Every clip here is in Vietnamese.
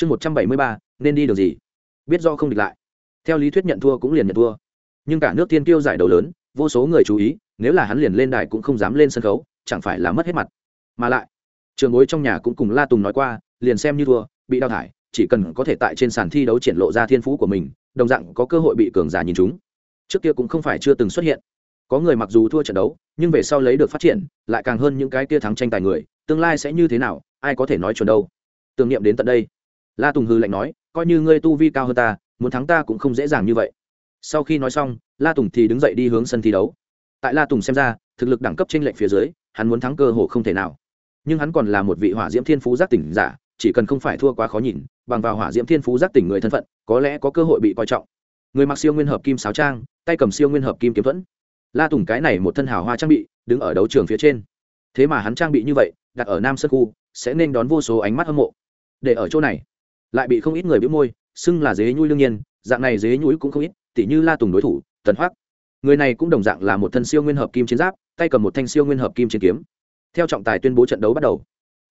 chương một trăm bảy mươi ba, nên đi đường gì? Biết do không địch lại. Theo lý thuyết nhận thua cũng liền nhận thua. Nhưng cả nước tiên tiêu giải đấu lớn, vô số người chú ý, nếu là hắn liền lên đài cũng không dám lên sân khấu, chẳng phải là mất hết mặt. Mà lại, trường bối trong nhà cũng cùng la tùng nói qua, liền xem như thua, bị đào thải, chỉ cần có thể tại trên sàn thi đấu triển lộ ra thiên phú của mình, đồng dạng có cơ hội bị cường giả nhìn chúng. Trước kia cũng không phải chưa từng xuất hiện. Có người mặc dù thua trận đấu, nhưng về sau lấy được phát triển, lại càng hơn những cái kia thắng tranh tài người, tương lai sẽ như thế nào, ai có thể nói chuẩn đâu. Tưởng niệm đến tận đây la tùng hư lạnh nói, coi như ngươi tu vi cao hơn ta, muốn thắng ta cũng không dễ dàng như vậy. Sau khi nói xong, la tùng thì đứng dậy đi hướng sân thi đấu. Tại la tùng xem ra, thực lực đẳng cấp trên lệnh phía dưới, hắn muốn thắng cơ hồ không thể nào. Nhưng hắn còn là một vị hỏa diễm thiên phú giác tỉnh giả, chỉ cần không phải thua quá khó nhìn, bằng vào hỏa diễm thiên phú giác tỉnh người thân phận, có lẽ có cơ hội bị coi trọng. Người mặc siêu nguyên hợp kim sáo trang, tay cầm siêu nguyên hợp kim kiếm thuẫn. La tùng cái này một thân hào hoa trang bị, đứng ở đấu trường phía trên. Thế mà hắn trang bị như vậy, đặt ở nam sơn khu, sẽ nên đón vô số ánh mắt hâm mộ. Để ở chỗ này lại bị không ít người biếu môi, xưng là dế nhui đương nhiên, dạng này dế nhui cũng không ít, tỉ như la tùng đối thủ, tần hoắc. Người này cũng đồng dạng là một thân siêu nguyên hợp kim chiến giáp, tay cầm một thanh siêu nguyên hợp kim chiến kiếm. Theo trọng tài tuyên bố trận đấu bắt đầu,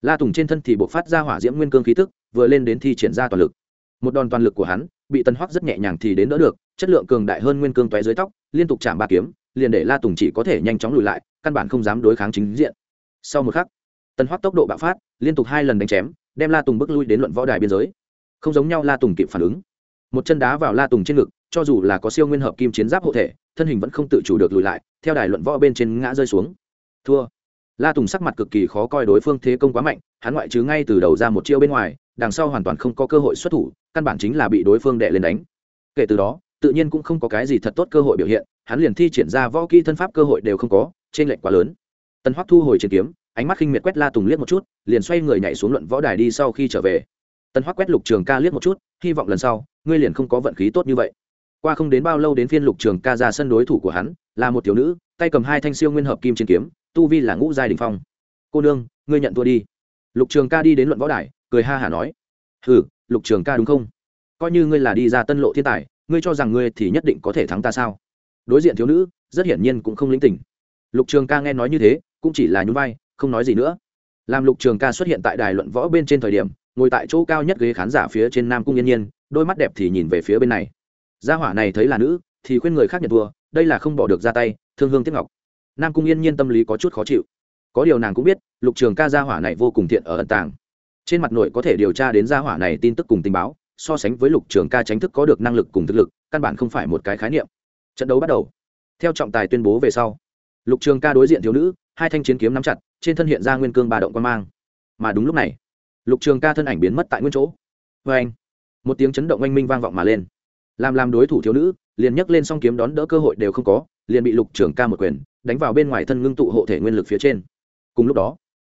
la tùng trên thân thì buộc phát ra hỏa diễm nguyên cương khí tức, vừa lên đến thi triển ra toàn lực. Một đòn toàn lực của hắn, bị tần hoắc rất nhẹ nhàng thì đến đỡ được, chất lượng cường đại hơn nguyên cương toé dưới tóc, liên tục chạm ba kiếm, liền để la tùng chỉ có thể nhanh chóng lùi lại, căn bản không dám đối kháng chính diện. Sau một khắc, tần hoắc tốc độ bạo phát, liên tục hai lần đánh chém, đem la tùng bước lui đến luận võ đài biên giới không giống nhau la tùng kịp phản ứng. Một chân đá vào la tùng trên ngực, cho dù là có siêu nguyên hợp kim chiến giáp hộ thể, thân hình vẫn không tự chủ được lùi lại, theo đài luận võ bên trên ngã rơi xuống. Thua. La tùng sắc mặt cực kỳ khó coi đối phương thế công quá mạnh, hắn ngoại trừ ngay từ đầu ra một chiêu bên ngoài, đằng sau hoàn toàn không có cơ hội xuất thủ, căn bản chính là bị đối phương đệ lên đánh. Kể từ đó, tự nhiên cũng không có cái gì thật tốt cơ hội biểu hiện, hắn liền thi triển ra võ kỹ thân pháp cơ hội đều không có trên lệnh quá lớn. Tân hoắc thu hồi trên kiếm, ánh mắt khinh miệt quét la tùng liếc một chút, liền xoay người nhảy xuống luận võ đài đi sau khi trở về tần hoắc quét lục trường ca liếc một chút, hy vọng lần sau, ngươi liền không có vận khí tốt như vậy. Qua không đến bao lâu đến phiên lục trường ca ra sân đối thủ của hắn, là một thiếu nữ, tay cầm hai thanh siêu nguyên hợp kim chiến kiếm, tu vi là ngũ giai đình phong. Cô nương, ngươi nhận thua đi. Lục trường ca đi đến luận võ đài, cười ha hả nói. Hừ, lục trường ca đúng không? Coi như ngươi là đi ra tân lộ thiên tài, ngươi cho rằng ngươi thì nhất định có thể thắng ta sao? Đối diện thiếu nữ, rất hiển nhiên cũng không lĩnh tỉnh lục trường ca nghe nói như thế, cũng chỉ là nhún vai, không nói gì nữa. Làm lục trường ca xuất hiện tại đài luận võ bên trên thời điểm ngồi tại chỗ cao nhất ghế khán giả phía trên nam cung yên nhiên, đôi mắt đẹp thì nhìn về phía bên này. Gia hỏa này thấy là nữ, thì khuyên người khác nhận thua, đây là không bỏ được ra tay, thương hương tiếp ngọc. Nam cung yên nhiên tâm lý có chút khó chịu. Có điều nàng cũng biết, lục trường ca gia hỏa này vô cùng thiện ở ẩn tàng. Trên mặt nội có thể điều tra đến gia hỏa này tin tức cùng tình báo, so sánh với lục trường ca tránh thức có được năng lực cùng thực lực, căn bản không phải một cái khái niệm. Trận đấu bắt đầu. Theo trọng tài tuyên bố về sau, lục trường ca đối diện thiếu nữ, hai thanh chiến kiếm nắm chặt, trên thân hiện ra nguyên cương ba động quan mang. Mà đúng lúc này lục trường ca thân ảnh biến mất tại nguyên chỗ. Vê anh, một tiếng chấn động oanh minh vang vọng mà lên. Làm làm đối thủ thiếu nữ, liền nhấc lên s o n g kiếm đón đỡ cơ hội đều không có, liền bị lục trường ca một quyền đánh vào bên ngoài thân ngưng tụ hộ thể nguyên lực phía trên. Cùng lúc đó,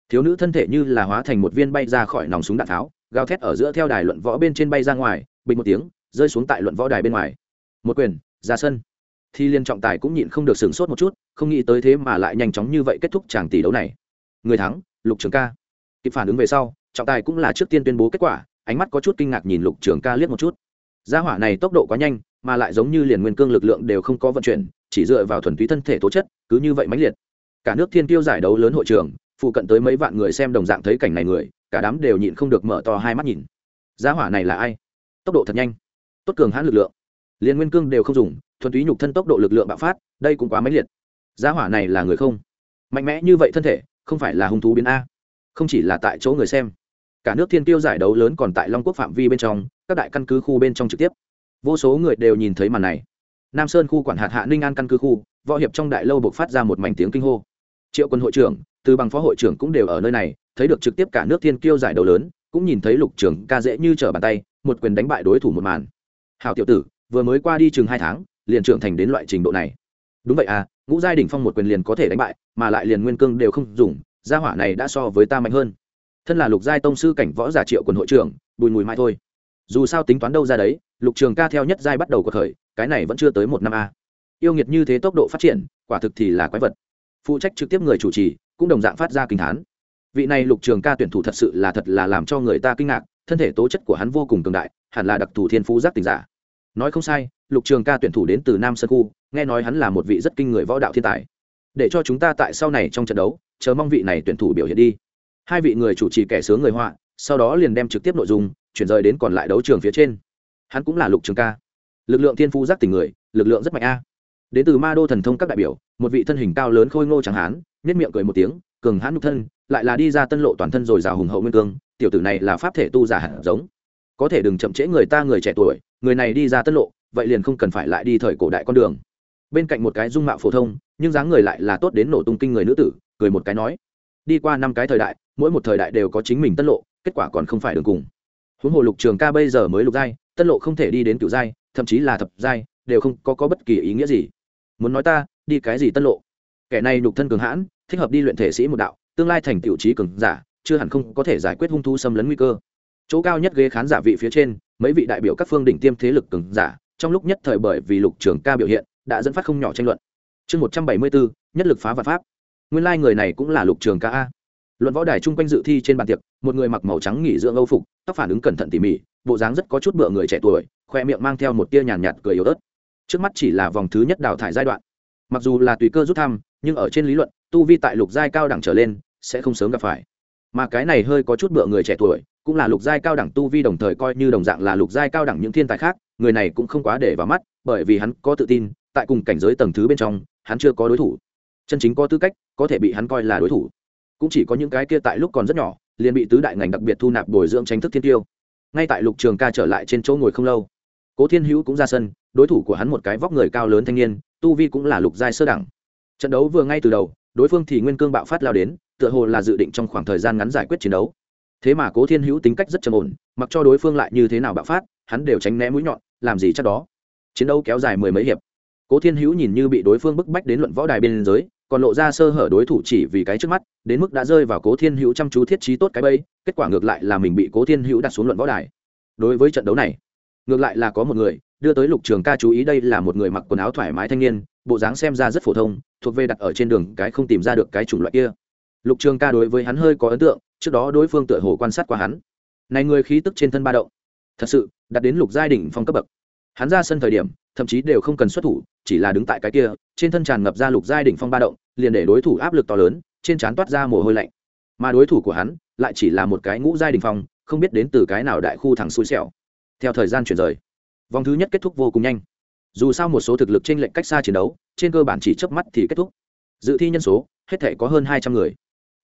thiếu nữ thân thể như là hóa thành một viên bay ra khỏi nòng súng đạn tháo, gào thét ở giữa theo đài luận võ bên trên bay ra ngoài, bình một tiếng, rơi xuống tại luận võ đài bên ngoài. Một quyền, ra sân. Thì liên trọng tài cũng nhịn không được sửng sốt một chút, không nghĩ tới thế mà lại nhanh chóng như vậy kết thúc tràng tỷ đấu này. Người thắng, lục trường ca. Kịp phản ứng về sau trọng tài cũng là trước tiên tuyên bố kết quả, ánh mắt có chút kinh ngạc nhìn lục trường ca liếc một chút. Gia hỏa này tốc độ quá nhanh, mà lại giống như liền nguyên cương lực lượng đều không có vận chuyển, chỉ dựa vào thuần túy thân thể tố chất, cứ như vậy mãnh liệt. Cả nước thiên tiêu giải đấu lớn hội trường, phụ cận tới mấy vạn người xem đồng dạng thấy cảnh này người, cả đám đều nhịn không được mở to hai mắt nhìn. Gia hỏa này là ai? Tốc độ thật nhanh. Tốt cường hãn lực lượng. Liền nguyên cương đều không dùng, thuần túy nhục thân tốc độ lực lượng bạo phát, đây cũng quá mãnh liệt. Gia hỏa này là người không? Mạnh mẽ như vậy thân thể, không phải là hung thú biến a không chỉ là tại chỗ người xem. Cả nước thiên tiêu giải đấu lớn còn tại long quốc phạm vi bên trong, các đại căn cứ khu bên trong trực tiếp. Vô số người đều nhìn thấy màn này. Nam sơn khu quản hạt hạ ninh an căn cứ khu, võ hiệp trong đại lâu buộc phát ra một mảnh tiếng kinh hô. Triệu quân hội trưởng, từ bằng phó hội trưởng cũng đều ở nơi này, thấy được trực tiếp cả nước thiên kiêu giải đấu lớn, cũng nhìn thấy lục trưởng ca dễ như trở bàn tay, một quyền đánh bại đối thủ một màn. Hào tiểu tử, vừa mới qua đi chừng hai tháng, liền trưởng thành đến loại trình độ này. Đúng vậy à ngũ giai đỉnh phong một quyền liền có thể đánh bại, mà lại liền nguyên cương đều không dùng gia hỏa này đã so với ta mạnh hơn. Thân là lục giai tông sư cảnh võ giả triệu quần hội trưởng, bùi mùi mai thôi. Dù sao tính toán đâu ra đấy, lục trường ca theo nhất giai bắt đầu cuộc khởi, cái này vẫn chưa tới một năm a. Yêu nghiệt như thế tốc độ phát triển, quả thực thì là quái vật. Phụ trách trực tiếp người chủ trì, cũng đồng dạng phát ra kinh thán. Vị này lục trường ca tuyển thủ thật sự là thật là làm cho người ta kinh ngạc, thân thể tố chất của hắn vô cùng cường đại, hẳn là đặc thù thiên phú giác tình giả. Nói không sai, lục trường ca tuyển thủ đến từ nam sơn khu, nghe nói hắn là một vị rất kinh người võ đạo thiên tài. Để cho chúng ta tại sau này trong trận đấu chờ mong vị này tuyển thủ biểu hiện đi. Hai vị người chủ trì kẻ sướng người họa, sau đó liền đem trực tiếp nội dung chuyển rời đến còn lại đấu trường phía trên. Hắn cũng là lục trường ca. Lực lượng thiên phú giác tình người, lực lượng rất mạnh a. Đến từ ma đô thần thông các đại biểu, một vị thân hình cao lớn khôi ngô chẳng hán nhất miệng cười một tiếng, cường hãn nhục thân, lại là đi ra tân lộ toàn thân rồi rào hùng hậu nguyên cương, tiểu tử này là pháp thể tu giả hẳn giống. Có thể đừng chậm trễ người ta người trẻ tuổi, người này đi ra tân lộ, vậy liền không cần phải lại đi thời cổ đại con đường. Bên cạnh một cái dung mạo phổ thông, nhưng dáng người lại là tốt đến nổ tung kinh người nữ tử cười một cái nói đi qua năm cái thời đại mỗi một thời đại đều có chính mình tân lộ kết quả còn không phải đường cùng. Huống hồ lục trường ca bây giờ mới lục giai tân lộ không thể đi đến cựu giai thậm chí là thập giai đều không có, có bất kỳ ý nghĩa gì. Muốn nói ta đi cái gì tân lộ? Kẻ này nhục thân cường hãn thích hợp đi luyện thể sĩ một đạo tương lai thành tiểu trí cường giả chưa hẳn không có thể giải quyết hung thu xâm lấn nguy cơ. Chỗ cao nhất ghế khán giả vị phía trên mấy vị đại biểu các phương đỉnh tiêm thế lực cường giả trong lúc nhất thời bởi vì lục trường ca biểu hiện đã dẫn phát không nhỏ tranh luận. Chương một trăm bảy mươi bốn nhất lực phá vật pháp nguyên lai người này cũng là lục trường ca a. Luận võ đài chung quanh dự thi trên bàn tiệc một người mặc màu trắng nghỉ dưỡng âu phục tóc phản ứng cẩn thận tỉ mỉ bộ dáng rất có chút bựa người trẻ tuổi khoe miệng mang theo một tia nhàn nhạt, nhạt cười yếu ớt. Trước mắt chỉ là vòng thứ nhất đào thải giai đoạn. Mặc dù là tùy cơ rút thăm nhưng ở trên lý luận tu vi tại lục giai cao đẳng trở lên sẽ không sớm gặp phải. Mà cái này hơi có chút bựa người trẻ tuổi cũng là lục giai cao đẳng tu vi đồng thời coi như đồng dạng là lục giai cao đẳng những thiên tài khác người này cũng không quá để vào mắt bởi vì hắn có tự tin tại cùng cảnh giới tầng thứ bên trong hắn chưa có đối thủ chân chính có tư cách, có thể bị hắn coi là đối thủ. Cũng chỉ có những cái kia tại lúc còn rất nhỏ, liền bị tứ đại ngành đặc biệt thu nạp bồi dưỡng tranh thức thiên tiêu. Ngay tại lục trường ca trở lại trên chỗ ngồi không lâu, cố thiên hữu cũng ra sân, đối thủ của hắn một cái vóc người cao lớn thanh niên, tu vi cũng là lục giai sơ đẳng. Trận đấu vừa ngay từ đầu, đối phương thì nguyên cương bạo phát lao đến, tựa hồ là dự định trong khoảng thời gian ngắn giải quyết chiến đấu. Thế mà cố thiên hữu tính cách rất trầm ổn, mặc cho đối phương lại như thế nào bạo phát, hắn đều tránh né mũi nhọn, làm gì chắc đó. Chiến đấu kéo dài mười mấy hiệp. Cố thiên hữu nhìn như bị đối phương bức bách đến luận võ đài bên giới còn lộ ra sơ hở đối thủ chỉ vì cái trước mắt, đến mức đã rơi vào cố thiên hữu chăm chú thiết trí tốt cái bẫy, kết quả ngược lại là mình bị cố thiên hữu đặt xuống luận võ đài. Đối với trận đấu này, ngược lại là có một người, đưa tới lục trường ca chú ý đây là một người mặc quần áo thoải mái thanh niên, bộ dáng xem ra rất phổ thông, thuộc về đặt ở trên đường cái không tìm ra được cái chủng loại kia. Lục trường ca đối với hắn hơi có ấn tượng, trước đó đối phương tựa hồ quan sát qua hắn. Này người khí tức trên thân ba động, thật sự đặt đến lục giai đỉnh phong cấp bậc. Hắn ra sân thời điểm thậm chí đều không cần xuất thủ, chỉ là đứng tại cái kia, trên thân tràn ngập ra lục giai đỉnh phong ba động, liền để đối thủ áp lực to lớn, trên trán toát ra mồ hôi lạnh. Mà đối thủ của hắn, lại chỉ là một cái ngũ giai đỉnh phong, không biết đến từ cái nào đại khu thẳng xui xẻo. Theo thời gian chuyển rời, vòng thứ nhất kết thúc vô cùng nhanh. Dù sao một số thực lực trên lệnh cách xa chiến đấu, trên cơ bản chỉ chớp mắt thì kết thúc. Dự thi nhân số, hết thể có hơn hai trăm người.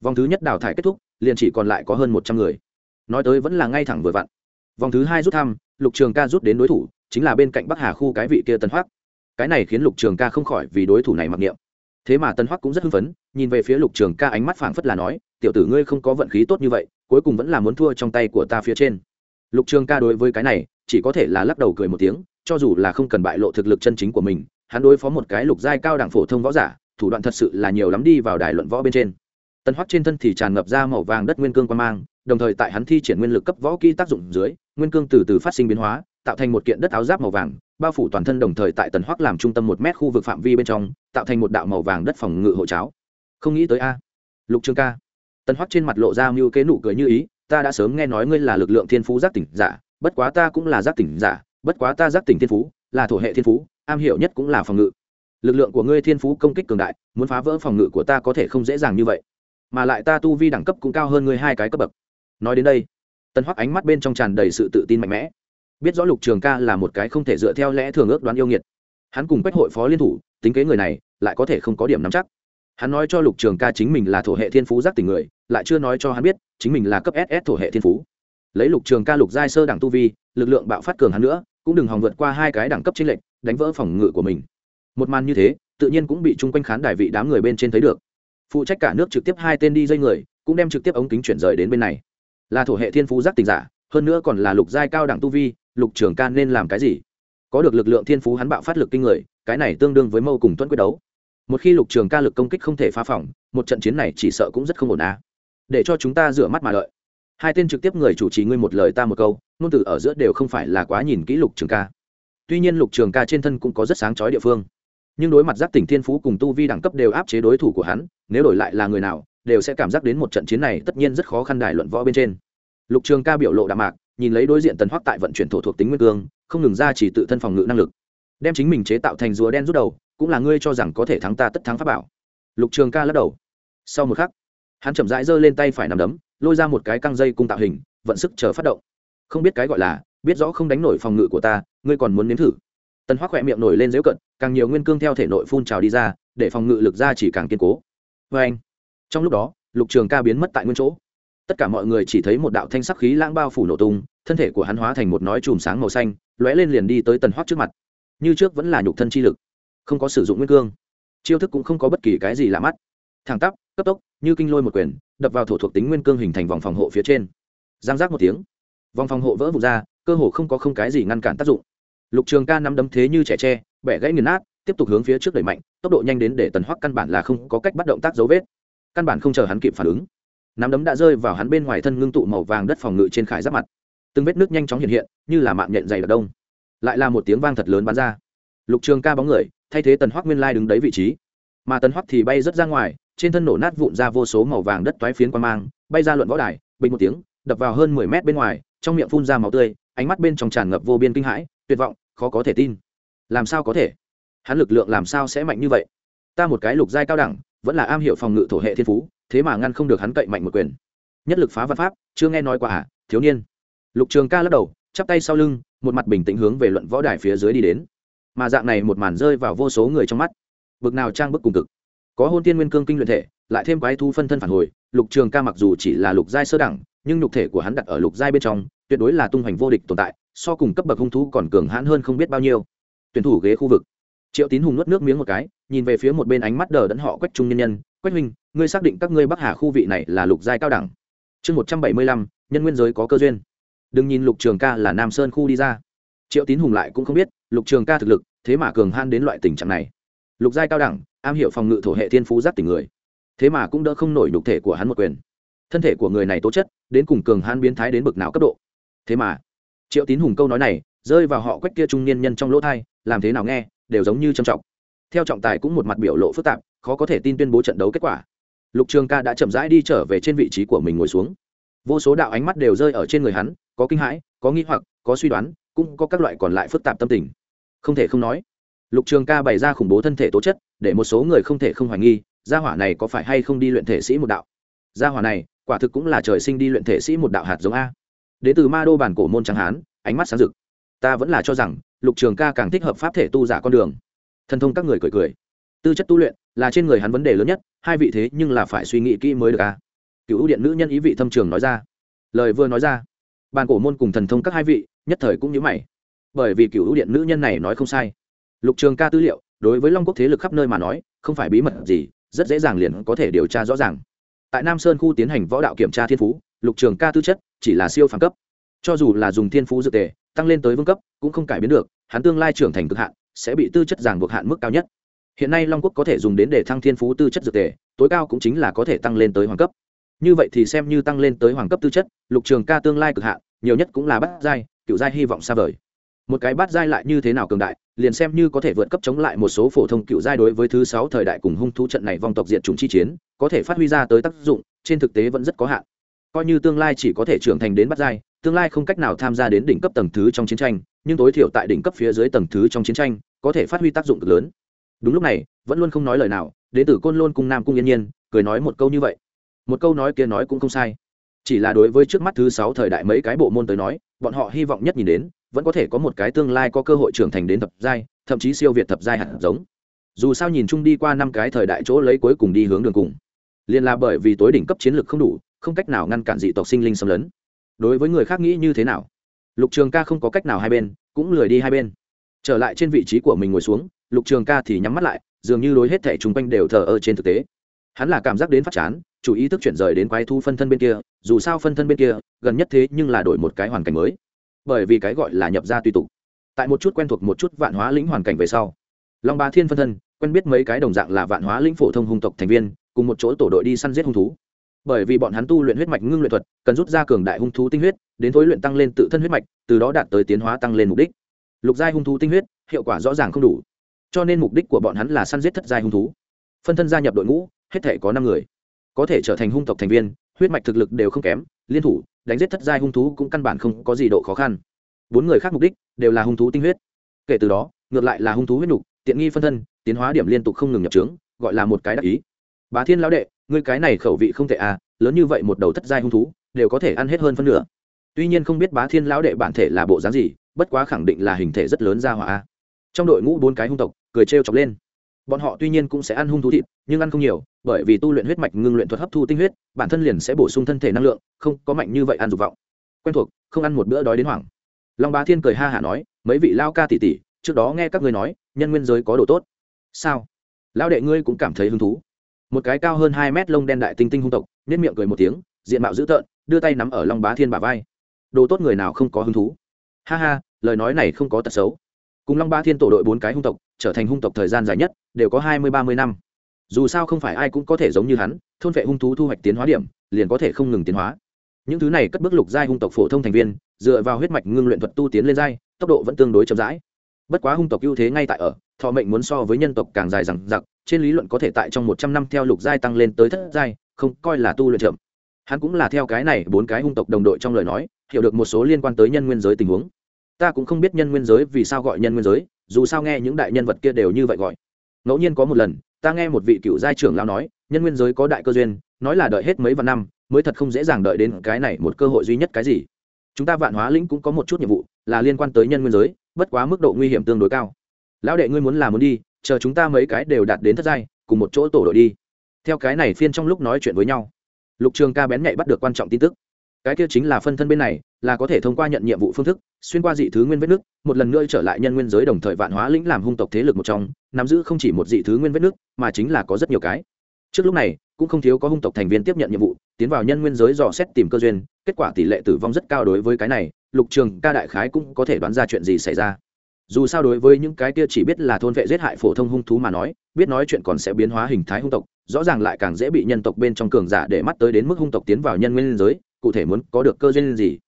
Vòng thứ nhất đào thải kết thúc, liền chỉ còn lại có hơn một trăm người. Nói tới vẫn là ngay thẳng vừa vặn. Vòng thứ hai rút thăm, lục trường ca rút đến đối thủ chính là bên cạnh bắc hà khu cái vị kia tân hoác cái này khiến lục trường ca không khỏi vì đối thủ này mặc niệm. Thế mà tân Hoắc cũng rất hưng phấn, nhìn về phía lục trường ca ánh mắt phảng phất là nói, tiểu tử ngươi không có vận khí tốt như vậy, cuối cùng vẫn là muốn thua trong tay của ta phía trên. Lục trường ca đối với cái này, chỉ có thể là lắc đầu cười một tiếng, cho dù là không cần bại lộ thực lực chân chính của mình, hắn đối phó một cái lục giai cao đẳng phổ thông võ giả, thủ đoạn thật sự là nhiều lắm đi vào đài luận võ bên trên. Tân hoắc trên thân thì tràn ngập ra màu vàng đất nguyên cương quan mang, đồng thời tại hắn thi triển nguyên lực cấp võ kỹ tác dụng dưới, nguyên cương từ từ phát sinh biến hóa tạo thành một kiện đất áo giáp màu vàng, bao phủ toàn thân đồng thời tại tần hoắc làm trung tâm một mét khu vực phạm vi bên trong, tạo thành một đạo màu vàng đất phòng ngự hộ cháo. Không nghĩ tới a. Lục trương ca. Tần hoắc trên mặt lộ ra mưu kế nụ cười như ý, ta đã sớm nghe nói ngươi là lực lượng thiên phú giác tỉnh giả, bất quá ta cũng là giác tỉnh giả, bất quá ta giác tỉnh thiên phú, là thổ hệ thiên phú, am hiểu nhất cũng là phòng ngự. Lực lượng của ngươi thiên phú công kích cường đại, muốn phá vỡ phòng ngự của ta có thể không dễ dàng như vậy. Mà lại ta tu vi đẳng cấp cũng cao hơn ngươi hai cái cấp bậc. Nói đến đây tân hoắc ánh mắt bên trong tràn đầy sự tự tin mạnh mẽ biết rõ lục trường ca là một cái không thể dựa theo lẽ thường ước đoán yêu nghiệt. Hắn cùng quách hội phó liên thủ, tính kế người này, lại có thể không có điểm nắm chắc. Hắn nói cho lục trường ca chính mình là thổ hệ thiên phú giác tình người, lại chưa nói cho hắn biết, chính mình là cấp ss thổ hệ thiên phú. Lấy lục trường ca lục giai sơ đẳng tu vi, lực lượng bạo phát cường hắn nữa, cũng đừng hòng vượt qua hai cái đẳng cấp chênh lệnh đánh vỡ phòng ngự của mình. Một màn như thế, tự nhiên cũng bị chung quanh khán đài vị đám người bên trên thấy được. Phụ trách cả nước trực tiếp hai tên đi dây người, cũng đem trực tiếp ống kính chuyển rời đến bên này. Là thổ hệ thiên phú giác tình giả hơn nữa còn là lục giai cao đẳng tu vi, lục trường ca nên làm cái gì? Có được lực lượng thiên phú hắn bạo phát lực kinh người, cái này tương đương với mâu cùng tuấn quyết đấu. Một khi lục trường ca lực công kích không thể phá phỏng một trận chiến này chỉ sợ cũng rất không ổn á để cho chúng ta rửa mắt mà đợi. Hai tên trực tiếp người chủ trì ngươi một lời ta một câu, ngôn từ ở giữa đều không phải là quá nhìn kỹ lục trường ca. Tuy nhiên lục trường ca trên thân cũng có rất sáng chói địa phương. Nhưng đối mặt giáp tỉnh thiên phú cùng tu vi đẳng cấp đều áp chế đối thủ của hắn, nếu đổi lại là người nào, đều sẽ cảm giác đến một trận chiến này tất nhiên rất khó khăn đài luận võ bên trên lục trường ca biểu lộ đạm mạc, nhìn lấy đối diện tần hoắc tại vận chuyển thổ thuộc tính nguyên cương, không ngừng ra chỉ tự thân phòng ngự năng lực. Đem chính mình chế tạo thành rùa đen rút đầu, cũng là ngươi cho rằng có thể thắng ta tất thắng pháp bảo. Lục trường ca lắc đầu. Sau một khắc, hắn chậm rãi giơ lên tay phải nằm đấm, lôi ra một cái căng dây cung tạo hình, vận sức chờ phát động. Không biết cái gọi là, biết rõ không đánh nổi phòng ngự của ta, ngươi còn muốn nếm thử. Tần hoắc khỏe miệng nổi lên dễu cận, càng nhiều nguyên cương theo thể nội phun trào đi ra, để phòng ngự lực ra chỉ càng kiên cố. Vê anh trong lúc đó, lục trường ca biến mất tại nguyên chỗ tất cả mọi người chỉ thấy một đạo thanh sắc khí lãng bao phủ nổ tung, thân thể của hắn hóa thành một nói chùm sáng màu xanh, lóe lên liền đi tới tần hoắc trước mặt. Như trước vẫn là nhục thân chi lực, không có sử dụng nguyên cương. Chiêu thức cũng không có bất kỳ cái gì lạ mắt. Thẳng tắp, cấp tốc, như kinh lôi một quyền, đập vào thổ thuộc tính nguyên cương hình thành vòng phòng hộ phía trên. Giang giác một tiếng, vòng phòng hộ vỡ vụt ra, cơ hồ không có không cái gì ngăn cản tác dụng. Lục trường ca nắm đấm thế như trẻ tre, bẻ gãy nghiền nát, tiếp tục hướng phía trước đẩy mạnh, tốc độ nhanh đến để tần hoắc căn bản là không có cách bắt động tác dấu vết. Căn bản không chờ hắn kịp phản ứng nắm đấm đã rơi vào hắn bên ngoài thân ngưng tụ màu vàng đất phòng ngự trên khải giáp mặt. Từng vết nước nhanh chóng hiện hiện, như là mạng nhện dày đặc đông. Lại là một tiếng vang thật lớn bắn ra. Lục trường ca bóng người, thay thế tần hoắc nguyên lai đứng đấy vị trí. Mà tần hoắc thì bay rất ra ngoài, trên thân nổ nát vụn ra vô số màu vàng đất toái phiến quan mang, bay ra luận võ đài, bình một tiếng, đập vào hơn mười mét bên ngoài, trong miệng phun ra màu tươi, ánh mắt bên trong tràn ngập vô biên kinh hãi, tuyệt vọng, khó có thể tin. Làm sao có thể? Hắn lực lượng làm sao sẽ mạnh như vậy? Ta một cái lục giai cao đẳng vẫn là am hiểu phòng ngự thổ hệ thiên phú, thế mà ngăn không được hắn cậy mạnh một quyền. Nhất lực phá văn pháp, chưa nghe nói qua à thiếu niên. Lục trường ca lắc đầu, chắp tay sau lưng, một mặt bình tĩnh hướng về luận võ đài phía dưới đi đến. Mà dạng này một màn rơi vào vô số người trong mắt. Bực nào trang bức cùng cực. Có hôn tiên nguyên cương kinh luyện thể, lại thêm quái thu phân thân phản hồi, lục trường ca mặc dù chỉ là lục giai sơ đẳng, nhưng nhục thể của hắn đặt ở lục giai bên trong, tuyệt đối là tung hoành vô địch tồn tại, so cùng cấp bậc hung thú còn cường hãn hơn không biết bao nhiêu. Tuyển thủ ghế khu vực triệu tín hùng nuốt nước miếng một cái, nhìn về phía một bên ánh mắt đờ đẫn họ quách trung nhân nhân, quách huynh, ngươi xác định các ngươi bắc hà khu vị này là lục giai cao đẳng? Chương một trăm bảy mươi lăm, nhân nguyên giới có cơ duyên. Đừng nhìn lục trường ca là nam sơn khu đi ra. Triệu tín hùng lại cũng không biết, lục trường ca thực lực, thế mà cường han đến loại tình trạng này. Lục giai cao đẳng, am hiểu phòng ngự thổ hệ thiên phú giáp tình người. Thế mà cũng đỡ không nổi nhục thể của hắn một quyền. Thân thể của người này tố chất, đến cùng cường han biến thái đến bực nào cấp độ. Thế mà, triệu tín hùng câu nói này, rơi vào họ quách kia trung niên nhân trong lỗ thai làm thế nào nghe? Đều giống như trầm trọng. Theo trọng tài cũng một mặt biểu lộ phức tạp, khó có thể tin tuyên bố trận đấu kết quả. Lục trường ca đã chậm rãi đi trở về trên vị trí của mình ngồi xuống. Vô số đạo ánh mắt đều rơi ở trên người hắn, có kinh hãi, có nghi hoặc, có suy đoán, cũng có các loại còn lại phức tạp tâm tình. Không thể không nói, lục trường ca bày ra khủng bố thân thể tố chất, để một số người không thể không hoài nghi, gia hỏa này có phải hay không đi luyện thể sĩ một đạo? Gia hỏa này, quả thực cũng là trời sinh đi luyện thể sĩ một đạo hạt giống a. Đ tử từ ma đô bản cổ môn trắng hán, ánh mắt sáng rực. Ta vẫn là cho rằng lục trường ca càng thích hợp pháp thể tu giả con đường. Thần thông các người cười cười. Tư chất tu luyện là trên người hắn vấn đề lớn nhất, hai vị thế nhưng là phải suy nghĩ kỹ mới được ca cựu ưu điện nữ nhân ý vị thâm trường nói ra. Lời vừa nói ra, bàn cổ môn cùng thần thông các hai vị nhất thời cũng nhớ mày. Bởi vì cựu ưu điện nữ nhân này nói không sai. Lục trường ca tư liệu, đối với long quốc thế lực khắp nơi mà nói, không phải bí mật gì, rất dễ dàng liền có thể điều tra rõ ràng. Tại nam sơn khu tiến hành võ đạo kiểm tra thiên phú, lục trường ca tư chất chỉ là siêu phàm cấp. Cho dù là dùng thiên phú dự tề, tăng lên tới vương cấp cũng không cải biến được, hắn tương lai trưởng thành cực hạn, sẽ bị tư chất giảng buộc hạn mức cao nhất. Hiện nay long quốc có thể dùng đến để thăng thiên phú tư chất dự tề, tối cao cũng chính là có thể tăng lên tới hoàng cấp. Như vậy thì xem như tăng lên tới hoàng cấp tư chất, lục trường ca tương lai cực hạn, nhiều nhất cũng là bắt giai, cựu giai hy vọng xa vời. Một cái bát giai lại như thế nào cường đại, liền xem như có thể vượt cấp chống lại một số phổ thông cựu giai đối với thứ sáu thời đại cùng hung thú trận này vong tộc diện chủng chi chiến, có thể phát huy ra tới tác dụng, trên thực tế vẫn rất có hạn. Coi như tương lai chỉ có thể trưởng thành đến bát giai, tương lai không cách nào tham gia đến đỉnh cấp tầng thứ trong chiến tranh nhưng tối thiểu tại đỉnh cấp phía dưới tầng thứ trong chiến tranh, có thể phát huy tác dụng cực lớn. Đúng lúc này, vẫn luôn không nói lời nào đến từ côn lôn cung nam cung yên nhiên, cười nói một câu như vậy. Một câu nói kia nói cũng không sai. Chỉ là đối với trước mắt thứ sáu thời đại mấy cái bộ môn tới nói, bọn họ hy vọng nhất nhìn đến, vẫn có thể có một cái tương lai có cơ hội trưởng thành đến thập giai, thậm chí siêu việt thập giai hạt giống. Dù sao nhìn chung đi qua năm cái thời đại chỗ lấy cuối cùng đi hướng đường cùng. Liền là bởi vì tối đỉnh cấp chiến lược không đủ, không cách nào ngăn cản dị tộc sinh linh xâm lấn. Đối với người khác nghĩ như thế nào? Lục trường ca không có cách nào hai bên, cũng lười đi hai bên. Trở lại trên vị trí của mình ngồi xuống, lục trường ca thì nhắm mắt lại, dường như đối hết thẻ chung quanh đều thờ ơ trên thực tế. Hắn là cảm giác đến phát chán, chủ ý thức chuyển rời đến quái thu phân thân bên kia, dù sao phân thân bên kia, gần nhất thế nhưng là đổi một cái hoàn cảnh mới. Bởi vì cái gọi là nhập ra tùy tục. Tại một chút quen thuộc một chút vạn hóa lĩnh hoàn cảnh về sau, long ba thiên phân thân, quen biết mấy cái đồng dạng là vạn hóa lĩnh phổ thông hung tộc thành viên, cùng một chỗ tổ đội đi săn giết hung thú bởi vì bọn hắn tu luyện huyết mạch ngưng luyện thuật, cần rút ra cường đại hung thú tinh huyết, đến thối luyện tăng lên tự thân huyết mạch, từ đó đạt tới tiến hóa tăng lên mục đích. Lục giai hung thú tinh huyết, hiệu quả rõ ràng không đủ. Cho nên mục đích của bọn hắn là săn giết thất giai hung thú. Phân thân gia nhập đội ngũ, hết thể có năm người. Có thể trở thành hung tộc thành viên, huyết mạch thực lực đều không kém, liên thủ, đánh giết thất giai hung thú cũng căn bản không có gì độ khó khăn. Bốn người khác mục đích đều là hung thú tinh huyết. Kể từ đó, ngược lại là hung thú huyết nục, tiện nghi phân thân, tiến hóa điểm liên tục không ngừng nhập trướng, gọi là một cái đặc ý. Bá thiên lão đệ ngươi cái này khẩu vị không tệ à lớn như vậy một đầu thất giai hung thú, đều có thể ăn hết hơn phân nửa. Tuy nhiên không biết bá thiên lão đệ bản thể là bộ dáng gì, bất quá khẳng định là hình thể rất lớn ra hỏa trong đội ngũ bốn cái hung tộc, cười trêu chọc lên. Bọn họ tuy nhiên cũng sẽ ăn hung thú thịt, nhưng ăn không nhiều, bởi vì tu luyện huyết mạch ngưng luyện thuật hấp thu tinh huyết, bản thân liền sẽ bổ sung thân thể năng lượng, không có mạnh như vậy ăn dục vọng. Quen thuộc, không ăn một bữa đói đến hoảng. Long bá thiên cười ha hả nói, mấy vị lao ca tỉ tỉ trước đó nghe các ngươi nói, nhân nguyên giới có đồ tốt. Sao? Lão đệ ngươi cũng cảm thấy hứng thú một cái cao hơn hai mét lông đen đại tinh tinh hung tộc nếp miệng cười một tiếng, diện mạo dữ tợn, đưa tay nắm ở long bá thiên bả vai. Đồ tốt người nào không có hứng thú? Ha ha, lời nói này không có tật xấu. Cùng long bá thiên tổ đội bốn cái hung tộc, trở thành hung tộc thời gian dài nhất, đều có hai mươi, ba mươi năm. Dù sao không phải ai cũng có thể giống như hắn, thôn vệ hung thú thu hoạch tiến hóa điểm, liền có thể không ngừng tiến hóa. Những thứ này cất bước lục giai hung tộc phổ thông thành viên, dựa vào huyết mạch ngưng luyện thuật tu tiến lên giai, tốc độ vẫn tương đối chậm rãi. Bất quá hung tộc ưu thế ngay tại ở thọ mệnh muốn so với nhân tộc càng dài rằng giặc trên lý luận có thể tại trong một trăm năm theo lục giai tăng lên tới thất giai, không, coi là tu luyện chậm. Hắn cũng là theo cái này bốn cái hung tộc đồng đội trong lời nói, hiểu được một số liên quan tới nhân nguyên giới tình huống. Ta cũng không biết nhân nguyên giới vì sao gọi nhân nguyên giới, dù sao nghe những đại nhân vật kia đều như vậy gọi. Ngẫu nhiên có một lần, ta nghe một vị cựu giai trưởng lao nói, nhân nguyên giới có đại cơ duyên, nói là đợi hết mấy vạn năm, mới thật không dễ dàng đợi đến cái này một cơ hội duy nhất cái gì. Chúng ta vạn hóa lĩnh cũng có một chút nhiệm vụ, là liên quan tới nhân nguyên giới, bất quá mức độ nguy hiểm tương đối cao lão đệ ngươi muốn làm muốn đi, chờ chúng ta mấy cái đều đạt đến thất giai, cùng một chỗ tổ đội đi. Theo cái này phiên trong lúc nói chuyện với nhau, lục trường ca bén nhạy bắt được quan trọng tin tức. Cái kia chính là phân thân bên này, là có thể thông qua nhận nhiệm vụ phương thức, xuyên qua dị thứ nguyên vết nước, một lần nữa trở lại nhân nguyên giới đồng thời vạn hóa lĩnh làm hung tộc thế lực một trong, nắm giữ không chỉ một dị thứ nguyên vết nước, mà chính là có rất nhiều cái. Trước lúc này, cũng không thiếu có hung tộc thành viên tiếp nhận nhiệm vụ, tiến vào nhân nguyên giới dò xét tìm cơ duyên, kết quả tỷ lệ tử vong rất cao đối với cái này, lục trường ca đại khái cũng có thể đoán ra chuyện gì xảy ra dù sao đối với những cái kia chỉ biết là thôn vệ giết hại phổ thông hung thú mà nói, biết nói chuyện còn sẽ biến hóa hình thái hung tộc, rõ ràng lại càng dễ bị nhân tộc bên trong cường giả để mắt tới đến mức hung tộc tiến vào nhân nguyên giới, cụ thể muốn có được cơ duyên gì.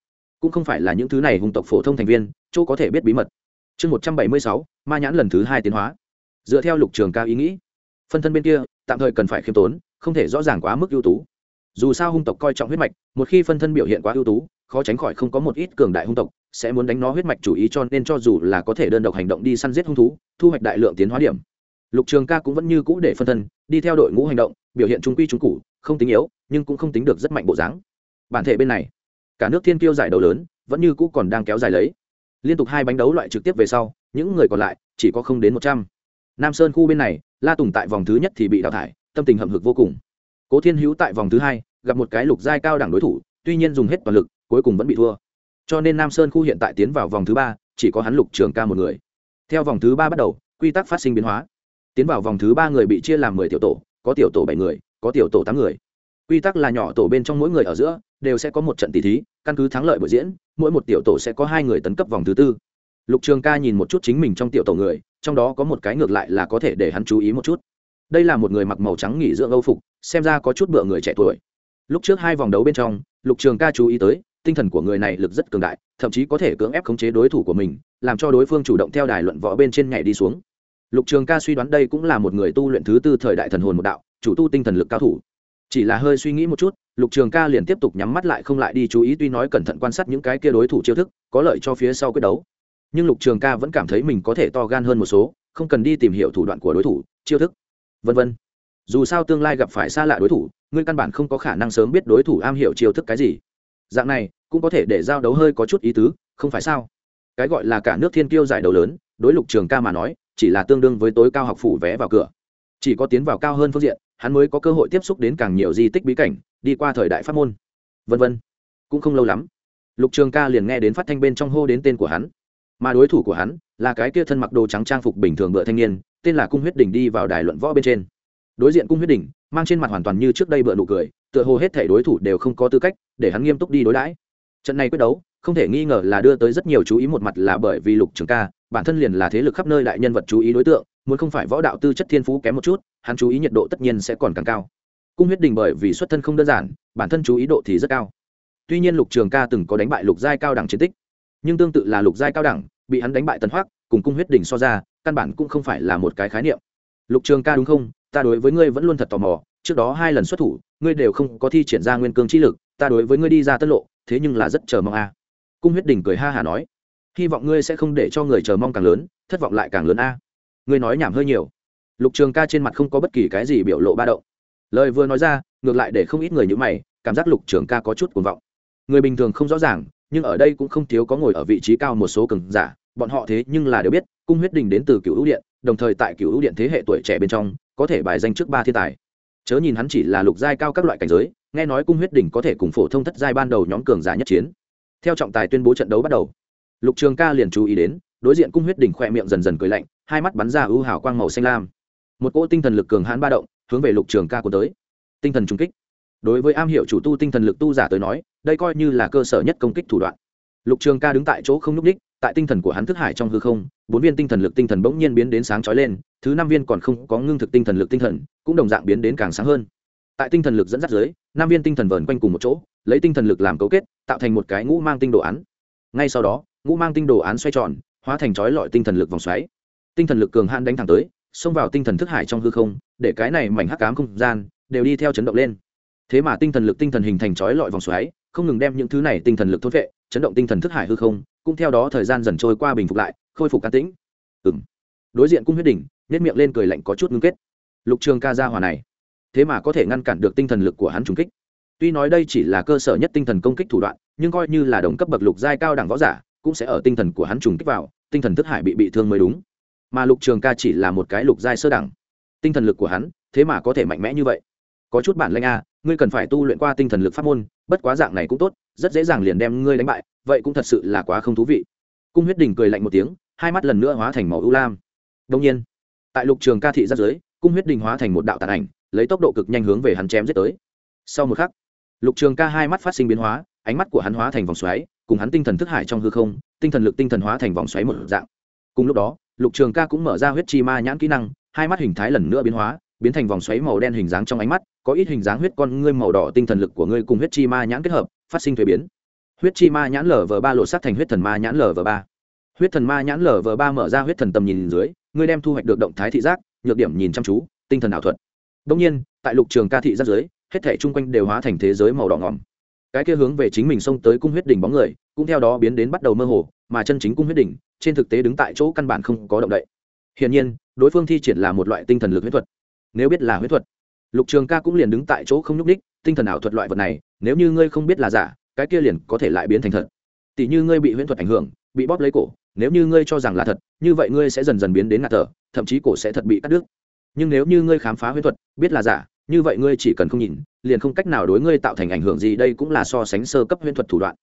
Cũng không phải là những thứ này hung tộc phổ thông thành viên, chỗ có thể biết bí mật. Chương một trăm bảy mươi sáu, ma nhãn lần thứ hai tiến hóa. Dựa theo lục trường ca ý nghĩ, phân thân bên kia, tạm thời cần phải khiêm tốn, không thể rõ ràng quá mức ưu tú. Dù sao hung tộc coi trọng huyết mạch, một khi phân thân biểu hiện quá ưu tú khó tránh khỏi không có một ít cường đại hung tộc, sẽ muốn đánh nó huyết mạch chủ ý cho nên cho dù là có thể đơn độc hành động đi săn giết hung thú, thu hoạch đại lượng tiến hóa điểm. Lục trường ca cũng vẫn như cũ để phân thân, đi theo đội ngũ hành động, biểu hiện trung quy trung cụ không tính yếu, nhưng cũng không tính được rất mạnh bộ dáng. Bản thể bên này, cả nước thiên tiêu giải đấu lớn, vẫn như cũ còn đang kéo dài lấy. Liên tục hai bánh đấu loại trực tiếp về sau, những người còn lại chỉ có không đến một trăm. Nam sơn khu bên này, la tùng tại vòng thứ nhất thì bị đào thải, tâm tình hậm hực vô cùng. Cố thiên hữu tại vòng thứ hai gặp một cái lục giai cao đẳng đối thủ, tuy nhiên dùng hết toàn lực cuối cùng vẫn bị thua. Cho nên nam sơn khu hiện tại tiến vào vòng thứ ba, chỉ có hắn lục trường ca một người. Theo vòng thứ ba bắt đầu, quy tắc phát sinh biến hóa. Tiến vào vòng thứ ba người bị chia làm mười tiểu tổ, có tiểu tổ bảy người, có tiểu tổ tám người. Quy tắc là nhỏ tổ bên trong mỗi người ở giữa, đều sẽ có một trận tỷ thí, căn cứ thắng lợi buổi diễn, mỗi một tiểu tổ sẽ có hai người tấn cấp vòng thứ tư. Lục trường ca nhìn một chút chính mình trong tiểu tổ người, trong đó có một cái ngược lại là có thể để hắn chú ý một chút. Đây là một người mặc màu trắng nghỉ dưỡng âu phục, xem ra có chút bựa người trẻ tuổi. Lúc trước hai vòng đấu bên trong, lục trường ca chú ý tới tinh thần của người này lực rất cường đại, thậm chí có thể cưỡng ép khống chế đối thủ của mình, làm cho đối phương chủ động theo đài luận võ bên trên nhảy đi xuống. Lục trường ca suy đoán đây cũng là một người tu luyện thứ tư thời đại thần hồn một đạo, chủ tu tinh thần lực cao thủ. Chỉ là hơi suy nghĩ một chút, lục trường ca liền tiếp tục nhắm mắt lại không lại đi chú ý tuy nói cẩn thận quan sát những cái kia đối thủ chiêu thức, có lợi cho phía sau quyết đấu. Nhưng lục trường ca vẫn cảm thấy mình có thể to gan hơn một số, không cần đi tìm hiểu thủ đoạn của đối thủ, chiêu thức, vân vân. Dù sao tương lai gặp phải xa lạ đối thủ, ngươi căn bản không có khả năng sớm biết đối thủ am hiểu chiêu thức cái gì. Dạng này cũng có thể để giao đấu hơi có chút ý tứ, không phải sao? Cái gọi là cả nước thiên kiêu giải đấu lớn, đối lục trường ca mà nói, chỉ là tương đương với tối cao học phủ vé vào cửa. Chỉ có tiến vào cao hơn phương diện, hắn mới có cơ hội tiếp xúc đến càng nhiều di tích bí cảnh, đi qua thời đại pháp môn. Vân vân. Cũng không lâu lắm, lục trường ca liền nghe đến phát thanh bên trong hô đến tên của hắn. Mà đối thủ của hắn là cái kia thân mặc đồ trắng trang phục bình thường bựa thanh niên, tên là cung huyết đỉnh đi vào đài luận võ bên trên. Đối diện cung huyết đỉnh, mang trên mặt hoàn toàn như trước đây bựa nụ cười, tựa hồ hết thể đối thủ đều không có tư cách để hắn nghiêm túc đi đối đãi trận này quyết đấu, không thể nghi ngờ là đưa tới rất nhiều chú ý, một mặt là bởi vì lục trường ca, bản thân liền là thế lực khắp nơi đại nhân vật chú ý đối tượng, muốn không phải võ đạo tư chất thiên phú kém một chút, hắn chú ý nhiệt độ tất nhiên sẽ còn càng cao. Cung huyết đình bởi vì xuất thân không đơn giản, bản thân chú ý độ thì rất cao. Tuy nhiên lục trường ca từng có đánh bại lục giai cao đẳng chiến tích, nhưng tương tự là lục giai cao đẳng, bị hắn đánh bại tần hoác, cùng cung huyết đình so ra, căn bản cũng không phải là một cái khái niệm. Lục trường ca đúng không? Ta đối với ngươi vẫn luôn thật tò mò, trước đó hai lần xuất thủ, ngươi đều không có thi triển ra nguyên cương trí lực, ta đối với ngươi đi ra tân lộ thế nhưng là rất chờ mong a. Cung huyết đình cười ha hà nói, hy vọng ngươi sẽ không để cho người chờ mong càng lớn, thất vọng lại càng lớn a. Ngươi nói nhảm hơi nhiều. Lục trường ca trên mặt không có bất kỳ cái gì biểu lộ ba động. Lời vừa nói ra, ngược lại để không ít người như mày, cảm giác lục trường ca có chút cuồng vọng. Người bình thường không rõ ràng, nhưng ở đây cũng không thiếu có ngồi ở vị trí cao một số cường giả, bọn họ thế nhưng là đều biết, cung huyết đình đến từ cựu ưu điện, đồng thời tại cựu ưu điện thế hệ tuổi trẻ bên trong, có thể bài danh trước ba thiên tài. Chớ nhìn hắn chỉ là lục giai cao các loại cảnh giới nghe nói cung huyết đỉnh có thể cùng phổ thông thất giai ban đầu nhóm cường giả nhất chiến. Theo trọng tài tuyên bố trận đấu bắt đầu, lục trường ca liền chú ý đến, đối diện cung huyết đỉnh khoe miệng dần dần cười lạnh, hai mắt bắn ra ưu hào quang màu xanh lam. Một cỗ tinh thần lực cường hãn ba động, hướng về lục trường ca của tới. Tinh thần trung kích. Đối với am hiểu chủ tu tinh thần lực tu giả tới nói, đây coi như là cơ sở nhất công kích thủ đoạn. Lục trường ca đứng tại chỗ không n ú c đích tại tinh thần của hắn thức hải trong hư không, bốn viên tinh thần lực tinh thần bỗng nhiên biến đến sáng trói lên, thứ năm viên còn không có ngưng thực tinh thần lực tinh thần, cũng đồng dạng biến đến càng sáng hơn. Tại tinh thần lực dẫn dắt dưới năm viên tinh thần vờn quanh cùng một chỗ, lấy tinh thần lực làm cấu kết, tạo thành một cái ngũ mang tinh đồ án. Ngay sau đó, ngũ mang tinh đồ án xoay tròn, hóa thành trói lọi tinh thần lực vòng xoáy. Tinh thần lực cường hạn đánh thẳng tới, xông vào tinh thần thức hải trong hư không, để cái này mảnh hắc cám không gian đều đi theo chấn động lên. Thế mà tinh thần lực tinh thần hình thành trói lọi vòng xoáy, không ngừng đem những thứ này tinh thần lực thốt vệ, chấn động tinh thần thức hải hư không, cũng theo đó thời gian dần trôi qua bình phục lại, khôi phục cá tĩnh. Ừng đối diện cung huyết đỉnh nhét miệng lên cười lạnh có chút ngưng kết. Lục trường ca gia hòa này thế mà có thể ngăn cản được tinh thần lực của hắn trùng kích. Tuy nói đây chỉ là cơ sở nhất tinh thần công kích thủ đoạn, nhưng coi như là đồng cấp bậc lục giai cao đẳng võ giả, cũng sẽ ở tinh thần của hắn trùng kích vào, tinh thần thức hải bị bị thương mới đúng. Mà lục trường ca chỉ là một cái lục giai sơ đẳng. Tinh thần lực của hắn, thế mà có thể mạnh mẽ như vậy. Có chút bản lanh a à, ngươi cần phải tu luyện qua tinh thần lực pháp môn, bất quá dạng này cũng tốt, rất dễ dàng liền đem ngươi đánh bại, vậy cũng thật sự là quá không thú vị. Cung huyết đình cười lạnh một tiếng, hai mắt lần nữa hóa thành màu ưu lam. Đông nhiên, tại lục trường ca thị giáp giới, cung huyết đình hóa thành một đạo tàn ảnh lấy tốc độ cực nhanh hướng về hắn chém giết tới. Sau một khắc, lục trường ca hai mắt phát sinh biến hóa, ánh mắt của hắn hóa thành vòng xoáy, cùng hắn tinh thần thức hải trong hư không, tinh thần lực tinh thần hóa thành vòng xoáy một dạng. Cùng lúc đó, lục trường ca cũng mở ra huyết chi ma nhãn kỹ năng, hai mắt hình thái lần nữa biến hóa, biến thành vòng xoáy màu đen hình dáng trong ánh mắt, có ít hình dáng huyết con ngươi màu đỏ tinh thần lực của ngươi cùng huyết chi ma nhãn kết hợp, phát sinh thuế biến. Huyết chi ma nhãn lở vờ ba lộ sát thành huyết thần ma nhãn lở vờ ba. Huyết thần ma nhãn lở vờ ba mở ra huyết thần tầm nhìn dưới, ngươi đem thu hoạch được động thái thị giác, nhược điểm nhìn chăm chú, tinh thần ảo thuật đông nhiên tại lục trường ca thị ra dưới hết thảy chung quanh đều hóa thành thế giới màu đỏ ngỏm. Cái kia hướng về chính mình xông tới cung huyết đỉnh bóng người cũng theo đó biến đến bắt đầu mơ hồ mà chân chính cung huyết đỉnh trên thực tế đứng tại chỗ căn bản không có động đậy. Hiển nhiên đối phương thi triển là một loại tinh thần lực huyết thuật. Nếu biết là huyết thuật lục trường ca cũng liền đứng tại chỗ không nhúc đích, tinh thần ảo thuật loại vật này nếu như ngươi không biết là giả cái kia liền có thể lại biến thành thật. Tỷ như ngươi bị huyễn thuật ảnh hưởng bị bóp lấy cổ nếu như ngươi cho rằng là thật như vậy ngươi sẽ dần dần biến đến ngạt thở thậm chí cổ sẽ thật bị cắt đứt nhưng nếu như ngươi khám phá huyễn thuật, biết là giả, như vậy ngươi chỉ cần không nhìn, liền không cách nào đối ngươi tạo thành ảnh hưởng gì, đây cũng là so sánh sơ cấp huyễn thuật thủ đoạn.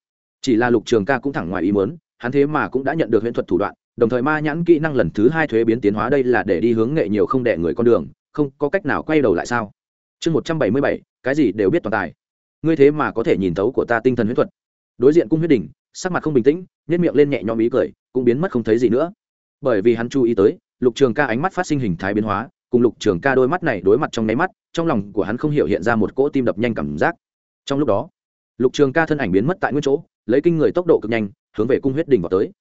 Chỉ là lục trường ca cũng thẳng ngoài ý muốn, hắn thế mà cũng đã nhận được huyễn thuật thủ đoạn, đồng thời ma nhãn kỹ năng lần thứ hai thuế biến tiến hóa đây là để đi hướng nghệ nhiều không đẻ người con đường, không có cách nào quay đầu lại sao? Chương một trăm bảy mươi bảy, cái gì đều biết toàn tài. Ngươi thế mà có thể nhìn thấu của ta tinh thần huyễn thuật. Đối diện cung huyết đỉnh, sắc mặt không bình tĩnh nhét miệng lên nhẹ nhõm ý cười, cũng biến mất không thấy gì nữa. Bởi vì hắn chú ý tới, lục trường ca ánh mắt phát sinh hình thái biến hóa cùng lục trường ca đôi mắt này đối mặt trong nháy mắt, trong lòng của hắn không hiểu hiện ra một cỗ tim đập nhanh cảm giác. Trong lúc đó, lục trường ca thân ảnh biến mất tại nguyên chỗ, lấy kinh người tốc độ cực nhanh, hướng về cung huyết đỉnh vào tới.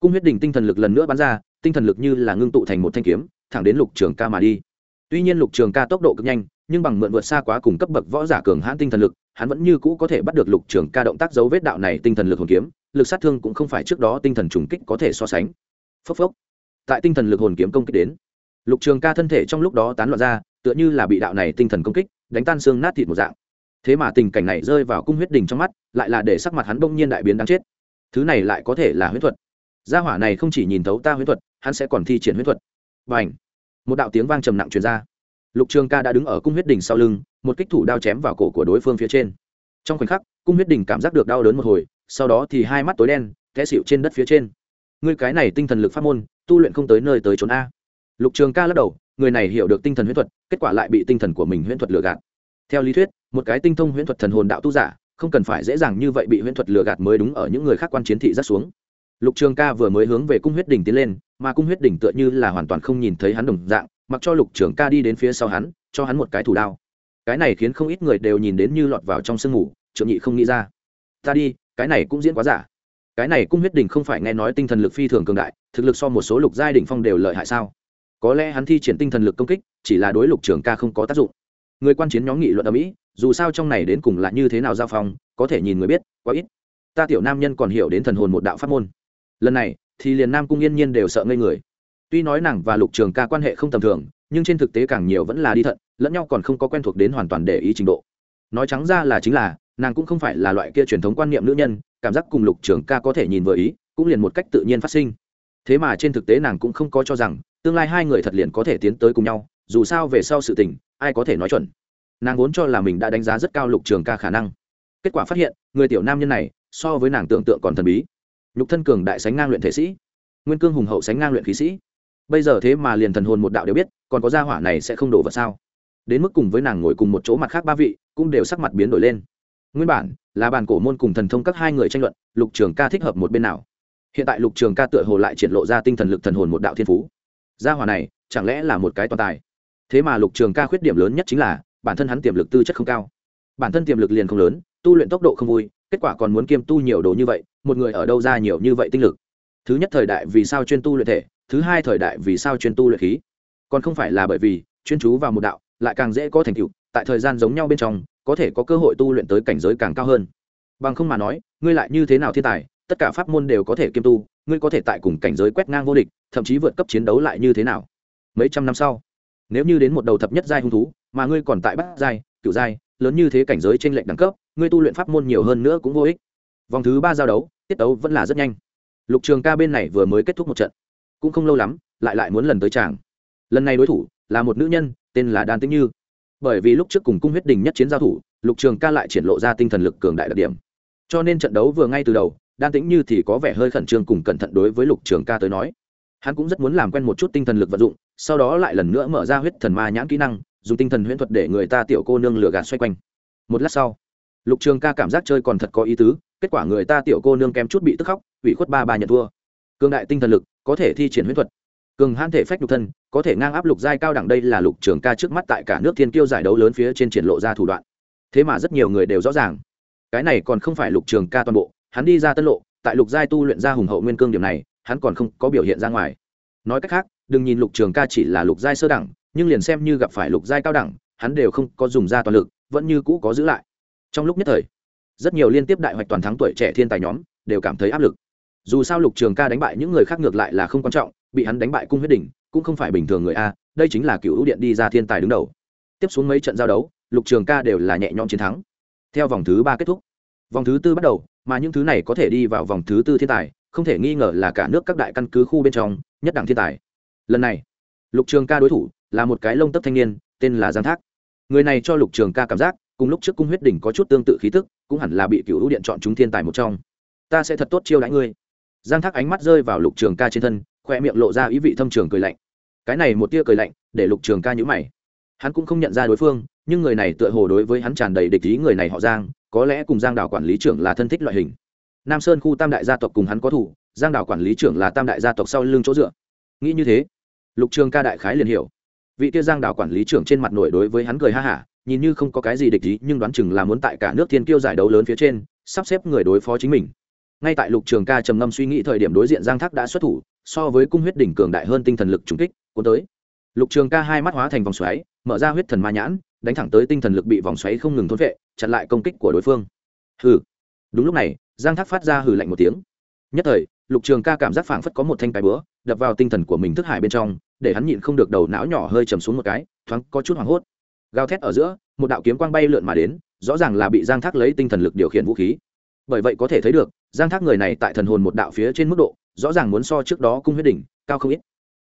Cung huyết đỉnh tinh thần lực lần nữa bắn ra, tinh thần lực như là ngưng tụ thành một thanh kiếm, thẳng đến lục trường ca mà đi. Tuy nhiên lục trường ca tốc độ cực nhanh, nhưng bằng mượn vượt xa quá cùng cấp bậc võ giả cường hãn tinh thần lực, hắn vẫn như cũ có thể bắt được lục trường ca động tác dấu vết đạo này tinh thần lực hồn kiếm, lực sát thương cũng không phải trước đó tinh thần trùng kích có thể so sánh. Phốc phốc. Tại tinh thần lực hồn kiếm công kích đến lục trường ca thân thể trong lúc đó tán loạn ra, tựa như là bị đạo này tinh thần công kích, đánh tan xương nát thịt một dạng. Thế mà tình cảnh này rơi vào cung huyết đình trong mắt, lại là để sắc mặt hắn bỗng nhiên đại biến đáng chết. Thứ này lại có thể là huyết thuật. Gia hỏa này không chỉ nhìn thấu ta huyết thuật, hắn sẽ còn thi triển huyết thuật. Và ảnh một đạo tiếng vang trầm nặng truyền ra. Lục trường ca đã đứng ở cung huyết đình sau lưng, một kích thủ đao chém vào cổ của đối phương phía trên. Trong khoảnh khắc, cung huyết đình cảm giác được đau đớn một hồi, sau đó thì hai mắt tối đen, té xịu trên đất phía trên. Ngươi cái này tinh thần lực pháp môn, tu luyện không tới nơi tới trốn a lục trường ca lắc đầu, người này hiểu được tinh thần huyễn thuật, kết quả lại bị tinh thần của mình huyễn thuật lừa gạt. Theo lý thuyết, một cái tinh thông huyễn thuật thần hồn đạo tu giả, không cần phải dễ dàng như vậy bị huyễn thuật lừa gạt mới đúng ở những người khác quan chiến thị rất xuống. Lục trường ca vừa mới hướng về cung huyết đỉnh tiến lên, mà cung huyết đỉnh tựa như là hoàn toàn không nhìn thấy hắn đồng dạng, mặc cho lục trường ca đi đến phía sau hắn, cho hắn một cái thủ đao. Cái này khiến không ít người đều nhìn đến như lọt vào trong sương ngủ trượng nhị không nghĩ ra. Ta đi, cái này cũng diễn quá giả. Cái này cung huyết đỉnh không phải nghe nói tinh thần lực phi thường cường đại, thực lực so một số lục giai đỉnh phong đều lợi hại sao? Có lẽ hắn thi triển tinh thần lực công kích, chỉ là đối lục trường ca không có tác dụng. Người quan chiến nhóm nghị luận ở mỹ, dù sao trong này đến cùng là như thế nào giao phong, có thể nhìn người biết, quá ít. Ta tiểu nam nhân còn hiểu đến thần hồn một đạo pháp môn. Lần này, thì liền nam cung yên nhiên đều sợ ngây người. Tuy nói nàng và lục trường ca quan hệ không tầm thường, nhưng trên thực tế càng nhiều vẫn là đi thận, lẫn nhau còn không có quen thuộc đến hoàn toàn để ý trình độ. Nói trắng ra là chính là, nàng cũng không phải là loại kia truyền thống quan niệm nữ nhân, cảm giác cùng lục trường ca có thể nhìn vừa ý, cũng liền một cách tự nhiên phát sinh. Thế mà trên thực tế nàng cũng không có cho rằng tương lai hai người thật liền có thể tiến tới cùng nhau, dù sao về sau sự tình, ai có thể nói chuẩn. Nàng vốn cho là mình đã đánh giá rất cao lục trường ca khả năng. Kết quả phát hiện, người tiểu nam nhân này, so với nàng tưởng tượng còn thần bí. Nhục thân cường đại sánh ngang luyện thể sĩ. Nguyên cương hùng hậu sánh ngang luyện khí sĩ. Bây giờ thế mà liền thần hồn một đạo đều biết, còn có gia hỏa này sẽ không đổ vật sao? Đến mức cùng với nàng ngồi cùng một chỗ mặt khác ba vị, cũng đều sắc mặt biến đổi lên. Nguyên bản, là bàn cổ môn cùng thần thông các hai người tranh luận, lục trường ca thích hợp một bên nào. Hiện tại lục trường ca tựa hồ lại triển lộ ra tinh thần lực thần hồn một đạo thiên phú gia hỏa này, chẳng lẽ là một cái toàn tài? Thế mà lục trường ca khuyết điểm lớn nhất chính là, bản thân hắn tiềm lực tư chất không cao. Bản thân tiềm lực liền không lớn, tu luyện tốc độ không vui, kết quả còn muốn kiêm tu nhiều đồ như vậy, một người ở đâu ra nhiều như vậy tinh lực? Thứ nhất thời đại vì sao chuyên tu luyện thể, thứ hai thời đại vì sao chuyên tu luyện khí? Còn không phải là bởi vì, chuyên chú vào một đạo, lại càng dễ có thành tựu, tại thời gian giống nhau bên trong, có thể có cơ hội tu luyện tới cảnh giới càng cao hơn. Bằng không mà nói, ngươi lại như thế nào thiên tài, tất cả pháp môn đều có thể kiêm tu ngươi có thể tại cùng cảnh giới quét ngang vô địch, thậm chí vượt cấp chiến đấu lại như thế nào? Mấy trăm năm sau, nếu như đến một đầu thập nhất giai hung thú, mà ngươi còn tại bát giai cựu giai, lớn như thế cảnh giới trên lệnh đẳng cấp, ngươi tu luyện pháp môn nhiều hơn nữa cũng vô ích. Vòng thứ ba giao đấu, tiết đấu vẫn là rất nhanh. Lục trường ca bên này vừa mới kết thúc một trận. Cũng không lâu lắm, lại lại muốn lần tới chàng. Lần này đối thủ là một nữ nhân, tên là đan tĩnh như. Bởi vì lúc trước cùng cung huyết đình nhất chiến giao thủ, lục trường ca lại triển lộ ra tinh thần lực cường đại đặc điểm. Cho nên trận đấu vừa ngay từ đầu đan tĩnh như thì có vẻ hơi khẩn trương cùng cẩn thận đối với lục trường ca tới nói. Hắn cũng rất muốn làm quen một chút tinh thần lực vận dụng, sau đó lại lần nữa mở ra huyết thần ma nhãn kỹ năng, dùng tinh thần huyễn thuật để người ta tiểu cô nương lừa gạt xoay quanh. Một lát sau, lục trường ca cảm giác chơi còn thật có ý tứ, kết quả người ta tiểu cô nương kém chút bị tức khóc, ủy khuất ba ba nhận thua. Cường đại tinh thần lực, có thể thi triển huyễn thuật. Cường hãn thể phách lục thân, có thể ngang áp lục giai cao đẳng đây là lục trường ca trước mắt tại cả nước thiên kiêu giải đấu lớn phía trên triển lộ ra thủ đoạn. Thế mà rất nhiều người đều rõ ràng, cái này còn không phải lục trường ca toàn bộ hắn đi ra tân lộ, tại lục giai tu luyện ra hùng hậu nguyên cương điểm này, hắn còn không có biểu hiện ra ngoài. Nói cách khác, đừng nhìn lục trường ca chỉ là lục giai sơ đẳng, nhưng liền xem như gặp phải lục giai cao đẳng, hắn đều không có dùng ra toàn lực, vẫn như cũ có giữ lại. Trong lúc nhất thời, rất nhiều liên tiếp đại hoạch toàn thắng tuổi trẻ thiên tài nhóm đều cảm thấy áp lực. Dù sao lục trường ca đánh bại những người khác ngược lại là không quan trọng, bị hắn đánh bại cung huyết đỉnh, cũng không phải bình thường người a, đây chính là cựu ưu điện đi ra thiên tài đứng đầu. Tiếp xuống mấy trận giao đấu, lục trường ca đều là nhẹ nhõm chiến thắng. Theo vòng thứ ba kết thúc, vòng thứ tư bắt đầu mà những thứ này có thể đi vào vòng thứ tư thiên tài, không thể nghi ngờ là cả nước các đại căn cứ khu bên trong, nhất đẳng thiên tài. Lần này, lục trường ca đối thủ là một cái lông tấp thanh niên, tên là giang thác. Người này cho lục trường ca cảm giác, cùng lúc trước cung huyết đỉnh có chút tương tự khí tức, cũng hẳn là bị cựu ưu điện chọn chúng thiên tài một trong. Ta sẽ thật tốt chiêu đãi ngươi. Giang thác ánh mắt rơi vào lục trường ca trên thân, khoe miệng lộ ra ý vị thâm trường cười lạnh. Cái này một tia cười lạnh, để lục trường ca nhữ mày. Hắn cũng không nhận ra đối phương, nhưng người này tựa hồ đối với hắn tràn đầy địch ý người này họ giang có lẽ cùng giang đảo quản lý trưởng là thân thích loại hình. Nam sơn khu tam đại gia tộc cùng hắn có thủ, giang đảo quản lý trưởng là tam đại gia tộc sau lưng chỗ dựa. Nghĩ như thế, lục trường ca đại khái liền hiểu. Vị kia giang đảo quản lý trưởng trên mặt nổi đối với hắn cười ha hả, nhìn như không có cái gì địch ý, nhưng đoán chừng là muốn tại cả nước thiên kiêu giải đấu lớn phía trên, sắp xếp người đối phó chính mình. Ngay tại lục trường ca trầm ngâm suy nghĩ thời điểm đối diện giang thác đã xuất thủ, so với cung huyết đỉnh cường đại hơn tinh thần lực trùng kích, cuốn tới. Lục trường ca hai mắt hóa thành vòng xoáy, mở ra huyết thần ma nhãn đánh thẳng tới tinh thần lực bị vòng xoáy không ngừng thôn vệ, chặn lại công kích của đối phương. Hừ. Đúng lúc này, giang thác phát ra hừ lạnh một tiếng. Nhất thời, lục trường ca cảm giác phảng phất có một thanh cái búa, đập vào tinh thần của mình thức hải bên trong, để hắn nhịn không được đầu não nhỏ hơi chầm xuống một cái, thoáng có chút hoảng hốt. Gào thét ở giữa, một đạo kiếm quang bay lượn mà đến, rõ ràng là bị giang thác lấy tinh thần lực điều khiển vũ khí. Bởi vậy có thể thấy được, giang thác người này tại thần hồn một đạo phía trên mức độ, rõ ràng muốn so trước đó cung huyết đỉnh, cao không ít.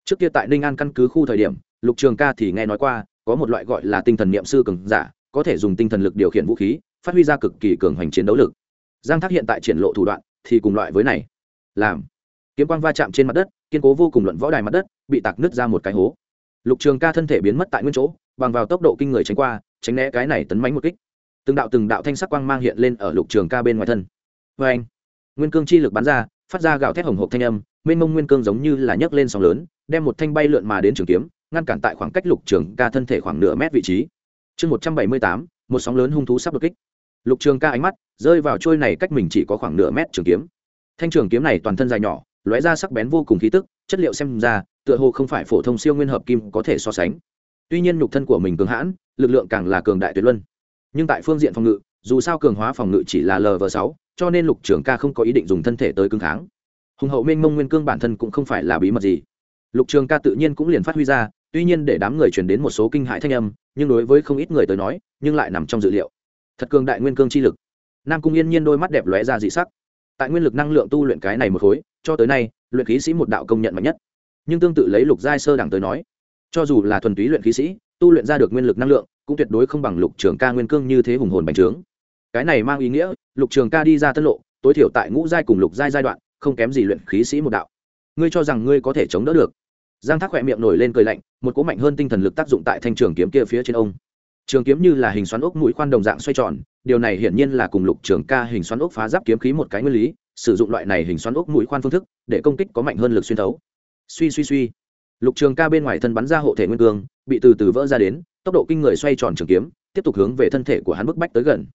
Trước kia tại ninh an căn cứ khu thời điểm, lục trường ca thì nghe nói qua có một loại gọi là tinh thần niệm sư cường giả, có thể dùng tinh thần lực điều khiển vũ khí, phát huy ra cực kỳ cường hoành chiến đấu lực. Giang thác hiện tại triển lộ thủ đoạn thì cùng loại với này. Làm. Kiếm quang va chạm trên mặt đất, kiên cố vô cùng luận võ đài mặt đất, bị tạc nứt ra một cái hố. Lục trường ca thân thể biến mất tại nguyên chỗ, bằng vào tốc độ kinh người tránh qua, tránh né cái này tấn mánh một kích. Từng đạo từng đạo thanh sắc quang mang hiện lên ở lục trường ca bên ngoài thân. Vê anh nguyên cương chi lực bắn ra, phát ra gạo thét hồng hộp thanh âm, mênh mông nguyên cương giống như là nhấc lên sóng lớn, đem một thanh bay lượn mà đến trường kiếm ngăn cản tại khoảng cách lục trường ca thân thể khoảng nửa mét vị trí. Chương một trăm bảy mươi tám, một sóng lớn hung thú sắp đột kích. Lục trường ca ánh mắt rơi vào trôi này cách mình chỉ có khoảng nửa mét trường kiếm. Thanh trường kiếm này toàn thân dài nhỏ, lóe ra sắc bén vô cùng khí tức, chất liệu xem ra, tựa hồ không phải phổ thông siêu nguyên hợp kim có thể so sánh. Tuy nhiên nhục thân của mình cường hãn, lực lượng càng là cường đại tuyệt luân. Nhưng tại phương diện phòng ngự, dù sao cường hóa phòng ngự chỉ là lv sáu, cho nên lục trường ca không có ý định dùng thân thể tới cứng kháng. Hùng hậu minh mông nguyên cương bản thân cũng không phải là bí mật gì. Lục trường ca tự nhiên cũng liền phát huy ra tuy nhiên để đám người truyền đến một số kinh hãi thanh âm, nhưng đối với không ít người tới nói, nhưng lại nằm trong dự liệu. Thật cường đại nguyên cương chi lực. Nam cung yên nhiên đôi mắt đẹp lóe ra dị sắc. Tại nguyên lực năng lượng tu luyện cái này một khối, cho tới nay, luyện khí sĩ một đạo công nhận mạnh nhất. Nhưng tương tự lấy lục giai sơ đẳng tới nói, cho dù là thuần túy luyện khí sĩ, tu luyện ra được nguyên lực năng lượng, cũng tuyệt đối không bằng lục trường ca nguyên cương như thế hùng hồn bành trướng. Cái này mang ý nghĩa, lục trường ca đi ra tân lộ, tối thiểu tại ngũ giai cùng lục giai giai đoạn, không kém gì luyện khí sĩ một đạo. Ngươi cho rằng ngươi có thể chống đỡ được? Giang thác khỏe miệng nổi lên cười lạnh một cỗ mạnh hơn tinh thần lực tác dụng tại thanh trường kiếm kia phía trên ông. Trường kiếm như là hình xoắn ốc mũi khoan đồng dạng xoay tròn, điều này hiển nhiên là cùng lục trường ca hình xoắn ốc phá giáp kiếm khí một cái nguyên lý, sử dụng loại này hình xoắn ốc mũi khoan phương thức, để công kích có mạnh hơn lực xuyên thấu. Suy suy suy. Lục trường ca bên ngoài thân bắn ra hộ thể nguyên cương, bị từ từ vỡ ra đến, tốc độ kinh người xoay tròn trường kiếm, tiếp tục hướng về thân thể của hắn bức bách tới gần.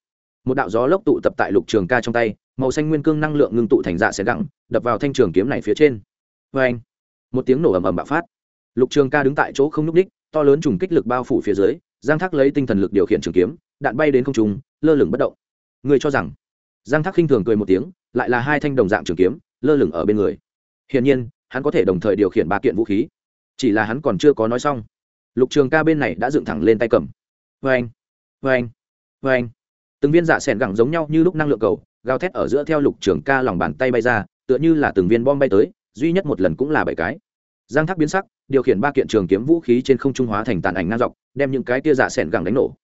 Một đạo gió lốc tụ tập tại lục trường ca trong tay, màu xanh nguyên cương năng lượng ngưng tụ thành dạ xẻ gẳng, đập vào thanh trường kiếm này phía trên. Vê anh một tiếng nổ ầm ầm bạo phát lục trường ca đứng tại chỗ không nhúc ních to lớn trùng kích lực bao phủ phía dưới, giang thác lấy tinh thần lực điều khiển trường kiếm, đạn bay đến không trung, lơ lửng bất động. Người cho rằng, giang thác khinh thường cười một tiếng, lại là hai thanh đồng dạng trường kiếm, lơ lửng ở bên người. Hiển nhiên, hắn có thể đồng thời điều khiển ba kiện vũ khí. Chỉ là hắn còn chưa có nói xong. Lục trường ca bên này đã dựng thẳng lên tay cầm. Vê anh vê anh vê anh từng viên dạ s ẻ n gẳng giống nhau như lúc năng lượng cầu, gào thét ở giữa theo lục trường ca lòng bàn tay bay ra, tựa như là từng viên bom bay tới, duy nhất một lần cũng là bảy cái. Giang thác biến sắc điều khiển ba kiện trường kiếm vũ khí trên không trung hóa thành tàn ảnh ngang dọc, đem những cái tia dạ s ẻ n gẳng đánh nổ.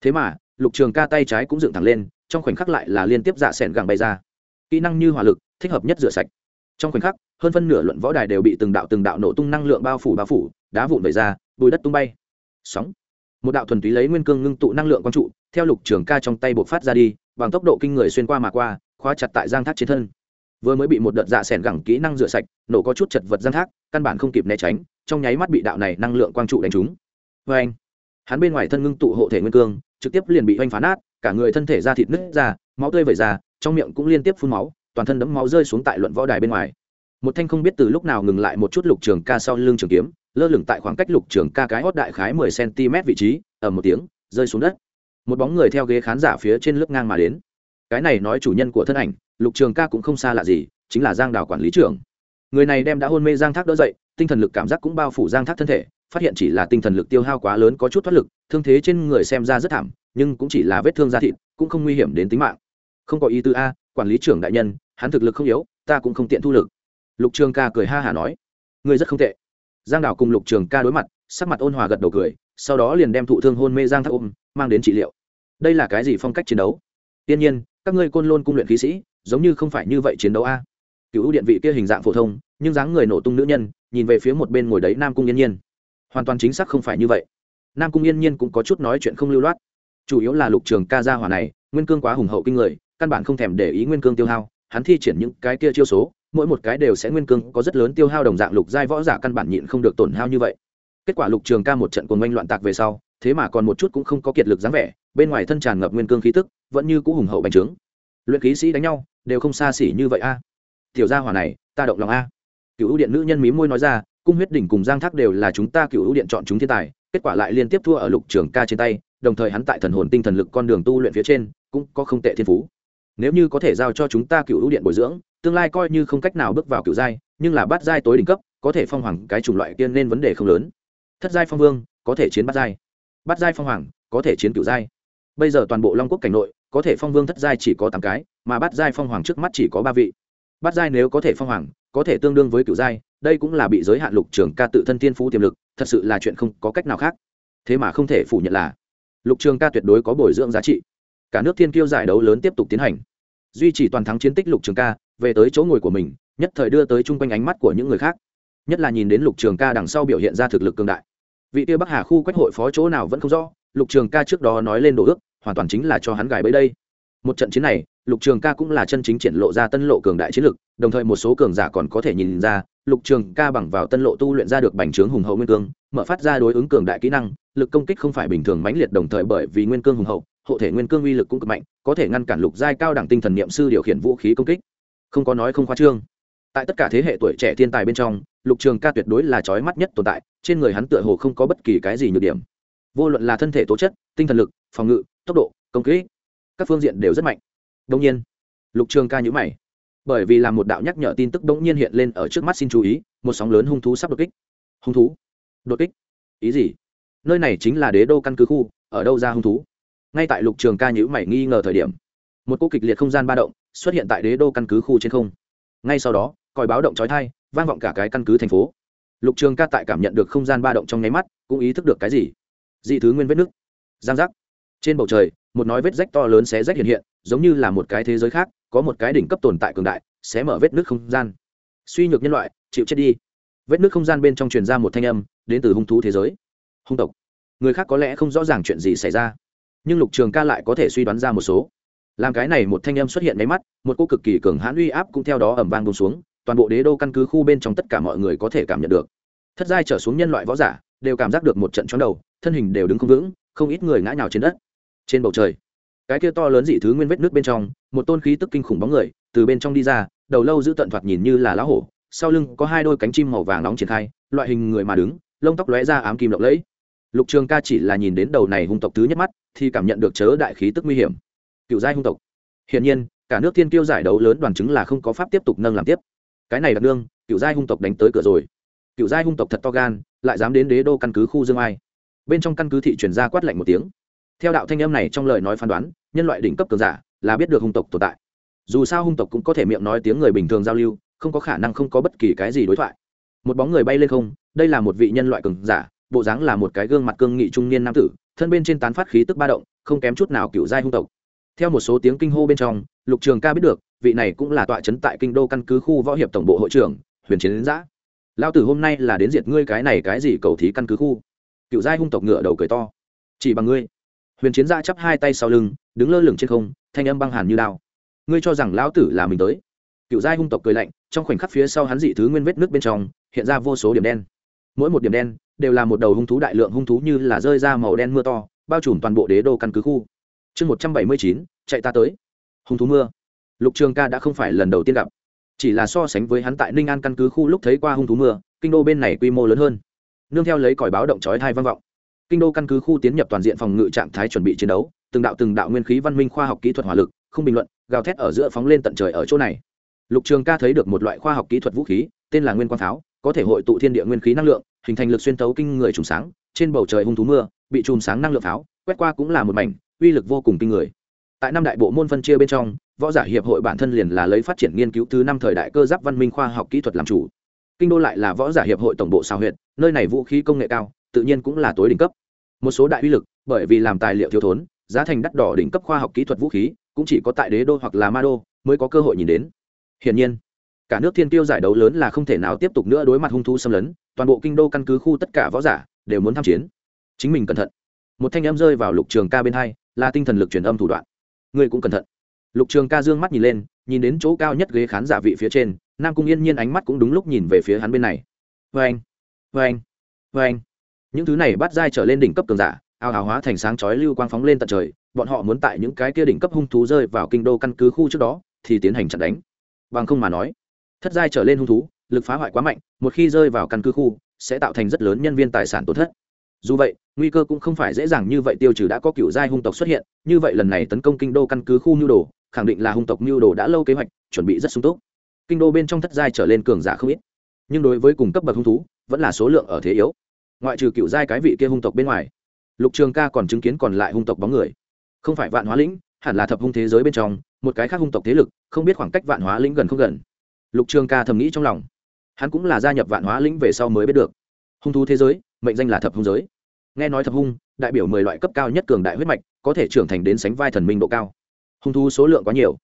Thế mà, lục trường ca tay trái cũng dựng thẳng lên, trong khoảnh khắc lại là liên tiếp dạ s ẻ n gẳng bay ra. Kỹ năng như hỏa lực, thích hợp nhất rửa sạch. Trong khoảnh khắc, hơn phân nửa luận võ đài đều bị từng đạo từng đạo nổ tung năng lượng bao phủ bao phủ, đá vụn vẩy ra, bùi đất tung bay. Sóng. Một đạo thuần túy lấy nguyên cương ngưng tụ năng lượng quang trụ, theo lục trường ca trong tay bộc phát ra đi, bằng tốc độ kinh người xuyên qua mà qua, khóa chặt tại giang thác trên thân. Vừa mới bị một đợt dạ s ẻ n gẳng kỹ năng rửa sạch, nổ có chút chật vật giang thác, căn bản không kịp né tránh trong nháy mắt bị đạo này năng lượng quang trụ đánh trúng. Vê anh, hắn bên ngoài thân ngưng tụ hộ thể nguyên cương, trực tiếp liền bị oanh phá nát, cả người thân thể ra thịt nứt ra, máu tươi vẩy ra, trong miệng cũng liên tiếp phun máu, toàn thân đẫm máu rơi xuống tại luận võ đài bên ngoài. Một thanh không biết từ lúc nào ngừng lại một chút lục trường ca sau lưng trường kiếm, lơ lửng tại khoảng cách lục trường ca cái hót đại khái mười cm vị trí ở một tiếng, rơi xuống đất. Một bóng người theo ghế khán giả phía trên lớp ngang mà đến. Cái này nói chủ nhân của thân ảnh, lục trường ca cũng không xa lạ gì, chính là giang đào quản lý trưởng. Người này đem đã hôn mê giang thác đỡ dậy tinh thần lực cảm giác cũng bao phủ giang thác thân thể, phát hiện chỉ là tinh thần lực tiêu hao quá lớn có chút thoát lực, thương thế trên người xem ra rất thảm, nhưng cũng chỉ là vết thương da thịt, cũng không nguy hiểm đến tính mạng. Không có ý tư a, quản lý trưởng đại nhân, hắn thực lực không yếu, ta cũng không tiện thu lực. Lục trường ca cười ha hả nói, ngươi rất không tệ. Giang đảo cùng lục trường ca đối mặt, sắc mặt ôn hòa gật đầu cười, sau đó liền đem thụ thương hôn mê giang thác ôm, mang đến trị liệu. Đây là cái gì phong cách chiến đấu? Tiên nhiên, các ngươi côn lôn cung luyện khí sĩ, giống như không phải như vậy chiến đấu a. Cựu điện vị kia hình dạng phổ thông, nhưng dáng người nổ tung nữ nhân nhìn về phía một bên ngồi đấy nam cung yên nhiên. Hoàn toàn chính xác không phải như vậy. Nam cung yên nhiên cũng có chút nói chuyện không lưu loát. Chủ yếu là lục trường ca gia hỏa này, nguyên cương quá hùng hậu kinh người, căn bản không thèm để ý nguyên cương tiêu hao, hắn thi triển những cái kia chiêu số, mỗi một cái đều sẽ nguyên cương có rất lớn tiêu hao đồng dạng lục giai võ giả căn bản nhịn không được tổn hao như vậy. Kết quả lục trường ca một trận cuồng oanh loạn tạc về sau, thế mà còn một chút cũng không có kiệt lực dáng vẻ, bên ngoài thân tràn ngập nguyên cương khí tức, vẫn như cũ hùng hậu bành trướng. Luyện khí sĩ đánh nhau, đều không xa xỉ như vậy a. Tiểu gia hỏa này, ta động lòng a cựu điện nữ nhân mí môi nói ra, cung huyết đỉnh cùng giang thác đều là chúng ta cựu điện chọn chúng thiên tài, kết quả lại liên tiếp thua ở lục trường ca trên tay, đồng thời hắn tại thần hồn tinh thần lực con đường tu luyện phía trên, cũng có không tệ thiên phú. Nếu như có thể giao cho chúng ta cựu điện bồi dưỡng, tương lai coi như không cách nào bước vào cựu giai, nhưng là bát giai tối đỉnh cấp, có thể phong hoàng cái chủng loại kia nên vấn đề không lớn. Thất giai phong vương, có thể chiến bát giai. Bát giai phong hoàng, có thể chiến cựu giai. Bây giờ toàn bộ long quốc cảnh nội, có thể phong vương thất giai chỉ có tám cái, mà bát giai phong hoàng trước mắt chỉ có ba vị. Bát giai nếu có thể phong hoàng có thể tương đương với cựu giai, đây cũng là bị giới hạn lục trường ca tự thân thiên phú tiềm lực, thật sự là chuyện không có cách nào khác. Thế mà không thể phủ nhận là, lục trường ca tuyệt đối có bồi dưỡng giá trị. Cả nước thiên kiêu giải đấu lớn tiếp tục tiến hành. Duy trì toàn thắng chiến tích lục trường ca, về tới chỗ ngồi của mình, nhất thời đưa tới chung quanh ánh mắt của những người khác. Nhất là nhìn đến lục trường ca đằng sau biểu hiện ra thực lực cường đại. Vị tiêu bắc hà khu quách hội phó chỗ nào vẫn không rõ, lục trường ca trước đó nói lên đồ ước, hoàn toàn chính là cho hắn gài bấy đây. Một trận chiến này lục trường ca cũng là chân chính triển lộ ra tân lộ cường đại chiến lực, đồng thời một số cường giả còn có thể nhìn ra, lục trường ca bằng vào tân lộ tu luyện ra được bành trướng hùng hậu nguyên cương, mở phát ra đối ứng cường đại kỹ năng, lực công kích không phải bình thường mãnh liệt đồng thời bởi vì nguyên cương hùng hậu, hộ thể nguyên cương uy lực cũng cực mạnh, có thể ngăn cản lục giai cao đẳng tinh thần niệm sư điều khiển vũ khí công kích. Không có nói không khoa trương. Tại tất cả thế hệ tuổi trẻ thiên tài bên trong, lục trường ca tuyệt đối là trói mắt nhất tồn tại, trên người hắn tựa hồ không có bất kỳ cái gì nhược điểm. Vô luận là thân thể tố chất, tinh thần lực, phòng ngự, tốc độ, công kích, các phương diện đều rất mạnh đông nhiên, lục trường ca nhữ mày, bởi vì là một đạo nhắc nhở tin tức đông nhiên hiện lên ở trước mắt xin chú ý, một sóng lớn hung thú sắp đột kích. Hung thú? Đột kích? Ý gì? Nơi này chính là đế đô căn cứ khu, ở đâu ra hung thú? Ngay tại lục trường ca nhữ mày nghi ngờ thời điểm, một cô kịch liệt không gian ba động xuất hiện tại đế đô căn cứ khu trên không. Ngay sau đó, còi báo động trói thai vang vọng cả cái căn cứ thành phố. Lục trường ca tại cảm nhận được không gian ba động trong nháy mắt, cũng ý thức được cái gì? Dị thứ nguyên vết nước giang giác trên bầu trời, một nói vết rách to lớn xé rách hiện hiện, giống như là một cái thế giới khác, có một cái đỉnh cấp tồn tại cường đại xé mở vết nước không gian. Suy nhược nhân loại, chịu chết đi. Vết nước không gian bên trong truyền ra một thanh âm, đến từ hung thú thế giới. Hung tộc. Người khác có lẽ không rõ ràng chuyện gì xảy ra, nhưng lục trường ca lại có thể suy đoán ra một số. Làm cái này một thanh âm xuất hiện máy mắt, một cô cực kỳ cường hãn uy áp cũng theo đó ẩm vang bông xuống, toàn bộ đế đô căn cứ khu bên trong tất cả mọi người có thể cảm nhận được. Thất giai trở xuống nhân loại võ giả đều cảm giác được một trận chóng đầu, thân hình đều đứng không vững, không ít người ngã nhào trên đất trên bầu trời. Cái kia to lớn dị thứ nguyên vết nước bên trong, một tôn khí tức kinh khủng bóng người, từ bên trong đi ra, đầu lâu giữ tận thoạt nhìn như là lá hổ, sau lưng có hai đôi cánh chim màu vàng nóng triển khai, loại hình người mà đứng, lông tóc lóe ra ám kim lộng lẫy. Lục trường ca chỉ là nhìn đến đầu này hung tộc thứ nhất mắt, thì cảm nhận được chớ đại khí tức nguy hiểm. Cựu giai hung tộc. Hiển nhiên, cả nước thiên kiêu giải đấu lớn đoàn chứng là không có pháp tiếp tục nâng làm tiếp. Cái này đặc đương cựu giai hung tộc đánh tới cửa rồi. Cựu giai hung tộc thật to gan, lại dám đến đế đô căn cứ khu dương ai. Bên trong căn cứ thị truyền ra quát lạnh một tiếng theo đạo thanh âm này trong lời nói phán đoán, nhân loại đỉnh cấp cường giả là biết được hung tộc tồn tại. Dù sao hung tộc cũng có thể miệng nói tiếng người bình thường giao lưu, không có khả năng không có bất kỳ cái gì đối thoại. Một bóng người bay lên không, đây là một vị nhân loại cường giả, bộ dáng là một cái gương mặt cương nghị trung niên nam tử, thân bên trên tán phát khí tức ba động, không kém chút nào cựu giai hung tộc. Theo một số tiếng kinh hô bên trong, lục trường ca biết được, vị này cũng là tọa trấn tại kinh đô căn cứ khu võ hiệp tổng bộ hội trưởng, huyền chiến giã. Lao tử hôm nay là đến diệt ngươi cái này cái gì cầu thí căn cứ khu? Cựu giai hung tộc ngựa đầu cười to. Chỉ bằng ngươi huyền chiến gia chắp hai tay sau lưng, đứng lơ lửng trên không, thanh âm băng hàn như đao. Ngươi cho rằng lão tử là mình tới? Cựu giai hung tộc cười lạnh, trong khoảnh khắc phía sau hắn dị thứ nguyên vết nước bên trong, hiện ra vô số điểm đen. Mỗi một điểm đen đều là một đầu hung thú đại lượng hung thú như là rơi ra màu đen mưa to, bao trùm toàn bộ đế đô căn cứ khu. Chương một trăm bảy mươi chín, chạy ta tới. Hung thú mưa. Lục trường ca đã không phải lần đầu tiên gặp. Chỉ là so sánh với hắn tại ninh an căn cứ khu lúc thấy qua hung thú mưa, kinh đô bên này quy mô lớn hơn. Nương theo lấy còi báo động chói thai vang vọng kinh đô căn cứ khu tiến nhập toàn diện phòng ngự trạng thái chuẩn bị chiến đấu, từng đạo từng đạo nguyên khí văn minh khoa học kỹ thuật hỏa lực, không bình luận, gào thét ở giữa phóng lên tận trời ở chỗ này. Lục trường ca thấy được một loại khoa học kỹ thuật vũ khí, tên là nguyên quang pháo, có thể hội tụ thiên địa nguyên khí năng lượng, hình thành lực xuyên tấu kinh người trùng sáng, trên bầu trời hung thú mưa, bị chùm sáng năng lượng pháo, quét qua cũng là một mảnh, uy lực vô cùng kinh người. Tại năm đại bộ môn phân chia bên trong, võ giả hiệp hội bản thân liền là lấy phát triển nghiên cứu thứ năm thời đại cơ giáp văn minh khoa học kỹ thuật làm chủ. Kinh đô lại là võ giả hiệp hội tổng bộ sao huyện nơi này vũ khí công nghệ cao tự nhiên cũng là tối đỉnh cấp. Một số đại uy lực, bởi vì làm tài liệu thiếu thốn, giá thành đắt đỏ đỉnh cấp khoa học kỹ thuật vũ khí, cũng chỉ có tại đế đô hoặc là ma đô mới có cơ hội nhìn đến. Hiển nhiên, cả nước thiên tiêu giải đấu lớn là không thể nào tiếp tục nữa đối mặt hung thú xâm lấn, toàn bộ kinh đô căn cứ khu tất cả võ giả đều muốn tham chiến. Chính mình cẩn thận. Một thanh âm rơi vào lục trường ca bên hai, là tinh thần lực truyền âm thủ đoạn. Ngươi cũng cẩn thận. Lục trường ca dương mắt nhìn lên, nhìn đến chỗ cao nhất ghế khán giả vị phía trên, nam cung yên nhiên ánh mắt cũng đúng lúc nhìn về phía hắn bên này. Vê anh vê anh vê anh những thứ này bắt dai trở lên đỉnh cấp cường giả, ao hào hóa thành sáng chói lưu quang phóng lên tận trời, bọn họ muốn tại những cái kia đỉnh cấp hung thú rơi vào kinh đô căn cứ khu trước đó, thì tiến hành chặn đánh. Bằng không mà nói, thất giai trở lên hung thú, lực phá hoại quá mạnh, một khi rơi vào căn cứ khu, sẽ tạo thành rất lớn nhân viên tài sản tổn thất. Dù vậy, nguy cơ cũng không phải dễ dàng như vậy tiêu trừ đã có cựu giai hung tộc xuất hiện, như vậy lần này tấn công kinh đô căn cứ khu mưu đồ, khẳng định là hung tộc mưu đồ đã lâu kế hoạch, chuẩn bị rất sung túc. Kinh đô bên trong thất giai trở lên cường giả không ít, nhưng đối với cùng cấp bậc hung thú, vẫn là số lượng ở thế yếu ngoại trừ cựu giai cái vị kia hung tộc bên ngoài, lục trường ca còn chứng kiến còn lại hung tộc bóng người. Không phải vạn hóa lĩnh, hẳn là thập hung thế giới bên trong, một cái khác hung tộc thế lực, không biết khoảng cách vạn hóa lĩnh gần không gần. Lục trường ca thầm nghĩ trong lòng. Hắn cũng là gia nhập vạn hóa lĩnh về sau mới biết được. Hung thú thế giới, mệnh danh là thập hung giới. Nghe nói thập hung, đại biểu mười loại cấp cao nhất cường đại huyết mạch, có thể trưởng thành đến sánh vai thần minh độ cao. Hung thú số lượng quá nhiều.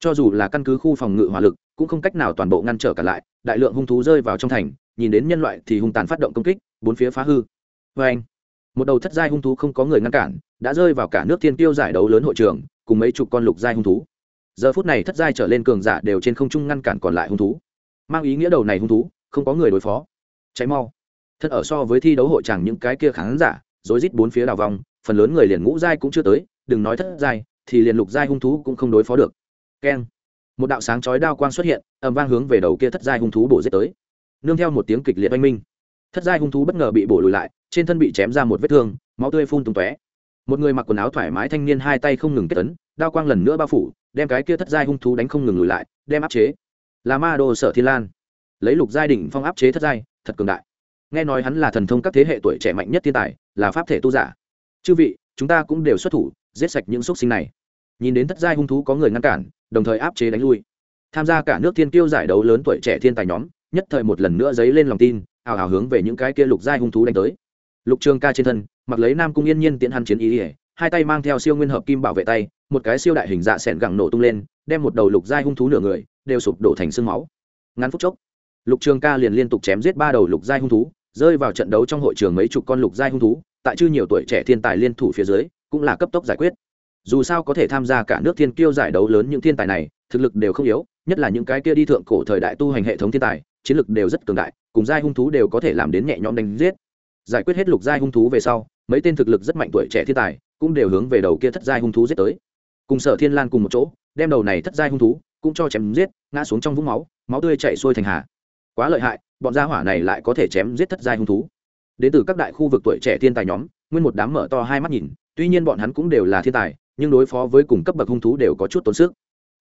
Cho dù là căn cứ khu phòng ngự hỏa lực, cũng không cách nào toàn bộ ngăn trở cả lại, đại lượng hung thú rơi vào trong thành, nhìn đến nhân loại thì hung tàn phát động công kích bốn phía phá hư. Vê anh, một đầu thất giai hung thú không có người ngăn cản, đã rơi vào cả nước thiên tiêu giải đấu lớn hội trường, cùng mấy chục con lục giai hung thú. Giờ phút này thất giai trở lên cường giả đều trên không trung ngăn cản còn lại hung thú. Mang ý nghĩa đầu này hung thú, không có người đối phó. Cháy mau. Thật ở so với thi đấu hội chẳng những cái kia khán giả, rối rít bốn phía đào vòng, phần lớn người liền ngũ giai cũng chưa tới, đừng nói thất giai, thì liền lục giai hung thú cũng không đối phó được. Keng. Một đạo sáng chói đao quang xuất hiện, ầm vang hướng về đầu kia thất giai hung thú bổ giết tới. Nương theo một tiếng kịch liệt oanh minh thất giai hung thú bất ngờ bị bổ lùi lại, trên thân bị chém ra một vết thương, máu tươi phun tung tóe. Một người mặc quần áo thoải mái thanh niên hai tay không ngừng kết tấn đao quang lần nữa bao phủ, đem cái kia thất giai hung thú đánh không ngừng lùi lại, đem áp chế. Là ma đồ sở thiên lan. Lấy lục giai đỉnh phong áp chế thất giai, thật cường đại. Nghe nói hắn là thần thông các thế hệ tuổi trẻ mạnh nhất thiên tài, là pháp thể tu giả. Chư vị, chúng ta cũng đều xuất thủ, giết sạch những xúc sinh này. Nhìn đến thất giai hung thú có người ngăn cản, đồng thời áp chế đánh lui. Tham gia cả nước thiên kiêu giải đấu lớn tuổi trẻ thiên tài nhóm, nhất thời một lần nữa dấy lên lòng tin ào ào hướng về những cái kia lục giai hung thú đánh tới. Lục trường ca trên thân, mặc lấy nam cung yên nhiên tiễn hắn chiến ý ỉa hai tay mang theo siêu nguyên hợp kim bảo vệ tay, một cái siêu đại hình dạ s gẳng nổ tung lên, đem một đầu lục giai hung thú nửa người đều sụp đổ thành sương máu. Ngắn phút chốc, lục trường ca liền liên tục chém giết ba đầu lục giai hung thú, rơi vào trận đấu trong hội trường mấy chục con lục giai hung thú, tại chư nhiều tuổi trẻ thiên tài liên thủ phía dưới, cũng là cấp tốc giải quyết. Dù sao có thể tham gia cả nước thiên kiêu giải đấu lớn những thiên tài này, thực lực đều không yếu, nhất là những cái kia đi thượng cổ thời đại tu hành hệ thống thiên tài chiến lực đều rất cường đại, cùng giai hung thú đều có thể làm đến nhẹ nhõm đánh giết. Giải quyết hết lục giai hung thú về sau, mấy tên thực lực rất mạnh tuổi trẻ thiên tài cũng đều hướng về đầu kia thất giai hung thú giết tới. Cùng sở thiên lan cùng một chỗ, đem đầu này thất giai hung thú cũng cho chém giết, ngã xuống trong vũng máu máu tươi chảy xuôi thành hà. Quá lợi hại, bọn gia hỏa này lại có thể chém giết thất giai hung thú. Đến từ các đại khu vực tuổi trẻ thiên tài nhóm, nguyên một đám mở to hai mắt nhìn, tuy nhiên bọn hắn cũng đều là thiên tài, nhưng đối phó với cùng cấp bậc hung thú đều có chút tốn sức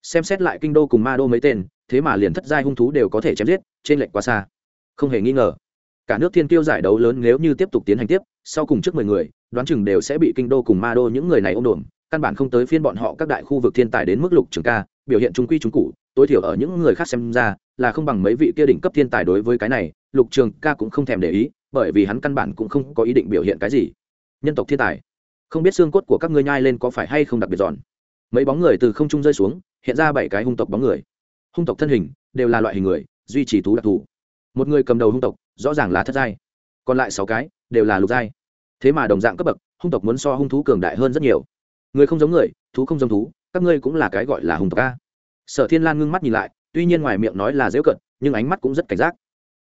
xem xét lại kinh đô cùng ma đô mấy tên, thế mà liền thất giai hung thú đều có thể chém giết, trên lệnh quá xa. Không hề nghi ngờ, cả nước thiên tiêu giải đấu lớn nếu như tiếp tục tiến hành tiếp, sau cùng trước mười người, đoán chừng đều sẽ bị kinh đô cùng ma đô những người này ôm đồn căn bản không tới phiên bọn họ các đại khu vực thiên tài đến mức lục trường ca, biểu hiện trung quy trung cụ, tối thiểu ở những người khác xem ra là không bằng mấy vị kia đỉnh cấp thiên tài đối với cái này, lục trường ca cũng không thèm để ý, bởi vì hắn căn bản cũng không có ý định biểu hiện cái gì. Nhân tộc thiên tài, không biết xương cốt của các ngươi nhai lên có phải hay không đặc biệt giòn. Mấy bóng người từ không trung rơi xuống hiện ra bảy cái hung tộc bóng người. Hung tộc thân hình đều là loại hình người, duy trì thú đặc thù. Một người cầm đầu hung tộc, rõ ràng là thất giai, còn lại sáu cái đều là lục giai. Thế mà đồng dạng cấp bậc, hung tộc muốn so hung thú cường đại hơn rất nhiều. Người không giống người, thú không giống thú, các ngươi cũng là cái gọi là hung tộc a. Sở thiên lan ngưng mắt nhìn lại, tuy nhiên ngoài miệng nói là dễ cận, nhưng ánh mắt cũng rất cảnh giác.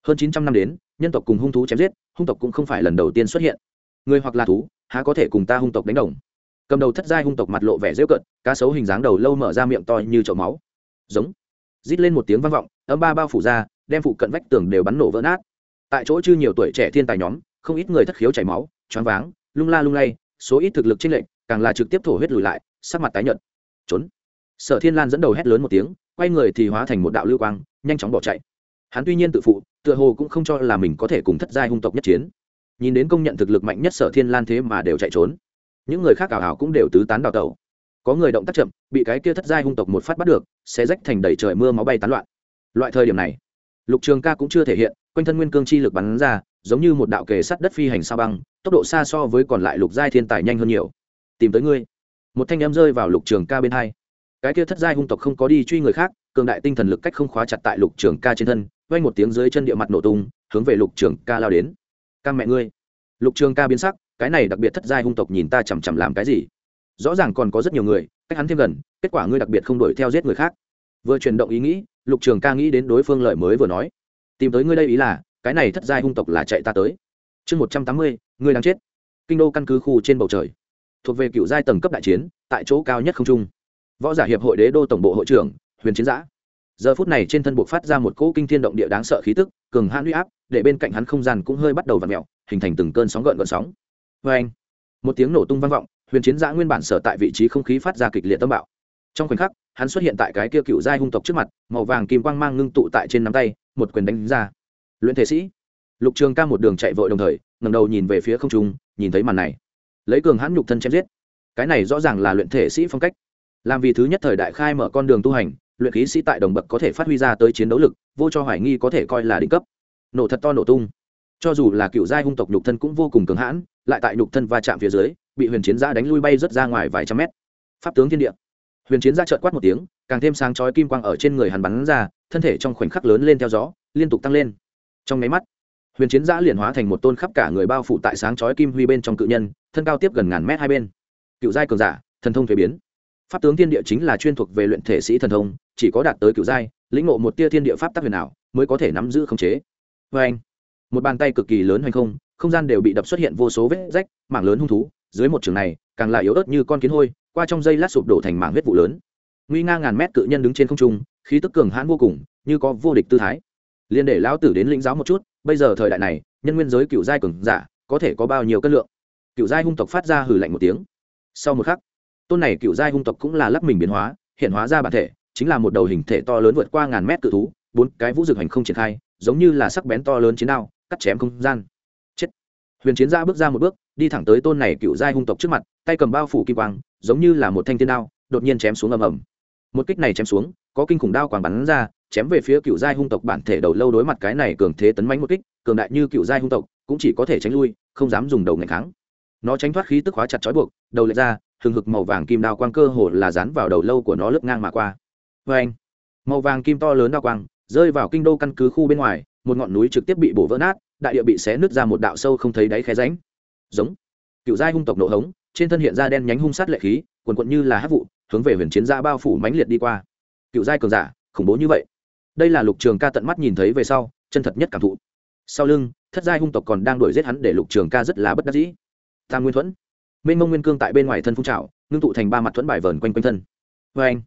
Hơn chín trăm năm đến, nhân tộc cùng hung thú chém giết, hung tộc cũng không phải lần đầu tiên xuất hiện. Người hoặc là thú, há có thể cùng ta hung tộc đánh đồng? Cầm đầu thất giai hung tộc mặt lộ vẻ rêu cận cá sấu hình dáng đầu lâu mở ra miệng to như chậu máu. Giống. Rít lên một tiếng vang vọng, âm ba bao phủ ra, đem phụ cận vách tường đều bắn nổ vỡ nát. Tại chỗ chư nhiều tuổi trẻ thiên tài nhóm, không ít người thất khiếu chảy máu, choáng váng, lung la lung lay, số ít thực lực chênh lệch, càng là trực tiếp thổ huyết lùi lại, sắc mặt tái nhợt. Trốn. Sở thiên lan dẫn đầu hét lớn một tiếng, quay người thì hóa thành một đạo lưu quang, nhanh chóng bỏ chạy. Hắn tuy nhiên tự phụ, tựa hồ cũng không cho là mình có thể cùng thất giai hung tộc nhất chiến. Nhìn đến công nhận thực lực mạnh nhất sở thiên lan thế mà đều chạy trốn những người khác ảo ảo cũng đều tứ tán đào tẩu. Có người động tác chậm, bị cái kia thất giai hung tộc một phát bắt được, sẽ rách thành đầy trời mưa máu bay tán loạn. Loại thời điểm này, lục trường ca cũng chưa thể hiện, quanh thân nguyên cương chi lực bắn ra, giống như một đạo kề sắt đất phi hành sao băng, tốc độ xa so với còn lại lục giai thiên tài nhanh hơn nhiều. Tìm tới ngươi. Một thanh em rơi vào lục trường ca bên hai. Cái kia thất giai hung tộc không có đi truy người khác, cường đại tinh thần lực cách không khóa chặt tại lục trường ca trên thân vay một tiếng dưới chân địa mặt nổ tung, hướng về lục trường ca lao đến. Ca mẹ ngươi. Lục trường ca biến sắc cái này đặc biệt thất giai hung tộc nhìn ta chằm chằm làm cái gì? Rõ ràng còn có rất nhiều người, cách hắn thêm gần, kết quả ngươi đặc biệt không đuổi theo giết người khác. Vừa chuyển động ý nghĩ, lục trường ca nghĩ đến đối phương lợi mới vừa nói. Tìm tới ngươi đây ý là, cái này thất giai hung tộc là chạy ta tới. Chương một trăm tám mươi, ngươi đang chết. Kinh đô căn cứ khu trên bầu trời. Thuộc về cựu giai tầng cấp đại chiến, tại chỗ cao nhất không trung. Võ giả hiệp hội đế đô tổng bộ hội trưởng, huyền chiến giã. Giờ phút này trên thân buộc phát ra một cỗ kinh thiên động địa đáng sợ khí tức, cường hãn huy áp, để bên cạnh hắn không gian cũng hơi bắt đầu v ặ mẹo hình thành từng cơn sóng gợn gợn sóng vê anh, một tiếng nổ tung vang vọng, huyền chiến giã nguyên bản sở tại vị trí không khí phát ra kịch liệt tâm bạo. Trong khoảnh khắc, hắn xuất hiện tại cái kia cựu giai hung tộc trước mặt, màu vàng kim quang mang ngưng tụ tại trên nắm tay, một quyền đánh ra. Luyện thể sĩ, lục trường ca một đường chạy vội đồng thời ngầm đầu nhìn về phía không trung, nhìn thấy màn này. Lấy cường hãn nhục thân chém giết. Cái này rõ ràng là luyện thể sĩ phong cách. Làm vì thứ nhất thời đại khai mở con đường tu hành, luyện khí sĩ tại đồng bậc có thể phát huy ra tới chiến đấu lực, vô cho hoài nghi có thể coi là đỉnh cấp. Nổ thật to nổ tung. Cho dù là cựu giai hung tộc nhục thân cũng vô cùng cường hãn lại tại nhục thân va chạm phía dưới, bị huyền chiến gia đánh lui bay rất ra ngoài vài trăm mét. Pháp tướng thiên địa. Huyền chiến gia trợn quát một tiếng, càng thêm sáng chói kim quang ở trên người hắn bắn ra, thân thể trong khoảnh khắc lớn lên theo gió, liên tục tăng lên. Trong máy mắt, huyền chiến gia liền hóa thành một tôn khắp cả người bao phủ tại sáng chói kim huy bên trong cự nhân, thân cao tiếp gần ngàn mét hai bên. Cựu giai cường giả, thần thông thuế biến. Pháp tướng thiên địa chính là chuyên thuộc về luyện thể sĩ thần thông, chỉ có đạt tới cựu giai, lĩnh ngộ một tia thiên địa pháp tác huyền ảo, mới có thể nắm giữ khống chế. Vê anh một bàn tay cực kỳ lớn hay không không gian đều bị đập xuất hiện vô số vết rách, mảng lớn hung thú, dưới một trường này, càng lại yếu ớt như con kiến hôi, qua trong dây lát sụp đổ thành mảng huyết vụ lớn. Nguy nga ngàn mét cự nhân đứng trên không trung, khí tức cường hãn vô cùng, như có vô địch tư thái. Liên để lão tử đến lĩnh giáo một chút, bây giờ thời đại này, nhân nguyên giới cựu giai cường giả, có thể có bao nhiêu cân lượng? Cựu giai hung tộc phát ra hử lạnh một tiếng. Sau một khắc, tôn này cựu giai hung tộc cũng là lắc mình biến hóa, hiện hóa ra bản thể, chính là một đầu hình thể to lớn vượt qua ngàn mét cự thú, bốn cái vũ dược hành không triển khai, giống như là sắc bén to lớn chiến đao, cắt chém không gian huyền chiến gia bước ra một bước, đi thẳng tới tôn này cựu giai hung tộc trước mặt, tay cầm bao phủ kim quang, giống như là một thanh thiên đao, đột nhiên chém xuống ầm ầm. Một kích này chém xuống, có kinh khủng đao quàng bắn ra, chém về phía cựu giai hung tộc bản thể đầu lâu đối mặt cái này cường thế tấn mãnh một kích, cường đại như cựu giai hung tộc, cũng chỉ có thể tránh lui, không dám dùng đầu ngày kháng. Nó tránh thoát khí tức hóa chặt trói buộc, đầu lệch ra, hừng hực màu vàng kim đao quang cơ hồ là dán vào đầu lâu của nó lướt ngang mà qua. Vê anh màu vàng kim to lớn đao quang, rơi vào kinh đô căn cứ khu bên ngoài, một ngọn núi trực tiếp bị bổ vỡ nát đại địa bị xé nứt ra một đạo sâu không thấy đáy khe ránh giống. Cựu giai hung tộc nộ hống, trên thân hiện ra đen nhánh hung sát lệ khí, quần quận như là hát vụ, hướng về huyền chiến gia bao phủ mãnh liệt đi qua. Cựu giai cường giả, khủng bố như vậy. Đây là lục trường ca tận mắt nhìn thấy về sau, chân thật nhất cảm thụ. Sau lưng, thất giai hung tộc còn đang đuổi giết hắn để lục trường ca rất là bất đắc dĩ. Tam nguyên thuẫn. Minh mông nguyên cương tại bên ngoài thân phun trào, ngưng tụ thành ba mặt thuẫn bài vờn quanh quanh thân. Vê anh,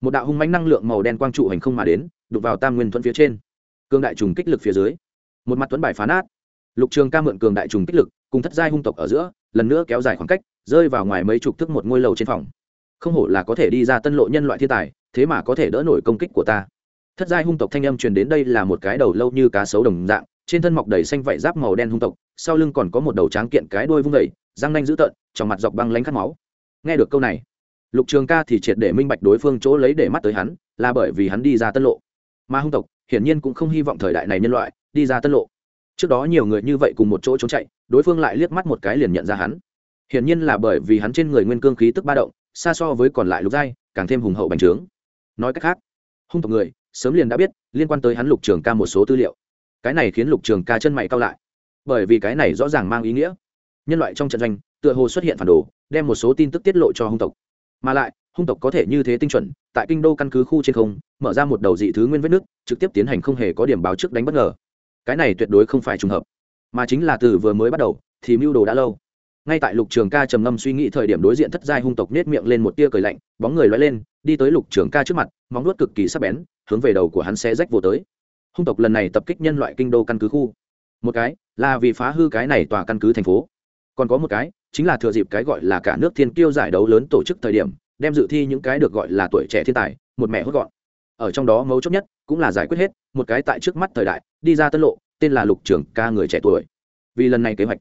một đạo hung mánh năng lượng màu đen quang trụ hành không mà đến đục vào tam nguyên thuẫn phía trên. Cương đại trùng kích lực phía dưới một mặt Tuấn bài phá nát. Lục trường ca mượn cường đại trùng kích lực, cùng thất giai hung tộc ở giữa, lần nữa kéo dài khoảng cách, rơi vào ngoài mấy chục thước một ngôi lầu trên phòng. Không hổ là có thể đi ra tân lộ nhân loại thiên tài, thế mà có thể đỡ nổi công kích của ta. Thất giai hung tộc thanh âm truyền đến đây là một cái đầu lâu như cá sấu đồng dạng, trên thân mọc đầy xanh vạy giáp màu đen hung tộc, sau lưng còn có một đầu tráng kiện cái đuôi vung vẩy răng nanh dữ tợn, trong mặt dọc băng lánh khát máu. Nghe được câu này, lục trường ca thì triệt để minh bạch đối phương chỗ lấy để mắt tới hắn, là bởi vì hắn đi ra tân lộ. Mà hung tộc hiển nhiên cũng không hy vọng thời đại này nhân loại đi ra tân lộ. Trước đó nhiều người như vậy cùng một chỗ trốn chạy, đối phương lại liếc mắt một cái liền nhận ra hắn. Hiển nhiên là bởi vì hắn trên người nguyên cương khí tức ba động, xa so với còn lại lục giai, càng thêm hùng hậu bành trướng. Nói cách khác, hung tộc người, sớm liền đã biết liên quan tới hắn lục trường ca một số tư liệu. Cái này khiến lục trường ca chân mày cao lại. Bởi vì cái này rõ ràng mang ý nghĩa. Nhân loại trong trận doanh, tựa hồ xuất hiện phản đồ, đem một số tin tức tiết lộ cho hung tộc. Mà lại hung tộc có thể như thế tinh chuẩn, tại kinh đô căn cứ khu trên không, mở ra một đầu dị thứ nguyên vết nước, trực tiếp tiến hành không hề có điểm báo trước đánh bất ngờ. Cái này tuyệt đối không phải trùng hợp, mà chính là từ vừa mới bắt đầu, thì mưu đồ đã lâu. Ngay tại lục trường ca trầm ngâm suy nghĩ thời điểm đối diện thất giai hung tộc nết miệng lên một tia cười lạnh, bóng người loay lên, đi tới lục trường ca trước mặt, móng nuốt cực kỳ sắc bén, hướng về đầu của hắn sẽ rách vô tới. Hung tộc lần này tập kích nhân loại kinh đô căn cứ khu. Một cái, là vì phá hư cái này tòa căn cứ thành phố. Còn có một cái, chính là thừa dịp cái gọi là cả nước thiên kiêu giải đấu lớn tổ chức thời điểm đem dự thi những cái được gọi là tuổi trẻ thiên tài, một mẹ hốt gọn. Ở trong đó mấu chốt nhất cũng là giải quyết hết, một cái tại trước mắt thời đại, đi ra tân lộ, tên là lục trưởng ca người trẻ tuổi. Vì lần này kế hoạch,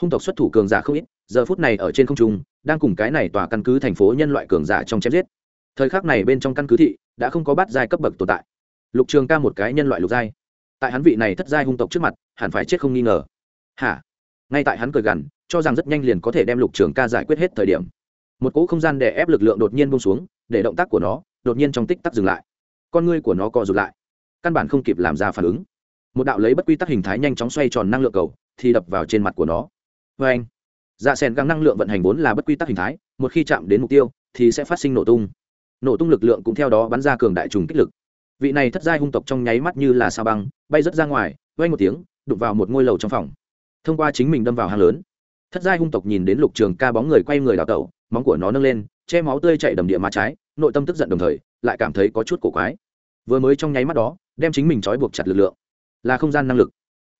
hung tộc xuất thủ cường giả không ít, giờ phút này ở trên không trung, đang cùng cái này tòa căn cứ thành phố nhân loại cường giả trong chém giết. Thời khắc này bên trong căn cứ thị đã không có bát giai cấp bậc tồn tại. Lục trường ca một cái nhân loại lục giai. Tại hắn vị này thất giai hung tộc trước mặt, hẳn phải chết không nghi ngờ. Hả? Ngay tại hắn cười gằn, cho rằng rất nhanh liền có thể đem lục trường ca giải quyết hết thời điểm một cỗ không gian đè ép lực lượng đột nhiên bông xuống, để động tác của nó đột nhiên trong tích tắc dừng lại. Con ngươi của nó co rụt lại. Căn bản không kịp làm ra phản ứng. Một đạo lấy bất quy tắc hình thái nhanh chóng xoay tròn năng lượng cầu, thì đập vào trên mặt của nó. Vê anh dạ sen găng năng lượng vận hành vốn là bất quy tắc hình thái, một khi chạm đến mục tiêu, thì sẽ phát sinh nổ tung. Nổ tung lực lượng cũng theo đó bắn ra cường đại trùng kích lực. Vị này thất giai hung tộc trong nháy mắt như là sao băng, bay rớt ra ngoài vay một tiếng, đụng vào một ngôi lầu trong phòng. Thông qua chính mình đâm vào hang lớn, thất giai hung tộc nhìn đến lục trường ca bóng người quay người đào tẩu móng của nó nâng lên, che máu tươi chạy đầm địa má trái, nội tâm tức giận đồng thời, lại cảm thấy có chút cổ quái. Vừa mới trong nháy mắt đó, đem chính mình trói buộc chặt lực lượng. Là không gian năng lực.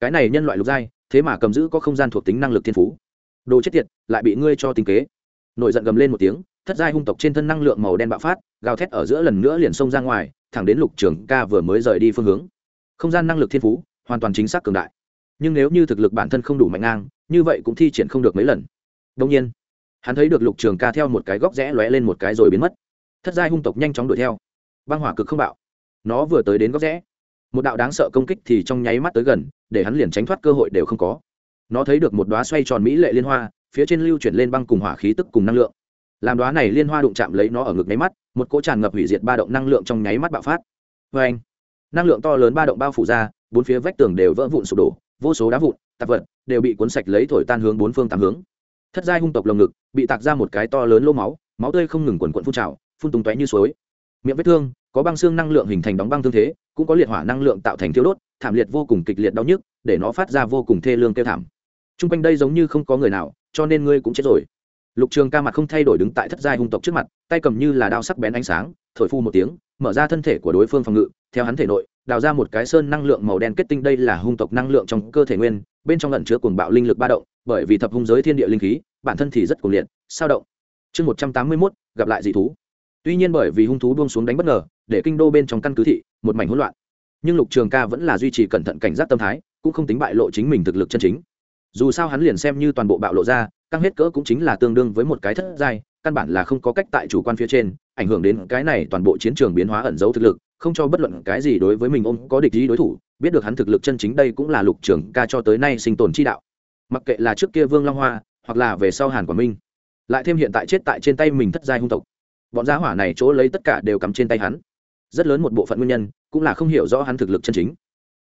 Cái này nhân loại lục giai, thế mà cầm giữ có không gian thuộc tính năng lực thiên phú. Đồ chết tiệt, lại bị ngươi cho tình kế. Nội giận gầm lên một tiếng, thất giai hung tộc trên thân năng lượng màu đen bạo phát, gào thét ở giữa lần nữa liền xông ra ngoài, thẳng đến lục trường ca vừa mới rời đi phương hướng. Không gian năng lực thiên phú, hoàn toàn chính xác cường đại. Nhưng nếu như thực lực bản thân không đủ mạnh ngang, như vậy cũng thi triển không được mấy lần. Đông nhiên hắn thấy được lục trường ca theo một cái góc rẽ lóe lên một cái rồi biến mất. Thất giai hung tộc nhanh chóng đuổi theo. Băng hỏa cực không bạo. Nó vừa tới đến góc rẽ. Một đạo đáng sợ công kích thì trong nháy mắt tới gần, để hắn liền tránh thoát cơ hội đều không có. Nó thấy được một đoá xoay tròn mỹ lệ liên hoa, phía trên lưu chuyển lên băng cùng hỏa khí tức cùng năng lượng. Làm đoá này liên hoa đụng chạm lấy nó ở ngực nháy mắt, một cỗ tràn ngập hủy diệt ba động năng lượng trong nháy mắt bạo phát. Vê anh năng lượng to lớn ba động bao phủ ra, bốn phía vách tường đều vỡ vụn sụp đổ, vô số đá vụn, tạp vật đều bị cuốn sạch lấy thổi tan hướng bốn phương tám hướng thất giai hung tộc lồng ngực, bị tạc ra một cái to lớn lô máu máu tươi không ngừng quần quận phun trào, phun tung tóe như suối. Miệng vết thương, có băng xương năng lượng hình thành đóng băng thương thế, cũng có liệt hỏa năng lượng tạo thành thiếu đốt, thảm liệt vô cùng kịch liệt đau nhức, để nó phát ra vô cùng thê lương kêu thảm. T r u n g quanh đây giống như không có người nào, cho nên ngươi cũng chết rồi. Lục trường ca mặt không thay đổi đứng tại thất giai hung tộc trước mặt, tay cầm như là đao sắc bén ánh sáng, thổi phu một tiếng, mở ra thân thể của đối phương phòng ngự, theo hắn thể nội, đào ra một cái sơn năng lượng màu đen kết tinh, đây là hung tộc năng lượng trong cơ thể nguyên, bên trong lẩn chứa cuồng bạo linh lực ba động bởi vì thập hung giới thiên địa linh khí, bản thân thì rất cuồng liệt, sao động. Chương một trăm tám mươi mốt, gặp lại dị thú. Tuy nhiên bởi vì hung thú buông xuống đánh bất ngờ, để kinh đô bên trong căn cứ thị, một mảnh hỗn loạn. Nhưng lục trường ca vẫn là duy trì cẩn thận cảnh giác tâm thái, cũng không tính bại lộ chính mình thực lực chân chính. Dù sao hắn liền xem như toàn bộ bạo lộ ra, căng hết cỡ cũng chính là tương đương với một cái thất giai, căn bản là không có cách tại chủ quan phía trên, ảnh hưởng đến cái này toàn bộ chiến trường biến hóa ẩn giấu thực lực, không cho bất luận cái gì đối với mình ôm có địch ý đối thủ, biết được hắn thực lực chân chính đây cũng là lục trường ca cho tới nay sinh tồn chi đạo mặc kệ là trước kia vương long hoa hoặc là về sau hàn quả minh lại thêm hiện tại chết tại trên tay mình thất giai hung tộc bọn giá hỏa này chỗ lấy tất cả đều cắm trên tay hắn rất lớn một bộ phận nguyên nhân cũng là không hiểu rõ hắn thực lực chân chính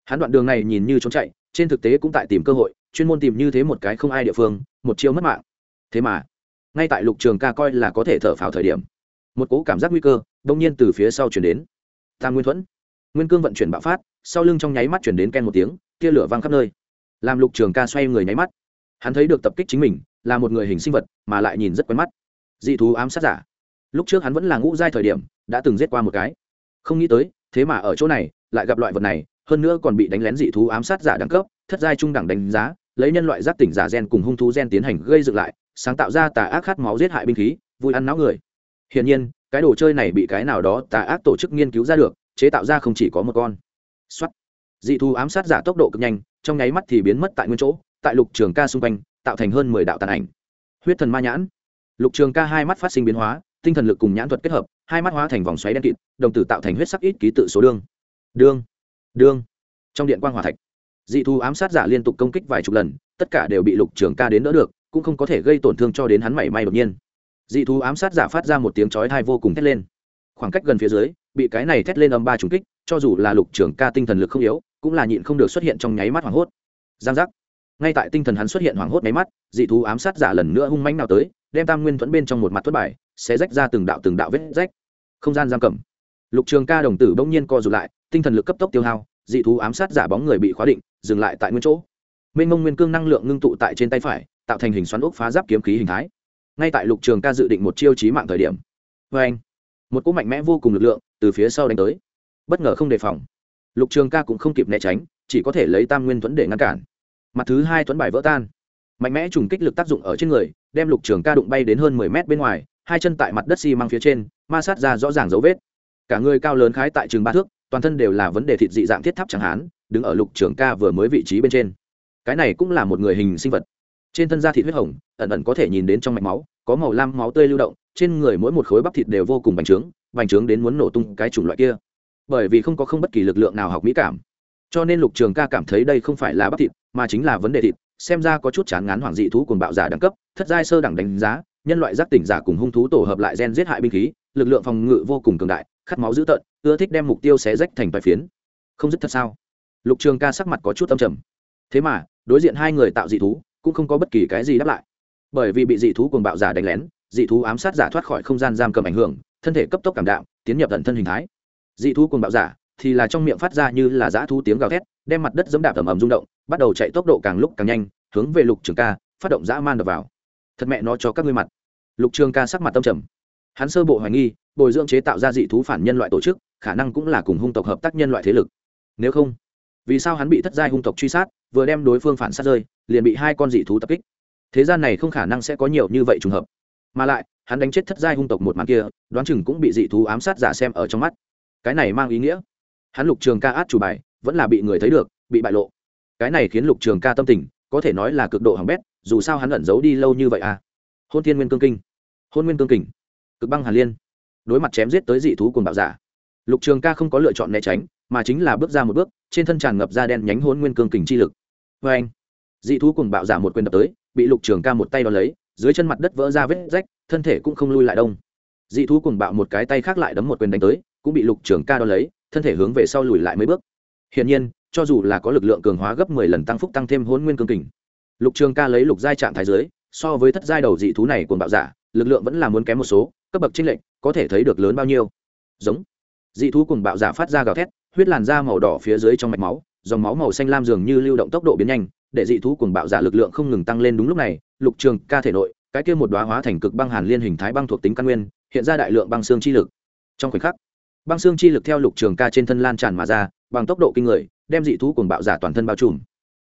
hắn đoạn đường này nhìn như trốn chạy trên thực tế cũng tại tìm cơ hội chuyên môn tìm như thế một cái không ai địa phương một chiêu mất mạng thế mà ngay tại lục trường ca coi là có thể thở phào thời điểm một cố cảm giác nguy cơ đông nhiên từ phía sau chuyển đến tam nguyên thuẫn nguyên cương vận chuyển bạo phát sau lưng trong nháy mắt chuyển đến ken một tiếng tia lửa văng khắp nơi làm lục trường ca xoay người nháy mắt. Hắn thấy được tập kích chính mình, là một người hình sinh vật, mà lại nhìn rất quen mắt. Dị thú ám sát giả. Lúc trước hắn vẫn là ngũ giai thời điểm, đã từng giết qua một cái. Không nghĩ tới, thế mà ở chỗ này, lại gặp loại vật này, hơn nữa còn bị đánh lén dị thú ám sát giả đẳng cấp, thất giai trung đẳng đánh giá, lấy nhân loại giác tỉnh giả gen cùng hung thú gen tiến hành gây dựng lại, sáng tạo ra tà ác khát máu giết hại binh khí, vui ăn não người. Hiển nhiên, cái đồ chơi này bị cái nào đó tà ác tổ chức nghiên cứu ra được, chế tạo ra không chỉ có một con. Xuất dị thú ám sát giả tốc độ cực nhanh, trong nháy mắt thì biến mất tại nguyên chỗ, tại lục trường ca xung quanh, tạo thành hơn mười đạo tàn ảnh. Huyết thần ma nhãn. Lục trường ca hai mắt phát sinh biến hóa, tinh thần lực cùng nhãn thuật kết hợp, hai mắt hóa thành vòng xoáy đen kịt, đồng tử tạo thành huyết sắc ít ký tự số đương. Đương. Đương. Trong điện quan hòa thạch, dị thú ám sát giả liên tục công kích vài chục lần, tất cả đều bị lục trường ca đến đỡ được, cũng không có thể gây tổn thương cho đến hắn mảy may đột nhiên. Dị thú ám sát giả phát ra một tiếng chói thai vô cùng thét lên. Khoảng cách gần phía dưới, bị cái này thét lên âm ba trùng kích, cho dù là lục trường ca tinh thần lực không yếu cũng là nhịn không được xuất hiện trong nháy mắt hoảng hốt. Giang giác. Ngay tại tinh thần hắn xuất hiện hoảng hốt nháy mắt, dị thú ám sát giả lần nữa hung manh nào tới, đem tam nguyên thuẫn bên trong một mặt thất bài sẽ rách ra từng đạo từng đạo vết rách. Không gian giam cầm. Lục trường ca đồng tử bỗng nhiên co rụt lại, tinh thần lực cấp tốc tiêu hao, dị thú ám sát giả bóng người bị khóa định, dừng lại tại nguyên chỗ. Mênh mông nguyên cương năng lượng ngưng tụ tại trên tay phải, tạo thành hình xoắn ốc phá giáp kiếm khí hình thái. Ngay tại lục trường ca dự định một chiêu chí mạng thời điểm. Vê anh một cỗ mạnh mẽ vô cùng lực lượng từ phía sau đánh tới. Bất ngờ không đề phòng lục trường ca cũng không kịp né tránh chỉ có thể lấy tam nguyên thuẫn để ngăn cản. Mặt thứ hai thuẫn bài vỡ tan. Mạnh mẽ trùng kích lực tác dụng ở trên người đem lục trường ca đụng bay đến hơn mười mét bên ngoài hai chân tại mặt đất xi、si、măng phía trên ma sát ra rõ ràng dấu vết. Cả người cao lớn khái tại trường ba thước toàn thân đều là vấn đề thịt dị dạng thiết tháp chẳng hạn, đứng ở lục trường ca vừa mới vị trí bên trên. Cái này cũng là một người hình sinh vật. Trên thân da thịt huyết hồng ẩn ẩn có thể nhìn đến trong mạch máu có màu lam máu tươi lưu động trên người mỗi một khối bắp thịt đều vô cùng bành trướng bành trướng đến muốn nổ tung cái chủng loại kia bởi vì không có không bất kỳ lực lượng nào học mỹ cảm. Cho nên lục trường ca cảm thấy đây không phải là bắp thịt, mà chính là vấn đề thịt, xem ra có chút chán ngán hoàng dị thú cùng bạo giả đẳng cấp, thất giai sơ đẳng đánh giá, nhân loại giác tỉnh giả cùng hung thú tổ hợp lại gen giết hại binh khí, lực lượng phòng ngự vô cùng cường đại, khát máu dữ tợn, ưa thích đem mục tiêu xé rách thành vài phiến. Không dứt thật sao? Lục trường ca sắc mặt có chút âm trầm. Thế mà, đối diện hai người tạo dị thú, cũng không có bất kỳ cái gì đáp lại. Bởi vì bị dị thú cùng bạo giả đánh lén, dị thú ám sát giả thoát khỏi không gian giam cầm ảnh hưởng, thân thể cấp tốc cảm đạm, tiến nhập tận thân hình thái dị thú cùng bạo giả, thì là trong miệng phát ra như là dã thú tiếng gào thét, đem mặt đất dẫm đạp ầm ầm rung động, bắt đầu chạy tốc độ càng lúc càng nhanh, hướng về lục trường ca phát động dã man đập vào. Thật mẹ nó cho các ngươi mặt. Lục trường ca sắc mặt tâm trầm. Hắn sơ bộ hoài nghi, bồi dưỡng chế tạo ra dị thú phản nhân loại tổ chức, khả năng cũng là cùng hung tộc hợp tác nhân loại thế lực. Nếu không, vì sao hắn bị thất giai hung tộc truy sát, vừa đem đối phương phản sát rơi, liền bị hai con dị thú tập kích? Thế gian này không khả năng sẽ có nhiều như vậy trùng hợp. Mà lại, hắn đánh chết thất giai hung tộc một màn kia, đoán chừng cũng bị dị thú ám sát giả xem ở trong mắt cái này mang ý nghĩa. Hắn lục trường ca át chủ bài, vẫn là bị người thấy được, bị bại lộ. Cái này khiến lục trường ca tâm tình, có thể nói là cực độ hỏng bét, dù sao hắn ẩn giấu đi lâu như vậy à. Hôn thiên nguyên cương kinh. Hôn nguyên cương kình cực băng hàn liên. Đối mặt chém giết tới dị thú cùng bạo giả. Lục trường ca không có lựa chọn né tránh, mà chính là bước ra một bước, trên thân tràn ngập da đen nhánh hôn nguyên cương kình chi lực. Vê anh, dị thú cùng bạo giả một quyền đập tới, bị lục trường ca một tay đo lấy, dưới chân mặt đất vỡ ra vết rách, thân thể cũng không lui lại đông. Dị thú cùng bạo một cái tay khác lại đấm một quyền đánh tới cũng bị lục trường ca đo lấy, thân thể hướng về sau lùi lại mấy bước. Hiển nhiên, cho dù là có lực lượng cường hóa gấp mười lần tăng phúc tăng thêm hôn nguyên cương kình, lục trường ca lấy lục giai trạng thái dưới, so với thất giai đầu dị thú này của bạo giả, lực lượng vẫn là muốn kém một số, cấp bậc trinh lệnh có thể thấy được lớn bao nhiêu. Giống. Dị thú cùng bạo giả phát ra gào thét, huyết làn da màu đỏ phía dưới trong mạch máu, dòng máu màu xanh lam dường như lưu động tốc độ biến nhanh, để dị thú cùng bạo giả lực lượng không ngừng tăng lên đúng lúc này, lục trường ca thể nội, cái kia một đoá hóa thành cực băng hàn liên hình thái băng thuộc tính căn nguyên, hiện ra đại lượng băng xương chi lực. Trong khoảnh khắc băng xương chi lực theo lục trường ca trên thân lan tràn mà ra, bằng tốc độ kinh người, đem dị thú cùng bạo giả toàn thân bao trùm.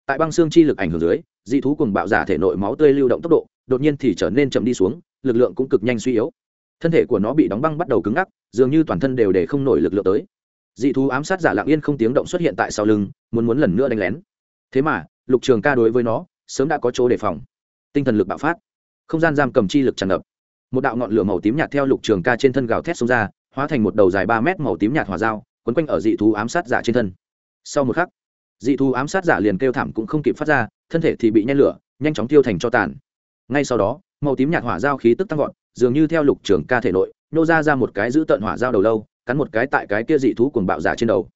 Tại băng xương chi lực ảnh hưởng dưới, dị thú cùng bạo giả thể nội máu tươi lưu động tốc độ, đột nhiên thì trở nên chậm đi xuống, lực lượng cũng cực nhanh suy yếu. Thân thể của nó bị đóng băng bắt đầu cứng ngắc, dường như toàn thân đều để không nổi lực lượng tới. Dị thú ám sát giả lặng yên không tiếng động xuất hiện tại sau lưng, muốn muốn lần nữa đánh lén. Thế mà, lục trường ca đối với nó, sớm đã có chỗ đề phòng. Tinh thần lực bạo phát. Không gian giam cầm chi lực tràn ngập. Một đạo ngọn lửa màu tím nhạt theo lục trường ca trên thân gào thét xông ra hóa thành một đầu dài ba mét màu tím nhạt hỏa dao, quấn quanh ở dị thú ám sát giả trên thân. Sau một khắc, dị thú ám sát giả liền kêu thảm cũng không kịp phát ra, thân thể thì bị nhen lửa, nhanh chóng tiêu thành cho tàn. Ngay sau đó, màu tím nhạt hỏa dao khí tức tăng vọt, dường như theo lục trường ca thể nội, nô ra ra một cái giữ tận hỏa dao đầu lâu, cắn một cái tại cái kia dị thú cuồng bạo giả trên đầu.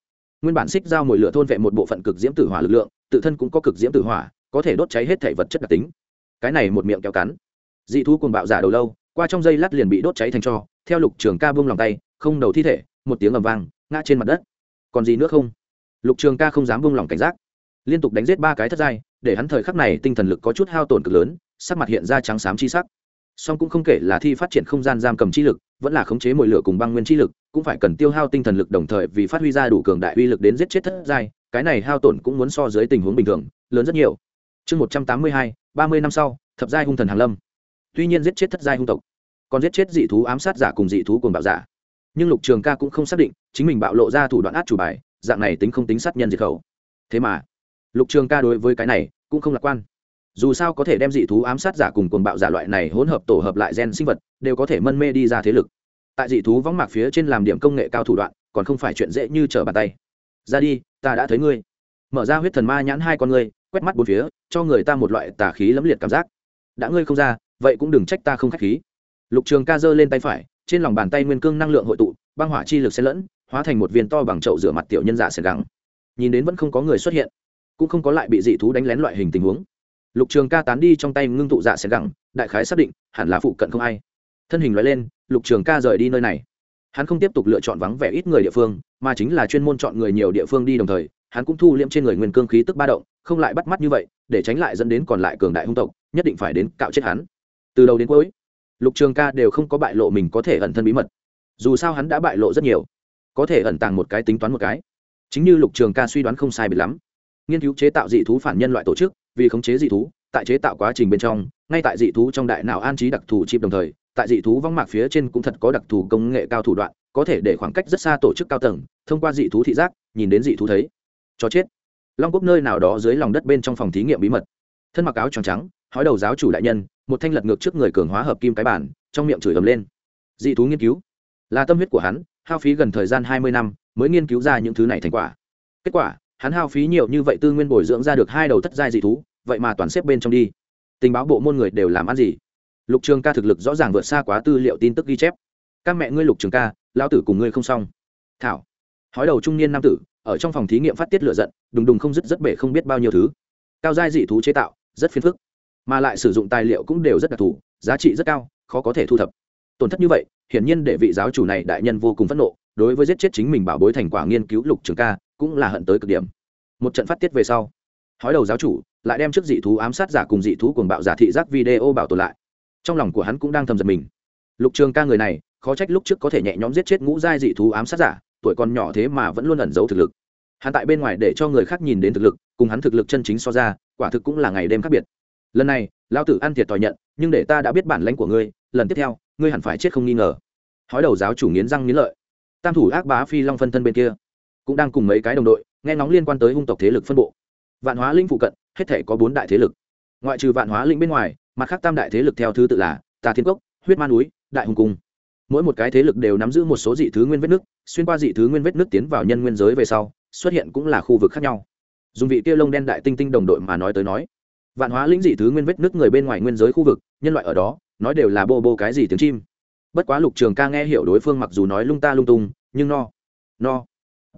Nguyên bản xích dao mồi lửa thôn vệ một bộ phận cực diễm tử hỏa lực lượng, tự thân cũng có cực diễm tử hỏa, có thể đốt cháy hết thể vật chất đặc tính. Cái này một miệng kéo cắn. Dị thú cuồng bạo giả đầu lâu qua trong dây lát liền bị đốt cháy thành cho, theo lục trường ca buông lòng tay, không đầu thi thể, một tiếng ầm vang, ngã trên mặt đất. Còn gì nữa không? Lục trường ca không dám buông lòng cảnh giác. Liên tục đánh giết ba cái thất giai, để hắn thời khắc này tinh thần lực có chút hao tổn cực lớn, sắc mặt hiện ra trắng xám chi sắc. Song cũng không kể là thi phát triển không gian giam cầm chi lực, vẫn là khống chế mồi lửa cùng băng nguyên chi lực, cũng phải cần tiêu hao tinh thần lực đồng thời vì phát huy ra đủ cường đại uy lực đến giết chết thất giai, cái này hao tổn cũng muốn so dưới tình huống bình thường, lớn rất nhiều. Chương một trăm tám mươi hai, ba mươi năm sau, thập giai hung thần hàn lâm tuy nhiên giết chết thất giai hung tộc, còn giết chết dị thú ám sát giả cùng dị thú cùng bạo giả. Nhưng lục trường ca cũng không xác định chính mình bạo lộ ra thủ đoạn át chủ bài, dạng này tính không tính sát nhân diệt khẩu. Thế mà, lục trường ca đối với cái này cũng không lạc quan. Dù sao có thể đem dị thú ám sát giả cùng cuồng bạo giả loại này hỗn hợp tổ hợp lại gen sinh vật, đều có thể mân mê đi ra thế lực. Tại dị thú võng mạc phía trên làm điểm công nghệ cao thủ đoạn, còn không phải chuyện dễ như trở bàn tay. Ra đi, ta đã thấy ngươi. Mở ra huyết thần ma nhãn hai con ngươi, quét mắt bốn phía, cho người ta một loại tà khí lẫm liệt cảm giác. Đã ngươi không ra vậy cũng đừng trách ta không k h á c h khí. Lục trường ca giơ lên tay phải, trên lòng bàn tay nguyên cương năng lượng hội tụ, băng hỏa chi lực xen lẫn, hóa thành một viên to bằng chậu rửa mặt tiểu nhân giả sệt gắng. Nhìn đến vẫn không có người xuất hiện, cũng không có lại bị dị thú đánh lén loại hình tình huống. Lục trường ca tán đi trong tay ngưng tụ dạ sệt gắng, đại khái xác định, hẳn là phụ cận không ai. Thân hình loại lên, lục trường ca rời đi nơi này. Hắn không tiếp tục lựa chọn vắng vẻ ít người địa phương, mà chính là chuyên môn chọn người nhiều địa phương đi đồng thời, hắn cũng thu liễm trên người nguyên cương khí tức ba động, không lại bắt mắt như vậy, để tránh lại dẫn đến còn lại cường đại hung tộc, nhất định phải đến cạo chết hắn từ đầu đến cuối, lục trường ca đều không có bại lộ mình có thể ẩn thân bí mật. Dù sao hắn đã bại lộ rất nhiều, có thể ẩn tàng một cái tính toán một cái. Chính như lục trường ca suy đoán không sai biệt lắm. Nghiên cứu chế tạo dị thú phản nhân loại tổ chức, vì khống chế dị thú, tại chế tạo quá trình bên trong, ngay tại dị thú trong đại nào an trí đặc thù chip đồng thời, tại dị thú vong mạc phía trên cũng thật có đặc thù công nghệ cao thủ đoạn, có thể để khoảng cách rất xa tổ chức cao tầng, thông qua dị thú thị giác, nhìn đến dị thú thấy. Cho chết. Long quốc nơi nào đó dưới lòng đất bên trong phòng thí nghiệm bí mật. Thân mặc áo trắng trắng hói đầu giáo chủ đại nhân, một thanh lật ngược trước người cường hóa hợp kim cái bản, trong miệng chửi ầm lên. Dị thú nghiên cứu. Là tâm huyết của hắn, hao phí gần thời gian hai mươi năm mới nghiên cứu ra những thứ này thành quả. Kết quả, hắn hao phí nhiều như vậy tư nguyên bồi dưỡng ra được hai đầu thất giai dị thú, vậy mà toàn xếp bên trong đi. Tình báo bộ môn người đều làm ăn gì? Lục trường ca thực lực rõ ràng vượt xa quá tư liệu tin tức ghi chép. Các mẹ ngươi lục trường ca lao tử cùng ngươi không xong. Thảo. Hói đầu trung niên nam tử, ở trong phòng thí nghiệm phát tiết lựa giận, đùng đùng không dứt rất bể không biết bao nhiêu thứ. Cao giai dị thú chế tạo, rất phiền phức mà lại sử dụng tài liệu cũng đều rất đặc thù, giá trị rất cao, khó có thể thu thập. Tổn thất như vậy, hiển nhiên để vị giáo chủ này đại nhân vô cùng phẫn nộ, đối với giết chết chính mình bảo bối thành quả nghiên cứu lục trường ca cũng là hận tới cực điểm. Một trận phát tiết về sau, hói đầu giáo chủ lại đem trước dị thú ám sát giả cùng dị thú cuồng bạo giả thị giác video bảo tồn lại. Trong lòng của hắn cũng đang thầm giật mình. Lục trường ca người này, khó trách lúc trước có thể nhẹ nhõm giết chết ngũ giai dị thú ám sát giả, tuổi còn nhỏ thế mà vẫn luôn ẩn giấu thực lực. Hắn tại bên ngoài để cho người khác nhìn đến thực lực, cùng hắn thực lực chân chính so ra, quả thực cũng là ngày đêm khác biệt lần này, lão tử ăn thiệt thòi nhận, nhưng để ta đã biết bản lãnh của ngươi, lần tiếp theo, ngươi hẳn phải chết không nghi ngờ. Hói đầu giáo chủ nghiến răng nghiến lợi. Tam thủ ác bá phi long phân thân bên kia, cũng đang cùng mấy cái đồng đội, nghe ngóng liên quan tới hung tộc thế lực phân bộ. Vạn hóa linh phụ cận, hết thể có bốn đại thế lực. Ngoại trừ vạn hóa linh bên ngoài, mặt khác tam đại thế lực theo thứ tự là tà thiên cốc, huyết ma núi, đại hùng cung. Mỗi một cái thế lực đều nắm giữ một số dị thứ nguyên vết nước xuyên qua dị thứ nguyên vết nước tiến vào nhân nguyên giới về sau, xuất hiện cũng là khu vực khác nhau. Dùng vị kia lông đen đại tinh tinh đồng đội mà nói tới nói vạn hóa lĩnh dị thứ nguyên vết nước người bên ngoài nguyên giới khu vực, nhân loại ở đó, nói đều là bô bô cái gì tiếng chim. Bất quá lục trường ca nghe hiểu đối phương mặc dù nói lung ta lung tung, nhưng no no.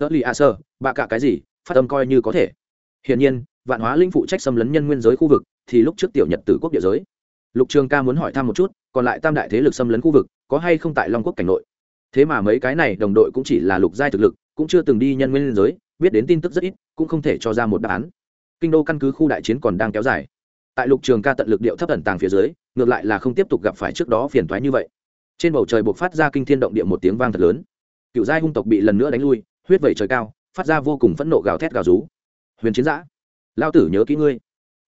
Tớ lì a sơ bạ cả cái gì, phát âm coi như có thể. Hiển nhiên, vạn hóa linh phụ trách xâm lấn nhân nguyên giới khu vực, thì lúc trước tiểu nhật tử quốc địa giới. Lục trường ca muốn hỏi thăm một chút, còn lại tam đại thế lực xâm lấn khu vực, có hay không tại long quốc cảnh nội? Thế mà mấy cái này đồng đội cũng chỉ là lục giai thực lực, cũng chưa từng đi nhân nguyên giới, biết đến tin tức rất ít, cũng không thể cho ra một đáp án kinh đô căn cứ khu đại chiến còn đang kéo dài. Tại lục trường ca tận lực điệu thấp ẩn tàng phía dưới, ngược lại là không tiếp tục gặp phải trước đó phiền thoái như vậy. Trên bầu trời buộc phát ra kinh thiên động địa một tiếng vang thật lớn. Cựu giai hung tộc bị lần nữa đánh lui, huyết vẩy trời cao, phát ra vô cùng phẫn nộ gào thét gào rú. Huyền chiến giã lao tử nhớ kỹ ngươi.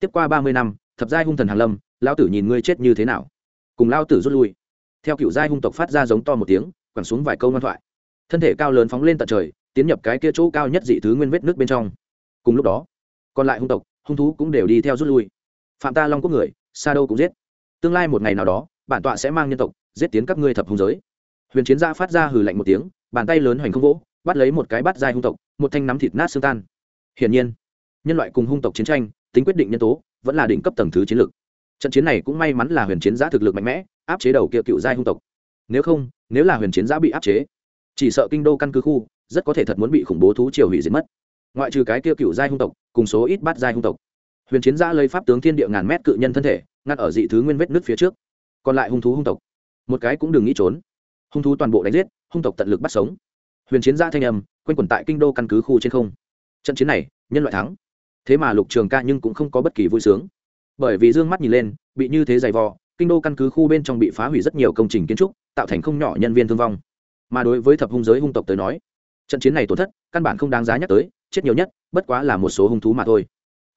Tiếp qua ba mươi năm, thập giai hung thần hàn lâm lao tử nhìn ngươi chết như thế nào. Cùng lao tử rút lui. Theo cựu giai hung tộc phát ra giống to một tiếng, quẳng xuống vài câu ngoan thoại. Thân thể cao lớn phóng lên tận trời, tiến nhập cái kia chỗ cao nhất dị thứ nguyên vết nước bên trong. Cùng lúc đó còn lại hung tộc, hung thú cũng đều đi theo rút lui. Phạm ta long quốc người, xa đâu cũng giết. Tương lai một ngày nào đó, bản tọa sẽ mang nhân tộc, giết tiến các ngươi thập hung giới. Huyền chiến gia phát ra hừ lạnh một tiếng, bàn tay lớn hoành không vỗ, bắt lấy một cái bát dai hung tộc, một thanh nắm thịt nát xương tan. Hiển nhiên, nhân loại cùng hung tộc chiến tranh, tính quyết định nhân tố, vẫn là đỉnh cấp tầng thứ chiến lược. Trận chiến này cũng may mắn là huyền chiến giã thực lực mạnh mẽ, áp chế đầu kia cựu giai hung tộc. Nếu không, nếu là huyền chiến giã bị áp chế, chỉ sợ kinh đô căn cứ khu, rất có thể thật muốn bị khủng bố thú triều hủy diệt mất ngoại trừ cái kia cựu giai hung tộc, cùng số ít bát giai hung tộc. Huyền chiến giã lấy pháp tướng thiên địa ngàn mét cự nhân thân thể ngắt ở dị thứ nguyên vết nước phía trước. Còn lại hung thú hung tộc. Một cái cũng đừng nghĩ trốn. Hung thú toàn bộ đánh giết, hung tộc tận lực bắt sống. Huyền chiến giã thanh âm, quanh quẩn tại kinh đô căn cứ khu trên không. Trận chiến này, nhân loại thắng. Thế mà lục trường ca nhưng cũng không có bất kỳ vui sướng. Bởi vì d ư ơ n g mắt nhìn lên, bị như thế dày vò, kinh đô căn cứ khu bên trong bị phá hủy rất nhiều công trình kiến trúc, tạo thành không nhỏ nhân viên thương vong. Mà đối với thập hung giới hung tộc tới nói, trận chiến này tổn thất, căn bản không đáng giá nhắc tới chết nhiều nhất, bất quá là một số hung thú mà thôi.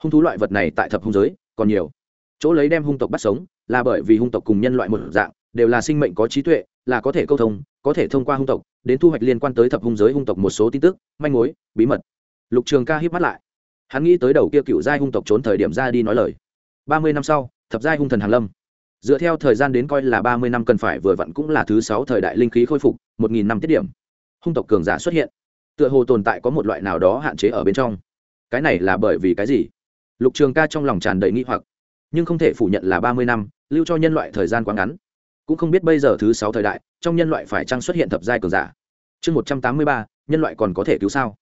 Hung thú loại vật này tại thập hung giới còn nhiều. Chỗ lấy đem hung tộc bắt sống là bởi vì hung tộc cùng nhân loại một dạng, đều là sinh mệnh có trí tuệ, là có thể câu thông, có thể thông qua hung tộc, đến thu hoạch liên quan tới thập hung giới hung tộc một số tin tức, manh mối, bí mật. Lục trường ca hít mắt lại. Hắn nghĩ tới đầu kia cựu giai hung tộc trốn thời điểm ra đi nói lời. Ba mươi năm sau, thập giai hung thần hàn lâm. Dựa theo thời gian đến coi là ba mươi năm cần phải vừa vặn cũng là thứ sáu thời đại linh khí khôi phục, một nghìn năm tiết điểm. Hung tộc cường giả xuất hiện tựa hồ tồn tại có một loại nào đó hạn chế ở bên trong. Cái này là bởi vì cái gì? Lục trường ca trong lòng tràn đầy nghi hoặc, nhưng không thể phủ nhận là ba mươi năm, lưu cho nhân loại thời gian quá ngắn. Cũng không biết bây giờ thứ sáu thời đại, trong nhân loại phải chăng xuất hiện thập giai cường giả? Chương một trăm tám mươi ba, nhân loại còn có thể cứu sao?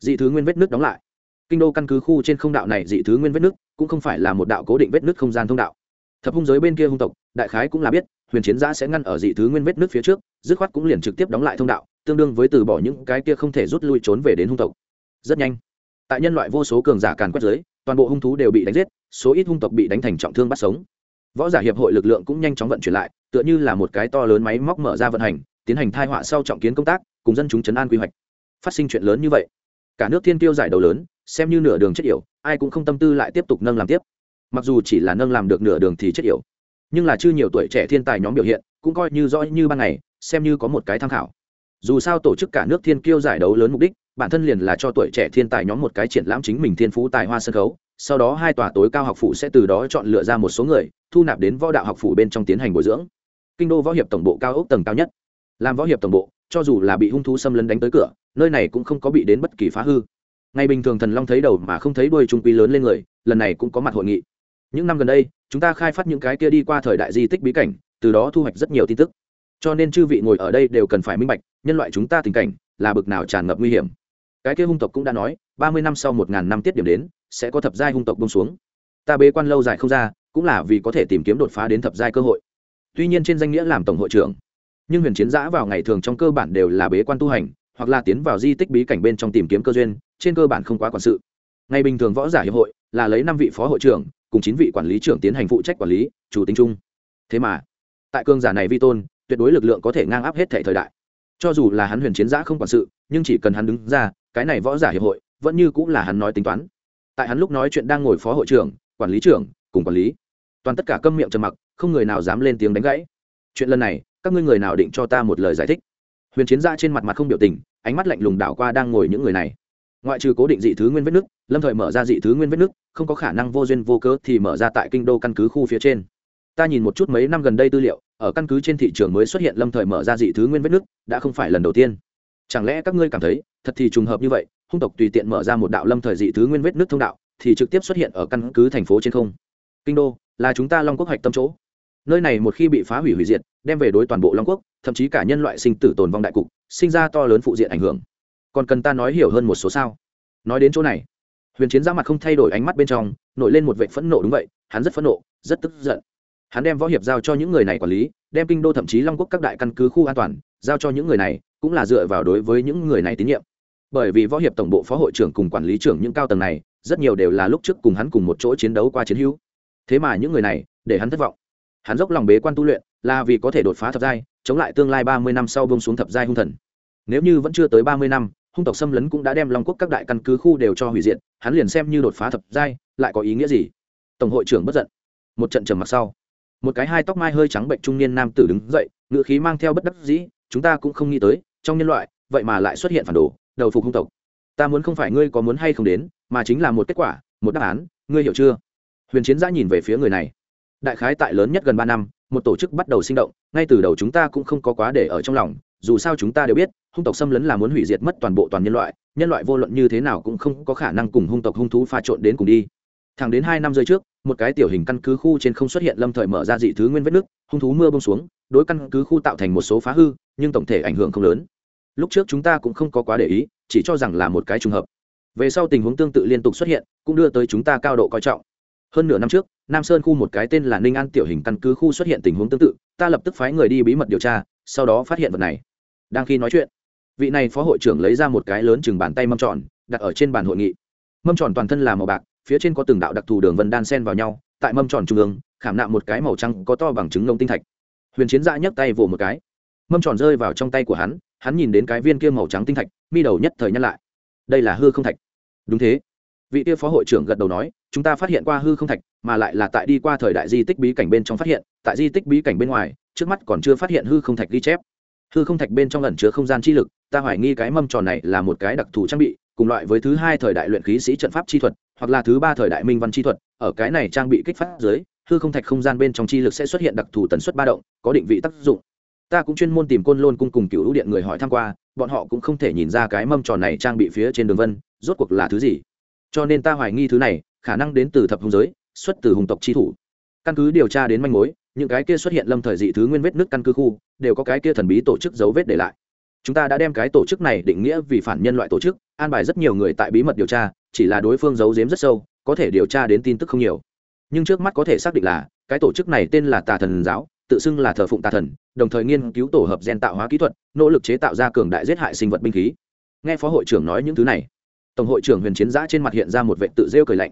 Dị thứ nguyên vết nước đóng lại. Kinh đô căn cứ khu trên không đạo này dị thứ nguyên vết nước cũng không phải là một đạo cố định vết nước không gian thông đạo. Thập hung giới bên kia hung tộc, đại khái cũng là biết, huyền chiến giã sẽ ngăn ở dị thứ nguyên vết nước phía trước, dứt khoát cũng liền trực tiếp đóng lại thông đạo tương đương với từ bỏ những cái kia không thể rút lui trốn về đến hung tộc. Rất nhanh, tại nhân loại vô số cường giả càn quét giới toàn bộ hung thú đều bị đánh giết, số ít hung tộc bị đánh thành trọng thương bắt sống. Võ giả hiệp hội lực lượng cũng nhanh chóng vận chuyển lại, tựa như là một cái to lớn máy móc mở ra vận hành, tiến hành thai họa sau trọng kiến công tác, cùng dân chúng chấn an quy hoạch. Phát sinh chuyện lớn như vậy, cả nước thiên tiêu giải đầu lớn, xem như nửa đường chết yểu, ai cũng không tâm tư lại tiếp tục nâng làm tiếp. Mặc dù chỉ là nâng làm được nửa đường thì chết yểu, nhưng là chưa nhiều tuổi trẻ thiên tài nhóm biểu hiện, cũng coi như rõ như ban ngày, xem như có một cái tham khảo dù sao tổ chức cả nước thiên kiêu giải đấu lớn mục đích, bản thân liền là cho tuổi trẻ thiên tài nhóm một cái triển lãm chính mình thiên phú tài hoa sân khấu, sau đó hai tòa tối cao học phủ sẽ từ đó chọn lựa ra một số người, thu nạp đến võ đạo học phủ bên trong tiến hành bồi dưỡng. Kinh đô võ hiệp tổng bộ cao ốc tầng cao nhất. Làm võ hiệp tổng bộ, cho dù là bị hung thú xâm lấn đánh tới cửa, nơi này cũng không có bị đến bất kỳ phá hư. Ngày bình thường thần long thấy đầu mà không thấy đuôi trung quy lớn lên người, lần này cũng có mặt hội nghị. Những năm gần đây, chúng ta khai phát những cái kia đi qua thời đại di tích bí cảnh, từ đó thu hoạch rất nhiều tin tức. Cho nên chư vị ngồi ở đây đều cần phải minh bạch nhân loại chúng ta tình cảnh là bực nào tràn ngập nguy hiểm. Cái kia hung tộc cũng đã nói, ba mươi năm sau một ngàn năm tiết điểm đến, sẽ có thập giai hung tộc bông xuống. Ta bế quan lâu dài không ra, cũng là vì có thể tìm kiếm đột phá đến thập giai cơ hội. Tuy nhiên trên danh nghĩa làm tổng hội trưởng, nhưng huyền chiến giã vào ngày thường trong cơ bản đều là bế quan tu hành, hoặc là tiến vào di tích bí cảnh bên trong tìm kiếm cơ duyên, trên cơ bản không quá quản sự. Ngày bình thường võ giả hiệp hội là lấy năm vị phó hội trưởng, cùng chín vị quản lý trưởng tiến hành phụ trách quản lý, chủ tính chung. Thế mà, tại cương giả này vi tôn, tuyệt đối lực lượng có thể ngang áp hết thể thời đại cho dù là hắn huyền chiến giã không quản sự, nhưng chỉ cần hắn đứng ra, cái này võ giả hiệp hội, vẫn như cũng là hắn nói tính toán. Tại hắn lúc nói chuyện đang ngồi phó hội trưởng, quản lý trưởng, cùng quản lý. Toàn tất cả câm miệng trầm mặc, không người nào dám lên tiếng đánh gãy. Chuyện lần này, các ngươi người nào định cho ta một lời giải thích? Huyền chiến ra trên mặt mặt không biểu tình, ánh mắt lạnh lùng đảo qua đang ngồi những người này. Ngoại trừ cố định dị thứ nguyên vết nước lâm thời mở ra dị thứ nguyên vết nước không có khả năng vô duyên vô cớ thì mở ra tại kinh đô căn cứ khu phía trên ta nhìn một chút mấy năm gần đây tư liệu, ở căn cứ trên thị trường mới xuất hiện lâm thời mở ra dị thứ nguyên vết nước đã không phải lần đầu tiên. Chẳng lẽ các ngươi cảm thấy, thật thì trùng hợp như vậy, hung tộc tùy tiện mở ra một đạo lâm thời dị thứ nguyên vết nước thông đạo, thì trực tiếp xuất hiện ở căn cứ thành phố trên không? Kinh đô, là chúng ta long quốc hoạch tâm chỗ. Nơi này một khi bị phá hủy hủy diệt, đem về đối toàn bộ long quốc, thậm chí cả nhân loại sinh tử tồn vong đại cục, sinh ra to lớn phụ diện ảnh hưởng. Còn cần ta nói hiểu hơn một số sao? Nói đến chỗ này, huyền chiến ra mặt không thay đổi ánh mắt bên trong, nổi lên một vệ phẫn nộ đúng vậy, hắn rất phẫn nộ, rất tức giận hắn đem võ hiệp giao cho những người này quản lý, đem kinh đô thậm chí long quốc các đại căn cứ khu an toàn giao cho những người này, cũng là dựa vào đối với những người này tín nhiệm. Bởi vì võ hiệp tổng bộ phó hội trưởng cùng quản lý trưởng những cao tầng này, rất nhiều đều là lúc trước cùng hắn cùng một chỗ chiến đấu qua chiến hữu. Thế mà những người này, để hắn thất vọng. Hắn dốc lòng bế quan tu luyện, là vì có thể đột phá thập giai, chống lại tương lai ba mươi năm sau bông xuống thập giai hung thần. Nếu như vẫn chưa tới ba mươi năm, hung tộc xâm lấn cũng đã đem long quốc các đại căn cứ khu đều cho hủy diệt, hắn liền xem như đột phá thập giai, lại có ý nghĩa gì? Tổng hội trưởng bất giận. Một trận trầm mặc sau một cái hai tóc mai hơi trắng bệnh trung niên nam tử đứng dậy ngự khí mang theo bất đắc dĩ, chúng ta cũng không nghĩ tới, trong nhân loại, vậy mà lại xuất hiện phản đồ, đầu phục hung tộc. Ta muốn không phải ngươi có muốn hay không đến, mà chính là một kết quả, một đáp án, ngươi hiểu chưa? Huyền chiến giã nhìn về phía người này. Đại khái tại lớn nhất gần ba năm, một tổ chức bắt đầu sinh động, ngay từ đầu chúng ta cũng không có quá để ở trong lòng, dù sao chúng ta đều biết, hung tộc xâm lấn là muốn hủy diệt mất toàn bộ toàn nhân loại nhân loại vô luận như thế nào cũng không có khả năng cùng hung tộc hung thú pha trộn đến cùng đi. Thẳng đến hai năm rơi trước một cái tiểu hình căn cứ khu trên không xuất hiện lâm thời mở ra dị thứ nguyên vết nước, hung thú mưa bông xuống, đối căn cứ khu tạo thành một số phá hư, nhưng tổng thể ảnh hưởng không lớn. Lúc trước chúng ta cũng không có quá để ý, chỉ cho rằng là một cái trùng hợp. Về sau tình huống tương tự liên tục xuất hiện, cũng đưa tới chúng ta cao độ coi trọng. Hơn nửa năm trước, nam sơn khu một cái tên là ninh an tiểu hình căn cứ khu xuất hiện tình huống tương tự, ta lập tức phái người đi bí mật điều tra, sau đó phát hiện vật này. Đang khi nói chuyện, vị này phó hội trưởng lấy ra một cái lớn chừng bàn tay mâm tròn, đặt ở trên bàn hội nghị. Mâm tròn toàn thân là màu bạc phía trên có từng đạo đặc thù đường vân đan sen vào nhau, tại mâm tròn trung ương, khảm nạm một cái màu trắng có to bằng trứng ngông tinh thạch. Huyền chiến dạ nhấc tay vỗ một cái. Mâm tròn rơi vào trong tay của hắn hắn nhìn đến cái viên kia màu trắng tinh thạch, mi đầu nhất thời nhắc lại. Đây là hư không thạch. Đúng thế. Vị kia phó hội trưởng gật đầu nói, chúng ta phát hiện qua hư không thạch, mà lại là tại đi qua thời đại di tích bí cảnh bên trong phát hiện, tại di tích bí cảnh bên ngoài, trước mắt còn chưa phát hiện hư không thạch ghi chép. Hư không thạch bên trong ẩn chứa không gian chi lực, ta hoài nghi cái mâm tròn này là một cái đặc thù trang bị cùng loại với thứ hai thời đại luyện khí sĩ trận pháp chi thuật, hoặc là thứ ba thời đại minh văn chi thuật, ở cái này trang bị kích phát dưới, hư không thạch không gian bên trong chi lực sẽ xuất hiện đặc thù tần suất ba động, có định vị tác dụng. Ta cũng chuyên môn tìm côn lôn cung cùng cựu điện người hỏi tham q u a bọn họ cũng không thể nhìn ra cái mâm tròn này trang bị phía trên đường vân, rốt cuộc là thứ gì. Cho nên ta hoài nghi thứ này, khả năng đến từ thập hùng giới, xuất từ hùng tộc chi thủ. Căn cứ điều tra đến manh mối, những cái kia xuất hiện lâm thời dị thứ nguyên vết nước căn cứ khu, đều có cái kia thần bí tổ chức dấu vết để lại chúng ta đã đem cái tổ chức này định nghĩa vì phản nhân loại tổ chức, an bài rất nhiều người tại bí mật điều tra, chỉ là đối phương giấu giếm rất sâu, có thể điều tra đến tin tức không nhiều. Nhưng trước mắt có thể xác định là, cái tổ chức này tên là tà thần giáo, tự xưng là thờ phụng tà thần, đồng thời nghiên cứu tổ hợp gen tạo hóa kỹ thuật, nỗ lực chế tạo ra cường đại giết hại sinh vật binh khí. Nghe phó hội trưởng nói những thứ này, tổng hội trưởng huyền chiến giã trên mặt hiện ra một vệ tự rêu cười lạnh.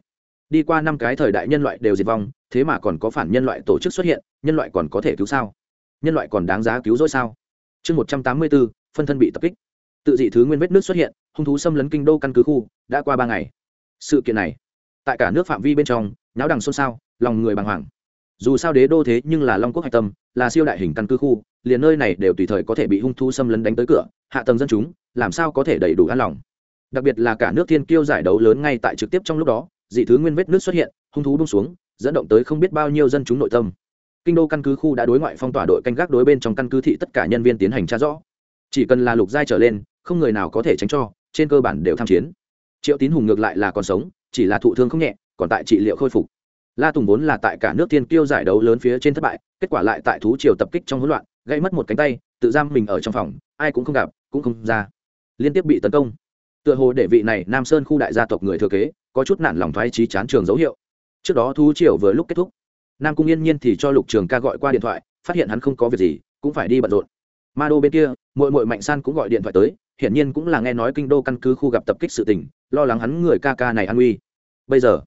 Đi qua năm cái thời đại nhân loại đều diệt vong, thế mà còn có phản nhân loại tổ chức xuất hiện, nhân loại còn có thể cứu sao? Nhân loại còn đáng giá cứu rỗi sao? Chương một trăm tám mươi bốn phân thân bị tập kích. Tự dị thứ nguyên vết nước xuất hiện, hung thú xâm lấn kinh đô căn cứ khu, đã qua ba ngày. Sự kiện này, tại cả nước phạm vi bên trong, náo đằng xôn xao, lòng người bàng hoàng. Dù sao đế đô thế nhưng là long quốc hạch tâm, là siêu đại hình căn cứ khu, liền nơi này đều tùy thời có thể bị hung thú xâm lấn đánh tới cửa, hạ tầng dân chúng, làm sao có thể đầy đủ an lòng. Đặc biệt là cả nước thiên kiêu giải đấu lớn ngay tại trực tiếp trong lúc đó, dị thứ nguyên vết nước xuất hiện, hung thú bung xuống, dẫn động tới không biết bao nhiêu dân chúng nội tâm kinh đô căn cứ khu đã đối ngoại phong tỏa đội canh gác đối bên trong căn cứ thị tất cả nhân viên tiến hành tra rõ. Chỉ cần là lục giai trở lên, không người nào có thể tránh cho, trên cơ bản đều tham chiến. Triệu tín hùng ngược lại là còn sống, chỉ là thụ thương không nhẹ, còn tại trị liệu khôi phục. La tùng vốn là tại cả nước tiên kiêu giải đấu lớn phía trên thất bại, kết quả lại tại thú triều tập kích trong hỗn loạn gây mất một cánh tay, tự giam mình ở trong phòng, ai cũng không gặp, cũng không ra. Liên tiếp bị tấn công. Tựa hồ để vị này nam sơn khu đại gia tộc người thừa kế, có chút nản lòng thoái trí chán trường dấu hiệu. Trước đó thú triều vừa lúc kết thúc nam cung yên nhiên thì cho lục trường ca gọi qua điện thoại, phát hiện hắn không có việc gì, cũng phải đi bận rộn. Ma đô bên kia mội mội mạnh san cũng gọi điện thoại tới, hiển nhiên cũng là nghe nói kinh đô căn cứ khu gặp tập kích sự tình, lo lắng hắn người ca ca này an nguy. bây giờ,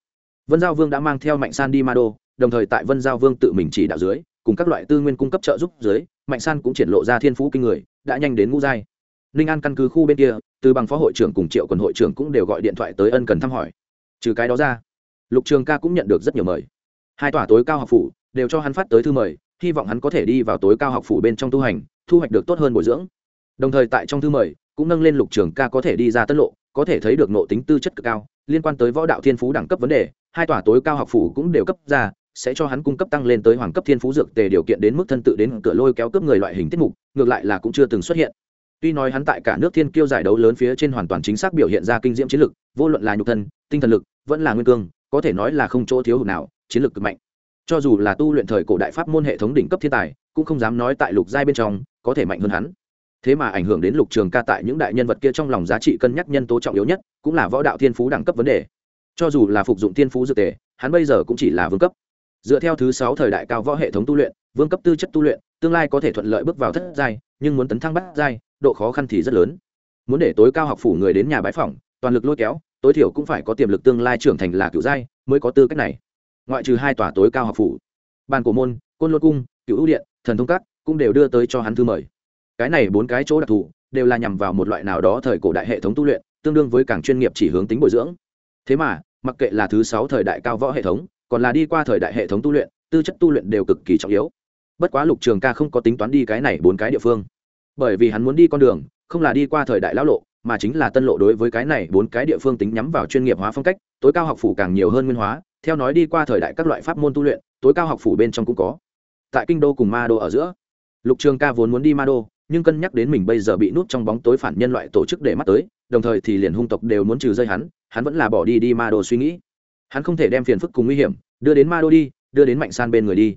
vân giao vương đã mang theo mạnh san đi ma đô, đồng thời tại vân giao vương tự mình chỉ đạo dưới, cùng các loại tư nguyên cung cấp trợ giúp dưới, mạnh san cũng triển lộ ra thiên phú kinh người, đã nhanh đến ngũ giai. Ninh an căn cứ khu bên kia, từ bằng phó hội trưởng cùng triệu quần hội trưởng cũng đều gọi điện thoại tới ân cần thăm hỏi. Trừ cái đó ra, lục trường ca cũng nhận được rất nhiều mời hai tòa tối cao học phủ đều cho hắn phát tới thư mời, hy vọng hắn có thể đi vào tối cao học phủ bên trong tu hành, thu hoạch được tốt hơn bồi dưỡng. Đồng thời tại trong thư mời cũng nâng lên lục trường ca có thể đi ra tân lộ, có thể thấy được nộ tính tư chất cực cao, liên quan tới võ đạo thiên phú đẳng cấp vấn đề, hai tòa tối cao học phủ cũng đều cấp ra, sẽ cho hắn cung cấp tăng lên tới hoàng cấp thiên phú dược tề điều kiện đến mức thân tự đến cửa lôi kéo cướp người loại hình tiết mục, ngược lại là cũng chưa từng xuất hiện. Tuy nói hắn tại cả nước thiên kiêu giải đấu lớn phía trên hoàn toàn chính xác biểu hiện ra kinh diễm chiến lực, vô luận là nhục thân, tinh thần lực, vẫn là nguyên cương, có thể nói là không chỗ thiếu hụt nào chiến lược cực mạnh. Cho dù là tu luyện thời cổ đại pháp môn hệ thống đỉnh cấp thiên tài, cũng không dám nói tại lục giai bên trong, có thể mạnh hơn hắn. Thế mà ảnh hưởng đến lục trường ca tại những đại nhân vật kia trong lòng giá trị cân nhắc nhân tố trọng yếu nhất, cũng là võ đạo thiên phú đẳng cấp vấn đề. Cho dù là phục dụng thiên phú dược tề, hắn bây giờ cũng chỉ là vương cấp. Dựa theo thứ sáu thời đại cao võ hệ thống tu luyện, vương cấp tư chất tu luyện, tương lai có thể thuận lợi bước vào thất giai, nhưng muốn tấn thăng bắt giai, độ khó khăn thì rất lớn. Muốn để tối cao học phủ người đến nhà bãi phỏng, toàn lực lôi kéo, tối thiểu cũng phải có tiềm lực tương lai trưởng thành là cựu giai, mới có tư cách này ngoại trừ hai tòa tối cao học phủ. Bàn cổ môn, côn lôn cung cựu ưu điện, thần thông các cũng đều đưa tới cho hắn thư mời. Cái này bốn cái chỗ đặc thù đều là nhằm vào một loại nào đó thời cổ đại hệ thống tu luyện, tương đương với càng chuyên nghiệp chỉ hướng tính bồi dưỡng. Thế mà, mặc kệ là thứ sáu thời đại cao võ hệ thống, còn là đi qua thời đại hệ thống tu luyện, tư chất tu luyện đều cực kỳ trọng yếu. Bất quá lục trường ca không có tính toán đi cái này bốn cái địa phương. Bởi vì hắn muốn đi con đường, không là đi qua thời đại lão lộ, mà chính là tân lộ đối với cái này bốn cái địa phương tính nhắm vào chuyên nghiệp hóa phong cách, tối cao học phủ càng nhiều hơn nguyên hóa theo nói đi qua thời đại các loại pháp môn tu luyện, tối cao học phủ bên trong cũng có. Tại kinh đô cùng ma đô ở giữa. Lục trường ca vốn muốn đi ma đô, nhưng cân nhắc đến mình bây giờ bị nút trong bóng tối phản nhân loại tổ chức để mắt tới, đồng thời thì liền hung tộc đều muốn trừ rơi hắn hắn vẫn là bỏ đi đi ma đô suy nghĩ. Hắn không thể đem phiền phức cùng nguy hiểm đưa đến ma đô đi, đưa đến mạnh san bên người đi.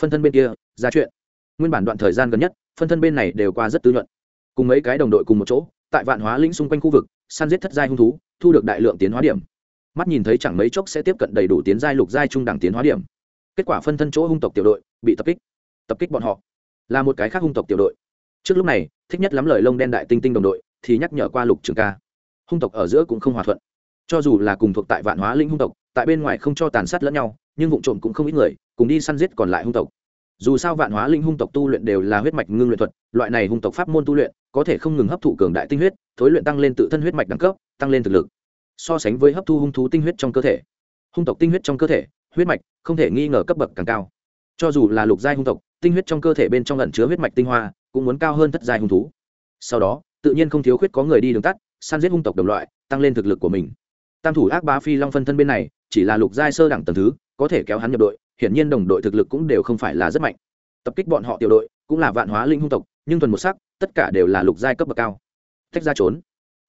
Phân thân bên kia, ra chuyện. Nguyên bản đoạn thời gian gần nhất, phân thân bên này đều qua rất tư nhuận. Cùng mấy cái đồng đội cùng một chỗ, tại vạn hóa lĩnh xung quanh khu vực, săn giết thất giai hung thú, thu được đại lượng tiến hóa điểm mắt nhìn thấy chẳng mấy chốc sẽ tiếp cận đầy đủ tiến giai lục giai trung đẳng tiến hóa điểm. Kết quả phân thân chỗ hung tộc tiểu đội bị tập kích. Tập kích bọn họ là một cái khác hung tộc tiểu đội. Trước lúc này, thích nhất lắm lời lông đen đại tinh tinh đồng đội thì nhắc nhở qua lục trường ca. Hung tộc ở giữa cũng không hòa thuận. Cho dù là cùng thuộc tại vạn hóa linh hung tộc, tại bên ngoài không cho tàn sát lẫn nhau, nhưng vụ trộm cũng không ít người cùng đi săn giết còn lại hung tộc. Dù sao vạn hóa linh hung tộc tu luyện đều là huyết mạch ngưng luyện thuật, loại này hung tộc pháp môn tu luyện có thể không ngừng hấp thụ cường đại tinh huyết, thối luyện tăng lên tự thân huyết mạch đẳng cấp, tăng lên thực lực so sánh với hấp thu hung thú tinh huyết trong cơ thể. Hung tộc tinh huyết trong cơ thể, huyết mạch, không thể nghi ngờ cấp bậc càng cao. Cho dù là lục giai hung tộc, tinh huyết trong cơ thể bên trong lẩn chứa huyết mạch tinh hoa, cũng muốn cao hơn thất giai hung thú. Sau đó, tự nhiên không thiếu khuyết có người đi đường tắt, săn giết hung tộc đồng loại, tăng lên thực lực của mình. Tam thủ ác bá phi long phân thân bên này, chỉ là lục giai sơ đẳng tầng thứ, có thể kéo hắn nhập đội, hiển nhiên đồng đội thực lực cũng đều không phải là rất mạnh. Tập kích bọn họ tiểu đội, cũng là vạn hóa linh hung tộc, nhưng thuần một sắc, tất cả đều là lục giai cấp bậc cao. Tách ra trốn.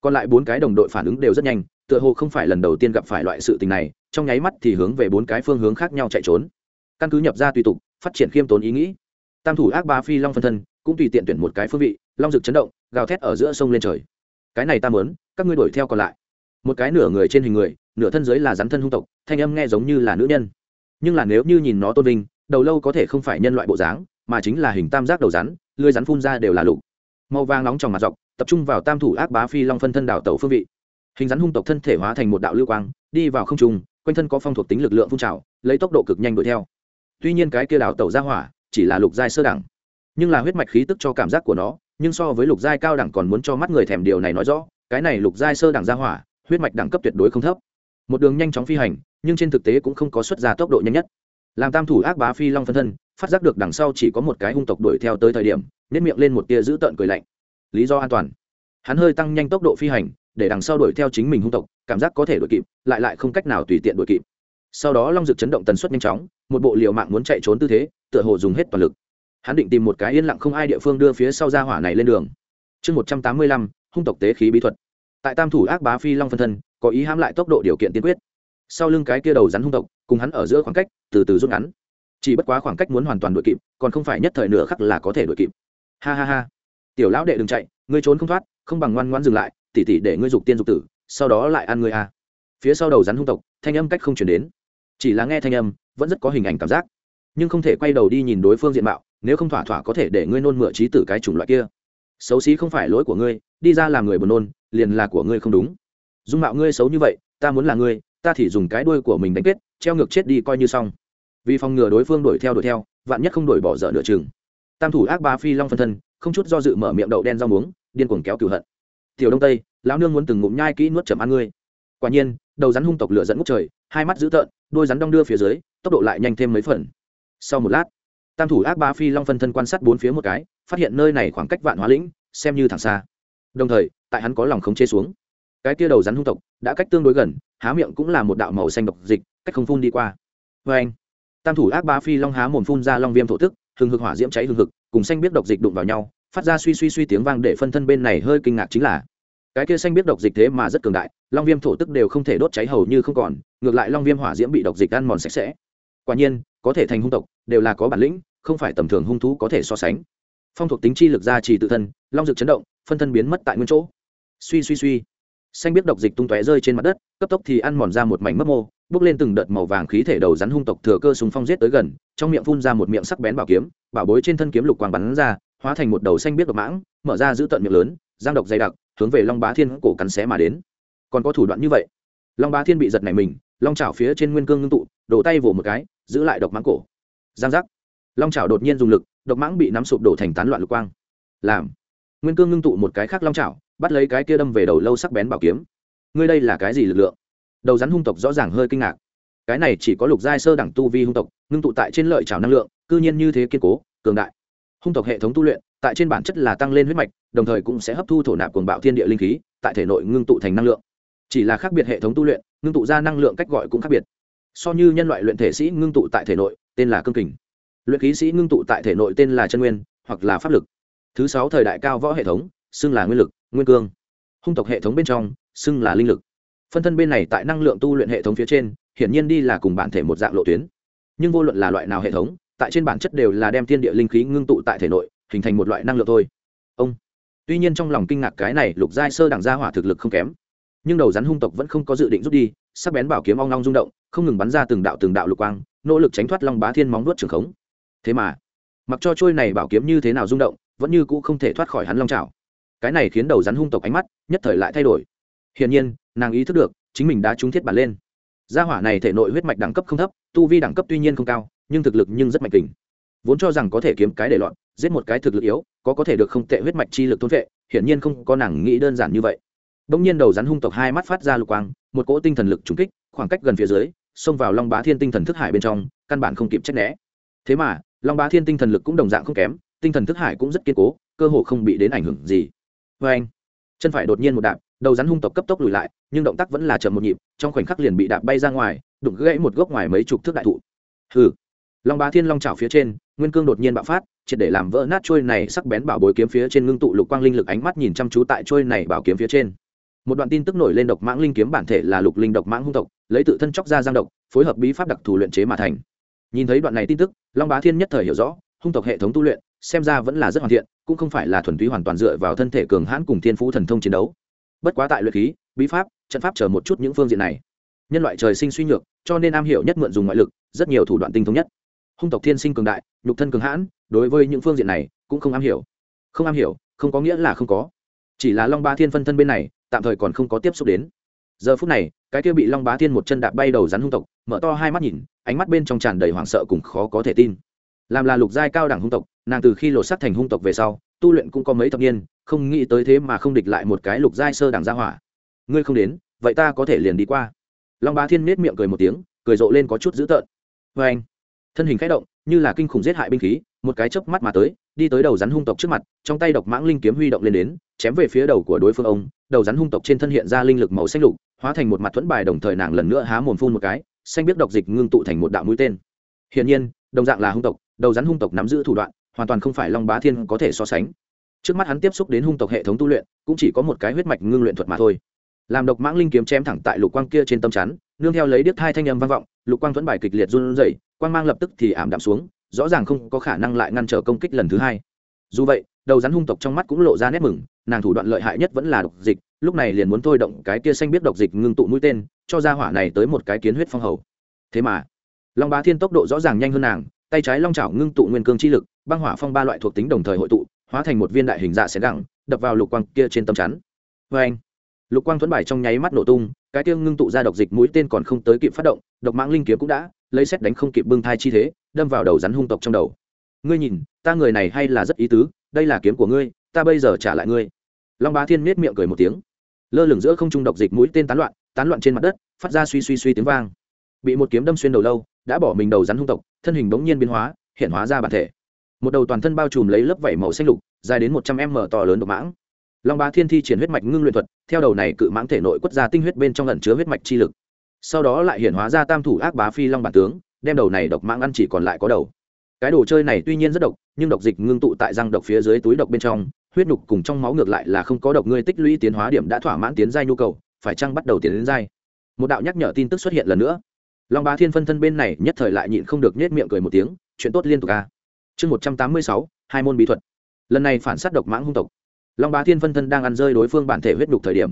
Còn lại bốn cái đồng đội phản ứng đều rất nhanh tựa hồ không phải lần đầu tiên gặp phải loại sự tình này, trong nháy mắt thì hướng về bốn cái phương hướng khác nhau chạy trốn. Căn cứ nhập ra tùy tục, phát triển khiêm tốn ý nghĩ. Tam thủ ác ba phi long phân thân, cũng tùy tiện tuyển một cái phương vị, long rực chấn động, gào thét ở giữa sông lên trời. Cái này ta mớn các ngươi đuổi theo còn lại. Một cái nửa người trên hình người, nửa thân dưới là rắn thân hung tộc, thanh âm nghe giống như là nữ nhân. Nhưng là nếu như nhìn nó tôn vinh, đầu lâu có thể không phải nhân loại bộ dáng, mà chính là hình tam giác đầu rắn, lưới rắn phun ra đều là lục. Màu vàng nóng trong mặt dọc, tập trung vào tam thủ ác bá phi long phân thân đảo tàu phương vị hình rắn hung tộc thân thể hóa thành một đạo lưu quang, đi vào không trung, quanh thân có phong thuộc tính lực lượng phun trào, lấy tốc độ cực nhanh đuổi theo. Tuy nhiên cái kia đào tẩu ra hỏa, chỉ là lục giai sơ đẳng, nhưng là huyết mạch khí tức cho cảm giác của nó, nhưng so với lục giai cao đẳng còn muốn cho mắt người thèm điều này nói rõ, cái này lục giai sơ đẳng ra hỏa, huyết mạch đẳng cấp tuyệt đối không thấp. Một đường nhanh chóng phi hành, nhưng trên thực tế cũng không có xuất ra tốc độ nhanh nhất. Làm tam thủ ác bá phi long phân thân, phát giác được đằng sau chỉ có một cái hung tộc đuổi theo tới thời điểm nếp miệng lên một tia giữ tợn cười lạnh. Lý do an toàn. Hắn hơi tăng nhanh tốc độ phi hành để đằng sau đuổi theo chính mình hung tộc, cảm giác có thể đuổi kịp, lại lại không cách nào tùy tiện đuổi kịp. Sau đó long dực chấn động tần suất nhanh chóng, một bộ liều mạng muốn chạy trốn tư thế, tựa hồ dùng hết toàn lực. Hắn định tìm một cái yên lặng không ai địa phương đưa phía sau ra hỏa này lên đường. Chương một trăm tám mươi lăm, hung tộc tế khí bí thuật. Tại tam thủ ác bá phi long phân thân, có ý hãm lại tốc độ điều kiện tiên quyết. Sau lưng cái kia đầu rắn hung tộc, cùng hắn ở giữa khoảng cách, từ từ rút ngắn. Chỉ bất quá khoảng cách muốn hoàn toàn đuổi kịp, còn không phải nhất thời nửa khắc là có thể đuổi kịp. Ha ha ha. Tiểu lão đệ đừng chạy, ngươi trốn không thoát, không bằng ngoan ngoan dừng lại tỉ tỉ để ngươi dục tiên dục tử, sau đó lại ăn ngươi a phía sau đầu rắn hung tộc, thanh âm cách không chuyển đến. Chỉ là nghe thanh âm, vẫn rất có hình ảnh cảm giác. Nhưng không thể quay đầu đi nhìn đối phương diện mạo, nếu không thỏa thỏa có thể để ngươi nôn mửa trí tử cái chủng loại kia. Xấu xí không phải lỗi của ngươi, đi ra làm người buồn nôn, liền là của ngươi không đúng. Dung mạo ngươi xấu như vậy, ta muốn là ngươi, ta thì dùng cái đuôi của mình đánh kết, treo ngược chết đi coi như xong. Vì phòng ngừa đối phương đuổi theo đuổi theo, vạn nhất không đuổi bỏ dở nửa chừng. Tam thủ ác ba phi long phân thân, không chút do dự mở miệng đậu đen rau muống, điên cuồng kéo cửu hận tiểu đông tây, lão nương muốn từng ngụm nhai kỹ nuốt chầm ăn ngươi. Quả nhiên, đầu rắn hung tộc lửa dẫn ngút trời, hai mắt dữ tợn, đôi rắn đong đưa phía dưới, tốc độ lại nhanh thêm mấy phần. Sau một lát, tam thủ ác ba phi long phân thân quan sát bốn phía một cái, phát hiện nơi này khoảng cách vạn hóa lĩnh, xem như thẳng xa. Đồng thời, tại hắn có lòng khống chế xuống. Cái tia đầu rắn hung tộc đã cách tương đối gần, há miệng cũng là một đạo màu xanh độc dịch, cách không phun đi qua. Vê anh, tam thủ ác ba phi long há mồm phun ra long viêm thổ tức, hừng hực hỏa diễm cháy hừng hực, cùng xanh biết độc dịch đụng vào nhau phát ra suy suy suy tiếng vang để phân thân bên này hơi kinh ngạc chính là, cái kia xanh biết độc dịch thế mà rất cường đại, long viêm thổ tức đều không thể đốt cháy hầu như không còn, ngược lại long viêm hỏa diễm bị độc dịch ăn mòn sạch sẽ. Quả nhiên, có thể thành hung tộc, đều là có bản lĩnh, không phải tầm thường hung thú có thể so sánh. Phong thuộc tính chi lực gia trì tự thân, long dực chấn động, phân thân biến mất tại nguyên chỗ. Suy suy suy. Xanh biết độc dịch tung tóe rơi trên mặt đất, cấp tốc thì ăn mòn ra một mảnh mấp mô, bước lên từng đợt màu vàng khí thể đầu rắn hung tộc thừa cơ súng phong giết tới gần, trong miệng phun ra một miệng sắc bén bảo kiếm, bảo bối trên thân kiếm lục quang bắn ra hóa thành một đầu xanh biết độc mãng, mở ra giữ tận miệng lớn, giang độc dày đặc, hướng về long bá thiên cổ cắn xé mà đến. Còn có thủ đoạn như vậy. Long bá thiên bị giật này mình, long chảo phía trên nguyên cương ngưng tụ, đổ tay vỗ một cái, giữ lại độc mãng cổ. Giang giác. Long chảo đột nhiên dùng lực, độc mãng bị nắm sụp đổ thành tán loạn lục quang. Làm. Nguyên cương ngưng tụ một cái khác long chảo, bắt lấy cái kia đâm về đầu lâu sắc bén bảo kiếm. Ngươi đây là cái gì lực lượng? Đầu rắn hung tộc rõ ràng hơi kinh ngạc. Cái này chỉ có lục giai sơ đẳng tu vi hung tộc, ngưng tụ tại trên lợi trào năng lượng, cư nhiên như thế kiên cố, cường đại hung tộc hệ thống tu luyện, tại trên bản chất là tăng lên huyết mạch, đồng thời cũng sẽ hấp thu thổ nạp cuồng bạo thiên địa linh khí, tại thể nội ngưng tụ thành năng lượng. Chỉ là khác biệt hệ thống tu luyện, ngưng tụ ra năng lượng cách gọi cũng khác biệt. So như nhân loại luyện thể sĩ ngưng tụ tại thể nội, tên là cương kình. Luyện khí sĩ ngưng tụ tại thể nội tên là chân nguyên, hoặc là pháp lực. Thứ sáu thời đại cao võ hệ thống, xưng là nguyên lực, nguyên cương. Hung tộc hệ thống bên trong, xưng là linh lực. Phân thân bên này tại năng lượng tu luyện hệ thống phía trên, hiển nhiên đi là cùng bản thể một dạng lộ tuyến. Nhưng vô luận là loại nào hệ thống tại trên bản chất đều là đem thiên địa linh khí ngưng tụ tại thể nội, hình thành một loại năng lượng thôi. Ông. Tuy nhiên trong lòng kinh ngạc cái này lục giai sơ đẳng gia hỏa thực lực không kém. Nhưng đầu rắn hung tộc vẫn không có dự định rút đi, sắc bén bảo kiếm ong long rung động, không ngừng bắn ra từng đạo từng đạo lục quang, nỗ lực tránh thoát long bá thiên móng nuốt trường khống. Thế mà, mặc cho trôi này bảo kiếm như thế nào rung động, vẫn như cũ không thể thoát khỏi hắn long trào cái này khiến đầu rắn hung tộc ánh mắt nhất thời lại thay đổi. Hiển nhiên, nàng ý thức được, chính mình đã trúng thiết bản lên. Gia hỏa này thể nội huyết mạch đẳng cấp không thấp, tu vi đẳng cấp tuy nhiên không cao nhưng thực lực nhưng rất mạnh kình. Vốn cho rằng có thể kiếm cái để loạn giết một cái thực lực yếu, có có thể được không tệ huyết mạch chi lực thôn vệ, hiển nhiên không có nàng nghĩ đơn giản như vậy. Đông nhiên đầu rắn hung tộc hai mắt phát ra lục quang, một cỗ tinh thần lực trúng kích, khoảng cách gần phía dưới, xông vào long bá thiên tinh thần thức hải bên trong, căn bản không kịp trách né. Thế mà, long bá thiên tinh thần lực cũng đồng dạng không kém, tinh thần thức hải cũng rất kiên cố, cơ hồ không bị đến ảnh hưởng gì. Vê anh, chân phải đột nhiên một đạp, đầu rắn hung tộc cấp tốc lùi lại, nhưng động tác vẫn là chậm một nhịp, trong khoảnh khắc liền bị đạp bay ra ngoài, đụng gãy một gốc ngoài mấy chục thước đại thụ. Hừ long bá thiên long trào phía trên, nguyên cương đột nhiên bạo phát, triệt để làm vỡ nát trôi này sắc bén bảo bối kiếm phía trên ngưng tụ lục quang linh lực ánh mắt nhìn chăm chú tại trôi này bảo kiếm phía trên. Một đoạn tin tức nổi lên độc mãng linh kiếm bản thể là lục linh độc mãng hung tộc, lấy tự thân chóc ra giang độc, phối hợp bí pháp đặc thù luyện chế mà thành. Nhìn thấy đoạn này tin tức, long bá thiên nhất thời hiểu rõ, hung tộc hệ thống tu luyện, xem ra vẫn là rất hoàn thiện, cũng không phải là thuần túy hoàn toàn dựa vào thân thể cường hãn cùng thiên phú thần thông chiến đấu. Bất quá tại luyện khí, bí pháp, trận pháp chờ một chút những phương diện này. Nhân loại trời sinh suy nhược, cho nên am hiểu nhất mượn dùng ngoại lực, rất nhiều thủ đoạn tinh thống nhất hung tộc thiên sinh cường đại, nhục thân cường hãn, đối với những phương diện này cũng không am hiểu. Không am hiểu, không có nghĩa là không có. Chỉ là long ba thiên phân thân bên này, tạm thời còn không có tiếp xúc đến. Giờ phút này, cái kia bị long bá thiên một chân đạp bay đầu rắn hung tộc, mở to hai mắt nhìn, ánh mắt bên trong tràn đầy hoảng sợ cùng khó có thể tin. Làm là lục giai cao đẳng hung tộc, nàng từ khi lột sắc thành hung tộc về sau, tu luyện cũng có mấy thập niên, không nghĩ tới thế mà không địch lại một cái lục giai sơ đẳng gia hỏa. Ngươi không đến, vậy ta có thể liền đi qua. Long bá thiên nết miệng cười một tiếng, cười rộ lên có chút dữ tợn. Vê anh thân hình k h ẽ động, như là kinh khủng giết hại binh khí, một cái chớp mắt mà tới, đi tới đầu rắn hung tộc trước mặt, trong tay độc mãng linh kiếm huy động lên đến, chém về phía đầu của đối phương ông. Đầu rắn hung tộc trên thân hiện ra linh lực màu xanh lục, hóa thành một mặt thuẫn bài đồng thời nàng lần nữa há mồm phun một cái, xanh biết độc dịch ngưng tụ thành một đạo mũi tên. Hiển nhiên, đồng dạng là hung tộc, đầu rắn hung tộc nắm giữ thủ đoạn, hoàn toàn không phải long bá thiên có thể so sánh. Trước mắt hắn tiếp xúc đến hung tộc hệ thống tu luyện, cũng chỉ có một cái huyết mạch ngưng luyện thuật mà thôi. Làm độc mãng linh kiếm chém thẳng tại lục quang kia trên tâm chắn, nương theo lấy điếc hai thanh âm vang vọng, lục quang thuẫn bài kịch liệt run rẩy quang mang lập tức thì ảm đạm xuống, rõ ràng không có khả năng lại ngăn trở công kích lần thứ hai. Dù vậy, đầu rắn hung tộc trong mắt cũng lộ ra nét mừng, nàng thủ đoạn lợi hại nhất vẫn là độc dịch, lúc này liền muốn thôi động cái kia xanh biết độc dịch ngưng tụ mũi tên, cho ra hỏa này tới một cái kiến huyết phong hầu. Thế mà, long bá thiên tốc độ rõ ràng nhanh hơn nàng, tay trái long chảo ngưng tụ nguyên cương chi lực, băng hỏa phong ba loại thuộc tính đồng thời hội tụ, hóa thành một viên đại hình dạ xén gẳng, đập vào lục quang kia trên tấm chắn. Vê anh, lục quang thuẫn bài trong nháy mắt nổ tung, cái tiêu ngưng tụ ra độc dịch mũi tên còn không tới kịp phát động, độc mãng linh kiếm cũng đã lấy xét đánh không kịp bưng thai chi thế, đâm vào đầu rắn hung tộc trong đầu. Ngươi nhìn, ta người này hay là rất ý tứ, đây là kiếm của ngươi, ta bây giờ trả lại ngươi. Long bá thiên miết miệng cười một tiếng. Lơ lửng giữa không trung độc dịch mũi tên tán loạn tán loạn trên mặt đất, phát ra suy suy suy tiếng vang. Bị một kiếm đâm xuyên đầu lâu, đã bỏ mình đầu rắn hung tộc, thân hình bỗng nhiên biến hóa, hiện hóa ra bản thể. Một đầu toàn thân bao trùm lấy lớp vảy màu xanh lục, dài đến một trăm m to lớn độc mãng. Long bá thiên thi triển huyết mạch ngưng luyện thuật, theo đầu này cự mãng thể nội quất ra tinh huyết bên trong lẩn chứa huyết mạch chi lực sau đó lại hiện hóa ra tam thủ ác bá phi long bản tướng, đem đầu này độc mãng ăn chỉ còn lại có đầu. Cái đồ chơi này tuy nhiên rất độc, nhưng độc dịch ngưng tụ tại răng độc phía dưới túi độc bên trong, huyết nhục cùng trong máu ngược lại là không có độc ngươi tích lũy tiến hóa điểm đã thỏa mãn tiến giai nhu cầu, phải chăng bắt đầu tiến đến giai? Một đạo nhắc nhở tin tức xuất hiện lần nữa. Long bá thiên phân thân bên này nhất thời lại nhịn không được nhét miệng cười một tiếng, chuyện tốt liên tục a chương một trăm tám mươi sáu, hai môn bí thuật. Lần này phản s á t độc mãng hung tộc. Long bá thiên phân thân đang ăn rơi đối phương bản thể huyết nhục thời điểm.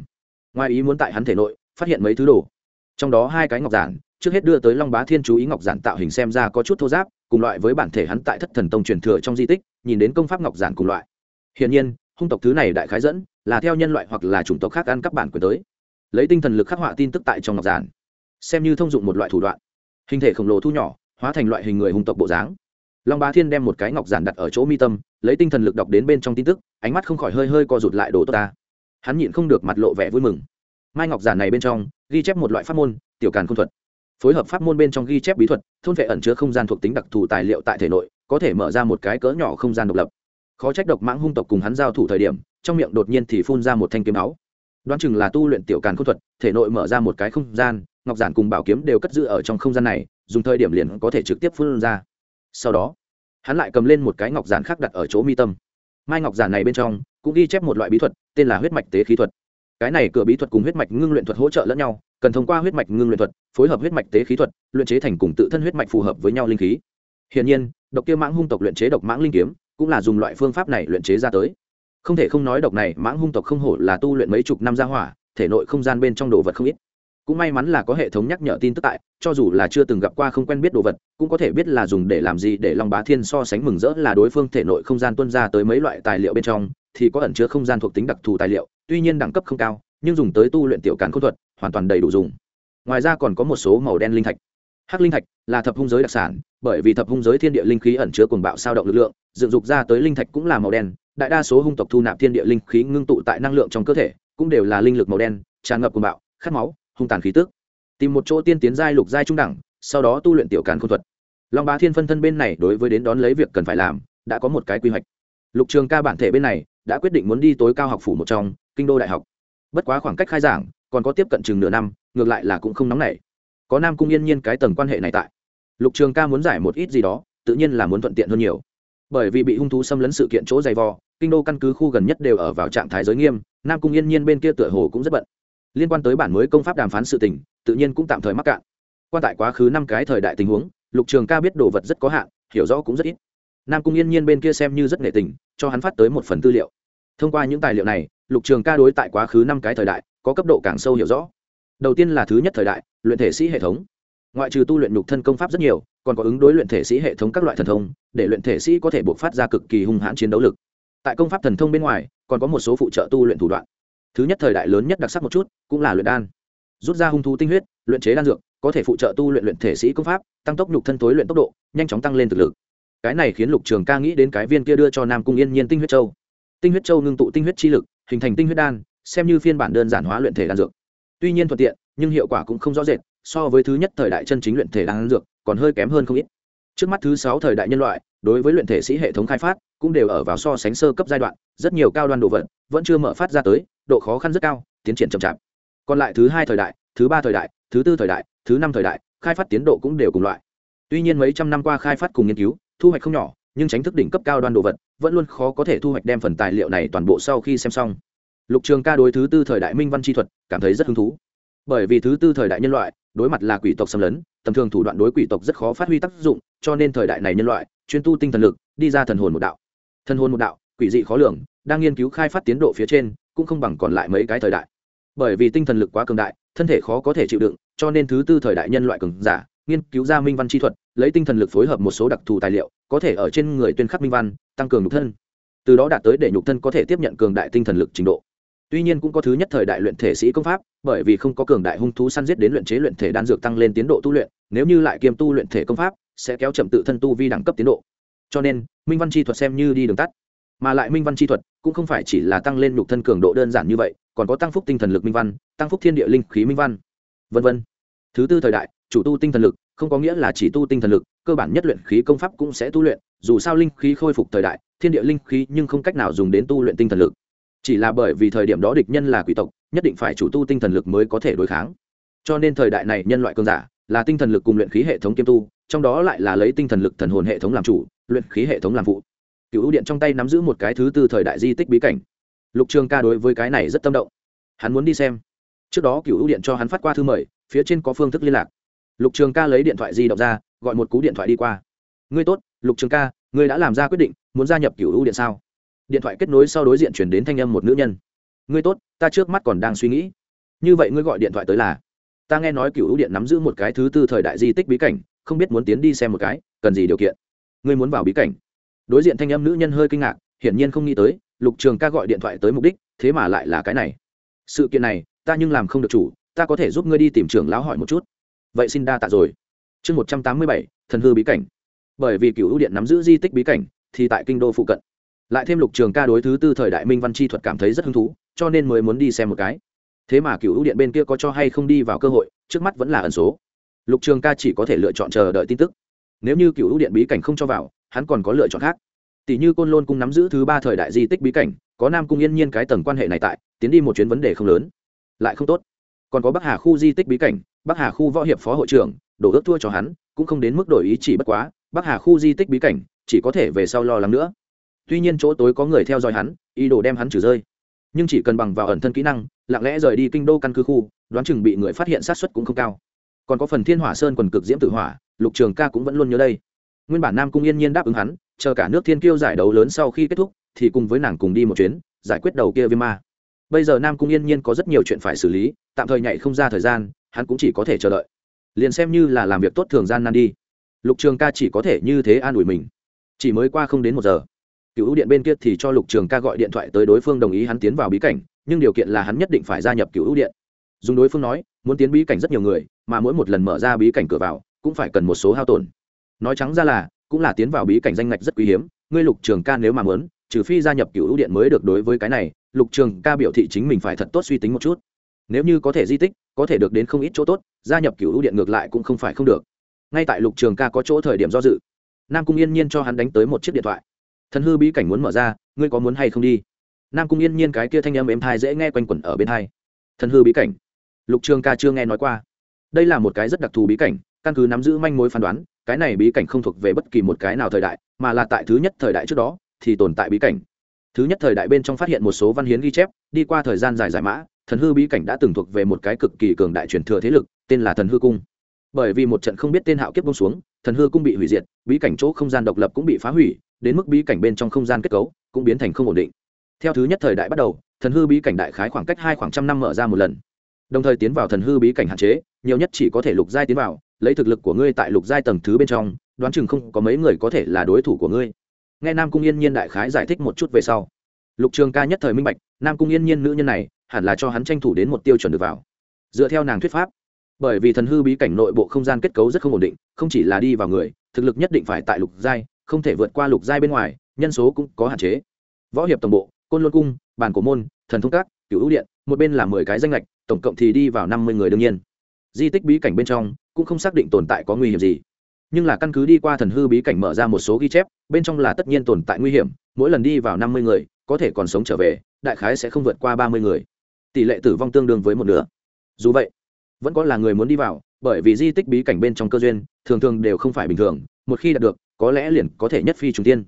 Ngoài ý muốn tại hắn thể nội, phát hiện mấy thứ đồ trong đó hai cái ngọc giản, trước hết đưa tới long bá thiên chú ý ngọc giản tạo hình xem ra có chút thô giáp, cùng loại với bản thể hắn tại thất thần tông truyền thừa trong di tích, nhìn đến công pháp ngọc giản cùng loại. Hiển nhiên, hung tộc thứ này đại khái dẫn, là theo nhân loại hoặc là chủng tộc khác ăn các bản quyền tới. Lấy tinh thần lực khắc họa tin tức tại trong ngọc giản. Xem như thông dụng một loại thủ đoạn. Hình thể khổng lồ thu nhỏ, hóa thành loại hình người hung tộc bộ dáng. Long bá thiên đem một cái ngọc giản đặt ở chỗ mi tâm, lấy tinh thần lực đọc đến bên trong tin tức, ánh mắt không khỏi hơi hơi co rụt lại đồ tốt ta. Hắn nhịn không được mặt lộ vẻ vui mừng mai ngọc giản này bên trong ghi chép một loại pháp môn, tiểu càn không thuật. Phối hợp pháp môn bên trong ghi chép bí thuật, thôn vệ ẩn chứa không gian thuộc tính đặc thù tài liệu tại thể nội, có thể mở ra một cái cỡ nhỏ không gian độc lập. Khó trách độc mãng hung tộc cùng hắn giao thủ thời điểm, trong miệng đột nhiên thì phun ra một thanh kiếm máu đoán chừng là tu luyện tiểu càn không thuật, thể nội mở ra một cái không gian, ngọc giản cùng bảo kiếm đều cất giữ ở trong không gian này, dùng thời điểm liền có thể trực tiếp phun ra. Sau đó, hắn lại cầm lên một cái ngọc giản khác đặt ở chỗ mi tâm. Mai ngọc giản này bên trong cũng ghi chép một loại bí thuật, tên là huyết mạch tế khí thuật cái này cửa bí thuật cùng huyết mạch ngưng luyện thuật hỗ trợ lẫn nhau, cần thông qua huyết mạch ngưng luyện thuật, phối hợp huyết mạch tế khí thuật, luyện chế thành cùng tự thân huyết mạch phù hợp với nhau linh khí. Hiển nhiên, độc kia mãng hung tộc luyện chế độc mãng linh kiếm, cũng là dùng loại phương pháp này luyện chế ra tới. Không thể không nói độc này mãng hung tộc không hổ là tu luyện mấy chục năm ra hỏa, thể nội không gian bên trong đồ vật không ít. Cũng may mắn là có hệ thống nhắc nhở tin tức tại, cho dù là chưa từng gặp qua không quen biết đồ vật, cũng có thể biết là dùng để làm gì để long bá thiên so sánh mừng rỡ là đối phương thể nội không gian tuân ra tới mấy loại tài liệu bên trong thì có ẩn chứa không gian thuộc tính đặc thù tài liệu, tuy nhiên đẳng cấp không cao, nhưng dùng tới tu luyện tiểu càn khôn thuật, hoàn toàn đầy đủ dùng. Ngoài ra còn có một số màu đen linh thạch. Hắc linh thạch là thập hung giới đặc sản, bởi vì thập hung giới thiên địa linh khí ẩn chứa cuồng bạo sao động lực lượng, dựng dục ra tới linh thạch cũng là màu đen, đại đa số hung tộc thu nạp thiên địa linh khí ngưng tụ tại năng lượng trong cơ thể, cũng đều là linh lực màu đen, tràn ngập cuồng bạo, khát máu, hung tàn khí tức. Tìm một chỗ tiên tiến giai lục giai trung đẳng, sau đó tu luyện tiểu càn khôn thuật. Long bá thiên phân thân bên này đối với đến đón lấy việc cần phải làm, đã có một cái quy hoạch. Lục trường ca bản thể bên này đã quyết định muốn đi tối cao học phủ một trong, kinh đô đại học. Bất quá khoảng cách khai giảng, còn có tiếp cận chừng nửa năm, ngược lại là cũng không nóng nảy. Có nam cung yên nhiên cái tầng quan hệ này tại. Lục trường ca muốn giải một ít gì đó, tự nhiên là muốn thuận tiện hơn nhiều. Bởi vì bị hung thú xâm lấn sự kiện chỗ dày vò, kinh đô căn cứ khu gần nhất đều ở vào trạng thái giới nghiêm, nam cung yên nhiên bên kia tựa hồ cũng rất bận. Liên quan tới bản mới công pháp đàm phán sự tình, tự nhiên cũng tạm thời mắc cạn. Quan tại quá khứ năm cái thời đại tình huống, lục trường ca biết đồ vật rất có hạn, hiểu rõ cũng rất ít. Nam cung yên nhiên bên kia xem như rất nghệ tình, cho hắn phát tới một phần tư liệu thông qua những tài liệu này, lục trường ca đối tại quá khứ năm cái thời đại, có cấp độ càng sâu hiểu rõ. Đầu tiên là thứ nhất thời đại, luyện thể sĩ hệ thống. Ngoại trừ tu luyện nhục thân công pháp rất nhiều, còn có ứng đối luyện thể sĩ hệ thống các loại thần thông, để luyện thể sĩ có thể buộc phát ra cực kỳ hung hãn chiến đấu lực. Tại công pháp thần thông bên ngoài, còn có một số phụ trợ tu luyện thủ đoạn. Thứ nhất thời đại lớn nhất đặc sắc một chút, cũng là luyện đan. Rút ra hung thú tinh huyết, luyện chế đan dược, có thể phụ trợ tu luyện luyện thể sĩ công pháp, tăng tốc nhục thân tối luyện tốc độ, nhanh chóng tăng lên thực lực. Cái này khiến lục trường ca nghĩ đến cái viên kia đưa cho nam cung yên nhiên tinh huyết châu tinh huyết châu ngưng tụ tinh huyết chi lực, hình thành tinh huyết đan, xem như phiên bản đơn giản hóa luyện thể đan dược. Tuy nhiên thuận tiện, nhưng hiệu quả cũng không rõ rệt, so với thứ nhất thời đại chân chính luyện thể đan dược, còn hơi kém hơn không ít. Trước mắt thứ sáu thời đại nhân loại, đối với luyện thể sĩ hệ thống khai phát, cũng đều ở vào so sánh sơ cấp giai đoạn, rất nhiều cao đoan đồ vật, vẫn chưa mở phát ra tới, độ khó khăn rất cao, tiến triển chậm chạp. Còn lại thứ hai thời đại, thứ ba thời đại, thứ tư thời đại, thứ năm thời đại, khai phát tiến độ cũng đều cùng loại. Tuy nhiên mấy trăm năm qua khai phát cùng nghiên cứu, thu hoạch không nhỏ nhưng tránh thức đỉnh cấp cao đoan đồ vật, vẫn luôn khó có thể thu hoạch đem phần tài liệu này toàn bộ sau khi xem xong. Lục trường ca đối thứ tư thời đại minh văn chi thuật cảm thấy rất hứng thú. Bởi vì thứ tư thời đại nhân loại, đối mặt là quỷ tộc xâm lấn, tầm thường thủ đoạn đối quỷ tộc rất khó phát huy tác dụng, cho nên thời đại này nhân loại, chuyên tu tinh thần lực, đi ra thần hồn một đạo. Thần hồn một đạo, quỷ dị khó lường, đang nghiên cứu khai phát tiến độ phía trên, cũng không bằng còn lại mấy cái thời đại. Bởi vì tinh thần lực quá cường đại, thân thể khó có thể chịu đựng, cho nên thứ tư thời đại nhân loại cường giả nghiên cứu ra minh văn chi thuật, lấy tinh thần lực phối hợp một số đặc thù tài liệu, có thể ở trên người tuyên khắc minh văn, tăng cường nhục thân. Từ đó đạt tới để nhục thân có thể tiếp nhận cường đại tinh thần lực trình độ. Tuy nhiên cũng có thứ nhất thời đại luyện thể sĩ công pháp, bởi vì không có cường đại hung thú săn giết đến luyện chế luyện thể đan dược tăng lên tiến độ tu luyện, nếu như lại kiêm tu luyện thể công pháp, sẽ kéo chậm tự thân tu vi đẳng cấp tiến độ. Cho nên, minh văn chi thuật xem như đi đường tắt. Mà lại minh văn chi thuật cũng không phải chỉ là tăng lên nhục thân cường độ đơn giản như vậy, còn có tăng phúc tinh thần lực minh văn, tăng phúc thiên địa linh khí minh văn, vân vân. Thứ tư thời đại chủ tu tinh thần lực, không có nghĩa là chỉ tu tinh thần lực, cơ bản nhất luyện khí công pháp cũng sẽ tu luyện, dù sao linh khí khôi phục thời đại, thiên địa linh khí nhưng không cách nào dùng đến tu luyện tinh thần lực. Chỉ là bởi vì thời điểm đó địch nhân là quỷ tộc, nhất định phải chủ tu tinh thần lực mới có thể đối kháng. Cho nên thời đại này nhân loại cơn giả là tinh thần lực cùng luyện khí hệ thống kiêm tu, trong đó lại là lấy tinh thần lực thần hồn hệ thống làm chủ, luyện khí hệ thống làm phụ. Cựu ưu điện trong tay nắm giữ một cái thứ tư thời đại di tích bí cảnh. Lục trường ca đối với cái này rất tâm động. Hắn muốn đi xem. Trước đó cựu ưu điện cho hắn phát qua thư mời, phía trên có phương thức liên lạc lục trường ca lấy điện thoại di động ra, gọi một cú điện thoại đi qua. Ngươi tốt, lục trường ca, ngươi đã làm ra quyết định, muốn gia nhập cựu ưu điện sao? Điện thoại kết nối sau đối diện chuyển đến thanh âm một nữ nhân. Ngươi tốt, ta trước mắt còn đang suy nghĩ. Như vậy ngươi gọi điện thoại tới là, ta nghe nói cựu ưu điện nắm giữ một cái thứ tư thời đại di tích bí cảnh, không biết muốn tiến đi xem một cái, cần gì điều kiện? Ngươi muốn vào bí cảnh? Đối diện thanh âm nữ nhân hơi kinh ngạc, hiển nhiên không nghĩ tới, lục trường ca gọi điện thoại tới mục đích, thế mà lại là cái này. Sự kiện này, ta nhưng làm không được chủ, ta có thể giúp ngươi đi tìm trưởng lão hỏi một chút vậy xin đa tạ rồi. Chương một trăm tám mươi bảy, thần hư bí cảnh. Bởi vì cựu ưu điện nắm giữ di tích bí cảnh, thì tại kinh đô phụ cận. Lại thêm lục trường ca đối thứ tư thời đại minh văn chi thuật cảm thấy rất hứng thú, cho nên mới muốn đi xem một cái. Thế mà cựu ưu điện bên kia có cho hay không đi vào cơ hội, trước mắt vẫn là ẩn số. Lục trường ca chỉ có thể lựa chọn chờ đợi tin tức. Nếu như cựu ưu điện bí cảnh không cho vào, hắn còn có lựa chọn khác. Tỷ như côn lôn cung nắm giữ thứ ba thời đại di tích bí cảnh, có nam cung yên nhiên cái tầng quan hệ này tại, tiến đi một chuyến vấn đề không lớn. Lại không tốt. Còn có bắc hà khu di tích bí cảnh bắc hà khu võ hiệp phó hội trưởng, đổ ước thua cho hắn, cũng không đến mức đổi ý chỉ bất quá, bắc hà khu di tích bí cảnh, chỉ có thể về sau lo lắng nữa. Tuy nhiên chỗ tối có người theo dõi hắn, ý đồ đem hắn trừ rơi. Nhưng chỉ cần bằng vào ẩn thân kỹ năng, lặng lẽ rời đi kinh đô căn cứ khu, đoán chừng bị người phát hiện sát xuất cũng không cao. Còn có phần thiên hỏa sơn quần cực diễm tử hỏa, lục trường ca cũng vẫn luôn nhớ đây. Nguyên bản nam cung yên nhiên đáp ứng hắn, chờ cả nước thiên kiêu giải đấu lớn sau khi kết thúc, thì cùng với nàng cùng đi một chuyến, giải quyết đầu kia viêm ma. Bây giờ nam cung yên nhiên có rất nhiều chuyện phải xử lý, tạm thời nhảy không ra thời gian hắn cũng chỉ có thể chờ đợi. Liền xem như là làm việc tốt thường gian nan đi. Lục trường ca chỉ có thể như thế an ủi mình. Chỉ mới qua không đến một giờ, cựu điện bên kia thì cho lục trường ca gọi điện thoại tới đối phương đồng ý hắn tiến vào bí cảnh, nhưng điều kiện là hắn nhất định phải gia nhập cựu điện. Dùng đối phương nói, muốn tiến bí cảnh rất nhiều người, mà mỗi một lần mở ra bí cảnh cửa vào, cũng phải cần một số hao tổn. Nói trắng ra là, cũng là tiến vào bí cảnh danh ngạch rất quý hiếm, ngươi lục trường ca nếu mà muốn, trừ phi gia nhập cựu điện mới được đối với cái này, lục trường ca biểu thị chính mình phải thật tốt suy tính một chút nếu như có thể di tích, có thể được đến không ít chỗ tốt, gia nhập cựu điện ngược lại cũng không phải không được. Ngay tại lục trường ca có chỗ thời điểm do dự, nam cung yên nhiên cho hắn đánh tới một chiếc điện thoại. Thần hư bí cảnh muốn mở ra, ngươi có muốn hay không đi? Nam cung yên nhiên cái kia thanh âm êm thai dễ nghe quanh quẩn ở bên thai thần hư bí cảnh. Lục trường ca chưa nghe nói qua. Đây là một cái rất đặc thù bí cảnh, căn cứ nắm giữ manh mối phán đoán, cái này bí cảnh không thuộc về bất kỳ một cái nào thời đại, mà là tại thứ nhất thời đại trước đó, thì tồn tại bí cảnh. Thứ nhất thời đại bên trong phát hiện một số văn hiến ghi chép, đi qua thời gian dài giải mã thần hư bí cảnh đã từng thuộc về một cái cực kỳ cường đại truyền thừa thế lực, tên là thần hư cung. Bởi vì một trận không biết tên hạo kiếp bông xuống, thần hư cung bị hủy diệt, bí cảnh chỗ không gian độc lập cũng bị phá hủy, đến mức bí cảnh bên trong không gian kết cấu cũng biến thành không ổn định. Theo thứ nhất thời đại bắt đầu, thần hư bí cảnh đại khái khoảng cách hai khoảng trăm năm mở ra một lần. Đồng thời tiến vào thần hư bí cảnh hạn chế, nhiều nhất chỉ có thể lục giai tiến vào, lấy thực lực của ngươi tại lục giai tầng thứ bên trong, đoán chừng không có mấy người có thể là đối thủ của ngươi. Nghe nam cung yên nhiên đại khái giải thích một chút về sau. Lục trường ca nhất thời minh bạch, nam cung yên nhiên nữ nhân này hẳn là cho hắn tranh thủ đến một tiêu chuẩn được vào. Dựa theo nàng thuyết pháp, bởi vì thần hư bí cảnh nội bộ không gian kết cấu rất không ổn định, không chỉ là đi vào người, thực lực nhất định phải tại lục giai, không thể vượt qua lục giai bên ngoài, nhân số cũng có hạn chế. Võ hiệp tổng bộ, côn luân cung, bàn cổ môn, thần thông các cựu ưu điện, một bên là mười cái danh lệch tổng cộng thì đi vào năm mươi người đương nhiên. Di tích bí cảnh bên trong cũng không xác định tồn tại có nguy hiểm gì. Nhưng là căn cứ đi qua thần hư bí cảnh mở ra một số ghi chép, bên trong là tất nhiên tồn tại nguy hiểm, mỗi lần đi vào năm mươi người, có thể còn sống trở về, đại khái sẽ không vượt qua ba mươi người tỷ lệ tử vong tương đương với một nửa. Dù vậy, vẫn có là người muốn đi vào, bởi vì di tích bí cảnh bên trong cơ duyên, thường thường đều không phải bình thường, một khi đạt được, có lẽ liền có thể nhất phi trùng tiên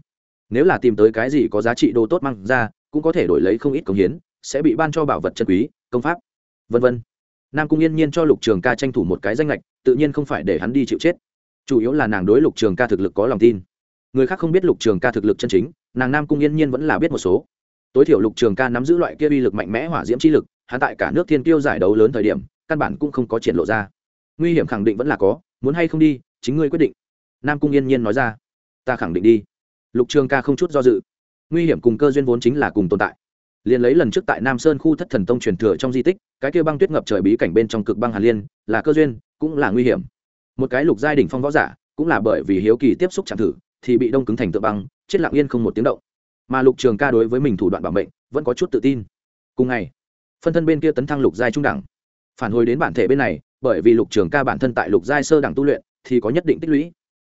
nếu là tìm tới cái gì có giá trị đồ tốt mang ra, cũng có thể đổi lấy không ít công hiến, sẽ bị ban cho bảo vật chân quý, công pháp, vân vân. Nam cung yên nhiên cho lục trường ca tranh thủ một cái danh lệch tự nhiên không phải để hắn đi chịu chết. Chủ yếu là nàng đối lục trường ca thực lực có lòng tin. Người khác không biết lục trường ca thực lực chân chính, nàng nam cung yên nhiên vẫn là biết một số. Tối thiểu lục trường ca nắm giữ loại kia uy lực mạnh mẽ hỏa diễm chi lực hắn tại cả nước thiên tiêu giải đấu lớn thời điểm, căn bản cũng không có triển lộ ra. Nguy hiểm khẳng định vẫn là có, muốn hay không đi, chính ngươi quyết định. Nam cung yên nhiên nói ra. Ta khẳng định đi. Lục trường ca không chút do dự. Nguy hiểm cùng cơ duyên vốn chính là cùng tồn tại. Liền lấy lần trước tại nam sơn khu thất thần tông truyền thừa trong di tích, cái kia băng tuyết ngập trời bí cảnh bên trong cực băng hàn liên, là cơ duyên, cũng là nguy hiểm. Một cái lục giai đỉnh phong võ giả, cũng là bởi vì hiếu kỳ tiếp xúc chạm thử, thì bị đông cứng thành tượng băng, chết lặng yên không một tiếng động. Mà lục trường ca đối với mình thủ đoạn bảo mệnh, vẫn có chút tự tin. Cùng ngày phân thân bên kia tấn thăng lục giai trung đẳng. Phản hồi đến bản thể bên này, bởi vì lục trường ca bản thân tại lục giai sơ đẳng tu luyện, thì có nhất định tích lũy.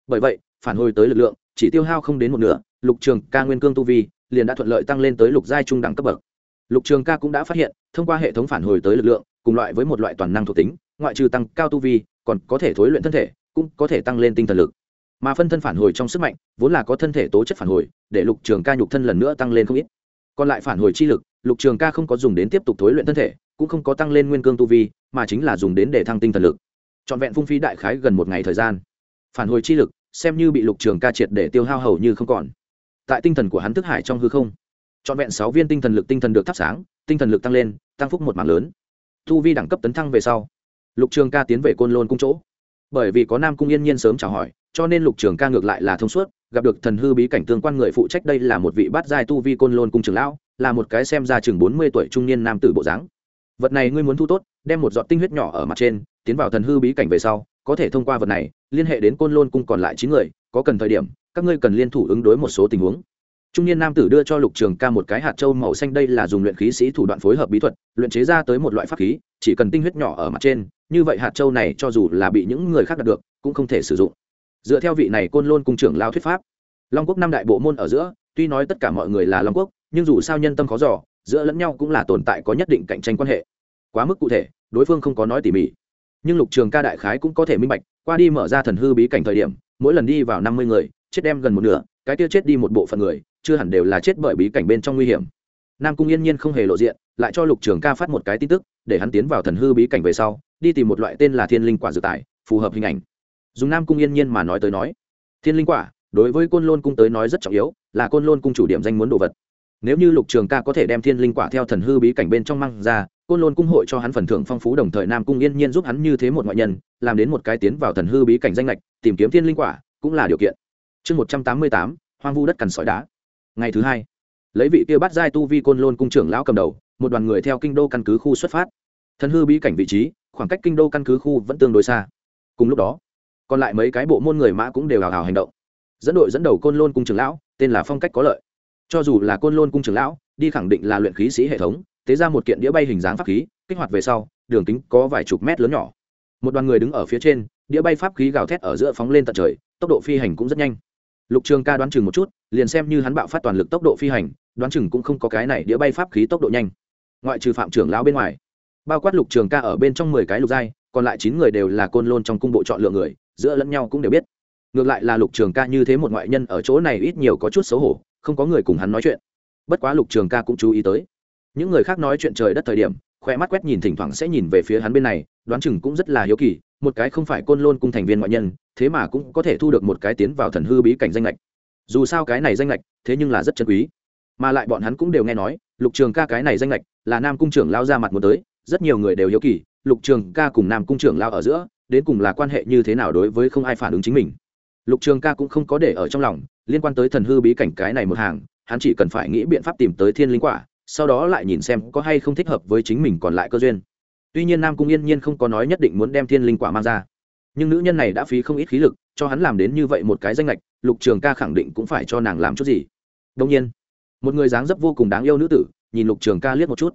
Bởi vậy, phản hồi tới lực lượng, chỉ tiêu hao không đến một nửa, lục trường ca nguyên cương tu vi liền đã thuận lợi tăng lên tới lục giai trung đẳng cấp bậc. Lục trường ca cũng đã phát hiện, thông qua hệ thống phản hồi tới lực lượng, cùng loại với một loại toàn năng thuộc tính, ngoại trừ tăng cao tu vi, còn có thể thối luyện thân thể, cũng có thể tăng lên tinh thần lực. Mà phân thân phản hồi trong sức mạnh, vốn là có thân thể tố chất phản hồi, để lục trường ca nhục thân lần nữa tăng lên không ít còn lại phản hồi chi lực, lục trường ca không có dùng đến tiếp tục thối luyện thân thể, cũng không có tăng lên nguyên cương tu vi, mà chính là dùng đến để thăng tinh thần lực. Trọn vẹn phung phí đại khái gần một ngày thời gian. Phản hồi chi lực, xem như bị lục trường ca triệt để tiêu hao hầu như không còn. Tại tinh thần của hắn thức hải trong hư không, trọn vẹn sáu viên tinh thần lực tinh thần được thắp sáng, tinh thần lực tăng lên, tăng phúc một mảng lớn. Thu vi đẳng cấp tấn thăng về sau, lục trường ca tiến về côn lôn cung chỗ. Bởi vì có nam cung yên nhiên sớm chào hỏi cho nên lục trường ca ngược lại là thông suốt, gặp được thần hư bí cảnh tương quan người phụ trách đây là một vị bát giai tu vi côn lôn cung trường lão, là một cái xem ra chừng bốn mươi tuổi trung niên nam tử bộ dáng. Vật này ngươi muốn thu tốt, đem một giọt tinh huyết nhỏ ở mặt trên, tiến vào thần hư bí cảnh về sau, có thể thông qua vật này, liên hệ đến côn lôn cung còn lại chín người, có cần thời điểm, các ngươi cần liên thủ ứng đối một số tình huống. Trung niên nam tử đưa cho lục trường ca một cái hạt trâu màu xanh đây là dùng luyện khí sĩ thủ đoạn phối hợp bí thuật, luyện chế ra tới một loại pháp khí, chỉ cần tinh huyết nhỏ ở mặt trên, như vậy hạt trâu này cho dù là bị những người khác đạt được, cũng không thể sử dụng dựa theo vị này côn lôn cung trưởng lao thuyết pháp. Long quốc năm đại bộ môn ở giữa, tuy nói tất cả mọi người là long quốc, nhưng dù sao nhân tâm khó giỏ giữa lẫn nhau cũng là tồn tại có nhất định cạnh tranh quan hệ. Quá mức cụ thể, đối phương không có nói tỉ mỉ. Nhưng lục trường ca đại khái cũng có thể minh bạch, qua đi mở ra thần hư bí cảnh thời điểm, mỗi lần đi vào năm mươi người, chết đem gần một nửa, cái tiêu chết đi một bộ phận người, chưa hẳn đều là chết bởi bí cảnh bên trong nguy hiểm. Nam cung yên nhiên không hề lộ diện, lại cho lục trường ca phát một cái tin tức, để hắn tiến vào thần hư bí cảnh về sau, đi tìm một loại tên là thiên linh quả dự tài phù hợp hình ảnh dùng nam cung yên nhiên mà nói tới nói, thiên linh quả, đối với côn lôn cung tới nói rất trọng yếu, là côn lôn cung chủ điểm danh muốn đồ vật. Nếu như lục trường ca có thể đem thiên linh quả theo thần hư bí cảnh bên trong mang ra, côn lôn cung hội cho hắn phần thưởng phong phú đồng thời nam cung yên nhiên giúp hắn như thế một ngoại nhân, làm đến một cái tiến vào thần hư bí cảnh danh lệch tìm kiếm thiên linh quả cũng là điều kiện. Chương một trăm tám mươi tám, hoang vu đất cằn sỏi đá. Ngày thứ hai, lấy vị kia bắt giai tu vi côn lôn cung trưởng lão cầm đầu, một đoàn người theo kinh đô căn cứ khu xuất phát. Thần hư bí cảnh vị trí, khoảng cách kinh đô căn cứ khu vẫn tương đối xa. Cùng lúc đó còn lại mấy cái bộ môn người mã cũng đều hào hào hành động. Dẫn đội dẫn đầu côn lôn cung trưởng lão, tên là phong cách có lợi. Cho dù là côn lôn cung trưởng lão, đi khẳng định là luyện khí sĩ hệ thống, tế ra một kiện đĩa bay hình dáng pháp khí, kích hoạt về sau, đường kính có vài chục mét lớn nhỏ. Một đoàn người đứng ở phía trên, đĩa bay pháp khí gào thét ở giữa phóng lên tận trời, tốc độ phi hành cũng rất nhanh. Lục trường ca đoán chừng một chút, liền xem như hắn bạo phát toàn lực tốc độ phi hành, đoán chừng cũng không có cái này đĩa bay pháp khí tốc độ nhanh. Ngoại trừ phạm trưởng lão bên ngoài, bao quát lục trường ca ở bên trong mười cái lục giai, còn lại chín người đều là côn lôn trong cung bộ chọn lựa người giữa lẫn nhau cũng đều biết. Ngược lại là lục trường ca như thế một ngoại nhân ở chỗ này ít nhiều có chút xấu hổ, không có người cùng hắn nói chuyện. Bất quá lục trường ca cũng chú ý tới. Những người khác nói chuyện trời đất thời điểm, khoe mắt quét nhìn thỉnh thoảng sẽ nhìn về phía hắn bên này, đoán chừng cũng rất là hiếu kỳ, một cái không phải côn lôn cung thành viên ngoại nhân, thế mà cũng có thể thu được một cái tiến vào thần hư bí cảnh danh lệch dù sao cái này danh lệch thế nhưng là rất chân quý. Mà lại bọn hắn cũng đều nghe nói, lục trường ca cái này danh lệch là nam cung trưởng lao ra mặt muốn tới, rất nhiều người đều hiếu kỳ, lục trường ca cùng nam cung trưởng lao ở giữa đến cùng là quan hệ như thế nào đối với không ai phản ứng chính mình. Lục trường ca cũng không có để ở trong lòng, liên quan tới thần hư bí cảnh cái này một hàng, hắn chỉ cần phải nghĩ biện pháp tìm tới thiên linh quả, sau đó lại nhìn xem có hay không thích hợp với chính mình còn lại cơ duyên. Tuy nhiên nam cung yên nhiên không có nói nhất định muốn đem thiên linh quả mang ra. Nhưng nữ nhân này đã phí không ít khí lực, cho hắn làm đến như vậy một cái danh lệch lục trường ca khẳng định cũng phải cho nàng làm chút gì. Đông nhiên, một người dáng dấp vô cùng đáng yêu nữ tử, nhìn lục trường ca liếc một chút.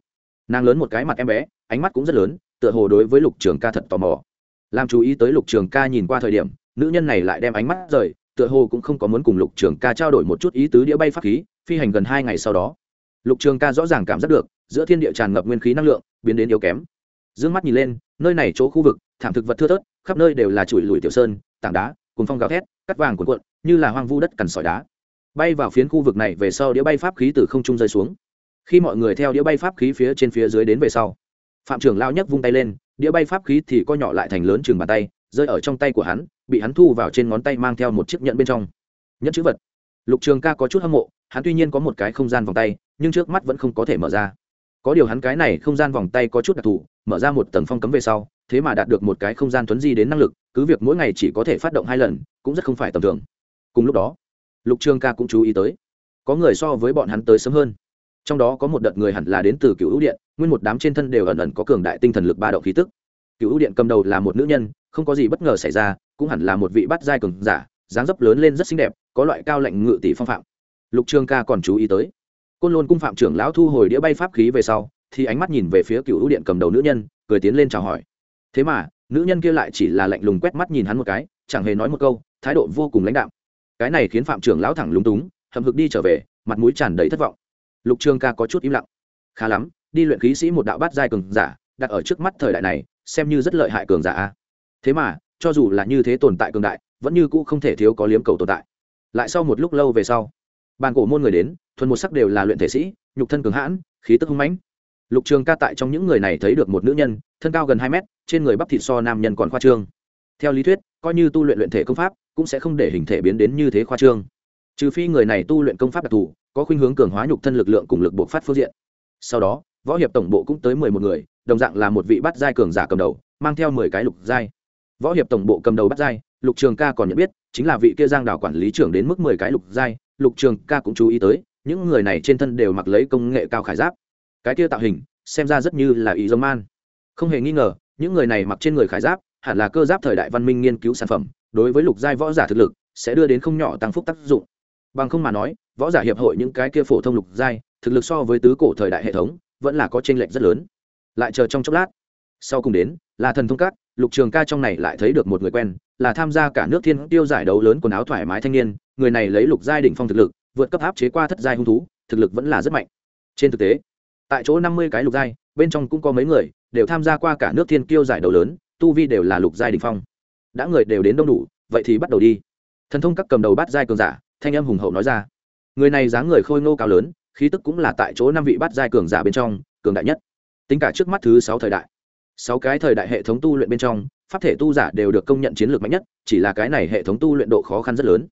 Nàng lớn một cái mặt em bé, ánh mắt cũng rất lớn, tựa hồ đối với lục trường ca thật tò mò làm chú ý tới lục trường ca nhìn qua thời điểm, nữ nhân này lại đem ánh mắt rời, tựa hồ cũng không có muốn cùng lục trường ca trao đổi một chút ý tứ đĩa bay pháp khí, phi hành gần hai ngày sau đó. Lục trường ca rõ ràng cảm giác được, giữa thiên địa tràn ngập nguyên khí năng lượng, biến đến yếu kém. D ư ơ n g mắt nhìn lên, nơi này chỗ khu vực, thảm thực vật thưa thớt, khắp nơi đều là chùi lùi tiểu sơn, tảng đá cùng phong gào thét, cắt vàng cuộn cuộn, như là hoang vu đất cằn sỏi đá. Bay vào phiến khu vực này về sau đĩa bay pháp khí từ không trung rơi xuống. Khi mọi người theo đĩa bay pháp khí phía trên phía dưới đến về sau, phạm trưởng lao nhấc vung tay lên đĩa bay pháp khí thì co nhỏ lại thành lớn chừng bàn tay, rơi ở trong tay của hắn, bị hắn thu vào trên ngón tay mang theo một chiếc nhẫn bên trong. Nhẫn chữ vật. Lục trường ca có chút hâm mộ, hắn tuy nhiên có một cái không gian vòng tay, nhưng trước mắt vẫn không có thể mở ra. Có điều hắn cái này không gian vòng tay có chút đặc thù, mở ra một tầng phong cấm về sau, thế mà đạt được một cái không gian thuấn di đến năng lực, cứ việc mỗi ngày chỉ có thể phát động hai lần, cũng rất không phải tầm thường. Cùng lúc đó, lục trường ca cũng chú ý tới, có người so với bọn hắn tới sớm hơn trong đó có một đợt người hẳn là đến từ cựu ưu điện, nguyên một đám trên thân đều ẩn ẩn có cường đại tinh thần lực ba động khí tức. Cựu ưu điện cầm đầu là một nữ nhân, không có gì bất ngờ xảy ra, cũng hẳn là một vị bắt giai cường giả, dáng dấp lớn lên rất xinh đẹp, có loại cao lạnh ngự tỷ phong phạm. Lục trường ca còn chú ý tới. Côn lôn cung phạm trưởng lão thu hồi đĩa bay pháp khí về sau, thì ánh mắt nhìn về phía cựu ưu điện cầm đầu nữ nhân, cười tiến lên chào hỏi. Thế mà, nữ nhân kia lại chỉ là lạnh lùng quét mắt nhìn hắn một cái, chẳng hề nói một câu, thái độ vô cùng lãnh đạm. Cái này khiến phạm trưởng lão thẳng lúng túng, hậm hực đi trở về, mặt mũi tràn đầy thất vọng lục trường ca có chút im lặng. Khá lắm, đi luyện khí sĩ một đạo bát giai cường giả, đặt ở trước mắt thời đại này, xem như rất lợi hại cường giả thế mà, cho dù là như thế tồn tại cường đại, vẫn như cũ không thể thiếu có liếm cầu tồn tại. Lại sau một lúc lâu về sau, bàn cổ môn người đến, thuần một sắc đều là luyện thể sĩ, nhục thân cường hãn, khí tức hung mãnh. Lục trường ca tại trong những người này thấy được một nữ nhân, thân cao gần hai mét, trên người bắp thịt so nam nhân còn khoa trương. Theo lý thuyết, coi như tu luyện luyện thể công pháp, cũng sẽ không để hình thể biến đến như thế khoa trương trừ phi người này tu luyện công pháp đặc thù, có khuynh hướng cường hóa nhục thân lực lượng cùng lực buộc phát phương diện. Sau đó, võ hiệp tổng bộ cũng tới mười một người, đồng dạng là một vị bắt giai cường giả cầm đầu, mang theo mười cái lục giai. Võ hiệp tổng bộ cầm đầu bắt giai, lục trường ca còn nhận biết, chính là vị kia giang đảo quản lý trưởng đến mức mười cái lục giai, lục trường ca cũng chú ý tới, những người này trên thân đều mặc lấy công nghệ cao khải giáp. Cái kia tạo hình, xem ra rất như là ý dâm man không hề nghi ngờ, những người này mặc trên người khải giáp, hẳn là cơ giáp thời đại văn minh nghiên cứu sản phẩm, đối với lục giai võ giả thực lực, sẽ đưa đến không nhỏ tăng phúc tác dụng bằng không mà nói, võ giả hiệp hội những cái kia phổ thông lục giai, thực lực so với tứ cổ thời đại hệ thống, vẫn là có tranh lệch rất lớn. Lại chờ trong chốc lát, sau cùng đến, là thần thông cát lục trường ca trong này lại thấy được một người quen, là tham gia cả nước thiên tiêu giải đấu lớn quần áo thoải mái thanh niên, người này lấy lục giai đỉnh phong thực lực, vượt cấp áp chế qua thất giai hung thú, thực lực vẫn là rất mạnh. Trên thực tế, tại chỗ năm mươi cái lục giai, bên trong cũng có mấy người, đều tham gia qua cả nước thiên kiêu giải đấu lớn, tu vi đều là lục giai đỉnh phong. Đã người đều đến đông đủ, vậy thì bắt đầu đi. Thần thông các cầm đầu bát giai cường giả thanh âm hùng hậu nói ra. Người này dáng người khôi ngô cao lớn, khí tức cũng là tại chỗ năm vị bắt giai cường giả bên trong, cường đại nhất. Tính cả trước mắt thứ sáu thời đại, sáu cái thời đại hệ thống tu luyện bên trong, pháp thể tu giả đều được công nhận chiến lược mạnh nhất, chỉ là cái này hệ thống tu luyện độ khó khăn rất lớn.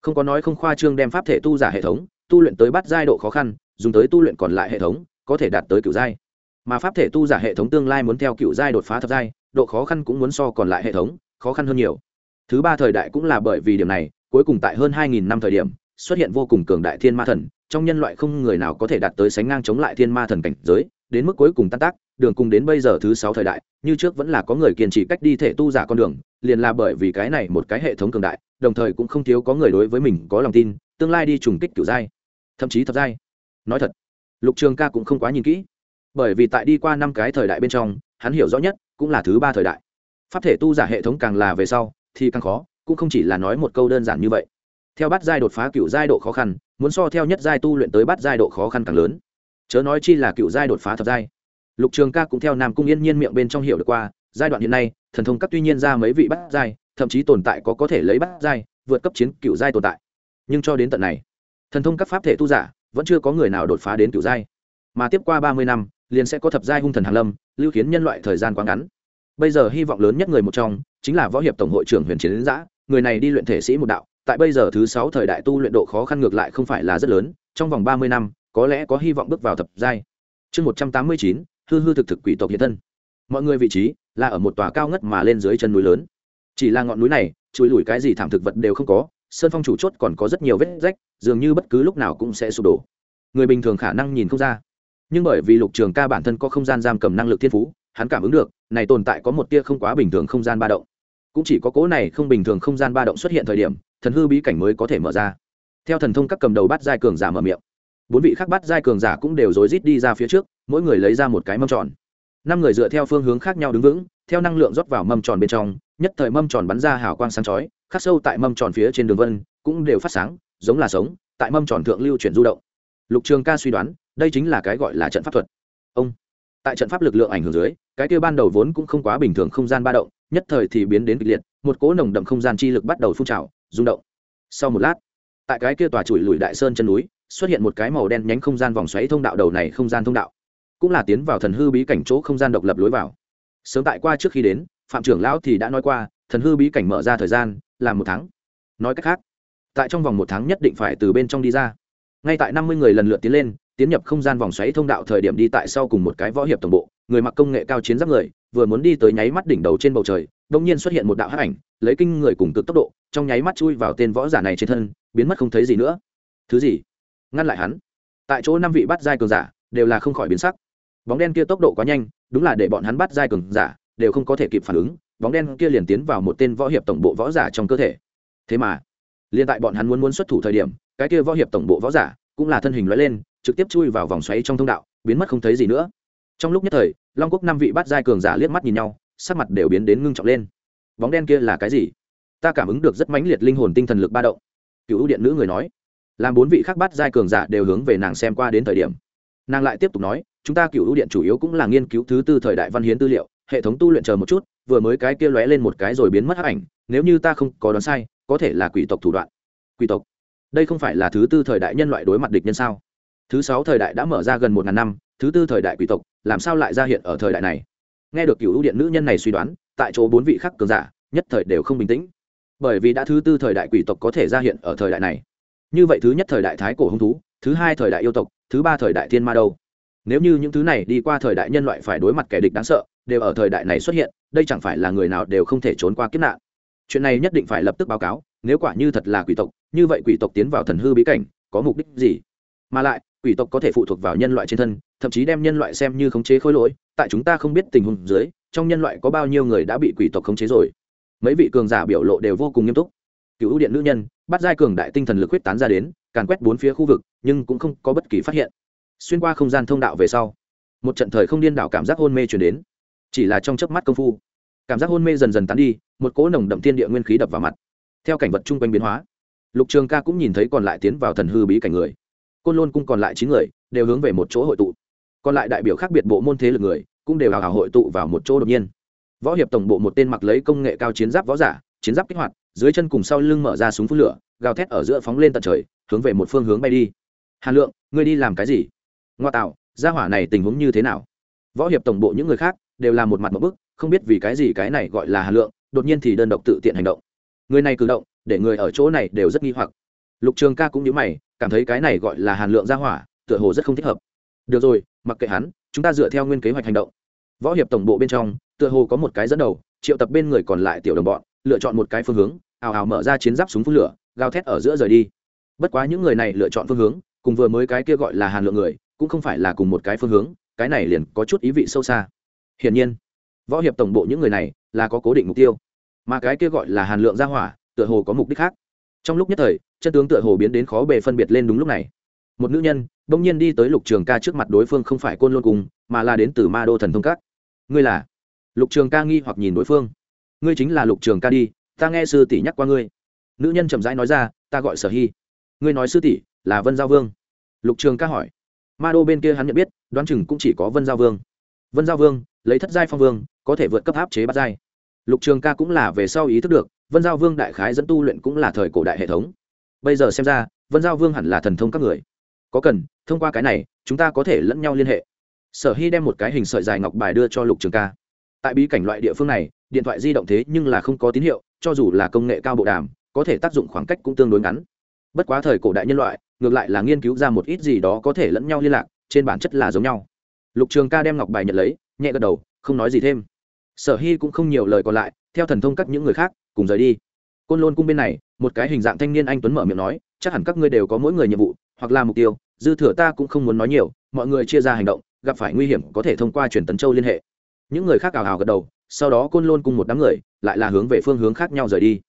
Không có nói không khoa trương đem pháp thể tu giả hệ thống, tu luyện tới bắt giai độ khó khăn, dùng tới tu luyện còn lại hệ thống, có thể đạt tới cựu giai. Mà pháp thể tu giả hệ thống tương lai muốn theo cựu giai đột phá thập giai, độ khó khăn cũng muốn so còn lại hệ thống, khó khăn hơn nhiều. Thứ ba thời đại cũng là bởi vì điểm này cuối cùng tại hơn hai nghìn năm thời điểm, xuất hiện vô cùng cường đại thiên ma thần, trong nhân loại không người nào có thể đạt tới sánh ngang chống lại thiên ma thần cảnh giới, đến mức cuối cùng tan tác, đường cùng đến bây giờ thứ sáu thời đại, như trước vẫn là có người kiên trì cách đi thể tu giả con đường, liền là bởi vì cái này một cái hệ thống cường đại, đồng thời cũng không thiếu có người đối với mình có lòng tin, tương lai đi trùng kích cửu giai, thậm chí thập giai. Nói thật, lục trường ca cũng không quá nhìn kỹ, bởi vì tại đi qua năm cái thời đại bên trong, hắn hiểu rõ nhất cũng là thứ ba thời đại. Pháp thể tu giả hệ thống càng là về sau, thì càng khó cũng không chỉ là nói một câu đơn giản như vậy. Theo bát giai đột phá cựu giai độ khó khăn, muốn so theo nhất giai tu luyện tới bát giai độ khó khăn càng lớn. Chớ nói chi là cựu giai đột phá thập giai. Lục trường ca cũng theo nam cung yên nhiên miệng bên trong hiểu được qua, giai đoạn hiện nay, thần thông các tuy nhiên ra mấy vị bát giai, thậm chí tồn tại có có thể lấy bát giai, vượt cấp chiến cựu giai tồn tại. Nhưng cho đến tận này, thần thông các pháp thể tu giả vẫn chưa có người nào đột phá đến cựu giai. Mà tiếp qua ba mươi năm, liền sẽ có thập giai hung thần hàn lâm, lưu khiến nhân loại thời gian quá ngắn. Bây giờ hy vọng lớn nhất người một trong, chính là võ hiệp tổng hội trưởng huyền chiến giã người này đi luyện thể sĩ một đạo, tại bây giờ thứ sáu thời đại tu luyện độ khó khăn ngược lại không phải là rất lớn, trong vòng ba mươi năm, có lẽ có hy vọng bước vào thập giai. Chương một trăm tám mươi chín, hư hư thực thực quỷ tộc hiện thân. Mọi người vị trí là ở một tòa cao ngất mà lên dưới chân núi lớn. Chỉ là ngọn núi này, chùi lùi cái gì thảm thực vật đều không có, sơn phong chủ chốt còn có rất nhiều vết rách, dường như bất cứ lúc nào cũng sẽ sụp đổ. Người bình thường khả năng nhìn không ra. Nhưng bởi vì lục trường ca bản thân có không gian giam cầm năng lực thiên phú, hắn cảm ứng được, này tồn tại có một tia không quá bình thường không gian ba động cũng chỉ có cố này không bình thường không gian ba động xuất hiện thời điểm, thần hư bí cảnh mới có thể mở ra. Theo thần thông các cầm đầu bắt giai cường giả mở miệng, bốn vị khác bắt giai cường giả cũng đều rối rít đi ra phía trước, mỗi người lấy ra một cái mâm tròn. Năm người dựa theo phương hướng khác nhau đứng vững, theo năng lượng rót vào mâm tròn bên trong, nhất thời mâm tròn bắn ra hào quang sáng chói, khắc sâu tại mâm tròn phía trên đường vân, cũng đều phát sáng, giống là sống, tại mâm tròn thượng lưu chuyển du động. Lục trường ca suy đoán, đây chính là cái gọi là trận pháp thuật. Ông, tại trận pháp lực lượng ảnh hưởng dưới, cái kia ban đầu vốn cũng không quá bình thường không gian ba động nhất thời thì biến đến kịch liệt, một cỗ nồng đậm không gian chi lực bắt đầu phun trào, rung động. Sau một lát, tại cái kia tòa chùi lùi đại sơn chân núi, xuất hiện một cái màu đen nhánh không gian vòng xoáy thông đạo, đầu này không gian thông đạo, cũng là tiến vào thần hư bí cảnh chỗ không gian độc lập lối vào. Sớm tại qua trước khi đến, phạm trưởng lão thì đã nói qua, thần hư bí cảnh mở ra thời gian là một tháng. Nói cách khác, tại trong vòng một tháng nhất định phải từ bên trong đi ra. Ngay tại năm mươi người lần lượt tiến lên, tiến nhập không gian vòng xoáy thông đạo thời điểm đi tại sau cùng một cái võ hiệp tổng bộ, người mặc công nghệ cao chiến giáp người vừa muốn đi tới nháy mắt đỉnh đầu trên bầu trời đông nhiên xuất hiện một đạo hắc ảnh, lấy kinh người cùng cực tốc độ, trong nháy mắt chui vào tên võ giả này trên thân, biến mất không thấy gì nữa. Thứ gì? Ngăn lại hắn. Tại chỗ năm vị bắt giai cường giả đều là không khỏi biến sắc. Bóng đen kia tốc độ quá nhanh, đúng là để bọn hắn bắt giai cường giả đều không có thể kịp phản ứng, bóng đen kia liền tiến vào một tên võ hiệp tổng bộ võ giả trong cơ thể. Thế mà, liền tại bọn hắn muốn muốn xuất thủ thời điểm, cái kia võ hiệp tổng bộ võ giả cũng là thân hình lóe lên, trực tiếp chui vào vòng xoáy trong thông đạo, biến mất không thấy gì nữa. Trong lúc nhất thời long quốc năm vị bắt giai cường giả liếc mắt nhìn nhau, sắc mặt đều biến đến ngưng trọng lên. Bóng đen kia là cái gì? Ta cảm ứng được rất mãnh liệt linh hồn tinh thần lực ba động. Cựu ưu điện nữ người nói. Làm bốn vị khác bắt giai cường giả đều hướng về nàng xem qua đến thời điểm. Nàng lại tiếp tục nói, chúng ta cựu ưu điện chủ yếu cũng là nghiên cứu thứ tư thời đại văn hiến tư liệu, hệ thống tu luyện chờ một chút, vừa mới cái kia lóe lên một cái rồi biến mất hắc ảnh, nếu như ta không có đoán sai, có thể là quỷ tộc thủ đoạn. Quỷ tộc? Đây không phải là thứ tư thời đại nhân loại đối mặt địch nhân sao? Thứ sáu thời đại đã mở ra gần một ngàn năm, thứ tư thời đại quỷ tộc làm sao lại ra hiện ở thời đại này? Nghe được cựu ưu điện nữ nhân này suy đoán, tại chỗ bốn vị khắc cường giả, nhất thời đều không bình tĩnh. Bởi vì đã thứ tư thời đại quỷ tộc có thể ra hiện ở thời đại này. Như vậy thứ nhất thời đại thái cổ hung thú, thứ hai thời đại yêu tộc, thứ ba thời đại thiên ma đâu? Nếu như những thứ này đi qua thời đại nhân loại phải đối mặt kẻ địch đáng sợ, đều ở thời đại này xuất hiện, đây chẳng phải là người nào đều không thể trốn qua kiếp nạn. Chuyện này nhất định phải lập tức báo cáo, nếu quả như thật là quỷ tộc, như vậy quỷ tộc tiến vào thần hư bí cảnh, có mục đích gì? Mà lại quỷ tộc có thể phụ thuộc vào nhân loại trên thân, thậm chí đem nhân loại xem như khống chế khối lỗi, tại chúng ta không biết tình huống dưới, trong nhân loại có bao nhiêu người đã bị quỷ tộc khống chế rồi. Mấy vị cường giả biểu lộ đều vô cùng nghiêm túc. Cựu ưu điện nữ nhân, bắt giai cường đại tinh thần lực huyết tán ra đến, càn quét bốn phía khu vực, nhưng cũng không có bất kỳ phát hiện. Xuyên qua không gian thông đạo về sau, một trận thời không điên đảo cảm giác hôn mê chuyển đến. Chỉ là trong chớp mắt công phu, cảm giác hôn mê dần dần tán đi, một cỗ nồng đậm thiên địa nguyên khí đập vào mặt. Theo cảnh vật chung quanh biến hóa, lục trường ca cũng nhìn thấy còn lại tiến vào thần hư bí cảnh người côn lôn cung còn lại chín người đều hướng về một chỗ hội tụ. Còn lại đại biểu khác biệt bộ môn thế lực người cũng đều hào hào hội tụ vào một chỗ đột nhiên. Võ hiệp tổng bộ một tên mặc lấy công nghệ cao chiến giáp võ giả, chiến giáp kích hoạt, dưới chân cùng sau lưng mở ra súng phun lửa, gào thét ở giữa phóng lên tận trời, hướng về một phương hướng bay đi. Hàn lượng, ngươi đi làm cái gì? Ngoa tạo, gia hỏa này tình huống như thế nào? Võ hiệp tổng bộ những người khác đều là một mặt một bức, không biết vì cái gì cái này gọi là hàn lượng, đột nhiên thì đơn độc tự tiện hành động. Người này cử động, để người ở chỗ này đều rất nghi hoặc. Lục trường ca cũng nhớ mày cảm thấy cái này gọi là hàn lượng gia hỏa, tựa hồ rất không thích hợp. Được rồi, mặc kệ hắn, chúng ta dựa theo nguyên kế hoạch hành động. Võ hiệp tổng bộ bên trong, tựa hồ có một cái dẫn đầu, triệu tập bên người còn lại tiểu đồng bọn, lựa chọn một cái phương hướng, ào ào mở ra chiến giáp súng phun lửa, gào thét ở giữa rời đi. Bất quá những người này lựa chọn phương hướng, cùng vừa mới cái kia gọi là hàn lượng người, cũng không phải là cùng một cái phương hướng, cái này liền có chút ý vị sâu xa. Hiển nhiên, võ hiệp tổng bộ những người này là có cố định mục tiêu, mà cái kia gọi là hàn lượng gia hỏa, tựa hồ có mục đích khác. Trong lúc nhất thời chân tướng tựa hồ biến đến khó bề phân biệt lên đúng lúc này. Một nữ nhân, bỗng nhiên đi tới lục trường ca trước mặt đối phương không phải côn lôn cùng, mà là đến từ ma đô thần thông các. Ngươi là? Lục trường ca nghi hoặc nhìn đối phương. Ngươi chính là lục trường ca đi, ta nghe sư tỷ nhắc qua ngươi. Nữ nhân chậm rãi nói ra, ta gọi sở hy. Ngươi nói sư tỷ là vân giao vương. Lục trường ca hỏi. Ma đô bên kia hắn nhận biết, đoán chừng cũng chỉ có vân giao vương. Vân giao vương, lấy thất giai phong vương, có thể vượt cấp áp chế bắt giai. Lục trường ca cũng là về sau ý thức được, vân giao vương đại khái dẫn tu luyện cũng là thời cổ đại hệ thống bây giờ xem ra, vân giao vương hẳn là thần thông các người. Có cần, thông qua cái này, chúng ta có thể lẫn nhau liên hệ. Sở hy đem một cái hình sợi dài ngọc bài đưa cho lục trường ca. Tại bí cảnh loại địa phương này, điện thoại di động thế nhưng là không có tín hiệu, cho dù là công nghệ cao bộ đàm, có thể tác dụng khoảng cách cũng tương đối ngắn. Bất quá thời cổ đại nhân loại, ngược lại là nghiên cứu ra một ít gì đó có thể lẫn nhau liên lạc, trên bản chất là giống nhau. Lục trường ca đem ngọc bài nhận lấy, nhẹ gật đầu, không nói gì thêm. Sở hy cũng không nhiều lời còn lại, theo thần thông các những người khác, cùng rời đi côn lôn cung bên này, một cái hình dạng thanh niên anh tuấn mở miệng nói, chắc hẳn các ngươi đều có mỗi người nhiệm vụ, hoặc là mục tiêu, dư thừa ta cũng không muốn nói nhiều, mọi người chia ra hành động, gặp phải nguy hiểm có thể thông qua truyền tấn châu liên hệ. Những người khác ảo ảo gật đầu, sau đó côn lôn cùng một đám người, lại là hướng về phương hướng khác nhau rời đi.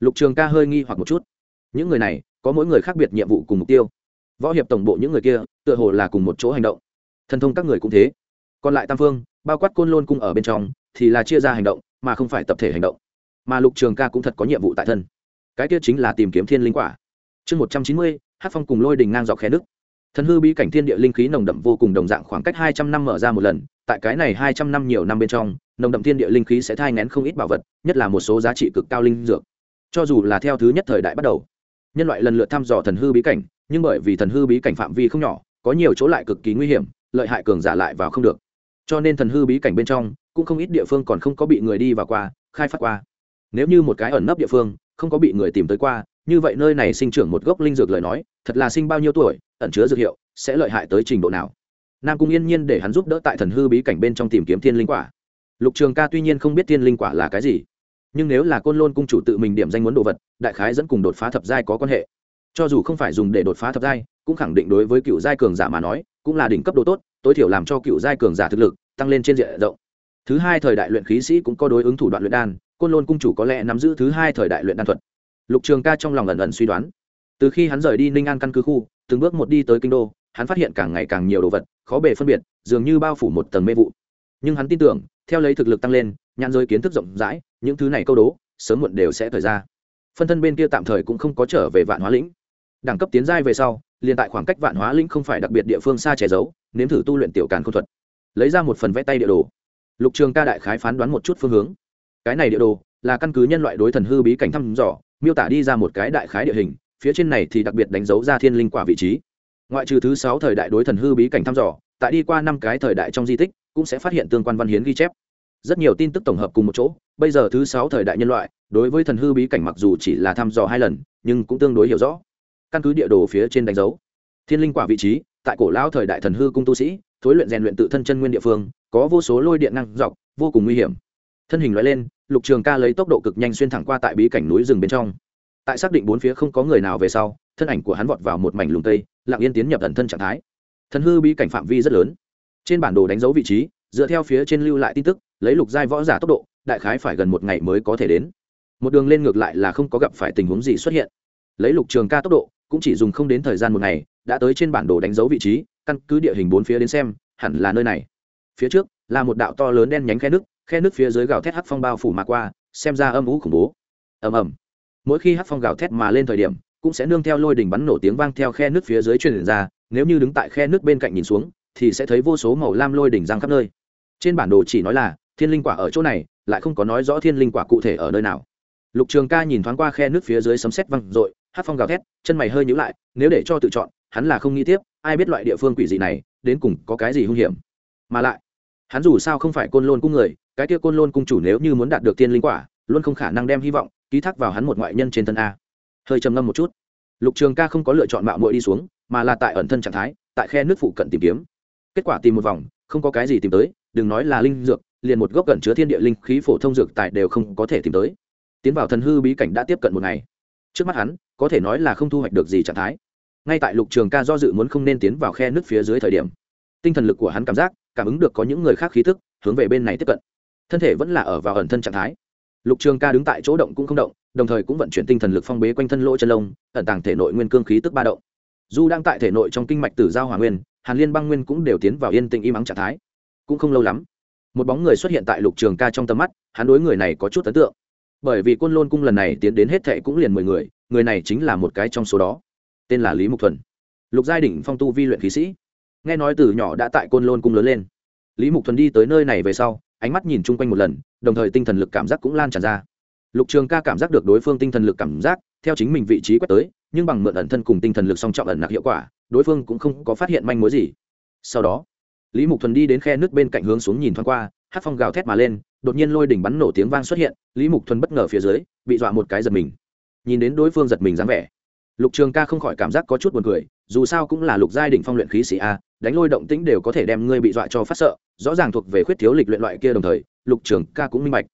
Lục trường ca hơi nghi hoặc một chút. Những người này, có mỗi người khác biệt nhiệm vụ cùng mục tiêu. Võ hiệp tổng bộ những người kia, tựa hồ là cùng một chỗ hành động. Thần thông các người cũng thế. Còn lại tam phương, bao quát côn lôn cung ở bên trong, thì là chia ra hành động, mà không phải tập thể hành động mà lục trường ca cũng thật có nhiệm vụ tại thân. Cái kia chính là tìm kiếm thiên linh quả. Chương một trăm chín mươi hát phong cùng lôi đình ngang dọc khe nước. Thần hư bí cảnh thiên địa linh khí nồng đậm vô cùng đồng dạng khoảng cách hai trăm năm mở ra một lần, tại cái này hai trăm năm nhiều năm bên trong, nồng đậm thiên địa linh khí sẽ thai ngén không ít bảo vật, nhất là một số giá trị cực cao linh dược. Cho dù là theo thứ nhất thời đại bắt đầu, nhân loại lần lượt thăm dò thần hư bí cảnh, nhưng bởi vì thần hư bí cảnh phạm vi không nhỏ, có nhiều chỗ lại cực kỳ nguy hiểm, lợi hại cường giả lại vào không được. Cho nên thần hư bí cảnh bên trong, cũng không ít địa phương còn không có bị người đi vào qua, khai phát qua nếu như một cái ẩn nấp địa phương, không có bị người tìm tới qua, như vậy nơi này sinh trưởng một gốc linh dược lời nói, thật là sinh bao nhiêu tuổi, ẩn chứa dược hiệu, sẽ lợi hại tới trình độ nào? Nam cung yên nhiên để hắn giúp đỡ tại thần hư bí cảnh bên trong tìm kiếm thiên linh quả. Lục trường ca tuy nhiên không biết thiên linh quả là cái gì, nhưng nếu là côn lôn cung chủ tự mình điểm danh muốn đồ vật, đại khái dẫn cùng đột phá thập giai có quan hệ. Cho dù không phải dùng để đột phá thập giai, cũng khẳng định đối với cựu giai cường giả mà nói, cũng là đỉnh cấp độ tốt, tối thiểu làm cho cựu giai cường giả thực lực tăng lên trên diện rộng. Thứ hai thời đại luyện khí sĩ cũng có đối ứng thủ đoạn luyện đan côn lôn cung chủ có lẽ nắm giữ thứ hai thời đại luyện đan thuật. Lục trường ca trong lòng ẩn ẩn suy đoán. Từ khi hắn rời đi ninh an căn cứ khu, từng bước một đi tới kinh đô, hắn phát hiện càng ngày càng nhiều đồ vật, khó bề phân biệt, dường như bao phủ một tầng mê vụ. Nhưng hắn tin tưởng, theo lấy thực lực tăng lên, nhãn giới kiến thức rộng rãi, những thứ này câu đố, sớm muộn đều sẽ thời ra. Phân thân bên kia tạm thời cũng không có trở về vạn hóa lĩnh. Đẳng cấp tiến giai về sau, liền tại khoảng cách vạn hóa lĩnh không phải đặc biệt địa phương xa che giấu, nếm thử tu luyện tiểu càn công thuật. Lấy ra một phần vẽ tay địa đồ. Lục trường ca đại khái phán đoán một chút phương hướng cái này địa đồ là căn cứ nhân loại đối thần hư bí cảnh thăm dò, miêu tả đi ra một cái đại khái địa hình, phía trên này thì đặc biệt đánh dấu ra thiên linh quả vị trí. Ngoại trừ thứ sáu thời đại đối thần hư bí cảnh thăm dò, tại đi qua năm cái thời đại trong di tích cũng sẽ phát hiện tương quan văn hiến ghi chép. Rất nhiều tin tức tổng hợp cùng một chỗ, bây giờ thứ sáu thời đại nhân loại đối với thần hư bí cảnh mặc dù chỉ là thăm dò hai lần, nhưng cũng tương đối hiểu rõ. Căn cứ địa đồ phía trên đánh dấu, thiên linh quả vị trí, tại cổ lão thời đại thần hư cung tu sĩ, thối luyện rèn luyện tự thân chân nguyên địa phương, có vô số lôi điện năng dọc, vô cùng nguy hiểm thân hình loại lên, lục trường ca lấy tốc độ cực nhanh xuyên thẳng qua tại bí cảnh núi rừng bên trong. Tại xác định bốn phía không có người nào về sau, thân ảnh của hắn vọt vào một mảnh lùng tây lặng yên tiến nhập thần thân trạng thái. Thần hư bí cảnh phạm vi rất lớn. Trên bản đồ đánh dấu vị trí, dựa theo phía trên lưu lại tin tức, lấy lục giai võ giả tốc độ, đại khái phải gần một ngày mới có thể đến. Một đường lên ngược lại là không có gặp phải tình huống gì xuất hiện. Lấy lục trường ca tốc độ, cũng chỉ dùng không đến thời gian một ngày, đã tới trên bản đồ đánh dấu vị trí, căn cứ địa hình bốn phía đến xem, hẳn là nơi này. Phía trước, là một đạo to lớn đen nhánh khe nước khe nước phía dưới gào thét hắc phong bao phủ mà qua, xem ra âm ú khủng bố. Ầm ầm. Mỗi khi hắc phong gào thét mà lên thời điểm, cũng sẽ nương theo lôi đỉnh bắn nổ tiếng vang theo khe nước phía dưới truyền ra, nếu như đứng tại khe nước bên cạnh nhìn xuống, thì sẽ thấy vô số màu lam lôi đỉnh giang khắp nơi. Trên bản đồ chỉ nói là, thiên linh quả ở chỗ này, lại không có nói rõ thiên linh quả cụ thể ở nơi nào. Lục trường ca nhìn thoáng qua khe nước phía dưới sấm sét văng r ộ i hát phong gào thét, chân mày hơi nhữ lại, nếu để cho tự chọn, hắn là không nghĩ tiếp, ai biết loại địa phương quỷ dị này, đến cùng có cái gì hung hiểm. Mà lại hắn dù sao không phải côn lôn cung người, cái kia côn lôn cung chủ nếu như muốn đạt được tiên linh quả, luôn không khả năng đem hy vọng ký thác vào hắn một ngoại nhân trên thân a. Hơi trầm ngâm một chút. Lục trường ca không có lựa chọn mạo muội đi xuống, mà là tại ẩn thân trạng thái, tại khe nước phụ cận tìm kiếm. Kết quả tìm một vòng, không có cái gì tìm tới, đừng nói là linh dược, liền một gốc cẩn chứa thiên địa linh khí phổ thông dược tại đều không có thể tìm tới. Tiến vào thần hư bí cảnh đã tiếp cận một ngày. Trước mắt hắn, có thể nói là không thu hoạch được gì trạng thái. Ngay tại lục trường ca do dự muốn không nên tiến vào khe nước phía dưới thời điểm, tinh thần lực của hắn cảm giác cảm ứng được có những người khác khí thức, hướng về bên này tiếp cận. Thân thể vẫn là ở vào ẩn thân trạng thái. Lục trường ca đứng tại chỗ động cũng không động, đồng thời cũng vận chuyển tinh thần lực phong bế quanh thân lỗ chân lông, ẩn tàng thể nội nguyên cương khí tức ba động. Dù đang tại thể nội trong kinh mạch tử giao hòa nguyên, hàn liên băng nguyên cũng đều tiến vào yên tĩnh im ắng trạng thái. Cũng không lâu lắm, một bóng người xuất hiện tại lục trường ca trong tầm mắt, hắn đối người này có chút ấn tượng. Bởi vì côn lôn cung lần này tiến đến hết thệ cũng liền mười người người này chính là một cái trong số đó. Tên là lý mục thuần. Lục giai đỉnh phong tu vi luyện khí sĩ nghe nói từ nhỏ đã tại côn lôn cung lớn lên. Lý mục thuần đi tới nơi này về sau, ánh mắt nhìn chung quanh một lần, đồng thời tinh thần lực cảm giác cũng lan tràn ra. Lục trường ca cảm giác được đối phương tinh thần lực cảm giác, theo chính mình vị trí quét tới, nhưng bằng mượn ẩn thân cùng tinh thần lực song trọng ẩn nặc hiệu quả, đối phương cũng không có phát hiện manh mối gì. Sau đó, lý mục thuần đi đến khe nước bên cạnh hướng xuống nhìn thoáng qua, hát phong gào thét mà lên, đột nhiên lôi đỉnh bắn nổ tiếng vang xuất hiện, lý mục thuần bất ngờ phía dưới, bị dọa một cái giật mình. Nhìn đến đối phương giật mình dáng vẻ lục trường ca không khỏi cảm giác có chút buồn cười, dù sao cũng là lục giai đ ỉ n h phong luyện khí sĩ a, đánh lôi động tĩnh đều có thể đem ngươi bị dọa cho phát sợ, rõ ràng thuộc về khuyết thiếu lịch luyện loại kia đồng thời, lục trường ca cũng minh bạch.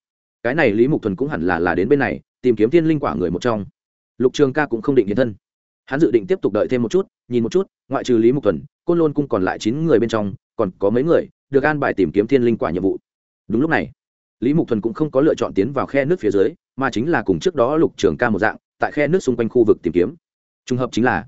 Cái này lý mục thuần cũng hẳn là là đến bên này, tìm kiếm thiên linh quả người một trong. Lục trường ca cũng không định hiện thân. Hắn dự định tiếp tục đợi thêm một chút, nhìn một chút, ngoại trừ lý mục thuần, côn lôn cung còn lại chín người bên trong, còn có mấy người được an bài tìm kiếm thiên linh quả nhiệm vụ. Đúng lúc này, lý mục thuần cũng không có lựa chọn tiến vào khe nước phía dưới, mà chính là cùng trước đó lục trường ca một dạng, tại khe nước xung quanh khu vực tìm kiếm trùng hợp chính là,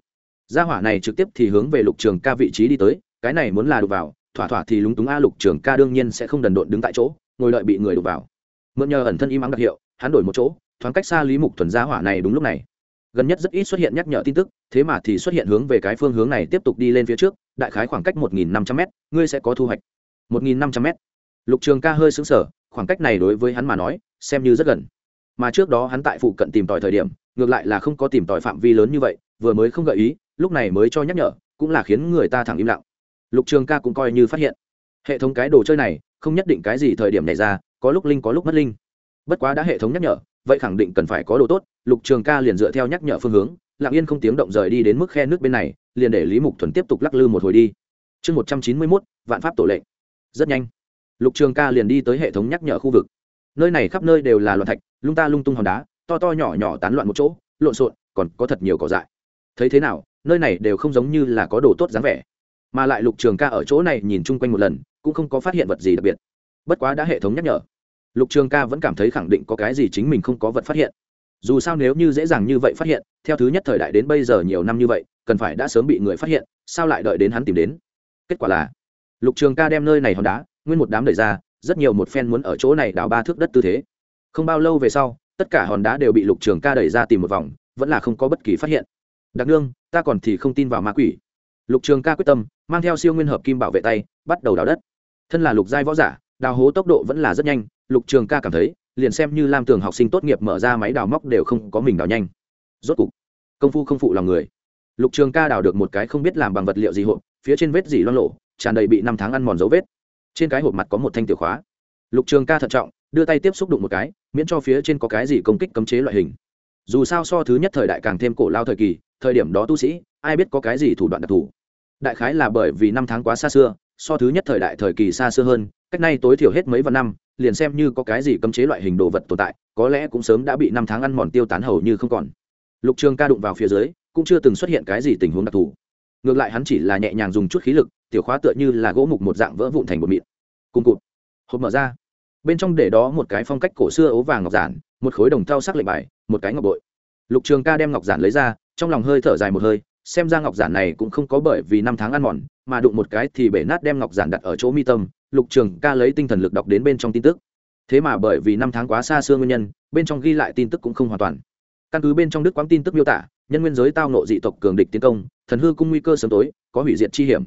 gia hỏa này trực tiếp thì hướng về lục trường ca vị trí đi tới, cái này muốn là đục vào, thỏa thỏa thì lúng túng a, lục trường ca đương nhiên sẽ không đần độn đứng tại chỗ, ngồi đợi bị người đục vào. Mượn nhờ ẩn thân im ắng đặc hiệu, hắn đổi một chỗ, thoáng cách xa lý mục thuần gia hỏa này đúng lúc này. Gần nhất rất ít xuất hiện nhắc nhở tin tức, thế mà thì xuất hiện hướng về cái phương hướng này tiếp tục đi lên phía trước, đại khái khoảng cách một nghìn năm trăm m ngươi sẽ có thu hoạch. một nghìn năm trăm m lục trường ca hơi xứng sở khoảng cách này đối với hắn mà nói, xem như rất gần. Mà trước đó hắn tại phụ cận tìm tòi thời điểm, ngược lại là không có tìm tòi phạm vi lớn như vậy vừa mới không gợi ý, lúc này mới cho nhắc nhở, cũng là khiến người ta thẳng im lặng. Lục trường ca cũng coi như phát hiện. Hệ thống cái đồ chơi này, không nhất định cái gì thời điểm này ra, có lúc linh có lúc mất linh. Bất quá đã hệ thống nhắc nhở, vậy khẳng định cần phải có đồ tốt, lục trường ca liền dựa theo nhắc nhở phương hướng, lặng yên không tiếng động rời đi đến mức khe nước bên này, liền để lý mục thuần tiếp tục lắc lư một hồi đi. Chương một trăm chín mươi mốt, vạn pháp tổ lệnh. Rất nhanh, lục trường ca liền đi tới hệ thống nhắc nhở khu vực. Nơi này khắp nơi đều là loạn thạch, lung ta lung tung hòn đá, to to nhỏ nhỏ tán loạn một chỗ, lộn xộn, còn có thật nhiều cỏ dại thấy thế nào, nơi này đều không giống như là có đồ tốt dáng vẻ. Mà lại lục trường ca ở chỗ này nhìn chung quanh một lần, cũng không có phát hiện vật gì đặc biệt. Bất quá đã hệ thống nhắc nhở. Lục trường ca vẫn cảm thấy khẳng định có cái gì chính mình không có vật phát hiện. Dù sao nếu như dễ dàng như vậy phát hiện, theo thứ nhất thời đại đến bây giờ nhiều năm như vậy, cần phải đã sớm bị người phát hiện, sao lại đợi đến hắn tìm đến? Kết quả là, lục trường ca đem nơi này hòn đá, nguyên một đám đẩy ra, rất nhiều một phen muốn ở chỗ này đào ba thước đất tư thế. Không bao lâu về sau, tất cả hòn đá đều bị lục trường ca đẩy ra tìm một vòng, vẫn là không có bất kỳ phát hiện đặc nương, ta còn thì không tin vào ma quỷ. Lục trường ca quyết tâm, mang theo siêu nguyên hợp kim bảo vệ tay, bắt đầu đào đất. Thân là lục giai võ giả, đào hố tốc độ vẫn là rất nhanh. Lục trường ca cảm thấy, liền xem như lam tường học sinh tốt nghiệp mở ra máy đào móc đều không có mình đào nhanh. Rốt cục, công phu không phụ lòng người. Lục trường ca đào được một cái không biết làm bằng vật liệu gì hộp, phía trên vết dỉ loan lộ tràn đầy bị năm tháng ăn mòn dấu vết. Trên cái hộp mặt có một thanh tiểu khóa. Lục trường ca thận trọng, đưa tay tiếp xúc đụng một cái, miễn cho phía trên có cái gì công kích cấm chế loại hình. Dù sao so thứ nhất thời đại càng thêm cổ lao thời kỳ thời điểm đó tu sĩ, ai biết có cái gì thủ đoạn đặc thù. Đại khái là bởi vì năm tháng quá xa xưa, so thứ nhất thời đại thời kỳ xa xưa hơn, cách nay tối thiểu hết mấy vạn năm, liền xem như có cái gì cấm chế loại hình đồ vật tồn tại, có lẽ cũng sớm đã bị năm tháng ăn mòn tiêu tán hầu như không còn. Lục trường ca đụng vào phía dưới, cũng chưa từng xuất hiện cái gì tình huống đặc thù. Ngược lại hắn chỉ là nhẹ nhàng dùng chút khí lực, tiểu khóa tựa như là gỗ mục một dạng vỡ vụn thành một mịn. Cùng cụt. Hộp mở ra. Bên trong để đó một cái phong cách cổ xưa ố vàng ngọc giản, một khối đồng thau sắc lệnh bài, một cái ngọc bội. Lục trường ca đem ngọc giản lấy ra trong lòng hơi thở dài một hơi, xem ra ngọc giản này cũng không có bởi vì năm tháng ăn mòn, mà đụng một cái thì bể nát đem ngọc giản đặt ở chỗ mi tâm, lục trường ca lấy tinh thần lực đọc đến bên trong tin tức. Thế mà bởi vì năm tháng quá xa xưa nguyên nhân, bên trong ghi lại tin tức cũng không hoàn toàn. Căn cứ bên trong đức quãng tin tức miêu tả, nhân nguyên giới tao nộ dị tộc cường địch tiến công, thần hư cung nguy cơ sớm tối, có hủy diệt chi hiểm.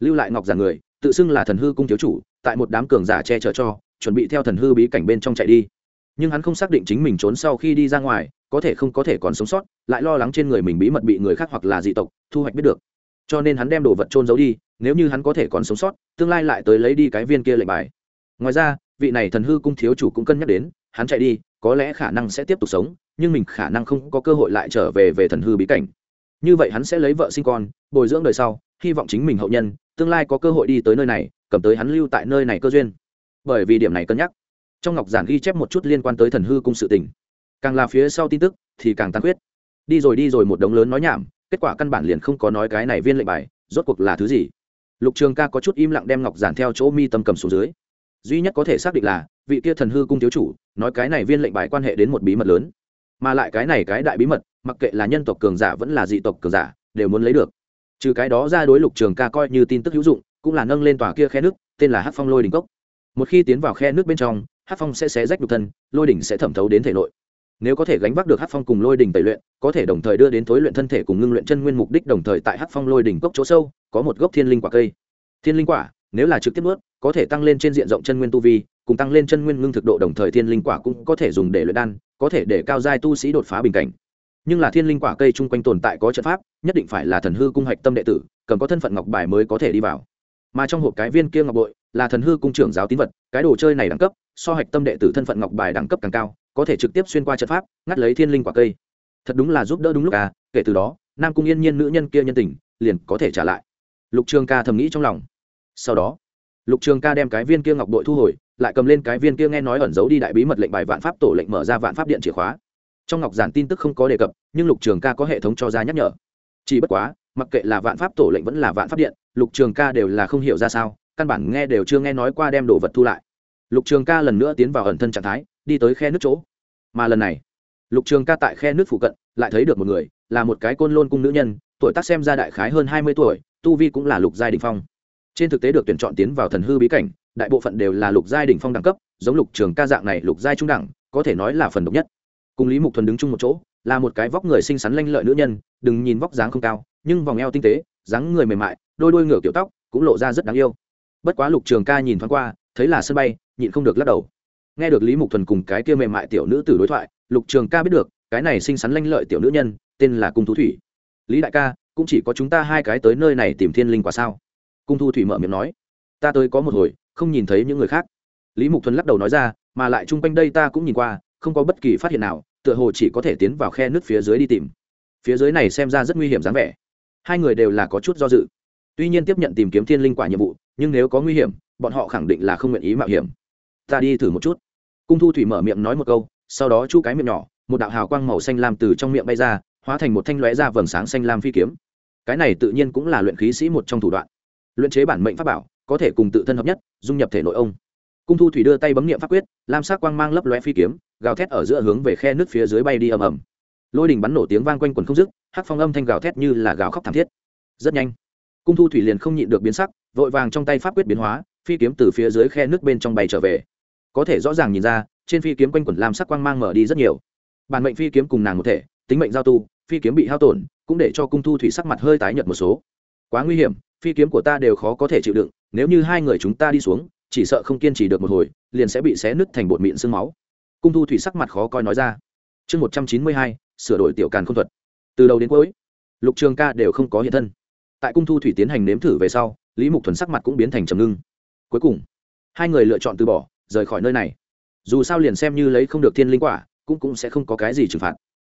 Lưu lại ngọc giản người, tự xưng là thần hư cung thiếu chủ, tại một đám cường giả che chở cho, chuẩn bị theo thần hư bí cảnh bên trong chạy đi nhưng hắn không xác định chính mình trốn sau khi đi ra ngoài, có thể không có thể còn sống sót, lại lo lắng trên người mình bí mật bị người khác hoặc là dị tộc thu hoạch biết được. Cho nên hắn đem đồ vật trôn giấu đi, nếu như hắn có thể còn sống sót, tương lai lại tới lấy đi cái viên kia lệnh bài. Ngoài ra, vị này thần hư cung thiếu chủ cũng cân nhắc đến, hắn chạy đi, có lẽ khả năng sẽ tiếp tục sống, nhưng mình khả năng không có cơ hội lại trở về về thần hư bí cảnh. Như vậy hắn sẽ lấy vợ sinh con, bồi dưỡng đời sau, hy vọng chính mình hậu nhân, tương lai có cơ hội đi tới nơi này, cầm tới hắn lưu tại nơi này cơ duyên. Bởi vì điểm này cân nhắc trong ngọc giản ghi chép một chút liên quan tới thần hư cung sự tình. Càng là phía sau tin tức, thì càng tăng huyết. đi rồi đi rồi một đống lớn nói nhảm, kết quả căn bản liền không có nói cái này viên lệnh bài, rốt cuộc là thứ gì? Lục trường ca có chút im lặng đem ngọc giản theo chỗ mi tâm cầm xuống dưới. Duy nhất có thể xác định là, vị kia thần hư cung thiếu chủ, nói cái này viên lệnh bài quan hệ đến một bí mật lớn. Mà lại cái này cái đại bí mật, mặc kệ là nhân tộc cường giả vẫn là dị tộc cường giả, đều muốn lấy được. Trừ cái đó ra đối lục trường ca coi như tin tức hữu dụng, cũng là nâng lên tòa kia khe nước, tên là hát phong lôi đỉnh cốc. Một khi tiến vào khe nước bên trong hát phong sẽ xé rách nhục thân, lôi đỉnh sẽ thẩm thấu đến thể nội. Nếu có thể gánh vác được hát phong cùng lôi đỉnh tẩy luyện, có thể đồng thời đưa đến tối luyện thân thể cùng ngưng luyện chân nguyên mục đích đồng thời tại hát phong lôi đỉnh cốc chỗ sâu, có một gốc thiên linh quả cây. Thiên linh quả, nếu là trực tiếp nuốt, có thể tăng lên trên diện rộng chân nguyên tu vi, cùng tăng lên chân nguyên ngưng thực độ đồng thời thiên linh quả cũng có thể dùng để luyện đan, có thể để cao giai tu sĩ đột phá bình cảnh. Nhưng là thiên linh quả cây chung quanh tồn tại có trận pháp, nhất định phải là thần hư cung hạch tâm đệ tử, cần có thân phận ngọc bài mới có thể đi vào mà trong hộp cái viên kia ngọc bội là thần hư cung trưởng giáo tín vật, cái đồ chơi này đẳng cấp, so hạch tâm đệ tử thân phận ngọc bài đẳng cấp càng cao, có thể trực tiếp xuyên qua trận pháp, ngắt lấy thiên linh quả cây. Thật đúng là giúp đỡ đúng lúc à kể từ đó, nam cung yên nhiên nữ nhân kia nhân tình, liền có thể trả lại. Lục trường ca thầm nghĩ trong lòng. Sau đó, lục trường ca đem cái viên kia ngọc bội thu hồi, lại cầm lên cái viên kia nghe nói ẩn giấu đi đại bí mật lệnh bài vạn pháp tổ lệnh mở ra vạn pháp điện chìa khóa. Trong ngọc giản tin tức không có đề cập, nhưng lục trường ca có hệ thống cho ra nhắc nhở. Chỉ bất quá mặc kệ là vạn pháp tổ lệnh vẫn là vạn pháp điện, lục trường ca đều là không hiểu ra sao, căn bản nghe đều chưa nghe nói qua đem đồ vật thu lại. Lục trường ca lần nữa tiến vào ẩn thân trạng thái, đi tới khe nước chỗ. Mà lần này, lục trường ca tại khe nước phụ cận, lại thấy được một người, là một cái côn lôn cung nữ nhân, tuổi tác xem ra đại khái hơn hai mươi tuổi, tu vi cũng là lục giai đình phong. Trên thực tế được tuyển chọn tiến vào thần hư bí cảnh, đại bộ phận đều là lục giai đình phong đẳng cấp, giống lục trường ca dạng này lục giai trung đẳng, có thể nói là phần độc nhất. Cùng lý mục thuần đứng chung một chỗ là một cái vóc người xinh xắn lanh lợi nữ nhân, đừng nhìn vóc dáng không cao, nhưng vòng eo tinh tế, dáng người mềm mại, đôi đôi ngửa kiểu tóc cũng lộ ra rất đáng yêu. Bất quá lục trường ca nhìn thoáng qua, thấy là sân bay, nhịn không được lắc đầu. Nghe được lý mục thuần cùng cái kia mềm mại tiểu nữ từ đối thoại, lục trường ca biết được, cái này xinh xắn lanh lợi tiểu nữ nhân, tên là cung thú thủy. Lý đại ca, cũng chỉ có chúng ta hai cái tới nơi này tìm thiên linh quả sao? Cung thu thủy mở miệng nói. Ta tới có một hồi, không nhìn thấy những người khác. Lý mục thuần lắc đầu nói ra, mà lại chung quanh đây ta cũng nhìn qua, không có bất kỳ phát hiện nào tựa hồ chỉ có thể tiến vào khe nước phía dưới đi tìm. Phía dưới này xem ra rất nguy hiểm dáng vẻ. Hai người đều là có chút do dự. Tuy nhiên tiếp nhận tìm kiếm thiên linh quả nhiệm vụ, nhưng nếu có nguy hiểm, bọn họ khẳng định là không nguyện ý mạo hiểm. Ta đi thử một chút. Cung thu thủy mở miệng nói một câu, sau đó chu cái miệng nhỏ, một đạo hào quang màu xanh lam từ trong miệng bay ra, hóa thành một thanh lóe ra vầng sáng xanh lam phi kiếm. Cái này tự nhiên cũng là luyện khí sĩ một trong thủ đoạn. Luyện chế bản mệnh pháp bảo, có thể cùng tự thân hợp nhất, dung nhập thể nội ông cung thu thủy đưa tay bấm nghiệm pháp quyết, lam sắc quang mang lấp lóe phi kiếm, gào thét ở giữa hướng về khe nước phía dưới bay đi ầm ầm. Lôi đình bắn nổ tiếng vang quanh quần không dứt, hắc phong âm thanh gào thét như là gào khóc thảm thiết. Rất nhanh, cung thu thủy liền không nhịn được biến sắc, vội vàng trong tay pháp quyết biến hóa, phi kiếm từ phía dưới khe nước bên trong bay trở về. Có thể rõ ràng nhìn ra, trên phi kiếm quanh quần lam sắc quang mang mở đi rất nhiều. Bản mệnh phi kiếm cùng nàng một thể, tính mệnh giao tu, phi kiếm bị hao tổn, cũng để cho cung thu thủy sắc mặt hơi tái nhợt một số. Quá nguy hiểm, phi kiếm của ta đều khó có thể chịu đựng, nếu như hai người chúng ta đi xuống chỉ sợ không kiên trì được một hồi, liền sẽ bị xé nứt thành bột mịn xương máu. Cung thu thủy sắc mặt khó coi nói ra. Chương một trăm chín mươi hai, sửa đổi tiểu càn không thuật. Từ đầu đến cuối, lục trường ca đều không có hiện thân. Tại cung thu thủy tiến hành nếm thử về sau, lý mục thuần sắc mặt cũng biến thành trầm ngưng. Cuối cùng, hai người lựa chọn từ bỏ, rời khỏi nơi này. Dù sao liền xem như lấy không được thiên linh quả, cũng cũng sẽ không có cái gì trừng phạt.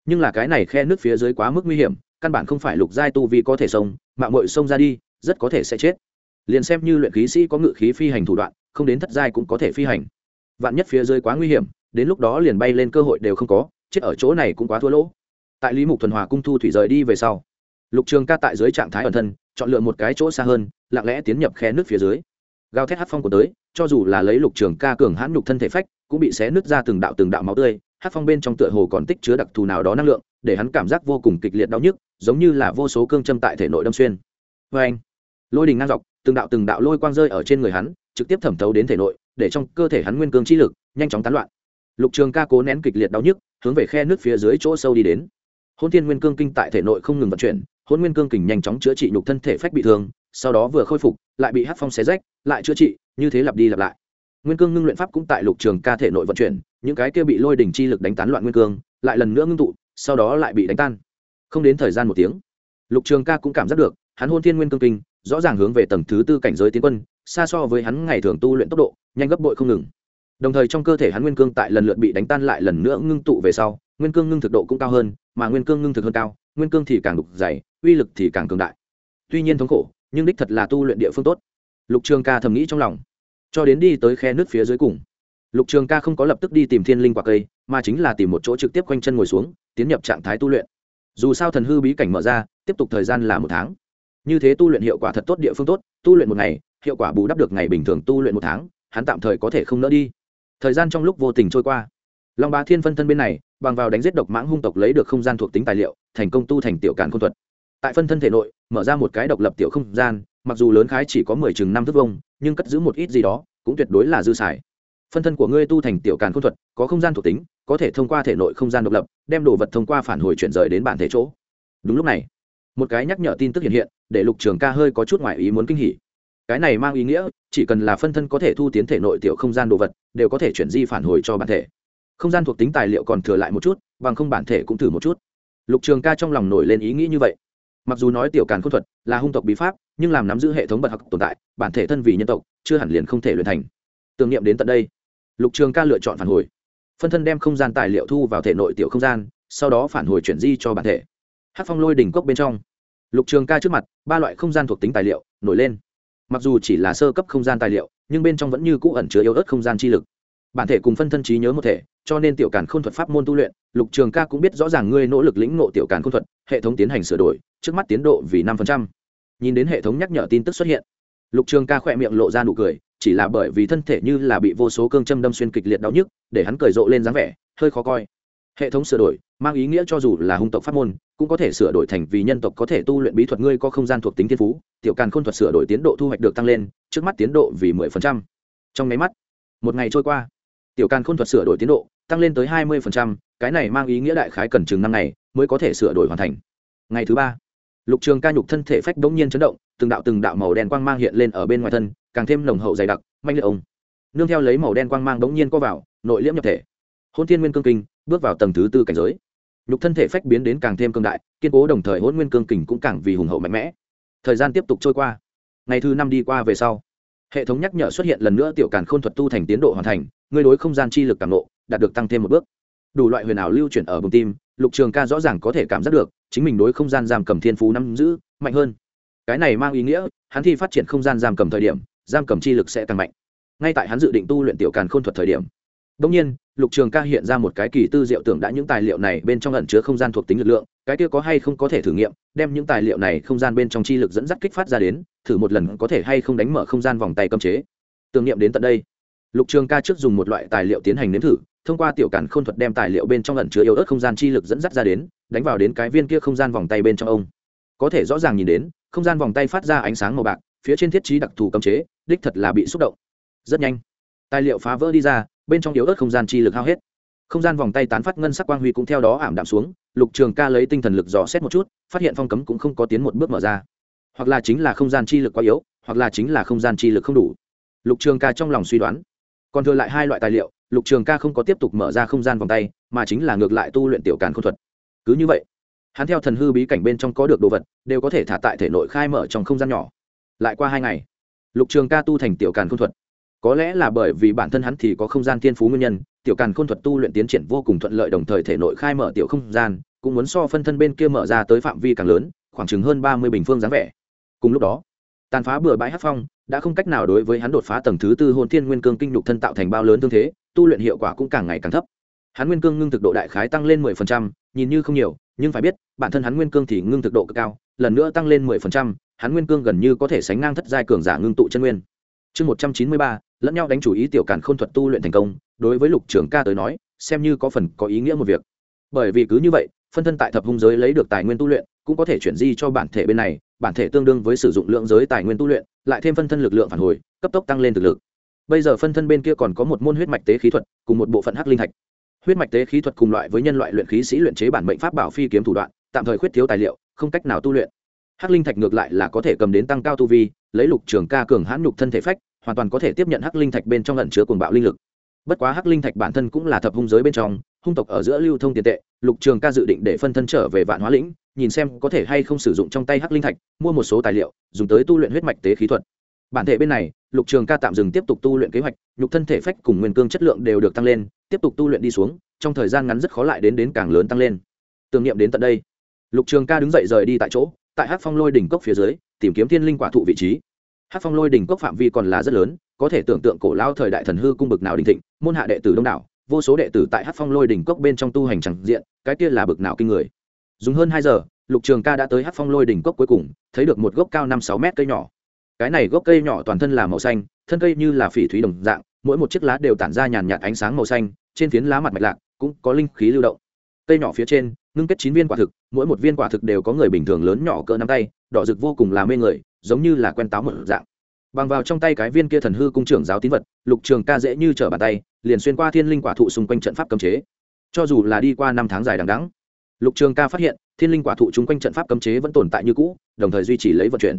Nhưng là cái này khe nước phía dưới quá mức nguy hiểm, căn bản không phải lục giai tu vì có thể sông mạng mội sông ra đi, rất có thể sẽ chết liền xem như luyện khí sĩ có ngự khí phi hành thủ đoạn, không đến thất giai cũng có thể phi hành. Vạn nhất phía dưới quá nguy hiểm, đến lúc đó liền bay lên cơ hội đều không có, chết ở chỗ này cũng quá thua lỗ. Tại lý mục thuần hòa cung thu thủy rời đi về sau, lục trường ca tại dưới trạng thái ẩn thân, chọn lựa một cái chỗ xa hơn, lặng lẽ tiến nhập khe nước phía dưới. Gào thét hát phong của tới, cho dù là lấy lục trường ca cường hãn nhục thân thể phách, cũng bị xé nứt ra từng đạo từng đạo máu tươi, hát phong bên trong tựa hồ còn tích chứa đặc thù nào đó năng lượng, để hắn cảm giác vô cùng kịch liệt đau nhức, giống như là vô số cương châm tại thể nội đâm xuyên. Vê anh lôi đình ngang dọc từng đạo từng đạo lôi quang rơi ở trên người hắn, trực tiếp thẩm thấu đến thể nội, để trong cơ thể hắn nguyên cương chi lực nhanh chóng tán loạn. Lục trường ca cố nén kịch liệt đau nhức, hướng về khe nước phía dưới chỗ sâu đi đến. Hôn thiên nguyên cương kinh tại thể nội không ngừng vận chuyển hôn nguyên cương kình nhanh chóng chữa trị nhục thân thể phách bị thương, sau đó vừa khôi phục, lại bị hát phong xé rách, lại chữa trị, như thế lặp đi lặp lại. Nguyên cương ngưng luyện pháp cũng tại lục trường ca thể nội vận chuyển, những cái kia bị lôi đỉnh chi lực đánh tán loạn nguyên cương, lại lần nữa ngưng tụ, sau đó lại bị đánh tan. Không đến thời gian một tiếng, lục trường ca cũng cảm giác được, hắn hôn thiên nguyên cương kinh rõ ràng hướng về tầng thứ tư cảnh giới tiến quân, xa so với hắn ngày thường tu luyện tốc độ, nhanh gấp bội không ngừng. Đồng thời trong cơ thể hắn nguyên cương tại lần lượt bị đánh tan lại lần nữa ngưng tụ về sau, nguyên cương ngưng thực độ cũng cao hơn, mà nguyên cương ngưng thực hơn cao, nguyên cương thì càng đục dày, uy lực thì càng cường đại. Tuy nhiên thống khổ, nhưng đích thật là tu luyện địa phương tốt. Lục trường ca thầm nghĩ trong lòng. Cho đến đi tới khe nước phía dưới cùng, lục trường ca không có lập tức đi tìm thiên linh quả cây, mà chính là tìm một chỗ trực tiếp quanh chân ngồi xuống, tiến nhập trạng thái tu luyện. Dù sao thần hư bí cảnh mở ra, tiếp tục thời gian là một tháng như thế tu luyện hiệu quả thật tốt, địa phương tốt, tu luyện một ngày, hiệu quả bù đắp được ngày bình thường tu luyện một tháng, hắn tạm thời có thể không nỡ đi. Thời gian trong lúc vô tình trôi qua, long bá thiên phân thân bên này, bằng vào đánh giết độc mãng hung tộc lấy được không gian thuộc tính tài liệu, thành công tu thành tiểu càn khôn thuật. Tại phân thân thể nội, mở ra một cái độc lập tiểu không gian, mặc dù lớn khái chỉ có mười chừng năm thước vông nhưng cất giữ một ít gì đó, cũng tuyệt đối là dư xài. Phân thân của ngươi tu thành tiểu càn khôn thuật, có không gian thuộc tính, có thể thông qua thể nội không gian độc lập, đem đồ vật thông qua phản hồi chuyển rời đến bản thể chỗ. Đúng lúc này, một cái nhắc nhở tin tức hiện hiện để lục trường ca hơi có chút ngoại ý muốn kinh hỉ. Cái này mang ý nghĩa, chỉ cần là phân thân có thể thu tiến thể nội tiểu không gian đồ vật, đều có thể chuyển di phản hồi cho bản thể. Không gian thuộc tính tài liệu còn thừa lại một chút, bằng không bản thể cũng thử một chút. Lục trường ca trong lòng nổi lên ý nghĩ như vậy. Mặc dù nói tiểu càn khôn thuật là hung tộc bí pháp, nhưng làm nắm giữ hệ thống bật học tồn tại, bản thể thân vì nhân tộc, chưa hẳn liền không thể luyện thành. Tưởng niệm đến tận đây, lục trường ca lựa chọn phản hồi. Phân thân đem không gian tài liệu thu vào thể nội tiểu không gian, sau đó phản hồi chuyển di cho bản thể. Hát phong lôi đỉnh cốc bên trong lục trường ca trước mặt, ba loại không gian thuộc tính tài liệu nổi lên. Mặc dù chỉ là sơ cấp không gian tài liệu, nhưng bên trong vẫn như cũ ẩn chứa yếu ớt không gian chi lực. Bản thể cùng phân thân trí nhớ một thể, cho nên tiểu càn k h ô n thuật pháp môn tu luyện, lục trường ca cũng biết rõ ràng ngươi nỗ lực lĩnh nộ tiểu càn k h ô n thuật, hệ thống tiến hành sửa đổi, trước mắt tiến độ vì năm phần trăm. nhìn đến hệ thống nhắc nhở tin tức xuất hiện, lục trường ca khỏe miệng lộ ra nụ cười, chỉ là bởi vì thân thể như là bị vô số cương châm đâm xuyên kịch liệt đau nhức, để hắn cười rộ lên dáng vẻ, hơi khó coi hệ thống sửa đổi mang ý nghĩa cho dù là hung tộc pháp môn, cũng có thể sửa đổi thành vì nhân tộc có thể tu luyện bí thuật ngươi có không gian thuộc tính thiên phú, tiểu càn khôn thuật sửa đổi tiến độ thu hoạch được tăng lên, trước mắt tiến độ vì mười phần trăm. Trong máy mắt, một ngày trôi qua, tiểu càn khôn thuật sửa đổi tiến độ tăng lên tới hai mươi phần trăm, cái này mang ý nghĩa đại khái cần chừng năm ngày mới có thể sửa đổi hoàn thành. Ngày thứ ba, lục trường ca nhục thân thể phách bỗng nhiên chấn động, từng đạo từng đạo màu đen quang mang hiện lên ở bên ngoài thân, càng thêm nồng hậu dày đặc manh liệt ông. Nương theo lấy màu đen quang mang bỗng nhiên co vào, nội liễm nhập thể. Hôn thiên nguyên cương kinh bước vào tầng thứ tư cảnh giới. Nhục thân thể phách biến đến càng thêm cương đại kiên cố đồng thời hôn nguyên cương kình cũng càng vì hùng hậu mạnh mẽ. Thời gian tiếp tục trôi qua. Ngày thứ năm đi qua về sau hệ thống nhắc nhở xuất hiện lần nữa tiểu càn khôn thuật tu thành tiến độ hoàn thành ngươi đối không gian chi lực càng lộ, đạt được tăng thêm một bước. Đủ loại huyền ảo lưu chuyển ở bụng tim lục trường ca rõ ràng có thể cảm giác được chính mình đối không gian giam cầm thiên phú năm giữ mạnh hơn. Cái này mang ý nghĩa hắn thi phát triển không gian giam cầm thời điểm giam cầm chi lực sẽ tăng mạnh. Ngay tại hắn dự định tu luyện tiểu càn khôn thuật thời điểm. Đông nhiên, Lục Trường Ca hiện ra một cái kỳ tư diệu tưởng đã những tài liệu này bên trong ẩn chứa không gian thuộc tính lực lượng, cái kia có hay không có thể thử nghiệm, đem những tài liệu này không gian bên trong chi lực dẫn dắt kích phát ra đến, thử một lần có thể hay không đánh mở không gian vòng tay cấm chế. Tưởng niệm đến tận đây, lục trường ca trước dùng một loại tài liệu tiến hành nếm thử thông qua tiểu cản khôn thuật đem tài liệu bên trong ẩn chứa yếu ớt không gian chi lực dẫn dắt ra đến đánh vào đến cái viên kia không gian vòng tay bên trong ông. Có thể rõ ràng nhìn đến không gian vòng tay phát ra ánh sáng màu bạc phía trên thiết trí đặc thù cấm chế đích thật là bị xúc động. Rất nhanh. Tài liệu phá vỡ đi ra bên trong yếu ớt không gian chi lực hao hết. Không gian vòng tay tán phát ngân sắc quang huy cũng theo đó ảm đạm xuống, lục trường ca lấy tinh thần lực dò xét một chút, phát hiện phong cấm cũng không có tiến một bước mở ra. Hoặc là chính là không gian chi lực quá yếu, hoặc là chính là không gian chi lực không đủ. Lục trường ca trong lòng suy đoán. Còn thừa lại hai loại tài liệu, lục trường ca không có tiếp tục mở ra không gian vòng tay, mà chính là ngược lại tu luyện tiểu càn k thuật. Cứ như vậy, hắn theo thần hư bí cảnh bên trong có được đồ vật, đều có thể thả tại thể nội khai mở trong không gian nhỏ. Lại qua hai ngày, lục trường ca tu thành tiểu càn k thuật có lẽ là bởi vì bản thân hắn thì có không gian thiên phú nguyên nhân, tiểu càn khôn thuật tu luyện tiến triển vô cùng thuận lợi đồng thời thể nội khai mở tiểu không gian, cũng muốn so phân thân bên kia mở ra tới phạm vi càng lớn, khoảng chừng hơn ba mươi bình phương dáng vẻ. Cùng lúc đó, tàn phá bừa bãi hát phong đã không cách nào đối với hắn đột phá tầng thứ tư hồn thiên nguyên cương kinh nhục thân tạo thành bao lớn tương thế, tu luyện hiệu quả cũng càng ngày càng thấp. Hắn nguyên cương ngưng thực độ đại khái tăng lên mười phần trăm, nhìn như không nhiều, nhưng phải biết, bản thân hắn nguyên cương thì ngưng thực độ cực cao, lần nữa tăng lên mười phần trăm, hắn nguyên cương gần như có thể sánh ngang thất giai cường giả ngưng tụ chân nguyên. Chương một trăm chín mươi ba lẫn nhau đánh chủ ý tiểu càn khôn thuật tu luyện thành công, đối với lục trưởng ca tới nói, xem như có phần có ý nghĩa một việc. Bởi vì cứ như vậy, phân thân tại thập hung giới lấy được tài nguyên tu luyện, cũng có thể chuyển di cho bản thể bên này, bản thể tương đương với sử dụng lượng giới tài nguyên tu luyện, lại thêm phân thân lực lượng phản hồi, cấp tốc tăng lên thực lực. Bây giờ phân thân bên kia còn có một môn huyết mạch tế khí thuật, cùng một bộ phận hắc linh thạch. Huyết mạch tế khí thuật cùng loại với nhân loại luyện khí sĩ luyện chế bản mệnh pháp bảo phi kiếm thủ đoạn, tạm thời khuyết thiếu tài liệu, không cách nào tu luyện. Hắc linh thạch ngược lại là có thể cầm đến tăng cao tu vi, lấy lục trường ca cường hãn nhục thân thể phách hoàn toàn có thể tiếp nhận hắc linh thạch bên trong lẩn chứa cuồng bạo linh lực. Bất quá hắc linh thạch bản thân cũng là thập hung giới bên trong, hung tộc ở giữa lưu thông tiền tệ, lục trường ca dự định để phân thân trở về vạn hóa lĩnh, nhìn xem có thể hay không sử dụng trong tay hắc linh thạch, mua một số tài liệu, dùng tới tu luyện huyết mạch tế khí thuật. Bản thể bên này, lục trường ca tạm dừng tiếp tục tu luyện kế hoạch, nhục thân thể phách cùng nguyên cương chất lượng đều được tăng lên, tiếp tục tu luyện đi xuống, trong thời gian ngắn rất khó lại đến đến càng lớn tăng lên. Tưởng niệm đến tận đây, lục trường ca đứng dậy rời đi tại chỗ, tại hát phong lôi đỉnh cốc phía dưới, tìm kiếm thiên linh quả thụ vị trí hát phong lôi đỉnh cốc phạm vi còn là rất lớn, có thể tưởng tượng cổ lao thời đại thần hư cung bực nào đình thịnh, môn hạ đệ tử đông đảo, vô số đệ tử tại hát phong lôi đỉnh cốc bên trong tu hành chẳng diện, cái kia là bực nào kinh người. Dùng hơn hai giờ, lục trường ca đã tới hát phong lôi đỉnh cốc cuối cùng, thấy được một gốc cao năm sáu mét cây nhỏ. Cái này gốc cây nhỏ toàn thân là màu xanh, thân cây như là phỉ thúy đồng dạng, mỗi một chiếc lá đều tản ra nhàn nhạt ánh sáng màu xanh, trên phiến lá mặt mạch lạc, cũng có linh khí lưu động. Cây nhỏ phía trên, ngưng kết chín viên quả thực, mỗi một viên quả thực đều có người bình thường lớn nhỏ cỡ nắm tay, đỏ rực vô cùng là mê người giống như là quen táo một dạng. Bằng vào trong tay cái viên kia thần hư cung trưởng giáo tín vật, lục trường ca dễ như trở bàn tay, liền xuyên qua thiên linh quả thụ xung quanh trận pháp cấm chế. Cho dù là đi qua năm tháng dài đằng đắng lục trường ca phát hiện, thiên linh quả thụ chung quanh trận pháp cấm chế vẫn tồn tại như cũ, đồng thời duy trì lấy vận chuyển.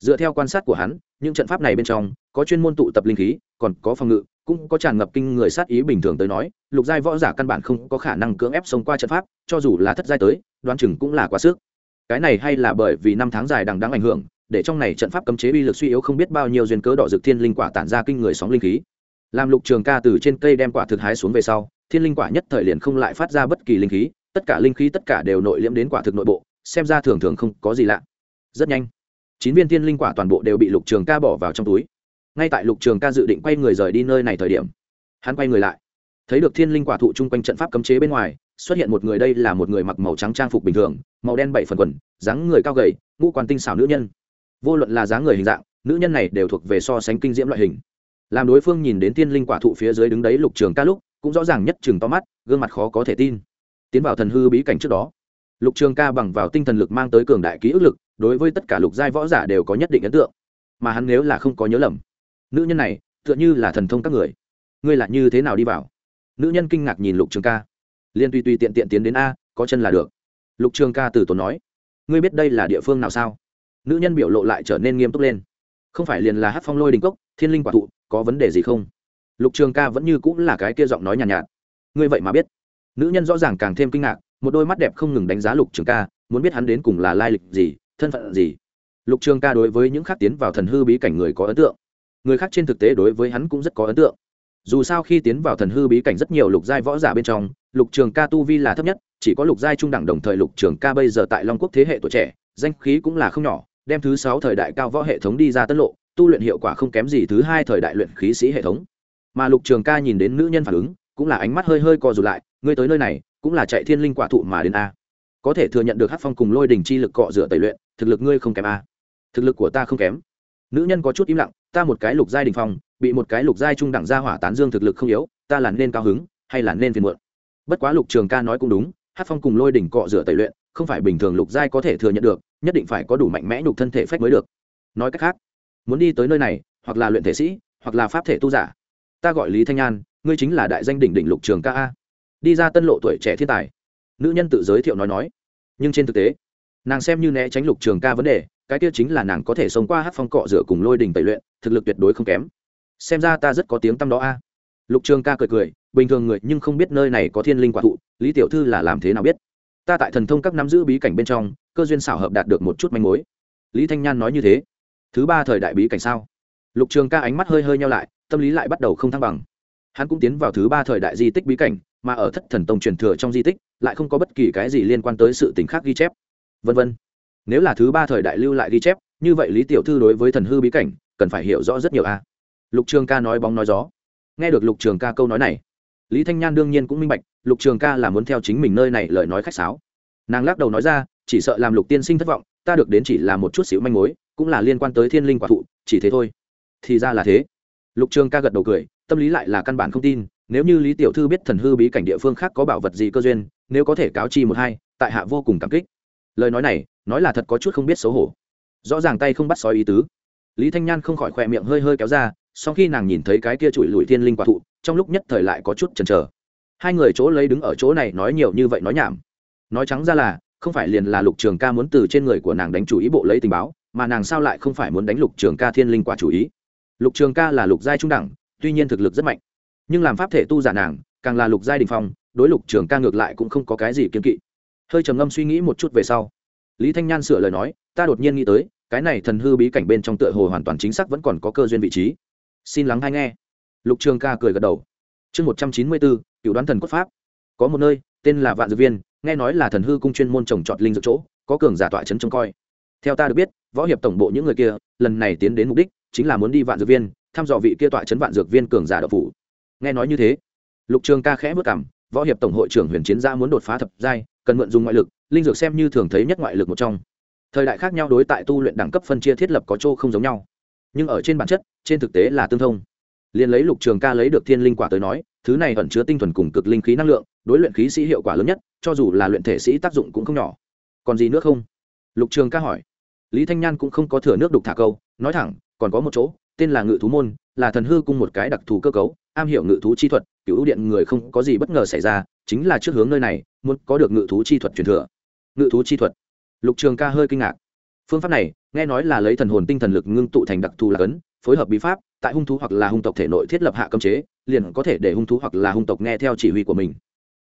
Dựa theo quan sát của hắn, những trận pháp này bên trong, có chuyên môn tụ tập linh khí, còn có phòng ngự, cũng có tràn ngập kinh người sát ý bình thường tới nói, lục giai võ giả căn bản không có khả năng cưỡng ép xông qua trận pháp, cho dù là thất giai tới, đoán chừng cũng là quá sức. Cái này hay là bởi vì năm tháng dài đằng đắng ảnh hưởng để trong này trận pháp cấm chế uy lực suy yếu không biết bao nhiêu duyên cớ đỏ dược thiên linh quả tản ra kinh người sóng linh khí. Làm lục trường ca từ trên cây đem quả thực hái xuống về sau, thiên linh quả nhất thời liền không lại phát ra bất kỳ linh khí, tất cả linh khí tất cả đều nội liễm đến quả thực nội bộ, xem ra thường thường không có gì lạ. Rất nhanh, chín viên thiên linh quả toàn bộ đều bị lục trường ca bỏ vào trong túi. Ngay tại lục trường ca dự định quay người rời đi nơi này thời điểm, hắn quay người lại. Thấy được thiên linh quả thụ chung quanh trận pháp cấm chế bên ngoài, xuất hiện một người đây là một người mặc màu trắng trang phục bình thường, màu đen bảy phần quần, dáng người cao gầy, ngũ quan tinh xảo nữ nhân vô luận là dáng người hình dạng, nữ nhân này đều thuộc về so sánh kinh diễm loại hình. Làm đối phương nhìn đến tiên linh quả thụ phía dưới đứng đấy lục trường ca lúc, cũng rõ ràng nhất chừng to mắt, gương mặt khó có thể tin. Tiến vào thần hư bí cảnh trước đó, lục trường ca bằng vào tinh thần lực mang tới cường đại ký ức lực, đối với tất cả lục giai võ giả đều có nhất định ấn tượng. Mà hắn nếu là không có nhớ lầm, nữ nhân này, tựa như là thần thông các người. Ngươi là như thế nào đi vào? Nữ nhân kinh ngạc nhìn lục trường ca. Liên tuy tuy tiện tiện tiến đến a, có chân là được. Lục trường ca từ tốn nói, ngươi biết đây là địa phương nào sao? Nữ nhân biểu lộ lại trở nên nghiêm túc lên. Không phải liền là hát phong lôi đình cốc thiên linh quả thụ có vấn đề gì không? Lục trường ca vẫn như cũng là cái kia giọng nói nhàn nhạt, nhạt. Ngươi vậy mà biết. Nữ nhân rõ ràng càng thêm kinh ngạc một đôi mắt đẹp không ngừng đánh giá lục trường ca muốn biết hắn đến cùng là lai lịch gì thân phận gì. Lục trường ca đối với những khác tiến vào thần hư bí cảnh người có ấn tượng. Người khác trên thực tế đối với hắn cũng rất có ấn tượng. Dù sao khi tiến vào thần hư bí cảnh rất nhiều lục giai võ giả bên trong lục trường ca tu vi là thấp nhất chỉ có lục giai trung đẳng đồng thời lục trường ca bây giờ tại long quốc thế hệ tuổi trẻ danh khí cũng là không nhỏ đem thứ sáu thời đại cao võ hệ thống đi ra tân lộ, tu luyện hiệu quả không kém gì thứ hai thời đại luyện khí sĩ hệ thống. Mà lục trường ca nhìn đến nữ nhân phản ứng, cũng là ánh mắt hơi hơi co rụt lại, ngươi tới nơi này, cũng là chạy thiên linh quả thụ mà đến a. Có thể thừa nhận được hát phong cùng lôi đình chi lực cọ rửa tẩy luyện, thực lực ngươi không kém a. Thực lực của ta không kém. Nữ nhân có chút im lặng, ta một cái lục giai đình phong, bị một cái lục giai trung đẳng gia hỏa tán dương thực lực không yếu, ta là nên cao hứng hay là nên phiền muộn? Bất quá lục trường ca nói cũng đúng hát phong cùng lôi đỉnh cọ rửa tẩy luyện không phải bình thường lục giai có thể thừa nhận được, nhất định phải có đủ mạnh mẽ nhục thân thể phách mới được. Nói cách khác, muốn đi tới nơi này, hoặc là luyện thể sĩ, hoặc là pháp thể tu giả, ta gọi lý thanh an, ngươi chính là đại danh đỉnh đỉnh lục trường ca a. Đi ra tân lộ tuổi trẻ thiên tài. Nữ nhân tự giới thiệu nói nói. Nhưng trên thực tế, nàng xem như né tránh lục trường ca vấn đề, cái kia chính là nàng có thể sống qua hát phong cọ rửa cùng lôi đình tẩy luyện, thực lực tuyệt đối không kém. Xem ra ta rất có tiếng tăm đó a. Lục trường ca cười cười, bình thường người nhưng không biết nơi này có thiên linh quả thụ, lý tiểu thư là làm thế nào biết? Ta tại thần thông các nắm giữ bí cảnh bên trong, cơ duyên xảo hợp đạt được một chút manh mối. Lý thanh nhan nói như thế. Thứ ba thời đại bí cảnh sao? Lục trường ca ánh mắt hơi hơi nhau lại, tâm lý lại bắt đầu không thăng bằng. Hắn cũng tiến vào thứ ba thời đại di tích bí cảnh, mà ở thất thần tông truyền thừa trong di tích, lại không có bất kỳ cái gì liên quan tới sự t ì n h khác ghi chép. Vân vân. Nếu là thứ ba thời đại lưu lại ghi chép, như vậy lý tiểu thư đối với thần hư bí cảnh, cần phải hiểu rõ rất nhiều a. Lục trường ca nói bóng nói gió. Nghe được lục trường ca câu nói này, lý thanh nhan đương nhiên cũng minh bạch lục trường ca là muốn theo chính mình nơi này lời nói khách sáo. Nàng lắc đầu nói ra, chỉ sợ làm lục tiên sinh thất vọng, ta được đến chỉ là một chút xíu manh mối, cũng là liên quan tới thiên linh quả thụ, chỉ thế thôi. Thì ra là thế. Lục trường ca gật đầu cười, tâm lý lại là căn bản không tin, nếu như lý tiểu thư biết thần hư bí cảnh địa phương khác có bảo vật gì cơ duyên, nếu có thể cáo chi một hai, tại hạ vô cùng cảm kích. Lời nói này, nói là thật có chút không biết xấu hổ. Rõ ràng tay không bắt sói ý tứ. Lý thanh nhan không khỏi khỏe miệng hơi hơi kéo ra, sau khi nàng nhìn thấy cái kia trụi lùi thiên linh quả thụ, trong lúc nhất thời lại có chút chần chờ hai người chỗ lấy đứng ở chỗ này nói nhiều như vậy nói nhảm. Nói trắng ra là, không phải liền là lục trường ca muốn từ trên người của nàng đánh chủ ý bộ lấy tình báo, mà nàng sao lại không phải muốn đánh lục trường ca thiên linh quả chủ ý? Lục trường ca là lục giai trung đẳng, tuy nhiên thực lực rất mạnh. Nhưng làm pháp thể tu giả nàng, càng là lục giai đình phong, đối lục trường ca ngược lại cũng không có cái gì kiên kỵ. Hơi trầm ngâm suy nghĩ một chút về sau, lý thanh nhan sửa lời nói, ta đột nhiên nghĩ tới, cái này thần hư bí cảnh bên trong tựa hồ hoàn toàn chính xác vẫn còn có cơ duyên vị trí. Xin lắng hay nghe. Lục trường ca cười gật đầu chương một trăm chín mươi bốn cựu đoán thần quốc pháp. Có một nơi, tên là vạn dược viên, nghe nói là thần hư cung chuyên môn trồng trọt linh dược chỗ, có cường giả tọa chấn trông coi. Theo ta được biết, võ hiệp tổng bộ những người kia, lần này tiến đến mục đích chính là muốn đi vạn dược viên, thăm dò vị kia tọa chấn vạn dược viên cường giả đậu phủ. Nghe nói như thế, lục trường ca khẽ vất cảm võ hiệp tổng hội trưởng huyền chiến gia muốn đột phá thập giai, cần mượn dùng ngoại lực, linh dược xem như thường thấy nhất ngoại lực một trong. Thời đại khác nhau đối tại tu luyện đẳng cấp phân chia thiết lập có chỗ không giống nhau, nhưng ở trên bản chất, trên thực tế là tương thông liền lấy lục trường ca lấy được thiên linh quả tới nói, thứ này ẩn chứa tinh thuần cùng cực linh khí năng lượng, đối luyện khí sĩ hiệu quả lớn nhất, cho dù là luyện thể sĩ tác dụng cũng không nhỏ. Còn gì nữa không? Lục trường ca hỏi. Lý thanh nhan cũng không có thừa nước đục thả câu, nói thẳng, còn có một chỗ, tên là ngự thú môn, là thần hư cung một cái đặc thù cơ cấu, am hiểu ngự thú chi thuật cựu điện người không có gì bất ngờ xảy ra, chính là trước hướng nơi này, muốn có được ngự thú chi thuật truyền thừa. Ngự thú chi thuật. Lục trường ca hơi kinh ngạc. Phương pháp này, nghe nói là lấy thần hồn tinh thần lực ngưng tụ thành đặc thù là cấn phối hợp bí pháp, tại hung thú hoặc là hung tộc thể nội thiết lập hạ cấm chế, liền có thể để hung thú hoặc là hung tộc nghe theo chỉ huy của mình.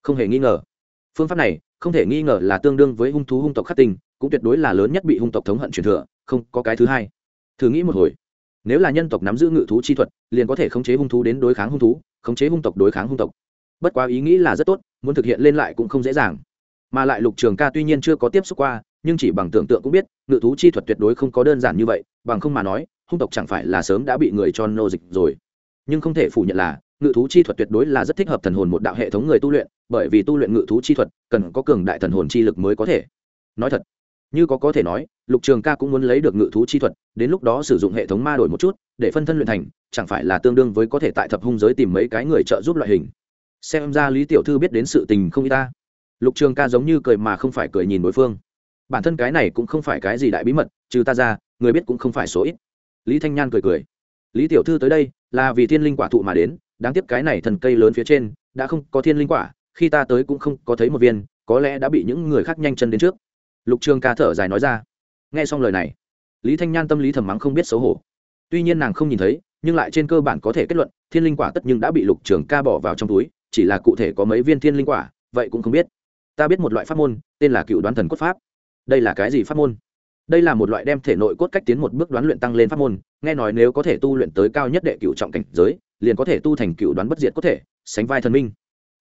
Không hề nghi ngờ. Phương pháp này, không thể nghi ngờ là tương đương với hung thú hung tộc khắc tinh, cũng tuyệt đối là lớn nhất bị hung tộc thống hận truyền thừa, không có cái thứ hai. Thử nghĩ một hồi. Nếu là nhân tộc nắm giữ ngự thú chi thuật, liền có thể khống chế hung thú đến đối kháng hung thú, khống chế hung tộc đối kháng hung tộc. Bất quá ý nghĩ là rất tốt, muốn thực hiện lên lại cũng không dễ dàng. Mà lại lục trường ca tuy nhiên chưa có tiếp xúc qua, nhưng chỉ bằng tưởng tượng cũng biết, ngự thú chi thuật tuyệt đối không có đơn giản như vậy, bằng không mà nói hung tộc chẳng phải là sớm đã bị người cho nô dịch rồi. Nhưng không thể phủ nhận là, ngự thú chi thuật tuyệt đối là rất thích hợp thần hồn một đạo hệ thống người tu luyện, bởi vì tu luyện ngự thú chi thuật, cần có cường đại thần hồn chi lực mới có thể. Nói thật, như có có thể nói, lục trường ca cũng muốn lấy được ngự thú chi thuật, đến lúc đó sử dụng hệ thống ma đổi một chút, để phân thân luyện thành, chẳng phải là tương đương với có thể tại thập hung giới tìm mấy cái người trợ giúp loại hình. Xem ra lý tiểu thư biết đến sự tình không y ta. Lục trường ca giống như cười mà không phải cười nhìn đối phương. Bản thân cái này cũng không phải cái gì đại bí mật, trừ ta ra, người biết cũng không phải số ít lý thanh nhan cười cười. Lý tiểu thư tới đây là vì thiên linh quả thụ mà đến, đáng tiếc cái này thần cây lớn phía trên đã không có thiên linh quả, khi ta tới cũng không có thấy một viên, có lẽ đã bị những người khác nhanh chân đến trước. Lục trường ca thở dài nói ra. Nghe xong lời này, lý thanh nhan tâm lý thầm mắng không biết xấu hổ. Tuy nhiên nàng không nhìn thấy, nhưng lại trên cơ bản có thể kết luận, thiên linh quả tất nhưng đã bị lục trường ca bỏ vào trong túi, chỉ là cụ thể có mấy viên thiên linh quả, vậy cũng không biết. Ta biết một loại pháp môn, tên là cựu đoán thần cốt pháp. Đây là cái gì pháp môn? Đây là một loại đem thể nội cốt cách tiến một bước đoán luyện tăng lên pháp môn, nghe nói nếu có thể tu luyện tới cao nhất đệ cựu trọng cảnh giới, liền có thể tu thành cựu đoán bất diệt có thể, sánh vai thần minh.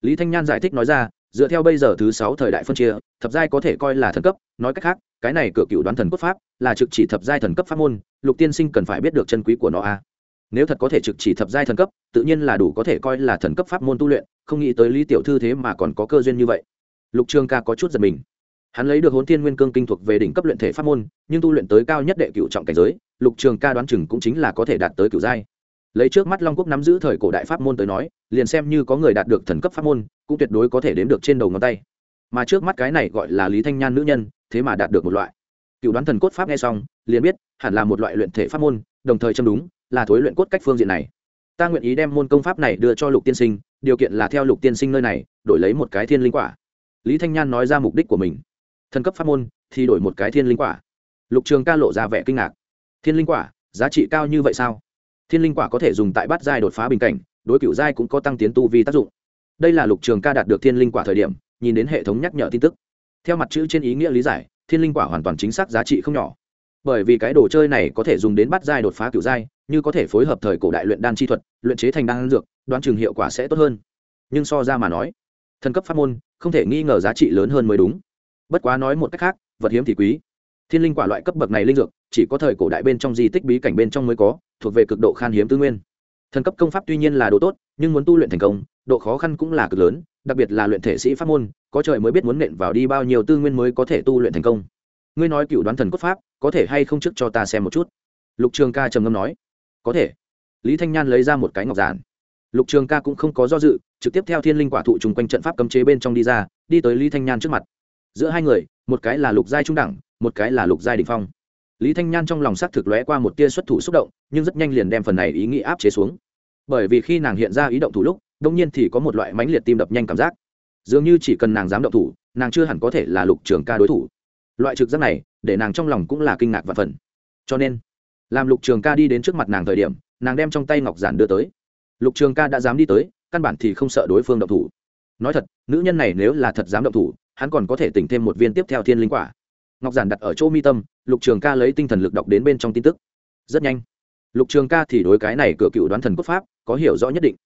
Lý thanh nhan giải thích nói ra, dựa theo bây giờ thứ sáu thời đại phân chia, thập giai có thể coi là thần cấp, nói cách khác, cái này cửa cựu đoán thần cốt pháp là trực chỉ thập giai thần cấp pháp môn, lục tiên sinh cần phải biết được chân quý của nó a. Nếu thật có thể trực chỉ thập giai thần cấp, tự nhiên là đủ có thể coi là thần cấp pháp môn tu luyện, không nghĩ tới lý tiểu thư thế mà còn có cơ duyên như vậy. Lục trường ca có chút giật mình hắn lấy được hôn thiên nguyên cương kinh thuộc về đỉnh cấp luyện thể pháp môn, nhưng tu luyện tới cao nhất đệ cựu trọng cảnh giới, lục trường ca đoán chừng cũng chính là có thể đạt tới cựu giai. Lấy trước mắt long quốc nắm giữ thời cổ đại pháp môn tới nói, liền xem như có người đạt được thần cấp pháp môn, cũng tuyệt đối có thể đếm được trên đầu ngón tay. Mà trước mắt cái này gọi là lý thanh nhan nữ nhân, thế mà đạt được một loại. Cựu đoán thần cốt pháp nghe xong, liền biết, hẳn là một loại luyện thể pháp môn, đồng thời châm đúng, là thối luyện cốt cách phương diện này. Ta nguyện ý đem môn công pháp này đưa cho lục tiên sinh, điều kiện là theo lục tiên sinh nơi này, đổi lấy một cái thiên linh quả. Lý thanh nhan nói ra mục đích của mình thần cấp pháp môn, thì đổi một cái thiên linh quả. Lục trường ca lộ ra vẻ kinh ngạc. Thiên linh quả, giá trị cao như vậy sao? Thiên linh quả có thể dùng tại bát giai đột phá bình cảnh, đối cựu giai cũng có tăng tiến tu vi tác dụng. Đây là lục trường ca đạt được thiên linh quả thời điểm, nhìn đến hệ thống nhắc nhở tin tức. Theo mặt chữ trên ý nghĩa lý giải, thiên linh quả hoàn toàn chính xác giá trị không nhỏ. Bởi vì cái đồ chơi này có thể dùng đến bát giai đột phá cựu giai, như có thể phối hợp thời cổ đại luyện đan chi thuật, luyện chế thành đan dược, đoán chừng hiệu quả sẽ tốt hơn. Nhưng so ra mà nói, thần cấp pháp môn không thể nghi ngờ giá trị lớn hơn mới đúng bất quá nói một cách khác, vật hiếm thì quý. Thiên linh quả loại cấp bậc này linh dược, chỉ có thời cổ đại bên trong di tích bí cảnh bên trong mới có, thuộc về cực độ khan hiếm tư nguyên. Thần cấp công pháp tuy nhiên là độ tốt, nhưng muốn tu luyện thành công, độ khó khăn cũng là cực lớn, đặc biệt là luyện thể sĩ pháp môn, có trời mới biết muốn nện vào đi bao nhiêu tư nguyên mới có thể tu luyện thành công. Ngươi nói cựu đoán thần cốt pháp, có thể hay không trước cho ta xem một chút? Lục trường ca trầm ngâm nói. Có thể. Lý thanh nhan lấy ra một cái ngọc giản. Lục trường ca cũng không có do dự, trực tiếp theo thiên linh quả thụ chung quanh trận pháp cấm chế bên trong đi ra, đi tới lý thanh nhan trước mặt giữa hai người, một cái là lục giai trung đẳng, một cái là lục giai đình phong. Lý thanh nhan trong lòng s ắ c thực lóe qua một tia xuất thủ xúc động, nhưng rất nhanh liền đem phần này ý nghĩ áp chế xuống. Bởi vì khi nàng hiện ra ý động thủ lúc đông nhiên thì có một loại mãnh liệt tim đập nhanh cảm giác. Dường như chỉ cần nàng dám động thủ, nàng chưa hẳn có thể là lục trường ca đối thủ. Loại trực giác này, để nàng trong lòng cũng là kinh ngạc và phần cho nên, làm lục trường ca đi đến trước mặt nàng thời điểm, nàng đem trong tay ngọc giản đưa tới. Lục trường ca đã dám đi tới, căn bản thì không sợ đối phương động thủ. Nói thật, nữ nhân này nếu là thật dám động thủ hắn còn có thể tỉnh thêm một viên tiếp theo thiên linh quả. Ngọc giản đặt ở chỗ mi tâm, lục trường ca lấy tinh thần lực đọc đến bên trong tin tức. Rất nhanh. Lục trường ca thì đối cái này cửa cựu đoán thần quốc pháp, có hiểu rõ nhất định.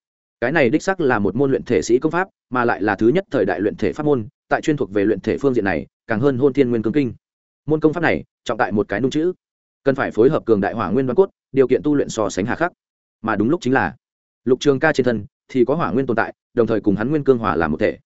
Cái này đích sắc là một môn luyện thể sĩ công pháp, mà lại là thứ nhất thời đại luyện thể pháp môn, tại chuyên thuộc về luyện thể phương diện này, càng hơn hôn thiên nguyên cương kinh. Môn công pháp này, trọng tại một cái nung chữ. Cần phải phối hợp cường đại hỏa nguyên đoán cốt, điều kiện tu luyện so sánh hà khắc. Mà đúng lúc chính là, lục trường ca trên thân thì có hỏa nguyên tồn tại, đồng thời cùng hắn nguyên cương hỏa làm một thể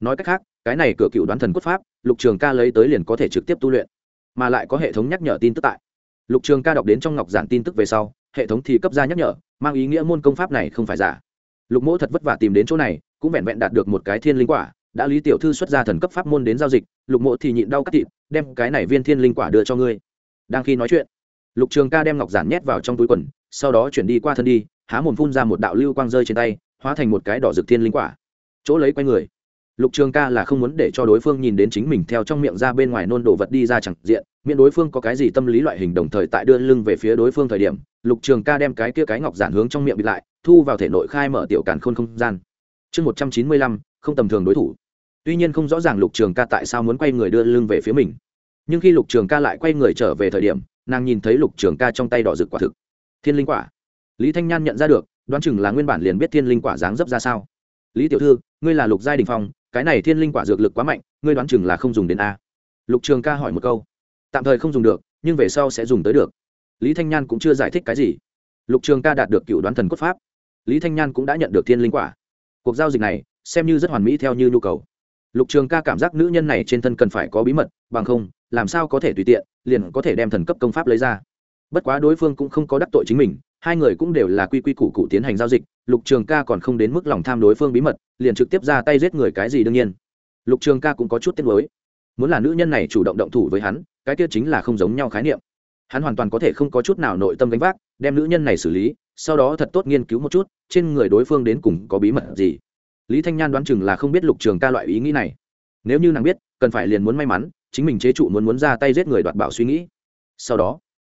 nói cách khác, cái này cửa cựu đoán thần quốc pháp, lục trường ca lấy tới liền có thể trực tiếp tu luyện, mà lại có hệ thống nhắc nhở tin tức tại. Lục trường ca đọc đến trong ngọc giản tin tức về sau, hệ thống thì cấp ra nhắc nhở, mang ý nghĩa môn công pháp này không phải giả. Lục mỗ thật vất vả tìm đến chỗ này, cũng vẹn vẹn đạt được một cái thiên linh quả, đã lý tiểu thư xuất ra thần cấp pháp môn đến giao dịch, lục mỗ thì nhịn đau cắt thịt, đem cái này viên thiên linh quả đưa cho ngươi. Đang khi nói chuyện, lục trường ca đem ngọc giản nhét vào trong túi quần, sau đó chuyển đi qua thân đi, há mồm phun ra một đạo lưu quang rơi trên tay, hóa thành một cái đỏ rực thiên linh quả. Chỗ lấy quay người lục trường ca là không muốn để cho đối phương nhìn đến chính mình theo trong miệng ra bên ngoài nôn đồ vật đi ra chẳng diện, miễn đối phương có cái gì tâm lý loại hình đồng thời tại đưa lưng về phía đối phương thời điểm, lục trường ca đem cái kia cái ngọc giản hướng trong miệng bị lại, thu vào thể nội khai mở tiểu càn khôn không gian. Chương một trăm chín mươi lăm, không tầm thường đối thủ. Tuy nhiên không rõ ràng lục trường ca tại sao muốn quay người đưa lưng về phía mình. Nhưng khi lục trường ca lại quay người trở về thời điểm, nàng nhìn thấy lục trường ca trong tay đỏ rực quả thực. Thiên linh quả. Lý thanh nhan nhận ra được, đoán chừng là nguyên bản liền biết thiên linh quả dáng dấp ra sao. Lý tiểu thư, ngươi là lục giai đình phong cái này thiên linh quả dược lực quá mạnh, ngươi đoán chừng là không dùng đến a. Lục trường ca hỏi một câu. Tạm thời không dùng được, nhưng về sau sẽ dùng tới được. Lý thanh nhan cũng chưa giải thích cái gì. Lục trường ca đạt được cựu đoán thần cốt pháp. Lý thanh nhan cũng đã nhận được thiên linh quả. Cuộc giao dịch này, xem như rất hoàn mỹ theo như nhu cầu. Lục trường ca cảm giác nữ nhân này trên thân cần phải có bí mật, bằng không, làm sao có thể tùy tiện, liền có thể đem thần cấp công pháp lấy ra bất quá đối phương cũng không có đắc tội chính mình, hai người cũng đều là quy quy củ cụ tiến hành giao dịch, lục trường ca còn không đến mức lòng tham đối phương bí mật, liền trực tiếp ra tay giết người cái gì đương nhiên. Lục trường ca cũng có chút tiếc nuối. Muốn là nữ nhân này chủ động động thủ với hắn, cái kia chính là không giống nhau khái niệm. Hắn hoàn toàn có thể không có chút nào nội tâm gánh vác, đem nữ nhân này xử lý, sau đó thật tốt nghiên cứu một chút, trên người đối phương đến cùng có bí mật gì. Lý thanh nhan đoán chừng là không biết lục trường ca loại ý nghĩ này. Nếu như nàng biết, cần phải liền muốn may mắn, chính mình chế trụ muốn muốn ra tay giết người đoạt bảo suy nghĩ. Sau đó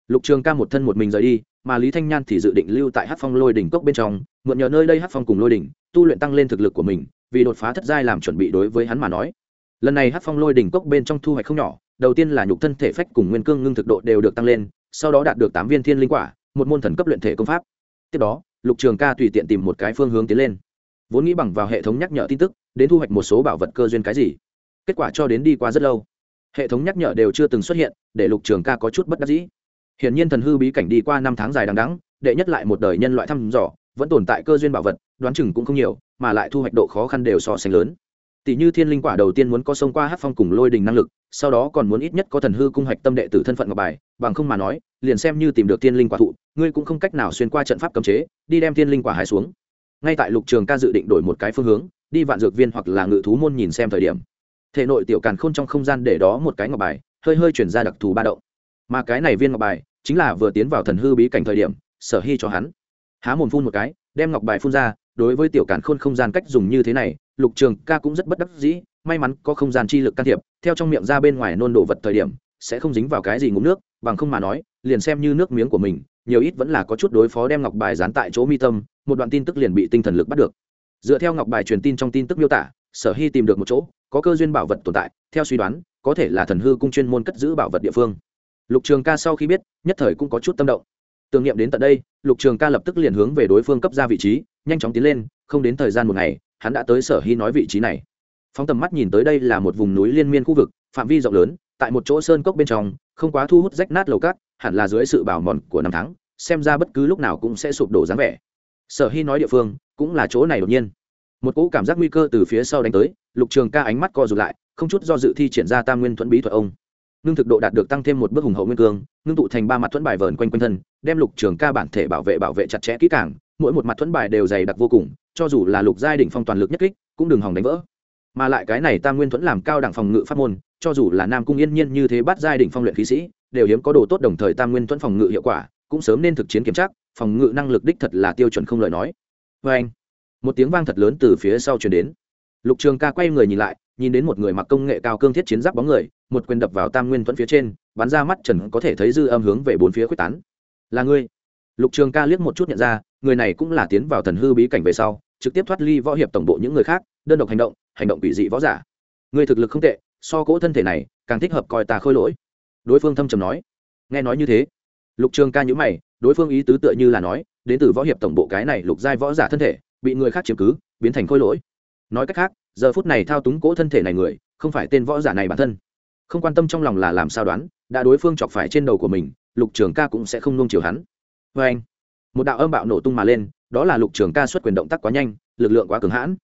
lục trường ca một thân một mình rời đi, mà lý thanh nhan thì dự định lưu tại hát phong lôi đỉnh cốc bên trong, mượn nhờ nơi đây hát phong cùng lôi đỉnh, tu luyện tăng lên thực lực của mình, vì đột phá thất giai làm chuẩn bị đối với hắn mà nói. Lần này hát phong lôi đỉnh cốc bên trong thu hoạch không nhỏ, đầu tiên là nhục thân thể phách cùng nguyên cương ngưng thực độ đều được tăng lên, sau đó đạt được tám viên thiên linh quả, một môn thần cấp luyện thể công pháp. Tiếp đó, lục trường ca tùy tiện tìm một cái phương hướng tiến lên. Vốn nghĩ bằng vào hệ thống nhắc nhở tin tức, đến thu hoạch một số bảo vật cơ duyên cái gì. Kết quả cho đến đi qua rất lâu, hệ thống nhắc nhở đều chưa từng xuất hiện, để lục trường ca có chút bất đắc dĩ hiển nhiên thần hư bí cảnh đi qua năm tháng dài đằng đẵng, đệ nhất lại một đời nhân loại thăm dò vẫn tồn tại cơ duyên bảo vật đoán chừng cũng không nhiều mà lại thu hoạch độ khó khăn đều so sánh lớn. Tỷ như thiên linh quả đầu tiên muốn có sông qua hát phong cùng lôi đình năng lực sau đó còn muốn ít nhất có thần hư cung hoạch tâm đệ tử thân phận ngọc bài bằng không mà nói liền xem như tìm được thiên linh quả thụ ngươi cũng không cách nào xuyên qua trận pháp cấm chế đi đem thiên linh quả hái xuống. Ngay tại lục trường ca dự định đổi một cái phương hướng đi vạn dược viên hoặc là ngự thú môn nhìn xem thời điểm. Thể nội tiểu càn khôn trong không gian để đó một cái ngọc bài hơi hơi chuyển ra đặc thù ba động mà cái này viên ngọc bài chính là vừa tiến vào thần hư bí cảnh thời điểm, sở hy cho hắn. Há mồm phun một cái, đem ngọc bài phun ra, đối với tiểu càn khôn không gian cách dùng như thế này, lục trường ca cũng rất bất đắc dĩ, may mắn có không gian chi lực can thiệp, theo trong miệng ra bên ngoài nôn đổ vật thời điểm, sẽ không dính vào cái gì ngụm nước, bằng không mà nói, liền xem như nước miếng của mình, nhiều ít vẫn là có chút đối phó đem ngọc bài dán tại chỗ mi tâm, một đoạn tin tức liền bị tinh thần lực bắt được. Dựa theo ngọc bài truyền tin trong tin tức miêu tả, sở hy tìm được một chỗ, có cơ duyên bảo vật tồn tại, theo suy đoán, có thể là thần hư cung chuyên môn cất giữ bảo vật địa phương lục trường ca sau khi biết, nhất thời cũng có chút tâm động. Tưởng niệm đến tận đây, lục trường ca lập tức liền hướng về đối phương cấp ra vị trí, nhanh chóng tiến lên, không đến thời gian một ngày, hắn đã tới sở hy nói vị trí này. Phóng tầm mắt nhìn tới đây là một vùng núi liên miên khu vực, phạm vi rộng lớn, tại một chỗ sơn cốc bên trong, không quá thu hút rách nát lầu cát, hẳn là dưới sự bảo mòn của năm tháng, xem ra bất cứ lúc nào cũng sẽ sụp đổ dáng vẻ. Sở hy nói địa phương, cũng là chỗ này đột nhiên. Một cỗ cảm giác nguy cơ từ phía sau đánh tới, lục trường ca ánh mắt co rụt lại, không chút do dự thi triển ra tam nguyên thuẫn bí thuật ông ngưng thực độ đạt được tăng thêm một bước hùng hậu nguyên cương, ngưng tụ thành ba mặt thuẫn bài vờn quanh quanh thân, đem lục trường ca bản thể bảo vệ bảo vệ chặt chẽ kỹ càng, mỗi một mặt thuẫn bài đều dày đặc vô cùng, cho dù là lục giai đỉnh phong toàn lực nhất kích, cũng đừng hòng đánh vỡ. Mà lại cái này tam nguyên thuẫn làm cao đẳng phòng ngự pháp môn, cho dù là nam cung yên nhiên như thế bắt giai đỉnh phong luyện khí sĩ, đều hiếm có đồ tốt đồng thời tam nguyên thuẫn phòng ngự hiệu quả cũng sớm nên thực chiến kiểm tra phòng ngự năng lực đích thật là tiêu chuẩn không lời nói. Vê anh một tiếng vang thật lớn từ phía sau chuyển đến. Lục trường ca quay người nhìn lại nhìn đến một người mặc công nghệ cao cương thiết chiến giáp bóng người, một quyền đập vào tam nguyên thuẫn phía trên, bắn ra mắt trần có thể thấy dư âm hướng về bốn phía quyết tán. Là ngươi? Lục trường ca liếc một chút nhận ra, người này cũng là tiến vào thần hư bí cảnh về sau, trực tiếp thoát ly võ hiệp tổng bộ những người khác, đơn độc hành động hành động quỷ dị võ giả. Người thực lực không tệ, so cỗ thân thể này càng thích hợp coi ta khôi lỗi. Đối phương thâm trầm nói. Nghe nói như thế, lục trường ca nhữ mày, đối phương ý tứ tựa như là nói, đến từ võ hiệp tổng bộ cái này lục giai võ giả thân thể, bị người khác chiếm cứ, biến thành khôi lỗi. Nói cách khác giờ phút này thao túng cỗ thân thể này người, không phải tên võ giả này bản thân. Không quan tâm trong lòng là làm sao đoán, đã đối phương chọc phải trên đầu của mình, lục trường ca cũng sẽ không nung chiều hắn. Vê anh, một đạo âm bạo nổ tung mà lên, đó là lục trường ca xuất quyền động tác quá nhanh, lực lượng quá cường hãn.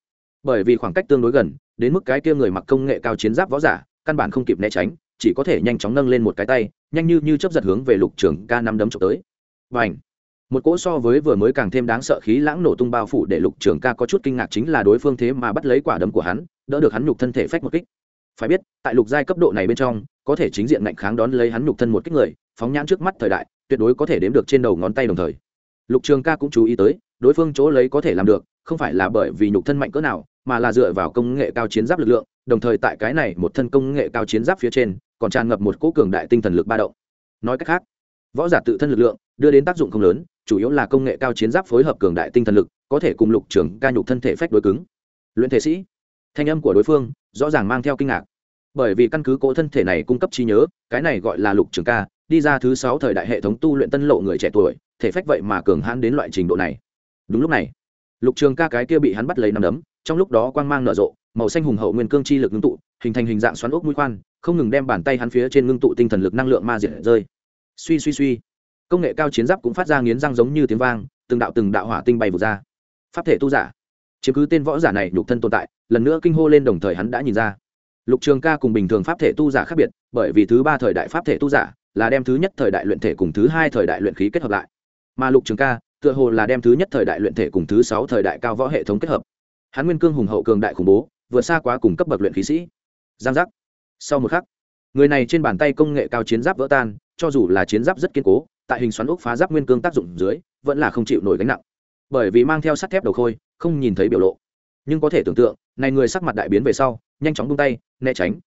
Bởi vì khoảng cách tương đối gần, đến mức cái kia người mặc công nghệ cao chiến giáp võ giả, căn bản không kịp né tránh, chỉ có thể nhanh chóng nâng lên một cái tay, nhanh như như chấp giật hướng về lục trường ca năm đấm trộm tới. Và ảnh một cỗ so với vừa mới càng thêm đáng sợ khí lãng nổ tung bao phủ để lục trường ca có chút kinh ngạc chính là đối phương thế mà bắt lấy quả đấm của hắn, đỡ được hắn nhục thân thể phách một kích. Phải biết, tại lục giai cấp độ này bên trong, có thể chính diện ngạnh kháng đón lấy hắn nhục thân một kích người, phóng nhãn trước mắt thời đại, tuyệt đối có thể đếm được trên đầu ngón tay đồng thời. Lục trường ca cũng chú ý tới, đối phương chỗ lấy có thể làm được, không phải là bởi vì nhục thân mạnh cỡ nào, mà là dựa vào công nghệ cao chiến giáp lực lượng, đồng thời tại cái này một thân công nghệ cao chiến giáp phía trên, còn tràn ngập một cỗ cường đại tinh thần lực ba động. Nói cách khác, võ giả tự thân lực lượng đưa đến tác dụng không lớn chủ yếu là công nghệ cao chiến giáp phối hợp cường đại tinh thần lực, có thể cùng lục trường ca nhục thân thể phách đối cứng. Luyện thể sĩ. Thanh âm của đối phương rõ ràng mang theo kinh ngạc. Bởi vì căn cứ cỗ thân thể này cung cấp trí nhớ, cái này gọi là lục trường ca, đi ra thứ sáu thời đại hệ thống tu luyện tân lộ người trẻ tuổi, thể phách vậy mà cường hãn đến loại trình độ này. Đúng lúc này, lục trường ca cái kia bị hắn bắt lấy nằm đấm, trong lúc đó quang mang nở rộ, màu xanh hùng hậu nguyên cương chi lực ngưng tụ, hình thành hình dạng xoắn ốc mũi khoan, không ngừng đem bàn tay hắn phía trên ngưng tụ tinh thần lực năng lượng ma diệt rơi. Suy suy suy công nghệ cao chiến giáp cũng phát ra nghiến răng giống như tiếng vang, từng đạo từng đạo hỏa tinh bay vụt ra. Pháp thể tu giả. Chiếm cứ tên võ giả này nhục thân tồn tại, lần nữa kinh hô lên đồng thời hắn đã nhìn ra. Lục trường ca cùng bình thường pháp thể tu giả khác biệt, bởi vì thứ ba thời đại pháp thể tu giả là đem thứ nhất thời đại luyện thể cùng thứ hai thời đại luyện khí kết hợp lại. Mà lục trường ca, tựa hồ là đem thứ nhất thời đại luyện thể cùng thứ sáu thời đại cao võ hệ thống kết hợp. Hắn nguyên cương hùng hậu cường đại khủng bố, vượt xa quá cùng cấp bậc luyện khí sĩ. Giang giác. Sau một khắc, người này trên bàn tay công nghệ cao chiến giáp vỡ tan, cho dù là chiến giáp rất kiên cố tại hình xoắn ốc phá giáp nguyên cương tác dụng dưới, vẫn là không chịu nổi gánh nặng. Bởi vì mang theo sắt thép đầu khôi, không nhìn thấy biểu lộ. Nhưng có thể tưởng tượng, này người sắc mặt đại biến về sau, nhanh chóng bung tay, né tránh.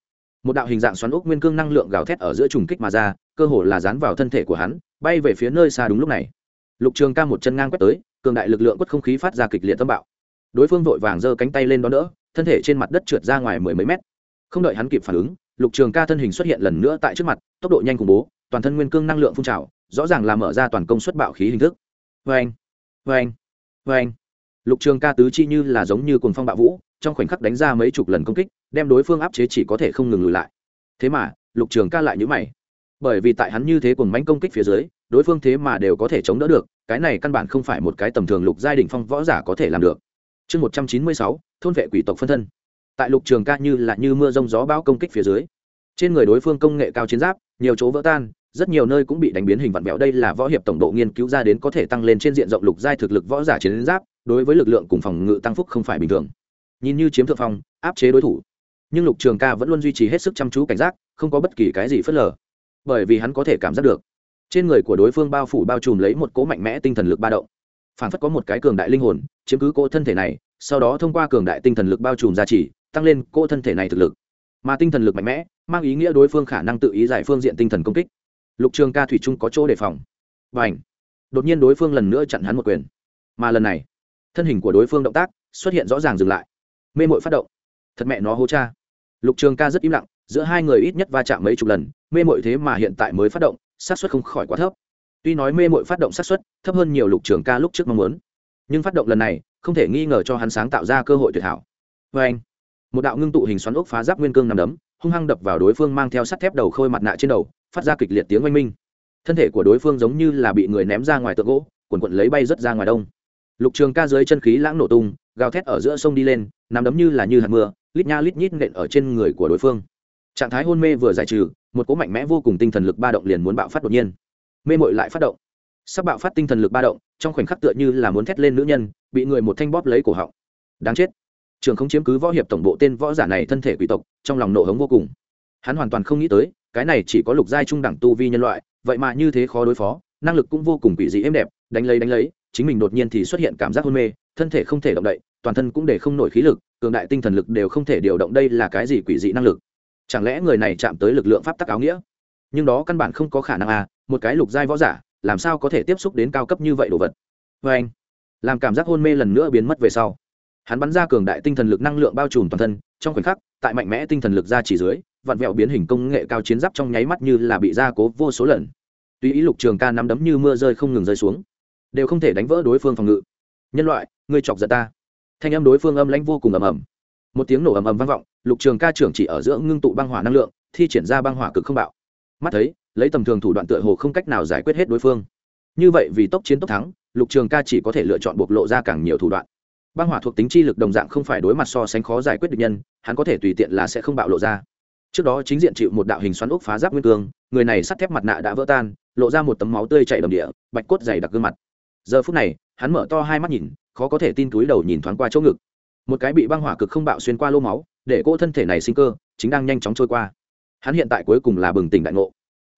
Một đạo hình dạng xoắn ốc nguyên cương năng lượng gào thét ở giữa trùng kích mà ra, cơ hồ là dán vào thân thể của hắn, bay về phía nơi xa đúng lúc này. Lục trường ca một chân ngang quét tới, cường đại lực lượng quất không khí phát ra kịch liệt tâm bạo. Đối phương vội vàng giơ cánh tay lên đón đỡ, thân thể trên mặt đất trượt ra ngoài mười mấy mét. Không đợi hắn kịp phản ứng, lục trường ca thân hình xuất hiện lần nữa tại trước mặt, tốc độ nhanh khủng bố, toàn thân nguyên cương năng lượng phun trào rõ ràng là mở ra toàn công suất bạo khí hình thức. Vê anh vê anh vê anh lục trường ca tứ chi như là giống như cồn phong bạo vũ, trong khoảnh khắc đánh ra mấy chục lần công kích, đem đối phương áp chế chỉ có thể không ngừng lùi lại. Thế mà, lục trường ca lại nhữ mày. Bởi vì tại hắn như thế cùng mánh công kích phía dưới, đối phương thế mà đều có thể chống đỡ được, cái này căn bản không phải một cái tầm thường lục giai đình phong võ giả có thể làm được. Chương một trăm chín mươi sáu, thôn vệ quỷ tộc phân thân. Tại lục trường ca như là như mưa rông gió bão công kích phía dưới, trên người đối phương công nghệ cao chiến giáp, nhiều chỗ vỡ tan rất nhiều nơi cũng bị đánh biến hình vặn vẹo. Đây là võ hiệp tổng độ nghiên cứu ra đến có thể tăng lên trên diện rộng lục giai thực lực võ giả chiến giáp, đối với lực lượng cùng phòng ngự tăng phúc không phải bình thường. Nhìn như chiếm thượng phong, áp chế đối thủ, nhưng lục trường ca vẫn luôn duy trì hết sức chăm chú cảnh giác, không có bất kỳ cái gì phớt lờ. Bởi vì hắn có thể cảm giác được, trên người của đối phương bao phủ bao trùm lấy một cỗ mạnh mẽ tinh thần lực ba động. Phản phất có một cái cường đại linh hồn, chiếm cứ cỗ thân thể này, sau đó thông qua cường đại tinh thần lực bao trùm gia trì, tăng lên cỗ thân thể này thực lực. Mà tinh thần lực mạnh mẽ, mang ý nghĩa đối phương khả năng tự ý giải phương diện tinh thần công kích lục trường ca thủy trung có chỗ đề phòng. Và ảnh đột nhiên đối phương lần nữa chặn hắn một quyền. Mà lần này, thân hình của đối phương động tác xuất hiện rõ ràng dừng lại. Mê mội phát động. Thật mẹ nó hô cha. Lục trường ca rất im lặng, giữa hai người ít nhất va chạm mấy chục lần, mê mội thế mà hiện tại mới phát động sát suất không khỏi quá thấp. Tuy nói mê mội phát động sát suất thấp hơn nhiều lục trường ca lúc trước mong muốn, nhưng phát động lần này không thể nghi ngờ cho hắn sáng tạo ra cơ hội tuyệt hảo. Vê anh một đạo ngưng tụ hình xoắn ốc phá giáp nguyên cương nằm đấm, hung hăng đập vào đối phương mang theo sắt thép đầu khôi mặt nạ trên đầu phát ra kịch liệt tiếng oanh minh. Thân thể của đối phương giống như là bị người ném ra ngoài tượng gỗ, quần quận lấy bay rớt ra ngoài đông. Lục trường ca dưới chân khí lãng nổ tung, gào thét ở giữa sông đi lên, nằm đấm như là như hạt mưa, lít nha lít nhít nện ở trên người của đối phương. Trạng thái hôn mê vừa giải trừ, một cỗ mạnh mẽ vô cùng tinh thần lực ba động liền muốn bạo phát đột nhiên. Mê mội lại phát động. Sắp bạo phát tinh thần lực ba động, trong khoảnh khắc tựa như là muốn thét lên nữ nhân, bị người một thanh bóp lấy cổ họng. Đáng chết. Trường không chiếm cứ võ hiệp tổng bộ tên võ giả này thân thể quỷ tộc, trong lòng nộ hống vô cùng. Hắn hoàn toàn không nghĩ tới cái này chỉ có lục giai trung đẳng tu vi nhân loại, vậy mà như thế khó đối phó, năng lực cũng vô cùng quỷ dị êm đẹp, đánh lấy đánh lấy, chính mình đột nhiên thì xuất hiện cảm giác hôn mê, thân thể không thể động đậy, toàn thân cũng để không nổi khí lực, cường đại tinh thần lực đều không thể điều động đây là cái gì quỷ dị năng lực? Chẳng lẽ người này chạm tới lực lượng pháp tắc áo nghĩa? Nhưng đó căn bản không có khả năng à một cái lục giai võ giả, làm sao có thể tiếp xúc đến cao cấp như vậy đồ vật? Vê anh, làm cảm giác hôn mê lần nữa biến mất về sau. Hắn bắn ra cường đại tinh thần lực năng lượng bao trùm toàn thân, trong khoảnh khắc, tại mạnh mẽ tinh thần lực ra chỉ dưới vặn vẹo biến hình công nghệ cao chiến giáp trong nháy mắt như là bị gia cố vô số lần. Tuy ý lục trường ca nắm đấm như mưa rơi không ngừng rơi xuống, đều không thể đánh vỡ đối phương phòng ngự. Nhân loại, ngươi chọc giận ta. Thanh âm đối phương âm lãnh vô cùng ầm ầm. Một tiếng nổ ầm ầm vang vọng, lục trường ca trưởng chỉ ở giữa ngưng tụ băng hỏa năng lượng, thi triển ra băng hỏa cực không bạo. Mắt thấy, lấy tầm thường thủ đoạn tựa hồ không cách nào giải quyết hết đối phương. Như vậy vì tốc chiến tốc thắng, lục trường ca chỉ có thể lựa chọn bộc lộ ra càng nhiều thủ đoạn. Băng hỏa thuộc tính chi lực đồng dạng không phải đối mặt so sánh khó giải quyết được nhân, hắn có thể tùy tiện là sẽ không bạo lộ ra trước đó chính diện chịu một đạo hình xoắn ốc phá giáp nguyên cương, người này sắt thép mặt nạ đã vỡ tan, lộ ra một tấm máu tươi chảy đầm địa, bạch cốt dày đặc gương mặt. Giờ phút này, hắn mở to hai mắt nhìn, khó có thể tin túi đầu nhìn thoáng qua chỗ ngực. Một cái bị băng hỏa cực không bạo xuyên qua lô máu, để cỗ thân thể này sinh cơ, chính đang nhanh chóng trôi qua. Hắn hiện tại cuối cùng là bừng tỉnh đại ngộ.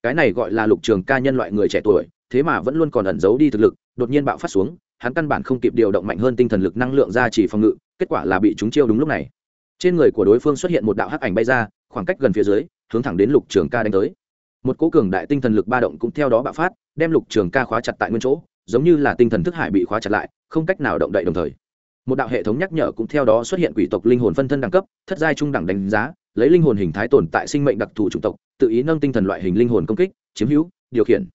Cái này gọi là lục trường ca nhân loại người trẻ tuổi, thế mà vẫn luôn còn ẩn giấu đi thực lực, đột nhiên bạo phát xuống, hắn căn bản không kịp điều động mạnh hơn tinh thần lực năng lượng ra chỉ phòng ngự, kết quả là bị chúng chiêu đúng lúc này. Trên người của đối phương xuất hiện một đạo hắc ảnh bay ra khoảng cách gần phía dưới, hướng thẳng đến lục trường ca đánh tới. Một cố cường đại tinh thần lực ba động cũng theo đó bạo phát, đem lục trường ca khóa chặt tại nguyên chỗ, giống như là tinh thần thức hải bị khóa chặt lại, không cách nào động đậy đồng thời. Một đạo hệ thống nhắc nhở cũng theo đó xuất hiện quỷ tộc linh hồn phân thân đẳng cấp, thất giai trung đẳng đánh giá, lấy linh hồn hình thái tồn tại sinh mệnh đặc thù chủng tộc, tự ý nâng tinh thần loại hình linh hồn công kích, chiếm hữu, điều khiển,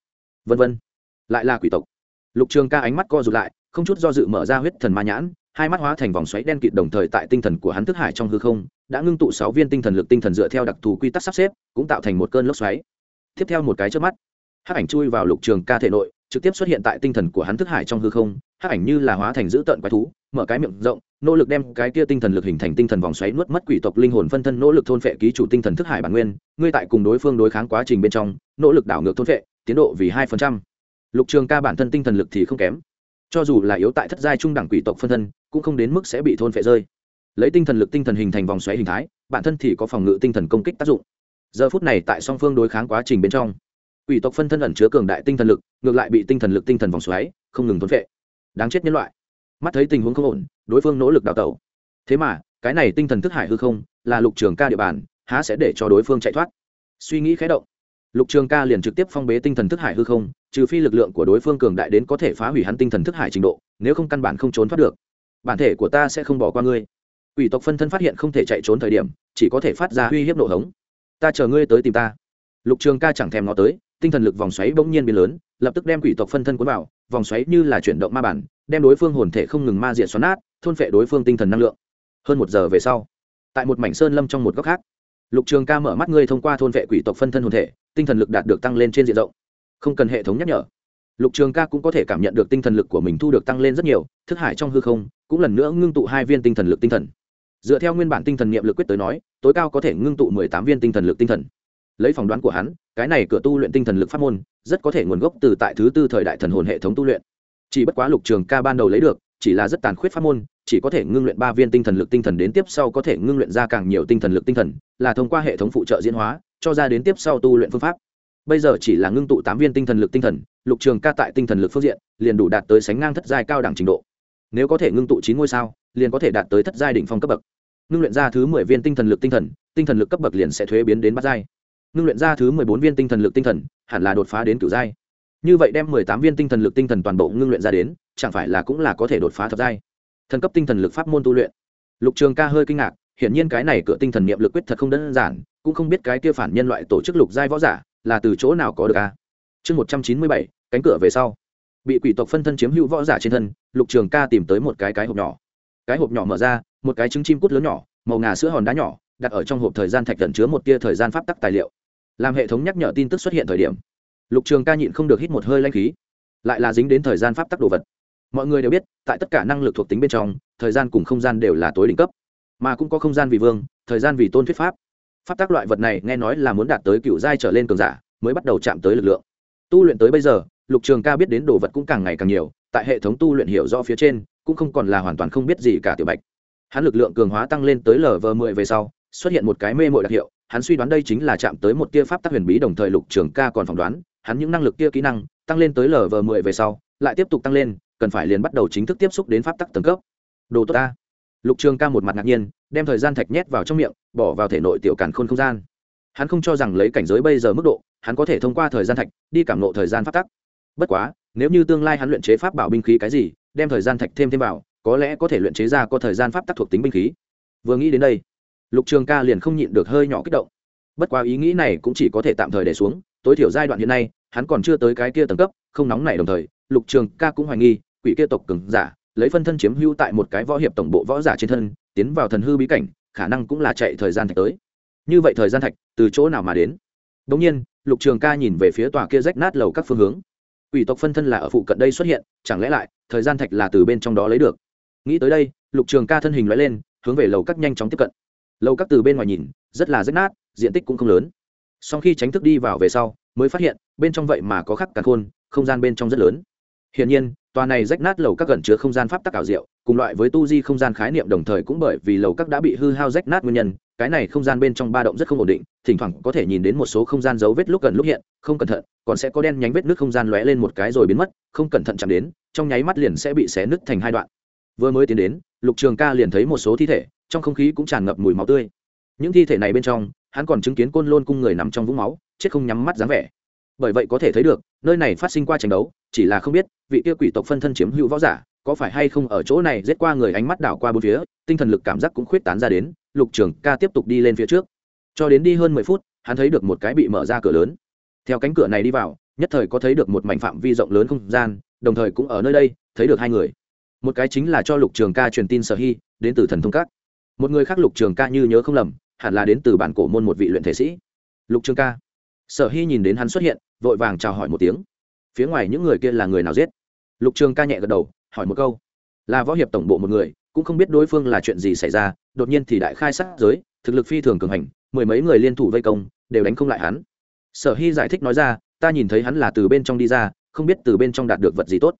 vân vân. Lại là quỷ tộc. Lục trường ca ánh mắt co rụt lại, không chút do dự mở ra huyết thần ma nhãn hai mắt hóa thành vòng xoáy đen kịt đồng thời tại tinh thần của hắn thức hải trong hư không, đã ngưng tụ sáu viên tinh thần lực tinh thần dựa theo đặc thù quy tắc sắp xếp, cũng tạo thành một cơn lốc xoáy. Tiếp theo một cái trước mắt, hắc ảnh chui vào lục trường ca thể nội, trực tiếp xuất hiện tại tinh thần của hắn thức hải trong hư không, hắc ảnh như là hóa thành dữ tợn quái thú, mở cái miệng rộng, nỗ lực đem cái kia tinh thần lực hình thành tinh thần vòng xoáy nuốt mất quỷ tộc linh hồn phân thân nỗ lực thôn phệ ký chủ tinh thần thức hải bản nguyên, ngươi tại cùng đối phương đối kháng quá trình bên trong, nỗ lực đảo ngược thôn phệ, tiến độ vì hai phần trăm. Lục trường ca bản thân tinh thần lực thì không kém cho dù là yếu tại thất giai trung đẳng quỷ tộc phân thân, cũng không đến mức sẽ bị thôn phệ rơi. Lấy tinh thần lực tinh thần hình thành vòng xoáy hình thái, bản thân thì có phòng ngự tinh thần công kích tác dụng. Giờ phút này tại song phương đối kháng quá trình bên trong, quỷ tộc phân thân ẩn chứa cường đại tinh thần lực, ngược lại bị tinh thần lực tinh thần vòng xoáy, không ngừng thôn phệ. Đáng chết nhân loại. Mắt thấy tình huống không ổn, đối phương nỗ lực đào tẩu. Thế mà, cái này tinh thần thức hải hư không, là lục trường ca địa bàn, há sẽ để cho đối phương chạy thoát? Suy nghĩ khé động. Lục trường ca liền trực tiếp phong bế tinh thần thức hải hư không trừ phi lực lượng của đối phương cường đại đến có thể phá hủy hắn tinh thần thức hải trình độ, nếu không căn bản không trốn thoát được. Bản thể của ta sẽ không bỏ qua ngươi. Ủy tộc phân thân phát hiện không thể chạy trốn thời điểm, chỉ có thể phát ra uy hiếp nổ hống. Ta chờ ngươi tới tìm ta. Lục trường ca chẳng thèm ngó tới, tinh thần lực vòng xoáy bỗng nhiên biến lớn, lập tức đem quỷ tộc phân thân cuốn vào, vòng xoáy như là chuyển động ma bản, đem đối phương hồn thể không ngừng ma diện xoắn nát, thôn phệ đối phương tinh thần năng lượng. Hơn một giờ về sau, tại một mảnh sơn lâm trong một góc khác, lục trường ca mở mắt ngươi thông qua thôn vệ quỷ tộc phân thân hồn thể, tinh thần lực đạt được tăng lên trên diện rộng không cần hệ thống nhắc nhở. Lục trường ca cũng có thể cảm nhận được tinh thần lực của mình thu được tăng lên rất nhiều, thức hải trong hư không cũng lần nữa ngưng tụ hai viên tinh thần lực tinh thần. Dựa theo nguyên bản tinh thần niệm lực quyết tới nói, tối cao có thể ngưng tụ mười tám viên tinh thần lực tinh thần. Lấy phỏng đoán của hắn, cái này cửa tu luyện tinh thần lực pháp môn rất có thể nguồn gốc từ tại thứ tư thời đại thần hồn hệ thống tu luyện. Chỉ bất quá lục trường ca ban đầu lấy được, chỉ là rất tàn khuyết pháp môn, chỉ có thể ngưng luyện ba viên tinh thần lực tinh thần đến tiếp sau có thể ngưng luyện ra càng nhiều tinh thần lực tinh thần, là thông qua hệ thống phụ trợ diễn hóa, cho ra đến tiếp sau tu luyện phương pháp bây giờ chỉ là ngưng tụ tám viên tinh thần lực tinh thần, lục trường ca tại tinh thần lực phương diện, liền đủ đạt tới sánh ngang thất giai cao đẳng trình độ. Nếu có thể ngưng tụ chín ngôi sao, liền có thể đạt tới thất giai đỉnh phong cấp bậc. Ngưng luyện ra thứ mười viên tinh thần lực tinh thần tinh thần lực cấp bậc liền sẽ thuế biến đến bát giai. Ngưng luyện ra thứ mười bốn viên tinh thần lực tinh thần, hẳn là đột phá đến cửu giai. Như vậy đem mười tám viên tinh thần lực tinh thần toàn bộ ngưng luyện ra đến, chẳng phải là cũng là có thể đột phá thập giai? Thần cấp tinh thần lực pháp môn tu luyện. Lục trường ca hơi kinh ngạc, hiển nhiên cái này cửa tinh thần niệm lực quyết thật không đơn giản cũng không biết cái kia phản nhân loại tổ chức lục giai võ giả là từ chỗ nào có được a chương một trăm chín mươi bảy, cánh cửa về sau. Bị quỷ tộc phân thân chiếm hữu võ giả trên thân, lục trường ca tìm tới một cái cái hộp nhỏ. Cái hộp nhỏ mở ra, một cái trứng chim cút lớn nhỏ, màu ngà sữa hòn đá nhỏ, đặt ở trong hộp thời gian thạch gần chứa một tia thời gian pháp tắc tài liệu. Làm hệ thống nhắc nhở tin tức xuất hiện thời điểm, lục trường ca nhịn không được hít một hơi lanh khí. Lại là dính đến thời gian pháp tắc đồ vật. Mọi người đều biết, tại tất cả năng lực thuộc tính bên trong, thời gian cùng không gian đều là tối đỉnh cấp. Mà cũng có không gian vì vương, thời gian vì tôn thuyết pháp pháp tác loại vật này nghe nói là muốn đạt tới cựu giai trở lên cường giả, mới bắt đầu chạm tới lực lượng. Tu luyện tới bây giờ, lục trường ca biết đến đồ vật cũng càng ngày càng nhiều, tại hệ thống tu luyện hiểu rõ phía trên, cũng không còn là hoàn toàn không biết gì cả tiểu bạch. Hắn lực lượng cường hóa tăng lên tới lv mười về sau, xuất hiện một cái mê mội đặc hiệu, hắn suy đoán đây chính là chạm tới một tia pháp tác huyền bí đồng thời lục trường ca còn phỏng đoán, hắn những năng lực kia kỹ năng tăng lên tới lv mười về sau, lại tiếp tục tăng lên, cần phải liền bắt đầu chính thức tiếp xúc đến pháp tắc tầng cấp. Đồ tốt ta lục trường ca một mặt ngạc nhiên, đem thời gian thạch nhét vào trong miệng, bỏ vào thể nội tiểu càn khôn không gian. Hắn không cho rằng lấy cảnh giới bây giờ mức độ, hắn có thể thông qua thời gian thạch, đi cảm nộ thời gian pháp tắc. Bất quá, nếu như tương lai hắn luyện chế pháp bảo binh khí cái gì, đem thời gian thạch thêm thêm vào, có lẽ có thể luyện chế ra có thời gian pháp tắc thuộc tính binh khí. Vừa nghĩ đến đây, lục trường ca liền không nhịn được hơi nhỏ kích động. Bất quá ý nghĩ này cũng chỉ có thể tạm thời để xuống, tối thiểu giai đoạn hiện nay, hắn còn chưa tới cái kia tầng cấp, không nóng này đồng thời, lục trường ca cũng hoài nghi, quỷ kia tộc cường giả lấy phân thân chiếm hữu tại một cái võ hiệp tổng bộ võ giả trên thân, tiến vào thần hư bí cảnh, khả năng cũng là chạy thời gian thạch tới. Như vậy thời gian thạch từ chỗ nào mà đến? Đ nhiên, lục trường ca nhìn về phía tòa kia rách nát lầu các phương hướng. Quỷ tộc phân thân là ở phụ cận đây xuất hiện, chẳng lẽ lại, thời gian thạch là từ bên trong đó lấy được? Nghĩ tới đây, lục trường ca thân hình loại lên, hướng về lầu các nhanh chóng tiếp cận. Lầu các từ bên ngoài nhìn, rất là rách nát, diện tích cũng không lớn. Sau khi tránh thức đi vào về sau, mới phát hiện, bên trong vậy mà có khắc cả khôn, không gian bên trong rất lớn. Hiển nhiên tòa này rách nát lầu các gần chứa không gian pháp tắc ảo diệu, cùng loại với tu di không gian khái niệm đồng thời cũng bởi vì lầu các đã bị hư hao rách nát nguyên nhân, cái này không gian bên trong ba động rất không ổn định, thỉnh thoảng có thể nhìn đến một số không gian dấu vết lúc gần lúc hiện, không cẩn thận, còn sẽ có đen nhánh vết nước không gian lóe lên một cái rồi biến mất, không cẩn thận chạm đến, trong nháy mắt liền sẽ bị xé nứt thành hai đoạn. Vừa mới tiến đến, lục trường ca liền thấy một số thi thể, trong không khí cũng tràn ngập mùi máu tươi. Những thi thể này bên trong, hắn còn chứng kiến côn lôn cung người nằm trong vũng máu, chết không nhắm mắt dáng vẻ. Bởi vậy có thể thấy được, nơi này phát sinh qua tranh đấu chỉ là không biết, vị kia quỷ tộc phân thân chiếm hữu võ giả, có phải hay không ở chỗ này giết qua người ánh mắt đảo qua bốn phía, tinh thần lực cảm giác cũng khuyết tán ra đến, lục trường ca tiếp tục đi lên phía trước. Cho đến đi hơn mười phút, hắn thấy được một cái bị mở ra cửa lớn. Theo cánh cửa này đi vào, nhất thời có thấy được một mảnh phạm vi rộng lớn không gian, đồng thời cũng ở nơi đây, thấy được hai người. Một cái chính là cho lục trường ca truyền tin sở hy, đến từ thần thông các. Một người khác lục trường ca như nhớ không lầm, hẳn là đến từ bản cổ môn một vị luyện thể sĩ. Lục trường ca. Sở hy nhìn đến hắn xuất hiện, vội vàng chào hỏi một tiếng phía ngoài những người kia là người nào giết? Lục trường ca nhẹ gật đầu, hỏi một câu. Là võ hiệp tổng bộ một người, cũng không biết đối phương là chuyện gì xảy ra, đột nhiên thì đại khai sát giới, thực lực phi thường cường hành, mười mấy người liên thủ vây công, đều đánh không lại hắn. Sở hy giải thích nói ra, ta nhìn thấy hắn là từ bên trong đi ra, không biết từ bên trong đạt được vật gì tốt.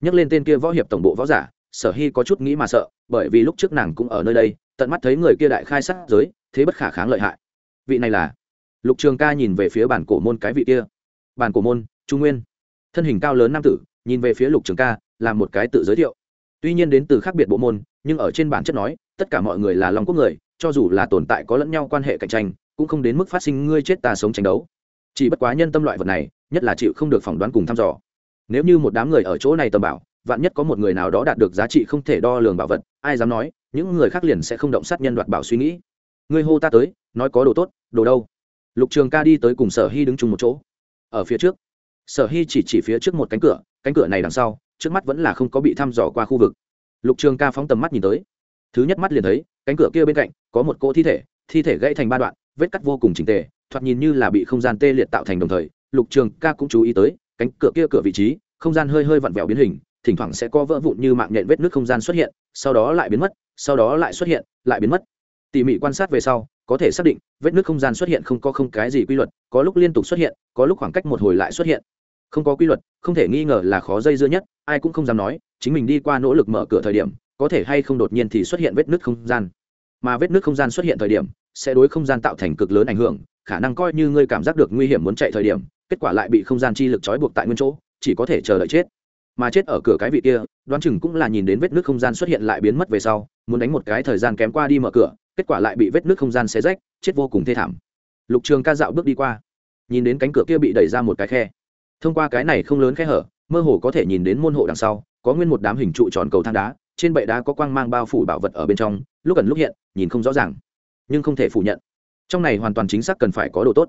Nhắc lên tên kia võ hiệp tổng bộ võ giả, sở hy có chút nghĩ mà sợ, bởi vì lúc trước nàng cũng ở nơi đây, tận mắt thấy người kia đại khai sát giới, thế bất khả kháng lợi hại. Vị này là? Lục trường ca nhìn về phía bản cổ môn cái vị kia. Bản cổ môn trung nguyên thân hình cao lớn nam tử, nhìn về phía lục trường ca, làm một cái tự giới thiệu. Tuy nhiên đến từ khác biệt bộ môn, nhưng ở trên bản chất nói, tất cả mọi người là lòng quốc người, cho dù là tồn tại có lẫn nhau quan hệ cạnh tranh, cũng không đến mức phát sinh ngươi chết ta sống tranh đấu. Chỉ bất quá nhân tâm loại vật này, nhất là chịu không được phỏng đoán cùng thăm dò. Nếu như một đám người ở chỗ này tầm bảo, vạn nhất có một người nào đó đạt được giá trị không thể đo lường bảo vật, ai dám nói, những người khác liền sẽ không động sát nhân đoạt bảo suy nghĩ. Ngươi hô ta tới, nói có đồ tốt, đồ đâu? Lục trường ca đi tới cùng sở hy đứng chung một chỗ. Ở phía trước sở hy chỉ chỉ phía trước một cánh cửa cánh cửa này đằng sau, trước mắt vẫn là không có bị thăm dò qua khu vực. Lục trường ca phóng tầm mắt nhìn tới. Thứ nhất mắt liền thấy, cánh cửa kia bên cạnh, có một cỗ thi thể thi thể gãy thành ba đoạn, vết cắt vô cùng trình tề, thoạt nhìn như là bị không gian tê liệt tạo thành đồng thời, lục trường ca cũng chú ý tới, cánh cửa kia cửa vị trí, không gian hơi hơi vặn vẹo biến hình, thỉnh thoảng sẽ có vỡ vụn như mạng nhện vết nước không gian xuất hiện, sau đó lại biến mất, sau đó lại xuất hiện, lại biến mất. Tỉ mỉ quan sát về sau, có thể xác định, vết nước không gian xuất hiện không có không cái gì quy luật, có lúc liên tục xuất hiện, có lúc khoảng cách một hồi lại xuất hiện không có quy luật, không thể nghi ngờ là khó dây dưa nhất, ai cũng không dám nói, chính mình đi qua nỗ lực mở cửa thời điểm, có thể hay không đột nhiên thì xuất hiện vết nứt không gian. Mà vết nứt không gian xuất hiện thời điểm, sẽ đối không gian tạo thành cực lớn ảnh hưởng, khả năng coi như ngươi cảm giác được nguy hiểm muốn chạy thời điểm, kết quả lại bị không gian chi lực trói buộc tại nguyên chỗ, chỉ có thể chờ đợi chết. Mà chết ở cửa cái vị kia, đoán chừng cũng là nhìn đến vết nước không gian xuất hiện lại biến mất về sau, muốn đánh một cái thời gian kém qua đi mở cửa, kết quả lại bị vết nước không gian xé rách, chết vô cùng thê thảm. Lục trường ca dạo bước đi qua, nhìn đến cánh cửa kia bị đẩy ra một cái khe thông qua cái này không lớn khe hở, mơ hồ có thể nhìn đến môn hộ đằng sau, có nguyên một đám hình trụ tròn cầu thang đá, trên bệ đá có quang mang bao phủ bảo vật ở bên trong, lúc gần lúc hiện, nhìn không rõ ràng, nhưng không thể phủ nhận. Trong này hoàn toàn chính xác cần phải có đồ tốt,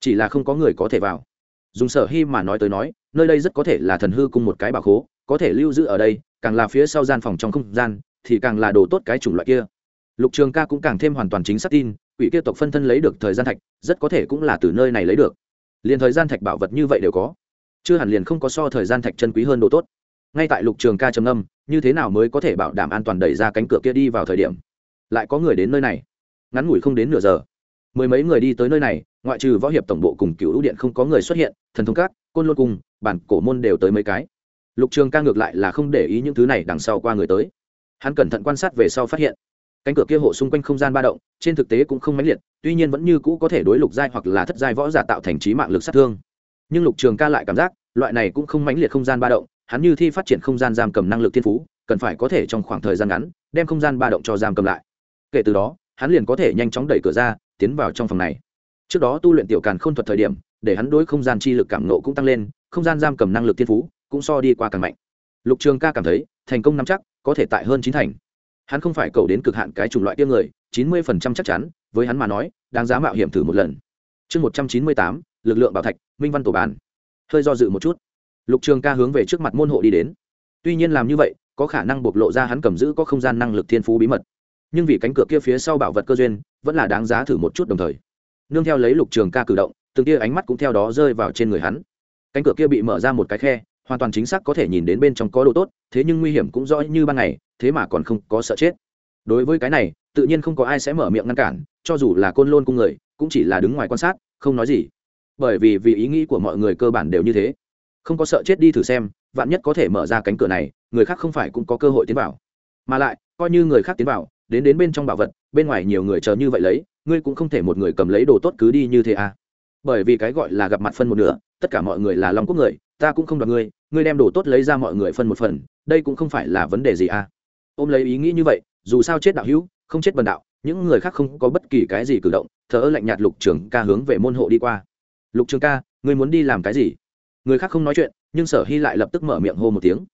chỉ là không có người có thể vào. Dùng sở hy mà nói tới nói, nơi đây rất có thể là thần hư cùng một cái bảo khố, có thể lưu giữ ở đây, càng là phía sau gian phòng trong không gian, thì càng là đồ tốt cái chủng loại kia. Lục trường ca cũng càng thêm hoàn toàn chính xác tin, quỷ kia tộc phân thân lấy được thời gian thạch, rất có thể cũng là từ nơi này lấy được. Liền thời gian thạch bảo vật như vậy đều có chưa hẳn liền không có so thời gian thạch chân quý hơn đồ tốt. Ngay tại lục trường ca trầm âm như thế nào mới có thể bảo đảm an toàn đẩy ra cánh cửa kia đi vào thời điểm? Lại có người đến nơi này. Ngắn ngủi không đến nửa giờ. Mười mấy người đi tới nơi này, ngoại trừ võ hiệp tổng bộ cùng cựu ưu điện không có người xuất hiện, thần thông các, côn lôn cùng bản cổ môn đều tới mấy cái. Lục trường ca ngược lại là không để ý những thứ này đằng sau qua người tới. Hắn cẩn thận quan sát về sau phát hiện, cánh cửa kia hộ xung quanh không gian ba động, trên thực tế cũng không mãnh liệt, tuy nhiên vẫn như cũ có thể đối lục giai hoặc là thất giai võ giả tạo thành trí mạng lực sát thương nhưng lục trường ca lại cảm giác, loại này cũng không mãnh liệt không gian ba động, hắn như thi phát triển không gian giam cầm năng lực thiên phú, cần phải có thể trong khoảng thời gian ngắn, đem không gian ba động cho giam cầm lại. Kể từ đó, hắn liền có thể nhanh chóng đẩy cửa ra, tiến vào trong phòng này. Trước đó tu luyện tiểu càn k h ô n thuật thời điểm, để hắn đối không gian chi lực cảm nộ cũng tăng lên, không gian giam cầm năng lực thiên phú cũng so đi qua càng mạnh. Lục trường ca cảm thấy, thành công nắm chắc, có thể tại hơn chín thành. Hắn không phải cầu đến cực hạn cái chủng loại tiêm người, chín mươi phần trăm chắc chắn, với hắn mà nói, đáng giá mạo hiểm thử một lần. Chương một trăm chín mươi tám lực lượng bảo thạch, minh văn tổ bàn. Hơi do dự một chút. Lục trường ca hướng về trước mặt môn hộ đi đến. Tuy nhiên làm như vậy, có khả năng bộc lộ ra hắn cầm giữ có không gian năng lực thiên phú bí mật. Nhưng vì cánh cửa kia phía sau bảo vật cơ duyên, vẫn là đáng giá thử một chút đồng thời. Nương theo lấy lục trường ca cử động, từng kia ánh mắt cũng theo đó rơi vào trên người hắn. Cánh cửa kia bị mở ra một cái khe, hoàn toàn chính xác có thể nhìn đến bên trong có đồ tốt, thế nhưng nguy hiểm cũng rõ như ban ngày, thế mà còn không có sợ chết. Đối với cái này, tự nhiên không có ai sẽ mở miệng ngăn cản, cho dù là côn lôn cung người, cũng chỉ là đứng ngoài quan sát, không nói gì bởi vì vì ý nghĩ của mọi người cơ bản đều như thế. Không có sợ chết đi thử xem, vạn nhất có thể mở ra cánh cửa này, người khác không phải cũng có cơ hội tiến vào. Mà lại, coi như người khác tiến vào, đến đến bên trong bảo vật, bên ngoài nhiều người chờ như vậy lấy, ngươi cũng không thể một người cầm lấy đồ tốt cứ đi như thế à. Bởi vì cái gọi là gặp mặt phân một nửa, tất cả mọi người là lòng quốc người, ta cũng không đoạt ngươi ngươi đem đồ tốt lấy ra mọi người phân một phần, đây cũng không phải là vấn đề gì à. Ôm lấy ý nghĩ như vậy, dù sao chết đạo hữu, không chết bần đạo, những người khác không có bất kỳ cái gì cử động thở lạnh nhạt lục trưởng ca hướng về môn hộ đi qua lục trường ca người muốn đi làm cái gì? Người khác không nói chuyện, nhưng sở hy lại lập tức mở miệng hô một tiếng.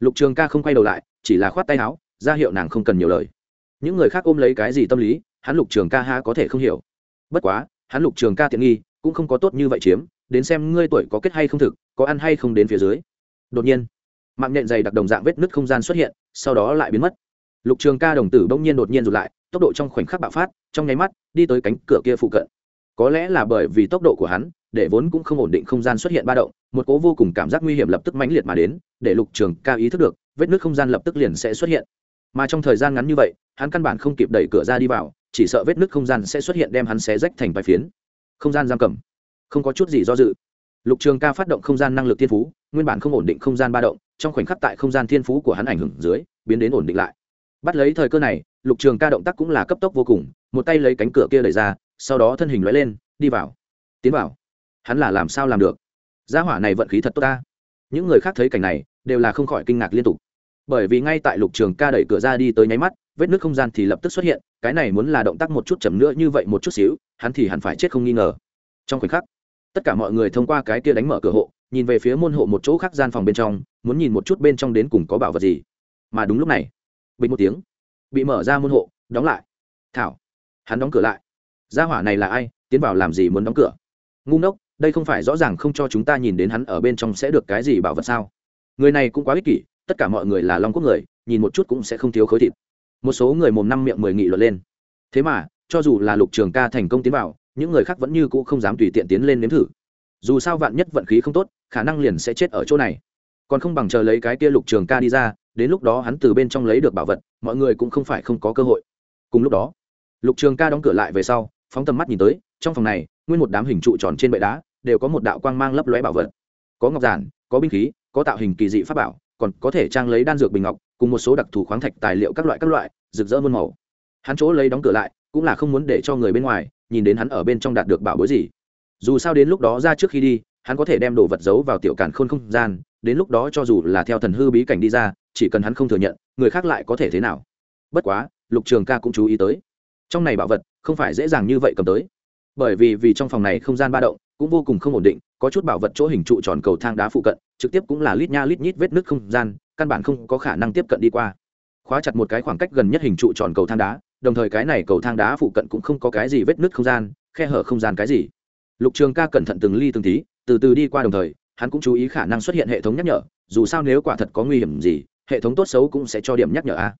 Lục trường ca không quay đầu lại, chỉ là khoát tay áo, ra hiệu nàng không cần nhiều lời. Những người khác ôm lấy cái gì tâm lý, hắn lục trường ca ha có thể không hiểu. Bất quá, hắn lục trường ca tiện nghi, cũng không có tốt như vậy chiếm, đến xem ngươi tuổi có kết hay không thực, có ăn hay không đến phía dưới. Đột nhiên, mạng nhện dày đặc đồng dạng vết nứt không gian xuất hiện, sau đó lại biến mất. Lục trường ca đồng tử bỗng nhiên đột nhiên rụt lại, tốc độ trong khoảnh khắc bạo phát, trong nháy mắt, đi tới cánh cửa kia phụ cận. Có lẽ là bởi vì tốc độ của hắn để vốn cũng không ổn định không gian xuất hiện ba động, một cố vô cùng cảm giác nguy hiểm lập tức mãnh liệt mà đến, để lục trường ca ý thức được, vết nước không gian lập tức liền sẽ xuất hiện. Mà trong thời gian ngắn như vậy, hắn căn bản không kịp đẩy cửa ra đi vào, chỉ sợ vết nước không gian sẽ xuất hiện đem hắn xé rách thành vài phiến. Không gian giam cầm. Không có chút gì do dự. Lục trường ca phát động không gian năng lực thiên phú, nguyên bản không ổn định không gian ba động, trong khoảnh khắc tại không gian thiên phú của hắn ảnh hưởng dưới, biến đến ổn định lại. Bắt lấy thời cơ này, lục trường ca động tác cũng là cấp tốc vô cùng, một tay lấy cánh cửa kia đẩy ra, sau đó thân hình lóe lên, đi vào. Tiến vào hắn là làm sao làm được? Gia hỏa này vận khí thật tốt ta. Những người khác thấy cảnh này, đều là không khỏi kinh ngạc liên tục. Bởi vì ngay tại lục trường ca đẩy cửa ra đi tới nháy mắt, vết nước không gian thì lập tức xuất hiện, cái này muốn là động tác một chút chậm nữa như vậy một chút xíu, hắn thì hẳn phải chết không nghi ngờ. Trong khoảnh khắc, tất cả mọi người thông qua cái kia đánh mở cửa hộ, nhìn về phía môn hộ một chỗ khác gian phòng bên trong, muốn nhìn một chút bên trong đến cùng có bảo vật gì. Mà đúng lúc này, bình một tiếng, bị mở ra môn hộ, đóng lại. Thảo, hắn đóng cửa lại. Gia hỏa này là ai? Tiến vào làm gì muốn đóng cửa? Ngu ngốc đây không phải rõ ràng không cho chúng ta nhìn đến hắn ở bên trong sẽ được cái gì bảo vật sao? Người này cũng quá ích kỷ, tất cả mọi người là long quốc người, nhìn một chút cũng sẽ không thiếu khối thịt. Một số người mồm năm miệng mười nghị luận lên. Thế mà, cho dù là lục trường ca thành công tiến vào, những người khác vẫn như cũ không dám tùy tiện tiến lên nếm thử. Dù sao vạn nhất vận khí không tốt, khả năng liền sẽ chết ở chỗ này. Còn không bằng chờ lấy cái kia lục trường ca đi ra, đến lúc đó hắn từ bên trong lấy được bảo vật, mọi người cũng không phải không có cơ hội. Cùng lúc đó, lục trường ca đóng cửa lại về sau, phóng tầm mắt nhìn tới, trong phòng này nguyên một đám hình trụ tròn trên bệ đá đều có một đạo quang mang lấp lóe bảo vật. Có ngọc giản, có binh khí, có tạo hình kỳ dị pháp bảo, còn có thể trang lấy đan dược bình ngọc, cùng một số đặc thù khoáng thạch tài liệu các loại các loại, rực rỡ muôn màu. Hắn chỗ lấy đóng cửa lại, cũng là không muốn để cho người bên ngoài nhìn đến hắn ở bên trong đạt được bảo bối gì. Dù sao đến lúc đó ra trước khi đi, hắn có thể đem đồ vật giấu vào tiểu cản khôn không gian, đến lúc đó cho dù là theo thần hư bí cảnh đi ra, chỉ cần hắn không thừa nhận, người khác lại có thể thế nào. Bất quá, lục trường ca cũng chú ý tới. Trong này bảo vật, không phải dễ dàng như vậy cầm tới bởi vì vì trong phòng này không gian ba động, cũng vô cùng không ổn định, có chút bảo vật chỗ hình trụ tròn cầu thang đá phụ cận, trực tiếp cũng là lít nha lít nhít vết nước không gian, căn bản không có khả năng tiếp cận đi qua. Khóa chặt một cái khoảng cách gần nhất hình trụ tròn cầu thang đá, đồng thời cái này cầu thang đá phụ cận cũng không có cái gì vết nứt không gian, khe hở không gian cái gì. Lục trường ca cẩn thận từng ly từng tí, từ từ đi qua đồng thời, hắn cũng chú ý khả năng xuất hiện hệ thống nhắc nhở, dù sao nếu quả thật có nguy hiểm gì, hệ thống tốt xấu cũng sẽ cho điểm nhắc nhở a.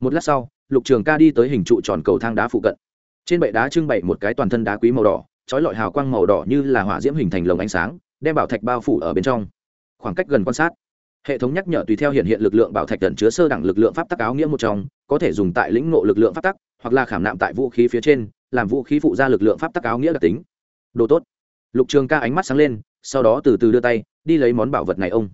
Một lát sau, lục trường ca đi tới hình trụ tròn cầu thang đá phụ cận trên bệ đá trưng bày một cái toàn thân đá quý màu đỏ trói lọi hào quang màu đỏ như là hỏa diễm hình thành lồng ánh sáng, đem bảo thạch bao phủ ở bên trong. Khoảng cách gần quan sát, hệ thống nhắc nhở tùy theo hiện hiện lực lượng bảo thạch tận chứa sơ đẳng lực lượng pháp tắc áo nghĩa một trong, có thể dùng tại lĩnh ngộ lực lượng pháp tắc, hoặc là khảm nạm tại vũ khí phía trên, làm vũ khí phụ ra lực lượng pháp tắc áo nghĩa đặc tính. Đồ tốt. Lục trường ca ánh mắt sáng lên, sau đó từ từ đưa tay, đi lấy món bảo vật này ông.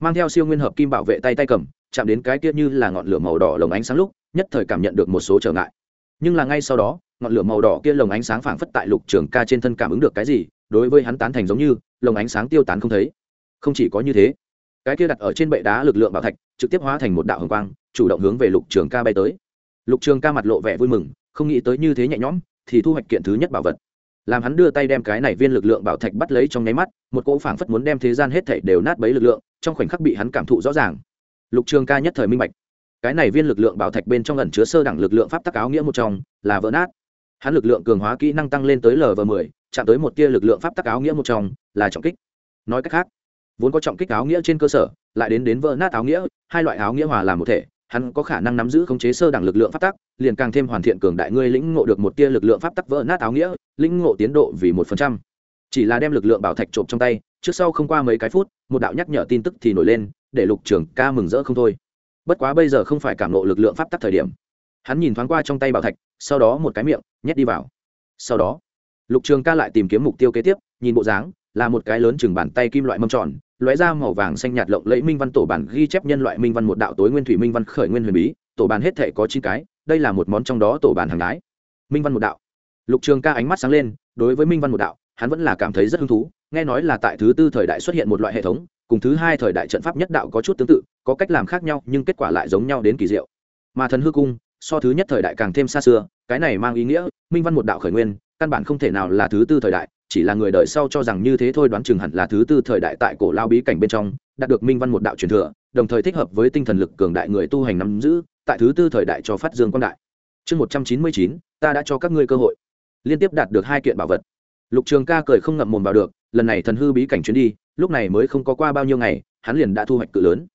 Mang theo siêu nguyên hợp kim bảo vệ tay tay cầm, chạm đến cái tiết như là ngọn lửa màu đỏ lồng ánh sáng lúc, nhất thời cảm nhận được một số trở ngại nhưng là ngay sau đó, ngọn lửa màu đỏ kia lồng ánh sáng phảng phất tại lục trường ca trên thân cảm ứng được cái gì, đối với hắn tán thành giống như, lồng ánh sáng tiêu tán không thấy. Không chỉ có như thế, cái kia đặt ở trên bệ đá lực lượng bảo thạch, trực tiếp hóa thành một đạo hồng quang, chủ động hướng về lục trường ca bay tới. Lục trường ca mặt lộ vẻ vui mừng, không nghĩ tới như thế nhẹ nhõm, thì thu hoạch kiện thứ nhất bảo vật. Làm hắn đưa tay đem cái này viên lực lượng bảo thạch bắt lấy trong nháy mắt, một cỗ phảng phất muốn đem thế gian hết thảy đều nát bấy lực lượng, trong khoảnh khắc bị hắn cảm thụ rõ ràng. Lục trường ca nhất thời minh bạch cái này viên lực lượng bảo thạch bên trong ẩn chứa sơ đẳng lực lượng pháp tắc áo nghĩa một trong, là vỡ nát. Hắn lực lượng cường hóa kỹ năng tăng lên tới lv mười, chạm tới một tia lực lượng pháp tắc áo nghĩa một trong, là trọng kích. Nói cách khác, vốn có trọng kích áo nghĩa trên cơ sở, lại đến đến vỡ nát áo nghĩa, hai loại áo nghĩa hòa làm một thể, hắn có khả năng nắm giữ khống chế sơ đẳng lực lượng pháp tắc, liền càng thêm hoàn thiện cường đại ngươi lĩnh ngộ được một tia lực lượng pháp tắc vỡ nát áo nghĩa, lĩnh ngộ tiến độ vì một phần trăm. Chỉ là đem lực lượng bảo thạch trộm trong tay, trước sau không qua mấy cái phút, một đạo nhắc nhở tin tức thì nổi lên, để lục trưởng ca mừng rỡ không thôi bất quá bây giờ không phải cảm lộ lực lượng pháp tắc thời điểm. Hắn nhìn thoáng qua trong tay bảo thạch, sau đó một cái miệng, nhét đi vào. Sau đó, lục trường ca lại tìm kiếm mục tiêu kế tiếp, nhìn bộ dáng, là một cái lớn chừng bàn tay kim loại mâm tròn, lóe ra màu vàng xanh nhạt lộng lẫy minh văn tổ bản ghi chép nhân loại minh văn một đạo tối nguyên thủy minh văn khởi nguyên huyền bí, tổ bản hết thể có chín cái, đây là một món trong đó tổ bản hàng đái minh văn một đạo. Lục trường ca ánh mắt sáng lên, đối với minh văn một đạo, hắn vẫn là cảm thấy rất hứng thú, nghe nói là tại thứ tư thời đại xuất hiện một loại hệ thống, cùng thứ hai thời đại trận pháp nhất đạo có chút tương tự có cách làm khác nhau, nhưng kết quả lại giống nhau đến kỳ diệu. Mà thần hư cung, so thứ nhất thời đại càng thêm xa xưa, cái này mang ý nghĩa, minh văn một đạo khởi nguyên, căn bản không thể nào là thứ tư thời đại, chỉ là người đời sau cho rằng như thế thôi đoán chừng hẳn là thứ tư thời đại tại cổ lao bí cảnh bên trong, đạt được minh văn một đạo truyền thừa, đồng thời thích hợp với tinh thần lực cường đại người tu hành nắm giữ, tại thứ tư thời đại cho phát dương quan đại. Chương một trăm chín mươi chín, ta đã cho các ngươi cơ hội. Liên tiếp đạt được hai kiện bảo vật. Lục trường ca cười không ngậm mồm vào được, lần này thần hư bí cảnh chuyến đi, lúc này mới không có qua bao nhiêu ngày, hắn liền đã thu hoạch cự lớn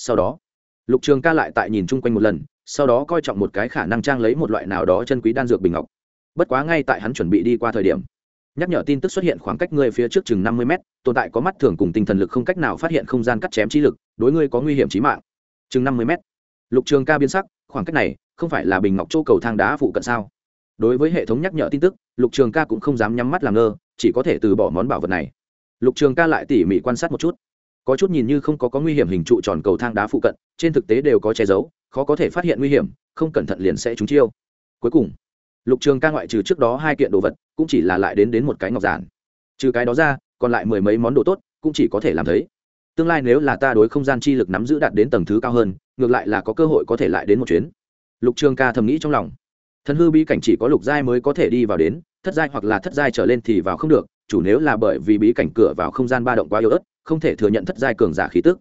sau đó, lục trường ca lại tại nhìn chung quanh một lần, sau đó coi trọng một cái khả năng trang lấy một loại nào đó chân quý đan dược bình ngọc. Bất quá ngay tại hắn chuẩn bị đi qua thời điểm, nhắc nhở tin tức xuất hiện khoảng cách ngươi phía trước chừng năm mươi mét, tồn tại có mắt thường cùng tinh thần lực không cách nào phát hiện không gian cắt chém trí lực, đối ngươi có nguy hiểm trí mạng. Chừng năm mươi mét. Lục trường ca biến sắc, khoảng cách này không phải là bình ngọc châu cầu thang đá phụ cận sao? Đối với hệ thống nhắc nhở tin tức, lục trường ca cũng không dám nhắm mắt làm ngơ, chỉ có thể từ bỏ món bảo vật này. Lục trường ca lại tỉ mỉ quan sát một chút có chút nhìn như không có có nguy hiểm hình trụ tròn cầu thang đá phụ cận, trên thực tế đều có che giấu, khó có thể phát hiện nguy hiểm, không cẩn thận liền sẽ trúng chiêu. Cuối cùng, lục trường ca ngoại trừ trước đó hai kiện đồ vật, cũng chỉ là lại đến đến một cái ngọc giản. Trừ cái đó ra, còn lại mười mấy món đồ tốt, cũng chỉ có thể làm thấy. Tương lai nếu là ta đối không gian chi lực nắm giữ đạt đến tầng thứ cao hơn, ngược lại là có cơ hội có thể lại đến một chuyến. Lục trường ca thầm nghĩ trong lòng. Thần hư bí cảnh chỉ có lục giai mới có thể đi vào đến, thất giai hoặc là thất giai trở lên thì vào không được, chủ nếu là bởi vì bí cảnh cửa vào không gian ba động quá yếu ớt không thể thừa nhận thất giai cường giả khí tức.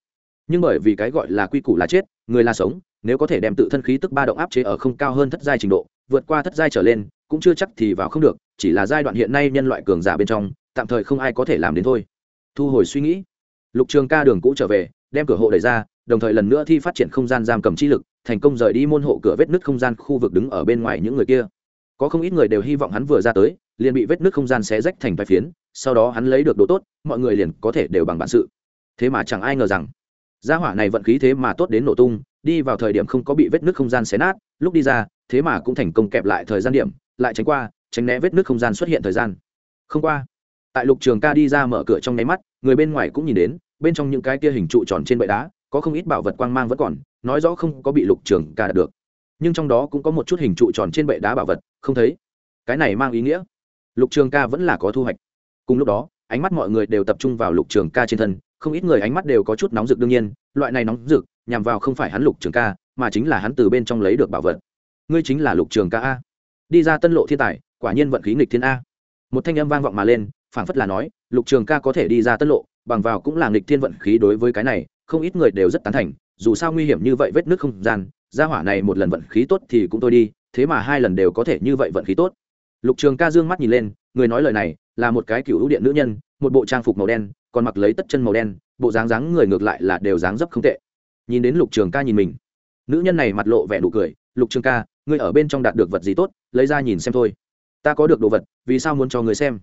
Nhưng bởi vì cái gọi là quy củ là chết, người là sống, nếu có thể đem tự thân khí tức ba động áp chế ở không cao hơn thất giai trình độ, vượt qua thất giai trở lên, cũng chưa chắc thì vào không được, chỉ là giai đoạn hiện nay nhân loại cường giả bên trong, tạm thời không ai có thể làm đến thôi. Thu hồi suy nghĩ. Lục trường ca đường cũ trở về, đem cửa hộ đẩy ra, đồng thời lần nữa thi phát triển không gian giam cầm chi lực, thành công rời đi môn hộ cửa vết nứt không gian khu vực đứng ở bên ngoài những người kia. Có không ít người đều hy vọng hắn vừa ra tới, liền bị vết nứt không gian xé rách thành vài phiến sau đó hắn lấy được đồ tốt, mọi người liền có thể đều bằng bản sự. Thế mà chẳng ai ngờ rằng, gia hỏa này vận khí thế mà tốt đến nổ tung, đi vào thời điểm không có bị vết nứt không gian xé nát, lúc đi ra, thế mà cũng thành công kẹp lại thời gian điểm, lại tránh qua, tránh né vết nứt không gian xuất hiện thời gian. Không qua, tại lục trường ca đi ra mở cửa trong nháy mắt, người bên ngoài cũng nhìn đến, bên trong những cái kia hình trụ tròn trên bệ đá, có không ít bảo vật quang mang vẫn còn, nói rõ không có bị lục trường ca đạt được. Nhưng trong đó cũng có một chút hình trụ tròn trên bệ đá bảo vật, không thấy. Cái này mang ý nghĩa, lục trường ca vẫn là có thu hoạch cùng lúc đó, ánh mắt mọi người đều tập trung vào lục trường ca trên thân, không ít người ánh mắt đều có chút nóng rực đương nhiên, loại này nóng rực, nhằm vào không phải hắn lục trường ca, mà chính là hắn từ bên trong lấy được bảo vật. Ngươi chính là lục trường ca a. Đi ra tân lộ thiên tài, quả nhiên vận khí nghịch thiên a. Một thanh âm vang vọng mà lên, phảng phất là nói, lục trường ca có thể đi ra tân lộ, bằng vào cũng là nghịch thiên vận khí đối với cái này, không ít người đều rất tán thành, dù sao nguy hiểm như vậy vết nước không gian ra hỏa này một lần vận khí tốt thì cũng tôi đi, thế mà hai lần đều có thể như vậy vận khí tốt. Lục trường ca dương mắt nhìn lên người nói lời này là một cái cựu điện nữ nhân, một bộ trang phục màu đen, còn mặc lấy tất chân màu đen, bộ dáng dáng người ngược lại là đều dáng dấp không tệ. Nhìn đến lục trường ca nhìn mình, nữ nhân này mặt lộ vẻ nụ cười, lục trường ca, ngươi ở bên trong đạt được vật gì tốt, lấy ra nhìn xem thôi. Ta có được đồ vật, vì sao muốn cho người xem?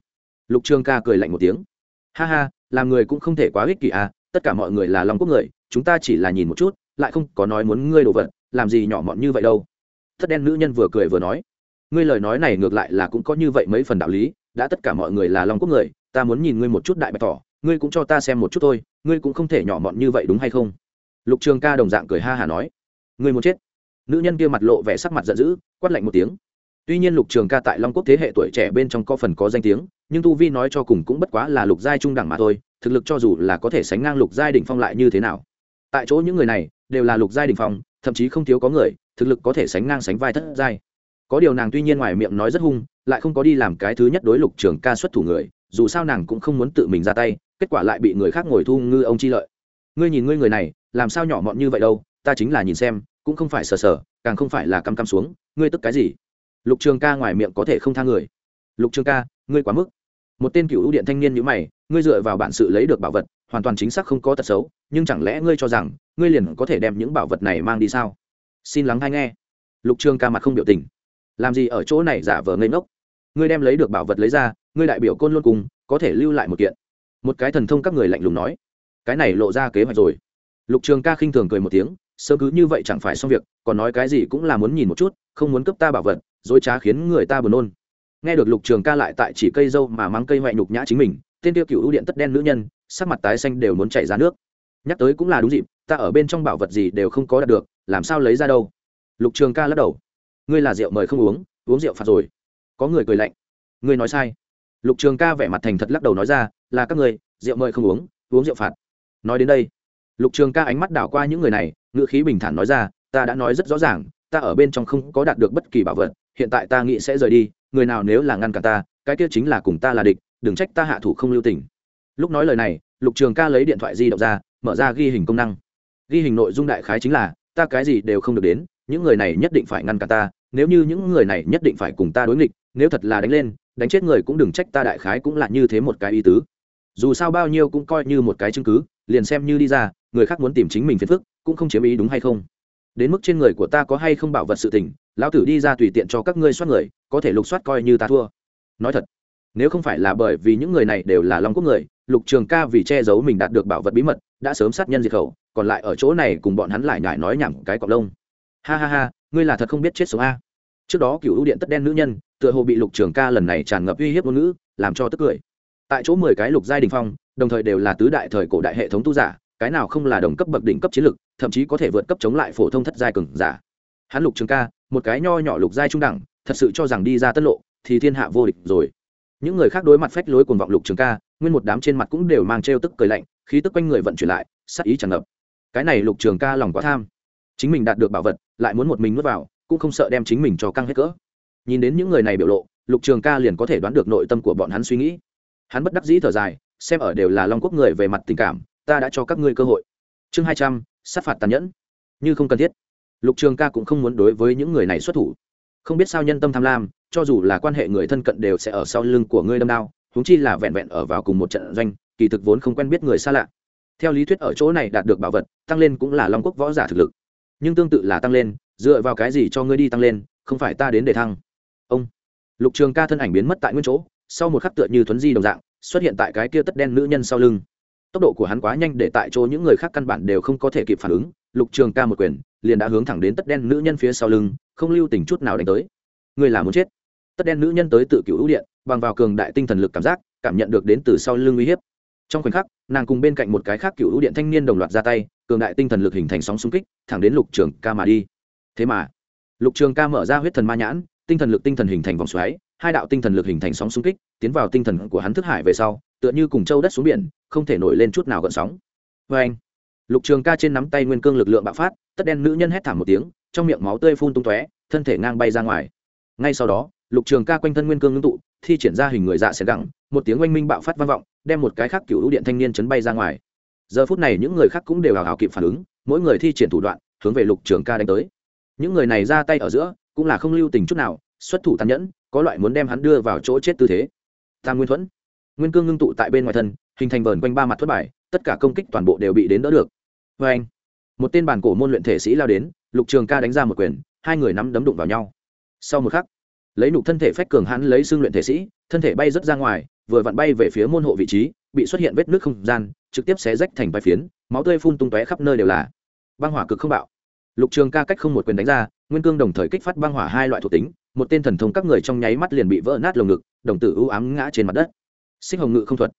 Lục trường ca cười lạnh một tiếng, ha ha, làm người cũng không thể quá ích kỷ à tất cả mọi người là lòng quốc người, chúng ta chỉ là nhìn một chút, lại không có nói muốn ngươi đồ vật, làm gì nhỏ mọn như vậy đâu. Thất đen nữ nhân vừa cười vừa nói, ngươi lời nói này ngược lại là cũng có như vậy mấy phần đạo lý đã tất cả mọi người là long quốc người, ta muốn nhìn ngươi một chút đại bạch tỏ, ngươi cũng cho ta xem một chút thôi, ngươi cũng không thể nhỏ mọn như vậy đúng hay không? Lục trường ca đồng dạng cười ha hả nói. Ngươi muốn chết? Nữ nhân kia mặt lộ vẻ sắc mặt giận dữ, quát lạnh một tiếng. Tuy nhiên lục trường ca tại long quốc thế hệ tuổi trẻ bên trong có phần có danh tiếng, nhưng tu vi nói cho cùng cũng bất quá là lục giai trung đẳng mà thôi, thực lực cho dù là có thể sánh ngang lục giai đ ỉ n h phong lại như thế nào. Tại chỗ những người này đều là lục giai đ ỉ n h phong, thậm chí không thiếu có người, thực lực có thể sánh ngang sánh vai thất giai có điều nàng tuy nhiên ngoài miệng nói rất hung, lại không có đi làm cái thứ nhất đối lục trường ca xuất thủ người, dù sao nàng cũng không muốn tự mình ra tay, kết quả lại bị người khác ngồi thu ngư ông chi lợi. Ngươi nhìn ngươi người này, làm sao nhỏ mọn như vậy đâu, ta chính là nhìn xem, cũng không phải sờ sờ, càng không phải là căm căm xuống, ngươi tức cái gì? Lục trường ca ngoài miệng có thể không tha người. Lục trường ca, ngươi quá mức. Một tên cựu ưu điện thanh niên như mày, ngươi dựa vào bản sự lấy được bảo vật, hoàn toàn chính xác không có tật xấu, nhưng chẳng lẽ ngươi cho rằng, ngươi liền có thể đem những bảo vật này mang đi sao? Xin lắng hay nghe. Lục trường ca mặt không biểu tình làm gì ở chỗ này giả vờ ngây ngốc? Ngươi đem lấy được bảo vật lấy ra, ngươi đại biểu côn luôn cùng, có thể lưu lại một kiện. Một cái thần thông các người lạnh lùng nói. Cái này lộ ra kế hoạch rồi. Lục trường ca khinh thường cười một tiếng sơ cứ như vậy chẳng phải xong việc, còn nói cái gì cũng là muốn nhìn một chút, không muốn cấp ta bảo vật, dối trá khiến người ta buồn nôn. Nghe được lục trường ca lại tại chỉ cây dâu mà mắng cây ngoại nhục nhã chính mình, tên tiêu cựu ưu điện tất đen nữ nhân, sắc mặt tái xanh đều muốn chảy ra nước. Nhắc tới cũng là đúng dịp, ta ở bên trong bảo vật gì đều không có đạt được, làm sao lấy ra đâu? Lục trường ca lắc đầu ngươi là rượu mời không uống uống rượu phạt rồi. Có người cười lạnh. Ngươi nói sai. Lục trường ca vẻ mặt thành thật lắc đầu nói ra, là các người rượu mời không uống uống rượu phạt. Nói đến đây, lục trường ca ánh mắt đảo qua những người này, ngữ khí bình thản nói ra, ta đã nói rất rõ ràng, ta ở bên trong không có đạt được bất kỳ bảo vật, hiện tại ta nghĩ sẽ rời đi, người nào nếu là ngăn cản ta, cái kia chính là cùng ta là địch, đừng trách ta hạ thủ không lưu tình. Lúc nói lời này, lục trường ca lấy điện thoại di động ra, mở ra ghi hình công năng. Ghi hình nội dung đại khái chính là, ta cái gì đều không được đến những người này nhất định phải ngăn cản ta, nếu như những người này nhất định phải cùng ta đối nghịch, nếu thật là đánh lên, đánh chết người cũng đừng trách ta đại khái cũng là như thế một cái ý tứ. Dù sao bao nhiêu cũng coi như một cái chứng cứ, liền xem như đi ra, người khác muốn tìm chính mình phiền phức, cũng không chiếm ý đúng hay không. Đến mức trên người của ta có hay không bảo vật sự tình, lão tử đi ra tùy tiện cho các ngươi soát người, có thể lục soát coi như ta thua. Nói thật, nếu không phải là bởi vì những người này đều là long quốc người, lục trường ca vì che giấu mình đạt được bảo vật bí mật, đã sớm sát nhân diệt khẩu, còn lại ở chỗ này cùng bọn hắn lại nhải nói nhảm cái cọc lông ha ha ha, ngươi là thật không biết chết sống a. Trước đó cựu ưu điện tất đen nữ nhân, tựa hồ bị lục trường ca lần này tràn ngập uy hiếp ngôn ngữ, làm cho tức cười. Tại chỗ mười cái lục giai đình phong, đồng thời đều là tứ đại thời cổ đại hệ thống tu giả, cái nào không là đồng cấp bậc đỉnh cấp chiến lực, thậm chí có thể vượt cấp chống lại phổ thông thất giai cường giả. Hắn lục trường ca, một cái nho nhỏ lục giai trung đẳng, thật sự cho rằng đi ra tân lộ, thì thiên hạ vô địch rồi. Những người khác đối mặt phách lối cuồng vọng lục trường ca, nguyên một đám trên mặt cũng đều mang trêu tức cười lạnh, khí tức quanh người vận chuyển lại sắc ý tràn ngập. Cái này lục trường ca lòng quá tham. Chính mình đạt được bảo vật lại muốn một mình nuốt vào, cũng không sợ đem chính mình cho căng hết cỡ. Nhìn đến những người này biểu lộ, lục trường ca liền có thể đoán được nội tâm của bọn hắn suy nghĩ. Hắn bất đắc dĩ thở dài, xem ở đều là long quốc người về mặt tình cảm, ta đã cho các ngươi cơ hội. Chương hai trăm, sát phạt tàn nhẫn. Như không cần thiết. Lục trường ca cũng không muốn đối với những người này xuất thủ. Không biết sao nhân tâm tham lam, cho dù là quan hệ người thân cận đều sẽ ở sau lưng của ngươi đâm đao húng chi là vẹn vẹn ở vào cùng một trận doanh, kỳ thực vốn không quen biết người xa lạ. Theo lý thuyết ở chỗ này đạt được bảo vật, tăng lên cũng là long quốc võ giả thực lực nhưng tương tự là tăng lên, dựa vào cái gì cho ngươi đi tăng lên, không phải ta đến để thăng? Ông, lục trường ca thân ảnh biến mất tại nguyên chỗ, sau một khắc tựa như thuấn di đồng dạng, xuất hiện tại cái kia tất đen nữ nhân sau lưng. Tốc độ của hắn quá nhanh để tại chỗ những người khác căn bản đều không có thể kịp phản ứng, lục trường ca một quyền, liền đã hướng thẳng đến tất đen nữ nhân phía sau lưng, không lưu tình chút nào đánh tới. Người là muốn chết. Tất đen nữ nhân tới tự cựu ưu điện, bằng vào cường đại tinh thần lực cảm giác, cảm nhận được đến từ sau lưng uy hiếp. Trong khoảnh khắc, nàng cùng bên cạnh một cái khác cựu ưu điện thanh niên đồng loạt ra tay cường đại tinh thần lực hình thành sóng xung kích, thẳng đến lục trường ca mà đi. Thế mà, lục trường ca mở ra huyết thần ma nhãn, tinh thần lực tinh thần hình thành vòng xoáy, hai đạo tinh thần lực hình thành sóng xung kích, tiến vào tinh thần của hắn thức hải về sau, tựa như cùng châu đất xuống biển, không thể nổi lên chút nào gợn sóng. Vê anh, lục trường ca trên nắm tay nguyên cương lực lượng bạo phát, tất đen nữ nhân hét thảm một tiếng, trong miệng máu tươi phun tung tóe, thân thể ngang bay ra ngoài. Ngay sau đó, lục trường ca quanh thân nguyên cương ngưng tụ, thi triển ra hình người dạ sẽ gẳng một tiếng oanh minh bạo phát vang vọng, đem một cái khác cựu điện thanh niên chấn bay ra ngoài giờ phút này những người khác cũng đều hào hào kịp phản ứng, mỗi người thi triển thủ đoạn, hướng về lục trường ca đánh tới. Những người này ra tay ở giữa, cũng là không lưu tình chút nào, xuất thủ tàn nhẫn, có loại muốn đem hắn đưa vào chỗ chết tư thế. Tam nguyên thuẫn. Nguyên cương ngưng tụ tại bên ngoài thân, hình thành vờn quanh ba mặt thất bài, tất cả công kích toàn bộ đều bị đến đỡ được. Vê anh, một tên bản cổ môn luyện thể sĩ lao đến, lục trường ca đánh ra một quyền, hai người nắm đấm đụng vào nhau. Sau một khắc, lấy nục thân thể phách cường hắn lấy xương luyện thể sĩ, thân thể bay rất ra ngoài, vừa vặn bay về phía môn hộ vị trí bị xuất hiện vết nước không gian, trực tiếp xé rách thành vài phiến, máu tươi phun tung tóe khắp nơi đều là. Băng hỏa cực không bạo. Lục trường ca cách không một quyền đánh ra, nguyên cương đồng thời kích phát băng hỏa hai loại thuộc tính, một tên thần thông các người trong nháy mắt liền bị vỡ nát lồng ngực, đồng tử ưu ám ngã trên mặt đất. Xích hồng ngự không thuật.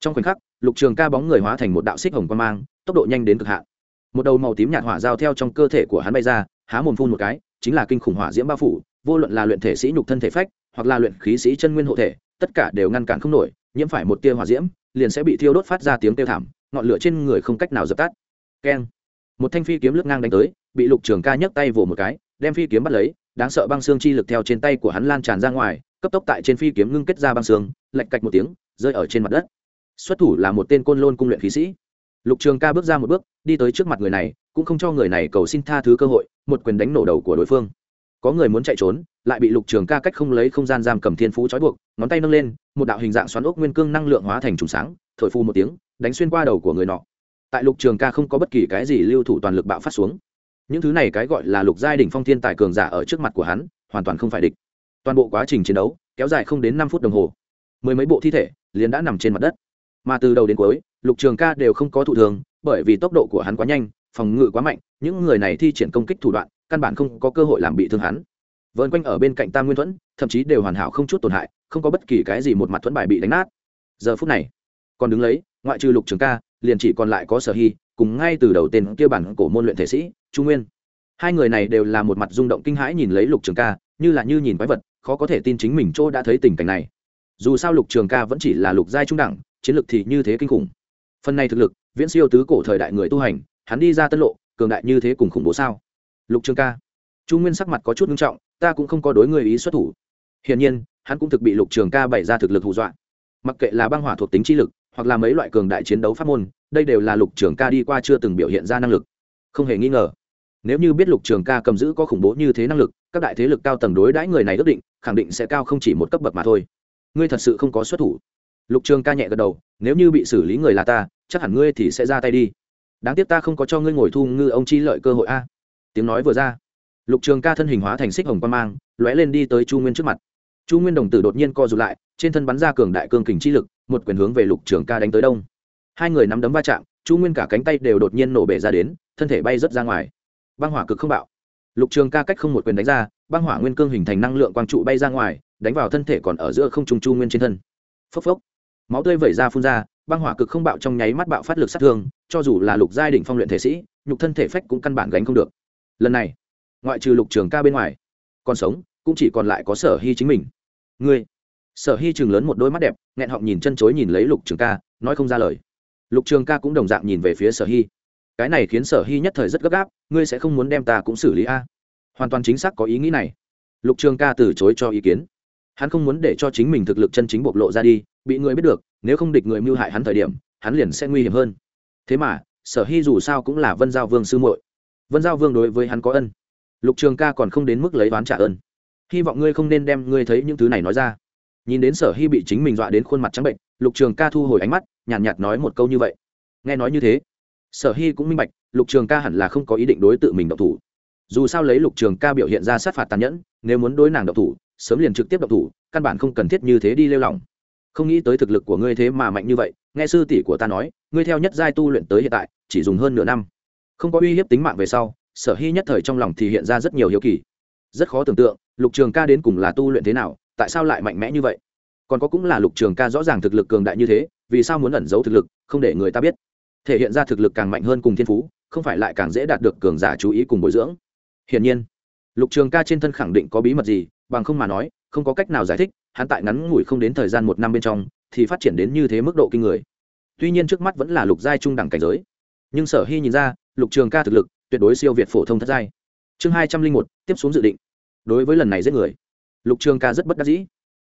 Trong khoảnh khắc, lục trường ca bóng người hóa thành một đạo xích hồng quan mang, tốc độ nhanh đến cực hạn. Một đầu màu tím nhạt hỏa giao theo trong cơ thể của hắn bay ra, há mồm phun một cái, chính là kinh khủng hỏa diễm bao phủ, vô luận là luyện thể sĩ nhục thân thể phách, hoặc là luyện khí sĩ chân nguyên hộ thể, tất cả đều ngăn cản không nổi, nhiễm phải một tia hỏa diễm liền sẽ bị thiêu đốt phát ra tiếng kêu thảm, ngọn lửa trên người không cách nào dập tắt. Keng. Một thanh phi kiếm lướt ngang đánh tới, bị lục trường ca nhấc tay vỗ một cái, đem phi kiếm bắt lấy, đáng sợ băng xương chi lực theo trên tay của hắn lan tràn ra ngoài, cấp tốc tại trên phi kiếm ngưng kết ra băng xương lạch cạch một tiếng, rơi ở trên mặt đất. Xuất thủ là một tên côn lôn cung luyện khí sĩ. Lục trường ca bước ra một bước, đi tới trước mặt người này, cũng không cho người này cầu xin tha thứ cơ hội, một quyền đánh nổ đầu của đối phương. Có người muốn chạy trốn, lại bị lục trường ca cách không lấy không gian giam cầm thiên phú trói buộc ngón tay nâng lên, một đạo hình dạng xoắn ốc nguyên cương năng lượng hóa thành trùng sáng, thổi phu một tiếng, đánh xuyên qua đầu của người nọ. Tại lục trường ca không có bất kỳ cái gì lưu thủ toàn lực bạo phát xuống. Những thứ này cái gọi là lục giai đỉnh phong thiên tài cường giả ở trước mặt của hắn, hoàn toàn không phải địch. Toàn bộ quá trình chiến đấu, kéo dài không đến năm phút đồng hồ. Mười mấy bộ thi thể liền đã nằm trên mặt đất. Mà từ đầu đến cuối, lục trường ca đều không có thụ thường bởi vì tốc độ của hắn quá nhanh, phòng ngự quá mạnh, những người này thi triển công kích thủ đoạn, căn bản không có cơ hội làm bị thương hắn vợn quanh ở bên cạnh tam nguyên thuẫn, thậm chí đều hoàn hảo không chút tổn hại, không có bất kỳ cái gì một mặt thuẫn bài bị đánh nát. Giờ phút này, còn đứng lấy, ngoại trừ lục trường ca, liền chỉ còn lại có sở hy, cùng ngay từ đầu tên kia bản cổ môn luyện thể sĩ trung nguyên. Hai người này đều là một mặt rung động kinh hãi nhìn lấy lục trường ca, như là như nhìn quái vật, khó có thể tin chính mình chỗ đã thấy tình cảnh này. Dù sao lục trường ca vẫn chỉ là lục giai trung đẳng, chiến lược thì như thế kinh khủng. Phần này thực lực, viễn siêu tứ cổ thời đại người tu hành, hắn đi ra tân lộ, cường đại như thế cùng khủng bố sao? Lục trường ca chu nguyên sắc mặt có chút nghiêm trọng, ta cũng không có đối người ý xuất thủ. Hiển nhiên, hắn cũng thực bị lục trường ca bày ra thực lực hù dọa. Mặc kệ là băng hỏa thuộc tính chi lực, hoặc là mấy loại cường đại chiến đấu pháp môn, đây đều là lục trường ca đi qua chưa từng biểu hiện ra năng lực. Không hề nghi ngờ, nếu như biết lục trường ca cầm giữ có khủng bố như thế năng lực, các đại thế lực cao tầng đối đãi người này ước định, khẳng định sẽ cao không chỉ một cấp bậc mà thôi. Ngươi thật sự không có xuất thủ. Lục trường ca nhẹ gật đầu, nếu như bị xử lý người là ta, chắc hẳn ngươi thì sẽ ra tay đi. Đáng tiếc ta không có cho ngươi ngồi thu ngư ông chi lợi cơ hội a. Tiếng nói vừa ra lục trường ca thân hình hóa thành xích hồng quan mang, lóe lên đi tới chu nguyên trước mặt. Chu nguyên đồng tử đột nhiên co rụt lại, trên thân bắn ra cường đại cương kình chi lực, một quyền hướng về lục trường ca đánh tới đông. Hai người nắm đấm va chạm, chu nguyên cả cánh tay đều đột nhiên nổ bể ra đến, thân thể bay rớt ra ngoài. Băng hỏa cực không bạo. Lục trường ca cách không một quyền đánh ra, băng hỏa nguyên cương hình thành năng lượng quang trụ bay ra ngoài, đánh vào thân thể còn ở giữa không trung chu nguyên trên thân. Phốc phốc. Máu tươi vẩy ra phun ra, băng hỏa cực không bạo trong nháy mắt bạo phát lực sát thương, cho dù là lục giai đỉnh phong luyện thể sĩ, nhục thân thể phách cũng căn bản gánh không được. Lần này ngoại trừ lục trường ca bên ngoài, còn sống, cũng chỉ còn lại có sở hy chính mình. Ngươi, sở hy chừng lớn một đôi mắt đẹp, nghẹn họng nhìn chân chối nhìn lấy lục trường ca, nói không ra lời. Lục trường ca cũng đồng dạng nhìn về phía sở hy. Cái này khiến sở hy nhất thời rất gấp gáp, ngươi sẽ không muốn đem ta cũng xử lý a? Hoàn toàn chính xác có ý nghĩ này. Lục trường ca từ chối cho ý kiến. Hắn không muốn để cho chính mình thực lực chân chính bộc lộ ra đi, bị người biết được, nếu không địch người mưu hại hắn thời điểm, hắn liền sẽ nguy hiểm hơn. Thế mà, sở hy dù sao cũng là vân giao vương sư muội. Vân giao vương đối với hắn có ân lục trường ca còn không đến mức lấy oán trả ơn. Hy vọng ngươi không nên đem ngươi thấy những thứ này nói ra. Nhìn đến sở hy bị chính mình dọa đến khuôn mặt trắng bệnh lục trường ca thu hồi ánh mắt nhàn nhạt, nhạt nói một câu như vậy. Nghe nói như thế sở hy cũng minh bạch lục trường ca hẳn là không có ý định đối tự mình độc thủ. Dù sao lấy lục trường ca biểu hiện ra sát phạt tàn nhẫn nếu muốn đối nàng độc thủ sớm liền trực tiếp độc thủ căn bản không cần thiết như thế đi lêu lỏng. Không nghĩ tới thực lực của ngươi thế mà mạnh như vậy nghe sư tỷ của ta nói ngươi theo nhất giai tu luyện tới hiện tại chỉ dùng hơn nửa năm. Không có uy hiếp tính mạng về sau sở hy nhất thời trong lòng thì hiện ra rất nhiều hiếu kỳ. Rất khó tưởng tượng, lục trường ca đến cùng là tu luyện thế nào, tại sao lại mạnh mẽ như vậy? Còn có cũng là lục trường ca rõ ràng thực lực cường đại như thế, vì sao muốn ẩn giấu thực lực, không để người ta biết? Thể hiện ra thực lực càng mạnh hơn cùng thiên phú, không phải lại càng dễ đạt được cường giả chú ý cùng bồi dưỡng. Hiển nhiên, lục trường ca trên thân khẳng định có bí mật gì, bằng không mà nói, không có cách nào giải thích, hắn tại ngắn ngủi không đến thời gian một năm bên trong, thì phát triển đến như thế mức độ kinh người. Tuy nhiên trước mắt vẫn là lục giai trung đẳng cảnh giới. Nhưng sở hy nhìn ra, lục trường ca thực lực tuyệt đối siêu việt phổ thông thất giai. Chương hai trăm linh một, tiếp xuống dự định. Đối với lần này giết người, lục trường ca rất bất đắc dĩ.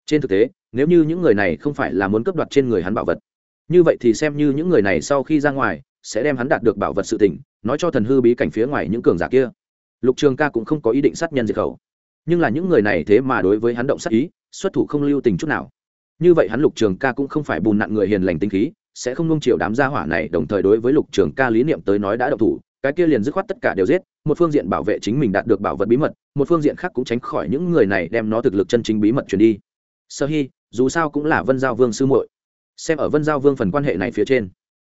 Trên thực tế, nếu như những người này không phải là muốn cướp đoạt trên người hắn bảo vật, như vậy thì xem như những người này sau khi ra ngoài, sẽ đem hắn đạt được bảo vật sự tình, nói cho thần hư bí cảnh phía ngoài những cường giả kia. Lục trường ca cũng không có ý định sát nhân diệt khẩu. Nhưng là những người này thế mà đối với hắn động sát ý, xuất thủ không lưu tình chút nào. Như vậy hắn lục trường ca cũng không phải bùn nặn người hiền lành tinh khí, sẽ không nung chiều đám gia hỏa này, đồng thời đối với lục trường ca lý niệm tới nói đã độc thủ cái kia liền dứt khoát tất cả đều giết, một phương diện bảo vệ chính mình đạt được bảo vật bí mật, một phương diện khác cũng tránh khỏi những người này đem nó thực lực chân chính bí mật truyền đi. Sơ hy, dù sao cũng là vân giao vương sư muội, xem ở vân giao vương phần quan hệ này phía trên,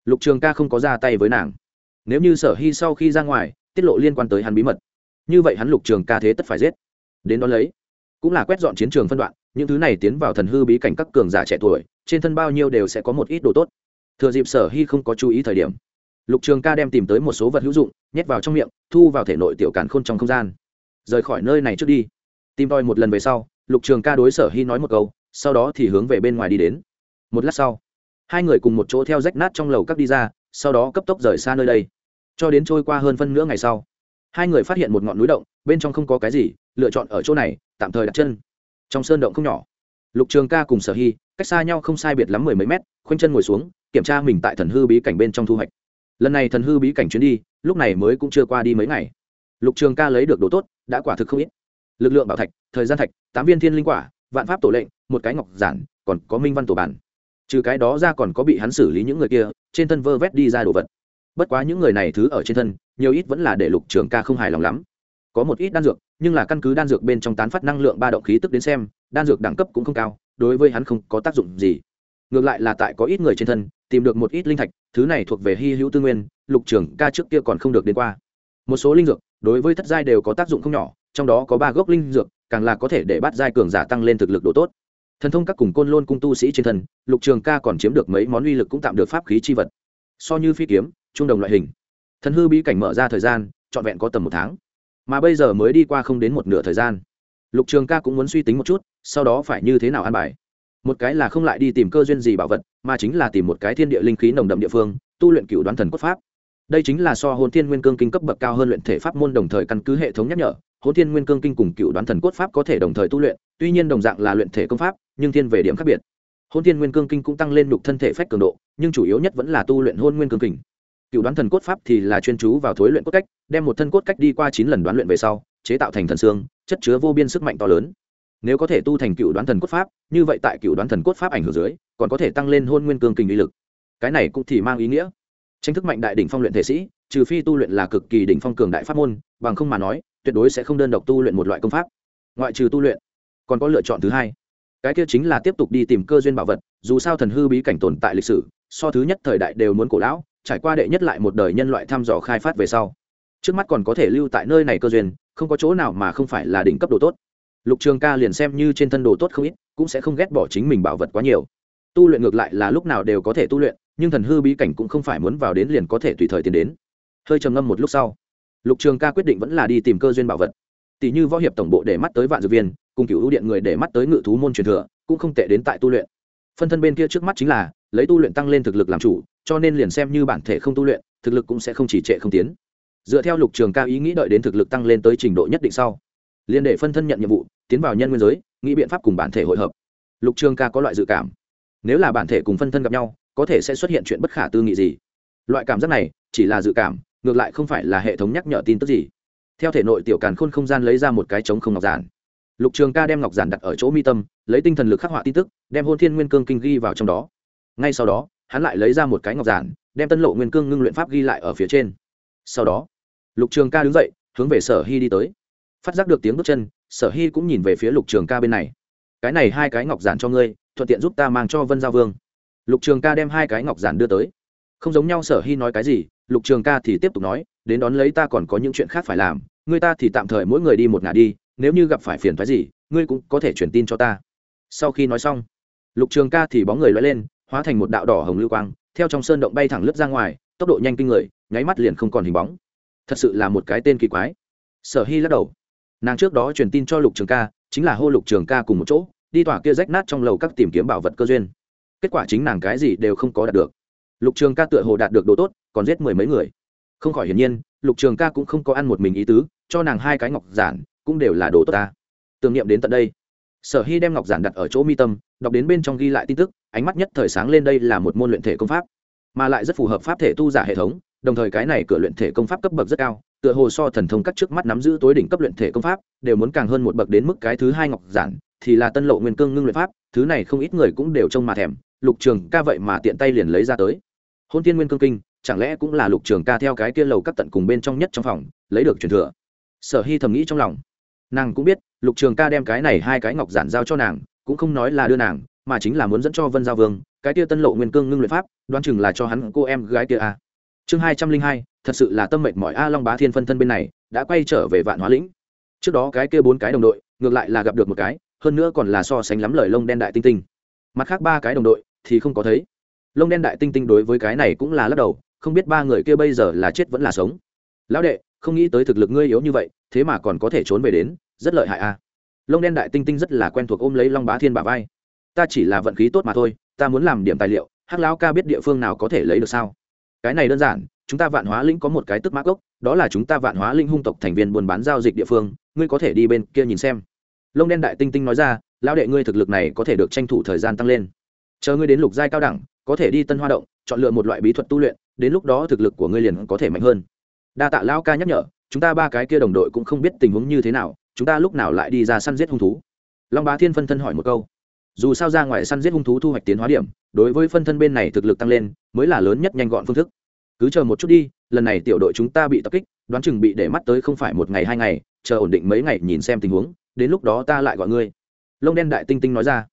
lục trường ca không có ra tay với nàng. Nếu như sở hy sau khi ra ngoài, tiết lộ liên quan tới hắn bí mật, như vậy hắn lục trường ca thế tất phải giết. Đến đó lấy, cũng là quét dọn chiến trường phân đoạn, những thứ này tiến vào thần hư bí cảnh các cường giả trẻ tuổi, trên thân bao nhiêu đều sẽ có một ít đồ tốt. Thừa dịp sở hy không có chú ý thời điểm lục trường ca đem tìm tới một số vật hữu dụng, nhét vào trong miệng, thu vào thể nội tiểu càn khôn trong không gian. Rời khỏi nơi này trước đi. Tìm đòi một lần về sau, lục trường ca đối sở hy nói một câu, sau đó thì hướng về bên ngoài đi đến. Một lát sau, hai người cùng một chỗ theo rách nát trong lầu các đi ra, sau đó cấp tốc rời xa nơi đây. Cho đến trôi qua hơn phân nửa ngày sau, hai người phát hiện một ngọn núi động, bên trong không có cái gì, lựa chọn ở chỗ này, tạm thời đặt chân. Trong sơn động không nhỏ, lục trường ca cùng sở hy cách xa nhau không sai biệt lắm mười mấy mét, khoanh chân ngồi xuống, kiểm tra mình tại thần hư bí cảnh bên trong thu hoạch lần này thần hư bí cảnh chuyến đi, lúc này mới cũng chưa qua đi mấy ngày. Lục trường ca lấy được đồ tốt, đã quả thực không ít. Lực lượng bảo thạch, thời gian thạch, tám viên thiên linh quả, vạn pháp tổ lệnh, một cái ngọc giản, còn có minh văn tổ bản. Trừ cái đó ra còn có bị hắn xử lý những người kia, trên thân vơ vét đi ra đồ vật. Bất quá những người này thứ ở trên thân, nhiều ít vẫn là để lục trường ca không hài lòng lắm. Có một ít đan dược, nhưng là căn cứ đan dược bên trong tán phát năng lượng ba động khí tức đến xem, đan dược đẳng cấp cũng không cao, đối với hắn không có tác dụng gì ngược lại là tại có ít người trên thân, tìm được một ít linh thạch, thứ này thuộc về hy hữu tư nguyên, lục trường ca trước kia còn không được đến qua. Một số linh dược, đối với thất giai đều có tác dụng không nhỏ, trong đó có ba gốc linh dược, càng là có thể để bắt giai cường giả tăng lên thực lực độ tốt. Thần thông các cùng côn lôn cung tu sĩ trên thân, lục trường ca còn chiếm được mấy món uy lực cũng tạm được pháp khí chi vật. So như phi kiếm, trung đồng loại hình. Thần hư bí cảnh mở ra thời gian, trọn vẹn có tầm một tháng. Mà bây giờ mới đi qua không đến một nửa thời gian. Lục trường ca cũng muốn suy tính một chút, sau đó phải như thế nào an bài một cái là không lại đi tìm cơ duyên gì bảo vật, mà chính là tìm một cái thiên địa linh khí nồng đậm địa phương, tu luyện cựu đoán thần quốc pháp. Đây chính là so hôn thiên nguyên cương kinh cấp bậc cao hơn luyện thể pháp môn đồng thời căn cứ hệ thống nhắc nhở hôn thiên nguyên cương kinh cùng cựu đoán thần cốt pháp có thể đồng thời tu luyện, tuy nhiên đồng dạng là luyện thể công pháp, nhưng thiên về điểm khác biệt. Hôn thiên nguyên cương kinh cũng tăng lên đục thân thể phách cường độ, nhưng chủ yếu nhất vẫn là tu luyện hôn nguyên cương kinh. Cựu đoán thần cốt pháp thì là chuyên chú vào thối luyện cốt cách, đem một thân cốt cách đi qua chín lần đoán luyện về sau, chế tạo thành thần xương, chất chứa vô biên sức mạnh to lớn nếu có thể tu thành cựu đoán thần cốt pháp, như vậy tại cựu đoán thần cốt pháp ảnh hưởng dưới, còn có thể tăng lên hôn nguyên cương kinh uy lực. Cái này cũng thì mang ý nghĩa. Tranh thức mạnh đại đỉnh phong luyện thể sĩ, trừ phi tu luyện là cực kỳ đỉnh phong cường đại pháp môn, bằng không mà nói, tuyệt đối sẽ không đơn độc tu luyện một loại công pháp. Ngoại trừ tu luyện, còn có lựa chọn thứ hai. Cái kia chính là tiếp tục đi tìm cơ duyên bảo vật, dù sao thần hư bí cảnh tồn tại lịch sử, so thứ nhất thời đại đều muốn cổ lão, trải qua đệ nhất lại một đời nhân loại thăm dò khai phát về sau. Trước mắt còn có thể lưu tại nơi này cơ duyên, không có chỗ nào mà không phải là đỉnh cấp độ tốt lục trường ca liền xem như trên thân đồ tốt không ít, cũng sẽ không ghét bỏ chính mình bảo vật quá nhiều. Tu luyện ngược lại là lúc nào đều có thể tu luyện, nhưng thần hư bí cảnh cũng không phải muốn vào đến liền có thể tùy thời tiến đến. Hơi trầm ngâm một lúc sau, lục trường ca quyết định vẫn là đi tìm cơ duyên bảo vật. Tỷ như võ hiệp tổng bộ để mắt tới vạn dược viên, cùng cựu ưu điện người để mắt tới ngự thú môn truyền thừa, cũng không tệ đến tại tu luyện. Phân thân bên kia trước mắt chính là, lấy tu luyện tăng lên thực lực làm chủ, cho nên liền xem như bản thể không tu luyện, thực lực cũng sẽ không chỉ trệ không tiến. Dựa theo lục trường ca ý nghĩ đợi đến thực lực tăng lên tới trình độ nhất định sau liền để phân thân nhận nhiệm vụ, tiến vào nhân nguyên giới, nghĩ biện pháp cùng bản thể hội hợp. Lục trường ca có loại dự cảm. Nếu là bản thể cùng phân thân gặp nhau, có thể sẽ xuất hiện chuyện bất khả tư nghị gì? Loại cảm giác này, chỉ là dự cảm, ngược lại không phải là hệ thống nhắc nhở tin tức gì. Theo thể nội tiểu càn khôn không gian lấy ra một cái trống không ngọc giản. Lục trường ca đem ngọc giản đặt ở chỗ mi tâm, lấy tinh thần lực khắc họa tin tức, đem hôn thiên nguyên cương kinh ghi vào trong đó. Ngay sau đó, hắn lại lấy ra một cái ngọc giản, đem tân lộ nguyên cương ngưng luyện pháp ghi lại ở phía trên. Sau đó, lục trường ca đứng dậy, hướng về sở hy đi tới phát giác được tiếng bước chân, sở hy cũng nhìn về phía lục trường ca bên này. Cái này hai cái ngọc giản cho ngươi, thuận tiện giúp ta mang cho vân giao vương. Lục trường ca đem hai cái ngọc giản đưa tới. Không giống nhau, sở hy nói cái gì, lục trường ca thì tiếp tục nói, đến đón lấy ta còn có những chuyện khác phải làm, người ta thì tạm thời mỗi người đi một ngả đi, nếu như gặp phải phiền thoái gì, ngươi cũng có thể truyền tin cho ta. Sau khi nói xong, lục trường ca thì bóng người loay lên, hóa thành một đạo đỏ hồng lưu quang, theo trong sơn động bay thẳng lướt ra ngoài, tốc độ nhanh kinh người, nháy mắt liền không còn hình bóng. Thật sự là một cái tên kỳ quái. Sở hy lắc đầu nàng trước đó truyền tin cho lục trường ca, chính là hô lục trường ca cùng một chỗ, đi tỏa kia rách nát trong lầu các tìm kiếm bảo vật cơ duyên. Kết quả chính nàng cái gì đều không có đạt được. Lục trường ca tựa hồ đạt được đồ tốt, còn giết mười mấy người. Không khỏi hiển nhiên, lục trường ca cũng không có ăn một mình ý tứ, cho nàng hai cái ngọc giản, cũng đều là đồ tốt ta. Tưởng niệm đến tận đây. Sở hy đem ngọc giản đặt ở chỗ mi tâm, đọc đến bên trong ghi lại tin tức, ánh mắt nhất thời sáng lên đây là một môn luyện thể công pháp. Mà lại rất phù hợp pháp thể tu giả hệ thống, đồng thời cái này cửa luyện thể công pháp cấp bậc rất cao tựa hồ so thần thông các trước mắt nắm giữ tối đỉnh cấp luyện thể công pháp, đều muốn càng hơn một bậc đến mức cái thứ hai ngọc giản, thì là tân lộ nguyên cương ngưng luyện pháp, thứ này không ít người cũng đều trông mà thèm, lục trường ca vậy mà tiện tay liền lấy ra tới. Hôn tiên nguyên cương kinh, chẳng lẽ cũng là lục trường ca theo cái kia lầu các tận cùng bên trong nhất trong phòng, lấy được truyền thừa? Sở hy thầm nghĩ trong lòng. Nàng cũng biết, lục trường ca đem cái này hai cái ngọc giản giao cho nàng, cũng không nói là đưa nàng, mà chính là muốn dẫn cho vân giao vương, cái kia tân lộ nguyên cương ngưng luyện pháp, đoán chừng là cho hắn cô em gái kia a à chương hai trăm linh hai, thật sự là tâm mệnh mọi a long bá thiên phân thân bên này, đã quay trở về vạn hóa lĩnh. Trước đó cái kia bốn cái đồng đội, ngược lại là gặp được một cái, hơn nữa còn là so sánh lắm lời lông đen đại tinh tinh. Mặt khác ba cái đồng đội thì không có thấy. Lông đen đại tinh tinh đối với cái này cũng là lắc đầu, không biết ba người kia bây giờ là chết vẫn là sống. Lão đệ, không nghĩ tới thực lực ngươi yếu như vậy, thế mà còn có thể trốn về đến, rất lợi hại a. À. lông đen đại tinh tinh rất là quen thuộc ôm lấy long bá thiên bà vai. Ta chỉ là vận khí tốt mà thôi, ta muốn làm điểm tài liệu, hắc lão ca biết địa phương nào có thể lấy được sao? Cái này đơn giản, chúng ta vạn hóa lĩnh có một cái tức mã cốc, đó là chúng ta vạn hóa linh hung tộc thành viên buôn bán giao dịch địa phương, ngươi có thể đi bên kia nhìn xem. Lông đen đại tinh tinh nói ra, lão đệ, ngươi thực lực này có thể được tranh thủ thời gian tăng lên. Chờ ngươi đến lục giai cao đẳng, có thể đi tân hoa động, chọn lựa một loại bí thuật tu luyện, đến lúc đó thực lực của ngươi liền có thể mạnh hơn. Đa tạ lao ca nhắc nhở, chúng ta ba cái kia đồng đội cũng không biết tình huống như thế nào, chúng ta lúc nào lại đi ra săn giết hung thú? Long bá thiên phân thân hỏi một câu. Dù sao ra ngoài săn giết hung thú thu hoạch tiến hóa điểm, đối với phân thân bên này thực lực tăng lên, mới là lớn nhất nhanh gọn phương thức cứ chờ một chút đi, lần này tiểu đội chúng ta bị tập kích, đoán chừng bị để mắt tới không phải một ngày hai ngày, chờ ổn định mấy ngày nhìn xem tình huống, đến lúc đó ta lại gọi ngươi. Lông đen đại tinh tinh nói ra.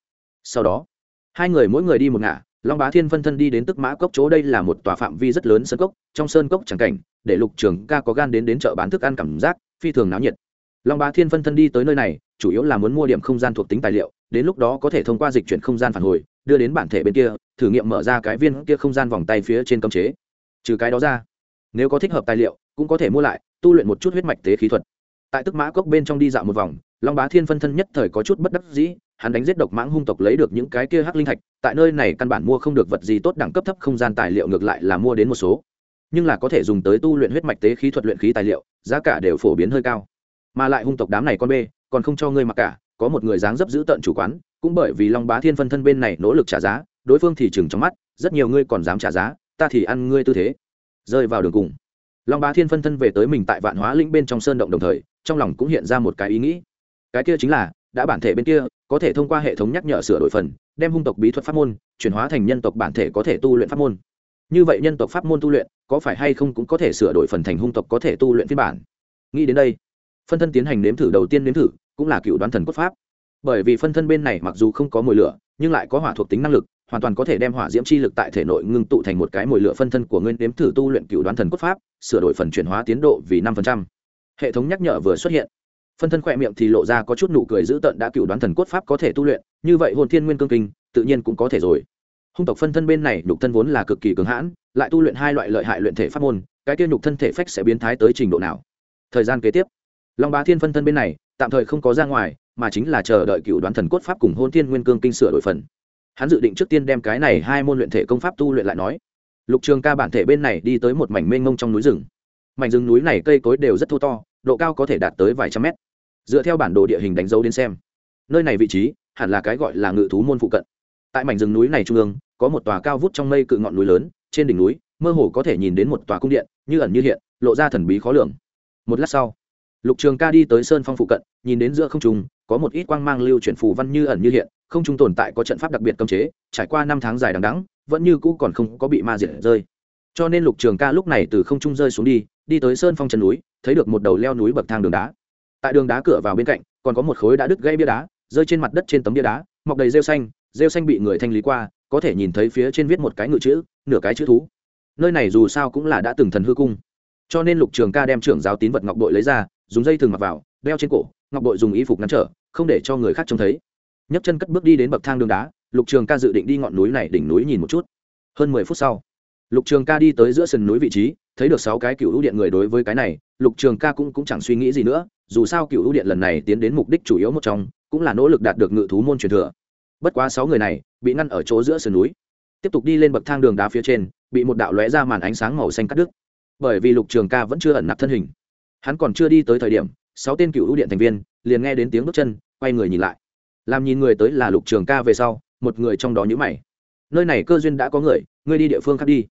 Sau đó, hai người mỗi người đi một ngả, long bá thiên phân thân đi đến tức mã cốc chỗ đây là một tòa phạm vi rất lớn sơn cốc, trong sơn cốc chẳng cảnh, để lục trường ca có gan đến đến chợ bán thức ăn cảm giác phi thường náo nhiệt. Long bá thiên phân thân đi tới nơi này, chủ yếu là muốn mua điểm không gian thuộc tính tài liệu, đến lúc đó có thể thông qua dịch chuyển không gian phản hồi, đưa đến bản thể bên kia, thử nghiệm mở ra cái viên kia không gian vòng tay phía trên cấm chế trừ cái đó ra, nếu có thích hợp tài liệu, cũng có thể mua lại, tu luyện một chút huyết mạch tế khí thuật. Tại tức mã cốc bên trong đi dạo một vòng, long bá thiên phân thân nhất thời có chút bất đắc dĩ, hắn đánh giết độc mãng hung tộc lấy được những cái kia hắc linh thạch, tại nơi này căn bản mua không được vật gì tốt đẳng cấp thấp không gian tài liệu ngược lại là mua đến một số. Nhưng là có thể dùng tới tu luyện huyết mạch tế khí thuật luyện khí tài liệu, giá cả đều phổ biến hơi cao. Mà lại hung tộc đám này con bê, còn không cho ngươi mặc cả, có một người dáng dấp giữ tận chủ quán, cũng bởi vì long bá thiên phân thân bên này nỗ lực trả giá, đối phương thì chừng trong mắt, rất nhiều ngươi còn dám trả giá ta thì ăn ngươi tư thế. Rơi vào đường cùng, long bá thiên phân thân về tới mình tại vạn hóa lĩnh bên trong sơn động đồng thời, trong lòng cũng hiện ra một cái ý nghĩ. Cái kia chính là, đã bản thể bên kia, có thể thông qua hệ thống nhắc nhở sửa đổi phần, đem hung tộc bí thuật pháp môn, chuyển hóa thành nhân tộc bản thể có thể tu luyện pháp môn. Như vậy nhân tộc pháp môn tu luyện, có phải hay không cũng có thể sửa đổi phần thành hung tộc có thể tu luyện phiên bản? Nghĩ đến đây, phân thân tiến hành nếm thử đầu tiên nếm thử, cũng là cựu đoán thần cốt pháp. Bởi vì phân thân bên này mặc dù không có mùi lửa, nhưng lại có hỏa thuộc tính năng lực hoàn toàn có thể đem hỏa diễm chi lực tại thể nội ngưng tụ thành một cái mồi lửa phân thân của ngươi nếm thử tu luyện cựu đoán thần cốt pháp, sửa đổi phần chuyển hóa tiến độ vì năm hệ thống nhắc nhở vừa xuất hiện. Phân thân khỏe miệng thì lộ ra có chút nụ cười dữ tợn đã cựu đoán thần cốt pháp có thể tu luyện, như vậy hồn thiên nguyên cương kinh, tự nhiên cũng có thể rồi. Hung tộc phân thân bên này nhục thân vốn là cực kỳ cứng hãn, lại tu luyện hai loại lợi hại luyện thể pháp môn, cái kia nhục thân thể phách sẽ biến thái tới trình độ nào? Thời gian kế tiếp. Long bá thiên phân thân bên này, tạm thời không có ra ngoài, mà chính là chờ đợi cựu đoán thần cốt pháp cùng hôn thiên nguyên cương kinh sửa đổi phần hắn dự định trước tiên đem cái này hai môn luyện thể công pháp tu luyện lại nói. Lục trường ca bản thể bên này đi tới một mảnh mênh mông trong núi rừng. Mảnh rừng núi này cây cối đều rất thô to, độ cao có thể đạt tới vài trăm mét. Dựa theo bản đồ địa hình đánh dấu đến xem, nơi này vị trí hẳn là cái gọi là ngự thú môn phụ cận. Tại mảnh rừng núi này trung ương, có một tòa cao vút trong mây cự ngọn núi lớn, trên đỉnh núi, mơ hồ có thể nhìn đến một tòa cung điện, như ẩn như hiện, lộ ra thần bí khó lường. Một lát sau, lục trường ca đi tới sơn phong phụ cận, nhìn đến giữa không trung có một ít quang mang lưu chuyển phù văn như ẩn như hiện, không trung tồn tại có trận pháp đặc biệt cấm chế, trải qua năm tháng dài đằng đẵng, vẫn như cũ còn không có bị ma diệt rơi. Cho nên lục trường ca lúc này từ không trung rơi xuống đi đi tới sơn phong chân núi, thấy được một đầu leo núi bậc thang đường đá. Tại đường đá cửa vào bên cạnh, còn có một khối đã đứt gây bia đá, rơi trên mặt đất trên tấm bia đá, mọc đầy rêu xanh rêu xanh bị người thanh lý qua, có thể nhìn thấy phía trên viết một cái ngự chữ, nửa cái chữ thú. Nơi này dù sao cũng là đã từng thần hư cung. Cho nên lục trường ca đem trưởng giáo tín vật ngọc bội lấy ra, dùng dây thừng mặc vào, đeo trên cổ ngọc bội dùng y phục ngăn trở không để cho người khác trông thấy. Nhấc chân cất bước đi đến bậc thang đường đá lục trường ca dự định đi ngọn núi này đỉnh núi nhìn một chút. Hơn mười phút sau lục trường ca đi tới giữa sườn núi vị trí thấy được sáu cái cựu ưu điện người đối với cái này lục trường ca cũng, cũng chẳng suy nghĩ gì nữa dù sao cựu ưu điện lần này tiến đến mục đích chủ yếu một trong cũng là nỗ lực đạt được ngự thú môn truyền thừa. Bất quá sáu người này bị ngăn ở chỗ giữa sườn núi tiếp tục đi lên bậc thang đường đá phía trên bị một đạo lóe ra màn ánh sáng màu xanh cắt đứt. Bởi vì lục trường ca vẫn chưa ẩn nạp thân hình hắn còn chưa đi tới thời điểm sáu tên cựu ưu điện thành viên liền nghe đến tiếng bước chân, quay người nhìn lại. Làm nhìn người tới là lục trường ca về sau, một người trong đó nhữ mày. Nơi này cơ duyên đã có người, ngươi đi địa phương khác đi.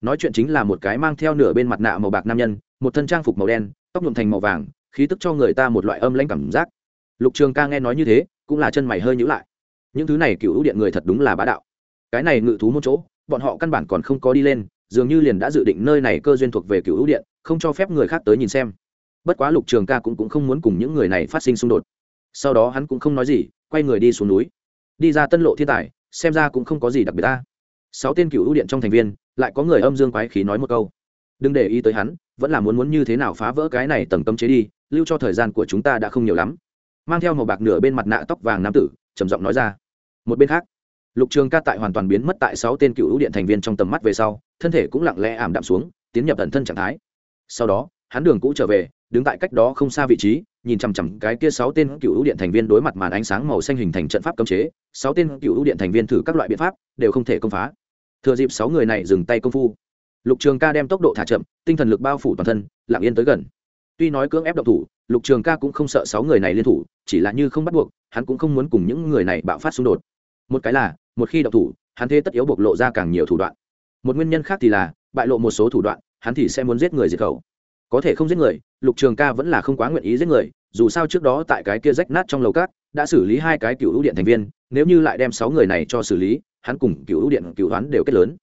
Nói chuyện chính là một cái mang theo nửa bên mặt nạ màu bạc nam nhân, một thân trang phục màu đen, tóc nhuộm thành màu vàng, khí tức cho người ta một loại âm lãnh cảm giác. Lục trường ca nghe nói như thế, cũng là chân mày hơi nhữ lại. Những thứ này cựu ưu điện người thật đúng là bá đạo. Cái này ngự thú một chỗ, bọn họ căn bản còn không có đi lên, dường như liền đã dự định nơi này cơ duyên thuộc về cựu ưu điện, không cho phép người khác tới nhìn xem bất quá lục trường ca cũng, cũng không muốn cùng những người này phát sinh xung đột. Sau đó hắn cũng không nói gì quay người đi xuống núi. Đi ra tân lộ thiên tài xem ra cũng không có gì đặc biệt ta. Sáu tên cựu ưu điện trong thành viên lại có người âm dương quái khí nói một câu. Đừng để ý tới hắn vẫn là muốn muốn như thế nào phá vỡ cái này tầng tâm chế đi lưu cho thời gian của chúng ta đã không nhiều lắm. Mang theo màu bạc nửa bên mặt nạ tóc vàng nam tử trầm giọng nói ra. Một bên khác lục trường ca tại hoàn toàn biến mất tại sáu tên cựu ưu điện thành viên trong tầm mắt về sau thân thể cũng lặng lẽ ảm đạm xuống tiến nhập thần thân trạng thái. Sau đó hắn đường cũ trở về đứng tại cách đó không xa vị trí, nhìn chằm chằm cái kia sáu tên cựu ưu điện thành viên đối mặt màn ánh sáng màu xanh hình thành trận pháp cấm chế. Sáu tên cựu ưu điện thành viên thử các loại biện pháp, đều không thể công phá. Thừa dịp sáu người này dừng tay công phu, lục trường ca đem tốc độ thả chậm, tinh thần lực bao phủ toàn thân, lặng yên tới gần. Tuy nói cưỡng ép động thủ, lục trường ca cũng không sợ sáu người này liên thủ, chỉ là như không bắt buộc, hắn cũng không muốn cùng những người này bạo phát xung đột. Một cái là, một khi động thủ, hắn thế tất yếu bộc lộ ra càng nhiều thủ đoạn. Một nguyên nhân khác thì là, bại lộ một số thủ đoạn, hắn thì sẽ muốn giết người diệt khẩu. Có thể không giết người lục trường ca vẫn là không quá nguyện ý giết người, dù sao trước đó tại cái kia rách nát trong lầu cát, đã xử lý hai cái cựu ưu điện thành viên, nếu như lại đem sáu người này cho xử lý, hắn cùng cựu ưu điện, cựu đoán đều kết lớn.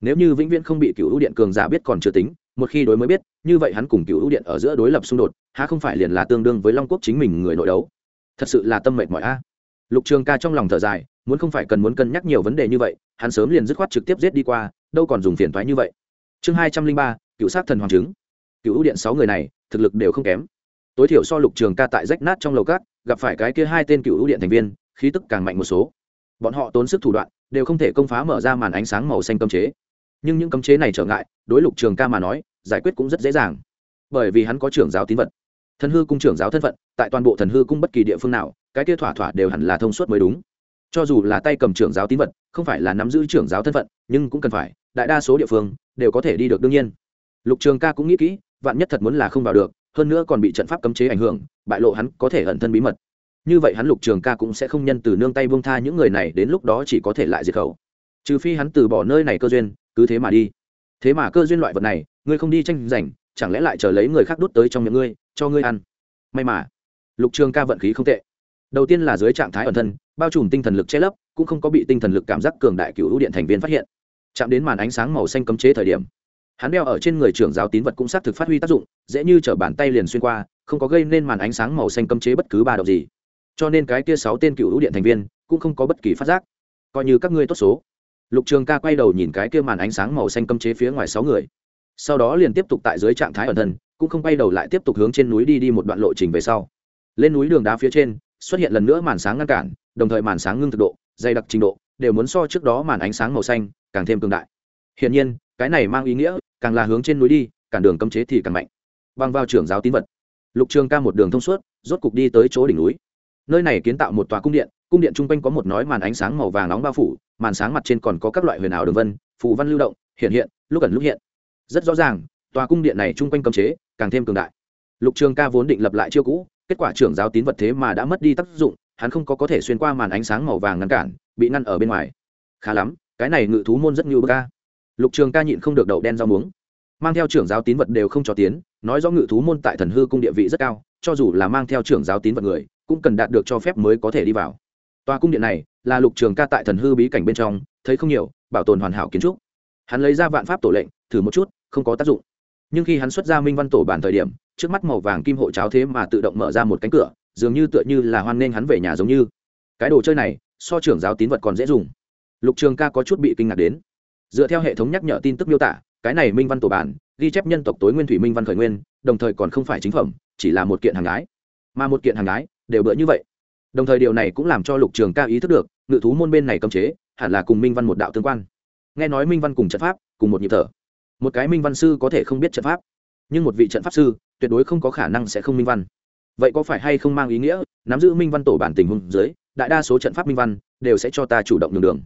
Nếu như vĩnh viễn không bị cựu ưu điện cường giả biết còn chưa tính, một khi đối mới biết, như vậy hắn cùng cựu ưu điện ở giữa đối lập xung đột, há không phải liền là tương đương với long quốc chính mình người nội đấu? Thật sự là tâm mệt mỏi a. Lục trường ca trong lòng thở dài, muốn không phải cần muốn cân nhắc nhiều vấn đề như vậy, hắn sớm liền dứt khoát trực tiếp giết đi qua, đâu còn dùng phiền thoái như vậy. Chương hai trăm linh ba, cựu sát thần hoàng chứng cựu ưu điện sáu người này, thực lực đều không kém. Tối thiểu so lục trường ca tại rách nát trong lầu cát gặp phải cái kia hai tên cựu ưu điện thành viên, khí tức càng mạnh một số. Bọn họ tốn sức thủ đoạn, đều không thể công phá mở ra màn ánh sáng màu xanh cấm chế. Nhưng những cấm chế này trở ngại, đối lục trường ca mà nói, giải quyết cũng rất dễ dàng. Bởi vì hắn có trưởng giáo tín vật. Thần hư cung trưởng giáo thân phận, tại toàn bộ thần hư cung bất kỳ địa phương nào, cái kia thỏa thỏa đều hẳn là thông suốt mới đúng. Cho dù là tay cầm trưởng giáo tín vật, không phải là nắm giữ trưởng giáo thân phận, nhưng cũng cần phải, đại đa số địa phương, đều có thể đi được đương nhiên. Lục trường ca cũng nghĩ kỹ vạn nhất thật muốn là không vào được, hơn nữa còn bị trận pháp cấm chế ảnh hưởng, bại lộ hắn có thể ẩn thân bí mật. Như vậy hắn lục trường ca cũng sẽ không nhân từ nương tay buông tha những người này đến lúc đó chỉ có thể lại diệt khẩu. Trừ phi hắn từ bỏ nơi này cơ duyên, cứ thế mà đi. Thế mà cơ duyên loại vật này, ngươi không đi tranh giành, chẳng lẽ lại chờ lấy người khác đút tới trong miệng ngươi, cho ngươi ăn? May mà, lục trường ca vận khí không tệ. Đầu tiên là dưới trạng thái ẩn thân, bao trùm tinh thần lực che lấp, cũng không có bị tinh thần lực cảm giác cường đại cựu ưu điện thành viên phát hiện. Chạm đến màn ánh sáng màu xanh cấm chế thời điểm hắn đeo ở trên người trưởng giáo tín vật cũng xác thực phát huy tác dụng, dễ như t r ở bàn tay liền xuyên qua, không có gây nên màn ánh sáng màu xanh cấm chế bất cứ ba động gì. Cho nên cái kia sáu tên cựu ưu điện thành viên cũng không có bất kỳ phát giác. Coi như các ngươi tốt số. Lục trường ca quay đầu nhìn cái kia màn ánh sáng màu xanh cấm chế phía ngoài sáu người. Sau đó liền tiếp tục tại dưới trạng thái ẩn thân, cũng không quay đầu lại tiếp tục hướng trên núi đi đi một đoạn lộ trình về sau. Lên núi đường đá phía trên, xuất hiện lần nữa màn sáng ngăn cản, đồng thời màn sáng ngưng thực độ, dày đặc trình độ, đều muốn so trước đó màn ánh sáng màu xanh càng thêm cường đại. Hiển nhiên, cái này mang ý nghĩa càng là hướng trên núi đi, cản đường cấm chế thì càng mạnh. Băng vào trưởng giáo tín vật. Lục trường ca một đường thông suốt, rốt cục đi tới chỗ đỉnh núi. Nơi này kiến tạo một tòa cung điện cung điện chung quanh có một nói màn ánh sáng màu vàng nóng bao phủ, màn sáng mặt trên còn có các loại huyền ảo đường vân, phù văn lưu động, hiện hiện, lúc ẩn lúc hiện. Rất rõ ràng, tòa cung điện này chung quanh cấm chế càng thêm cường đại. Lục trường ca vốn định lập lại chiêu cũ, kết quả trưởng giáo tín vật thế mà đã mất đi tác dụng, hắn không có có thể xuyên qua màn ánh sáng màu vàng ngăn cản, bị ngăn ở bên ngoài. Khá lắm, cái này ngự thú môn rất nhiều bơ ca lục trường ca nhịn không được đậu đen rau muống. Mang theo trưởng giáo tín vật đều không cho tiến, nói rõ ngự thú môn tại thần hư cung địa vị rất cao, cho dù là mang theo trưởng giáo tín vật người, cũng cần đạt được cho phép mới có thể đi vào. Tòa cung điện này là lục trường ca tại thần hư bí cảnh bên trong, thấy không nhiều, bảo tồn hoàn hảo kiến trúc. Hắn lấy ra vạn pháp tổ lệnh, thử một chút, không có tác dụng. Nhưng khi hắn xuất ra minh văn tổ bản thời điểm, trước mắt màu vàng kim hộ cháo thế mà tự động mở ra một cánh cửa, dường như tựa như là hoan nghênh hắn về nhà giống như. Cái đồ chơi này, so trưởng giáo tín vật còn dễ dùng. Lục trường ca có chút bị kinh ngạc đến dựa theo hệ thống nhắc nhở tin tức miêu tả, cái này minh văn tổ bản, ghi chép nhân tộc tối nguyên thủy minh văn khởi nguyên, đồng thời còn không phải chính phẩm, chỉ là một kiện hàng ái mà một kiện hàng ái đều bữa như vậy. Đồng thời điều này cũng làm cho lục trường ca ý thức được, ngự thú môn bên này cấm chế, hẳn là cùng minh văn một đạo tương quan. Nghe nói minh văn cùng trận pháp, cùng một nhịp thở. Một cái minh văn sư có thể không biết trận pháp, nhưng một vị trận pháp sư, tuyệt đối không có khả năng sẽ không minh văn. Vậy có phải hay không mang ý nghĩa, nắm giữ minh văn tổ bản tình huống dưới, đại đa số trận pháp minh văn, đều sẽ cho ta chủ động đường đường.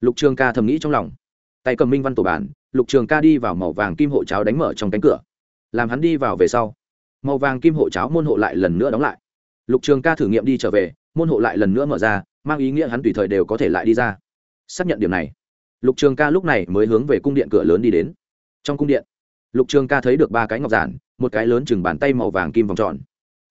Lục trường ca thầm nghĩ trong lòng tay cầm minh văn tổ bản, lục trường ca đi vào màu vàng kim hộ cháo đánh mở trong cánh cửa. Làm hắn đi vào về sau, màu vàng kim hộ cháo môn hộ lại lần nữa đóng lại. Lục trường ca thử nghiệm đi trở về, môn hộ lại lần nữa mở ra, mang ý nghĩa hắn tùy thời đều có thể lại đi ra. Xác nhận điểm này, lục trường ca lúc này mới hướng về cung điện cửa lớn đi đến. Trong cung điện, lục trường ca thấy được ba cái ngọc giản, một cái lớn chừng bàn tay màu vàng kim vòng tròn.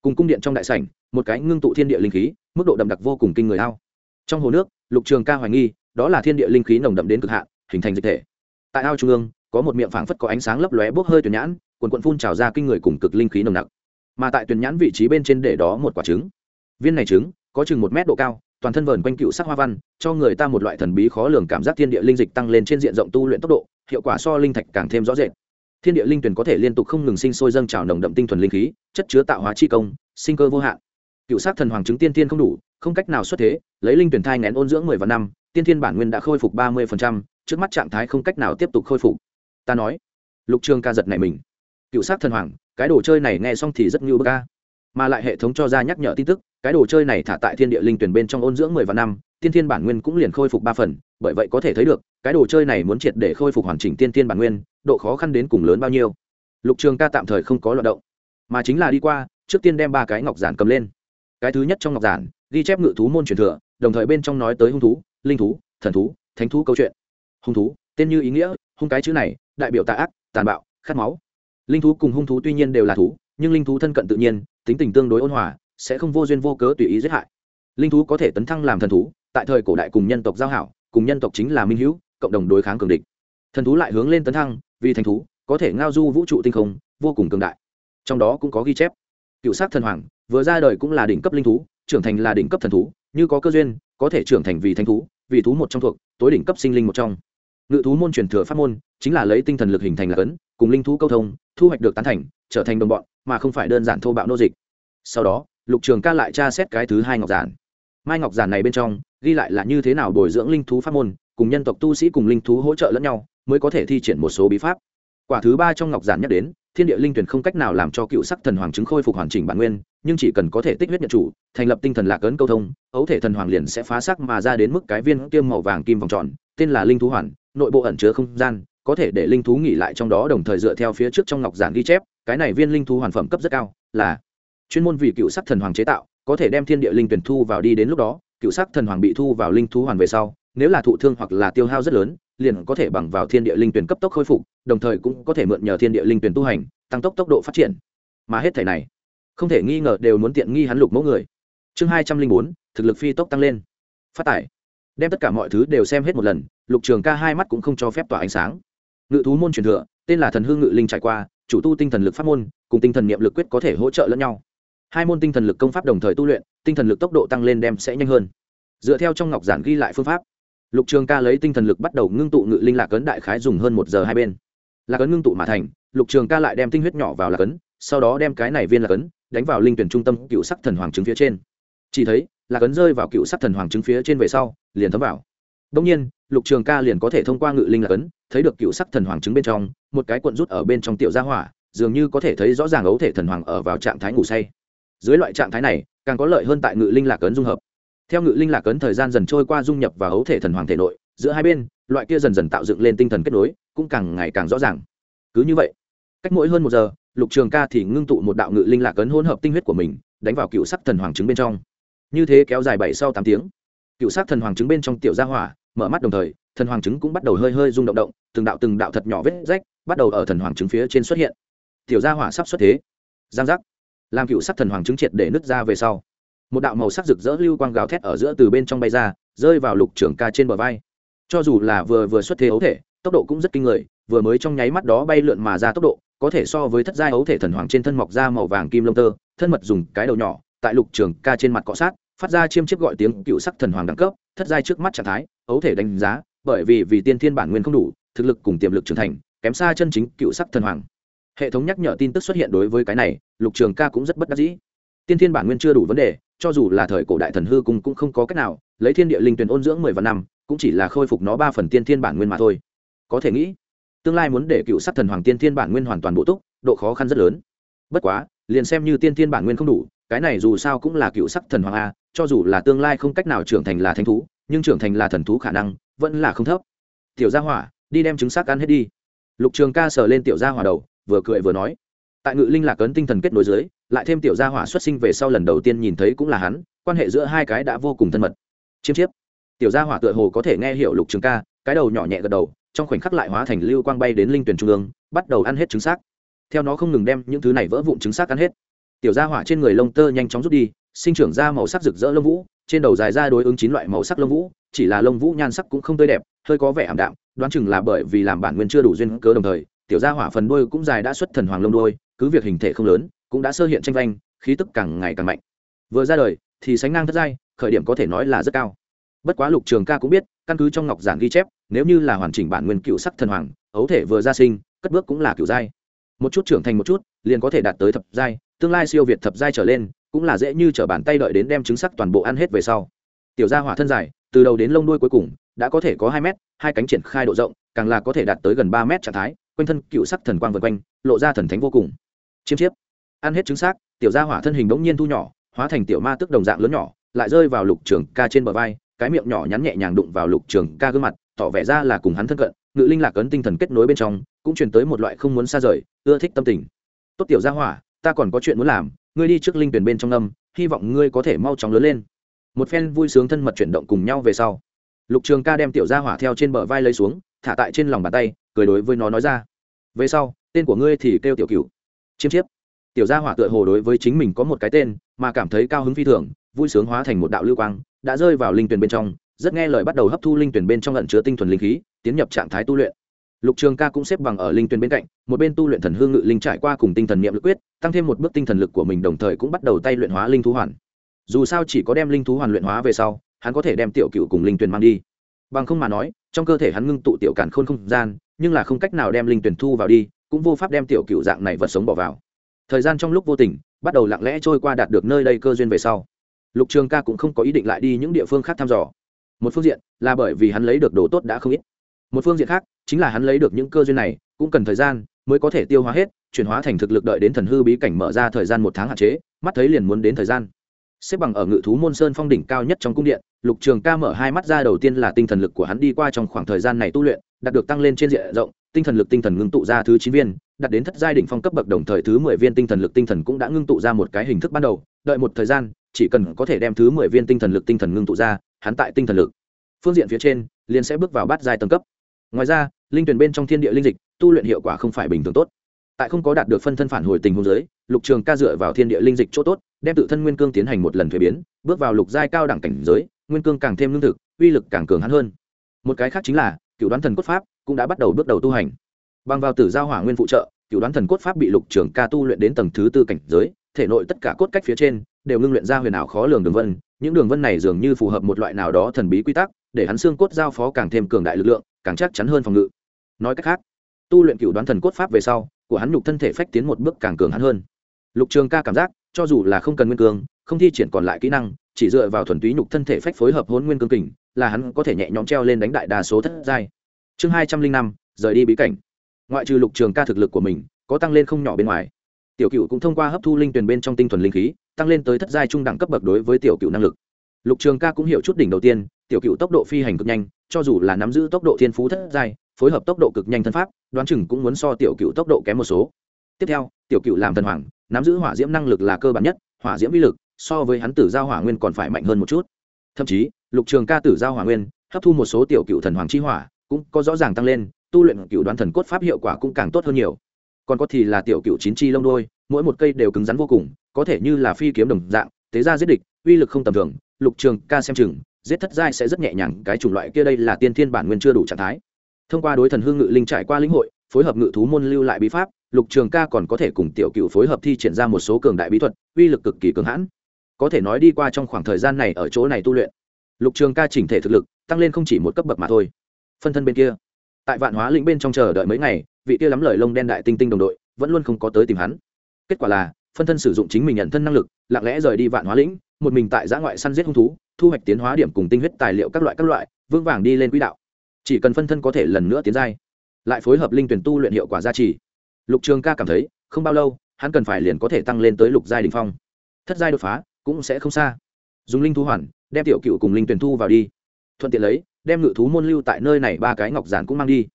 Cùng cung điện trong đại sảnh, một cái ngưng tụ thiên địa linh khí, mức độ đậm đặc vô cùng kinh người ao. Trong hồ nước, lục trường ca hoài nghi, đó là thiên địa linh khí nồng đậm đến cực hạn hình thành dịch thể. Tại ao trung ương, có một miệng phảng phất có ánh sáng lấp lóe bốc hơi tuyển nhãn quần quận phun trào ra kinh người cùng cực linh khí nồng nặc. Mà tại tuyển nhãn vị trí bên trên để đó một quả trứng. Viên này trứng, có chừng một mét độ cao, toàn thân vờn quanh cựu sắc hoa văn, cho người ta một loại thần bí khó lường cảm giác thiên địa linh dịch tăng lên trên diện rộng tu luyện tốc độ, hiệu quả so linh thạch càng thêm rõ rệt. Thiên địa linh tuyển có thể liên tục không ngừng sinh sôi dâng trào nồng đậm tinh thuần linh khí, chất chứa tạo hóa chi công, sinh cơ vô hạn. Cựu sắc thần hoàng chứng tiên tiên không đủ, không cách nào xuất thế, lấy linh tuyển thai ngén ôn dưỡng mười vạn năm, tiên thiên bản nguyên đã khôi phục ba mươi trước mắt trạng thái không cách nào tiếp tục khôi phục. Ta nói, lục trường ca giật này mình. Cựu sát thần hoàng, cái đồ chơi này nghe xong thì rất như bơ ca mà lại hệ thống cho ra nhắc nhở tin tức, cái đồ chơi này thả tại thiên địa linh tuyển bên trong ôn dưỡng mười vạn năm, tiên thiên bản nguyên cũng liền khôi phục ba phần, bởi vậy có thể thấy được, cái đồ chơi này muốn triệt để khôi phục hoàn chỉnh tiên thiên bản nguyên, độ khó khăn đến cùng lớn bao nhiêu. Lục trường ca tạm thời không có loạt động, mà chính là đi qua, trước tiên đem ba cái ngọc giản cầm lên. Cái thứ nhất trong ngọc giản, ghi chép ngự thú môn truyền thừa, đồng thời bên trong nói tới hung thú, linh thú, thần thú, thánh thú câu chuyện hung thú, tên như ý nghĩa, hung cái chữ này, đại biểu tà ác, tàn bạo, khát máu. Linh thú cùng hung thú tuy nhiên đều là thú, nhưng linh thú thân cận tự nhiên, tính tình tương đối ôn hòa, sẽ không vô duyên vô cớ tùy ý giết hại. Linh thú có thể tấn thăng làm thần thú, tại thời cổ đại cùng nhân tộc giao hảo, cùng nhân tộc chính là minh hữu, cộng đồng đối kháng cường địch. Thần thú lại hướng lên tấn thăng, vì thành thú, có thể ngao du vũ trụ tinh không, vô cùng cường đại. Trong đó cũng có ghi chép. Cựu sát thần hoàng, vừa ra đời cũng là đỉnh cấp linh thú, trưởng thành là đỉnh cấp thần thú, như có cơ duyên, có thể trưởng thành vì thánh thú, vì thú một trong thuộc, tối đỉnh cấp sinh linh một trong ngự thú môn truyền thừa pháp môn chính là lấy tinh thần lực hình thành là cấn, cùng linh thú câu thông, thu hoạch được tán thành, trở thành đồng bọn, mà không phải đơn giản thô bạo nô dịch. Sau đó, lục trường ca lại tra xét cái thứ hai ngọc giản. Mai ngọc giản này bên trong, ghi lại là như thế nào bồi dưỡng linh thú pháp môn, cùng nhân tộc tu sĩ cùng linh thú hỗ trợ lẫn nhau, mới có thể thi triển một số bí pháp. Quả thứ ba trong ngọc giản nhắc đến, thiên địa linh tuyển không cách nào làm cho cựu sắc thần hoàng chứng khôi phục hoàn chỉnh bản nguyên, nhưng chỉ cần có thể tích huyết nhận chủ, thành lập tinh thần lạc ấn câu thông, ấu thể thần hoàng liền sẽ phá sắc mà ra đến mức cái viên tiêm màu vàng kim vòng tròn, tên là linh thú hoàn nội bộ ẩn chứa không gian, có thể để linh thú nghỉ lại trong đó đồng thời dựa theo phía trước trong ngọc giản ghi chép, cái này viên linh thú hoàn phẩm cấp rất cao, là chuyên môn vì cựu sắc thần hoàng chế tạo, có thể đem thiên địa linh tuyển thu vào đi đến lúc đó, cựu sắc thần hoàng bị thu vào linh thú hoàn về sau, nếu là thụ thương hoặc là tiêu hao rất lớn, liền có thể bằng vào thiên địa linh tuyển cấp tốc khôi phục, đồng thời cũng có thể mượn nhờ thiên địa linh tuyển tu hành, tăng tốc tốc độ phát triển. Mà hết thể này, không thể nghi ngờ đều muốn tiện nghi hắn lục mẫu người. Chương hai trăm linh bốn, thực lực phi tốc tăng lên. Phát tải đem tất cả mọi thứ đều xem hết một lần, lục trường ca hai mắt cũng không cho phép tỏa ánh sáng. Ngự thú môn truyền thừa, tên là thần hương ngự linh trải qua, chủ tu tinh thần lực pháp môn, cùng tinh thần niệm lực quyết có thể hỗ trợ lẫn nhau. Hai môn tinh thần lực công pháp đồng thời tu luyện, tinh thần lực tốc độ tăng lên đem sẽ nhanh hơn. Dựa theo trong ngọc giản ghi lại phương pháp, lục trường ca lấy tinh thần lực bắt đầu ngưng tụ ngự linh lạc ấn đại khái dùng hơn một giờ hai bên. Lạc ấn ngưng tụ mà thành, lục trường ca lại đem tinh huyết nhỏ vào lạc ấn, sau đó đem cái này viên lạc ấn, đánh vào linh tuyển trung tâm cựu sắc thần hoàng trứng phía trên. Chỉ thấy là cấn rơi vào cựu sắc thần hoàng trứng phía trên về sau, liền thấm vào. Đông nhiên, lục trường ca liền có thể thông qua ngự linh lạc ấn thấy được cựu sắc thần hoàng trứng bên trong, một cái cuộn rút ở bên trong tiểu gia hỏa, dường như có thể thấy rõ ràng ấu thể thần hoàng ở vào trạng thái ngủ say. Dưới loại trạng thái này, càng có lợi hơn tại ngự linh lạc ấn dung hợp. Theo ngự linh lạc ấn thời gian dần trôi qua dung nhập và ấu thể thần hoàng thể nội, giữa hai bên, loại kia dần dần tạo dựng lên tinh thần kết nối, cũng càng ngày càng rõ ràng. Cứ như vậy, cách mỗi hơn một giờ, lục trường ca thì ngưng tụ một đạo ngự linh lạc ấn hỗn hợp tinh huyết của mình, đánh vào cựu sắc thần hoàng trứng bên trong như thế kéo dài bảy sau tám tiếng. Cựu sát thần hoàng trứng bên trong tiểu gia hỏa, mở mắt đồng thời, thần hoàng trứng cũng bắt đầu hơi hơi rung động động, từng đạo từng đạo thật nhỏ vết rách bắt đầu ở thần hoàng trứng phía trên xuất hiện. Tiểu gia hỏa sắp xuất thế. Giang giác. Làm cựu sắc thần hoàng trứng triệt để nứt ra về sau, một đạo màu sắc rực rỡ lưu quang gào thét ở giữa từ bên trong bay ra, rơi vào lục trưởng ca trên bờ vai. Cho dù là vừa vừa xuất thế ấu thể, tốc độ cũng rất kinh người, vừa mới trong nháy mắt đó bay lượn mà ra tốc độ, có thể so với thất giai ấu thể thần hoàng trên thân mọc ra màu vàng kim lông tơ, thân mật dùng cái đầu nhỏ tại lục trường ca trên mặt cọ sát, phát ra chiêm chiếc gọi tiếng cựu sắc thần hoàng đẳng cấp, thất giai trước mắt trạng thái, ấu thể đánh giá, bởi vì vì tiên thiên bản nguyên không đủ, thực lực cùng tiềm lực trưởng thành, kém xa chân chính cựu sắc thần hoàng. Hệ thống nhắc nhở tin tức xuất hiện đối với cái này, lục trường ca cũng rất bất đắc dĩ. Tiên thiên bản nguyên chưa đủ vấn đề, cho dù là thời cổ đại thần hư cùng cũng không có cách nào, lấy thiên địa linh tuyển ôn dưỡng mười vạn năm, cũng chỉ là khôi phục nó ba phần tiên thiên bản nguyên mà thôi. Có thể nghĩ, tương lai muốn để cựu sắc thần hoàng tiên thiên bản nguyên hoàn toàn bổ túc, độ khó khăn rất lớn. Bất quá, liền xem như tiên thiên bản nguyên không đủ cái này dù sao cũng là cựu sắc thần hoàng a, cho dù là tương lai không cách nào trưởng thành là thánh thú, nhưng trưởng thành là thần thú khả năng vẫn là không thấp. Tiểu gia hỏa, đi đem trứng xác ăn hết đi. Lục trường ca sờ lên tiểu gia hỏa đầu, vừa cười vừa nói, tại ngự linh lạc ấn tinh thần kết nối dưới, lại thêm tiểu gia hỏa xuất sinh về sau lần đầu tiên nhìn thấy cũng là hắn, quan hệ giữa hai cái đã vô cùng thân mật. Chiêm chiếp. Tiểu gia hỏa tựa hồ có thể nghe hiểu lục trường ca, cái đầu nhỏ nhẹ gật đầu, trong khoảnh khắc lại hóa thành lưu quang bay đến linh tuyển trung ương, bắt đầu ăn hết trứng xác theo nó không ngừng đem những thứ này vỡ vụn trứng xác ăn hết tiểu gia hỏa trên người lông tơ nhanh chóng rút đi, sinh trưởng ra màu sắc rực rỡ lông vũ, trên đầu dài ra đối ứng chín loại màu sắc lông vũ, chỉ là lông vũ nhan sắc cũng không tươi đẹp, hơi có vẻ ảm đạm, đoán chừng là bởi vì làm bản nguyên chưa đủ duyên cớ đồng thời, tiểu gia hỏa phần đuôi cũng dài đã xuất thần hoàng lông đuôi, cứ việc hình thể không lớn, cũng đã sơ hiện tranh vanh, khí tức càng ngày càng mạnh. Vừa ra đời, thì sánh ngang thất giai, khởi điểm có thể nói là rất cao. Bất quá lục trường ca cũng biết, căn cứ trong ngọc giản ghi chép, nếu như là hoàn chỉnh bản nguyên cựu sắc thần hoàng, ấu thể vừa ra sinh, cất bước cũng là cựu giai. Một chút trưởng thành một chút, liền có thể đạt tới thập giai tương lai siêu việt thập giai trở lên, cũng là dễ như t r ở bàn tay đợi đến đem trứng sắc toàn bộ ăn hết về sau. Tiểu gia hỏa thân dài, từ đầu đến lông đuôi cuối cùng, đã có thể có hai mét, hai cánh triển khai độ rộng, càng là có thể đạt tới gần ba mét trạng thái, quanh thân cựu sắc thần quang vân quanh, lộ ra thần thánh vô cùng. Chiêm chiếp. Ăn hết trứng xác tiểu gia hỏa thân hình bỗng nhiên thu nhỏ, hóa thành tiểu ma tức đồng dạng lớn nhỏ, lại rơi vào lục trường ca trên bờ vai, cái miệng nhỏ nhắn nhẹ nhàng đụng vào lục trường ca gương mặt, tỏ vẻ ra là cùng hắn thân cận, ngự linh lạc ấn tinh thần kết nối bên trong, cũng truyền tới một loại không muốn xa rời, ưa thích tâm tình. Tốt tiểu gia hỏa ta còn có chuyện muốn làm, ngươi đi trước linh tuyển bên trong âm, hy vọng ngươi có thể mau chóng lớn lên. Một phen vui sướng thân mật chuyển động cùng nhau về sau, lục trường ca đem tiểu gia hỏa theo trên bờ vai lấy xuống, thả tại trên lòng bàn tay, cười đối với nó nói ra. Về sau, tên của ngươi thì kêu tiểu cựu chiêm chiếp. Tiểu gia hỏa tựa hồ đối với chính mình có một cái tên, mà cảm thấy cao hứng phi thường, vui sướng hóa thành một đạo lưu quang, đã rơi vào linh tuyển bên trong, rất nghe lời bắt đầu hấp thu linh tuyển bên trong lận chứa tinh thuần linh khí, tiến nhập trạng thái tu luyện lục trường ca cũng xếp bằng ở linh tuyển bên cạnh, một bên tu luyện thần hương ngự linh trải qua cùng tinh thần niệm lực quyết, tăng thêm một bước tinh thần lực của mình đồng thời cũng bắt đầu tay luyện hóa linh thú hoàn. Dù sao chỉ có đem linh thú hoàn luyện hóa về sau, hắn có thể đem tiểu cựu cùng linh tuyển mang đi. Bằng không mà nói, trong cơ thể hắn ngưng tụ tiểu cản khôn không gian, nhưng là không cách nào đem linh tuyển thu vào đi, cũng vô pháp đem tiểu cựu dạng này vật sống bỏ vào. Thời gian trong lúc vô tình, bắt đầu lặng lẽ trôi qua đạt được nơi đây cơ duyên về sau. Lục trường ca cũng không có ý định lại đi những địa phương khác thăm dò. Một phương diện là bởi vì hắn lấy được đồ tốt đã không ít một phương diện khác, chính là hắn lấy được những cơ duyên này, cũng cần thời gian mới có thể tiêu hóa hết, chuyển hóa thành thực lực đợi đến thần hư bí cảnh mở ra thời gian một tháng hạn chế, mắt thấy liền muốn đến thời gian. Xếp bằng ở ngự thú môn sơn phong đỉnh cao nhất trong cung điện, lục trường ca mở hai mắt ra đầu tiên là tinh thần lực của hắn đi qua trong khoảng thời gian này tu luyện, đạt được tăng lên trên diện rộng, tinh thần lực tinh thần ngưng tụ ra thứ chín viên, đạt đến thất giai đỉnh phong cấp bậc đồng thời thứ mười viên tinh thần lực tinh thần cũng đã ngưng tụ ra một cái hình thức ban đầu, đợi một thời gian, chỉ cần có thể đem thứ mười viên tinh thần lực tinh thần ngưng tụ ra, hắn tại tinh thần lực phương diện phía trên liền sẽ bước vào bát giai tầng cấp ngoài ra, linh tuyển bên trong thiên địa linh dịch, tu luyện hiệu quả không phải bình thường tốt. Tại không có đạt được phân thân phản hồi tình huống giới lục trường ca dựa vào thiên địa linh dịch chỗ tốt, đem tự thân nguyên cương tiến hành một lần thuế biến, bước vào lục giai cao đẳng cảnh giới, nguyên cương càng thêm lương thực, uy lực càng cường hắn hơn. Một cái khác chính là, cựu đoán thần cốt pháp cũng đã bắt đầu bước đầu tu hành. Bằng vào tử giao hỏa nguyên phụ trợ cựu đoán thần cốt pháp bị lục trường ca tu luyện đến tầng thứ tư cảnh giới, thể nội tất cả cốt cách phía trên đều ngưng luyện ra huyền ảo khó lường đường vân. Những đường vân này dường như phù hợp một loại nào đó thần bí quy tắc, để hắn xương cốt giao phó càng thêm cường đại lực lượng, càng chắc chắn hơn phòng ngự. Nói cách khác, tu luyện cựu đoán thần cốt pháp về sau, của hắn nhục thân thể phách tiến một bước càng cường hắn hơn. Lục trường ca cảm giác, cho dù là không cần nguyên cương, không thi triển còn lại kỹ năng, chỉ dựa vào thuần túy nhục thân thể phách phối hợp hôn nguyên cương kình, là hắn có thể nhẹ nhõm treo lên đánh đại đa số thất giai. Chương hai trăm linh năm, rời đi bí cảnh ngoại trừ lục trường ca thực lực của mình, có tăng lên không nhỏ bên ngoài. Tiểu cựu cũng thông qua hấp thu linh tuyển bên trong tinh thuần linh khí, tăng lên tới thất giai trung đẳng cấp bậc đối với tiểu cựu năng lực. Lục trường ca cũng hiểu chút đỉnh đầu tiên, tiểu cựu tốc độ phi hành cực nhanh, cho dù là nắm giữ tốc độ thiên phú thất giai, phối hợp tốc độ cực nhanh thân pháp, đoán chừng cũng muốn so tiểu cựu tốc độ kém một số. Tiếp theo, tiểu cựu làm thần hoàng, nắm giữ hỏa diễm năng lực là cơ bản nhất, hỏa diễm vi lực so với hắn tử giao hỏa nguyên còn phải mạnh hơn một chút. Thậm chí, lục trường ca tử giao hỏa nguyên, hấp thu một số tiểu cựu thần hoàng chi hỏa cũng có rõ ràng tăng lên tu luyện cựu đoán thần cốt pháp hiệu quả cũng càng tốt hơn nhiều. Còn có thì là tiểu cựu chín chi lông đôi, mỗi một cây đều cứng rắn vô cùng, có thể như là phi kiếm đồng dạng, tế ra giết địch, uy lực không tầm thường, lục trường, ca xem chừng, giết thất giai sẽ rất nhẹ nhàng, cái chủng loại kia đây là tiên thiên bản nguyên chưa đủ trạng thái. Thông qua đối thần hương ngự linh trải qua lĩnh hội, phối hợp ngự thú môn lưu lại bí pháp, lục trường ca còn có thể cùng tiểu cựu phối hợp thi triển ra một số cường đại bí thuật, uy lực cực kỳ cường hãn. Có thể nói đi qua trong khoảng thời gian này ở chỗ này tu luyện, lục trường ca chỉnh thể thực lực, tăng lên không chỉ một cấp bậc mà thôi. Phân thân bên kia tại vạn hóa lĩnh bên trong chờ đợi mấy ngày, vị kia lắm lời lông đen đại tinh tinh đồng đội vẫn luôn không có tới tìm hắn. Kết quả là, phân thân sử dụng chính mình nhận thân năng lực, lặng lẽ rời đi vạn hóa lĩnh, một mình tại giã ngoại săn giết hung thú, thu hoạch tiến hóa điểm cùng tinh huyết tài liệu các loại các loại vương vàng đi lên quỹ đạo. Chỉ cần phân thân có thể lần nữa tiến giai, lại phối hợp linh tuyển tu luyện hiệu quả gia trì. Lục trường ca cảm thấy, không bao lâu, hắn cần phải liền có thể tăng lên tới lục giai đình phong. Thất giai đột phá cũng sẽ không xa. Dùng linh thu hoàn, đem tiểu cựu cùng linh tuyển thu vào đi. Thuận tiện lấy đem ngự thú môn lưu tại nơi này ba cái ngọc giản cũng mang đi.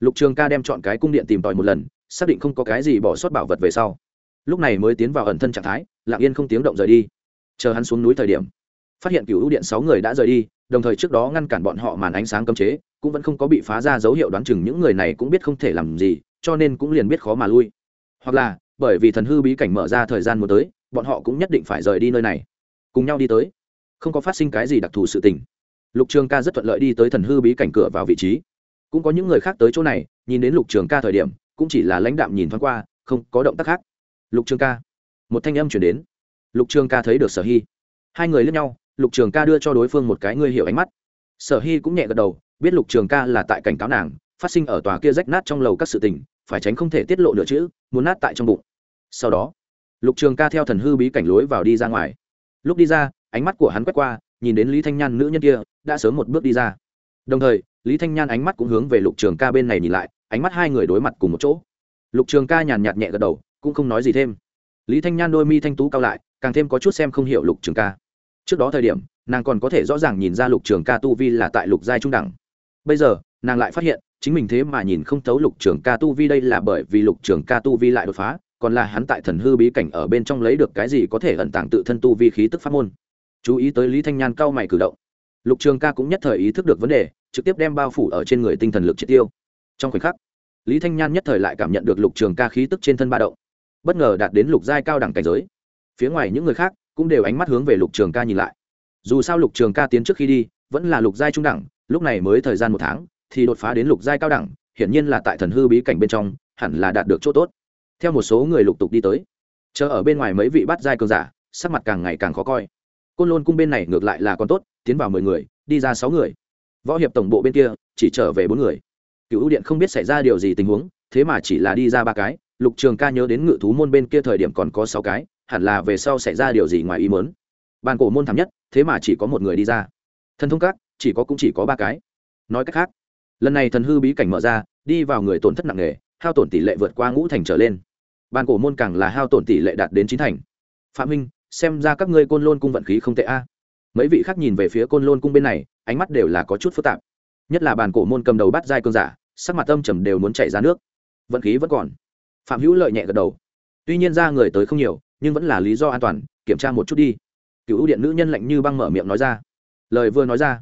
Lục trường ca đem chọn cái cung điện tìm tòi một lần, xác định không có cái gì bỏ sót bảo vật về sau. Lúc này mới tiến vào ẩn thân trạng thái, lặng yên không tiếng động rời đi. Chờ hắn xuống núi thời điểm, phát hiện cựu ưu điện sáu người đã rời đi, đồng thời trước đó ngăn cản bọn họ màn ánh sáng cấm chế, cũng vẫn không có bị phá ra dấu hiệu đoán chừng những người này cũng biết không thể làm gì, cho nên cũng liền biết khó mà lui. Hoặc là, bởi vì thần hư bí cảnh mở ra thời gian một tới, bọn họ cũng nhất định phải rời đi nơi này, cùng nhau đi tới. Không có phát sinh cái gì đặc thù sự tình lục trường ca rất thuận lợi đi tới thần hư bí cảnh cửa vào vị trí. Cũng có những người khác tới chỗ này, nhìn đến lục trường ca thời điểm, cũng chỉ là lãnh đạm nhìn thoáng qua, không có động tác khác. Lục trường ca. Một thanh âm chuyển đến. Lục trường ca thấy được sở hy. Hai người lướt nhau, lục trường ca đưa cho đối phương một cái ngươi hiểu ánh mắt. Sở hy cũng nhẹ gật đầu, biết lục trường ca là tại cảnh cáo nàng, phát sinh ở tòa kia rách nát trong lầu các sự tình, phải tránh không thể tiết lộ nửa chữ, muốn nát tại trong bụng. Sau đó, lục trường ca theo thần hư bí cảnh lối vào đi ra ngoài. Lúc đi ra, ánh mắt của hắn quét qua nhìn đến lý thanh nhan nữ nhân kia, đã sớm một bước đi ra. Đồng thời, lý thanh nhan ánh mắt cũng hướng về lục trường ca bên này nhìn lại, ánh mắt hai người đối mặt cùng một chỗ. Lục trường ca nhàn nhạt nhẹ gật đầu, cũng không nói gì thêm. Lý thanh nhan đôi mi thanh tú cao lại, càng thêm có chút xem không hiểu lục trường ca. Trước đó thời điểm, nàng còn có thể rõ ràng nhìn ra lục trường ca tu vi là tại lục giai trung đẳng. Bây giờ, nàng lại phát hiện, chính mình thế mà nhìn không thấu lục trường ca tu vi đây là bởi vì lục trường ca tu vi lại đột phá, còn là hắn tại thần hư bí cảnh ở bên trong lấy được cái gì có thể ẩn tàng tự thân tu vi khí tức pháp môn chú ý tới lý thanh nhan cao mày cử động. Lục trường ca cũng nhất thời ý thức được vấn đề, trực tiếp đem bao phủ ở trên người tinh thần lực triệt tiêu. Trong khoảnh khắc, lý thanh nhan nhất thời lại cảm nhận được lục trường ca khí tức trên thân ba động. Bất ngờ đạt đến lục giai cao đẳng cảnh giới. Phía ngoài những người khác cũng đều ánh mắt hướng về lục trường ca nhìn lại. Dù sao lục trường ca tiến trước khi đi, vẫn là lục giai trung đẳng, lúc này mới thời gian một tháng, thì đột phá đến lục giai cao đẳng, hiển nhiên là tại thần hư bí cảnh bên trong, hẳn là đạt được chỗ tốt. Theo một số người lục tục đi tới. Chờ ở bên ngoài mấy vị bắt giai cường giả, sắc mặt càng ngày càng khó coi côn lôn cung bên này ngược lại là còn tốt, tiến vào mười người, đi ra sáu người. Võ hiệp tổng bộ bên kia, chỉ trở về bốn người. Cựu ưu điện không biết xảy ra điều gì tình huống, thế mà chỉ là đi ra ba cái, lục trường ca nhớ đến ngự thú môn bên kia thời điểm còn có sáu cái, hẳn là về sau xảy ra điều gì ngoài ý mớn bàn cổ môn thảm nhất, thế mà chỉ có một người đi ra. Thần thông các, chỉ có cũng chỉ có ba cái. Nói cách khác, lần này thần hư bí cảnh mở ra, đi vào người tổn thất nặng nề, hao tổn tỷ lệ vượt qua ngũ thành trở lên. Bàn cổ môn càng là hao tổn tỷ lệ đạt đến chín thành. Phạm minh xem ra các ngươi côn lôn cung vận khí không tệ a. Mấy vị khác nhìn về phía côn lôn cung bên này, ánh mắt đều là có chút phức tạp. Nhất là bàn cổ môn cầm đầu bắt giai cơn giả, sắc mặt âm trầm đều muốn chạy ra nước. Vận khí vẫn còn. Phạm hữu lợi nhẹ gật đầu. Tuy nhiên ra người tới không nhiều, nhưng vẫn là lý do an toàn, kiểm tra một chút đi. Cựu ưu điện nữ nhân lạnh như băng mở miệng nói ra. Lời vừa nói ra,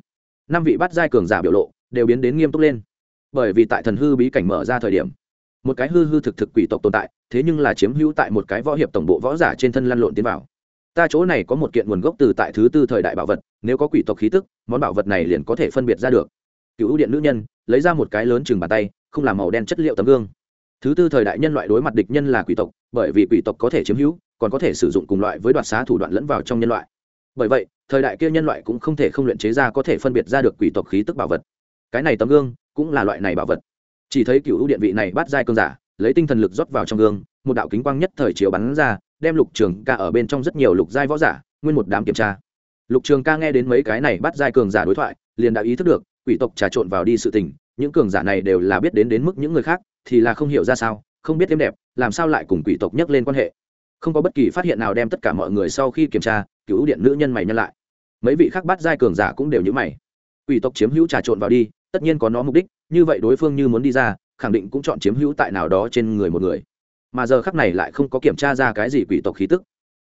năm vị bắt giai cường giả biểu lộ đều biến đến nghiêm túc lên. Bởi vì tại thần hư bí cảnh mở ra thời điểm, một cái hư hư thực thực quỷ tộc tồn tại, thế nhưng là chiếm hữu tại một cái võ hiệp tổng bộ võ giả trên thân lăn lộn tiến vào ta chỗ này có một kiện nguồn gốc từ tại thứ tư thời đại bảo vật, nếu có quỷ tộc khí tức, món bảo vật này liền có thể phân biệt ra được. Cựu ưu điện nữ nhân, lấy ra một cái lớn chừng bàn tay, không làm màu đen chất liệu tấm gương. Thứ tư thời đại nhân loại đối mặt địch nhân là quỷ tộc, bởi vì quỷ tộc có thể chiếm hữu, còn có thể sử dụng cùng loại với đoạt xá thủ đoạn lẫn vào trong nhân loại. Bởi vậy, thời đại kia nhân loại cũng không thể không luyện chế ra có thể phân biệt ra được quỷ tộc khí tức bảo vật. Cái này tấm gương cũng là loại này bảo vật. Chỉ thấy cựu ưu điện vị này bắt dai cơn giả, lấy tinh thần lực rót vào trong gương một đạo kính quang nhất thời chiếu bắn ra, đem lục trường ca ở bên trong rất nhiều lục giai võ giả, nguyên một đám kiểm tra. Lục trường ca nghe đến mấy cái này bắt giai cường giả đối thoại, liền đã ý thức được, quỷ tộc trà trộn vào đi sự tình, những cường giả này đều là biết đến đến mức những người khác, thì là không hiểu ra sao, không biết êm đẹp, làm sao lại cùng quỷ tộc nhắc lên quan hệ. Không có bất kỳ phát hiện nào đem tất cả mọi người sau khi kiểm tra cứu điện nữ nhân mày nhân lại. Mấy vị khác bắt giai cường giả cũng đều như mày. Quỷ tộc chiếm hữu trà trộn vào đi, tất nhiên có nó mục đích, như vậy đối phương như muốn đi ra, khẳng định cũng chọn chiếm hữu tại nào đó trên người một người mà giờ khắc này lại không có kiểm tra ra cái gì quỷ tộc khí tức.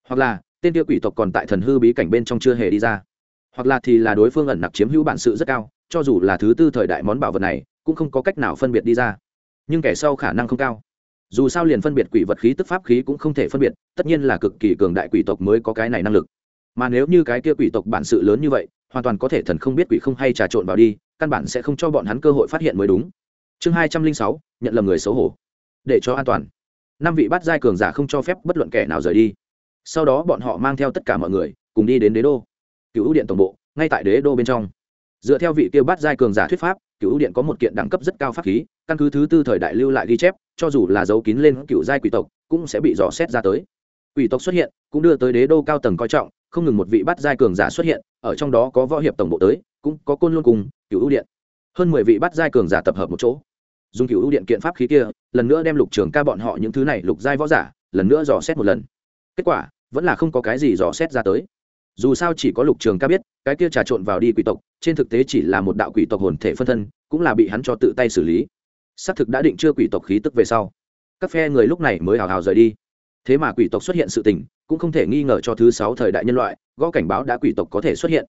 Hoặc là, tên kia quỷ tộc còn tại thần hư bí cảnh bên trong chưa hề đi ra. Hoặc là thì là đối phương ẩn nặc chiếm hữu bản sự rất cao, cho dù là thứ tư thời đại món bảo vật này, cũng không có cách nào phân biệt đi ra. Nhưng kẻ sau khả năng không cao. Dù sao liền phân biệt quỷ vật khí tức pháp khí cũng không thể phân biệt, tất nhiên là cực kỳ cường đại quỷ tộc mới có cái này năng lực. Mà nếu như cái kia quỷ tộc bản sự lớn như vậy, hoàn toàn có thể thần không biết quỷ không hay trà trộn vào đi, căn bản sẽ không cho bọn hắn cơ hội phát hiện mới đúng. Chương hai trăm linh sáu, nhận lầm người xấu hổ. Để cho an toàn năm vị bát giai cường giả không cho phép bất luận kẻ nào rời đi. Sau đó bọn họ mang theo tất cả mọi người, cùng đi đến đế đô. Cựu điện tổng bộ, ngay tại đế đô bên trong. Dựa theo vị tiêu bát giai cường giả thuyết pháp, cựu điện có một kiện đẳng cấp rất cao pháp khí, căn cứ thứ tư thời đại lưu lại ghi chép, cho dù là dấu kín lên cựu giai quỷ tộc, cũng sẽ bị dò xét ra tới. Quỷ tộc xuất hiện, cũng đưa tới đế đô cao tầng coi trọng, không ngừng một vị bát giai cường giả xuất hiện, ở trong đó có võ hiệp tổng bộ tới, cũng có côn luân cùng, cựu điện. Hơn mười vị bát giai cường giả tập hợp một chỗ dùng cựu điện kiện pháp khí kia, lần nữa đem lục trường ca bọn họ những thứ này lục giai võ giả, lần nữa dò xét một lần. Kết quả, vẫn là không có cái gì dò xét ra tới. Dù sao chỉ có lục trường ca biết, cái kia trà trộn vào đi quỷ tộc, trên thực tế chỉ là một đạo quỷ tộc hồn thể phân thân, cũng là bị hắn cho tự tay xử lý. Xác thực đã định chưa quỷ tộc khí tức về sau. Các phe người lúc này mới hào hào rời đi. Thế mà quỷ tộc xuất hiện sự tình, cũng không thể nghi ngờ cho thứ sáu thời đại nhân loại, gõ cảnh báo đã quỷ tộc có thể xuất hiện.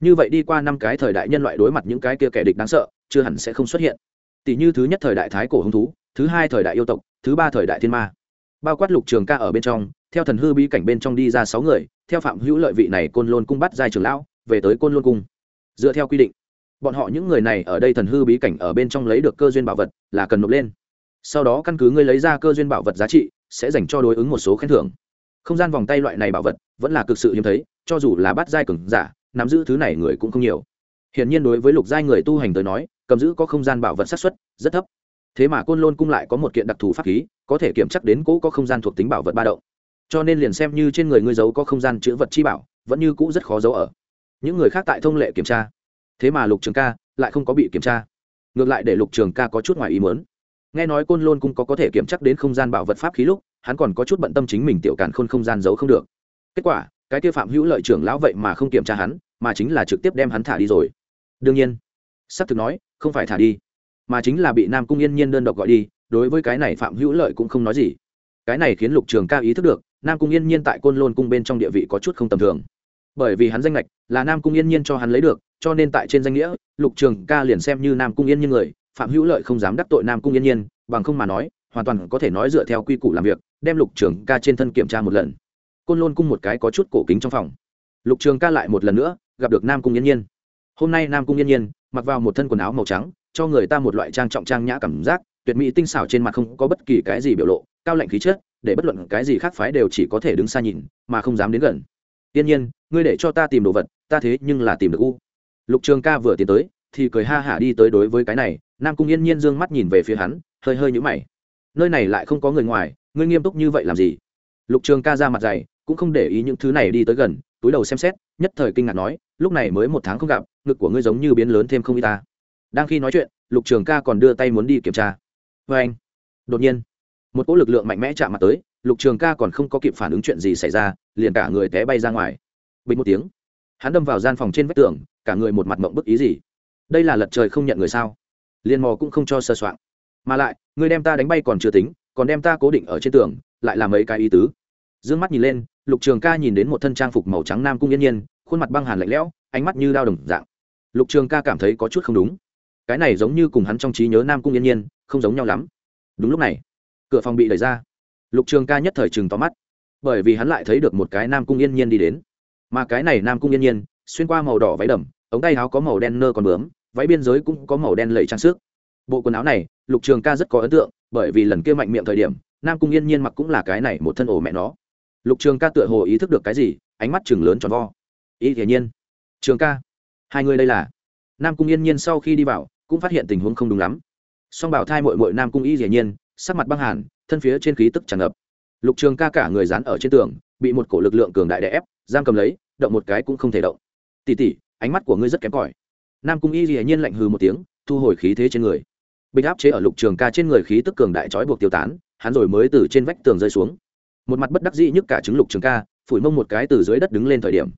Như vậy đi qua năm cái thời đại nhân loại đối mặt những cái kia kẻ địch đáng sợ, chưa hẳn sẽ không xuất hiện tỷ như thứ nhất thời đại thái cổ hứng thú, thứ hai thời đại yêu tộc, thứ ba thời đại thiên ma. Bao quát lục trường ca ở bên trong, theo thần hư bí cảnh bên trong đi ra sáu người, theo phạm hữu lợi vị này côn lôn cung bắt giai trường lão, về tới côn lôn cung. Dựa theo quy định, bọn họ những người này ở đây thần hư bí cảnh ở bên trong lấy được cơ duyên bảo vật là cần nộp lên. Sau đó căn cứ ngươi lấy ra cơ duyên bảo vật giá trị, sẽ dành cho đối ứng một số khen thưởng. Không gian vòng tay loại này bảo vật vẫn là cực sự hiếm thấy, cho dù là bắt giai cường giả, nắm giữ thứ này người cũng không nhiều hiển nhiên đối với lục giai người tu hành tới nói, cầm giữ có không gian bảo vật sát xuất rất thấp. Thế mà côn lôn cung lại có một kiện đặc thù pháp khí, có thể kiểm chắc đến cỗ có không gian thuộc tính bảo vật ba động. Cho nên liền xem như trên người ngươi giấu có không gian chữ vật chi bảo, vẫn như cũ rất khó giấu ở. Những người khác tại thông lệ kiểm tra. Thế mà lục trường ca lại không có bị kiểm tra. Ngược lại để lục trường ca có chút ngoài ý mớn nghe nói côn lôn cung có có thể kiểm chắc đến không gian bảo vật pháp khí lúc, hắn còn có chút bận tâm chính mình tiểu càn khôn không gian giấu không được. Kết quả, cái kia phạm hữu lợi trưởng lão vậy mà không kiểm tra hắn, mà chính là trực tiếp đem hắn thả đi rồi đương nhiên s ắ c thực nói, không phải thả đi, mà chính là bị nam cung yên nhiên đơn độc gọi đi, đối với cái này phạm hữu lợi cũng không nói gì. Cái này khiến lục trường ca ý thức được, nam cung yên nhiên tại côn lôn cung bên trong địa vị có chút không tầm thường. Bởi vì hắn danh lệch là nam cung yên nhiên cho hắn lấy được, cho nên tại trên danh nghĩa, lục trường ca liền xem như nam cung yên nhiên người, phạm hữu lợi không dám đắc tội nam cung yên nhiên, bằng không mà nói, hoàn toàn có thể nói dựa theo quy củ làm việc, đem lục trường ca trên thân kiểm tra một lần. Côn lôn cung một cái có chút cổ kính trong phòng. Lục trường ca lại một lần nữa gặp được nam cung yên nhiên hôm nay nam cung yên nhiên mặc vào một thân quần áo màu trắng, cho người ta một loại trang trọng trang nhã cảm giác, tuyệt mỹ tinh xảo trên mặt không có bất kỳ cái gì biểu lộ, cao lạnh khí chất, để bất luận cái gì khác phái đều chỉ có thể đứng xa nhìn, mà không dám đến gần. Yên nhiên, ngươi để cho ta tìm đồ vật, ta thế nhưng là tìm được u. Lục trường ca vừa tiến tới, thì cười ha hả đi tới đối với cái này, nam cung yên nhiên d ư ơ n g mắt nhìn về phía hắn, hơi hơi nhũ mày. Nơi này lại không có người ngoài, ngươi nghiêm túc như vậy làm gì? Lục trường ca ra mặt dày, cũng không để ý những thứ này đi tới gần, túi đầu xem xét, nhất thời kinh ngạc nói, lúc này mới một tháng không gặp ngực của ngươi giống như biến lớn thêm không y ta. Đang khi nói chuyện, lục trường ca còn đưa tay muốn đi kiểm tra. Vê anh, đột nhiên, một cỗ lực lượng mạnh mẽ chạm mặt tới, lục trường ca còn không có kịp phản ứng chuyện gì xảy ra, liền cả người té bay ra ngoài. Bình một tiếng, hắn đâm vào gian phòng trên vách tường, cả người một mặt mộng bức ý gì. Đây là lật trời không nhận người sao? Liền mò cũng không cho sơ soạn. Mà lại, người đem ta đánh bay còn chưa tính, còn đem ta cố định ở trên tường, lại là mấy cái ý tứ. D ư ơ n g mắt nhìn lên, lục trường ca nhìn đến một thân trang phục màu trắng nam cung yên nhiên, khuôn mặt băng hàn lạnh lẽo, ánh mắt như đao đồng dạng lục trường ca cảm thấy có chút không đúng. Cái này giống như cùng hắn trong trí nhớ nam cung yên nhiên, không giống nhau lắm. Đúng lúc này, cửa phòng bị đẩy ra. Lục trường ca nhất thời chừng tóm mắt, bởi vì hắn lại thấy được một cái nam cung yên nhiên đi đến. Mà cái này nam cung yên nhiên, xuyên qua màu đỏ váy đầm, ống tay áo có màu đen nơ còn bướm, váy biên giới cũng có màu đen lầy trang sức. Bộ quần áo này, lục trường ca rất có ấn tượng, bởi vì lần kia mạnh miệng thời điểm, nam cung yên nhiên mặc cũng là cái này một thân ổ mẹ nó. Lục trường ca tựa hồ ý thức được cái gì, ánh mắt chừng lớn tròn vo. Ý hiển nhiên, trường ca hai người đây là? Nam cung yên nhiên sau khi đi vào, cũng phát hiện tình huống không đúng lắm. Song bảo thai mội mội nam cung y hiển nhiên, sắc mặt băng hàn, thân phía trên khí tức tràn ngập. Lục trường ca cả người dán ở trên tường, bị một cổ lực lượng cường đại đè ép, giam cầm lấy, động một cái cũng không thể động. Tỉ tỉ ánh mắt của ngươi rất kém cỏi. Nam cung y dĩ nhiên lạnh hừ một tiếng, thu hồi khí thế trên người. Bình áp chế ở lục trường ca trên người khí tức cường đại trói buộc tiêu tán, hắn rồi mới từ trên vách tường rơi xuống. Một mặt bất đắc dĩ nhức cả chứng lục trường ca, phủi mông một cái từ dưới đất đứng lên thời điểm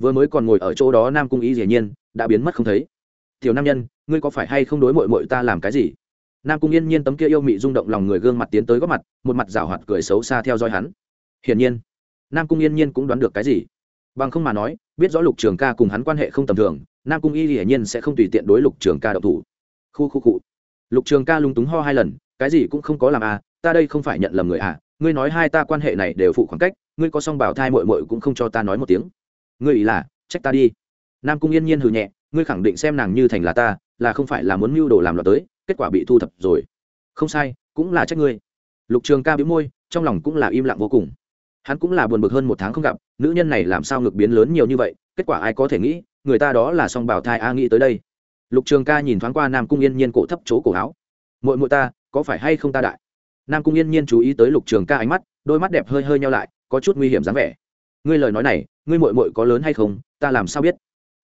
vừa mới còn ngồi ở chỗ đó nam cung y dĩ nhiên đã biến mất không thấy. Tiểu nam nhân, ngươi có phải hay không đối mội mội ta làm cái gì? Nam cung yên nhiên tấm kia yêu mị rung động lòng người gương mặt tiến tới góp mặt, một mặt rảo hoạt cười xấu xa theo dõi hắn. Hiển nhiên. Nam cung yên nhiên cũng đoán được cái gì. Bằng không mà nói, biết rõ lục trường ca cùng hắn quan hệ không tầm thường, nam cung y hiển nhiên sẽ không tùy tiện đối lục trường ca đậu thủ. Khu khu cụ lục trường ca lung túng ho hai lần, cái gì cũng không có làm à ta đây không phải nhận lầm người à ngươi nói hai ta quan hệ này đều phụ khoảng cách, ngươi có song bảo thai mội mội cũng không cho ta nói một tiếng ngươi ý là, trách ta đi. Nam cung yên nhiên hừ nhẹ, ngươi khẳng định xem nàng như thành là ta, là không phải là muốn mưu đồ làm loạt tới, kết quả bị thu thập rồi. Không sai, cũng là trách ngươi. Lục trường ca bĩu môi, trong lòng cũng là im lặng vô cùng. Hắn cũng là buồn bực hơn một tháng không gặp, nữ nhân này làm sao ngược biến lớn nhiều như vậy, kết quả ai có thể nghĩ, người ta đó là song bảo thai a nghĩ tới đây. Lục trường ca nhìn thoáng qua nam cung yên nhiên cổ thấp chỗ cổ áo. Mội mội ta, có phải hay không ta đại? Nam cung yên nhiên chú ý tới lục trường ca ánh mắt, đôi mắt đẹp hơi hơi nhau lại, có chút nguy hiểm dáng vẻ ngươi lời nói này, ngươi mội mội có lớn hay không, ta làm sao biết?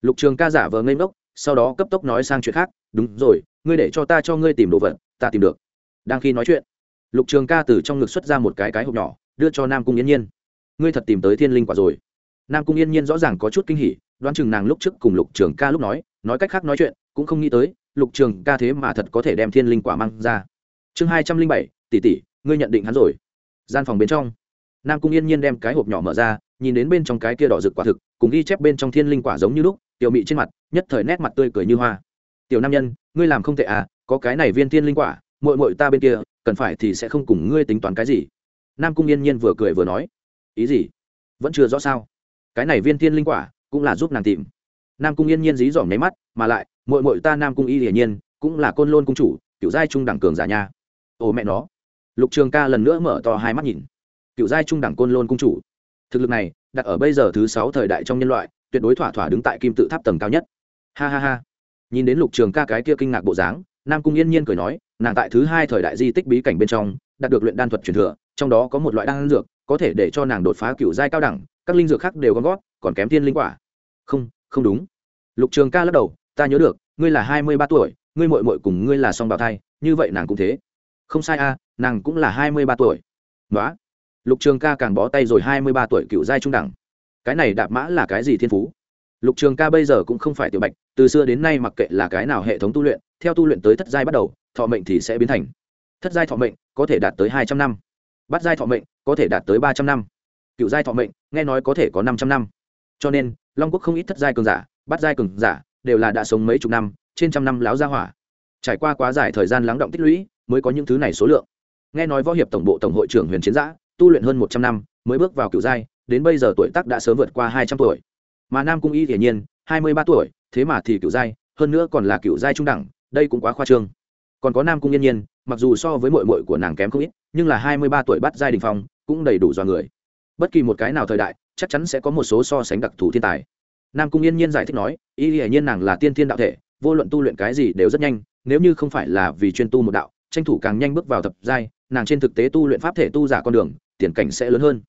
Lục trường ca giả vờ ngây ngốc, sau đó cấp tốc nói sang chuyện khác, đúng rồi, ngươi để cho ta cho ngươi tìm đồ vật, ta tìm được. Đang khi nói chuyện, lục trường ca từ trong ngực xuất ra một cái cái hộp nhỏ, đưa cho nam cung yên nhiên. Ngươi thật tìm tới thiên linh quả rồi. Nam cung yên nhiên rõ ràng có chút kinh hỉ, đoán chừng nàng lúc trước cùng lục trường ca lúc nói nói cách khác nói chuyện, cũng không nghĩ tới, lục trường ca thế mà thật có thể đem thiên linh quả mang ra. Chương hai trăm linh bảy, tỷ tỷ, ngươi nhận định hắn rồi. Gian phòng bên trong nam cung yên nhiên đem cái hộp nhỏ mở ra, nhìn đến bên trong cái kia đỏ rực quả thực, cùng ghi chép bên trong thiên linh quả giống như lúc, tiểu mị trên mặt, nhất thời nét mặt tươi cười như hoa. Tiểu nam nhân, ngươi làm không tệ à có cái này viên thiên linh quả mội mội ta bên kia, cần phải thì sẽ không cùng ngươi tính toán cái gì. Nam cung yên nhiên vừa cười vừa nói. Ý gì? Vẫn chưa rõ sao? Cái này viên thiên linh quả cũng là giúp nàng tìm. Nam cung yên nhiên dí dỏm nháy mắt, mà lại mội mội ta nam cung y hiển nhiên, cũng là côn lôn cung chủ kiểu giai trung đẳng cường giả nha. Ồ mẹ nó. Lục trường ca lần nữa mở to hai mắt nhìn cựu giai trung đẳng côn lôn cung chủ. Thực lực này, đặt ở bây giờ thứ sáu thời đại trong nhân loại, tuyệt đối thỏa thỏa đứng tại kim tự tháp tầng cao nhất. Ha ha ha. Nhìn đến lục trường ca cái kia kinh ngạc bộ dáng, nam cung yên nhiên cười nói, nàng tại thứ hai thời đại di tích bí cảnh bên trong, đạt được luyện đan thuật truyền thừa, trong đó có một loại đan dược, có thể để cho nàng đột phá cựu giai cao đẳng, các linh dược khác đều gom gót còn kém thiên linh quả. Không không đúng. Lục trường ca lắc đầu, ta nhớ được, ngươi là hai mươi ba tuổi, ngươi mội mội cùng ngươi là song bào thai, như vậy nàng cũng thế. Không sai a, nàng cũng là hai mươi ba tuổi. Đó lục trường ca càng bó tay rồi hai mươi ba tuổi cựu giai trung đẳng. Cái này đạp mã là cái gì thiên phú? Lục trường ca bây giờ cũng không phải tiểu bạch, từ xưa đến nay mặc kệ là cái nào hệ thống tu luyện, theo tu luyện tới thất giai bắt đầu, thọ mệnh thì sẽ biến thành. Thất giai thọ mệnh có thể đạt tới hai trăm năm. Bát giai thọ mệnh có thể đạt tới ba trăm năm. Cựu giai thọ mệnh, nghe nói có thể có năm trăm năm. Cho nên, long quốc không ít thất giai cường giả, bát giai cường giả đều là đã sống mấy chục năm trên trăm năm láo gia hỏa. Trải qua quá dài thời gian lắng động tích lũy, mới có những thứ này số lượng. Nghe nói võ hiệp tổng bộ tổng hội trưởng huyền chiến giã tu luyện hơn một trăm năm, mới bước vào cựu giai, đến bây giờ tuổi tác đã sớm vượt qua hai trăm tuổi. Mà nam cung y hiển nhiên, hai mươi ba tuổi, thế mà thì cựu giai, hơn nữa còn là cựu giai trung đẳng, đây cũng quá khoa trương. Còn có nam cung yên nhiên, mặc dù so với mội mội của nàng kém không ít, nhưng là hai mươi ba tuổi bắt giai đình phong, cũng đầy đủ do người. Bất kỳ một cái nào thời đại, chắc chắn sẽ có một số so sánh đặc thù thiên tài. Nam cung yên nhiên giải thích nói, y hiển nhiên nàng là tiên thiên đạo thể, vô luận tu luyện cái gì đều rất nhanh, nếu như không phải là vì chuyên tu một đạo, tranh thủ càng nhanh bước vào thập giai, nàng trên thực tế tu luyện pháp thể tu giả con đường tiền cảnh sẽ lớn hơn.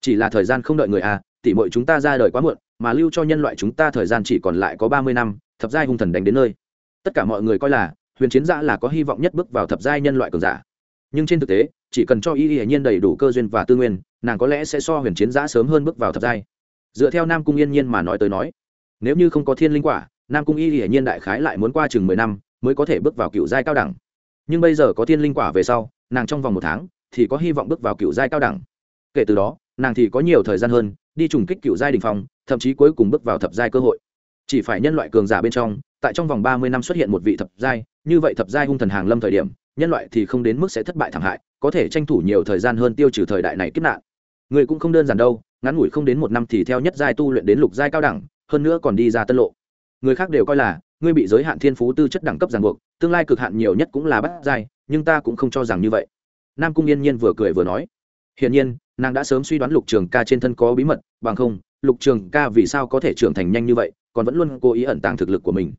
Chỉ là thời gian không đợi người à tỉ mọi chúng ta ra đời quá muộn, mà lưu cho nhân loại chúng ta thời gian chỉ còn lại có ba mươi năm, thập giai hung thần đánh đến nơi. Tất cả mọi người coi là, huyền chiến giả là có hy vọng nhất bước vào thập giai nhân loại cường giả. Nhưng trên thực tế, chỉ cần cho y y nhiên đầy đủ cơ duyên và tư nguyên, nàng có lẽ sẽ so huyền chiến giả sớm hơn bước vào thập giai. Dựa theo nam cung yên nhiên mà nói tới nói, nếu như không có thiên linh quả, nam cung y y nhiên đại khái lại muốn qua chừng mười năm mới có thể bước vào cựu giai cao đẳng. Nhưng bây giờ có thiên linh quả về sau, nàng trong vòng một tháng thì có hy vọng bước vào cựu giai cao đẳng. Kể từ đó, nàng thì có nhiều thời gian hơn đi trùng kích cựu giai đình phong, thậm chí cuối cùng bước vào thập giai cơ hội. Chỉ phải nhân loại cường giả bên trong, tại trong vòng ba mươi năm xuất hiện một vị thập giai, như vậy thập giai hung thần hàng lâm thời điểm, nhân loại thì không đến mức sẽ thất bại thảm hại, có thể tranh thủ nhiều thời gian hơn tiêu trừ thời đại này kiếp nạn. Người cũng không đơn giản đâu, ngắn ngủi không đến một năm thì theo nhất giai tu luyện đến lục giai cao đẳng, hơn nữa còn đi ra tân lộ. Người khác đều coi là, ngươi bị giới hạn thiên phú tư chất đẳng cấp ràng buộc, tương lai cực hạn nhiều nhất cũng là bắt giai, nhưng ta cũng không cho rằng như vậy nam cung yên nhiên vừa cười vừa nói, hiển nhiên, nàng đã sớm suy đoán lục trường ca trên thân có bí mật, bằng không, lục trường ca vì sao có thể trưởng thành nhanh như vậy, còn vẫn luôn cố ý ẩn tàng thực lực của mình.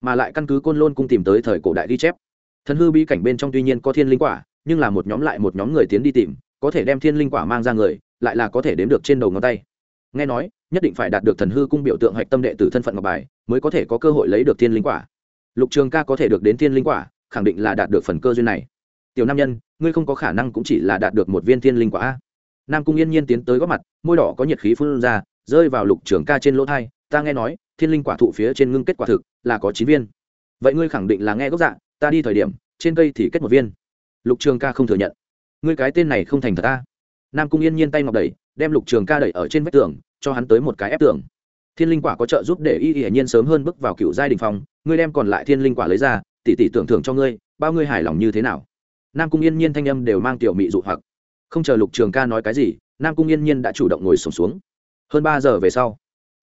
Mà lại căn cứ côn lôn cung tìm tới thời cổ đại ghi chép. Thần hư bí cảnh bên trong tuy nhiên có thiên linh quả, nhưng là một nhóm lại một nhóm người tiến đi tìm, có thể đem thiên linh quả mang ra người, lại là có thể đếm được trên đầu ngón tay. Nghe nói, nhất định phải đạt được thần hư cung biểu tượng hạch tâm đệ tử thân phận ngọc bài, mới có thể có cơ hội lấy được thiên linh quả. Lục trường ca có thể được đến thiên linh quả, khẳng định là đạt được phần cơ duyên này tiểu nam nhân, ngươi không có khả năng cũng chỉ là đạt được một viên thiên linh quả a. nam cung yên nhiên tiến tới góp mặt, môi đỏ có nhiệt khí phun ra, rơi vào lục trường ca trên lỗ thai, ta nghe nói, thiên linh quả thụ phía trên ngưng kết quả thực là có chín viên. Vậy ngươi khẳng định là nghe gốc dạ ta đi thời điểm, trên cây thì kết một viên. Lục trường ca không thừa nhận. Ngươi cái tên này không thành thật ta nam cung yên nhiên tay ngọc đẩy, đem lục trường ca đẩy ở trên vách tường, cho hắn tới một cái ép tường. Thiên linh quả có trợ giúp để y y nhiên sớm hơn bước vào cựu giai đình phong, ngươi đem còn lại thiên linh quả lấy ra, tỷ tỷ tưởng thưởng cho ngươi, bao ngươi hài lòng như thế nào? Nam cung yên nhiên thanh âm đều mang tiểu mị dụ hoặc. Không chờ lục trường ca nói cái gì nam cung yên nhiên đã chủ động ngồi sổm xuống, xuống hơn ba giờ về sau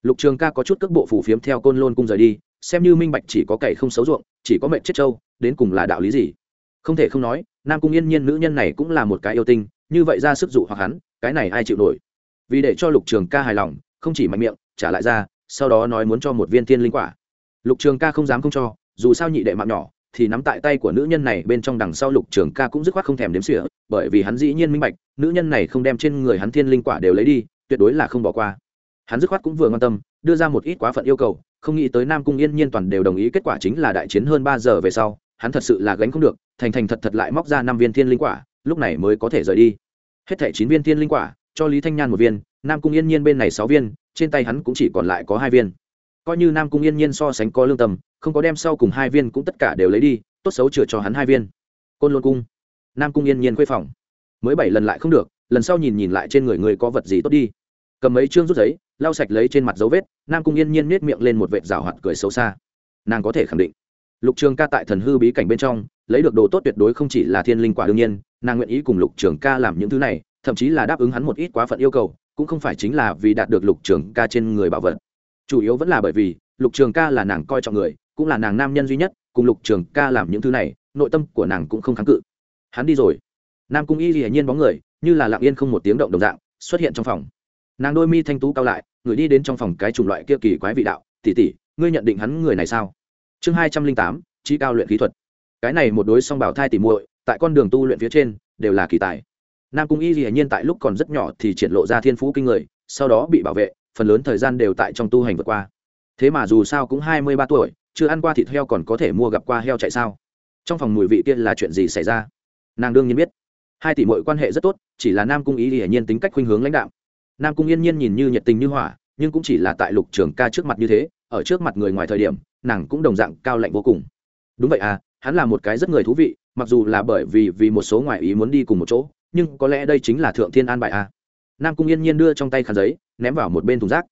lục trường ca có chút cước bộ phủ phiếm theo côn lôn cung rời đi xem như minh bạch chỉ có cày không xấu ruộng chỉ có mệnh chết trâu đến cùng là đạo lý gì. Không thể không nói nam cung yên nhiên nữ nhân này cũng là một cái yêu tinh như vậy ra sức dụ hoặc hắn cái này ai chịu nổi? Vì để cho lục trường ca hài lòng không chỉ mạnh miệng trả lại ra sau đó nói muốn cho một viên thiên linh quả. Lục trường ca không dám không cho dù sao nhị đệ mạng nhỏ thì nắm tại tay của nữ nhân này bên trong đằng sau lục trường ca cũng dứt khoát không thèm đếm xỉa, bởi vì hắn dĩ nhiên minh bạch, nữ nhân này không đem trên người hắn thiên linh quả đều lấy đi, tuyệt đối là không bỏ qua. Hắn dứt khoát cũng vừa quan tâm, đưa ra một ít quá phận yêu cầu, không nghĩ tới nam cung yên nhiên toàn đều đồng ý, kết quả chính là đại chiến hơn ba giờ về sau, hắn thật sự là gánh không được, thành thành thật thật lại móc ra năm viên thiên linh quả, lúc này mới có thể rời đi. Hết thẻ chín viên thiên linh quả, cho lý thanh nhan một viên, nam cung yên nhiên bên này sáu viên, trên tay hắn cũng chỉ còn lại có hai viên. Coi như nam cung yên nhiên so sánh có lương tâm không có đem sau cùng hai viên cũng tất cả đều lấy đi, tốt xấu chừa cho hắn hai viên. Côn lôn cung. Nam cung yên nhiên khuê phòng. Mới bảy lần lại không được, lần sau nhìn nhìn lại trên người người có vật gì tốt đi. Cầm mấy chương rút giấy, lau sạch lấy trên mặt dấu vết, nam cung yên nhiên nết miệng lên một vệt rào hoạt cười xấu xa. Nàng có thể khẳng định, lục trường ca tại thần hư bí cảnh bên trong, lấy được đồ tốt tuyệt đối không chỉ là thiên linh quả đương nhiên, nàng nguyện ý cùng lục trường ca làm những thứ này, thậm chí là đáp ứng hắn một ít quá phận yêu cầu, cũng không phải chính là vì đạt được lục trường ca trên người bảo vật. Chủ yếu vẫn là bởi vì, lục trường ca là nàng coi trọng người cũng là nàng nam nhân duy nhất, cùng lục trường ca làm những thứ này, nội tâm của nàng cũng không kháng cự. Hắn đi rồi. Nam cung y hiển nhiên bóng người, như là lặng yên không một tiếng động đồng dạng, xuất hiện trong phòng. Nàng đôi mi thanh tú cao lại, người đi đến trong phòng cái chủng loại kia kỳ quái vị đạo tỉ tỉ ngươi nhận định hắn người này sao? Chương hai trăm linh tám trí cao luyện khí thuật. Cái này một đối song bảo thai tỉ muội, tại con đường tu luyện phía trên, đều là kỳ tài. Nam cung y hiển nhiên tại lúc còn rất nhỏ thì triển lộ ra thiên phú kinh người, sau đó bị bảo vệ, phần lớn thời gian đều tại trong tu hành vượt qua. Thế mà dù sao cũng hai mươi ba tuổi chưa ăn qua thịt heo còn có thể mua gặp qua heo chạy sao? Trong phòng mùi vị kia là chuyện gì xảy ra? Nàng đương nhiên biết. Hai tỷ mọi quan hệ rất tốt, chỉ là nam cung ý hiển nhiên tính cách khuynh hướng lãnh đạo nam cung yên nhiên nhìn như nhiệt tình như hỏa, nhưng cũng chỉ là tại lục trường ca trước mặt như thế, ở trước mặt người ngoài thời điểm, nàng cũng đồng dạng cao lạnh vô cùng. Đúng vậy à hắn là một cái rất người thú vị, mặc dù là bởi vì vì một số ngoại ý muốn đi cùng một chỗ, nhưng có lẽ đây chính là thượng thiên an bài à? nam cung yên nhiên đưa trong tay khăn giấy, ném vào một bên thùng rác.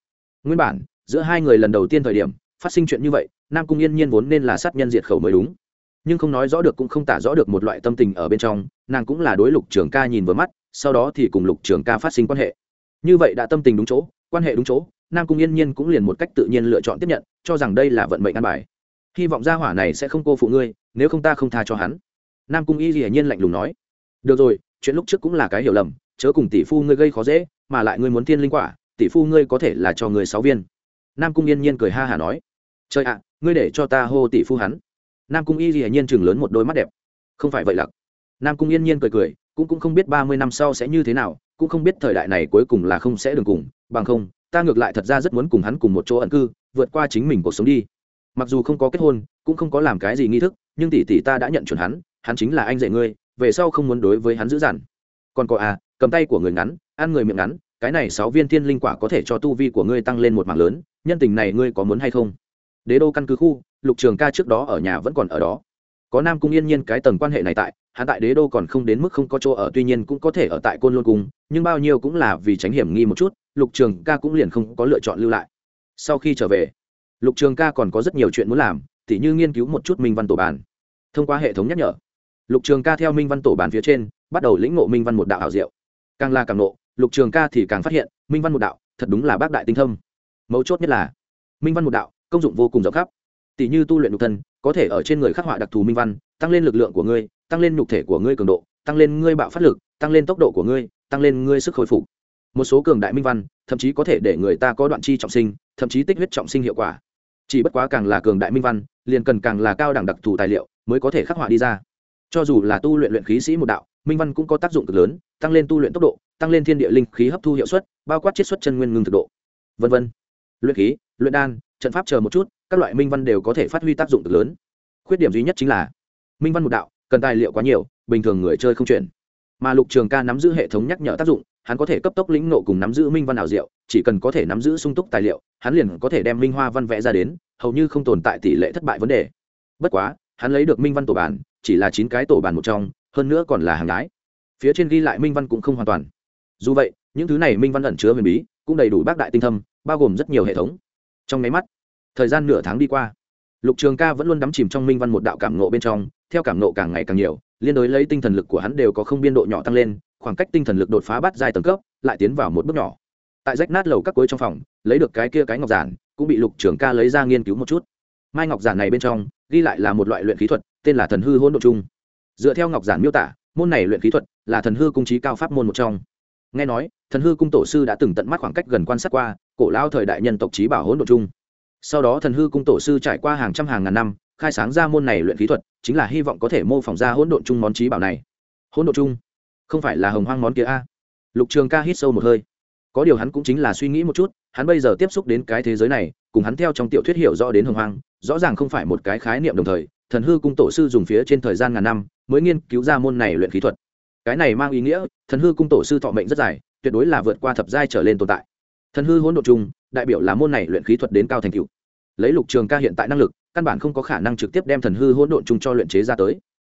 Nguyên bản, giữa hai người lần đầu tiên thời điểm, phát sinh chuyện như vậy nam cung yên nhiên vốn nên là sát nhân diệt khẩu mới đúng. Nhưng không nói rõ được cũng không tả rõ được một loại tâm tình ở bên trong, nàng cũng là đối lục trường ca nhìn vừa mắt, sau đó thì cùng lục trường ca phát sinh quan hệ. Như vậy đã tâm tình đúng chỗ, quan hệ đúng chỗ, nam cung yên nhiên cũng liền một cách tự nhiên lựa chọn tiếp nhận, cho rằng đây là vận mệnh an bài. Hy vọng gia hỏa này sẽ không cô phụ ngươi, nếu không ta không tha cho hắn. Nam cung y hiển nhiên lạnh lùng nói. Được rồi, chuyện lúc trước cũng là cái hiểu lầm, chớ cùng tỷ phu ngươi gây khó dễ, mà lại ngươi muốn thiên linh quả, tỷ phu ngươi có thể là cho người sáu viên. Nam cung yên nhiên cười ha hả nói. Trời ạ ngươi để cho ta hô tỷ phu hắn. Nam cung y hiển nhiên chừng lớn một đôi mắt đẹp. Không phải vậy lặc. Nam cung yên nhiên cười cười, cũng cũng không biết ba mươi năm sau sẽ như thế nào, cũng không biết thời đại này cuối cùng là không sẽ đường cùng, bằng không, ta ngược lại thật ra rất muốn cùng hắn cùng một chỗ ẩn cư, vượt qua chính mình cuộc sống đi. Mặc dù không có kết hôn, cũng không có làm cái gì nghi thức, nhưng tỷ tỷ ta đã nhận chuẩn hắn hắn chính là anh dạy ngươi, về sau không muốn đối với hắn dữ dằn. Còn có à cầm tay của người ngắn, ăn người miệng ngắn, cái này sáu viên thiên linh quả có thể cho tu vi của ngươi tăng lên một mảng lớn, nhân tình này ngươi có muốn hay không? Đế đô căn cứ khu, lục trường ca trước đó ở nhà vẫn còn ở đó. Có nam cung yên nhiên cái tầng quan hệ này tại, hắn tại đế đô còn không đến mức không có chỗ ở, tuy nhiên cũng có thể ở tại côn lôn cung, nhưng bao nhiêu cũng là vì tránh hiểm nghi một chút, lục trường ca cũng liền không có lựa chọn lưu lại. Sau khi trở về, lục trường ca còn có rất nhiều chuyện muốn làm, tỉ như nghiên cứu một chút minh văn tổ bàn thông qua hệ thống nhắc nhở, lục trường ca theo minh văn tổ bàn phía trên, bắt đầu lĩnh ngộ minh văn một đạo ảo diệu. Càng là càng nộ lục trường ca thì càng phát hiện, minh văn một đạo thật đúng là bác đại tinh thâm. Mấu chốt nhất là, minh văn một đạo công dụng vô cùng rộng khắp. Tỷ như tu luyện nhục thân, có thể ở trên người khắc họa đặc thù minh văn, tăng lên lực lượng của ngươi, tăng lên nhục thể của ngươi cường độ, tăng lên ngươi bạo phát lực, tăng lên tốc độ của ngươi, tăng lên ngươi sức hồi phục. Một số cường đại minh văn, thậm chí có thể để người ta có đoạn chi trọng sinh, thậm chí tích huyết trọng sinh hiệu quả. Chỉ bất quá càng là cường đại minh văn, liền cần càng là cao đẳng đặc thù tài liệu mới có thể khắc họa đi ra. Cho dù là tu luyện luyện khí sĩ một đạo, minh văn cũng có tác dụng cực lớn, tăng lên tu luyện tốc độ, tăng lên thiên địa linh khí hấp thu hiệu suất, bao quát chiết xuất chân nguyên ngưng thực độ. V v luyện khí, luyện đan trận pháp chờ một chút, các loại minh văn đều có thể phát huy tác dụng cực lớn. Khuyết điểm duy nhất chính là, minh văn một đạo, cần tài liệu quá nhiều, bình thường người chơi không chuyển. Mà lục trường ca nắm giữ hệ thống nhắc nhở tác dụng, hắn có thể cấp tốc lĩnh nộ cùng nắm giữ minh văn ảo diệu, chỉ cần có thể nắm giữ sung túc tài liệu, hắn liền có thể đem minh hoa văn vẽ ra đến, hầu như không tồn tại tỷ lệ thất bại vấn đề. Bất quá, hắn lấy được minh văn tổ bản, chỉ là chín cái tổ bản một trong, hơn nữa còn là hàng gái. Phía trên ghi lại minh văn cũng không hoàn toàn. Dù vậy, những thứ này minh văn ẩn chứa huyền bí, cũng đầy đủ bác đại tinh thâm, bao gồm rất nhiều hệ thống trong máy mắt, thời gian nửa tháng đi qua. Lục trường ca vẫn luôn đắm chìm trong minh văn một đạo cảm nộ bên trong, theo cảm nộ càng ngày càng nhiều, liên đối lấy tinh thần lực của hắn đều có không biên độ nhỏ tăng lên, khoảng cách tinh thần lực đột phá bắt dài tầng cấp, lại tiến vào một bước nhỏ. Tại rách nát lầu các cuối trong phòng, lấy được cái kia cái ngọc giản, cũng bị lục trường ca lấy ra nghiên cứu một chút. Mai ngọc giản này bên trong, ghi lại là một loại luyện khí thuật, tên là thần hư hỗn độ chung dựa theo ngọc giản miêu tả, môn này luyện khí thuật là thần hư cung trí cao pháp môn một trong. Nghe nói, thần hư cung tổ sư đã từng tận mắt khoảng cách gần quan sát qua cổ lao thời đại nhân tộc trí bảo hỗn độ chung. Sau đó thần hư cung tổ sư trải qua hàng trăm hàng ngàn năm, khai sáng ra môn này luyện khí thuật, chính là hy vọng có thể mô phỏng ra hỗn độn chung món trí bảo này. Hỗn độn chung? Không phải là hồng hoang món kia a? Lục trường ca hít sâu một hơi. Có điều hắn cũng chính là suy nghĩ một chút, hắn bây giờ tiếp xúc đến cái thế giới này, cùng hắn theo trong tiểu thuyết hiểu rõ đến hồng hoang, rõ ràng không phải một cái khái niệm đồng thời, thần hư cung tổ sư dùng phía trên thời gian ngàn năm mới nghiên cứu ra môn này luyện khí thuật. Cái này mang ý nghĩa, thần hư cung tổ sư thọ mệnh rất dài, tuyệt đối là vượt qua thập giai trở lên tồn tại thần hư hỗn độ chung đại biểu là môn này luyện khí thuật đến cao thành cựu lấy lục trường ca hiện tại năng lực, căn bản không có khả năng trực tiếp đem thần hư hỗn độn chung cho luyện chế ra tới.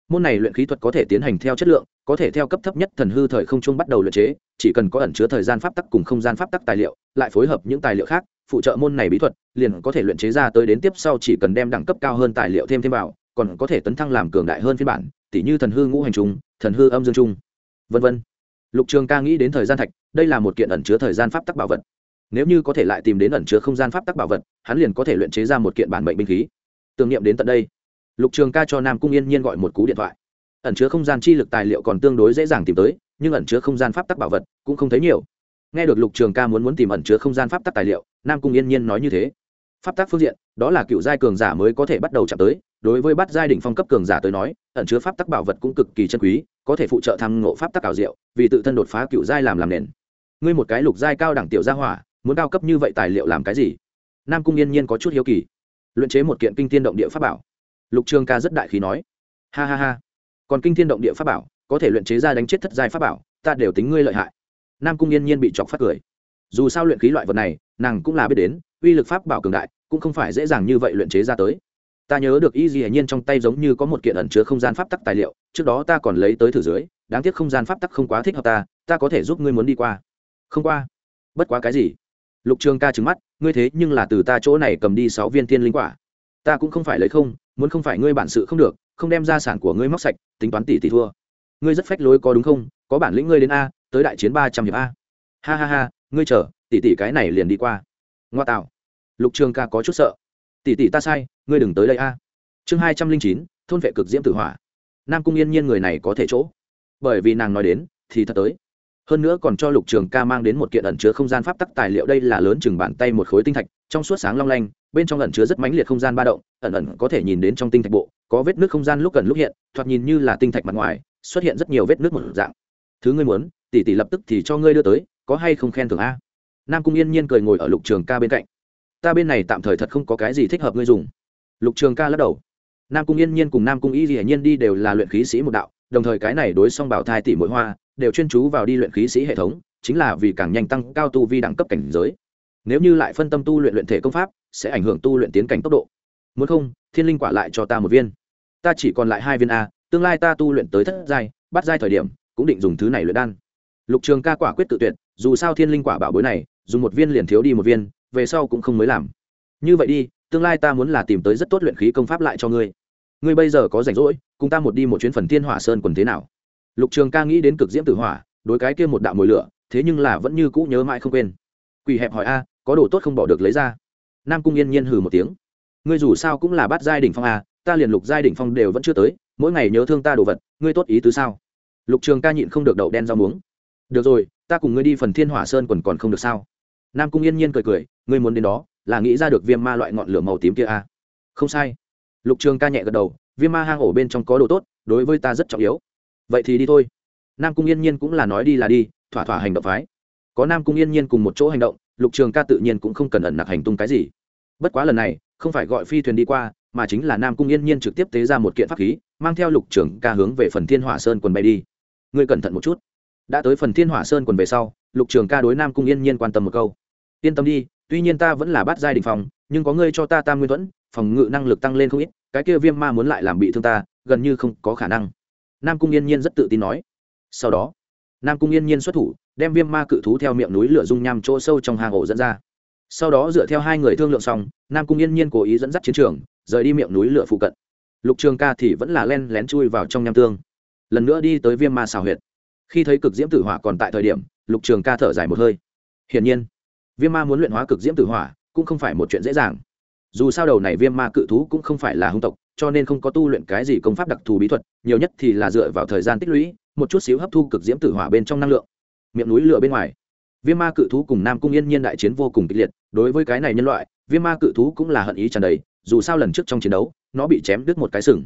Môn này luyện khí thuật có thể tiến hành theo chất lượng, có thể theo cấp thấp nhất thần hư thời không chung bắt đầu luyện chế, chỉ cần có ẩn chứa thời gian pháp tắc cùng không gian pháp tắc tài liệu, lại phối hợp những tài liệu khác, phụ trợ môn này bí thuật, liền có thể luyện chế ra tới đến tiếp sau chỉ cần đem đẳng cấp cao hơn tài liệu thêm thêm vào, còn có thể tấn thăng làm cường đại hơn phiên bản tỷ như thần hư ngũ hành trung thần hư âm dương trung vân vân. Lục trường ca nghĩ đến thời gian thạch, đây là một kiện ẩn chứa thời gian pháp tắc bảo vật nếu như có thể lại tìm đến ẩn chứa không gian pháp tắc bảo vật, hắn liền có thể luyện chế ra một kiện bản mệnh binh khí. Tưởng niệm đến tận đây, lục trường ca cho nam cung yên nhiên gọi một cú điện thoại. Ẩn chứa không gian chi lực tài liệu còn tương đối dễ dàng tìm tới, nhưng ẩn chứa không gian pháp tắc bảo vật cũng không thấy nhiều. Nghe được lục trường ca muốn muốn tìm ẩn chứa không gian pháp tắc tài liệu, nam cung yên nhiên nói như thế. Pháp tắc phương diện, đó là cựu giai cường giả mới có thể bắt đầu chạm tới. Đối với bắt giai đ ỉ n h phong cấp cường giả tới nói, ẩn chứa pháp tắc bảo vật cũng cực kỳ chân quý, có thể phụ trợ tham ngộ pháp tắc ảo diệu, vì tự thân đột phá cựu giai làm làm nền. Ngươi một cái lục giai cao đẳng tiểu gia hỏa muốn cao cấp như vậy tài liệu làm cái gì? Nam cung yên nhiên có chút hiếu kỳ, luyện chế một kiện kinh thiên động địa pháp bảo. Lục trường ca rất đại khí nói, ha ha ha, còn kinh thiên động địa pháp bảo, có thể luyện chế ra đánh chết thất giai pháp bảo, ta đều tính ngươi lợi hại. Nam cung yên nhiên bị chọc phát cười. Dù sao luyện khí loại vật này, nàng cũng là biết đến, uy lực pháp bảo cường đại, cũng không phải dễ dàng như vậy luyện chế ra tới. Ta nhớ được y dĩ nhiên trong tay giống như có một kiện ẩn chứa không gian pháp tắc tài liệu, trước đó ta còn lấy tới thử dưới, đáng tiếc không gian pháp tắc không quá thích hợp ta ta có thể giúp ngươi muốn đi qua. Không qua. Bất quá cái gì? Lục trường ca trứng mắt, ngươi thế nhưng là từ ta chỗ này cầm đi sáu viên thiên linh quả. Ta cũng không phải lấy không, muốn không phải ngươi bản sự không được, không đem ra sản của ngươi móc sạch, tính toán tỷ tỷ thua. Ngươi rất phách lối có đúng không? Có bản lĩnh ngươi đến a, tới đại chiến ba trăm hiệp a. Ha ha ha, ngươi chờ, tỷ tỷ cái này liền đi qua. Ngoa tạo. Lục trường ca có chút sợ. Tỷ tỷ ta sai, ngươi đừng tới đây a. Chương hai trăm linh chín, thôn vệ cực diễm tử hỏa. Nam cung yên nhiên người này có thể chỗ. Bởi vì nàng nói đến, thì thật tới hơn nữa còn cho lục trường ca mang đến một kiện ẩn chứa không gian pháp tắc tài liệu. Đây là lớn chừng bàn tay một khối tinh thạch, trong suốt sáng long lanh, bên trong ẩn chứa rất mãnh liệt không gian ba động, ẩn ẩn có thể nhìn đến trong tinh thạch bộ, có vết nước không gian lúc gần lúc hiện, thoạt nhìn như là tinh thạch mặt ngoài, xuất hiện rất nhiều vết nước một dạng. Thứ ngươi muốn, tỷ tỷ lập tức thì cho ngươi đưa tới, có hay không khen thưởng a? Nam cung yên nhiên cười ngồi ở lục trường ca bên cạnh. Ta bên này tạm thời thật không có cái gì thích hợp ngươi dùng. Lục trường ca lắc đầu. Nam cung yên nhiên cùng nam cung y dĩ nhiên đi đều là luyện khí sĩ một đạo, đồng thời cái này đối song bảo thai tỷ mỗi hoa đều chuyên chú vào đi luyện khí sĩ hệ thống, chính là vì càng nhanh tăng cao tu vi đẳng cấp cảnh giới. Nếu như lại phân tâm tu luyện luyện thể công pháp, sẽ ảnh hưởng tu luyện tiến cảnh tốc độ. Muốn không, thiên linh quả lại cho ta một viên. Ta chỉ còn lại hai viên a, tương lai ta tu luyện tới thất giai, bắt giai thời điểm, cũng định dùng thứ này luyện đan. Lục trường ca quả quyết tự tuyệt, dù sao thiên linh quả bảo bối này, dùng một viên liền thiếu đi một viên, về sau cũng không mới làm. Như vậy đi, tương lai ta muốn là tìm tới rất tốt luyện khí công pháp lại cho ngươi. Ngươi bây giờ có rảnh rỗi, cùng ta một đi một chuyến phần thiên hỏa sơn quần thế nào? Lục trường ca nghĩ đến cực diễm tử hỏa, đối cái kia một đạo mồi lửa, thế nhưng là vẫn như cũ nhớ mãi không quên. Quỷ hẹp hỏi a, có đồ tốt không bỏ được lấy ra? Nam cung yên nhiên hừ một tiếng. Ngươi dù sao cũng là bát giai đỉnh phong a, ta liền lục giai đỉnh phong đều vẫn chưa tới, mỗi ngày nhớ thương ta đồ vật, ngươi tốt ý tứ sao? Lục trường ca nhịn không được đậu đen rau muống. Được rồi, ta cùng ngươi đi phần thiên hỏa sơn quần còn không được sao? Nam cung yên nhiên cười cười, ngươi muốn đến đó, là nghĩ ra được viêm ma loại ngọn lửa màu tím kia à? không sai. Lục trường ca nhẹ gật đầu, viêm ma hang ổ bên trong có đồ tốt, đối với ta rất trọng yếu vậy thì đi thôi. Nam cung yên nhiên cũng là nói đi là đi, thỏa thỏa hành động phái. Có nam cung yên nhiên cùng một chỗ hành động, lục trường ca tự nhiên cũng không cần ẩn nặc hành tung cái gì. Bất quá lần này, không phải gọi phi thuyền đi qua, mà chính là nam cung yên nhiên trực tiếp tế ra một kiện pháp khí, mang theo lục trường ca hướng về phần thiên hỏa sơn quần bay đi. Ngươi cẩn thận một chút. Đã tới phần thiên hỏa sơn quần về sau, lục trường ca đối nam cung yên nhiên quan tâm một câu. Yên tâm đi, tuy nhiên ta vẫn là bát giai đình phòng, nhưng có ngươi cho ta tam nguyên thuẫn, phòng ngự năng lực tăng lên không ít, cái kia viêm ma muốn lại làm bị thương ta, gần như không có khả năng nam cung yên nhiên rất tự tin nói. Sau đó, nam cung yên nhiên xuất thủ, đem viêm ma cự thú theo miệng núi lửa dung nham chỗ sâu trong hang ổ dẫn ra. Sau đó dựa theo hai người thương lượng xong, nam cung yên nhiên cố ý dẫn dắt chiến trường, rời đi miệng núi lửa phụ cận. Lục trường ca thì vẫn là len lén chui vào trong nham tương. Lần nữa đi tới viêm ma xào huyệt. Khi thấy cực diễm tử hỏa còn tại thời điểm, lục trường ca thở dài một hơi. Hiển nhiên, viêm ma muốn luyện hóa cực diễm tử hỏa cũng không phải một chuyện dễ dàng. Dù sao đầu này viêm ma cự thú cũng không phải là hung tộc cho nên không có tu luyện cái gì công pháp đặc thù bí thuật, nhiều nhất thì là dựa vào thời gian tích lũy, một chút xíu hấp thu cực diễm tử hỏa bên trong năng lượng. Miệng núi lửa bên ngoài, viêm ma cự thú cùng nam cung yên nhiên đại chiến vô cùng kịch liệt, đối với cái này nhân loại, viêm ma cự thú cũng là hận ý tràn đầy, dù sao lần trước trong chiến đấu, nó bị chém đứt một cái sừng.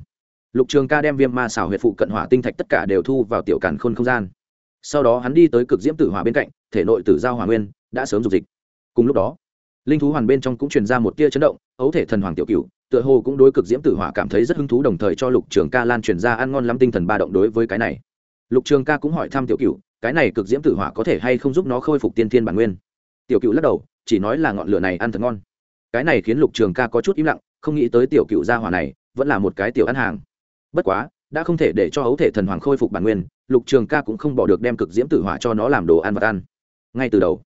Lục trường ca đem viêm ma xảo huyệt phụ cận hỏa tinh thạch tất cả đều thu vào tiểu càn khôn không gian. Sau đó hắn đi tới cực diễm tử hỏa bên cạnh, thể nội tử giao hỏa nguyên đã sớm dục dịch. Cùng lúc đó, linh thú hoàn bên trong cũng truyền ra một tia chấn động, ấu thể thần hoàng tiểu cựu tựa hồ cũng đối cực diễm tử hỏa cảm thấy rất hứng thú đồng thời cho lục trường ca lan truyền ra ăn ngon lắm tinh thần ba động đối với cái này. Lục trường ca cũng hỏi thăm tiểu cựu cái này cực diễm tử hỏa có thể hay không giúp nó khôi phục tiên thiên bản nguyên? Tiểu cựu lắc đầu, chỉ nói là ngọn lửa này ăn thật ngon. Cái này khiến lục trường ca có chút im lặng, không nghĩ tới tiểu cựu gia hỏa này, vẫn là một cái tiểu ăn hàng. Bất quá, đã không thể để cho ấu thể thần hoàng khôi phục bản nguyên, lục trường ca cũng không bỏ được đem cực diễm tử hỏa cho nó làm đồ ăn vật ăn. Ngay từ đầu,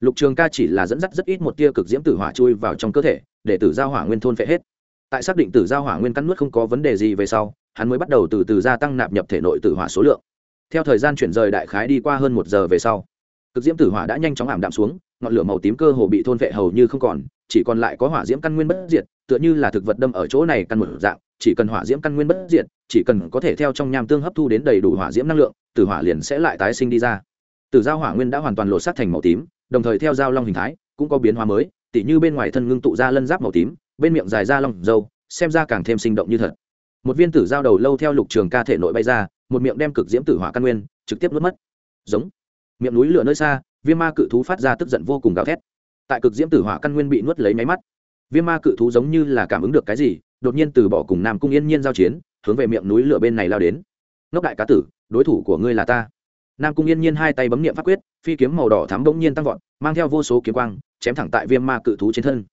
lục trường ca chỉ là dẫn dắt rất ít một tia cực diễm tử hỏa chui vào trong cơ thể, để tử giao hỏa nguyên thôn phệ hết tại xác định tử giao hỏa nguyên căn nuốt không có vấn đề gì về sau, hắn mới bắt đầu từ từ gia tăng nạp nhập thể nội tử hỏa số lượng. Theo thời gian chuyển rời đại khái đi qua hơn một giờ về sau, cực diễm tử hỏa đã nhanh chóng ảm đạm xuống, ngọn lửa màu tím cơ hồ bị thôn vệ hầu như không còn, chỉ còn lại có hỏa diễm căn nguyên bất diệt, tựa như là thực vật đâm ở chỗ này căn một dạng, chỉ cần hỏa diễm căn nguyên bất diệt, chỉ cần có thể theo trong nham tương hấp thu đến đầy đủ hỏa diễm năng lượng, tử hỏa liền sẽ lại tái sinh đi ra. Tử giao hỏa nguyên đã hoàn toàn lột xác thành màu tím, đồng thời theo giao long hình thái, cũng có biến hóa mới, tỉ như bên ngoài thân ngưng tụ ra lân giáp màu tím bên miệng dài ra long dâu, xem ra càng thêm sinh động như thật. Một viên tử giao đầu lâu theo lục trường ca thể nội bay ra, một miệng đem cực diễm tử hỏa căn nguyên, trực tiếp nuốt mất. Giống. Miệng núi lửa nơi xa viêm ma cự thú phát ra tức giận vô cùng gào thét. Tại cực diễm tử hỏa căn nguyên bị nuốt lấy máy mắt viêm ma cự thú giống như là cảm ứng được cái gì, đột nhiên từ bỏ cùng nam cung yên nhiên giao chiến, hướng về miệng núi lửa bên này lao đến. Ngốc đại cá tử, đối thủ của ngươi là ta. Nam cung yên nhiên hai tay bấm n i ệ m pháp quyết, phi kiếm màu đỏ thắm bỗng nhiên tăng vọt, mang theo vô số kiếm quang, chém thẳng tại viêm ma cự thú trên thân.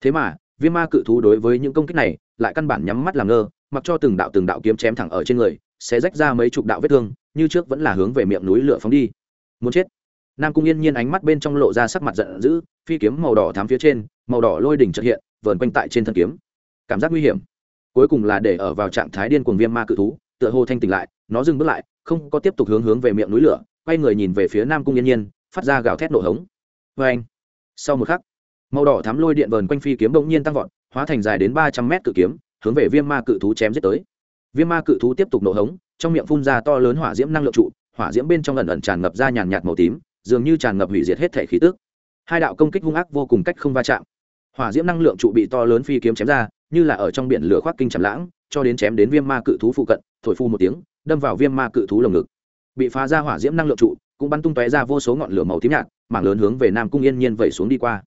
Thế mà viêm ma cự thú đối với những công kích này lại căn bản nhắm mắt làm ngơ, mặc cho từng đạo từng đạo kiếm chém thẳng ở trên người, sẽ rách ra mấy chục đạo vết thương, như trước vẫn là hướng về miệng núi lửa phóng đi. Muốn chết. Nam cung yên nhiên ánh mắt bên trong lộ ra sắc mặt giận dữ, phi kiếm màu đỏ thám phía trên, màu đỏ lôi đỉnh trật hiện, vờn quanh tại trên thân kiếm. Cảm giác nguy hiểm. Cuối cùng là để ở vào trạng thái điên cuồng viêm ma cự thú, tựa hồ thanh tỉnh lại, nó dừng bước lại, không có tiếp tục hướng hướng về miệng núi lửa, quay người nhìn về phía nam cung yên nhiên, phát ra gào thét nổ hống. Vê anh sau một khắc màu đỏ thám lôi điện vờn quanh phi kiếm bỗng nhiên tăng vọt, hóa thành dài đến ba trăm mét cự kiếm, hướng về viêm ma cự thú chém giết tới. Viêm ma cự thú tiếp tục nổ hống, trong miệng phun ra to lớn hỏa diễm năng lượng trụ, hỏa diễm bên trong ẩn ẩn tràn ngập ra nhàn nhạt màu tím, dường như tràn ngập hủy diệt hết thể khí tức. Hai đạo công kích hung ác vô cùng cách không va chạm. Hỏa diễm năng lượng trụ bị to lớn phi kiếm chém ra, như là ở trong biển lửa khoác kinh chạm lãng, cho đến chém đến viêm ma cự thú phụ cận, thổi phu một tiếng, đâm vào viêm ma cự thú lồng ngực. Bị phá ra hỏa diễm năng lượng trụ, cũng bắn tung tóe ra vô số ngọn lửa màu tím nhạt, mảng lớn hướng về nam cung yên nhiên vẩy xuống đi qua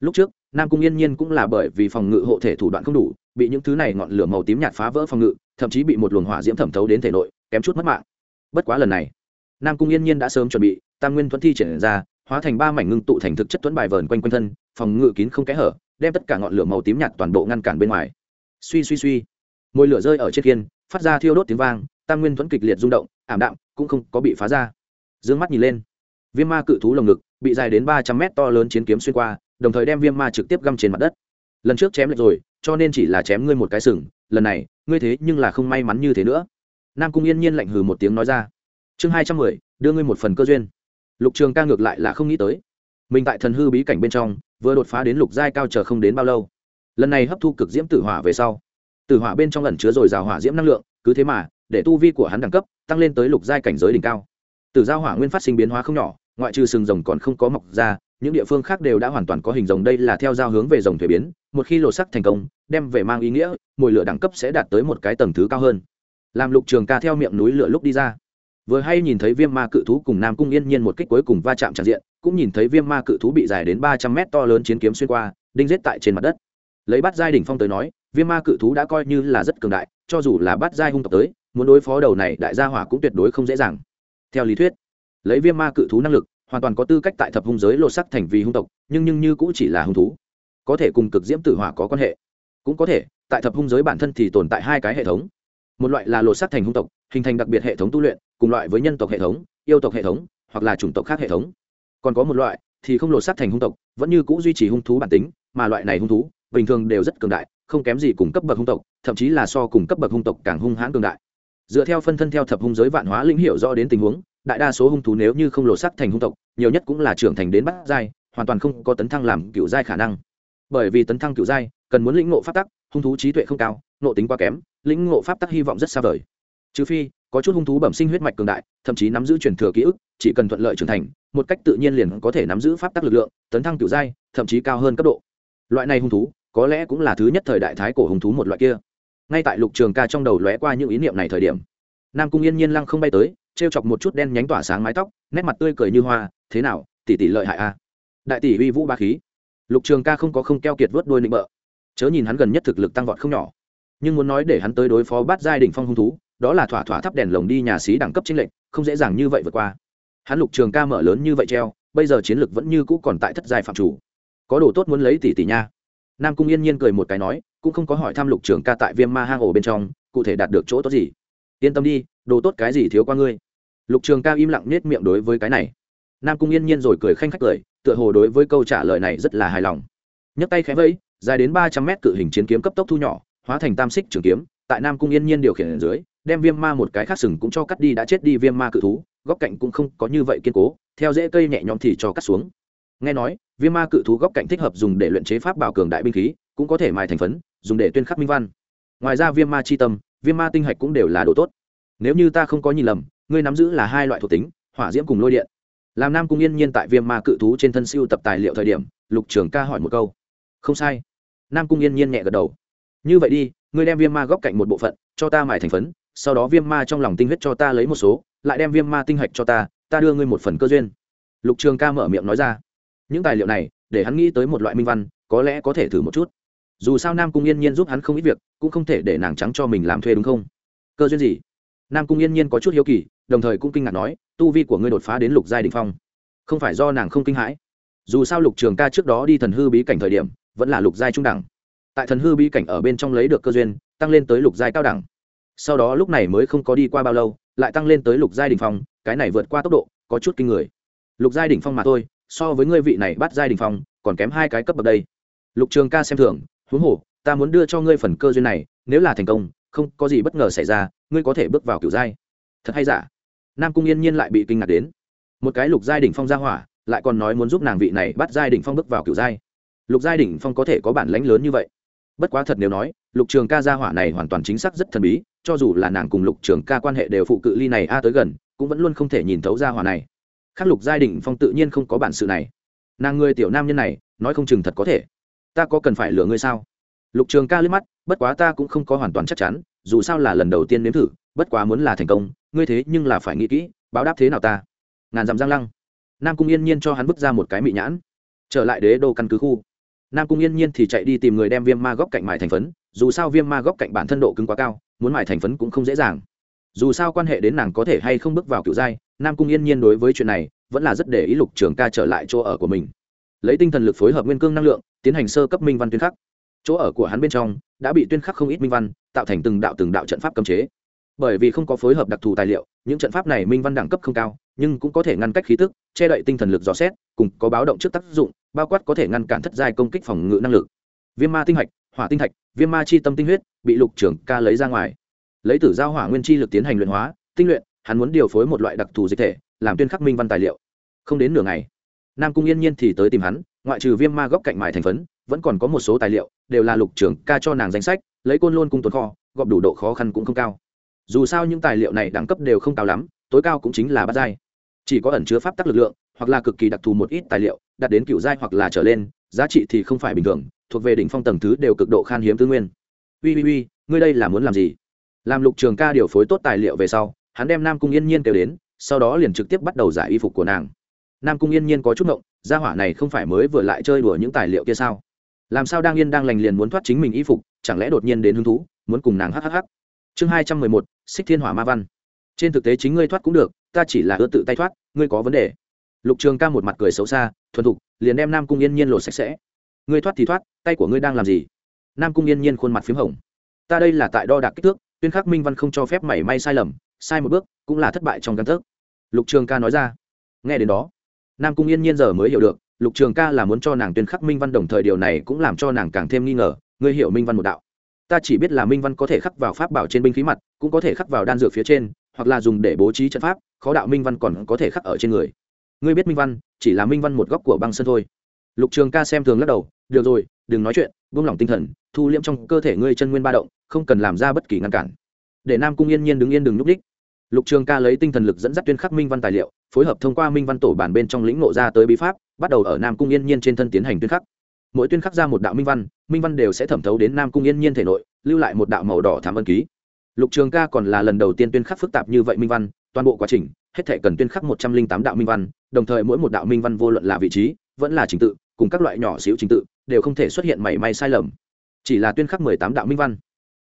lúc trước, nam cung yên nhiên cũng là bởi vì phòng ngự hộ thể thủ đoạn không đủ, bị những thứ này ngọn lửa màu tím nhạt phá vỡ phòng ngự, thậm chí bị một luồng hỏa diễm thẩm thấu đến thể nội, kém chút mất mạng. Bất quá lần này, nam cung yên nhiên đã sớm chuẩn bị, tam nguyên thuẫn thi triển ra, hóa thành ba mảnh ngưng tụ thành thực chất thuẫn bài vờn quanh quanh thân, phòng ngự kín không kẽ hở, đem tất cả ngọn lửa màu tím nhạt toàn bộ ngăn cản bên ngoài. Suy suy suy. Mồi lửa rơi ở trên kiên phát ra thiêu đốt tiếng vang, tam nguyên thuẫn kịch liệt rung động, ảm đạm, cũng không có bị phá ra. D ư ơ n g mắt nhìn lên. Viêm ma cự thú lồng ngực, bị dài đến ba trăm mét to lớn chiến kiếm xuyên qua đồng thời đem viêm ma trực tiếp găm trên mặt đất. Lần trước chém lệch rồi, cho nên chỉ là chém ngươi một cái sừng, lần này, ngươi thế nhưng là không may mắn như thế nữa. Nam cung yên nhiên lạnh hừ một tiếng nói ra. Chương hai trăm mười, đưa ngươi một phần cơ duyên. Lục trường ca ngược lại là không nghĩ tới. Mình tại thần hư bí cảnh bên trong, vừa đột phá đến lục giai cao chờ không đến bao lâu. Lần này hấp thu cực diễm tử hỏa về sau, tử hỏa bên trong ẩn chứa dồi dào hỏa diễm năng lượng, cứ thế mà, để tu vi của hắn đẳng cấp tăng lên tới lục giai cảnh giới đỉnh cao. Tử giao hỏa nguyên phát sinh biến hóa không nhỏ, ngoại trừ sừng rồng còn không có mọc ra những địa phương khác đều đã hoàn toàn có hình rồng, đây là theo giao hướng về rồng thuế biến, một khi lột sắc thành công, đem về mang ý nghĩa mùi lửa đẳng cấp sẽ đạt tới một cái tầng thứ cao hơn. Làm lục trường ca theo miệng núi lửa lúc đi ra. Vừa hay nhìn thấy viêm ma cự thú cùng nam cung yên nhiên một kích cuối cùng va chạm tràn diện, cũng nhìn thấy viêm ma cự thú bị dài đến ba trăm mét to lớn chiến kiếm xuyên qua, đinh giết tại trên mặt đất. Lấy bắt giai đỉnh phong tới nói, viêm ma cự thú đã coi như là rất cường đại, cho dù là bắt giai hung tộc tới, muốn đối phó đầu này đại gia hỏa cũng tuyệt đối không dễ dàng. Theo lý thuyết, lấy viêm ma cự thú năng lực hoàn toàn có tư cách tại thập hung giới lột sắc thành vì hung tộc, nhưng nhưng như cũng chỉ là hung thú. Có thể cùng cực diễm tử hỏa có quan hệ. Cũng có thể, tại thập hung giới bản thân thì tồn tại hai cái hệ thống. Một loại là lột sắc thành hung tộc, hình thành đặc biệt hệ thống tu luyện, cùng loại với nhân tộc hệ thống, yêu tộc hệ thống, hoặc là chủng tộc khác hệ thống. Còn có một loại thì không lột sắc thành hung tộc, vẫn như c ũ duy trì hung thú bản tính, mà loại này hung thú bình thường đều rất cường đại, không kém gì cùng cấp bậc hung tộc, thậm chí là so cùng cấp bậc hung tộc càng hung hãn cường đại. Dựa theo phân thân theo thập hung giới vạn hóa linh hiểu rõ đến tình huống đại đa số hung thú nếu như không lộ sắc thành hung tộc, nhiều nhất cũng là trưởng thành đến bát giai, hoàn toàn không có tấn thăng làm cựu giai khả năng. Bởi vì tấn thăng cựu giai, cần muốn lĩnh ngộ pháp tắc, hung thú trí tuệ không cao nộ tính quá kém, lĩnh ngộ pháp tắc hy vọng rất xa vời. Trừ phi, có chút hung thú bẩm sinh huyết mạch cường đại, thậm chí nắm giữ truyền thừa ký ức, chỉ cần thuận lợi trưởng thành, một cách tự nhiên liền có thể nắm giữ pháp tắc lực lượng, tấn thăng cựu giai, thậm chí cao hơn cấp độ. Loại này hung thú, có lẽ cũng là thứ nhất thời đại thái cổ hung thú một loại kia. Ngay tại lục trường ca trong đầu lóe qua những ý niệm này thời điểm nam cung yên nhiên lăng không bay tới t r e o chọc một chút đen nhánh tỏa sáng mái tóc, nét mặt tươi cười như hoa, thế nào, tỷ tỷ lợi hại a à? đại tỷ uy vũ ba khí. Lục trường ca không có không keo kiệt vớt đôi nịnh bợ. Chớ nhìn hắn gần nhất thực lực tăng vọt không nhỏ, nhưng muốn nói để hắn tới đối phó bắt giai đ ỉ n h phong hung thú, đó là thỏa thỏa thắp đèn lồng đi nhà xí đẳng cấp chính lệnh không dễ dàng như vậy vượt qua. Hắn lục trường ca mở lớn như vậy treo, bây giờ chiến lược vẫn như cũ còn tại thất giai phạm chủ. Có đồ tốt muốn lấy tỷ tỷ nha. Nam cung yên nhiên cười một cái nói, cũng không có hỏi thăm lục Trường ca tại viêm ma hang ổ bên trong, cụ thể đạt được chỗ tốt gì yên tâm đi, đồ tốt cái gì thiếu qua ngươi. Lục trường Cao im lặng nết miệng đối với cái này. Nam cung yên nhiên rồi cười khanh khách cười, tựa hồ đối với câu trả lời này rất là hài lòng. Nhấc tay khẽ vẫy, dài đến ba trăm mét cự hình chiến kiếm cấp tốc thu nhỏ, hóa thành tam xích trường kiếm, tại nam cung yên nhiên điều khiển ở dưới, đem viêm ma một cái khác sừng cũng cho cắt đi đã chết đi viêm ma cự thú, góc cạnh cũng không có như vậy kiên cố, theo dễ cây nhẹ nhõm thì cho cắt xuống. Nghe nói, viêm ma cự thú góc cạnh thích hợp dùng để luyện chế pháp bảo cường đại binh khí, cũng có thể mài thành phấn, dùng để tuyên khắc minh văn. Ngoài ra viêm ma c h i tâm viêm ma tinh hạch cũng đều là đồ tốt. Nếu như ta không có nhìn lầm, ngươi nắm giữ là hai loại thuộc tính, hỏa diễm cùng lôi điện. Làm nam cung yên nhiên tại viêm ma cự thú trên thân siêu tập tài liệu thời điểm, lục trường ca hỏi một câu. Không sai. Nam cung yên nhiên nhẹ gật đầu. Như vậy đi, ngươi đem viêm ma góc cạnh một bộ phận, cho ta mài thành phấn, sau đó viêm ma trong lòng tinh huyết cho ta lấy một số, lại đem viêm ma tinh hạch cho ta ta đưa ngươi một phần cơ duyên. Lục trường ca mở miệng nói ra. Những tài liệu này, để hắn nghĩ tới một loại minh văn, có lẽ có thể thử một chút dù sao nam cung yên nhiên giúp hắn không ít việc, cũng không thể để nàng trắng cho mình làm thuê đúng không? Cơ duyên gì? Nam cung yên nhiên có chút hiếu kỳ, đồng thời cũng kinh ngạc nói, tu vi của ngươi đột phá đến lục giai đình phong. Không phải do nàng không kinh hãi. Dù sao lục trường ca trước đó đi thần hư bí cảnh thời điểm, vẫn là lục giai trung đẳng. Tại thần hư Bí cảnh ở bên trong lấy được cơ duyên, tăng lên tới lục giai cao đẳng. Sau đó lúc này mới không có đi qua bao lâu, lại tăng lên tới lục giai đình phong, cái này vượt qua tốc độ, có chút kinh người. Lục giai đình phong mà thôi, so với ngươi vị này bắt giai đình phong, còn kém hai cái cấp bậc đây. Lục trường ca xem thường huống hồ, ta muốn đưa cho ngươi phần cơ duyên này, nếu là thành công, không có gì bất ngờ xảy ra, ngươi có thể bước vào kiểu giai. Thật hay giả? Nam cung yên nhiên lại bị kinh ngạc đến. Một cái lục giai đ ỉ n h phong ra hỏa, lại còn nói muốn giúp nàng vị này bắt giai đ ỉ n h phong bước vào kiểu giai. Lục giai đ ỉ n h phong có thể có bản lãnh lớn như vậy. Bất quá thật nếu nói, lục trường ca gia hỏa này hoàn toàn chính xác rất thần bí, cho dù là nàng cùng lục trường ca quan hệ đều phụ cự ly này a tới gần, cũng vẫn luôn không thể nhìn thấu gia hỏa này. Khắc lục giai đỉnh phong tự nhiên không có bản sự này. Nàng người tiểu nam nhân này, nói không chừng thật có thể ta có cần phải lừa ngươi sao? Lục trường ca liếc mắt, bất quá ta cũng không có hoàn toàn chắc chắn, dù sao là lần đầu tiên nếm thử, bất quá muốn là thành công, ngươi thế nhưng là phải nghĩ kỹ, báo đáp thế nào ta? Ngàn dặm giang lăng. Nam cung yên nhiên cho hắn vứt ra một cái mị nhãn. Trở lại đế đô căn cứ khu. Nam cung yên nhiên thì chạy đi tìm người đem viêm ma góc cạnh mài thành phấn, dù sao viêm ma góc cạnh bản thân độ cứng quá cao, muốn mài thành phấn cũng không dễ dàng. Dù sao quan hệ đến nàng có thể hay không bước vào cựu giai nam cung yên nhiên đối với chuyện này vẫn là rất để ý lục trường ca trở lại chỗ ở của mình lấy tinh thần lực phối hợp nguyên cương năng lượng, tiến hành sơ cấp minh văn tuyên khắc. Chỗ ở của hắn bên trong đã bị tuyên khắc không ít minh văn, tạo thành từng đạo từng đạo trận pháp cấm chế. Bởi vì không có phối hợp đặc thù tài liệu, những trận pháp này minh văn đẳng cấp không cao, nhưng cũng có thể ngăn cách khí tức, che đậy tinh thần lực dò xét, cùng có báo động trước tác dụng, bao quát có thể ngăn cản thất giai công kích phòng ngự năng lực. Viêm ma tinh hạch, hỏa tinh thạch viêm ma chi tâm tinh huyết, bị lục trưởng ca lấy ra ngoài. Lấy tử giao hỏa nguyên chi lực tiến hành luyện hóa, tinh luyện, hắn muốn điều phối một loại đặc thù dịch thể, làm tuyên khắc minh văn tài liệu. Không đến nửa ngày nam cung yên nhiên thì tới tìm hắn, ngoại trừ viêm ma góc cạnh mài thành phấn, vẫn còn có một số tài liệu, đều là lục trưởng ca cho nàng danh sách, lấy côn lôn cung tuần kho, gọp đủ độ khó khăn cũng không cao. Dù sao những tài liệu này đẳng cấp đều không cao lắm, tối cao cũng chính là bát giai. Chỉ có ẩn chứa pháp tắc lực lượng, hoặc là cực kỳ đặc thù một ít tài liệu, đạt đến cựu giai hoặc là trở lên, giá trị thì không phải bình thường, thuộc về đỉnh phong tầng thứ đều cực độ khan hiếm tư nguyên. Ui ui ui, ngươi đây là muốn làm gì? Làm lục trường ca điều phối tốt tài liệu về sau, hắn đem nam cung yên nhiên kêu đến, sau đó liền trực tiếp bắt đầu giải y phục của nàng nam cung yên nhiên có chút ngộng, gia hỏa này không phải mới vừa lại chơi đùa những tài liệu kia sao? Làm sao đang yên đang lành liền muốn thoát chính mình y phục, chẳng lẽ đột nhiên đến hứng thú, muốn cùng nàng hhh chương hai trăm mười một, xích thiên hỏa ma văn. Trên thực tế chính ngươi thoát cũng được, ta chỉ là ưa tự tay thoát, ngươi có vấn đề. Lục trường ca một mặt cười xấu xa, thuần thục, liền đem nam cung yên nhiên lột sạch sẽ. Ngươi thoát thì thoát, tay của ngươi đang làm gì? Nam cung yên nhiên khuôn mặt p h í m hồng. Ta đây là tại đo đạc kích thước, tuyên khắc minh văn không cho phép mảy may sai lầm, sai một bước, cũng là thất bại trong căn thức lục trường ca nói ra. Nghe đến đó nam cung yên nhiên giờ mới hiểu được, lục trường ca là muốn cho nàng tuyên khắc minh văn đồng thời điều này cũng làm cho nàng càng thêm nghi ngờ, ngươi hiểu minh văn một đạo. Ta chỉ biết là minh văn có thể khắc vào pháp bảo trên binh khí mặt, cũng có thể khắc vào đan dược phía trên, hoặc là dùng để bố trí trận pháp, khó đạo minh văn còn có thể khắc ở trên người. Ngươi biết minh văn, chỉ là minh văn một góc của băng sân thôi. Lục trường ca xem thường lắc đầu, được rồi, đừng nói chuyện, buông lỏng tinh thần, thu liễm trong cơ thể ngươi chân nguyên ba động, không cần làm ra bất kỳ ngăn cản. Để nam cung yên nhiên đứng yên đừng núp đích lục trường ca lấy tinh thần lực dẫn dắt tuyên khắc minh văn tài liệu phối hợp thông qua minh văn tổ bản bên trong lĩnh ngộ ra tới bí pháp, bắt đầu ở nam cung yên nhiên trên thân tiến hành tuyên khắc. Mỗi tuyên khắc ra một đạo minh văn minh văn đều sẽ thẩm thấu đến nam cung yên nhiên thể nội, lưu lại một đạo màu đỏ thảm ân ký. Lục trường ca còn là lần đầu tiên tuyên khắc phức tạp như vậy minh văn, toàn bộ quá trình, hết thể cần tuyên khắc một trăm linh tám đạo minh văn, đồng thời mỗi một đạo minh văn vô luận là vị trí, vẫn là trình tự, cùng các loại nhỏ xíu trình tự, đều không thể xuất hiện mảy may sai lầm. Chỉ là tuyên khắc mười tám đạo minh văn.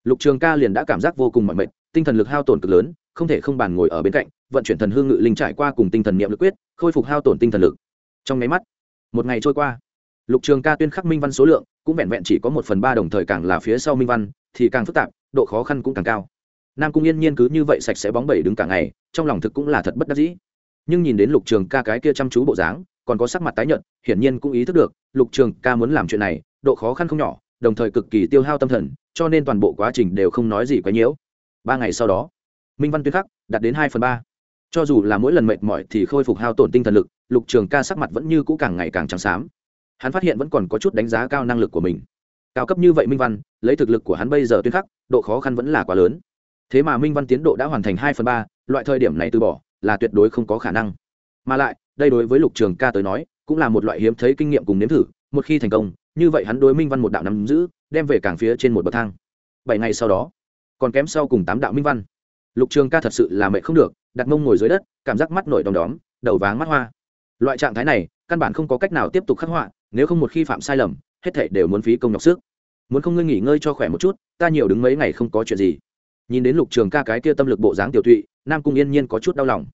Lục trường ca liền đã cảm giác vô cùng mỏi mệt, tinh thần lực hao tổn cực lớn không thể không bàn ngồi ở bên cạnh, vận chuyển thần hương ngự linh trải qua cùng tinh thần niệm lực quyết, khôi phục hao tổn tinh thần lực. Trong nháy mắt, một ngày trôi qua. Lục trường ca tuyên khắc minh văn số lượng, cũng vẹn vẹn chỉ có một phần ba đồng thời càng là phía sau minh văn, thì càng phức tạp, độ khó khăn cũng càng cao. Nam cung yên nhiên cứ như vậy sạch sẽ bóng bẩy đứng cả ngày, trong lòng thực cũng là thật bất đắc dĩ. Nhưng nhìn đến lục trường ca cái kia chăm chú bộ dáng, còn có sắc mặt tái nhợt, hiển nhiên cũng ý thức được, lục trường ca muốn làm chuyện này, độ khó khăn không nhỏ, đồng thời cực kỳ tiêu hao tâm thần, cho nên toàn bộ quá trình đều không nói gì quá nhiễu ba ngày sau đó minh văn tuyên khắc đạt đến hai phần ba. Cho dù là mỗi lần mệt mỏi thì khôi phục hao tổn tinh thần lực, lục trường ca sắc mặt vẫn như cũ càng ngày càng trắng xám. Hắn phát hiện vẫn còn có chút đánh giá cao năng lực của mình. Cao cấp như vậy minh văn, lấy thực lực của hắn bây giờ tuyên khắc, độ khó khăn vẫn là quá lớn. Thế mà minh văn tiến độ đã hoàn thành hai phần ba, loại thời điểm này từ bỏ, là tuyệt đối không có khả năng. Mà lại, đây đối với lục trường ca tới nói, cũng là một loại hiếm thấy kinh nghiệm cùng nếm thử, một khi thành công, như vậy hắn đối minh văn một đạo nắm giữ, đem về cảng phía trên một bậc thang. Bảy ngày sau đó, còn kém sau cùng tám đạo minh văn lục trường ca thật sự là mệt không được, đặt mông ngồi dưới đất, cảm giác mắt nổi đom đóm, đầu váng mắt hoa. Loại trạng thái này, căn bản không có cách nào tiếp tục khắc họa, nếu không một khi phạm sai lầm, hết thảy đều muốn phí công nhọc sức. Muốn không ngươi nghỉ ngơi cho khỏe một chút, ta nhiều đứng mấy ngày không có chuyện gì. Nhìn đến lục trường ca cái kia tâm lực bộ dáng tiểu thụy nam cung yên nhiên có chút đau lòng.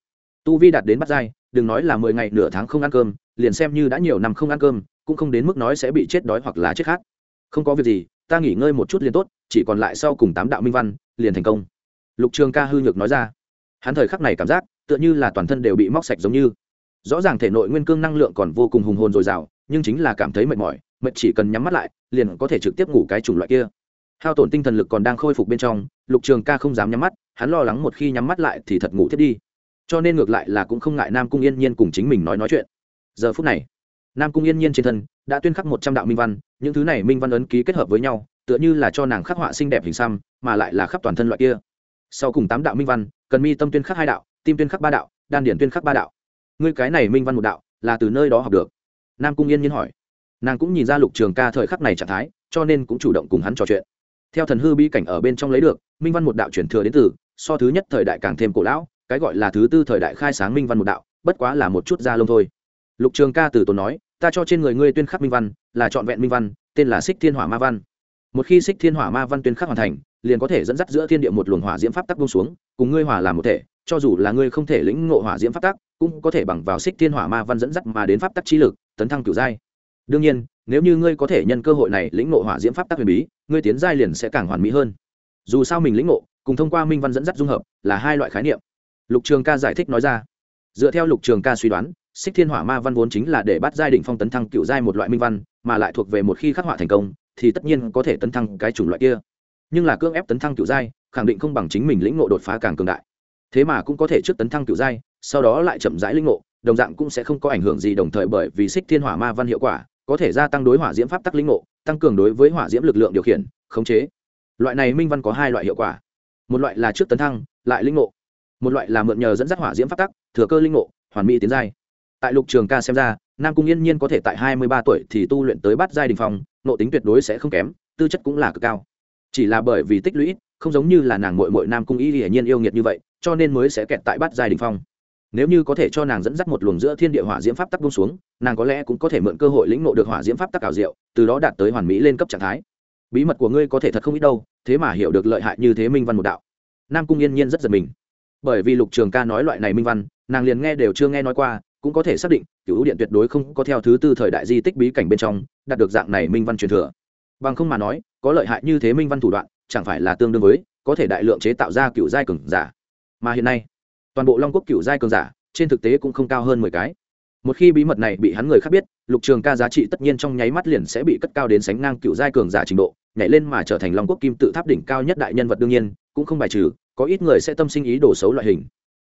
Tu vi đạt đến bắt dai đừng nói là mười ngày nửa tháng không ăn cơm, liền xem như đã nhiều năm không ăn cơm, cũng không đến mức nói sẽ bị chết đói hoặc là chết khát. Không có việc gì, ta nghỉ ngơi một chút liền tốt, chỉ còn lại sau cùng tám đạo minh văn, liền thành công lục trường ca hư nhược nói ra. Hắn thời khắc này cảm giác, tựa như là toàn thân đều bị móc sạch giống như. Rõ ràng thể nội nguyên cương năng lượng còn vô cùng hùng hồn dồi dào, nhưng chính là cảm thấy mệt mỏi, mệt chỉ cần nhắm mắt lại, liền có thể trực tiếp ngủ cái chủng loại kia. Hao tổn tinh thần lực còn đang khôi phục bên trong, lục trường ca không dám nhắm mắt, hắn lo lắng một khi nhắm mắt lại thì thật ngủ thiết đi. Cho nên ngược lại là cũng không ngại nam cung yên nhiên cùng chính mình nói nói chuyện. Giờ phút này, nam cung yên nhiên trên thân đã tuyên khắc một trăm đạo minh văn, những thứ này minh văn ấn ký kết hợp với nhau, tựa như là cho nàng khắc họa xinh đẹp hình xăm, mà lại là khắp toàn thân loại kia sau cùng tám đạo minh văn, cần mi tâm tuyên khắc hai đạo, tim tuyên khắc ba đạo, đan điển tuyên khắc ba đạo. Ngươi cái này minh văn một đạo, là từ nơi đó học được. Nam cung yên nhiên hỏi. Nàng cũng nhìn ra lục trường ca thời khắc này trạng thái, cho nên cũng chủ động cùng hắn trò chuyện. Theo thần hư bi cảnh ở bên trong lấy được, minh văn một đạo chuyển thừa đến từ, so thứ nhất thời đại càng thêm cổ lão, cái gọi là thứ tư thời đại khai sáng minh văn một đạo, bất quá là một chút da lông thôi. Lục trường ca từ tốn nói, ta cho trên người ngươi tuyên khắc minh văn, là trọn vẹn minh văn, tên là xích thiên hỏa ma văn một khi xích thiên hỏa ma văn tuyên khắc hoàn thành, liền có thể dẫn dắt giữa thiên địa một luồng hỏa diễm pháp tắc bông xuống, cùng ngươi hỏa làm một thể, cho dù là ngươi không thể lĩnh ngộ hỏa diễm pháp tắc, cũng có thể bằng vào xích thiên hỏa ma văn dẫn dắt mà đến pháp tắc chi lực, tấn thăng cửu giai. Đương nhiên, nếu như ngươi có thể nhân cơ hội này lĩnh ngộ hỏa diễm pháp tắc huyền bí, ngươi tiến giai liền sẽ càng hoàn mỹ hơn. Dù sao mình lĩnh ngộ, cùng thông qua minh văn dẫn dắt dung hợp, là hai loại khái niệm. Lục trường ca giải thích nói ra. Dựa theo lục trường ca suy đoán xích thiên hỏa ma văn vốn chính là để bắt giai đình phong tấn thăng cựu giai một loại minh văn, mà lại thuộc về một khi khắc họa thành công thì tất nhiên có thể tấn thăng cái chủng loại kia. Nhưng là cưỡng ép tấn thăng cựu giai, khẳng định không bằng chính mình lĩnh ngộ đột phá càng cường đại. Thế mà cũng có thể trước tấn thăng cựu giai, sau đó lại chậm rãi lĩnh ngộ, đồng dạng cũng sẽ không có ảnh hưởng gì đồng thời bởi vì xích thiên hỏa ma văn hiệu quả, có thể gia tăng đối hỏa diễm pháp tắc lĩnh ngộ, tăng cường đối với hỏa diễm lực lượng điều khiển, khống chế. Loại này minh văn có hai loại hiệu quả. Một loại là trước tấn thăng, lại lĩnh ngộ. Một loại là mượn nhờ dẫn dắt hỏa diễm pháp tắc, thừa cơ linh ngộ, hoàn mỹ tiến giai. Tại lục trường ca xem ra nam cung yên nhiên có thể tại hai mươi ba tuổi thì tu luyện tới bát giai đình phong, nội tính tuyệt đối sẽ không kém, tư chất cũng là cực cao. Chỉ là bởi vì tích lũy không giống như là nàng mội mội nam cung y hiển nhiên yêu nghiệt như vậy, cho nên mới sẽ kẹt tại bát giai đình phong. Nếu như có thể cho nàng dẫn dắt một luồng giữa thiên địa hỏa diễm pháp tắc bông xuống, nàng có lẽ cũng có thể mượn cơ hội lĩnh nộ được hỏa diễm pháp tắc ảo diệu, từ đó đạt tới hoàn mỹ lên cấp trạng thái. Bí mật của ngươi có thể thật không ít đâu, thế mà hiểu được lợi hại như thế minh văn một đạo. Nam cung yên nhiên rất giật mình. Bởi vì lục trường ca nói loại này minh văn, nàng liền nghe đều chưa nghe nói qua cũng có thể xác định cựu điện tuyệt đối không có theo thứ tư thời đại di tích bí cảnh bên trong, đạt được dạng này minh văn truyền thừa. Bằng không mà nói, có lợi hại như thế minh văn thủ đoạn, chẳng phải là tương đương với, có thể đại lượng chế tạo ra cựu giai cường giả. Mà hiện nay, toàn bộ long quốc cựu giai cường giả, trên thực tế cũng không cao hơn mười cái. Một khi bí mật này bị hắn người khác biết, lục trường ca giá trị tất nhiên trong nháy mắt liền sẽ bị cất cao đến sánh ngang cựu giai cường giả trình độ, nhảy lên mà trở thành long quốc kim tự tháp đỉnh cao nhất đại nhân vật đương nhiên, cũng không bài trừ, có ít người sẽ tâm sinh ý đồ xấu loại hình.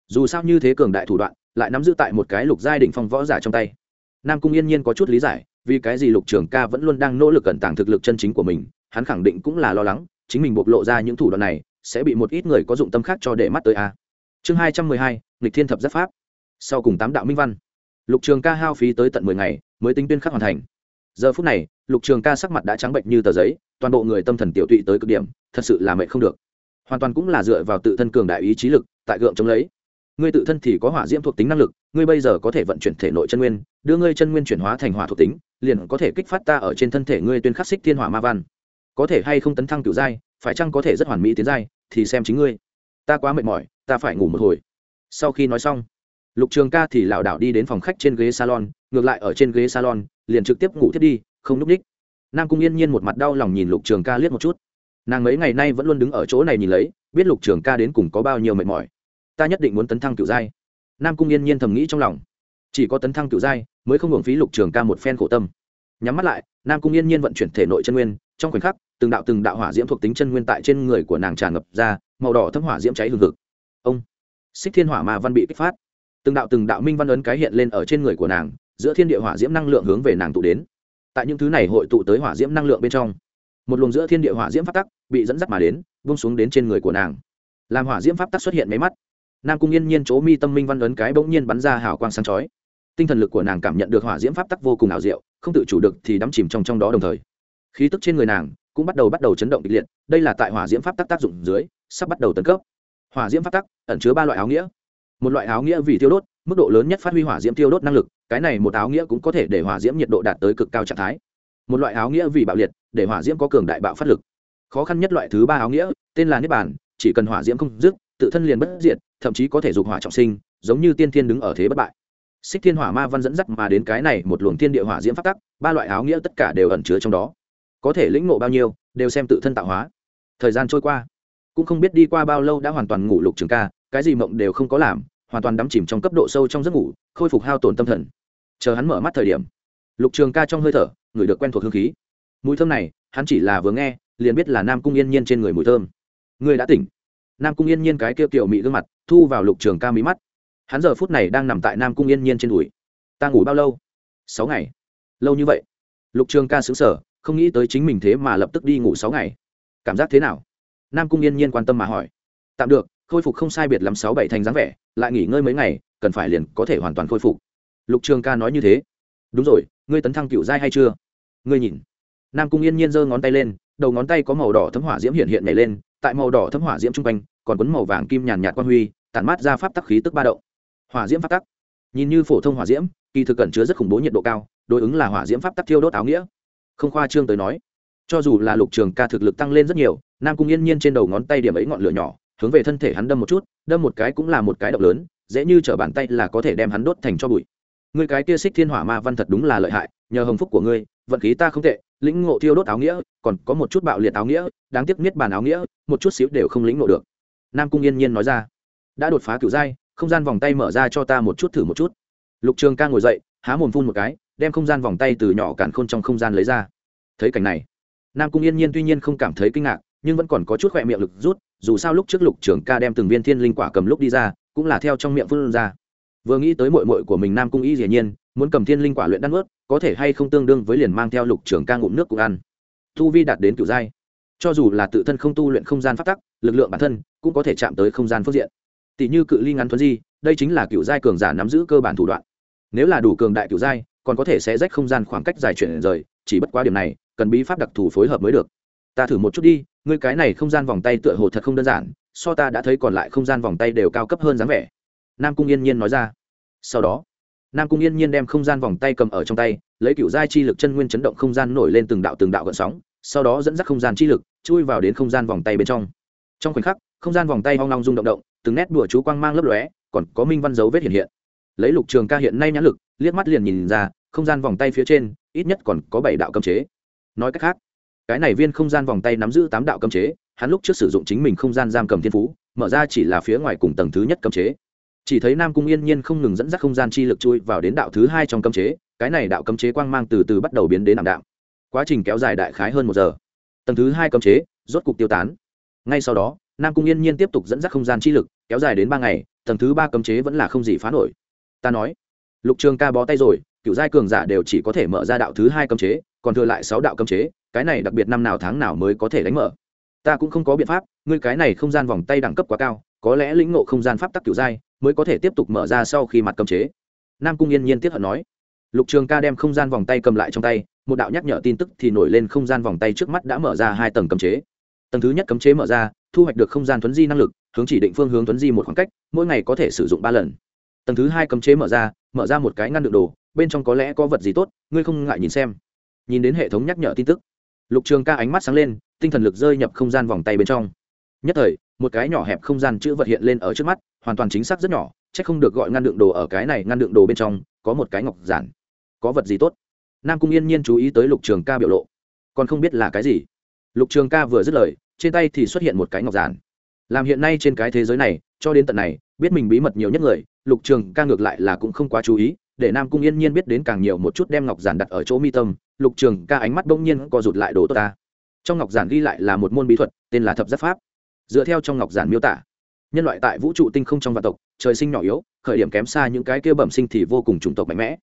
Dù sao như thế cường đại thủ đoạn lại nắm giữ tại một cái lục giai đỉnh phong võ giả trong tay. Nam cung yên nhiên có chút lý giải, vì cái gì lục trường ca vẫn luôn đang nỗ lực cẩn tàng thực lực chân chính của mình, hắn khẳng định cũng là lo lắng, chính mình bộc lộ ra những thủ đoạn này, sẽ bị một ít người có dụng tâm khác cho để mắt tới a. Chương hai trăm mười hai, nghịch thiên thập giáp pháp. Sau cùng tám đạo minh văn. Lục trường ca hao phí tới tận mười ngày, mới tính tuyên khắc hoàn thành. Giờ phút này, lục trường ca sắc mặt đã trắng bệnh như tờ giấy, toàn bộ người tâm thần tiểu tụy tới cực điểm, thật sự là mệt không được. Hoàn toàn cũng là dựa vào tự thân cường đại ý chí lực, tại gượng chống lấy ngươi tự thân thì có hỏa diễm thuộc tính năng lực, ngươi bây giờ có thể vận chuyển thể nội chân nguyên, đưa ngươi chân nguyên chuyển hóa thành hỏa thuộc tính, liền có thể kích phát ta ở trên thân thể ngươi tuyên khắc xích thiên hỏa ma văn. Có thể hay không tấn thăng cựu giai, phải chăng có thể rất hoàn mỹ tiến giai, thì xem chính ngươi. Ta quá mệt mỏi, ta phải ngủ một hồi. Sau khi nói xong, lục trường ca thì lảo đảo đi đến phòng khách trên ghế salon, ngược lại ở trên ghế salon, liền trực tiếp ngủ thiết đi, không núp đích. Nam cung yên nhiên một mặt đau lòng nhìn lục trường ca liếc một chút. Nàng mấy ngày nay vẫn luôn đứng ở chỗ này nhìn lấy, biết lục trường ca đến cùng có bao nhiêu mệt mỏi ta nhất định muốn tấn thăng cựu giai. Nam cung yên nhiên thầm nghĩ trong lòng. Chỉ có tấn thăng cựu giai mới không hưởng phí lục trường ca một phen khổ tâm. Nhắm mắt lại, nam cung yên nhiên vận chuyển thể nội chân nguyên, trong khoảnh khắc, từng đạo từng đạo hỏa diễm thuộc tính chân nguyên tại trên người của nàng tràn ngập ra, màu đỏ thấm hỏa diễm cháy hừng hực. Ông! Xích thiên hỏa ma văn bị kích phát. Từng đạo từng đạo minh văn ấn cái hiện lên ở trên người của nàng, giữa thiên địa hỏa diễm năng lượng hướng về nàng tụ đến. Tại những thứ này hội tụ tới hỏa diễm năng lượng bên trong, một luồng giữa thiên địa hỏa diễm pháp tắc bị dẫn dắt mà đến vung xuống đến trên người của nàng. Làm hỏa diễm pháp tắc xuất hiện máy mắt nam cung yên nhiên chỗ mi tâm minh văn ấn cái bỗng nhiên bắn ra hào quang sáng chói. Tinh thần lực của nàng cảm nhận được hỏa diễm pháp tắc vô cùng ảo diệu, không tự chủ được thì đắm chìm trong trong đó đồng thời. Khí tức trên người nàng cũng bắt đầu bắt đầu chấn động kịch liệt, đây là tại hỏa diễm pháp tắc tác dụng dưới, sắp bắt đầu tấn cấp. Hỏa diễm pháp tắc ẩn chứa ba loại áo nghĩa. Một loại áo nghĩa vì tiêu đốt, mức độ lớn nhất phát huy hỏa diễm tiêu đốt năng lực, cái này một áo nghĩa cũng có thể để hỏa diễm nhiệt độ đạt tới cực cao trạng thái. Một loại áo nghĩa vì bạo liệt, để hỏa diễm có cường đại bạo phát lực. Khó khăn nhất loại thứ ba áo nghĩa, tên là niết bàn, chỉ cần hỏa diễm không dứt, tự thân liền bất diệt thậm chí có thể dục hỏa trọng sinh, giống như tiên thiên đứng ở thế bất bại. Xích thiên hỏa ma văn dẫn dắt mà đến cái này một luồng thiên địa hỏa diễm phát tắc, ba loại áo nghĩa tất cả đều ẩn chứa trong đó. Có thể lĩnh ngộ bao nhiêu, đều xem tự thân tạo hóa. Thời gian trôi qua, cũng không biết đi qua bao lâu đã hoàn toàn ngủ lục trường ca, cái gì mộng đều không có làm, hoàn toàn đắm chìm trong cấp độ sâu trong giấc ngủ, khôi phục hao tổn tâm thần. Chờ hắn mở mắt thời điểm, lục trường ca trong hơi thở, người được quen thuộc hương khí. Mùi thơm này, hắn chỉ là vừa nghe, liền biết là nam cung yên nhiên trên người mùi thơm. Người đã tỉnh nam cung yên nhiên cái kia kiểu mị gương mặt, thu vào lục trường ca mí mắt. Hắn giờ phút này đang nằm tại nam cung yên nhiên trên đùi. Ta ngủ bao lâu? Sáu ngày. Lâu như vậy. Lục trường ca xứng sở không nghĩ tới chính mình thế mà lập tức đi ngủ sáu ngày. Cảm giác thế nào? Nam cung yên nhiên quan tâm mà hỏi. Tạm được, khôi phục không sai biệt lắm sáu bảy thành dáng vẻ, lại nghỉ ngơi mấy ngày, cần phải liền có thể hoàn toàn khôi phục. Lục trường ca nói như thế. Đúng rồi, ngươi tấn thăng cựu giai hay chưa? Ngươi nhìn. Nam cung yên nhiên giơ ngón tay lên, đầu ngón tay có màu đỏ thấm hỏa diễm hiện hiện nhảy lên tại màu đỏ thấm hỏa diễm trung quanh, còn quấn màu vàng kim nhàn nhạt quan huy, tản mát ra pháp tắc khí tức ba động. Hỏa diễm pháp tắc. Nhìn như phổ thông hỏa diễm, kỳ thực cẩn chứa rất khủng bố nhiệt độ cao, đối ứng là hỏa diễm pháp tắc thiêu đốt áo nghĩa. Không khoa trương tới nói, cho dù là lục trường ca thực lực tăng lên rất nhiều, nam cung yên nhiên trên đầu ngón tay điểm ấy ngọn lửa nhỏ, hướng về thân thể hắn đâm một chút, đâm một cái cũng là một cái động lớn, dễ như t bàn tay là có thể đem hắn đốt thành cho bụi. Người cái kia xích thiên hỏa ma văn thật đúng là lợi hại, nhờ hồng phúc của ngươi, vận khí ta không tệ lĩnh ngộ thiêu đốt áo nghĩa, còn có một chút bạo liệt áo nghĩa, đáng tiếc niết bàn áo nghĩa, một chút xíu đều không lĩnh ngộ được. Nam cung yên nhiên nói ra, đã đột phá cựu giai, không gian vòng tay mở ra cho ta một chút thử một chút. Lục trường ca ngồi dậy, há mồm phun một cái, đem không gian vòng tay từ nhỏ cản khôn trong không gian lấy ra. Thấy cảnh này, nam cung yên nhiên tuy nhiên không cảm thấy kinh ngạc, nhưng vẫn còn có chút khỏe miệng lực rút, dù sao lúc trước lục trường ca đem từng viên thiên linh quả cầm lúc đi ra, cũng là theo trong miệng phun ra. Vừa nghĩ tới mội mội của mình nam cung y dĩ nhiên, muốn cầm thiên linh quả luyện đan ướt có thể hay không tương đương với liền mang theo lục trường ca ngụm nước cũng ăn. Thu vi đạt đến cựu giai. Cho dù là tự thân không tu luyện không gian phát tắc, lực lượng bản thân cũng có thể chạm tới không gian phương diện. Tỷ như cự ly ngắn thuấn di, đây chính là cựu giai cường giả nắm giữ cơ bản thủ đoạn. Nếu là đủ cường đại cựu giai, còn có thể sẽ rách không gian khoảng cách dài chuyển rời, chỉ bất quá điểm này, cần bí pháp đặc thù phối hợp mới được. Ta thử một chút đi, ngươi cái này không gian vòng tay tựa hồ thật không đơn giản, so ta đã thấy còn lại không gian vòng tay đều cao cấp hơn dáng vẻ. Nam cung yên nhiên nói ra. Sau đó nam cung yên nhiên đem không gian vòng tay cầm ở trong tay, lấy cựu giai chi lực chân nguyên chấn động không gian nổi lên từng đạo từng đạo gợn sóng, sau đó dẫn dắt không gian chi lực, chui vào đến không gian vòng tay bên trong. Trong khoảnh khắc, không gian vòng tay hoang long rung động động, từng nét đùa chú quang mang lấp lóe, còn có minh văn dấu vết hiện hiện. Lấy lục trường ca hiện nay nhãn lực, liếc mắt liền nhìn ra, không gian vòng tay phía trên, ít nhất còn có bảy đạo cấm chế. Nói cách khác, cái này viên không gian vòng tay nắm giữ tám đạo cấm chế, hắn lúc trước sử dụng chính mình không gian giam cầm thiên phú, mở ra chỉ là phía ngoài cùng tầng thứ nhất cấm chế chỉ thấy nam cung yên nhiên không ngừng dẫn dắt không gian chi lực chui vào đến đạo thứ hai trong cấm chế, cái này đạo cấm chế quang mang từ từ bắt đầu biến đến ảm đạm. Quá trình kéo dài đại khái hơn một giờ. Tầng thứ hai cấm chế, rốt cục tiêu tán. Ngay sau đó, nam cung yên nhiên tiếp tục dẫn dắt không gian chi lực, kéo dài đến ba ngày, tầng thứ ba cấm chế vẫn là không gì phá nổi. Ta nói, lục trường ca bó tay rồi, cựu giai cường giả đều chỉ có thể mở ra đạo thứ hai cấm chế, còn thừa lại sáu đạo cấm chế, cái này đặc biệt năm nào tháng nào mới có thể đánh mở. Ta cũng không có biện pháp, ngươi cái này không gian vòng tay đẳng cấp quá cao, có lẽ lĩnh ngộ không gian pháp tắc cựu giai mới có thể tiếp tục mở ra sau khi mặt cấm chế. Nam cung yên nhiên tiếp hận nói. Lục trường ca đem không gian vòng tay cầm lại trong tay, một đạo nhắc nhở tin tức thì nổi lên không gian vòng tay trước mắt đã mở ra hai tầng cấm chế. Tầng thứ nhất cấm chế mở ra, thu hoạch được không gian thuấn di năng lực, hướng chỉ định phương hướng thuấn di một khoảng cách, mỗi ngày có thể sử dụng ba lần. Tầng thứ hai cấm chế mở ra mở ra một cái ngăn đựng đồ, bên trong có lẽ có vật gì tốt, ngươi không ngại nhìn xem. Nhìn đến hệ thống nhắc nhở tin tức, lục trường ca ánh mắt sáng lên, tinh thần lực rơi nhập không gian vòng tay bên trong. Nhất thời, một cái nhỏ hẹp không gian chữ vật hiện lên ở trước mắt hoàn toàn chính xác rất nhỏ c h ắ c không được gọi ngăn đựng đồ ở cái này ngăn đựng đồ bên trong, có một cái ngọc giản. Có vật gì tốt? Nam cung yên nhiên chú ý tới lục trường ca biểu lộ. Còn không biết là cái gì. Lục trường ca vừa dứt lời, trên tay thì xuất hiện một cái ngọc giản. Làm hiện nay trên cái thế giới này, cho đến tận này, biết mình bí mật nhiều nhất người, lục trường ca ngược lại là cũng không quá chú ý, để nam cung yên nhiên biết đến càng nhiều một chút đem ngọc giản đặt ở chỗ mi tâm, lục trường ca ánh mắt bỗng nhiên co rụt lại đồ tốt ta. Trong ngọc giản ghi lại là một môn bí thuật, tên là thập giáp pháp. Dựa theo trong ngọc giản miêu tả nhân loại tại vũ trụ tinh không trong vạn tộc, trời sinh nhỏ yếu, khởi điểm kém xa những cái kia bẩm sinh thì vô cùng chủng tộc mạnh mẽ.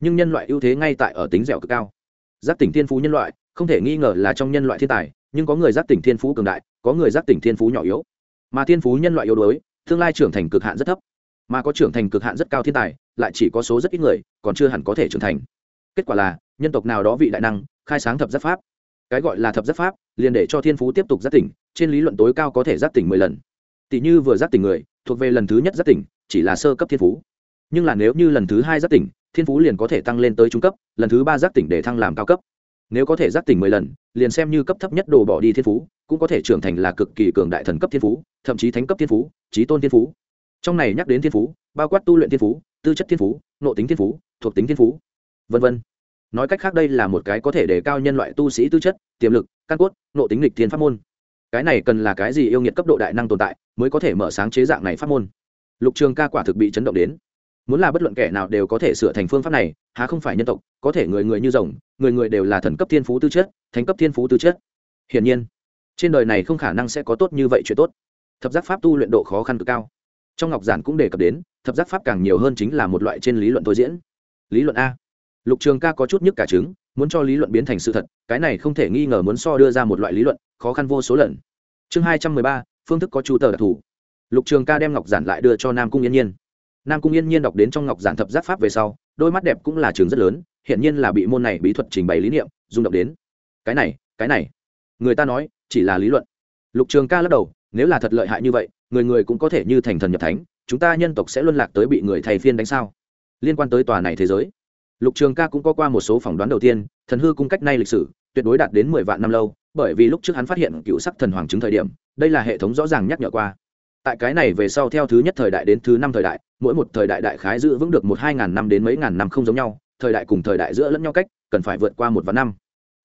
Nhưng nhân loại ưu thế ngay tại ở tính dẻo cực cao. Giác tỉnh thiên phú nhân loại, không thể nghi ngờ là trong nhân loại thiên tài, nhưng có người giác tỉnh thiên phú cường đại, có người giác tỉnh thiên phú nhỏ yếu. Mà thiên phú nhân loại yếu đuối, tương lai trưởng thành cực hạn rất thấp. Mà có trưởng thành cực hạn rất cao thiên tài, lại chỉ có số rất ít người, còn chưa hẳn có thể trưởng thành. Kết quả là, nhân tộc nào đó vị đại năng, khai sáng thập giác pháp. Cái gọi là thập giác pháp, liền để cho thiên phú tiếp tục giác tỉnh, trên lý luận tối cao có thể giác tỉnh mười lần tỷ như vừa giác tỉnh người, thuộc về lần thứ nhất giác tỉnh, chỉ là sơ cấp thiên phú. Nhưng là nếu như lần thứ hai giác tỉnh, thiên phú liền có thể tăng lên tới trung cấp, lần thứ ba giác tỉnh để thăng làm cao cấp. Nếu có thể giác tỉnh mười lần, liền xem như cấp thấp nhất đồ bỏ đi thiên phú, cũng có thể trưởng thành là cực kỳ cường đại thần cấp thiên phú, thậm chí thánh cấp thiên phú trí tôn thiên phú. Trong này nhắc đến thiên phú, bao quát tu luyện thiên phú, tư chất thiên phú nộ tính thiên phú, thuộc tính thiên phú v v nói cách khác đây là một cái có thể để cao nhân loại tu sĩ tư chất, tiềm lực, căn cốt nộ tính lịch thiên pháp môn cái này cần là cái gì yêu nghiệt cấp độ đại năng tồn tại mới có thể mở sáng chế dạng này pháp môn? Lục trường ca quả thực bị chấn động đến. Muốn là bất luận kẻ nào đều có thể sửa thành phương pháp này, há không phải nhân tộc, có thể người người như rồng, người người đều là thần cấp thiên phú tư chất, thánh cấp thiên phú tư chất. Hiển nhiên, trên đời này không khả năng sẽ có tốt như vậy chuyện tốt. Thập giác pháp tu luyện độ khó khăn cực cao. Trong ngọc giản cũng đề cập đến, thập giác pháp càng nhiều hơn chính là một loại trên lý luận thôi diễn. Lý luận a. Lục trường ca có chút nhức cả trứng, muốn cho lý luận biến thành sự thật, cái này không thể nghi ngờ muốn so đưa ra một loại lý luận khó khăn vô số lần. Chương hai trăm mười ba, phương thức có chu tờ đặc thù. Lục trường ca đem ngọc giản lại đưa cho nam cung yên nhiên. Nam cung yên nhiên đọc đến trong ngọc giản thập giác pháp về sau, đôi mắt đẹp cũng là trường rất lớn hiện nhiên là bị môn này bí thuật trình bày lý niệm, rung động đến. Cái này cái này. Người ta nói, chỉ là lý luận. Lục trường ca lắc đầu, nếu là thật lợi hại như vậy, người người cũng có thể như thành thần nhập thánh, chúng ta nhân tộc sẽ luân lạc tới bị người thầy phiên đánh sao? Liên quan tới tòa này thế giới lục trường ca cũng có qua một số phỏng đoán đầu tiên, thần hư cung cách nay lịch sử, tuyệt đối đạt đến mười vạn năm lâu, bởi vì lúc trước hắn phát hiện cựu sắc thần hoàng chứng thời điểm, đây là hệ thống rõ ràng nhắc nhở qua. Tại cái này về sau theo thứ nhất thời đại đến thứ năm thời đại, mỗi một thời đại đại khái giữ vững được một hai ngàn năm đến mấy ngàn năm không giống nhau, thời đại cùng thời đại giữa lẫn nhau cách, cần phải vượt qua một vạn năm.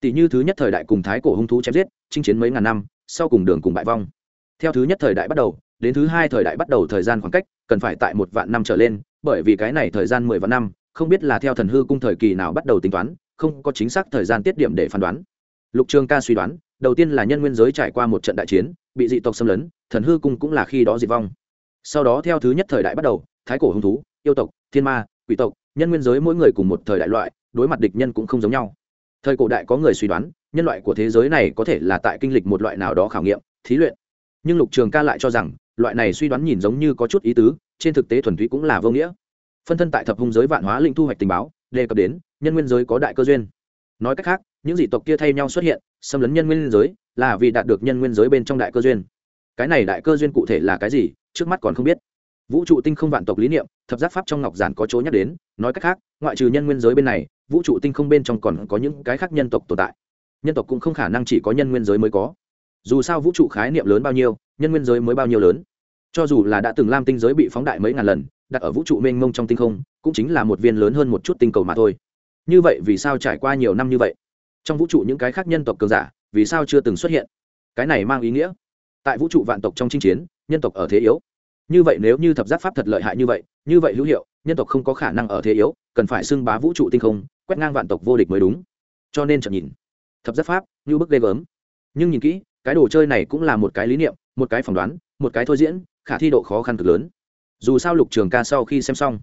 Tỷ như thứ nhất thời đại cùng thái cổ hung thú chém giết, chinh chiến mấy ngàn năm, sau cùng đường cùng bại vong. Theo thứ nhất thời đại bắt đầu, đến thứ hai thời đại bắt đầu thời gian khoảng cách, cần phải tại một vạn năm trở lên, bởi vì cái này thời gian mười vạn năm không biết là theo thần hư cung thời kỳ nào bắt đầu tính toán, không có chính xác thời gian tiết điểm để phán đoán. Lục trường ca suy đoán, đầu tiên là nhân nguyên giới trải qua một trận đại chiến, bị dị tộc xâm lấn, thần hư cung cũng là khi đó diệt vong. Sau đó theo thứ nhất thời đại bắt đầu, thái cổ hung thú, yêu tộc, thiên ma, quỷ tộc, nhân nguyên giới mỗi người cùng một thời đại loại, đối mặt địch nhân cũng không giống nhau. Thời cổ đại có người suy đoán, nhân loại của thế giới này có thể là tại kinh lịch một loại nào đó khảo nghiệm, thí luyện. Nhưng lục trường ca lại cho rằng, loại này suy đoán nhìn giống như có chút ý tứ, trên thực tế thuần túy cũng là vô nghĩa phân thân tại thập hung giới vạn hóa linh thu hoạch tình báo, đề cập đến, nhân nguyên giới có đại cơ duyên. Nói cách khác, những dị tộc kia thay nhau xuất hiện, xâm lấn nhân nguyên giới, là vì đạt được nhân nguyên giới bên trong đại cơ duyên. Cái này đại cơ duyên cụ thể là cái gì, trước mắt còn không biết. Vũ trụ tinh không vạn tộc lý niệm, thập giác pháp trong ngọc giản có chỗ nhắc đến, nói cách khác, ngoại trừ nhân nguyên giới bên này, vũ trụ tinh không bên trong còn có những cái khác nhân tộc tồn tại. Nhân tộc cũng không khả năng chỉ có nhân nguyên giới mới có. Dù sao vũ trụ khái niệm lớn bao nhiêu, nhân nguyên giới mới bao nhiêu lớn. Cho dù là đã từng lam tinh giới bị phóng đại mấy ngàn lần đặt ở vũ trụ mênh mông trong tinh không, cũng chính là một viên lớn hơn một chút tinh cầu mà thôi. Như vậy vì sao trải qua nhiều năm như vậy? Trong vũ trụ những cái khác nhân tộc cường giả, vì sao chưa từng xuất hiện? Cái này mang ý nghĩa. Tại vũ trụ vạn tộc trong chinh chiến, nhân tộc ở thế yếu. Như vậy nếu như thập giác pháp thật lợi hại như vậy như vậy hữu hiệu, nhân tộc không có khả năng ở thế yếu, cần phải xưng bá vũ trụ tinh không, quét ngang vạn tộc vô địch mới đúng. Cho nên chậm nhìn, thập giác pháp, như bức ghê gớm. Nhưng nhìn kỹ, cái đồ chơi này cũng là một cái lý niệm, một cái phỏng đoán, một cái thôi diễn, khả thi độ khó khăn cực lớn dù sao lục trường ca sau khi xem xong,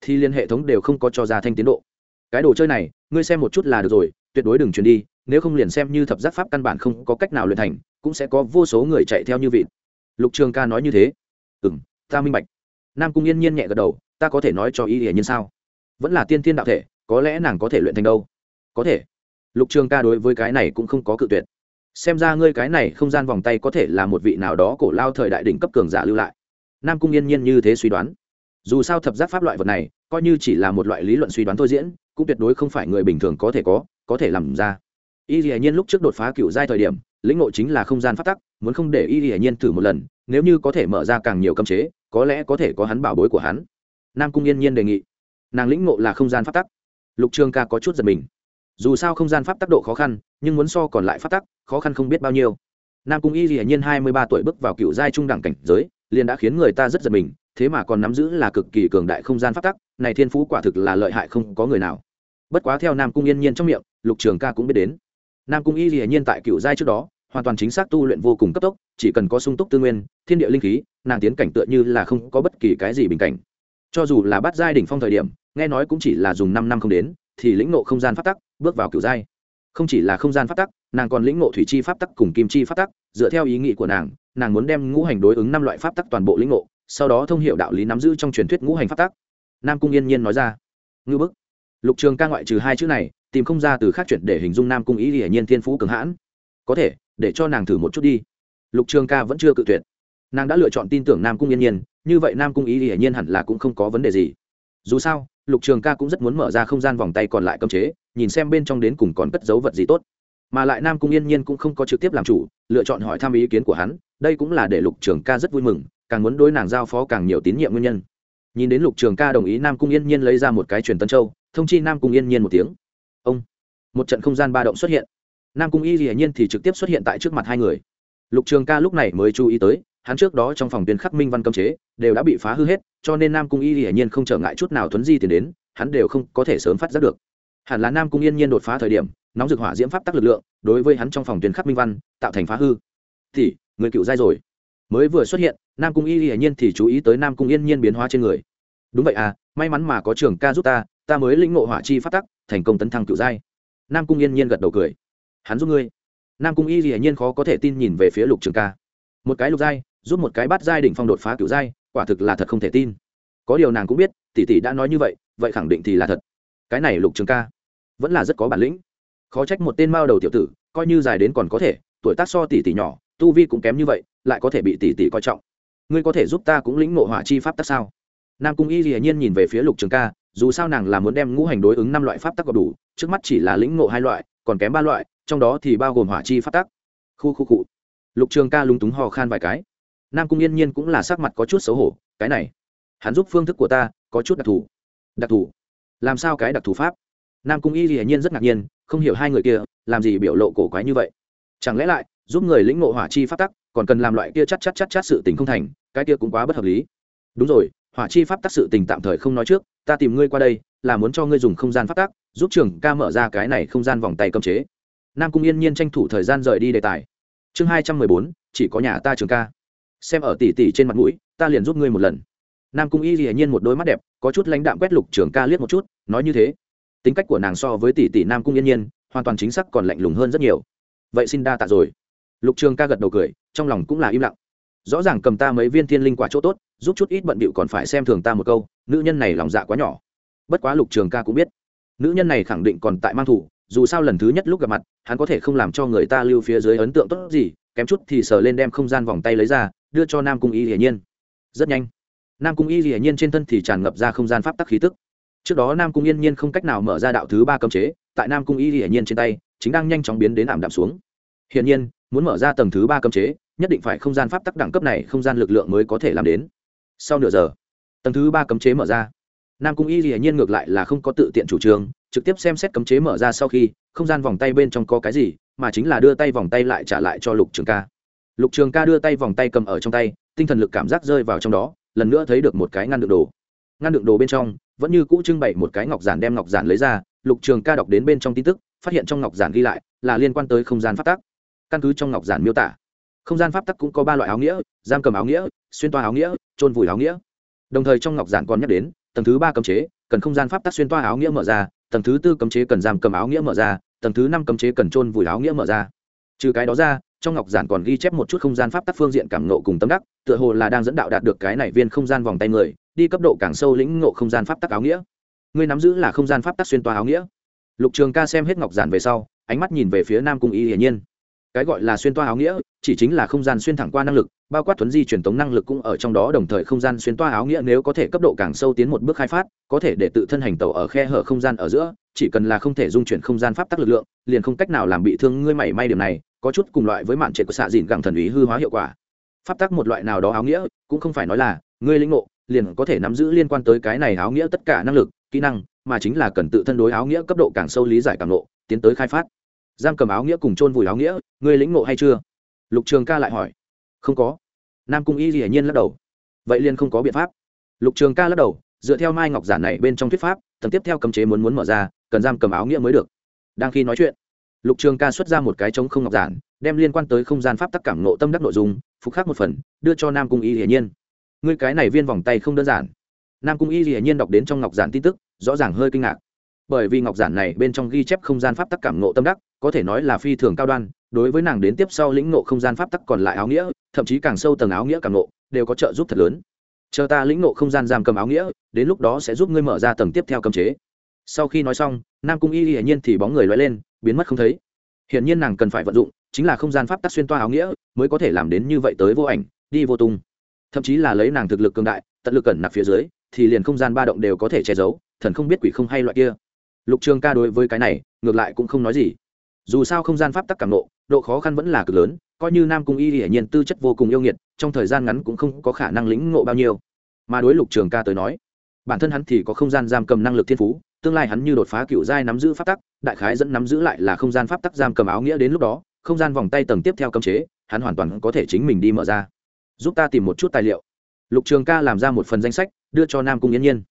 thì liên hệ thống đều không có cho ra thanh tiến độ. Cái đồ chơi này, ngươi xem một chút là được rồi, tuyệt đối đừng chuyển đi, nếu không liền xem như thập giác pháp căn bản không có cách nào luyện thành, cũng sẽ có vô số người chạy theo như vị lục trường ca nói như thế. Ừ m ta minh bạch. Nam cung yên nhiên nhẹ gật đầu, ta có thể nói cho y hiển nhiên sao? Vẫn là tiên thiên đạo thể, có lẽ nàng có thể luyện thành đâu? Có thể. Lục trường ca đối với cái này cũng không có cự tuyệt. Xem ra ngươi cái này không gian vòng tay có thể là một vị nào đó cổ lao thời đại đỉnh cấp cường giả lưu lại nam cung yên nhiên như thế suy đoán. Dù sao thập giác pháp loại vật này, coi như chỉ là một loại lý luận suy đoán thôi diễn, cũng tuyệt đối không phải người bình thường có thể có có thể làm ra. Y dĩ nhiên lúc trước đột phá cựu giai thời điểm, lĩnh ngộ chính là không gian phát tắc, muốn không để y dĩ nhiên thử một lần, nếu như có thể mở ra càng nhiều cấm chế, có lẽ có thể có hắn bảo bối của hắn. Nam cung yên nhiên đề nghị, nàng lĩnh ngộ là không gian phát tắc. Lục trường ca có chút giật mình. Dù sao không gian pháp tắc độ khó khăn, nhưng muốn so còn lại pháp tắc, khó khăn không biết bao nhiêu. Nam cung y dĩ nhiên hai mươi ba tuổi bước vào cựu giai trung đẳng cảnh giới liền đã khiến người ta rất giật mình, thế mà còn nắm giữ là cực kỳ cường đại không gian pháp tắc, này thiên phú quả thực là lợi hại không có người nào. Bất quá theo nam cung yên nhiên trong miệng, lục trường ca cũng biết đến. Nam cung y hiển nhiên tại cựu giai trước đó, hoàn toàn chính xác tu luyện vô cùng cấp tốc, chỉ cần có sung túc tư nguyên, thiên địa linh khí, nàng tiến cảnh tựa như là không có bất kỳ cái gì bình cảnh. Cho dù là bắt giai đỉnh phong thời điểm, nghe nói cũng chỉ là dùng năm năm không đến, thì lĩnh ngộ không gian pháp tắc, bước vào cựu giai. Không chỉ là không gian pháp tắc nàng còn lĩnh ngộ thủy chi pháp tắc cùng kim chi pháp tắc, dựa theo ý nghĩ của nàng nàng muốn đem ngũ hành đối ứng năm loại pháp tắc toàn bộ lĩnh ngộ, sau đó thông h đạo lý nắm giữ trong truyền thuyết ngũ hành pháp tắc. Nam cung yên nhiên nói ra. Ngư bức. Lục trường ca ngoại trừ hai chữ này, tìm không ra từ khác chuyện để hình dung nam cung ý hiển nhiên thiên phú cường hãn. Có thể, để cho nàng thử một chút đi. Lục trường ca vẫn chưa cự tuyệt. Nàng đã lựa chọn tin tưởng nam cung yên nhiên, như vậy nam cung ý hiển nhiên hẳn là cũng không có vấn đề gì. Dù sao, lục trường ca cũng rất muốn mở ra không gian vòng tay còn lại cấm chế, nhìn xem bên trong đến cùng còn cất dấu vật gì tốt mà lại nam cung yên nhiên cũng không có trực tiếp làm chủ, lựa chọn hỏi thăm ý kiến của hắn, đây cũng là để lục trường ca rất vui mừng, càng muốn đối nàng giao phó càng nhiều tín nhiệm nguyên nhân. Nhìn đến lục trường ca đồng ý nam cung yên nhiên lấy ra một cái truyền tân châu, thông chi nam cung yên nhiên một tiếng. Ông, một trận không gian ba động xuất hiện. Nam cung y hiển nhiên thì trực tiếp xuất hiện tại trước mặt hai người. Lục trường ca lúc này mới chú ý tới, hắn trước đó trong phòng tuyên khắc minh văn cấm chế, đều đã bị phá hư hết, cho nên nam cung y hiển nhiên không trở ngại chút nào thuấn di tiền đến, hắn đều không có thể sớm phát giác được. Hẳn là nam cung yên nhiên đột phá thời điểm nóng dược hỏa diễm pháp tắc lực lượng, đối với hắn trong phòng tuyến khắc minh văn, tạo thành phá hư. Thì, người cựu giai rồi. Mới vừa xuất hiện, nam cung y hiển nhiên thì chú ý tới nam cung yên nhiên biến hóa trên người. Đúng vậy à may mắn mà có trường ca giúp ta ta mới lĩnh ngộ hỏa chi pháp tắc, thành công tấn thăng cựu giai. Nam cung yên nhiên gật đầu cười. Hắn giúp ngươi. Nam cung y hiển nhiên khó có thể tin nhìn về phía lục trường ca. Một cái lục giai, giúp một cái bắt giai đỉnh phong đột phá cựu giai, quả thực là thật không thể tin. Có điều nàng cũng biết, tỷ tỷ đã nói như vậy vậy khẳng định thì là thật. Cái này lục trường ca, vẫn là rất có bản lĩnh khó trách một tên mao đầu tiểu tử, coi như dài đến còn có thể, tuổi tác so tỷ tỷ nhỏ, tu vi cũng kém như vậy, lại có thể bị tỷ tỷ coi trọng. Ngươi có thể giúp ta cũng lĩnh ngộ hỏa chi pháp tắc sao? Nam cung y dĩ nhiên nhìn về phía lục trường ca, dù sao nàng là muốn đem ngũ hành đối ứng năm loại pháp tắc gọp đủ, trước mắt chỉ là lĩnh ngộ hai loại, còn kém ba loại, trong đó thì bao gồm hỏa chi pháp tắc. Khu khu cụ lục trường ca lúng túng hò khan vài cái. Nam cung yên nhiên cũng là sắc mặt có chút xấu hổ, cái này, hắn giúp phương thức của ta có chút đặc thù. Đặc thù? Làm sao cái đặc thù pháp? Nam cung y hiển nhiên rất ngạc nhiên, không hiểu hai người kia làm gì biểu lộ cổ quái như vậy. Chẳng lẽ lại giúp người lĩnh ngộ hỏa chi pháp tắc còn cần làm loại kia chắc chắc chắc chắc sự tình không thành, cái kia cũng quá bất hợp lý. Đúng rồi, hỏa chi pháp tắc sự tình tạm thời không nói trước, ta tìm ngươi qua đây là muốn cho ngươi dùng không gian pháp tắc, giúp trường ca mở ra cái này không gian vòng tay cầm chế. Nam cung yên nhiên tranh thủ thời gian rời đi đề tài. Chương hai trăm mười bốn, chỉ có nhà ta trường ca. Xem ở tỷ tỷ trên mặt mũi, ta liền giúp ngươi một lần. Nam cung y hiển nhiên một đôi mắt đẹp, có chút lãnh đạm quét lục trường ca liếc một chút, nói như thế tính cách của nàng so với tỷ tỷ nam cung yên nhiên, hoàn toàn chính xác còn lạnh lùng hơn rất nhiều. Vậy xin đa tạ rồi. Lục trường ca gật đầu cười, trong lòng cũng là im lặng. Rõ ràng cầm ta mấy viên thiên linh quả chỗ tốt, giúp chút ít bận bịu còn phải xem thường ta một câu, nữ nhân này lòng dạ quá nhỏ. Bất quá lục trường ca cũng biết, nữ nhân này khẳng định còn tại mang thủ, dù sao lần thứ nhất lúc gặp mặt, hắn có thể không làm cho người ta lưu phía dưới ấn tượng tốt gì, kém chút thì sờ lên đem không gian vòng tay lấy ra, đưa cho nam cung y hiển nhiên. Rất nhanh, nam cung y hiển nhiên trên thân thì tràn ngập ra không gian pháp tắc khí tức trước đó nam cung yên nhiên không cách nào mở ra đạo thứ ba cấm chế, tại nam cung y hiển nhiên trên tay, chính đang nhanh chóng biến đến ảm đạm xuống. Hiển nhiên, muốn mở ra tầng thứ ba cấm chế, nhất định phải không gian pháp tắc đẳng cấp này, không gian lực lượng mới có thể làm đến. Sau nửa giờ, tầng thứ ba cấm chế mở ra. Nam cung y hiển nhiên ngược lại là không có tự tiện chủ trương, trực tiếp xem xét cấm chế mở ra sau khi, không gian vòng tay bên trong có cái gì, mà chính là đưa tay vòng tay lại trả lại cho lục trường ca. Lục trường ca đưa tay vòng tay cầm ở trong tay, tinh thần lực cảm giác rơi vào trong đó, lần nữa thấy được một cái ngăn đựng đồ. Ngăn đựng đồ bên trong vẫn như cũ trưng bày một cái ngọc giản đem ngọc giản lấy ra, lục trường ca đọc đến bên trong tin tức, phát hiện trong ngọc giản ghi lại là liên quan tới không gian pháp tắc. Căn cứ trong ngọc giản miêu tả, không gian pháp tắc cũng có ba loại áo nghĩa, giam cầm áo nghĩa, xuyên toa áo nghĩa trôn vùi áo nghĩa. Đồng thời trong ngọc giản còn nhắc đến, tầng thứ ba cấm chế, cần không gian pháp tắc xuyên toa áo nghĩa mở ra, tầng thứ tư cấm chế cần giam cầm áo nghĩa mở ra, tầng thứ năm cấm chế cần trôn vùi áo nghĩa mở ra. Trừ cái đó ra, trong ngọc giản còn ghi chép một chút không gian pháp tắc phương diện cảm nộ cùng tâm đắc, tựa hồ là đang dẫn đạo đạt được cái này viên không gian vòng tay người đi cấp độ càng sâu lĩnh ngộ không gian pháp tắc áo nghĩa. Ngươi nắm giữ là không gian pháp tắc xuyên toa áo nghĩa. Lục trường ca xem hết ngọc giản về sau, ánh mắt nhìn về phía nam cung y hiển nhiên. Cái gọi là xuyên toa áo nghĩa, chỉ chính là không gian xuyên thẳng qua năng lực, bao quát thuấn di truyền tống năng lực cũng ở trong đó đồng thời không gian xuyên toa áo nghĩa nếu có thể cấp độ càng sâu tiến một bước khai phát, có thể để tự thân hành tàu ở khe hở không gian ở giữa, chỉ cần là không thể dung chuyển không gian pháp tắc lực lượng, liền không cách nào làm bị thương ngươi mảy may điểm này, có chút cùng loại với mạn trệ của xạ dìn gẳng thần ý hư hóa hiệu quả. Pháp tắc một loại nào đó áo nghĩa, cũng không phải nói là, ngươi lĩnh ngộ liền có thể nắm giữ liên quan tới cái này áo nghĩa tất cả năng lực, kỹ năng, mà chính là cần tự thân đối áo nghĩa cấp độ càng sâu lý giải càng lộ, tiến tới khai phát. Giam cầm áo nghĩa cùng chôn vùi áo nghĩa, ngươi lĩnh ngộ hay chưa? Lục trường ca lại hỏi. Không có. Nam cung y dĩ nhiên lắc đầu. Vậy liền không có biện pháp. Lục trường ca lắc đầu, dựa theo mai ngọc giản này bên trong thuyết pháp, tầng tiếp theo cấm chế muốn muốn mở ra, cần giam cầm áo nghĩa mới được. Đang khi nói chuyện, lục trường ca xuất ra một cái trống không ngọc giản, đem liên quan tới không gian pháp tắc cảm nộ tâm đắc nội dung, phục khắc một phần, đưa cho nam cung y hiển nhiên ngươi cái này viên vòng tay không đơn giản. Nam cung y hiển nhiên đọc đến trong ngọc giản tin tức rõ ràng hơi kinh ngạc. Bởi vì ngọc giản này bên trong ghi chép không gian pháp tắc cảm ngộ tâm đắc có thể nói là phi thường cao đoan đối với nàng đến tiếp sau lĩnh ngộ không gian pháp tắc còn lại áo nghĩa thậm chí càng sâu tầng áo nghĩa cảm ngộ, đều có trợ giúp thật lớn. Chờ ta lĩnh ngộ không gian giam cầm áo nghĩa đến lúc đó sẽ giúp ngươi mở ra tầng tiếp theo cấm chế. Sau khi nói xong nam cung y hiển nhiên thì bóng người loay lên biến mất không thấy. Hiển nhiên nàng cần phải vận dụng chính là không gian pháp tắc xuyên toa áo nghĩa mới có thể làm đến như vậy tới vô ảnh đi vô tung thậm chí là lấy nàng thực lực cường đại, tận lực cẩn nạp phía dưới, thì liền không gian ba động đều có thể che giấu, thần không biết quỷ không hay loại kia. Lục trường ca đối với cái này, ngược lại cũng không nói gì. Dù sao không gian pháp tắc cảm nộ, độ khó khăn vẫn là cực lớn, coi như nam cung y hiển nhiên tư chất vô cùng yêu nghiệt, trong thời gian ngắn cũng không có khả năng lĩnh ngộ bao nhiêu. Mà đối lục trường ca tới nói, bản thân hắn thì có không gian giam cầm năng lực thiên phú, tương lai hắn như đột phá cựu giai nắm giữ pháp tắc, đại khái dẫn nắm giữ lại là không gian pháp tắc giam cầm áo nghĩa đến lúc đó, không gian vòng tay tầng tiếp theo cấm chế, hắn hoàn toàn có thể chính mình đi mở ra giúp ta tìm một chút tài liệu. Lục trường ca làm ra một phần danh sách, đưa cho nam cung yên nhiên.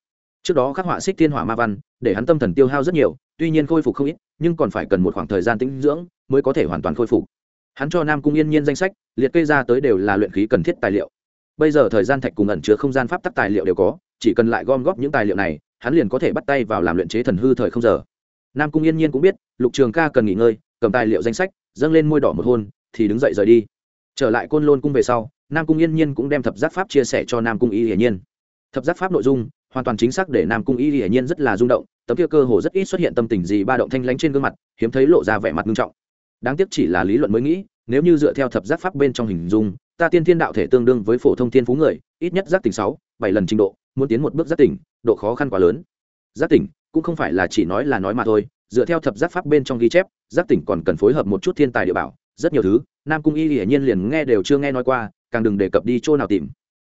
Trước đó khắc họa xích thiên hỏa ma văn, để hắn tâm thần tiêu hao rất nhiều, tuy nhiên khôi phục không ít, nhưng còn phải cần một khoảng thời gian tĩnh dưỡng mới có thể hoàn toàn khôi phục. Hắn cho nam cung yên nhiên danh sách, liệt kê ra tới đều là luyện khí cần thiết tài liệu. Bây giờ thời gian thạch cùng ẩn chứa không gian pháp tắc tài liệu đều có, chỉ cần lại gom góp những tài liệu này, hắn liền có thể bắt tay vào làm luyện chế thần hư thời không giờ. Nam cung yên nhiên cũng biết, lục trường ca cần nghỉ ngơi, cầm tài liệu danh sách, dâng lên môi đỏ một hôn, thì đứng dậy rời đi. Trở lại côn lôn cung về sau nam cung yên nhiên cũng đem thập giác pháp chia sẻ cho nam cung y hiển nhiên. Thập giác pháp nội dung, hoàn toàn chính xác để nam cung y hiển nhiên rất là rung động, tấm kia cơ hồ rất ít xuất hiện tâm tình gì ba động thanh lánh trên gương mặt, hiếm thấy lộ ra vẻ mặt nghiêm trọng. Đáng tiếc chỉ là lý luận mới nghĩ, nếu như dựa theo thập giác pháp bên trong hình dung, ta tiên thiên đạo thể tương đương với phổ thông thiên phú người, ít nhất giác tỉnh sáu, bảy lần trình độ, muốn tiến một bước giác tỉnh, độ khó khăn quá lớn. Giác tỉnh, cũng không phải là chỉ nói là nói mà thôi, dựa theo thập giác pháp bên trong ghi chép, giác tỉnh còn cần phối hợp một chút thiên tài địa bảo, rất nhiều thứ, nam cung y hiển nhiên liền nghe đều chưa nghe nói qua càng đừng đề cập đi chỗ nào tìm.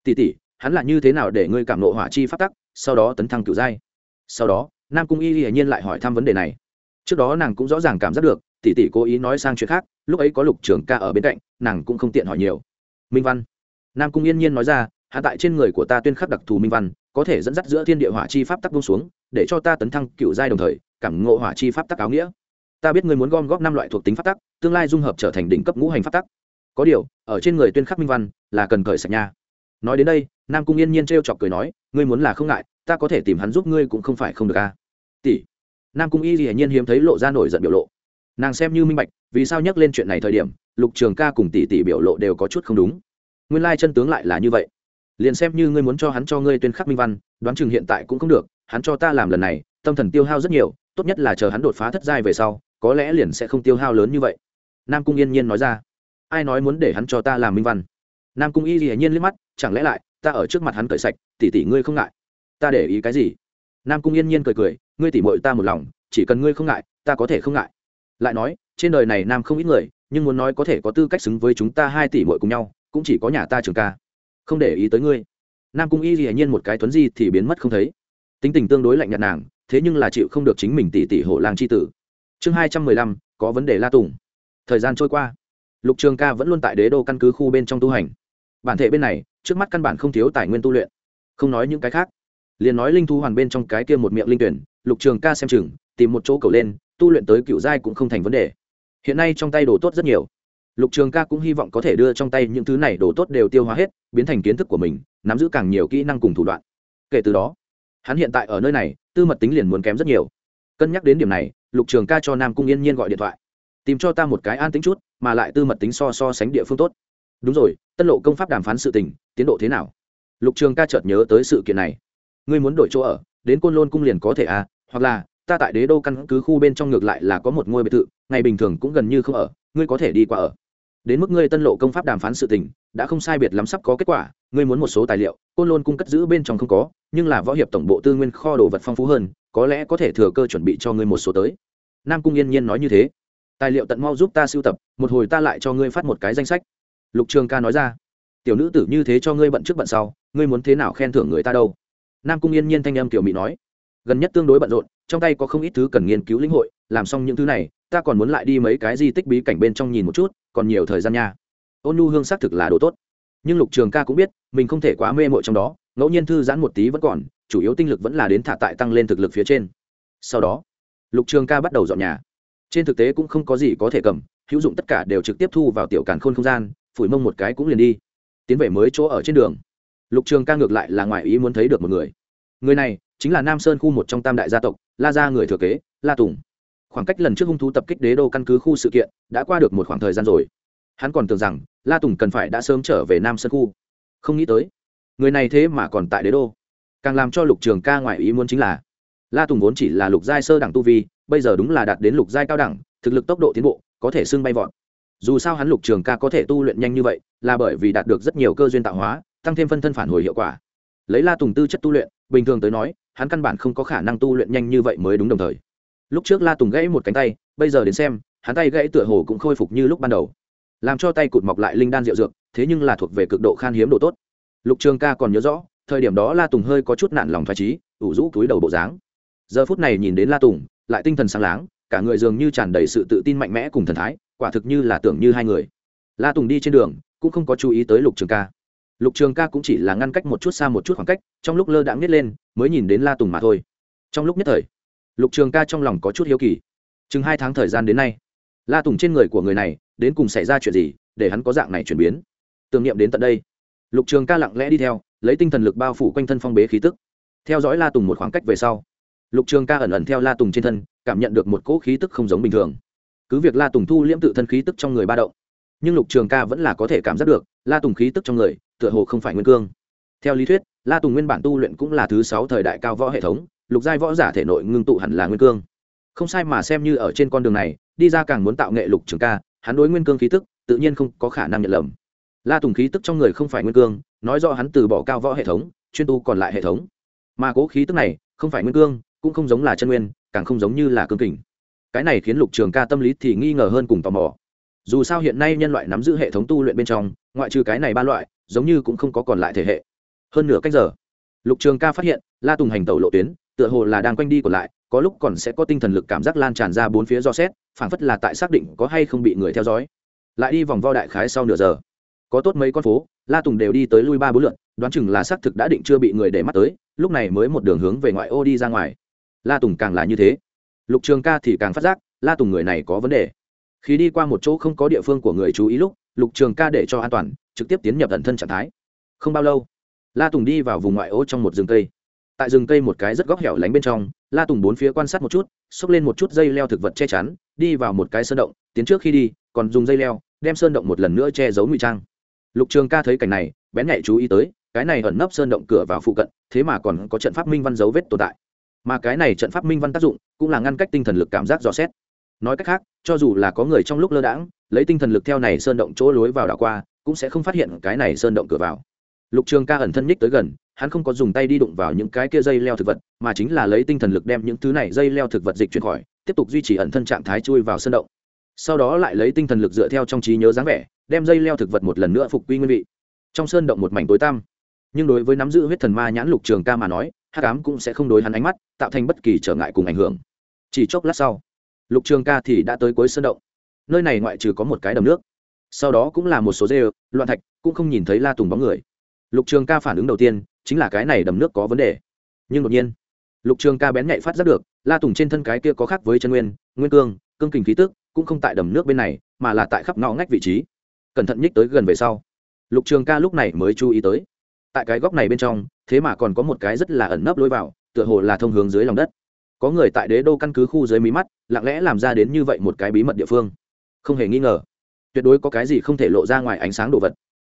Tỷ tỷ, hắn là như thế nào để ngươi cảm nộ hỏa chi phát tắc, sau đó tấn thăng cựu giai? Sau đó, nam cung y hiển nhiên lại hỏi thăm vấn đề này. Trước đó nàng cũng rõ ràng cảm giác được, tỷ tỷ cố ý nói sang chuyện khác, lúc ấy có lục trưởng ca ở bên cạnh, nàng cũng không tiện hỏi nhiều. Minh văn. Nam cung yên nhiên nói ra, hạ tại trên người của ta tuyên khắc đặc thù minh văn, có thể dẫn dắt giữa thiên địa hỏa chi pháp tắc bông xuống, để cho ta tấn thăng cựu giai đồng thời, cảm ngộ hỏa chi pháp tắc áo nghĩa. Ta biết ngươi muốn gom góp năm loại thuộc tính pháp tắc, tương lai dung hợp trở thành đỉnh cấp ngũ hành pháp tắc có điều, ở trên người tuyên khắc minh văn là cần cởi sạch nha. Nói đến đây, nam cung yên nhiên t r e o chọc cười nói, ngươi muốn là không ngại, ta có thể tìm hắn giúp ngươi cũng không phải không được a à. tỷ. Nam cung y hiển nhiên hiếm thấy lộ ra nổi giận biểu lộ. Nàng xem như minh bạch, vì sao nhắc lên chuyện này thời điểm, lục trường ca cùng tỷ tỷ biểu lộ đều có chút không đúng. Nguyên lai chân tướng lại là như vậy. Liền xem như ngươi muốn cho hắn cho ngươi tuyên khắc minh văn, đoán chừng hiện tại cũng không được, hắn cho ta làm lần này, tâm thần tiêu hao rất nhiều, tốt nhất là chờ hắn đột phá thất giai về sau, có lẽ liền sẽ không tiêu hao lớn như vậy. Nam cung yên nhiên nói ra ai nói muốn để hắn cho ta làm minh văn? Nam cung y hiển nhiên liếc mắt, chẳng lẽ lại, ta ở trước mặt hắn cởi sạch tỉ tỉ ngươi không ngại. Ta để ý cái gì? Nam cung yên nhiên cười cười, ngươi tỉ mội ta một lòng, chỉ cần ngươi không ngại, ta có thể không ngại. Lại nói, trên đời này nam không ít người, nhưng muốn nói có thể có tư cách xứng với chúng ta hai tỷ mội cùng nhau, cũng chỉ có nhà ta trường ca. Không để ý tới ngươi. Nam cung y hiển nhiên một cái tuấn di thì biến mất không thấy. Tính tình tương đối lạnh nhạt nàng, thế nhưng là chịu không được chính mình tỷ tỷ hộ làng c h i tử. Chương hai trăm mười lăm, có vấn đề la tùng. Thời gian trôi qua lục trường ca vẫn luôn tại đế đô căn cứ khu bên trong tu hành. Bản thể bên này, trước mắt căn bản không thiếu tài nguyên tu luyện. Không nói những cái khác. Liền nói linh thu hoàn bên trong cái kia một miệng linh tuyển, lục trường ca xem chừng, tìm một chỗ cầu lên, tu luyện tới cựu giai cũng không thành vấn đề. Hiện nay trong tay đồ tốt rất nhiều. Lục trường ca cũng hy vọng có thể đưa trong tay những thứ này đồ tốt đều tiêu hóa hết, biến thành kiến thức của mình, nắm giữ càng nhiều kỹ năng cùng thủ đoạn. Kể từ đó, hắn hiện tại ở nơi này, tư mật tính liền muốn kém rất nhiều. Cân nhắc đến điểm này, lục trường ca cho nam cung yên nhiên gọi điện thoại tìm cho ta một cái an tính chút, mà lại tư mật tính so so sánh địa phương tốt. Đúng rồi, tân lộ công pháp đàm phán sự tình, tiến độ thế nào? Lục trường ca chợt nhớ tới sự kiện này. Ngươi muốn đổi chỗ ở, đến côn lôn cung liền có thể à hoặc là, ta tại đế đô căn cứ khu bên trong ngược lại là có một ngôi biệt thự, ngày bình thường cũng gần như không ở, ngươi có thể đi qua ở. Đến mức ngươi tân lộ công pháp đàm phán sự tình, đã không sai biệt lắm sắp có kết quả, ngươi muốn một số tài liệu, côn lôn cung cất giữ bên trong không có, nhưng là võ hiệp tổng bộ tư nguyên kho đồ vật phong phú hơn, có lẽ có thể thừa cơ chuẩn bị cho ngươi một số tới. Nam cung yên nhiên nói như thế tài liệu tận mau giúp ta sưu tập, một hồi ta lại cho ngươi phát một cái danh sách. Lục trường ca nói ra. Tiểu nữ tử như thế cho ngươi bận trước bận sau, ngươi muốn thế nào khen thưởng người ta đâu? Nam cung yên nhiên thanh âm tiểu mỹ nói. Gần nhất tương đối bận rộn, trong tay có không ít thứ cần nghiên cứu lĩnh hội, làm xong những thứ này, ta còn muốn lại đi mấy cái di tích bí cảnh bên trong nhìn một chút, còn nhiều thời gian nha. Ôn nhu hương xác thực là đồ tốt. Nhưng lục trường ca cũng biết, mình không thể quá mê mội trong đó, ngẫu nhiên thư giãn một tí vẫn còn, chủ yếu tinh lực vẫn là đến thả tại tăng lên thực lực phía trên. Sau đó, lục trường ca bắt đầu dọn nhà trên thực tế cũng không có gì có thể cầm, hữu dụng tất cả đều trực tiếp thu vào tiểu càn khôn không gian, phủi mông một cái cũng liền đi. Tiến về mới chỗ ở trên đường. Lục trường ca ngược lại là ngoài ý muốn thấy được một người. Người này chính là nam sơn khu một trong tam đại gia tộc, la gia người thừa kế, la tùng. Khoảng cách lần trước hung thú tập kích đế đô căn cứ khu sự kiện đã qua được một khoảng thời gian rồi. Hắn còn tưởng rằng la tùng cần phải đã sớm trở về nam sơn khu. Không nghĩ tới, người này thế mà còn tại đế đô. Càng làm cho lục trường ca ngoài ý muốn chính là la tùng vốn chỉ là lục giai sơ đẳng tu vi, bây giờ đúng là đạt đến lục giai cao đẳng, thực lực tốc độ tiến bộ, có thể xưng bay vọt. Dù sao hắn lục trường ca có thể tu luyện nhanh như vậy, là bởi vì đạt được rất nhiều cơ duyên tạo hóa, tăng thêm phân thân phản hồi hiệu quả. Lấy la tùng tư chất tu luyện, bình thường tới nói, hắn căn bản không có khả năng tu luyện nhanh như vậy mới đúng đồng thời. Lúc trước la tùng gãy một cánh tay, bây giờ đến xem, hắn tay gãy tựa hồ cũng khôi phục như lúc ban đầu. Làm cho tay cụt mọc lại linh đan rượu dược, thế nhưng là thuộc về cực độ khan hiếm độ tốt. Lục trường ca còn nhớ rõ, thời điểm đó la tùng hơi có chút nạn lòng thoải trí ủ rũ túi đầu bộ dáng giờ phút này nhìn đến la tùng, lại tinh thần sáng láng, cả người dường như tràn đầy sự tự tin mạnh mẽ cùng thần thái, quả thực như là tưởng như hai người. La tùng đi trên đường, cũng không có chú ý tới lục trường ca. Lục trường ca cũng chỉ là ngăn cách một chút xa một chút khoảng cách, trong lúc lơ đãng nhét lên, mới nhìn đến la tùng mà thôi. Trong lúc nhất thời, lục trường ca trong lòng có chút hiếu kỳ. Chừng hai tháng thời gian đến nay, la tùng trên người của người này, đến cùng xảy ra chuyện gì, để hắn có dạng này chuyển biến? Tưởng niệm đến tận đây, lục trường ca lặng lẽ đi theo, lấy tinh thần lực bao phủ quanh thân phong bế khí tức. Theo dõi la tùng một khoảng cách về sau lục trường ca ẩn ẩn theo la tùng trên thân, cảm nhận được một cỗ khí tức không giống bình thường. Cứ việc la tùng thu liễm tự thân khí tức trong người ba động, nhưng lục trường ca vẫn là có thể cảm giác được, la tùng khí tức trong người, tựa hồ không phải nguyên cương. Theo lý thuyết, la tùng nguyên bản tu luyện cũng là thứ sáu thời đại cao võ hệ thống, lục giai võ giả thể nội ngưng tụ hẳn là nguyên cương. Không sai mà xem như ở trên con đường này, đi ra càng muốn tạo nghệ lục trường ca, hắn đối nguyên cương khí tức, tự nhiên không có khả năng nhận lầm. La tùng khí tức trong người không phải nguyên cương, nói do hắn từ bỏ cao võ hệ thống, chuyên tu còn lại hệ thống. Mà cố khí tức này, không phải nguyên cương cũng không giống là chân nguyên, càng không giống như là cương kình. Cái này khiến lục trường ca tâm lý thì nghi ngờ hơn cùng tò mò. Dù sao hiện nay nhân loại nắm giữ hệ thống tu luyện bên trong, ngoại trừ cái này ba loại, giống như cũng không có còn lại thể hệ. Hơn nửa cách giờ, lục trường ca phát hiện, la tùng hành tẩu lộ tuyến, tựa hồ là đang quanh đi còn lại, có lúc còn sẽ có tinh thần lực cảm giác lan tràn ra bốn phía do xét, phảng phất là tại xác định có hay không bị người theo dõi. Lại đi vòng vo đại khái sau nửa giờ, có tốt mấy con phố, la tùng đều đi tới lui ba bốn lượn, đoán chừng là xác thực đã định chưa bị người để mắt tới, lúc này mới một đường hướng về ngoại ô đi ra ngoài la tùng càng là như thế. Lục trường ca thì càng phát giác, la tùng người này có vấn đề. Khi đi qua một chỗ không có địa phương của người chú ý lúc, lục trường ca để cho an toàn, trực tiếp tiến nhập ẩn thân trạng thái. Không bao lâu, la tùng đi vào vùng ngoại ô trong một rừng cây. Tại rừng cây một cái rất góc hẻo lánh bên trong, la tùng bốn phía quan sát một chút, xốc lên một chút dây leo thực vật che chắn, đi vào một cái sơn động, tiến trước khi đi, còn dùng dây leo, đem sơn động một lần nữa che giấu ngụy trang. Lục trường ca thấy cảnh này, bén nhạy chú ý tới, cái này ẩn nấp sơn động cửa vào phụ cận, thế mà còn có trận pháp minh văn dấu vết tồn tại mà cái này trận pháp minh văn tác dụng cũng là ngăn cách tinh thần lực cảm giác dò xét. Nói cách khác, cho dù là có người trong lúc lơ đãng, lấy tinh thần lực theo này sơn động chỗ lối vào đảo qua, cũng sẽ không phát hiện cái này sơn động cửa vào. Lục trường ca ẩn thân nhích tới gần, hắn không có dùng tay đi đụng vào những cái kia dây leo thực vật, mà chính là lấy tinh thần lực đem những thứ này dây leo thực vật dịch chuyển khỏi, tiếp tục duy trì ẩn thân trạng thái chui vào sơn động. Sau đó lại lấy tinh thần lực dựa theo trong trí nhớ dáng vẻ, đem dây leo thực vật một lần nữa phục quy nguyên vị. Trong sơn động một mảnh tối tăm, nhưng đối với nắm giữ huyết thần ma nhãn lục trường ca mà nói hát ám cũng sẽ không đối hắn ánh mắt, tạo thành bất kỳ trở ngại cùng ảnh hưởng. Chỉ chốc lát sau, lục trường ca thì đã tới cuối sơn động. Nơi này ngoại trừ có một cái đầm nước. Sau đó cũng là một số dê loạn thạch, cũng không nhìn thấy la tùng bóng người. Lục trường ca phản ứng đầu tiên chính là cái này đầm nước có vấn đề. Nhưng đột nhiên, lục trường ca bén nhạy phát giác được, la tùng trên thân cái kia có khác với chân nguyên nguyên cương cương kình khí tức cũng không tại đầm nước bên này, mà là tại khắp ngõ ngách vị trí. Cẩn thận nhích tới gần về sau, lục trường ca lúc này mới chú ý tới. Tại cái góc này bên trong thế mà còn có một cái rất là ẩn nấp lối vào, tựa hồ là thông hướng dưới lòng đất. Có người tại đế đô căn cứ khu dưới mí mắt, lặng lẽ làm ra đến như vậy một cái bí mật địa phương. Không hề nghi ngờ, tuyệt đối có cái gì không thể lộ ra ngoài ánh sáng đồ vật.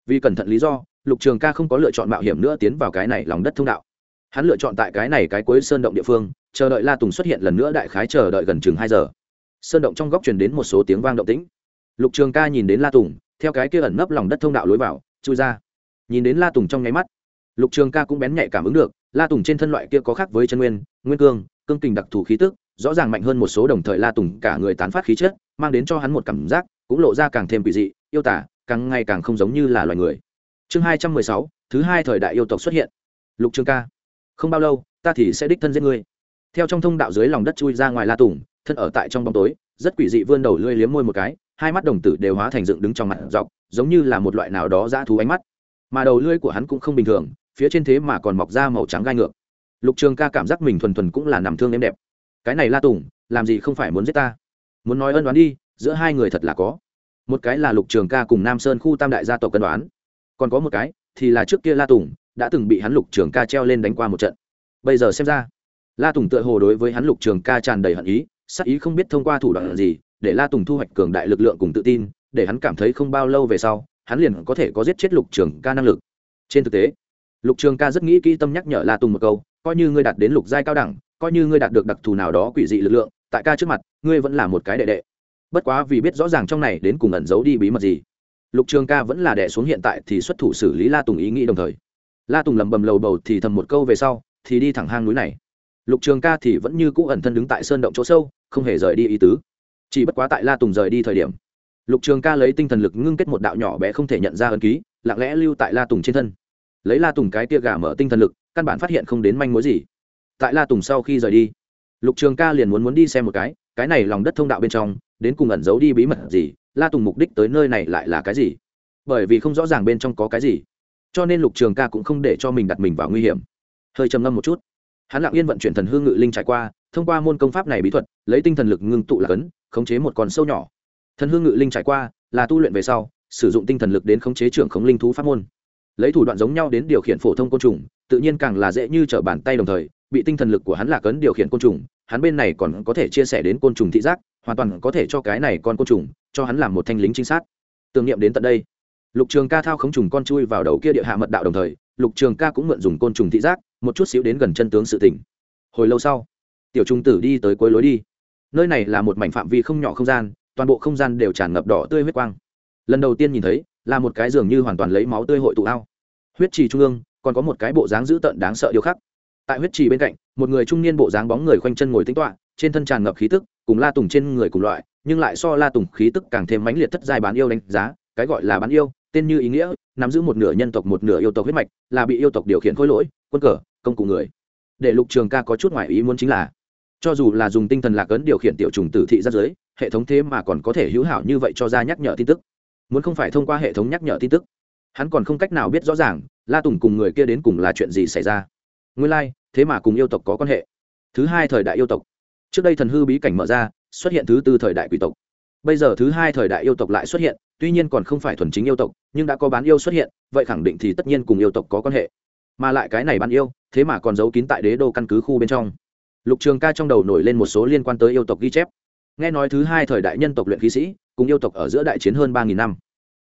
Vì cẩn thận lý do, lục trường ca không có lựa chọn mạo hiểm nữa tiến vào cái này lòng đất thông đạo. Hắn lựa chọn tại cái này cái cuối sơn động địa phương, chờ đợi la tùng xuất hiện lần nữa đại khái chờ đợi gần chừng hai giờ. Sơn động trong góc truyền đến một số tiếng vang động tĩnh. Lục trường ca nhìn đến la tùng, theo cái kia ẩn nấp lòng đất thông đạo lối vào, chui ra. Nhìn đến la tùng trong nháy mắt lục trường ca cũng bén nhạy cảm ứng được, la tùng trên thân loại kia có khác với chân nguyên nguyên cương cương kình đặc thù khí tức, rõ ràng mạnh hơn một số đồng thời la tùng cả người tán phát khí chất, mang đến cho hắn một cảm giác cũng lộ ra càng thêm quỷ dị, yêu tả, càng ngày càng không giống như là loài người. Chương hai trăm mười sáu, thứ hai thời đại yêu tộc xuất hiện. Lục trường ca, không bao lâu, ta thì sẽ đích thân giết ngươi. Theo trong thông đạo dưới lòng đất chui ra ngoài la tùng, thân ở tại trong bóng tối, rất quỷ dị vươn đầu lưỡi liếm môi một cái, hai mắt đồng tử đều hóa thành dựng đứng trong mặt dọc, giống như là một loại nào đó dã thú ánh mắt. Mà đầu lưỡi của hắn cũng không bình thường phía trên thế mà còn mọc ra màu trắng gai ngược. Lục trường ca cảm giác mình thuần thuần cũng là nằm thương êm đẹp. Cái này la tùng, làm gì không phải muốn giết ta? Muốn nói ân đoán đi, giữa hai người thật là có. Một cái là lục trường ca cùng nam sơn khu tam đại gia tộc cân đoán còn có một cái thì là trước kia la tùng đã từng bị hắn lục trường ca treo lên đánh qua một trận. Bây giờ xem ra, la tùng tựa hồ đối với hắn lục trường ca tràn đầy hận ý, sắc ý không biết thông qua thủ đoạn gì, để la tùng thu hoạch cường đại lực lượng cùng tự tin, để hắn cảm thấy không bao lâu về sau, hắn liền có thể có giết chết lục trường ca năng lực. Trên thực tế lục trường ca rất nghĩ kỹ tâm nhắc nhở la tùng một câu, coi như ngươi đạt đến lục giai cao đẳng, coi như ngươi đạt được đặc thù nào đó quỷ dị lực lượng, tại ca trước mặt, ngươi vẫn là một cái đệ đệ. Bất quá vì biết rõ ràng trong này đến cùng ẩn giấu đi bí mật gì, lục trường ca vẫn là đệ xuống hiện tại thì xuất thủ xử lý la tùng ý nghĩ đồng thời. La tùng lầm bầm lầu bầu thì thầm một câu về sau, thì đi thẳng hang núi này. Lục trường ca thì vẫn như cũ ẩn thân đứng tại sơn động chỗ sâu, không hề rời đi ý tứ. Chỉ bất quá tại la tùng rời đi thời điểm, lục trường ca lấy tinh thần lực ngưng kết một đạo nhỏ bé không thể nhận ra ấn ký, lặng lẽ lưu tại la tùng trên thân lấy la tùng cái tia gà mở tinh thần lực, căn bản phát hiện không đến manh mối gì. Tại la tùng sau khi rời đi, lục trường ca liền muốn muốn đi xem một cái cái này lòng đất thông đạo bên trong, đến cùng ẩn giấu đi bí mật gì, la tùng mục đích tới nơi này lại là cái gì? Bởi vì không rõ ràng bên trong có cái gì, cho nên lục trường ca cũng không để cho mình đặt mình vào nguy hiểm. Hơi trầm ngâm một chút, hắn lặng yên vận chuyển thần hương ngự linh trải qua, thông qua môn công pháp này bí thuật, lấy tinh thần lực ngưng tụ là cấn, khống chế một con sâu nhỏ. Thần hương ngự linh trải qua, là tu luyện về sau, sử dụng tinh thần lực đến khống chế trưởng khống linh thú pháp môn lấy thủ đoạn giống nhau đến điều khiển phổ thông côn trùng, tự nhiên càng là dễ như trở bàn tay đồng thời, bị tinh thần lực của hắn là cấn điều khiển côn trùng, hắn bên này còn có thể chia sẻ đến côn trùng thị giác, hoàn toàn có thể cho cái này con côn trùng, cho hắn làm một thanh lính trinh sát. Tưởng niệm đến tận đây, lục trường ca thao khống trùng con chui vào đầu kia địa hạ mật đạo đồng thời, lục trường ca cũng mượn dùng côn trùng thị giác, một chút xíu đến gần chân tướng sự tỉnh hồi lâu sau, tiểu trung tử đi tới cuối lối đi. Nơi này là một mảnh phạm vi không nhỏ không gian, toàn bộ không gian đều tràn ngập đỏ tươi huyết quang. Lần đầu tiên nhìn thấy là một cái giường như hoàn toàn lấy máu tươi hội tụ ao. Huyết trì trung ương, còn có một cái bộ dáng dữ tợn đáng sợ điều khác. Tại huyết trì bên cạnh, một người trung niên bộ dáng bóng người khoanh chân ngồi tính toạ trên thân tràn ngập khí tức, cùng la tùng trên người cùng loại, nhưng lại so la tùng khí tức càng thêm mãnh liệt thất giai bán yêu đánh giá, cái gọi là bán yêu, tên như ý nghĩa, nắm giữ một nửa nhân tộc một nửa yêu tộc huyết mạch, là bị yêu tộc điều khiển khối lỗi, quân cờ, công cụ người. Để lục trường ca có chút ngoại ý muốn chính là, cho dù là dùng tinh thần lạc ấn điều khiển tiểu trùng tử thị ra giới hệ thống thế mà còn có thể hữu hảo như vậy cho ra nhắc nhở tin tức muốn không phải thông qua hệ thống nhắc nhở tin tức. Hắn còn không cách nào biết rõ ràng la tùng cùng người kia đến cùng là chuyện gì xảy ra. Nguyên lai、like, thế mà cùng yêu tộc có quan hệ. Thứ hai thời đại yêu tộc. Trước đây thần hư bí cảnh mở ra xuất hiện thứ tư thời đại quỷ tộc. Bây giờ thứ hai thời đại yêu tộc lại xuất hiện tuy nhiên còn không phải thuần chính yêu tộc nhưng đã có bán yêu xuất hiện vậy khẳng định thì tất nhiên cùng yêu tộc có quan hệ. Mà lại cái này bán yêu thế mà còn giấu kín tại đế đô căn cứ khu bên trong. Lục trường ca trong đầu nổi lên một số liên quan tới yêu tộc ghi chép. Nghe nói thứ hai thời đại nhân tộc luyện khí sĩ cùng yêu tộc ở giữa đại chiến hơn ba nghìn năm.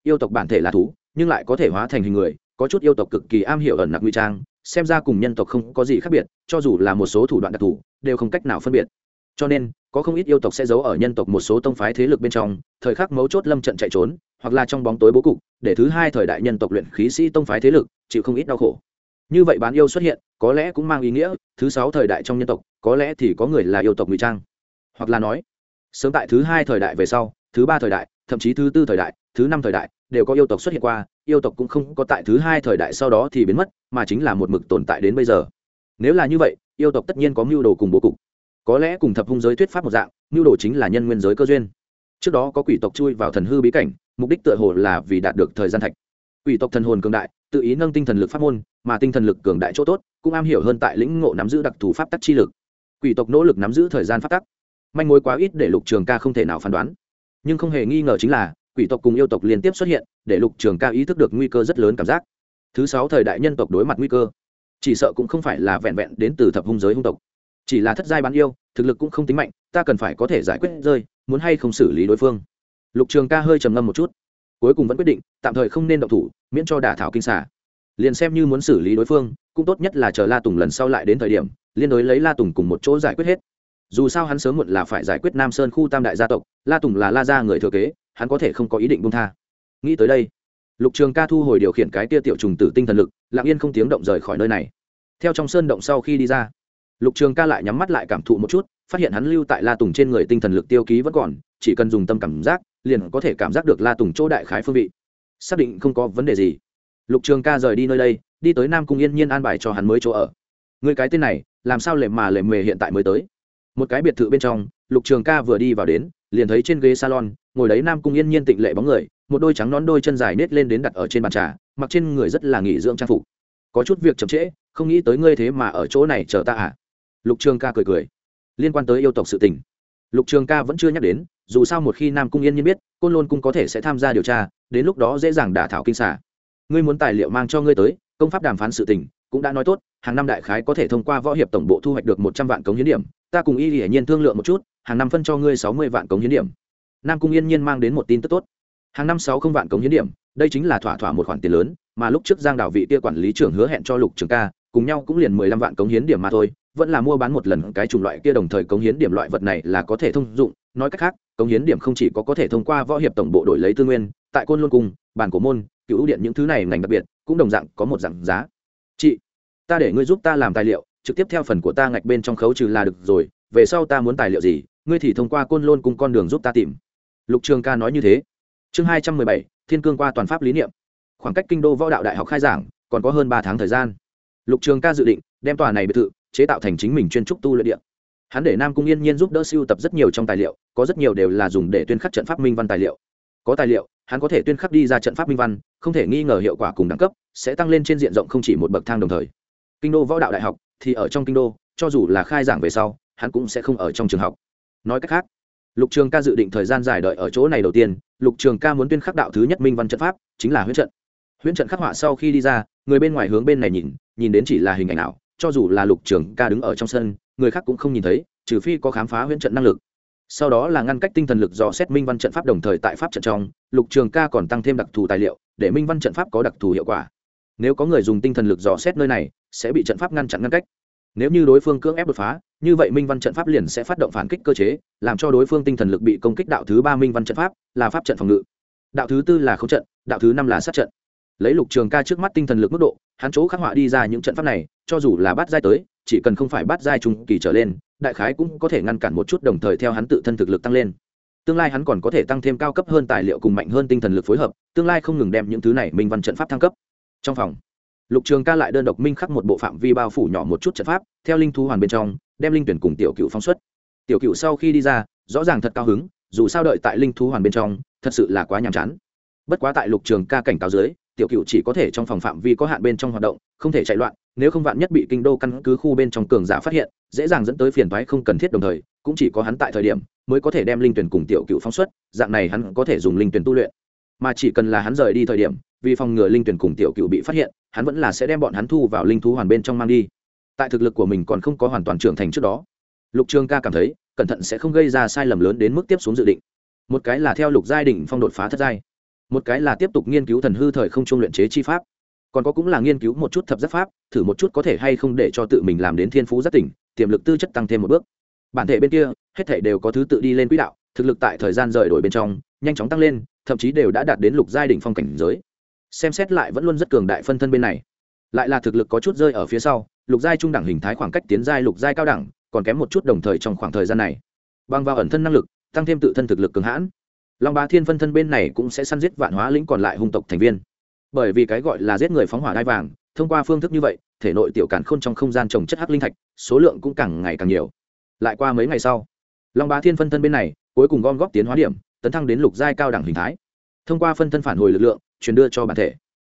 Yêu tộc bản thể là thú, nhưng lại có thể hóa thành hình người, có chút yêu tộc cực kỳ am hiểu ẩn nặc nguy trang, xem ra cùng nhân tộc không có gì khác biệt, cho dù là một số thủ đoạn đặc thù, đều không cách nào phân biệt. Cho nên, có không ít yêu tộc sẽ giấu ở nhân tộc một số tông phái thế lực bên trong, thời khắc mấu chốt lâm trận chạy trốn, hoặc là trong bóng tối bố cục, để thứ hai thời đại nhân tộc luyện khí sĩ tông phái thế lực chịu không ít đau khổ. Như vậy bán yêu xuất hiện, có lẽ cũng mang ý nghĩa, thứ sáu thời đại trong nhân tộc, có lẽ thì có người là yêu tộc ngụy trang. Hoặc là nói, sớm tại thứ hai thời đại về sau thứ ba thời đại, thậm chí thứ tư thời đại, thứ năm thời đại đều có yêu tộc xuất hiện qua, yêu tộc cũng không có tại thứ hai thời đại sau đó thì biến mất, mà chính là một mực tồn tại đến bây giờ. Nếu là như vậy, yêu tộc tất nhiên có mưu đồ cùng bố cục. Có lẽ cùng thập hung giới thuyết pháp một dạng, mưu đồ chính là nhân nguyên giới cơ duyên. Trước đó có quỷ tộc chui vào thần hư bí cảnh, mục đích tựa hồ là vì đạt được thời gian thạch. Quỷ tộc thần hồn cường đại, tự ý nâng tinh thần lực pháp môn, mà tinh thần lực cường đại chỗ tốt, cũng am hiểu hơn tại lĩnh ngộ nắm giữ đặc thù pháp tắc chi lực. Quỷ tộc nỗ lực nắm giữ thời gian pháp tắc. Manh mối quá ít để lục trường ca không thể nào phán đoán nhưng không hề nghi ngờ chính là, quỷ tộc cùng yêu tộc liên tiếp xuất hiện, để lục trường ca ý thức được nguy cơ rất lớn cảm giác. Thứ sáu thời đại nhân tộc đối mặt nguy cơ. Chỉ sợ cũng không phải là vẹn vẹn đến từ thập hung giới hung tộc. Chỉ là thất giai bán yêu, thực lực cũng không tính mạnh, ta cần phải có thể giải quyết rơi, muốn hay không xử lý đối phương. Lục trường ca hơi trầm ngâm một chút. Cuối cùng vẫn quyết định, tạm thời không nên động thủ, miễn cho đả thảo kinh xả liền xem như muốn xử lý đối phương, cũng tốt nhất là chờ la tùng lần sau lại đến thời điểm, liên đối lấy la tùng cùng một chỗ giải quyết hết dù sao hắn sớm muộn là phải giải quyết nam sơn khu tam đại gia tộc la tùng là la gia người thừa kế hắn có thể không có ý định bung tha nghĩ tới đây lục trường ca thu hồi điều khiển cái tia tiểu trùng tử tinh thần lực lặng yên không tiếng động rời khỏi nơi này theo trong sơn động sau khi đi ra lục trường ca lại nhắm mắt lại cảm thụ một chút phát hiện hắn lưu tại la tùng trên người tinh thần lực tiêu ký vẫn còn chỉ cần dùng tâm cảm giác liền có thể cảm giác được la tùng chỗ đại khái phương vị xác định không có vấn đề gì lục trường ca rời đi nơi đây đi tới nam cung yên nhiên an bài cho hắn mới chỗ ở người cái tên này làm sao lệ mà lệ mề hiện tại mới tới một cái biệt thự bên trong, lục trường ca vừa đi vào đến, liền thấy trên ghế salon, ngồi đấy nam cung yên nhiên tịnh lệ bóng người, một đôi trắng nón đôi chân dài nết lên đến đặt ở trên bàn trà, mặc trên người rất là nghỉ dưỡng trang phục. Có chút việc chậm trễ, không nghĩ tới ngươi thế mà ở chỗ này chờ ta à? Lục trường ca cười cười. Liên quan tới yêu tộc sự tình. Lục trường ca vẫn chưa nhắc đến, dù sao một khi nam cung yên nhiên biết, côn lôn cung có thể sẽ tham gia điều tra, đến lúc đó dễ dàng đả thảo kinh xả. Ngươi muốn tài liệu mang cho ngươi tới, công pháp đàm phán sự tình, cũng đã nói tốt, hàng năm đại khái có thể thông qua võ hiệp tổng bộ thu hoạch được một trăm vạn cống hiến điểm ta cùng y hiển nhiên thương lượng một chút, hàng năm phân cho ngươi sáu mươi vạn cống hiến điểm. Nam cung yên nhiên mang đến một tin tức tốt. Hàng năm sáu không vạn cống hiến điểm, đây chính là thỏa thỏa một khoản tiền lớn, mà lúc trước giang đảo vị kia quản lý trưởng hứa hẹn cho lục trường ca, cùng nhau cũng liền mười lăm vạn cống hiến điểm mà thôi, vẫn là mua bán một lần cái chủng loại kia đồng thời cống hiến điểm loại vật này là có thể thông dụng. Nói cách khác, cống hiến điểm không chỉ có có thể thông qua võ hiệp tổng bộ đổi lấy tư nguyên, tại côn luân cung bản cổ môn, cựu điện những thứ này ngành đặc biệt, cũng đồng dạng có một dạng giá. Chị, ta để ngươi giúp ta làm tài liệu trực tiếp theo phần của ta ngạch bên trong khấu trừ là được rồi, về sau ta muốn tài liệu gì, ngươi thì thông qua côn lôn cùng con đường giúp ta tìm. Lục trường ca nói như thế. Chương hai trăm mười bảy, thiên cương qua toàn pháp lý niệm. Khoảng cách kinh đô võ đạo đại học khai giảng, còn có hơn ba tháng thời gian. Lục trường ca dự định, đem tòa này biệt thự, chế tạo thành chính mình chuyên trúc tu luyện điện hắn để nam cung yên nhiên giúp đỡ siêu tập rất nhiều trong tài liệu, có rất nhiều đều là dùng để tuyên khắc trận pháp minh văn tài liệu. Có tài liệu, hắn có thể tuyên khắc đi ra trận pháp minh văn, không thể nghi ngờ hiệu quả cùng đẳng cấp, sẽ tăng lên trên diện rộng không chỉ một bậc thang đồng thời kinh đô võ đạo đại học thì ở trong kinh đô, cho dù là khai giảng về sau, hắn cũng sẽ không ở trong trường học. Nói cách khác, lục trường ca dự định thời gian dài đợi ở chỗ này đầu tiên, lục trường ca muốn tuyên khắc đạo thứ nhất minh văn trận pháp, chính là huyễn trận. Huyễn trận khắc họa sau khi đi ra, người bên ngoài hướng bên này nhìn nhìn đến chỉ là hình ảnh ảo. cho dù là lục trường ca đứng ở trong sân, người khác cũng không nhìn thấy, trừ phi có khám phá huyễn trận năng lực. Sau đó là ngăn cách tinh thần lực dò xét minh văn trận pháp đồng thời tại pháp trận trong, lục trường ca còn tăng thêm đặc thù tài liệu, để minh văn trận pháp có đặc thù hiệu quả nếu có người dùng tinh thần lực dò xét nơi này, sẽ bị trận pháp ngăn chặn ngăn cách. Nếu như đối phương cưỡng ép đột phá, như vậy minh văn trận pháp liền sẽ phát động phản kích cơ chế, làm cho đối phương tinh thần lực bị công kích đạo thứ ba minh văn trận pháp là pháp trận phòng ngự. Đạo thứ tư là không trận, đạo thứ năm là sát trận. Lấy lục trường ca trước mắt tinh thần lực mức độ, hắn chỗ khắc họa đi ra những trận pháp này, cho dù là bắt giai tới, chỉ cần không phải bắt giai trung kỳ trở lên, đại khái cũng có thể ngăn cản một chút đồng thời theo hắn tự thân thực lực tăng lên. Tương lai hắn còn có thể tăng thêm cao cấp hơn tài liệu cùng mạnh hơn tinh thần lực phối hợp, tương lai không ngừng đem những thứ này minh văn trận pháp thăng cấp trong phòng, lục trường ca lại đơn độc minh khắc một bộ phạm vi bao phủ nhỏ một chút trận pháp, theo linh thú hoàn bên trong, đem linh tuyển cùng tiểu cựu phóng xuất. Tiểu cựu sau khi đi ra, rõ ràng thật cao hứng, dù sao đợi tại linh thú hoàn bên trong, thật sự là quá nhàm chán. Bất quá tại lục trường ca cảnh cáo dưới, tiểu cựu chỉ có thể trong phòng phạm vi có hạn bên trong hoạt động, không thể chạy loạn, nếu không vạn nhất bị kinh đô căn cứ khu bên trong cường giả phát hiện, dễ dàng dẫn tới phiền thoái không cần thiết đồng thời, cũng chỉ có hắn tại thời điểm, mới có thể đem linh tuyển cùng tiểu cựu phóng xuất, dạng này hắn có thể dùng linh tuyển tu luyện mà chỉ cần là hắn rời đi thời điểm, vì phòng ngừa linh tuyển cùng tiểu cựu bị phát hiện, hắn vẫn là sẽ đem bọn hắn thu vào linh thú hoàn bên trong mang đi. Tại thực lực của mình còn không có hoàn toàn trưởng thành trước đó, lục trường ca cảm thấy, cẩn thận sẽ không gây ra sai lầm lớn đến mức tiếp xuống dự định. Một cái là theo lục giai đỉnh phong đột phá thất giai, một cái là tiếp tục nghiên cứu thần hư thời không trung luyện chế chi pháp. Còn có cũng là nghiên cứu một chút thập giác pháp, thử một chút có thể hay không để cho tự mình làm đến thiên phú rất tỉnh, tiềm lực tư chất tăng thêm một bước. Bản thể bên kia, hết thể đều có thứ tự đi lên quỹ đạo, thực lực tại thời gian rời đổi bên trong, nhanh chóng tăng lên thậm chí đều đã đạt đến lục giai đỉnh phong cảnh giới. Xem xét lại vẫn luôn rất cường đại phân thân bên này. Lại là thực lực có chút rơi ở phía sau, lục giai trung đẳng hình thái khoảng cách tiến giai lục giai cao đẳng, còn kém một chút đồng thời trong khoảng thời gian này. Bằng vào ẩn thân năng lực, tăng thêm tự thân thực lực cường hãn, long bá thiên phân thân bên này cũng sẽ săn giết vạn hóa lĩnh còn lại hung tộc thành viên. Bởi vì cái gọi là giết người phóng hỏa đai vàng, thông qua phương thức như vậy, thể nội tiểu cản khôn trong không gian trồng chất hắc linh thạch, số lượng cũng càng ngày càng nhiều. Lại qua mấy ngày sau, long bá thiên phân thân bên này, cuối cùng gom góp tiến hóa điểm tấn thăng đến lục giai cao đẳng hình thái. Thông qua phân thân phản hồi lực lượng, truyền đưa cho bản thể.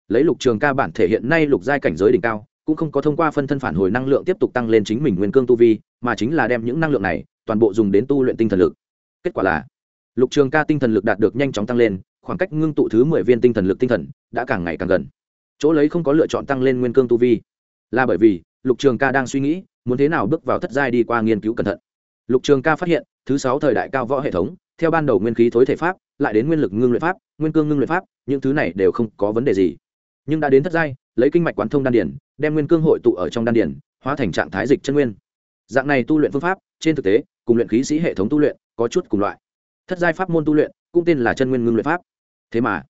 Lấy lục trường ca bản thể hiện nay lục giai cảnh giới đỉnh cao, cũng không có thông qua phân thân phản hồi năng lượng tiếp tục tăng lên chính mình nguyên cương tu vi, mà chính là đem những năng lượng này toàn bộ dùng đến tu luyện tinh thần lực. Kết quả là, lục trường ca tinh thần lực đạt được nhanh chóng tăng lên, khoảng cách ngưng tụ thứ mười viên tinh thần lực tinh thần đã càng ngày càng gần. Chỗ lấy không có lựa chọn tăng lên nguyên cương tu vi. Là bởi vì, lục trường ca đang suy nghĩ, muốn thế nào bước vào thất giai đi qua nghiên cứu cẩn thận. Lục trường ca phát hiện, thứ sáu thời đại cao võ hệ thống theo ban đầu nguyên khí thối thể pháp, lại đến nguyên lực ngưng luyện pháp, nguyên cương ngưng luyện pháp, những thứ này đều không có vấn đề gì. Nhưng đã đến thất giai, lấy kinh mạch quán thông đan điển đem nguyên cương hội tụ ở trong đan điển hóa thành trạng thái dịch chân nguyên. Dạng này tu luyện phương pháp, trên thực tế, cùng luyện khí sĩ hệ thống tu luyện, có chút cùng loại. Thất giai pháp môn tu luyện, cũng tên là chân nguyên ngưng luyện pháp. Thế mà,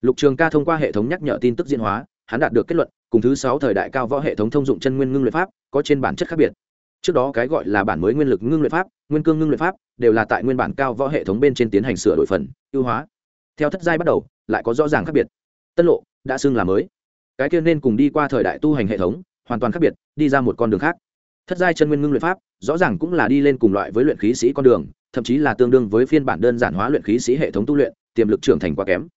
lục trường ca thông qua hệ thống nhắc nhở tin tức diễn hóa, hắn đạt được kết luận, cùng thứ sáu thời đại cao võ hệ thống thông dụng chân nguyên ngưng luyện pháp, có trên bản chất khác biệt trước đó cái gọi là bản mới nguyên lực ngưng luyện pháp, nguyên cương ngưng luyện pháp, đều là tại nguyên bản cao võ hệ thống bên trên tiến hành sửa đổi phần, ưu hóa. Theo thất giai bắt đầu, lại có rõ ràng khác biệt. Tân lộ đã xưng là mới. Cái kia nên cùng đi qua thời đại tu hành hệ thống, hoàn toàn khác biệt, đi ra một con đường khác. Thất giai chân nguyên ngưng luyện pháp, rõ ràng cũng là đi lên cùng loại với luyện khí sĩ con đường, thậm chí là tương đương với phiên bản đơn giản hóa luyện khí sĩ hệ thống tu luyện, tiềm lực trưởng thành quá kém.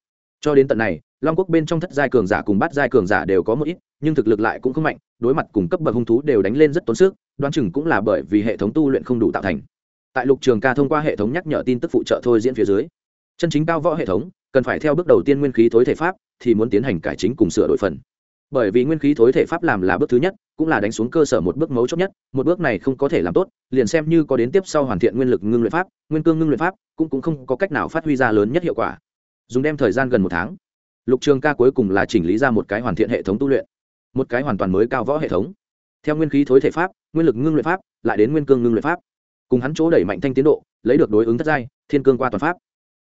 Cho đến tận này, long quốc bên trong thất giai cường giả cùng bát giai cường giả đều có một ít nhưng thực lực lại cũng không mạnh, đối mặt cùng cấp bậc hung thú đều đánh lên rất tốn sức, đoán chừng cũng là bởi vì hệ thống tu luyện không đủ tạo thành. Tại lục trường ca thông qua hệ thống nhắc nhở tin tức phụ trợ thôi diễn phía dưới, chân chính cao võ hệ thống cần phải theo bước đầu tiên nguyên khí thối thể pháp thì muốn tiến hành cải chính cùng sửa đổi phần. Bởi vì nguyên khí thối thể pháp làm là bước thứ nhất, cũng là đánh xuống cơ sở một bước mấu chốt nhất, một bước này không có thể làm tốt, liền xem như có đến tiếp sau hoàn thiện nguyên lực ngưng luyện pháp, nguyên cương ngưng luyện pháp cũng cũng không có cách nào phát huy ra lớn nhất hiệu quả. Dùng đem thời gian gần một tháng, lục trường ca cuối cùng là chỉnh lý ra một cái hoàn thiện hệ thống tu luyện một cái hoàn toàn mới cao võ hệ thống. Theo nguyên khí thối thể pháp, nguyên lực ngưng luyện pháp, lại đến nguyên cương ngưng luyện pháp. Cùng hắn chỗ đẩy mạnh thanh tiến độ, lấy được đối ứng thất giai, thiên cương qua toàn pháp.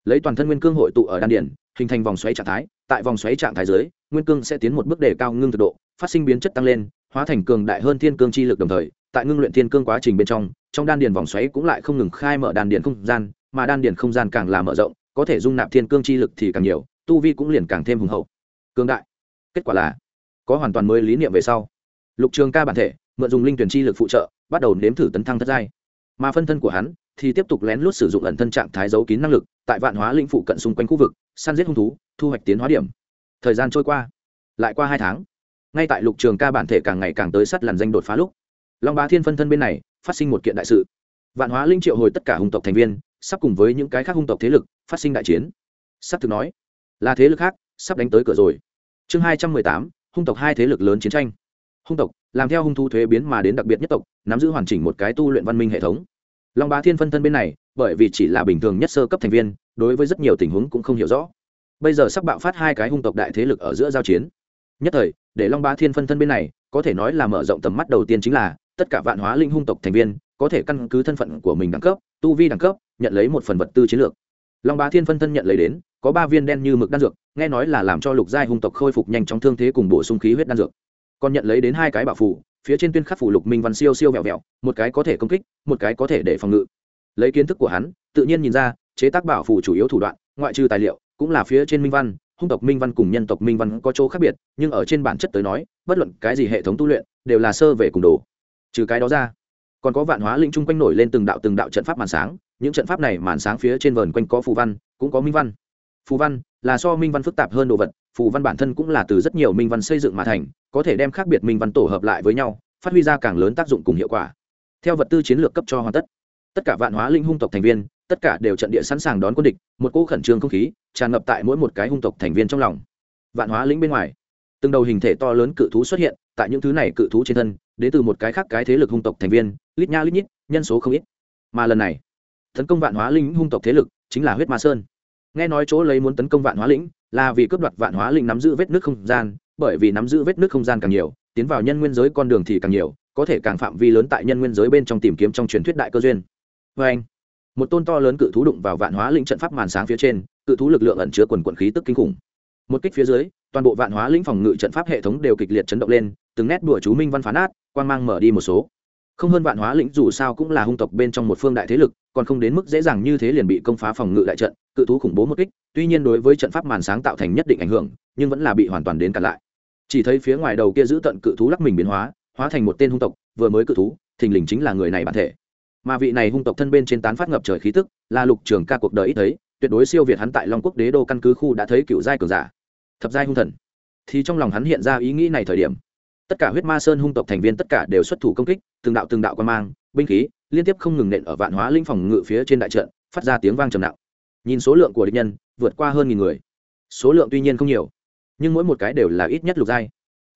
Lấy toàn thân nguyên cương hội tụ ở đan điển hình thành vòng xoáy trạng thái, tại vòng xoáy trạng thái dưới, nguyên cương sẽ tiến một bước đề cao ngưng thực độ, phát sinh biến chất tăng lên, hóa thành cường đại hơn thiên cương chi lực đồng thời, tại ngưng luyện thiên cương quá trình bên trong trong đan điền vòng xoáy cũng lại không ngừng khai mở đan điền không gian, mà đan điền không gian càng là mở rộng, có thể dung nạp thiên cương chi lực thì càng nhiều, tu vi cũng liền càng thêm hùng hậu. Cương đại. Kết quả là có hoàn toàn mới lý niệm về sau. Lục trường ca bản thể, mượn dùng linh tuyển chi lực phụ trợ, bắt đầu nếm thử tấn thăng thất giai. Mà phân thân của hắn thì tiếp tục lén lút sử dụng ẩn thân trạng thái giấu kín năng lực, tại vạn hóa linh phụ cận xung quanh khu vực, săn giết hung thú, thu hoạch tiến hóa điểm. Thời gian trôi qua, lại qua hai tháng, ngay tại lục trường ca bản thể càng ngày càng tới sắt làn danh đột phá lúc, long bá thiên phân thân bên này phát sinh một kiện đại sự. Vạn hóa linh triệu hồi tất cả hung tộc thành viên, sắp cùng với những cái khác hung tộc thế lực phát sinh đại chiến. Sắp thực nói, là thế lực khác sắp đánh tới cửa rồi. Chương hai trăm mười tám hung tộc hai thế lực lớn chiến tranh. Hung tộc, làm theo hung thu thuế biến mà đến đặc biệt nhất tộc, nắm giữ hoàn chỉnh một cái tu luyện văn minh hệ thống. Long bá thiên phân thân bên này, bởi vì chỉ là bình thường nhất sơ cấp thành viên, đối với rất nhiều tình huống cũng không hiểu rõ. Bây giờ sắp bạo phát hai cái hung tộc đại thế lực ở giữa giao chiến. Nhất thời, để long bá thiên phân thân bên này, có thể nói là mở rộng tầm mắt đầu tiên chính là, tất cả vạn hóa linh hung tộc thành viên, có thể căn cứ thân phận của mình đẳng cấp, tu vi đẳng cấp, nhận lấy một phần vật tư chiến lược. Long bá thiên phân thân nhận lấy đến có ba viên đen như mực đan dược, nghe nói là làm cho lục giai hung tộc khôi phục nhanh chóng thương thế cùng bổ sung khí huyết đan dược. Còn nhận lấy đến hai cái bảo phủ, phía trên tuyên khắc phủ lục minh văn siêu siêu vẹo vẹo, một cái có thể công kích, một cái có thể để phòng ngự. Lấy kiến thức của hắn, tự nhiên nhìn ra, chế tác bảo phủ chủ yếu thủ đoạn, ngoại trừ tài liệu, cũng là phía trên minh văn, hung tộc minh văn cùng nhân tộc minh văn có chỗ khác biệt, nhưng ở trên bản chất tới nói, bất luận cái gì hệ thống tu luyện, đều là sơ về cùng đồ. Trừ cái đó ra, còn có vạn hóa linh chung quanh nổi lên từng đạo từng đạo trận pháp màn sáng, những trận pháp này màn sáng phía trên vờn quanh có phù văn, cũng có minh văn phù văn là so minh văn phức tạp hơn đồ vật, phù văn bản thân cũng là từ rất nhiều minh văn xây dựng mà thành, có thể đem khác biệt minh văn tổ hợp lại với nhau, phát huy ra càng lớn tác dụng cùng hiệu quả. Theo vật tư chiến lược cấp cho hoàn tất tất cả vạn hóa linh hung tộc thành viên, tất cả đều trận địa sẵn sàng đón quân địch, một cỗ khẩn trương không khí tràn ngập tại mỗi một cái hung tộc thành viên trong lòng. Vạn hóa lĩnh bên ngoài, từng đầu hình thể to lớn cự thú xuất hiện, tại những thứ này cự thú trên thân đến từ một cái khác cái thế lực hung tộc thành viên, lít nha lít nhít, nhân số không ít. Mà lần này, tấn công vạn hóa linh hung tộc thế lực chính là huyết ma sơn nghe nói chỗ lấy muốn tấn công vạn hóa lĩnh là vì cướp đoạt vạn hóa lĩnh nắm giữ vết nước không gian, bởi vì nắm giữ vết nước không gian càng nhiều, tiến vào nhân nguyên giới con đường thì càng nhiều, có thể càng phạm vi lớn tại nhân nguyên giới bên trong tìm kiếm trong truyền thuyết đại cơ duyên. Vê anh, một tôn to lớn cự thú đụng vào vạn hóa lĩnh trận pháp màn sáng phía trên, cự thú lực lượng ẩn chứa quần quận khí tức kinh khủng. Một kích phía dưới, toàn bộ vạn hóa lĩnh phòng ngự trận pháp hệ thống đều kịch liệt chấn động lên, từng nét đùa chú minh văn phán át quan mang mở đi một số không hơn vạn hóa lĩnh dù sao cũng là hung tộc bên trong một phương đại thế lực, còn không đến mức dễ dàng như thế liền bị công phá phòng ngự đại trận, cự thú khủng bố một kích, tuy nhiên đối với trận pháp màn sáng tạo thành nhất định ảnh hưởng, nhưng vẫn là bị hoàn toàn đến cản lại. Chỉ thấy phía ngoài đầu kia giữ tận cự thú lắc mình biến hóa hóa thành một tên hung tộc, vừa mới cự thú, thình lình chính là người này bản thể. Mà vị này hung tộc thân bên trên tán phát ngập trời khí tức, là lục trường ca cuộc đời ít thấy, tuyệt đối siêu việt hắn tại long quốc đế đô căn cứ khu đã thấy cựu giai cường giả. Thập giai hung thần. Thì trong lòng hắn hiện ra ý nghĩ này thời điểm tất cả huyết ma sơn hung tộc thành viên tất cả đều xuất thủ công kích, từng đạo từng đạo quan mang, binh khí, liên tiếp không ngừng nện ở vạn hóa linh phòng ngự phía trên đại trận, phát ra tiếng vang trầm nặng. Nhìn số lượng của địch nhân, vượt qua hơn nghìn người. Số lượng tuy nhiên không nhiều, nhưng mỗi một cái đều là ít nhất lục giai.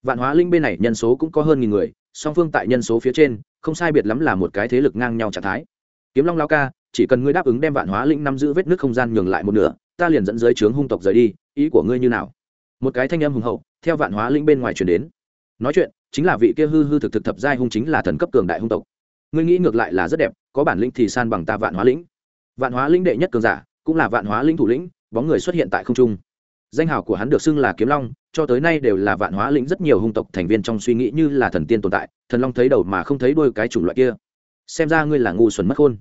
Vạn hóa linh bên này nhân số cũng có hơn nghìn người, song phương tại nhân số phía trên, không sai biệt lắm là một cái thế lực ngang nhau trạng thái. Kiếm long lao ca, chỉ cần ngươi đáp ứng đem vạn hóa linh nắm giữ vết nước không gian nhường lại một nửa, ta liền dẫn giới trướng hung tộc rời đi, ý của ngươi như nào? Một cái thanh âm hùng hậu, theo vạn hóa linh bên ngoài chuyển đến nói chuyện, chính là vị kia hư hư thực thực thập giai hung chính là thần cấp cường đại hung tộc. Ngươi nghĩ ngược lại là rất đẹp, có bản lĩnh thì san bằng ta vạn hóa lĩnh. Vạn hóa lĩnh đệ nhất cường giả, cũng là vạn hóa lĩnh thủ lĩnh, bóng người xuất hiện tại không trung. Danh hào của hắn được xưng là kiếm long, cho tới nay đều là vạn hóa lĩnh rất nhiều hung tộc thành viên trong suy nghĩ như là thần tiên tồn tại, thần long thấy đầu mà không thấy đôi cái chủng loại kia. Xem ra ngươi là ngu xuẩn mất khôn.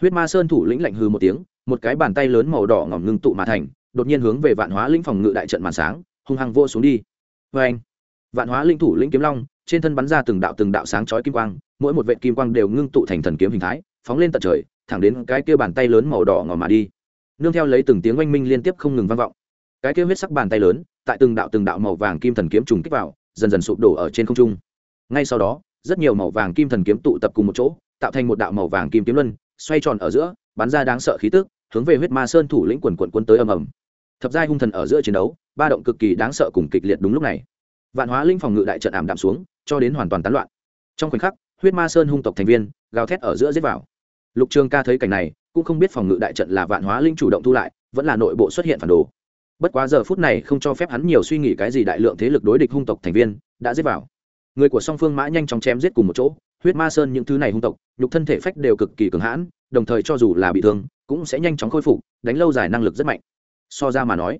Huyết ma sơn thủ lĩnh lạnh hư một tiếng, một cái bàn tay lớn màu đỏ ngỏm ngưng tụ mà thành, đột nhiên hướng về vạn hóa lĩnh phòng ngự đại trận màn sáng, hung hăng vô xuống đi. Vê anh vạn hóa linh thủ lĩnh kiếm long, trên thân bắn ra từng đạo từng đạo sáng chói kim quang, mỗi một vệ kim quang đều ngưng tụ thành thần kiếm hình thái, phóng lên tận trời, thẳng đến cái kia bàn tay lớn màu đỏ ngỏ mà đi. Nương theo lấy từng tiếng oanh minh liên tiếp không ngừng vang vọng. Cái kia huyết sắc bàn tay lớn, tại từng đạo từng đạo màu vàng kim thần kiếm trùng kích vào, dần dần sụp đổ ở trên không trung. Ngay sau đó, rất nhiều màu vàng kim thần kiếm tụ tập cùng một chỗ, tạo thành một đạo màu vàng kim kiếm luân, xoay tròn ở giữa, bắn ra đáng sợ khí tức, hướng về huyết ma sơn thủ lĩnh quần quần quân tới ầm ầm. Thập giai hung thần ở giữa chiến đấu, ba động cực kỳ đáng sợ cùng kịch liệt đúng lúc này vạn hóa linh phòng ngự đại trận ảm đạm xuống, cho đến hoàn toàn tán loạn. Trong khoảnh khắc, huyết ma sơn hung tộc thành viên, gào thét ở giữa giết vào. Lục trường ca thấy cảnh này, cũng không biết phòng ngự đại trận là vạn hóa linh chủ động thu lại, vẫn là nội bộ xuất hiện phản đồ. Bất quá giờ phút này không cho phép hắn nhiều suy nghĩ cái gì đại lượng thế lực đối địch hung tộc thành viên, đã giết vào. Người của song phương mã nhanh chóng chém giết cùng một chỗ, huyết ma sơn những thứ này hung tộc, nhục thân thể phách đều cực kỳ cường hãn, đồng thời cho dù là bị thương, cũng sẽ nhanh chóng khôi phục, đánh lâu dài năng lực rất mạnh. So ra mà nói,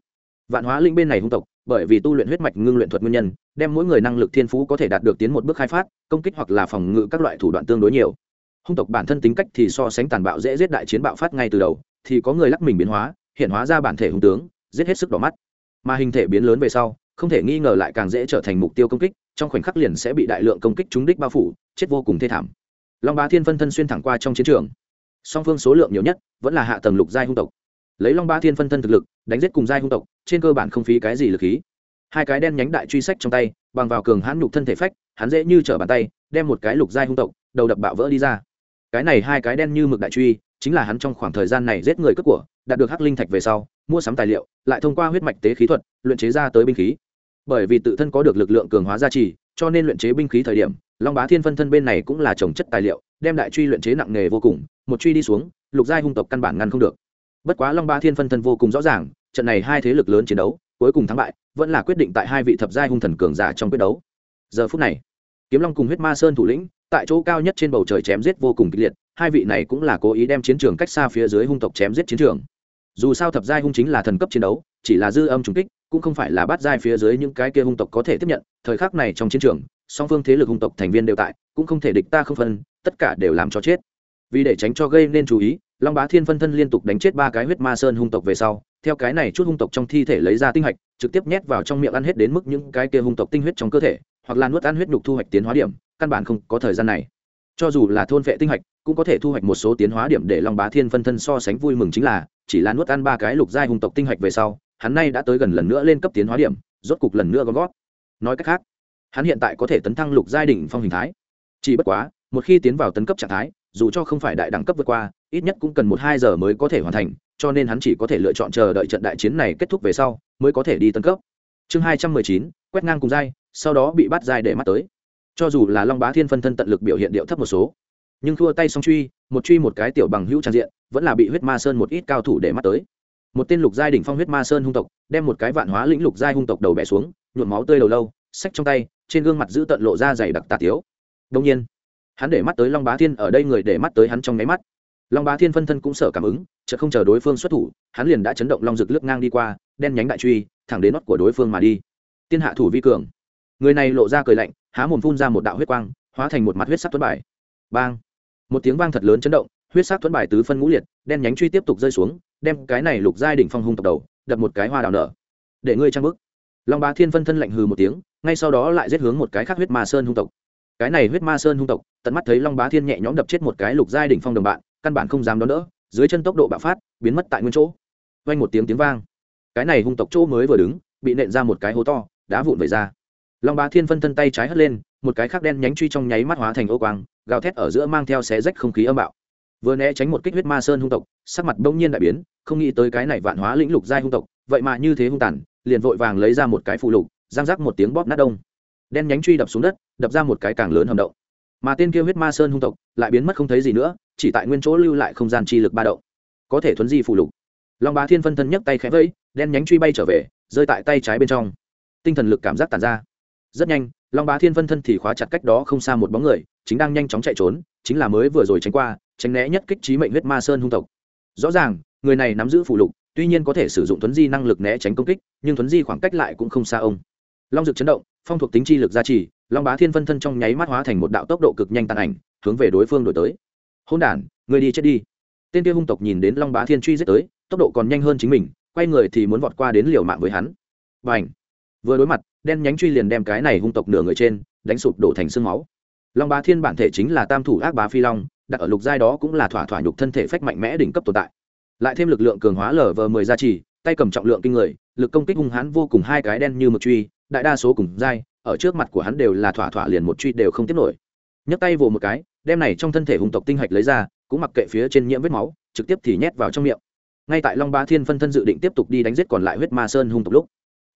vạn hóa linh bên này hung tộc bởi vì tu luyện huyết mạch ngưng luyện thuật nguyên nhân, đem mỗi người năng lực thiên phú có thể đạt được tiến một bước khai phát, công kích hoặc là phòng ngự các loại thủ đoạn tương đối nhiều. Hung tộc bản thân tính cách thì so sánh tàn bạo dễ giết đại chiến bạo phát ngay từ đầu, thì có người lắc mình biến hóa, hiện hóa ra bản thể hung tướng, giết hết sức đỏ mắt. Mà hình thể biến lớn về sau, không thể nghi ngờ lại càng dễ trở thành mục tiêu công kích, trong khoảnh khắc liền sẽ bị đại lượng công kích trúng đích bao phủ, chết vô cùng thê thảm. Long bá thiên phân thân xuyên thẳng qua trong chiến trường. Song phương số lượng nhiều nhất vẫn là hạ tầng lục giai hung tộc. Lấy long ba thiên phân thân thực lực, đánh giết cùng giai hung tộc trên cơ bản không phí cái gì lực khí. Hai cái đen nhánh đại truy sách trong tay, bằng vào cường hãn nhục thân thể phách, hắn dễ như trở bàn tay, đem một cái lục giai hung tộc, đầu đập bạo vỡ đi ra. Cái này hai cái đen như mực đại truy, chính là hắn trong khoảng thời gian này giết người cướp của, đạt được hắc linh thạch về sau, mua sắm tài liệu, lại thông qua huyết mạch tế khí thuật, luyện chế ra tới binh khí. Bởi vì tự thân có được lực lượng cường hóa gia trì, cho nên luyện chế binh khí thời điểm, long bá thiên phân thân bên này cũng là trồng chất tài liệu, đem đại truy luyện chế nặng nề vô cùng, một truy đi xuống, lục giai hung tộc căn bản ngăn không được. Bất quá long bá thiên phân thân vô cùng rõ ràng trận này hai thế lực lớn chiến đấu, cuối cùng thắng bại, vẫn là quyết định tại hai vị thập giai hung thần cường giả trong quyết đấu. Giờ phút này, kiếm long cùng huyết ma sơn thủ lĩnh, tại chỗ cao nhất trên bầu trời chém giết vô cùng kịch liệt, hai vị này cũng là cố ý đem chiến trường cách xa phía dưới hung tộc chém giết chiến trường. Dù sao thập giai hung chính là thần cấp chiến đấu, chỉ là dư âm trùng kích, cũng không phải là bắt giai phía dưới những cái kia hung tộc có thể tiếp nhận, thời khắc này trong chiến trường, song phương thế lực hung tộc thành viên đều tại, cũng không thể địch ta không phân, tất cả đều làm cho chết. Vì để tránh cho gây nên chú ý, long bá thiên phân thân liên tục đánh chết ba cái huyết ma sơn hung tộc về sau theo cái này chút hung tộc trong thi thể lấy ra tinh hạch, trực tiếp nhét vào trong miệng ăn hết đến mức những cái kia hung tộc tinh huyết trong cơ thể, hoặc là nuốt ăn huyết nhục thu hoạch tiến hóa điểm, căn bản không có thời gian này. Cho dù là thôn vệ tinh hạch, cũng có thể thu hoạch một số tiến hóa điểm để long bá thiên phân thân so sánh vui mừng chính là, chỉ là nuốt ăn ba cái lục giai hung tộc tinh hạch về sau, hắn nay đã tới gần lần nữa lên cấp tiến hóa điểm, rốt cục lần nữa gom gót nói cách khác, hắn hiện tại có thể tấn thăng lục giai đỉnh phong hình thái. Chỉ bất quá, một khi tiến vào tấn cấp trạng thái, dù cho không phải đại đẳng cấp vượt qua, ít nhất cũng cần một hai giờ mới có thể hoàn thành cho nên hắn chỉ có thể lựa chọn chờ đợi trận đại chiến này kết thúc về sau, mới có thể đi tấn cấp. Chương hai trăm mười chín, quét ngang cùng giai, sau đó bị bắt giai để mắt tới. Cho dù là long bá thiên phân thân tận lực biểu hiện điệu thấp một số, nhưng thua tay song truy, một truy một cái tiểu bằng hữu trang diện, vẫn là bị huyết ma sơn một ít cao thủ để mắt tới. Một tên lục giai đỉnh phong huyết ma sơn hung tộc, đem một cái vạn hóa lĩnh lục giai hung tộc đầu bẻ xuống, nhuộm máu tươi đầu lâu sách trong tay, trên gương mặt giữ tận lộ ra dày đặc tà tiếu. Đông nhiên, hắn để mắt tới long bá thiên ở đây người để mắt tới hắn trong nháy mắt long bá thiên phân thân cũng sợ cảm ứng, chợt không chờ đối phương xuất thủ, hắn liền đã chấn động long rực lướt ngang đi qua, đen nhánh đại truy, thẳng đến nót của đối phương mà đi. Tiên hạ thủ vi cường. Người này lộ ra cười lạnh, há mồm phun ra một đạo huyết quang, hóa thành một mặt huyết sắc tuấn bài. Bang. Một tiếng vang thật lớn chấn động, huyết sắc tuấn bài tứ phân ngũ liệt, đen nhánh truy tiếp tục rơi xuống, đem cái này lục giai đỉnh phong hung tộc đầu, đập một cái hoa đào nở. Để ngươi trang bức. Long bá thiên phân thân lạnh hừ một tiếng, ngay sau đó lại giết hướng một cái khác huyết ma sơn hung tộc. Cái này huyết ma sơn hung tộc, tận mắt thấy long bá thiên nhẹ nhõm đập chết một cái lục giai đỉnh phong đồng bạn căn bản không dám đón đỡ, dưới chân tốc độ bạo phát, biến mất tại nguyên chỗ. Vang một tiếng tiếng vang. Cái này hung tộc chỗ mới vừa đứng, bị nện ra một cái hố to, đá vụn về ra. Long bá thiên phân thân tay trái hất lên, một cái khác đen nhánh truy trong nháy mắt hóa thành ô quang, gào thét ở giữa mang theo xé rách không khí âm bạo. Vừa né tránh một kích huyết ma sơn hung tộc, sắc mặt bỗng nhiên đại biến, không nghĩ tới cái này vạn hóa lĩnh lục giai hung tộc, vậy mà như thế hung tàn, liền vội vàng lấy ra một cái phụ lục giang rắc một tiếng bóp nát đông. Đen nhánh truy đập xuống đất, đập ra một cái càng lớn hầm động mà tên kia huyết ma sơn hung tộc lại biến mất không thấy gì nữa, chỉ tại nguyên chỗ lưu lại không gian chi lực ba động. Có thể thuấn di phụ lục. Long bá thiên phân thân nhấc tay khẽ vẫy, đen nhánh truy bay trở về, rơi tại tay trái bên trong. Tinh thần lực cảm giác tàn ra. Rất nhanh, long bá thiên phân thân thì khóa chặt cách đó không xa một bóng người, chính đang nhanh chóng chạy trốn, chính là mới vừa rồi tránh qua, tránh né nhất kích trí mệnh huyết ma sơn hung tộc. Rõ ràng, người này nắm giữ phụ lục, tuy nhiên có thể sử dụng thuấn di năng lực né tránh công kích, nhưng thuấn di khoảng cách lại cũng không xa ông. Long dực chấn động, phong thuộc tính chi lực gia trì long bá thiên phân thân trong nháy mắt hóa thành một đạo tốc độ cực nhanh tàn ảnh, hướng về đối phương đổi tới. Hôn đản người đi chết đi. Tên kia hung tộc nhìn đến long bá thiên truy giết tới, tốc độ còn nhanh hơn chính mình, quay người thì muốn vọt qua đến liều mạng với hắn. Và ảnh vừa đối mặt, đen nhánh truy liền đem cái này hung tộc nửa người trên, đánh sụp đổ thành sương máu. Long bá thiên bản thể chính là tam thủ ác bá phi long, đặt ở lục giai đó cũng là thỏa thỏa nhục thân thể phách mạnh mẽ đỉnh cấp tồn tại. Lại thêm lực lượng cường hóa lở vờ mười gia trì, tay cầm trọng lượng kinh người, lực công kích hung hãn vô cùng hai cái đen như mực truy, đại đa số cùng giai ở trước mặt của hắn đều là thỏa thỏa liền một truy đều không tiếp nổi. Nhấc tay vồ một cái, đem này trong thân thể hùng tộc tinh hạch lấy ra, cũng mặc kệ phía trên nhiễm vết máu, trực tiếp thì nhét vào trong miệng. Ngay tại long ba thiên phân thân dự định tiếp tục đi đánh giết còn lại huyết ma sơn hung tộc lúc,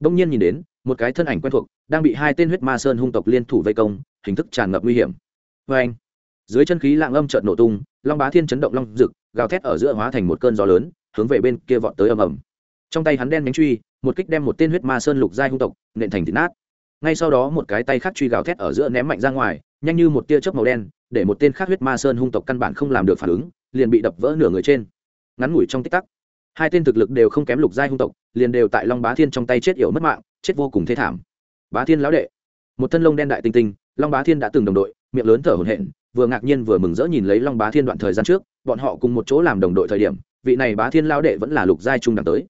đông nhiên nhìn đến, một cái thân ảnh quen thuộc, đang bị hai tên huyết ma sơn hung tộc liên thủ vây công, hình thức tràn ngập nguy hiểm. Vê anh, dưới chân khí lạng âm trợn nổ tung, long bá thiên chấn động long rực, gào thét ở giữa hóa thành một cơn gió lớn, hướng về bên kia vọt tới ầm ầm. Trong tay hắn đen nhánh truy, một kích đem một tên huyết ma sơn lục giai hung tộc nện thành thịt nát ngay sau đó một cái tay khác truy gào thét ở giữa ném mạnh ra ngoài, nhanh như một tia chớp màu đen, để một tên khác huyết ma sơn hung tộc căn bản không làm được phản ứng, liền bị đập vỡ nửa người trên. Ngắn ngủi trong tích tắc, hai tên thực lực đều không kém lục giai hung tộc, liền đều tại long bá thiên trong tay chết yểu mất mạng, chết vô cùng thê thảm. Bá thiên lão đệ, một thân lông đen đại tinh tinh, long bá thiên đã từng đồng đội, miệng lớn thở hổn hển, vừa ngạc nhiên vừa mừng rỡ nhìn lấy long bá thiên đoạn thời gian trước, bọn họ cùng một chỗ làm đồng đội thời điểm, vị này bá thiên lão đệ vẫn là lục giai trung đẳng tới.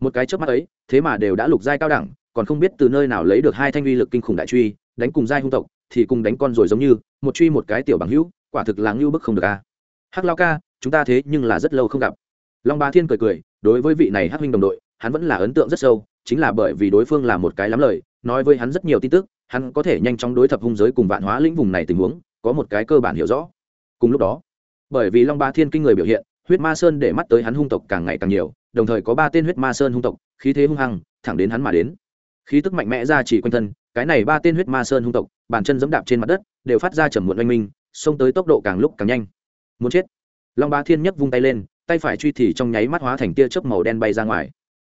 Một cái trước mắt ấy, thế mà đều đã lục giai cao đẳng còn không biết từ nơi nào lấy được hai thanh uy lực kinh khủng đại truy, đánh cùng giai hung tộc, thì cùng đánh con rồi giống như, một truy một cái tiểu bằng hữu, quả thực là ngưu bức không được a. Hắc lao ca, chúng ta thế nhưng là rất lâu không gặp. Long bá thiên cười cười, đối với vị này hắc huynh đồng đội, hắn vẫn là ấn tượng rất sâu, chính là bởi vì đối phương là một cái lắm lời, nói với hắn rất nhiều tin tức, hắn có thể nhanh chóng đối thập hung giới cùng vạn hóa lĩnh vùng này tình huống, có một cái cơ bản hiểu rõ. Cùng lúc đó, bởi vì long ba thiên kinh người biểu hiện, huyết ma sơn để mắt tới hắn hung tộc càng ngày càng nhiều, đồng thời có ba tên huyết ma sơn hung tộc, khí thế hung hăng, thẳng đến hắn mà đến khí tức mạnh mẽ ra chỉ quanh thân, cái này ba tên huyết ma sơn hung tộc, bàn chân giẫm đạp trên mặt đất, đều phát ra trầm muộn oanh minh, xông tới tốc độ càng lúc càng nhanh. Muốn chết. Long Ba thiên nhấc vung tay lên, tay phải truy thì trong nháy mắt hóa thành tia chớp màu đen bay ra ngoài.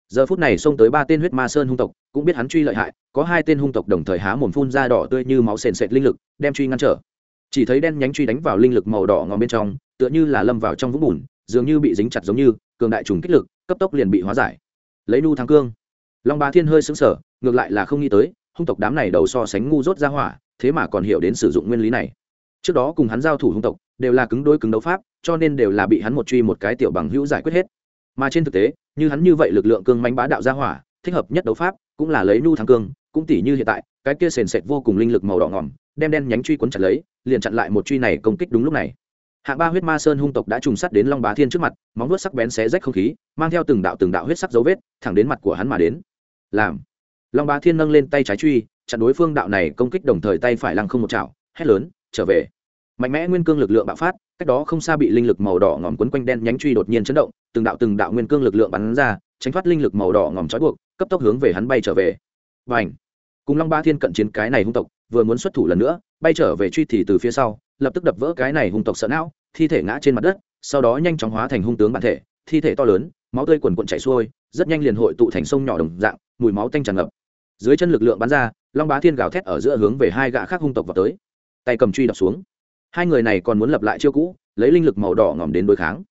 Giờ phút này xông tới ba tên huyết ma sơn hung tộc, cũng biết hắn truy lợi hại, có hai tên hung tộc đồng thời há mồm phun ra đỏ tươi như máu sền sệt linh lực, đem truy ngăn trở. Chỉ thấy đen nhánh truy đánh vào linh lực màu đỏ ngòm bên trong, tựa như là lâm vào trong vũng bùn, dường như bị dính chặt giống như, cường đại trùng kích lực, cấp tốc liền bị hóa giải. Lấy nu thắng cương. Long Ba thiên hơi xứng sở ngược lại là không nghĩ tới, hung tộc đám này đầu so sánh ngu dốt ra hỏa, thế mà còn hiểu đến sử dụng nguyên lý này. Trước đó cùng hắn giao thủ hung tộc, đều là cứng đôi cứng đấu pháp, cho nên đều là bị hắn một truy một cái tiểu bằng hữu giải quyết hết. Mà trên thực tế, như hắn như vậy lực lượng cương mánh bá đạo ra hỏa, thích hợp nhất đấu pháp, cũng là lấy nu thắng cương, cũng tỷ như hiện tại, cái kia sền sệt vô cùng linh lực màu đỏ ngỏm, đem đen nhánh truy cuốn chặt lấy, liền chặn lại một truy này công kích đúng lúc này. Hạng ba huyết ma sơn hung tộc đã trùng sắt đến long bá thiên trước mặt, móng vuốt sắc bén xé rách không khí, mang theo từng đạo từng đạo huyết sắc dấu vết, thẳng đến mặt của hắn mà đến. Làm long bá thiên nâng lên tay trái truy, chặn đối phương đạo này công kích đồng thời tay phải lăng không một chảo, hét lớn, trở về. Mạnh mẽ nguyên cương lực lượng bạo phát, cách đó không xa bị linh lực màu đỏ ngòm quấn quanh đen nhánh truy đột nhiên chấn động, từng đạo từng đạo nguyên cương lực lượng bắn ra, tránh thoát linh lực màu đỏ ngòm trói buộc, cấp tốc hướng về hắn bay trở về. Và ảnh cùng long ba thiên cận chiến cái này hung tộc, vừa muốn xuất thủ lần nữa, bay trở về truy thì từ phía sau, lập tức đập vỡ cái này hung tộc sợ não, thi thể ngã trên mặt đất, sau đó nhanh chóng hóa thành hung tướng bản thể, thi thể to lớn, máu tươi quần quận chảy xuôi, rất nhanh liền hội tụ thành sông nhỏ đồng dạng, mùi máu tanh tràn ngập dưới chân lực lượng bắn ra, long bá thiên gào thét ở giữa hướng về hai gã khác hung tộc vào tới. Tay cầm truy đập xuống. Hai người này còn muốn lập lại chiêu cũ, lấy linh lực màu đỏ ngỏm đến đối kháng.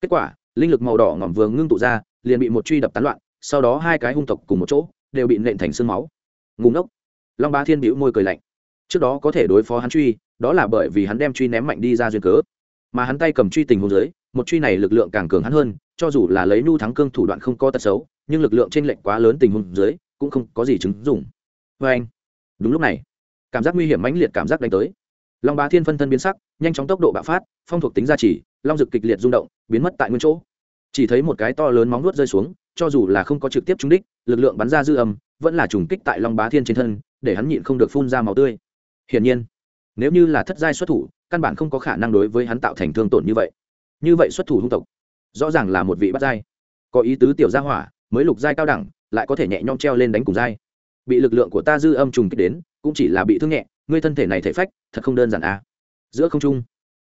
Kết quả, linh lực màu đỏ ngỏm vừa ngưng tụ ra, liền bị một truy đập tán loạn, sau đó hai cái hung tộc cùng một chỗ, đều bị nện thành sương máu. Ngủ ngốc. Long bá thiên bĩu môi cười lạnh. Trước đó có thể đối phó hắn truy, đó là bởi vì hắn đem truy ném mạnh đi ra duyên cớ. Mà hắn tay cầm truy tình hôn giới một truy này lực lượng càng cường hắn hơn, cho dù là lấy nhu thắng cương thủ đoạn không có tật xấu, nhưng lực lượng trên lệnh quá lớn tình huống dưới cũng không có gì chứng dùng vê anh, đúng lúc này, cảm giác nguy hiểm mãnh liệt cảm giác đánh tới. Long bá thiên phân thân biến sắc, nhanh chóng tốc độ bạo phát, phong thuộc tính gia trì, long dực kịch liệt rung động, biến mất tại nguyên chỗ. Chỉ thấy một cái to lớn móng nuốt rơi xuống, cho dù là không có trực tiếp trúng đích, lực lượng bắn ra dư âm, vẫn là trùng kích tại long bá thiên trên thân, để hắn nhịn không được phun ra máu tươi. Hiển nhiên, nếu như là thất giai xuất thủ, căn bản không có khả năng đối với hắn tạo thành thương tổn như vậy. Như vậy xuất thủ hung tộc, rõ ràng là một vị bắt giai. Có ý tứ tiểu gia hỏa, mới lục giai cao đẳng lại có thể nhẹ nhõm treo lên đánh cùng dai, bị lực lượng của ta dư âm trùng kích đến cũng chỉ là bị thương nhẹ ngươi thân thể này thể phách thật không đơn giản à? Giữa không trung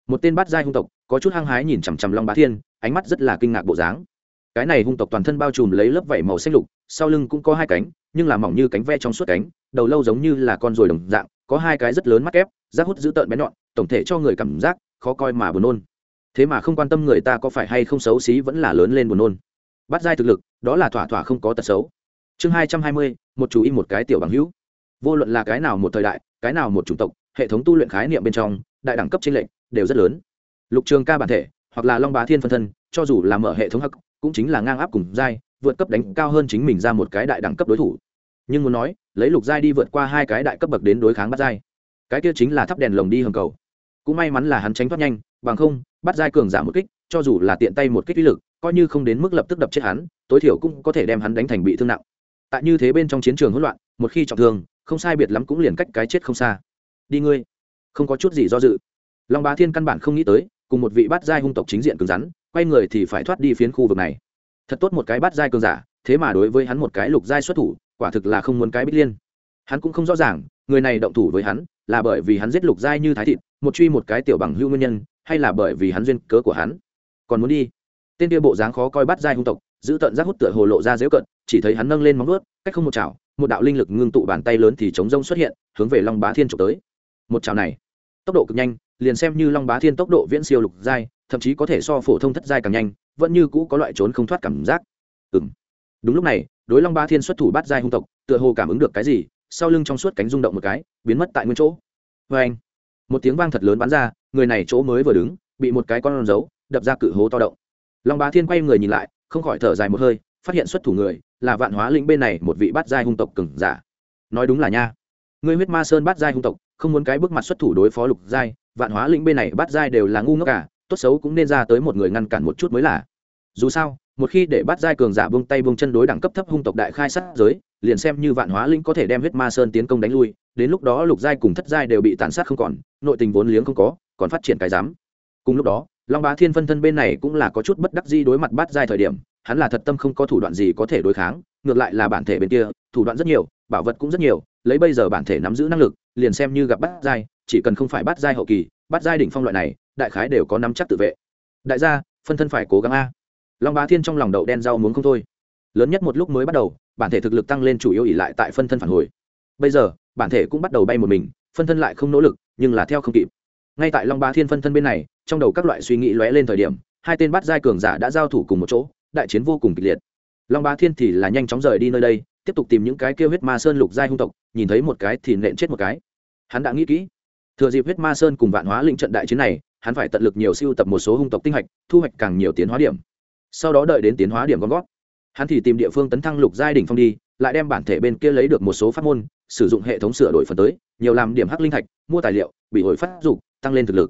một tên bát giai hung tộc có chút hăng hái nhìn chằm chằm long bá thiên ánh mắt rất là kinh ngạc bộ dáng. Cái này hung tộc toàn thân bao trùm lấy lớp vảy màu xanh lục sau lưng cũng có hai cánh nhưng là mỏng như cánh ve trong suốt cánh đầu lâu giống như là con ruồi đồng dạng có hai cái rất lớn mắt kép rác hút dữ tợn bén nhọn tổng thể cho người cảm giác khó coi mà buồn nôn. Thế mà không quan tâm người ta có phải hay không xấu xí vẫn là lớn lên buồn nôn. Bắt giai thực lực đó là thỏa thỏa không có tật xấu chương hai trăm hai mươi, một chú ý một cái tiểu bằng hữu. Vô luận là cái nào một thời đại, cái nào một chủng tộc, hệ thống tu luyện khái niệm bên trong, đại đẳng cấp trên lệnh đều rất lớn. Lục trường ca bản thể, hoặc là long bá thiên phân thân, cho dù là mở hệ thống hắc, cũng chính là ngang áp cùng giai, vượt cấp đánh cao hơn chính mình ra một cái đại đẳng cấp đối thủ. Nhưng muốn nói, lấy lục giai đi vượt qua hai cái đại cấp bậc đến đối kháng bắt giai, cái kia chính là thắp đèn lồng đi hầm cầu. Cũng may mắn là hắn tránh thoát nhanh, bằng không, bắt giai cường giảm một kích, cho dù là tiện tay một kích uy lực, coi như không đến mức lập tức đập chết hắn, tối thiểu cũng có thể đem hắn đánh thành bị thương nặng tại như thế bên trong chiến trường hỗn loạn, một khi trọng thương, không sai biệt lắm cũng liền cách cái chết không xa. Đi ngươi. Không có chút gì do dự. Long bá thiên căn bản không nghĩ tới, cùng một vị bát giai hung tộc chính diện cứng rắn, quay người thì phải thoát đi phiến khu vực này. Thật tốt một cái bát giai cường giả, thế mà đối với hắn một cái lục giai xuất thủ, quả thực là không muốn cái bích liên. Hắn cũng không rõ ràng, người này động thủ với hắn, là bởi vì hắn giết lục giai như thái thịt, một truy một cái tiểu bằng hưu nguyên nhân, hay là bởi vì hắn duyên cớ của hắn. Còn muốn đi. Tên kia bộ dáng khó coi bắt giai hung tộc giữ tận giác hút tựa hồ lộ ra dễu cận, chỉ thấy hắn nâng lên móng vuốt, cách không một chảo, một đạo linh lực ngưng tụ bàn tay lớn thì chống rông xuất hiện, hướng về long bá thiên trộm tới. Một chảo này, tốc độ cực nhanh, liền xem như long bá thiên tốc độ viễn siêu lục giai, thậm chí có thể so phổ thông thất giai càng nhanh, vẫn như cũ có loại trốn không thoát cảm giác. Ừ m đúng lúc này, đối long bá thiên xuất thủ bắt giai hung tộc, tựa hồ cảm ứng được cái gì, sau lưng trong suốt cánh rung động một cái, biến mất tại nguyên chỗ. Vê anh, một tiếng vang thật lớn bắn ra, người này chỗ mới vừa đứng, bị một cái con giấu, đập ra cự hố to động. Long bá thiên quay người nhìn lại không khỏi thở dài một hơi, phát hiện xuất thủ người là vạn hóa lĩnh bên này một vị bát giai hung tộc cừng giả. Nói đúng là nha. Ngươi huyết ma sơn bát giai hung tộc, không muốn cái bước mặt xuất thủ đối phó lục giai, vạn hóa lĩnh bên này bát giai đều là ngu ngốc cả, tốt xấu cũng nên ra tới một người ngăn cản một chút mới là. Dù sao, một khi để Bát giai cường giả buông tay buông chân đối đẳng cấp thấp hung tộc đại khai sát giới, liền xem như vạn hóa linh có thể đem huyết ma sơn tiến công đánh lui, đến lúc đó lục giai cùng thất giai đều bị tàn sát không còn, nội tình vốn liếng không có, còn phát triển cái dám. Cùng lúc đó long bá thiên phân thân bên này cũng là có chút bất đắc di đối mặt bắt giai thời điểm, hắn là thật tâm không có thủ đoạn gì có thể đối kháng, ngược lại là bản thể bên kia, thủ đoạn rất nhiều, bảo vật cũng rất nhiều, lấy bây giờ bản thể nắm giữ năng lực, liền xem như gặp bắt giai, chỉ cần không phải bắt giai hậu kỳ bắt giai đỉnh phong loại này, đại khái đều có nắm chắc tự vệ. Đại gia, phân thân phải cố gắng a. Long bá thiên trong lòng đậu đen rau muốn không thôi. Lớn nhất một lúc mới bắt đầu, bản thể thực lực tăng lên chủ yếu ỉ lại tại phân thân phản hồi. Bây giờ, bản thể cũng bắt đầu bay một mình, phân thân lại không nỗ lực, nhưng là theo không kịp. Ngay tại long bá thiên phân thân bên này trong đầu các loại suy nghĩ lóe lên thời điểm, hai tên bắt giai cường giả đã giao thủ cùng một chỗ, đại chiến vô cùng kịch liệt. Long bá thiên thì là nhanh chóng rời đi nơi đây, tiếp tục tìm những cái kêu huyết ma sơn lục giai hung tộc, nhìn thấy một cái thì nện chết một cái. Hắn đã nghĩ kỹ. Thừa dịp huyết ma sơn cùng vạn hóa lĩnh trận đại chiến này, hắn phải tận lực nhiều siêu tập một số hung tộc tinh hạch, thu hoạch càng nhiều tiến hóa điểm. Sau đó đợi đến tiến hóa điểm gom gót hắn thì tìm địa phương tấn thăng lục giai đỉnh phong đi, lại đem bản thể bên kia lấy được một số pháp môn, sử dụng hệ thống sửa đổi phần tới, nhiều làm điểm hắc linh thạch, mua tài liệu, bị hồi phát dục, tăng lên thực lực.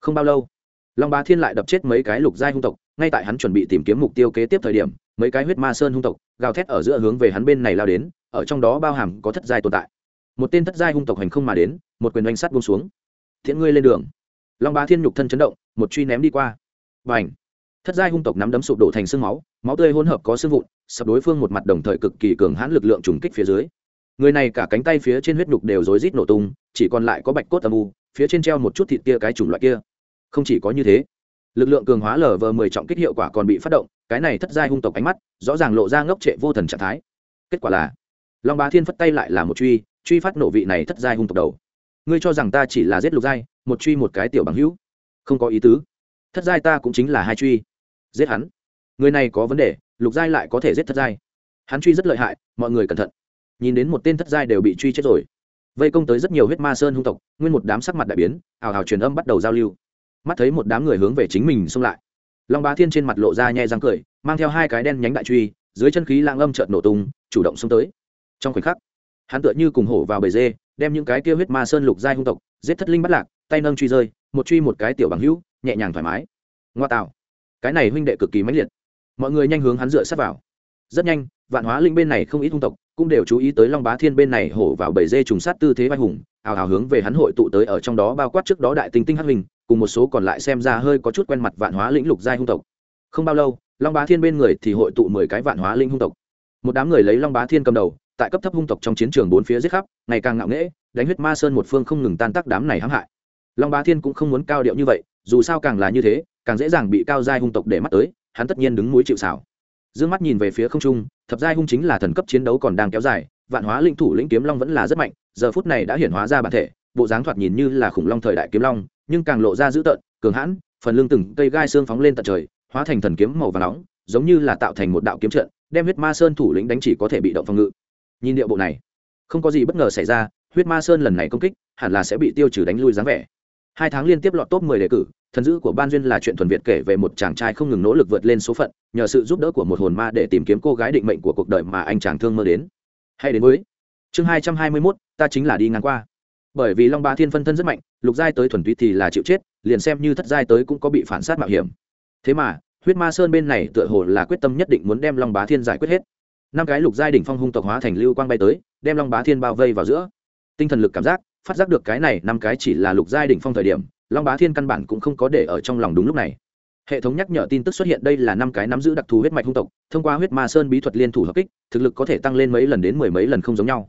Không bao lâu long bá thiên lại đập chết mấy cái lục giai hung tộc, ngay tại hắn chuẩn bị tìm kiếm mục tiêu kế tiếp thời điểm, mấy cái huyết ma sơn hung tộc, gào thét ở giữa hướng về hắn bên này lao đến, ở trong đó bao hàm có thất giai tồn tại. Một tên thất giai hung tộc hành không mà đến, một quyền oanh sắt buông xuống. Thiện ngươi lên đường. Long bá thiên nhục thân chấn động, một truy ném đi qua. Và ảnh thất giai hung tộc nắm đấm sụp đổ thành sương máu máu tươi hỗn hợp có xương vụn, sập đối phương một mặt đồng thời cực kỳ cường hãn lực lượng trùng kích phía dưới. Người này cả cánh tay phía trên huyết nhục đều rối rít nổ tung, chỉ còn lại có bạch cốt âm u, phía trên treo một chút thịt kia cái chủng loại kia không chỉ có như thế, lực lượng cường hóa lở vờ mười trọng kích hiệu quả còn bị phát động, cái này thất giai hung tộc ánh mắt, rõ ràng lộ ra ngốc trệ vô thần trạng thái. Kết quả là, long bá thiên phất tay lại là một truy truy phát nổ vị này thất giai hung tộc đầu. Ngươi cho rằng ta chỉ là giết lục giai, một truy một cái tiểu bằng hữu? Không có ý tứ. Thất giai ta cũng chính là hai truy. Giết hắn. Người này có vấn đề, lục giai lại có thể giết thất giai. Hắn truy rất lợi hại, mọi người cẩn thận. Nhìn đến một tên thất giai đều bị truy chết rồi. Vây công tới rất nhiều huyết ma sơn hung tộc, nguyên một đám sắc mặt đại biến ảo ảo truyền âm bắt đầu giao lưu mắt thấy một đám người hướng về chính mình xông lại. Long bá thiên trên mặt lộ ra nhẹ răng cười, mang theo hai cái đen nhánh đại truy, dưới chân khí lang âm trợn nổ tung, chủ động xông tới. Trong khoảnh khắc, hắn tựa như cùng hổ vào bầy dê, đem những cái kia huyết ma sơn lục giai hung tộc, giết thất linh bắt lạc, tay nâng truy rơi, một truy một cái tiểu bằng hữu, nhẹ nhàng thoải mái. Ngoa tạo. Cái này huynh đệ cực kỳ mãnh liệt. Mọi người nhanh hướng hắn dựa sát vào. Rất nhanh, vạn hóa linh bên này không ít hung tộc cũng đều chú ý tới long bá thiên bên này hổ vào bầy dê trùng sát tư thế vai hùng ào ào hướng về hắn hội tụ tới ở trong đó bao quát trước đó đại tinh tinh hắc hình cùng một số còn lại xem ra hơi có chút quen mặt vạn hóa lĩnh lục giai hung tộc. Không bao lâu, long bá thiên bên người thì hội tụ mười cái vạn hóa linh hung tộc. Một đám người lấy long bá thiên cầm đầu, tại cấp thấp hung tộc trong chiến trường bốn phía giết khắp, ngày càng ngạo nghễ, đánh huyết ma sơn một phương không ngừng tan tác đám này hãm hại. Long bá thiên cũng không muốn cao điệu như vậy, dù sao càng là như thế, càng dễ dàng bị cao giai hung tộc để mắt tới, hắn tất nhiên đứng mũi chịu xảo dương mắt nhìn về phía không trung, thập giai hung chính là thần cấp chiến đấu còn đang kéo dài, vạn hóa linh thủ lĩnh kiếm long vẫn là rất mạnh, giờ phút này đã hiển hóa ra bản thể bộ dáng thoạt nhìn như là khủng long thời đại kiếm long, nhưng càng lộ ra dữ tợn, cường hãn, phần lưng từng cây gai xương phóng lên tận trời, hóa thành thần kiếm màu và nóng, giống như là tạo thành một đạo kiếm trận, đem huyết ma sơn thủ lĩnh đánh chỉ có thể bị động phòng ngự. Nhìn điệu bộ này, không có gì bất ngờ xảy ra, huyết ma sơn lần này công kích, hẳn là sẽ bị tiêu trừ đánh lui dáng vẻ. Hai tháng liên tiếp lọt top 10 đề cử, thần dữ của ban duyên là chuyện thuần việt kể về một chàng trai không ngừng nỗ lực vượt lên số phận, nhờ sự giúp đỡ của một hồn ma để tìm kiếm cô gái định mệnh của cuộc đời mà anh chàng thương mơ đến. Hay đến với chương hai trăm hai mươi mốt, ta chính là đi ngang qua bởi vì long ba thiên phân thân rất mạnh, lục giai tới thuần túy thì là chịu chết, liền xem như thất giai tới cũng có bị phản sát mạo hiểm. Thế mà, huyết ma sơn bên này tựa hồ là quyết tâm nhất định muốn đem long bá thiên giải quyết hết. Năm cái lục giai đỉnh phong hung tộc hóa thành lưu quang bay tới, đem long bá thiên bao vây vào giữa. Tinh thần lực cảm giác, phát giác được cái này năm cái chỉ là lục giai đỉnh phong thời điểm, long bá thiên căn bản cũng không có để ở trong lòng đúng lúc này. Hệ thống nhắc nhở tin tức xuất hiện đây là năm cái nắm giữ đặc thù huyết mạch hung tộc, thông qua huyết ma sơn bí thuật liên thủ hợp kích, thực lực có thể tăng lên mấy lần đến mười mấy lần không giống nhau.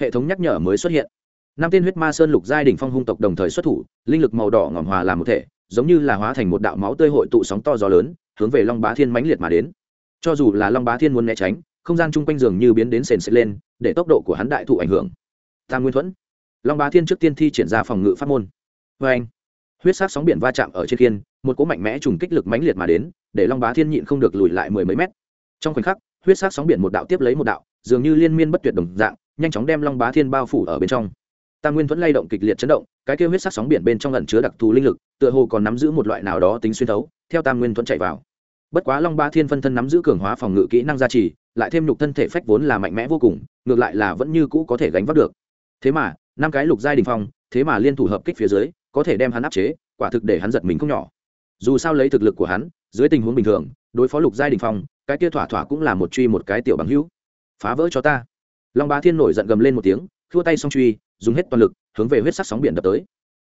Hệ thống nhắc nhở mới xuất hiện năm tên huyết ma sơn lục giai đỉnh phong hung tộc đồng thời xuất thủ, linh lực màu đỏ ngỏm hòa làm một thể, giống như là hóa thành một đạo máu tươi hội tụ sóng to gió lớn, hướng về long bá thiên mãnh liệt mà đến. Cho dù là long bá thiên muốn né tránh, không gian chung quanh giường như biến đến sền sệt lên, để tốc độ của hắn đại thụ ảnh hưởng. Tam nguyên thuẫn. Long bá thiên trước tiên thi triển ra phòng ngự pháp môn. Vê anh, huyết sát sóng biển va chạm ở trên kiên một cỗ mạnh mẽ trùng kích lực mãnh liệt mà đến, để long bá thiên nhịn không được lùi lại mười mấy mét. Trong khoảnh khắc, huyết sát sóng biển một đạo tiếp lấy một đạo, dường như liên miên bất tuyệt đồng dạng, nhanh chóng đem long bá thiên bao phủ ở bên trong tam nguyên vẫn lay động kịch liệt chấn động, cái kêu huyết sắc sóng biển bên trong lần chứa đặc thù linh lực, tựa hồ còn nắm giữ một loại nào đó tính xuyên thấu, theo tam nguyên thuẫn chạy vào. Bất quá long ba thiên phân thân nắm giữ cường hóa phòng ngự kỹ năng gia trì, lại thêm nhục thân thể phách vốn là mạnh mẽ vô cùng, ngược lại là vẫn như cũ có thể gánh vác được. Thế mà, năm cái lục giai đình phong, thế mà liên thủ hợp kích phía dưới, có thể đem hắn áp chế, quả thực để hắn giật mình không nhỏ. Dù sao lấy thực lực của hắn, dưới tình huống bình thường, đối phó lục giai đình phong, cái kia thỏa thỏa cũng là một truy một cái tiểu bằng hữu. Phá vỡ cho ta. Long Ba thiên nổi giận gầm lên một tiếng thua tay xong truy dùng hết toàn lực, hướng về huyết sắc sóng biển đập tới.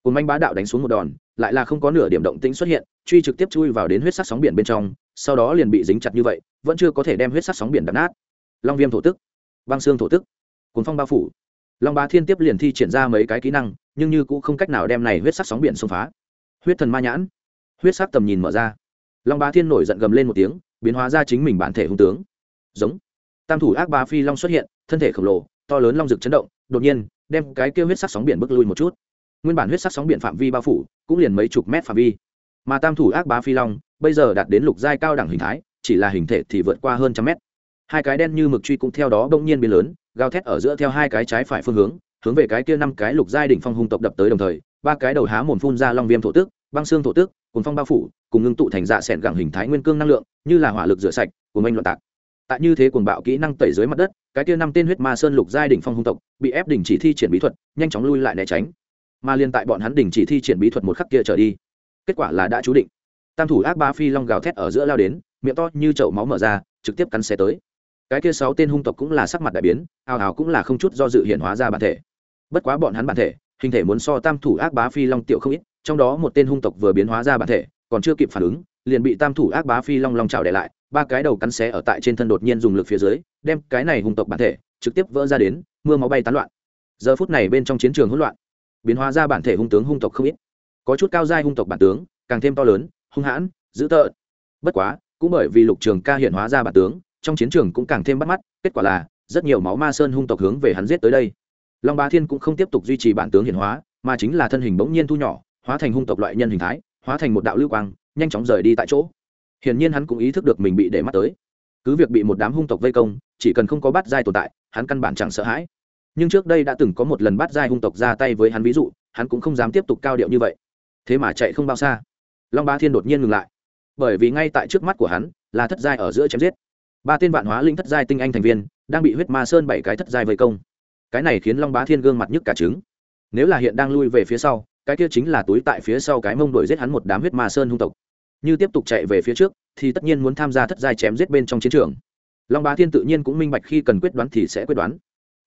Cồn manh bá đạo đánh xuống một đòn, lại là không có nửa điểm động tĩnh xuất hiện, truy trực tiếp chui vào đến huyết sắc sóng biển bên trong, sau đó liền bị dính chặt như vậy, vẫn chưa có thể đem huyết sắc sóng biển đập nát. Long viêm thổ tức, băng xương thổ tức cồn phong bao phủ. Long bá thiên tiếp liền thi triển ra mấy cái kỹ năng, nhưng như cũng không cách nào đem này huyết sắc sóng biển xông phá. Huyết thần ma nhãn, huyết sắc tầm nhìn mở ra. Long bá thiên nổi giận gầm lên một tiếng, biến hóa ra chính mình bản thể hung tướng. Giống. Tam thủ ác ba phi long xuất hiện, thân thể khổng lồ, to lớn long rực chấn động, đột nhiên đem cái kêu huyết sắc sóng biển bước lui một chút. Nguyên bản huyết sắc sóng biển phạm vi bao phủ cũng liền mấy chục mét phạm vi. Mà tam thủ ác bá phi long bây giờ đạt đến lục giai cao đẳng hình thái chỉ là hình thể thì vượt qua hơn trăm mét. Hai cái đen như mực truy cũng theo đó bỗng nhiên biến lớn gào thét ở giữa theo hai cái trái phải phương hướng hướng về cái kia năm cái lục giai đỉnh phong hung tộc đập tới đồng thời ba cái đầu há mồm phun ra long viêm thổ tức, băng xương thổ tức, cùng phong bao phủ cùng ngưng tụ thành dạ s ẻ gẳng hình thái nguyên cương năng lượng như là hỏa lực rửa sạch của anh loạn tạc. Tại như thế cuồng bạo kỹ năng tẩy dưới mặt đất cái kia năm tên huyết ma sơn lục giai đỉnh phong hung tộc, bị ép đình chỉ thi triển bí thuật, nhanh chóng lui lại né tránh. Mà liên tại bọn hắn đình chỉ thi triển bí thuật một khắc kia trở đi, kết quả là đã chú định. Tam thủ ác ba phi long gào thét ở giữa lao đến, miệng to như chậu máu mở ra, trực tiếp cắn xe tới. Cái kia sáu tên hung tộc cũng là sắc mặt đại biến ào ào cũng là không chút do dự hiện hóa ra bản thể. Bất quá bọn hắn bản thể, hình thể muốn so tam thủ ác bá phi long tiểu không ít, trong đó một tên hung tộc vừa biến hóa ra bản thể, còn chưa kịp phản ứng, liền bị tam thủ ác bá phi long long trào để lại ba cái đầu cắn xé ở tại trên thân đột nhiên dùng lực phía dưới, đem cái này hung tộc bản thể trực tiếp vỡ ra đến, mưa máu bay tán loạn. Giờ phút này bên trong chiến trường hỗn loạn, biến hóa ra bản thể hung tướng hung tộc không ít. Có chút cao giai hung tộc bản tướng, càng thêm to lớn, hung hãn, dữ tợn. Bất quá, cũng bởi vì lục trường ca hiện hóa ra bản tướng, trong chiến trường cũng càng thêm bắt mắt, kết quả là rất nhiều máu ma sơn hung tộc hướng về hắn giết tới đây. Long bá thiên cũng không tiếp tục duy trì bản tướng hiện hóa, mà chính là thân hình bỗng nhiên thu nhỏ, hóa thành hung tộc loại nhân hình thái, hóa thành một đạo lưu quang, nhanh chóng rời đi tại chỗ hiển nhiên hắn cũng ý thức được mình bị để mắt tới. Cứ việc bị một đám hung tộc vây công, chỉ cần không có bát giai tồn tại, hắn căn bản chẳng sợ hãi. Nhưng trước đây đã từng có một lần bát giai hung tộc ra tay với hắn ví dụ, hắn cũng không dám tiếp tục cao điệu như vậy. Thế mà chạy không bao xa. Long bá thiên đột nhiên ngừng lại. Bởi vì ngay tại trước mắt của hắn là thất giai ở giữa chém giết. Ba tên vạn hóa linh thất giai tinh anh thành viên đang bị huyết ma sơn bảy cái thất giai vây công. Cái này khiến long bá thiên gương mặt nhức cả trứng. Nếu là hiện đang lui về phía sau, cái kia chính là túi tại phía sau cái mông đuổi giết hắn một đám huyết ma sơn hung tộc như tiếp tục chạy về phía trước, thì tất nhiên muốn tham gia thất giai chém giết bên trong chiến trường. Long bá thiên tự nhiên cũng minh bạch khi cần quyết đoán thì sẽ quyết đoán.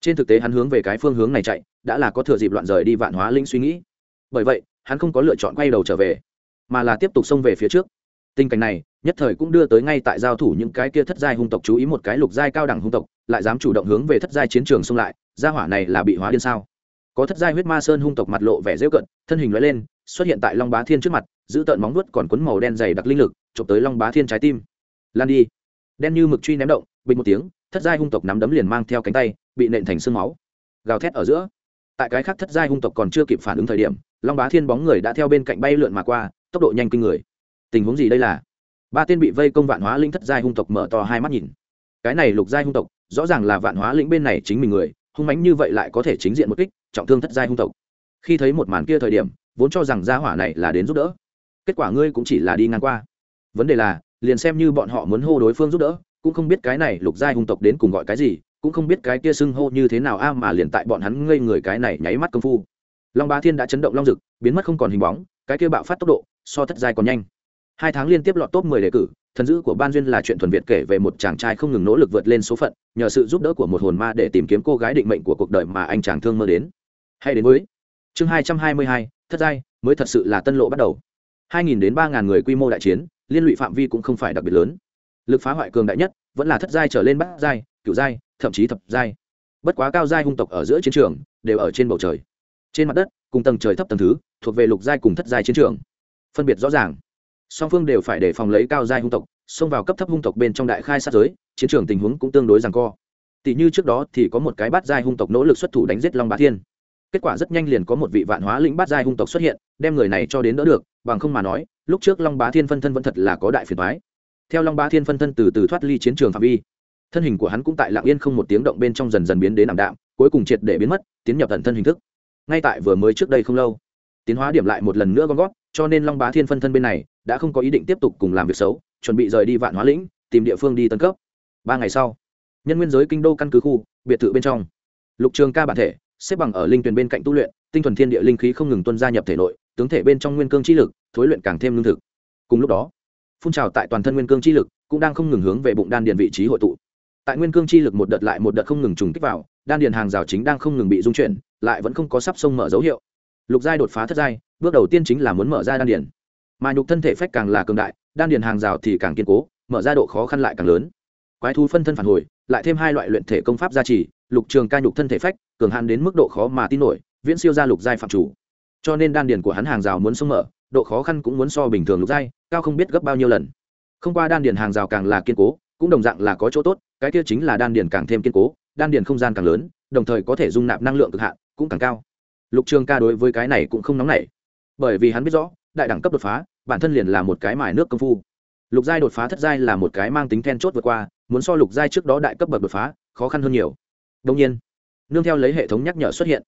Trên thực tế hắn hướng về cái phương hướng này chạy, đã là có thừa dịp loạn rời đi vạn hóa linh suy nghĩ. Bởi vậy, hắn không có lựa chọn quay đầu trở về, mà là tiếp tục xông về phía trước. Tình cảnh này, nhất thời cũng đưa tới ngay tại giao thủ những cái kia thất giai hung tộc chú ý một cái lục giai cao đẳng hung tộc, lại dám chủ động hướng về thất giai chiến trường xông lại, gia hỏa này là bị hóa điên sao? Có thất giai huyết ma sơn hung tộc mặt lộ vẻ rêu cận, thân hình nói lên, xuất hiện tại long bá thiên trước mặt giữ tợn móng nuốt còn quấn màu đen dày đặc linh lực, chụp tới long bá thiên trái tim. Lan đi. Đen như mực truy ném động, bình một tiếng, thất giai hung tộc nắm đấm liền mang theo cánh tay, bị nện thành sương máu. Gào thét ở giữa. Tại cái khác thất giai hung tộc còn chưa kịp phản ứng thời điểm, long bá thiên bóng người đã theo bên cạnh bay lượn mà qua, tốc độ nhanh kinh người. Tình huống gì đây là? Ba tên bị vây công vạn hóa linh thất giai hung tộc mở to hai mắt nhìn. Cái này lục giai hung tộc, rõ ràng là vạn hóa lĩnh bên này chính mình người, hung mánh như vậy lại có thể chính diện một kích, trọng thương thất giai hung tộc. Khi thấy một màn kia thời điểm, vốn cho rằng gia hỏa này là đến giúp đỡ kết quả ngươi cũng chỉ là đi ngang qua. Vấn đề là liền xem như bọn họ muốn hô đối phương giúp đỡ cũng không biết cái này lục giai hung tộc đến cùng gọi cái gì cũng không biết cái kia xưng hô như thế nào a mà liền tại bọn hắn ngây người cái này nháy mắt công phu. Long bá thiên đã chấn động long rực biến mất không còn hình bóng cái kia bạo phát tốc độ so thất giai còn nhanh. Hai tháng liên tiếp lọt top 10 đề cử thần dữ của ban duyên là chuyện thuần việt kể về một chàng trai không ngừng nỗ lực vượt lên số phận nhờ sự giúp đỡ của một hồn ma để tìm kiếm cô gái định mệnh của cuộc đời mà anh chàng thương mơ đến. Hay đến với chương 222, thất giai mới thật sự là tân lộ bắt đầu. 2.000 đến 3.000 người quy mô đại chiến, liên lụy phạm vi cũng không phải đặc biệt lớn. Lực phá hoại cường đại nhất vẫn là thất giai trở lên bát giai, cửu giai, thậm chí thập giai. Bất quá cao giai hung tộc ở giữa chiến trường đều ở trên bầu trời. Trên mặt đất, cùng tầng trời thấp tầng thứ, thuộc về lục giai cùng thất giai chiến trường. Phân biệt rõ ràng. Song phương đều phải đề phòng lấy cao giai hung tộc, xông vào cấp thấp hung tộc bên trong đại khai sát giới, chiến trường tình huống cũng tương đối giằng co. Tỷ như trước đó thì có một cái bát giai hung tộc nỗ lực xuất thủ đánh giết long bá thiên kết quả rất nhanh liền có một vị vạn hóa lĩnh bát giai hung tộc xuất hiện, đem người này cho đến đỡ được, bằng không mà nói, lúc trước long bá thiên phân thân vẫn thật là có đại phiền thoái theo long bá thiên phân thân từ từ thoát ly chiến trường phạm vi, thân hình của hắn cũng tại lạng yên không một tiếng động bên trong dần dần biến đến ảm đạm, cuối cùng triệt để biến mất, tiến nhập thần thân hình thức. Ngay tại vừa mới trước đây không lâu, tiến hóa điểm lại một lần nữa gom gót cho nên long bá thiên phân thân bên này đã không có ý định tiếp tục cùng làm việc xấu, chuẩn bị rời đi vạn hóa lĩnh, tìm địa phương đi tân cấp. Ba ngày sau, nhân nguyên giới kinh đô căn cứ khu, biệt thự bên trong. Lục trường ca bản thể xếp bằng ở linh tuyền bên cạnh tu luyện, tinh thuần thiên địa linh khí không ngừng tuân gia nhập thể nội, tướng thể bên trong nguyên cương chi lực, thối luyện càng thêm lương thực. Cùng lúc đó, phun trào tại toàn thân nguyên cương chi lực cũng đang không ngừng hướng về bụng đan điền vị trí hội tụ. Tại nguyên cương chi lực một đợt lại một đợt không ngừng trùng kích vào, đan điền hàng rào chính đang không ngừng bị dung chuyển, lại vẫn không có sắp sông mở dấu hiệu. Lục giai đột phá thất giai, bước đầu tiên chính là muốn mở ra đan điền. Mà nhục thân thể phách càng là cường đại, đan điền hàng rào thì càng kiên cố, mở ra độ khó khăn lại càng lớn. Quái thú phân thân phản hồi, lại thêm hai loại luyện thể công pháp gia trì lục trường ca nhục thân thể phách, cường hạn đến mức độ khó mà tin nổi, viễn siêu ra lục giai phạm chủ. Cho nên đan điền của hắn hàng rào muốn sông mở, độ khó khăn cũng muốn so bình thường lục giai, cao không biết gấp bao nhiêu lần. Không qua đan điền hàng rào càng là kiên cố, cũng đồng dạng là có chỗ tốt, cái kia chính là đan điền càng thêm kiên cố, đan điền không gian càng lớn, đồng thời có thể dung nạp năng lượng cực hạn, cũng càng cao. Lục trường ca đối với cái này cũng không nóng nảy. Bởi vì hắn biết rõ, đại đẳng cấp đột phá, bản thân liền là một cái mài nước công phu. Lục giai đột phá thất giai là một cái mang tính then chốt vượt qua, muốn so lục giai trước đó đại cấp bậc đột phá, khó khăn hơn nhiều đông nhiên, nương theo lấy hệ thống nhắc nhở xuất hiện.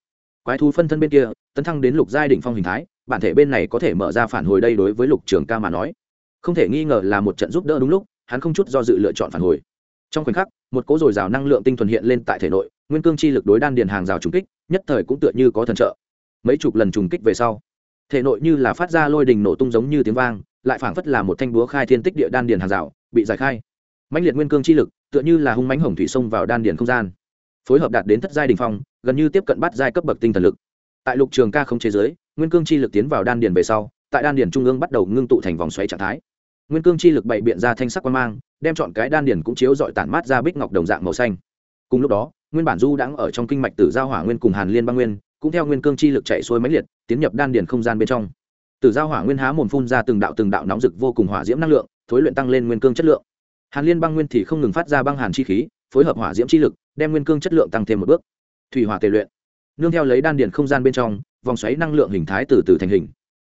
Quái thú phân thân bên kia, tấn thăng đến lục giai đỉnh phong hình thái, bản thể bên này có thể mở ra phản hồi đây đối với lục trường ca mà nói. Không thể nghi ngờ là một trận giúp đỡ đúng lúc, hắn không chút do dự lựa chọn phản hồi. Trong khoảnh khắc, một cỗ dồi dào năng lượng tinh thuần hiện lên tại thể nội, nguyên cương chi lực đối đan điền hàng rào trùng kích, nhất thời cũng tựa như có thần trợ. Mấy chục lần trùng kích về sau, thể nội như là phát ra lôi đình nổ tung giống như tiếng vang, lại phảng phất là một thanh búa khai thiên tích địa đan điền hàng rào, bị giải khai. Mãnh liệt nguyên cương chi lực, tựa như là hung mãnh hồng thủy sông vào đan điền không gian phối hợp đạt đến thất giai đình phong, gần như tiếp cận bắt giai cấp bậc tinh thần lực. Tại lục trường ca không chế giới, nguyên cương chi lực tiến vào đan điền về sau, tại đan điền trung ương bắt đầu ngưng tụ thành vòng xoáy trạng thái. Nguyên cương chi lực bày biện ra thanh sắc quan mang, đem chọn cái đan điền cũng chiếu dọi tản mát ra bích ngọc đồng dạng màu xanh. Cùng lúc đó, nguyên bản du đãng ở trong kinh mạch tử giao hỏa nguyên cùng hàn liên băng nguyên, cũng theo nguyên cương chi lực chạy xuôi mãnh liệt, tiến nhập đan điền không gian bên trong. Tử giao hỏa nguyên há mồm phun ra từng đạo từng đạo nóng rực vô cùng hỏa diễm năng lượng, thối luyện tăng lên nguyên cương chất lượng. Hàn liên băng nguyên thì không ngừng phát ra băng hàn chi khí phối hợp hỏa diễm chi lực, đem nguyên cương chất lượng tăng thêm một bước. Thủy hỏa tề luyện. Nương theo lấy đan điền không gian bên trong, vòng xoáy năng lượng hình thái từ từ thành hình.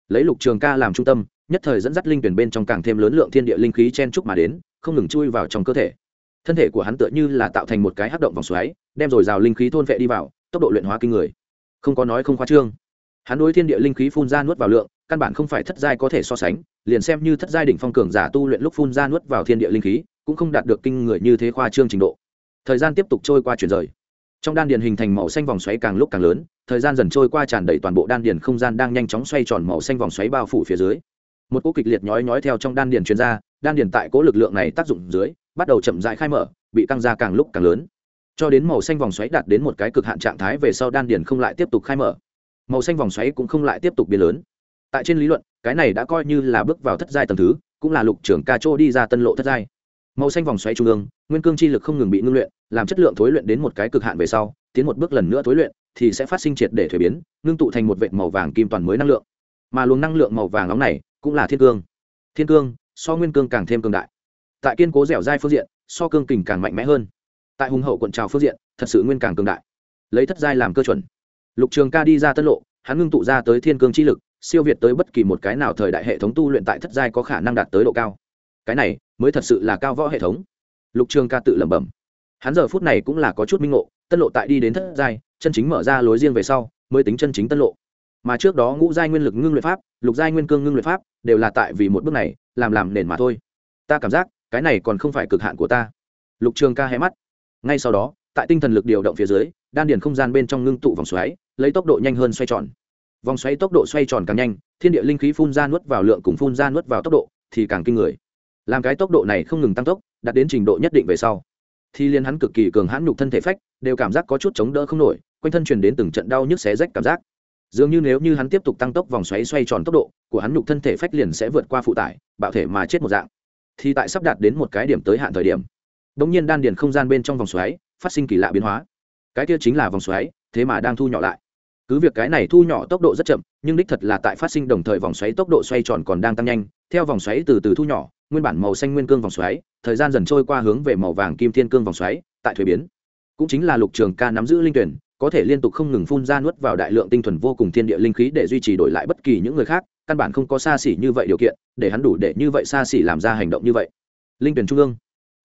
Lấy lục trường ca làm trung tâm, nhất thời dẫn dắt linh tuyển bên trong càng thêm lớn lượng thiên địa linh khí chen trúc mà đến, không ngừng chui vào trong cơ thể. Thân thể của hắn tựa như là tạo thành một cái hắc động vòng xoáy, đem rồi rào linh khí thôn vệ đi vào, tốc độ luyện hóa kinh người. Không có nói không khoa trương. Hắn đối thiên địa linh khí phun ra nuốt vào lượng, căn bản không phải thất giai có thể so sánh, liền xem như thất giai đỉnh phong cường giả tu luyện lúc phun ra nuốt vào thiên địa linh khí, cũng không đạt được kinh người như thế khoa trương trình độ thời gian tiếp tục trôi qua chuyển rời. Trong đan điền hình thành màu xanh vòng xoáy càng lúc càng lớn, thời gian dần trôi qua tràn đầy toàn bộ đan điền không gian đang nhanh chóng xoay tròn màu xanh vòng xoáy bao phủ phía dưới. Một cỗ kịch liệt nhói nhói theo trong đan điền chuyên ra, đan điền tại cỗ lực lượng này tác dụng dưới, bắt đầu chậm rãi khai mở, bị căng ra càng lúc càng lớn. Cho đến màu xanh vòng xoáy đạt đến một cái cực hạn trạng thái về sau đan điền không lại tiếp tục khai mở. Màu xanh vòng xoáy cũng không lại tiếp tục biến lớn. Tại trên lý luận, cái này đã coi như là bước vào thất giai tầng thứ, cũng là lục trưởng ca chỗ đi ra tân lộ thất giai màu xanh vòng xoáy trung ương, nguyên cương chi lực không ngừng bị ngưng luyện, làm chất lượng thối luyện đến một cái cực hạn về sau, tiến một bước lần nữa thối luyện, thì sẽ phát sinh triệt để thuế biến, ngưng tụ thành một vệt màu vàng kim toàn mới năng lượng. Mà luồng năng lượng màu vàng nóng này cũng là thiên cương. Thiên cương, so nguyên cương càng thêm cương đại. Tại kiên cố dẻo dai phương diện, so cương kình càng mạnh mẽ hơn. Tại hùng hậu quận trào phương diện, thật sự nguyên càng cương đại. Lấy thất giai làm cơ chuẩn. Lục trường ca đi ra tân lộ, hắn ngưng tụ ra tới thiên cương chi lực, siêu việt tới bất kỳ một cái nào thời đại hệ thống tu luyện tại thất giai có khả năng đạt tới độ cao cái này mới thật sự là cao võ hệ thống. Lục trường ca tự lẩm bẩm. Hắn giờ phút này cũng là có chút minh ngộ, tân lộ tại đi đến thất giai, chân chính mở ra lối riêng về sau, mới tính chân chính tân lộ. Mà trước đó ngũ giai nguyên lực ngưng luyện pháp, lục giai nguyên cương ngưng luyện pháp, đều là tại vì một bước này, làm làm nền mà thôi. Ta cảm giác, cái này còn không phải cực hạn của ta. Lục trường ca hé mắt. Ngay sau đó, tại tinh thần lực điều động phía dưới, đan điền không gian bên trong ngưng tụ vòng xoáy, lấy tốc độ nhanh hơn xoay tròn. Vòng xoáy tốc độ xoay tròn càng nhanh, thiên địa linh khí phun ra nuốt vào lượng cùng phun ra nuốt vào tốc độ thì càng kinh người làm cái tốc độ này không ngừng tăng tốc, đạt đến trình độ nhất định về sau. Thì liên hắn cực kỳ cường hãn nhục thân thể phách, đều cảm giác có chút chống đỡ không nổi, quanh thân truyền đến từng trận đau nhức xé rách cảm giác. Dường như nếu như hắn tiếp tục tăng tốc vòng xoáy xoay tròn tốc độ, của hắn nhục thân thể phách liền sẽ vượt qua phụ tải, bạo thể mà chết một dạng. Thì tại sắp đạt đến một cái điểm tới hạn thời điểm đ ỗ n g nhiên đan điền không gian bên trong vòng xoáy phát sinh kỳ lạ biến hóa. Cái kia chính là vòng xoáy, thế mà đang thu nhỏ lại. Cứ việc cái này thu nhỏ tốc độ rất chậm, nhưng đích thật là tại phát sinh đồng thời vòng xoáy tốc độ xoay tròn còn đang tăng nhanh, theo vòng xoáy từ từ thu nhỏ nguyên bản màu xanh nguyên cương vòng xoáy, thời gian dần trôi qua hướng về màu vàng kim thiên cương vòng xoáy, tại thuế biến. Cũng chính là lục trường ca nắm giữ linh tuyển, có thể liên tục không ngừng phun ra nuốt vào đại lượng tinh thuần vô cùng thiên địa linh khí để duy trì đổi lại bất kỳ những người khác, căn bản không có xa xỉ như vậy điều kiện, để hắn đủ để như vậy xa xỉ làm ra hành động như vậy. Linh tuyển trung ương,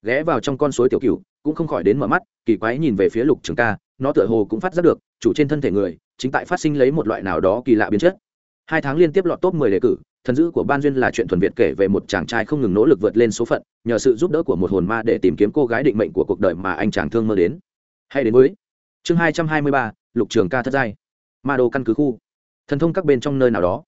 ghé vào trong con suối tiểu cửu, cũng không khỏi đến mở mắt, kỳ quái nhìn về phía lục trường ca, nó tựa hồ cũng phát giác được, chủ trên thân thể người, chính tại phát sinh lấy một loại nào đó kỳ lạ biến chất hai tháng liên tiếp lọt top mười đề cử, thần dữ của ban duyên là chuyện thuần việt kể về một chàng trai không ngừng nỗ lực vượt lên số phận, nhờ sự giúp đỡ của một hồn ma để tìm kiếm cô gái định mệnh của cuộc đời mà anh chàng thương mơ đến. Hay đến với chương hai trăm hai mươi ba, lục trường ca thất giai, ma đô căn cứ khu. Thần thông các bên trong nơi nào đó.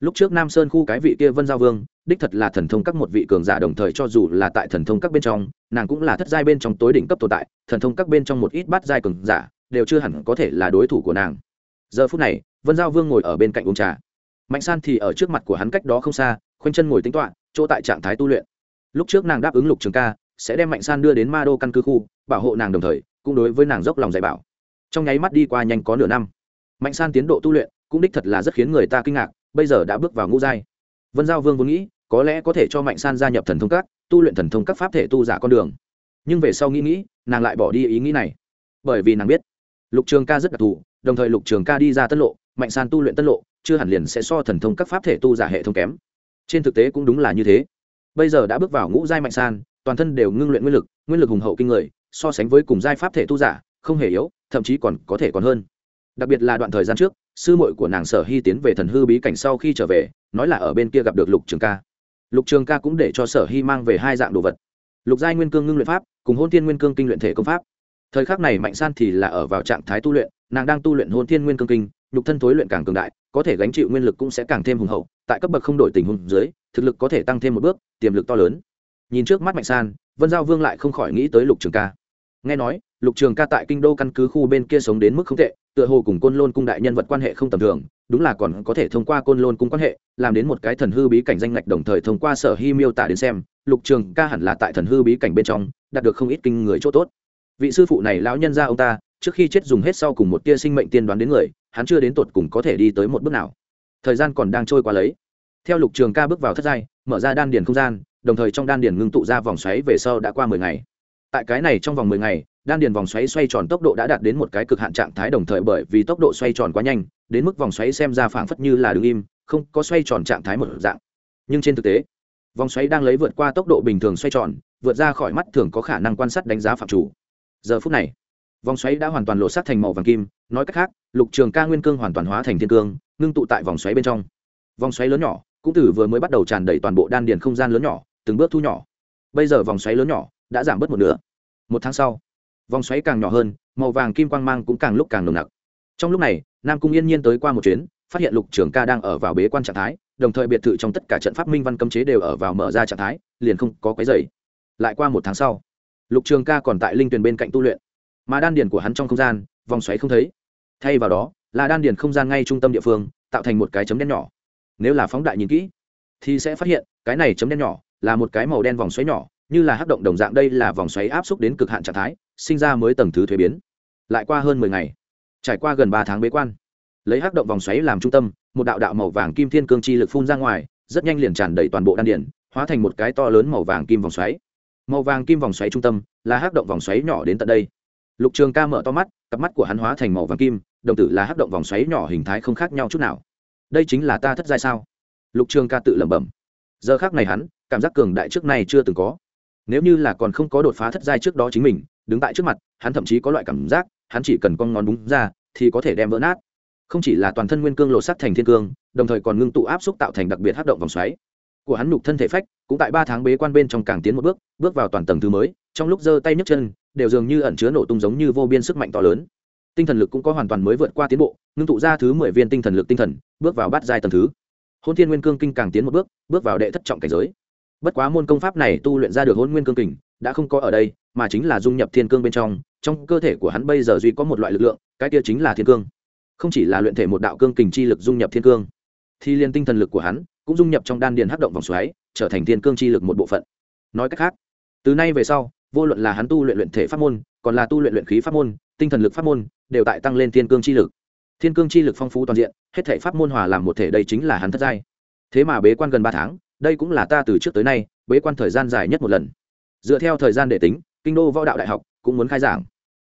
Lúc trước nam sơn khu cái vị kia vân giao vương, đích thật là thần thông các một vị cường giả đồng thời cho dù là tại thần thông các bên trong, nàng cũng là thất giai bên trong tối đỉnh cấp tồn tại, thần thông các bên trong một ít bát giai cường giả, đều chưa hẳn có thể là đối thủ của nàng. Giờ phút này, vân giao vương ngồi ở bên cạnh uống trà mạnh san thì ở trước mặt của hắn cách đó không xa, khoanh chân ngồi tính toạ chỗ tại trạng thái tu luyện. Lúc trước nàng đáp ứng lục trường ca, sẽ đem mạnh san đưa đến ma đô căn cứ khu, bảo hộ nàng đồng thời, cũng đối với nàng dốc lòng dạy bảo. Trong nháy mắt đi qua nhanh có nửa năm, mạnh san tiến độ tu luyện cũng đích thật là rất khiến người ta kinh ngạc, bây giờ đã bước vào ngũ giai. Vân giao vương vốn nghĩ, có lẽ có thể cho mạnh san gia nhập thần thông các, tu luyện thần thông các pháp thể tu giả con đường. Nhưng về sau nghĩ nghĩ, nàng lại bỏ đi ý nghĩ này. Bởi vì nàng biết, lục trường ca rất đặc thù đồng thời lục trường ca đi ra tân lộ, mạnh san tu luyện tân lộ, chưa hẳn liền sẽ so thần thông các pháp thể tu giả hệ thống kém. Trên thực tế cũng đúng là như thế. Bây giờ đã bước vào ngũ giai mạnh san, toàn thân đều ngưng luyện nguyên lực nguyên lực hùng hậu kinh người, so sánh với cùng giai pháp thể tu giả, không hề yếu, thậm chí còn có thể còn hơn. Đặc biệt là đoạn thời gian trước, sư muội của nàng sở hy tiến về thần hư bí cảnh sau khi trở về, nói là ở bên kia gặp được lục trường ca. Lục trường ca cũng để cho sở hy mang về hai dạng đồ vật. Lục giai nguyên cương ngưng luyện pháp, cùng hôn tiên nguyên cương kinh luyện thể công pháp. Thời khắc này mạnh san thì là ở vào trạng thái tu luyện nàng đang tu luyện hôn thiên nguyên cương kinh, nhục thân thối luyện càng cường đại, có thể gánh chịu nguyên lực cũng sẽ càng thêm hùng hậu, tại cấp bậc không đổi tình huống dưới, thực lực có thể tăng thêm một bước, tiềm lực to lớn. Nhìn trước mắt mạnh san, vân giao vương lại không khỏi nghĩ tới lục trường ca. Nghe nói, lục trường ca tại kinh đô căn cứ khu bên kia sống đến mức không tệ, tựa hồ cùng côn lôn cung đại nhân vật quan hệ không tầm thường, đúng là còn có thể thông qua côn lôn cung quan hệ, làm đến một cái thần hư bí cảnh danh lệch đồng thời thông qua sở hy miêu tả đến xem, lục trường ca hẳn là tại thần hư bí cảnh bên trong, đạt được không ít kinh người chỗ tốt. Vị sư phụ này lão nhân ra ông ta trước khi chết dùng hết sau cùng một tia sinh mệnh tiên đoán đến người, hắn chưa đến tột cùng có thể đi tới một bước nào. Thời gian còn đang trôi qua lấy. Theo lục trường ca bước vào thất giai, mở ra đan điền không gian, đồng thời trong đan điền ngưng tụ ra vòng xoáy về sau đã qua mười ngày. Tại cái này trong vòng mười ngày, đan điền vòng xoáy xoay tròn tốc độ đã đạt đến một cái cực hạn trạng thái đồng thời bởi vì tốc độ xoay tròn quá nhanh, đến mức vòng xoáy xem ra phảng phất như là đứng im, không có xoay tròn trạng thái một dạng. Nhưng trên thực tế, vòng xoáy đang lấy vượt qua tốc độ bình thường xoay tròn, vượt ra khỏi mắt thường có khả năng quan sát đánh giá phạm chủ. Giờ phút này vòng xoáy đã hoàn toàn lộ sát thành màu vàng kim, nói cách khác, lục trường ca nguyên cương hoàn toàn hóa thành thiên cương, ngưng tụ tại vòng xoáy bên trong. Vòng xoáy lớn nhỏ, cũng từ vừa mới bắt đầu tràn đầy toàn bộ đan điền không gian lớn nhỏ, từng bước thu nhỏ. Bây giờ vòng xoáy lớn nhỏ đã giảm bớt một nửa. Một tháng sau, vòng xoáy càng nhỏ hơn, màu vàng kim quang mang cũng càng lúc càng nồng nặc. Trong lúc này, nam cung yên nhiên tới qua một chuyến, phát hiện lục trường ca đang ở vào bế quan trạng thái, đồng thời biệt thự trong tất cả trận pháp minh văn cấm chế đều ở vào mở ra trạng thái, liền không có quấy dày lại qua một tháng sau, lục trường ca còn tại linh tuyền bên cạnh tu luyện mà đan điền của hắn trong không gian, vòng xoáy không thấy. Thay vào đó, là đan điền không gian ngay trung tâm địa phương, tạo thành một cái chấm đen nhỏ. Nếu là phóng đại nhìn kỹ, thì sẽ phát hiện, cái này chấm đen nhỏ là một cái màu đen vòng xoáy nhỏ, như là hắc động đồng dạng đây là vòng xoáy áp xúc đến cực hạn trạng thái, sinh ra mới tầng thứ thuế biến. Lại qua hơn mười ngày, trải qua gần ba tháng bế quan, lấy hắc động vòng xoáy làm trung tâm, một đạo đạo màu vàng kim thiên cương chi lực phun ra ngoài, rất nhanh liền tràn đầy toàn bộ đan điển hóa thành một cái to lớn màu vàng kim vòng xoáy. Màu vàng kim vòng xoáy trung tâm là hắc động vòng xoáy nhỏ đến tận đây lục trường ca mở to mắt, cặp mắt của hắn hóa thành màu vàng kim, đồng tử là hắc động vòng xoáy nhỏ hình thái không khác nhau chút nào. Đây chính là ta thất giai sao? Lục trường ca tự lẩm bẩm. Giờ khác này hắn, cảm giác cường đại trước này chưa từng có. Nếu như là còn không có đột phá thất giai trước đó chính mình, đứng tại trước mặt, hắn thậm chí có loại cảm giác, hắn chỉ cần con ngón đúng ra, thì có thể đem vỡ nát. Không chỉ là toàn thân nguyên cương lộ sắc thành thiên cương, đồng thời còn ngưng tụ áp xúc tạo thành đặc biệt hát động vòng xoáy. Của hắn nhục thân thể phách, cũng tại ba tháng bế quan bên trong càng tiến một bước bước vào toàn tầng thứ mới, trong lúc giơ tay nhấc chân đều dường như ẩn chứa nổ tung giống như vô biên sức mạnh to lớn. Tinh thần lực cũng có hoàn toàn mới vượt qua tiến bộ, ngưng tụ ra thứ mười viên tinh thần lực tinh thần, bước vào bát giai tầng thứ. Hôn thiên nguyên cương kinh càng tiến một bước bước vào đệ thất trọng cảnh giới. Bất quá môn công pháp này tu luyện ra được hôn nguyên cương kình đã không có ở đây, mà chính là dung nhập thiên cương bên trong trong cơ thể của hắn bây giờ duy có một loại lực lượng, cái kia chính là thiên cương. Không chỉ là luyện thể một đạo cương kình chi lực dung nhập thiên cương, thì liên tinh thần lực của hắn cũng dung nhập trong đan điền hấp động vòng xoáy, trở thành thiên cương chi lực một bộ phận. Nói cách khác, từ nay về sau vô luận là hắn tu luyện luyện thể pháp môn, còn là tu luyện luyện khí pháp môn, tinh thần lực pháp môn, đều tại tăng lên thiên cương chi lực. Thiên cương chi lực phong phú toàn diện, hết thể pháp môn hòa làm một thể đây chính là hắn thất giai. Thế mà bế quan gần ba tháng, đây cũng là ta từ trước tới nay bế quan thời gian dài nhất một lần. Dựa theo thời gian để tính, kinh đô võ đạo đại học cũng muốn khai giảng.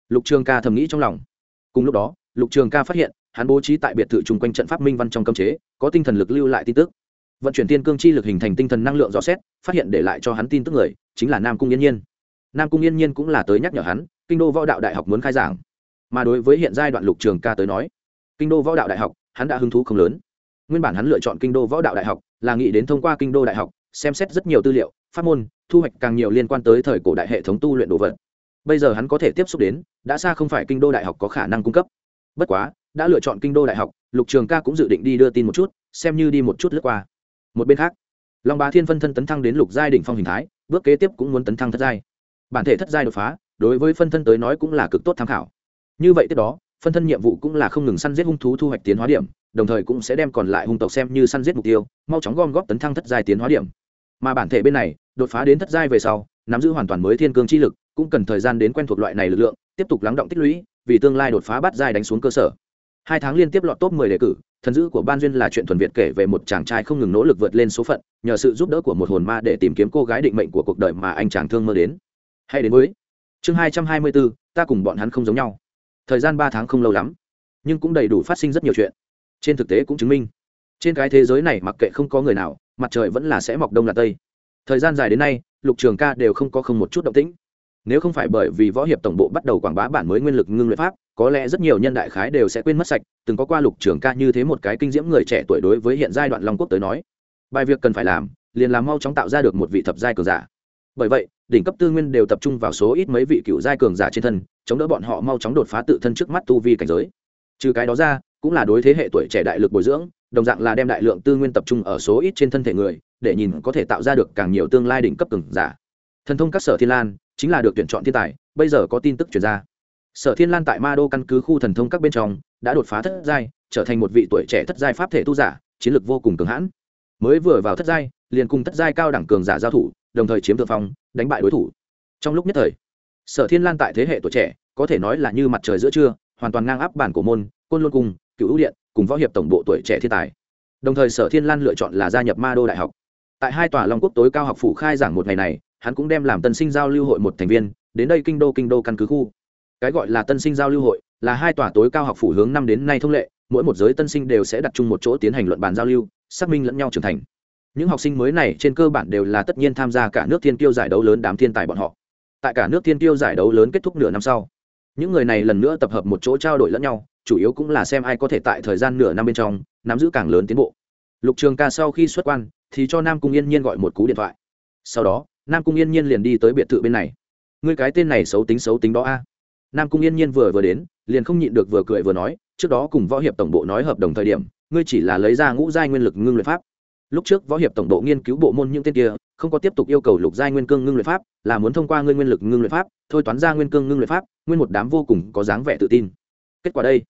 Lục trường ca thầm nghĩ trong lòng. Cùng lúc đó, lục trường ca phát hiện, hắn bố trí tại biệt thự chung quanh trận pháp minh văn trong cấm chế, có tinh thần lực lưu lại tin tức. Vận chuyển tiên cương chi lực hình thành tinh thần năng lượng rõ xét, phát hiện để lại cho hắn tin tức người, chính là nam cung yên nhiên nam cung yên nhiên cũng là tới nhắc nhở hắn, kinh đô võ đạo đại học muốn khai giảng. Mà đối với hiện giai đoạn lục trường ca tới nói, kinh đô võ đạo đại học, hắn đã hứng thú không lớn. Nguyên bản hắn lựa chọn kinh đô võ đạo đại học là nghĩ đến thông qua kinh đô đại học, xem xét rất nhiều tư liệu, pháp môn, thu hoạch càng nhiều liên quan tới thời cổ đại hệ thống tu luyện đồ vật. Bây giờ hắn có thể tiếp xúc đến, đã xa không phải kinh đô đại học có khả năng cung cấp. Bất quá, đã lựa chọn kinh đô đại học, lục trường ca cũng dự định đi đưa tin một chút, xem như đi một chút lướt qua. Một bên khác, long bá thiên phân thân tấn thăng đến lục giai đỉnh phong hình thái, bước kế tiếp cũng muốn tấn thăng thất giai bản thể thất giai đột phá, đối với phân thân tới nói cũng là cực tốt tham khảo. Như vậy tiếp đó, phân thân nhiệm vụ cũng là không ngừng săn giết hung thú thu hoạch tiến hóa điểm, đồng thời cũng sẽ đem còn lại hung tộc xem như săn giết mục tiêu, mau chóng gom góp tấn thăng thất giai tiến hóa điểm. Mà bản thể bên này, đột phá đến thất giai về sau, nắm giữ hoàn toàn mới thiên cương chi lực, cũng cần thời gian đến quen thuộc loại này lực lượng, tiếp tục lắng động tích lũy, vì tương lai đột phá bắt giai đánh xuống cơ sở. Hai tháng liên tiếp lọt top 10 đề cử, thần dữ của ban duyên là chuyện thuần việt kể về một chàng trai không ngừng nỗ lực vượt lên số phận, nhờ sự giúp đỡ của một hồn ma để tìm kiếm cô gái định mệnh của cuộc đời mà anh chàng thương mơ đến hay đến với. Chương 224, ta cùng bọn hắn không giống nhau. Thời gian ba tháng không lâu lắm nhưng cũng đầy đủ phát sinh rất nhiều chuyện. Trên thực tế cũng chứng minh trên cái thế giới này mặc kệ không có người nào mặt trời vẫn là sẽ mọc đông là tây. Thời gian dài đến nay lục trường ca đều không có không một chút động tĩnh. Nếu không phải bởi vì võ hiệp tổng bộ bắt đầu quảng bá bản mới nguyên lực ngưng luyện pháp có lẽ rất nhiều nhân đại khái đều sẽ quên mất sạch từng có qua lục trường ca như thế một cái kinh diễm người trẻ tuổi đối với hiện giai đoạn long quốc tới nói. Bài việc cần phải làm liền làm mau chóng tạo ra được một vị thập giai cường giả bởi vậy, đỉnh cấp tư nguyên đều tập trung vào số ít mấy vị cựu giai cường giả trên thân, chống đỡ bọn họ mau chóng đột phá tự thân trước mắt tu vi cảnh giới. Trừ cái đó ra, cũng là đối thế hệ tuổi trẻ đại lực bồi dưỡng, đồng dạng là đem đại lượng tư nguyên tập trung ở số ít trên thân thể người, để nhìn có thể tạo ra được càng nhiều tương lai đỉnh cấp cường giả. Thần thông các sở thiên lan chính là được tuyển chọn thiên tài, bây giờ có tin tức chuyển ra. Sở thiên lan tại ma đô căn cứ khu thần thông các bên trong, đã đột phá thất giai, trở thành một vị tuổi trẻ thất giai pháp thể tu giả, chiến lược vô cùng cường hãn. Mới vừa vào thất giai, liền cùng thất giai cao đẳng cường giả giao thủ đồng thời chiếm thượng phong, đánh bại đối thủ. Trong lúc nhất thời, sở thiên lan tại thế hệ tuổi trẻ, có thể nói là như mặt trời giữa trưa, hoàn toàn ngang áp bản của môn, côn luân cung, cựu ưu điện, cùng võ hiệp tổng bộ tuổi trẻ thiên tài. Đồng thời sở thiên lan lựa chọn là gia nhập ma đô đại học. Tại hai tòa long quốc tối cao học phủ khai giảng một ngày này, hắn cũng đem làm tân sinh giao lưu hội một thành viên, đến đây kinh đô kinh đô căn cứ khu. Cái gọi là tân sinh giao lưu hội, là hai tòa tối cao học phủ hướng năm đến nay thông lệ, mỗi một giới tân sinh đều sẽ đặt chung một chỗ tiến hành luận bàn giao lưu, xác minh lẫn nhau trưởng thành những học sinh mới này trên cơ bản đều là tất nhiên tham gia cả nước thiên tiêu giải đấu lớn đám thiên tài bọn họ. Tại cả nước thiên tiêu giải đấu lớn kết thúc nửa năm sau, những người này lần nữa tập hợp một chỗ trao đổi lẫn nhau, chủ yếu cũng là xem ai có thể tại thời gian nửa năm bên trong nắm giữ càng lớn tiến bộ. Lục trường ca sau khi xuất quan thì cho nam cung yên nhiên gọi một cú điện thoại. Sau đó, nam cung yên nhiên liền đi tới biệt thự bên này. Ngươi cái tên này xấu tính xấu tính đó a. Nam cung yên nhiên vừa vừa đến, liền không nhịn được vừa cười vừa nói, trước đó cùng võ hiệp tổng bộ nói hợp đồng thời điểm, ngươi chỉ là lấy ra ngũ giai nguyên lực ngưng luyện pháp lúc trước võ hiệp tổng độ nghiên cứu bộ môn những tên kia, không có tiếp tục yêu cầu lục giai nguyên cương ngưng luyện pháp, là muốn thông qua ngươi nguyên lực ngưng luyện pháp, thôi toán ra nguyên cương ngưng luyện pháp, nguyên một đám vô cùng có dáng vẻ tự tin. Kết quả đây,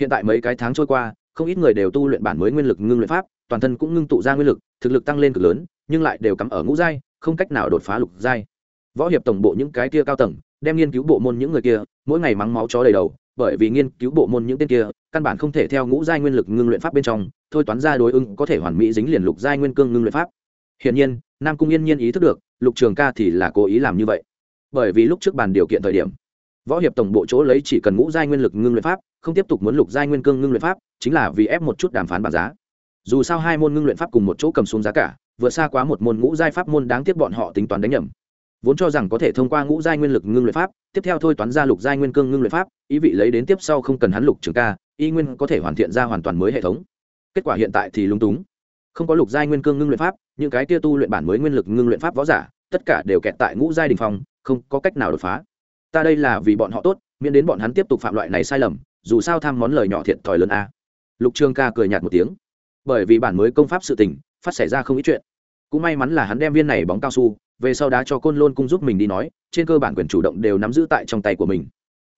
hiện tại mấy cái tháng trôi qua, không ít người đều tu luyện bản mới nguyên lực ngưng luyện pháp, toàn thân cũng ngưng tụ ra nguyên lực, thực lực tăng lên cực lớn, nhưng lại đều cắm ở ngũ giai, không cách nào đột phá lục giai. Võ hiệp tổng bộ những cái kia cao tầng, đem nghiên cứu bộ môn những người kia, mỗi ngày mắng máu chó đầy đầu bởi vì nghiên cứu bộ môn những tên kia, căn bản không thể theo ngũ giai nguyên lực ngưng luyện pháp bên trong, thôi toán ra đối ứng, có thể hoàn mỹ dính liền lục giai nguyên cương ngưng luyện pháp. Hiển nhiên, nam cung yên nhiên ý thức được, lục trường ca thì là cố ý làm như vậy. Bởi vì lúc trước bàn điều kiện thời điểm, võ hiệp tổng bộ chỗ lấy chỉ cần ngũ giai nguyên lực ngưng luyện pháp, không tiếp tục muốn lục giai nguyên cương ngưng luyện pháp, chính là vì ép một chút đàm phán bản giá. Dù sao hai môn ngưng luyện pháp cùng một chỗ cầm xuống giá cả vượt xa quá một môn ngũ giai pháp môn đáng tiếc bọn họ tính toán đánh nhầm vốn cho rằng có thể thông qua ngũ giai nguyên lực ngưng luyện pháp, tiếp theo thôi toán ra lục giai nguyên cương ngưng luyện pháp, ý vị lấy đến tiếp sau không cần hắn lục trường ca, y nguyên có thể hoàn thiện ra hoàn toàn mới hệ thống. Kết quả hiện tại thì lung túng. Không có lục giai nguyên cương ngưng luyện pháp, những cái tia tu luyện bản mới nguyên lực ngưng luyện pháp võ giả, tất cả đều kẹt tại ngũ giai đình phong, không có cách nào đột phá. Ta đây là vì bọn họ tốt, miễn đến bọn hắn tiếp tục phạm loại này sai lầm, dù sao tham món lời nhỏ thiệt thòi lớn a. Lục trường ca cười nhạt một tiếng. Bởi vì bản mới công pháp sự tình, phát xảy ra không ít chuyện. Cũng may mắn là hắn đem viên này bóng cao su về sau đá cho côn lôn cung giúp mình đi nói, trên cơ bản quyền chủ động đều nắm giữ tại trong tay của mình.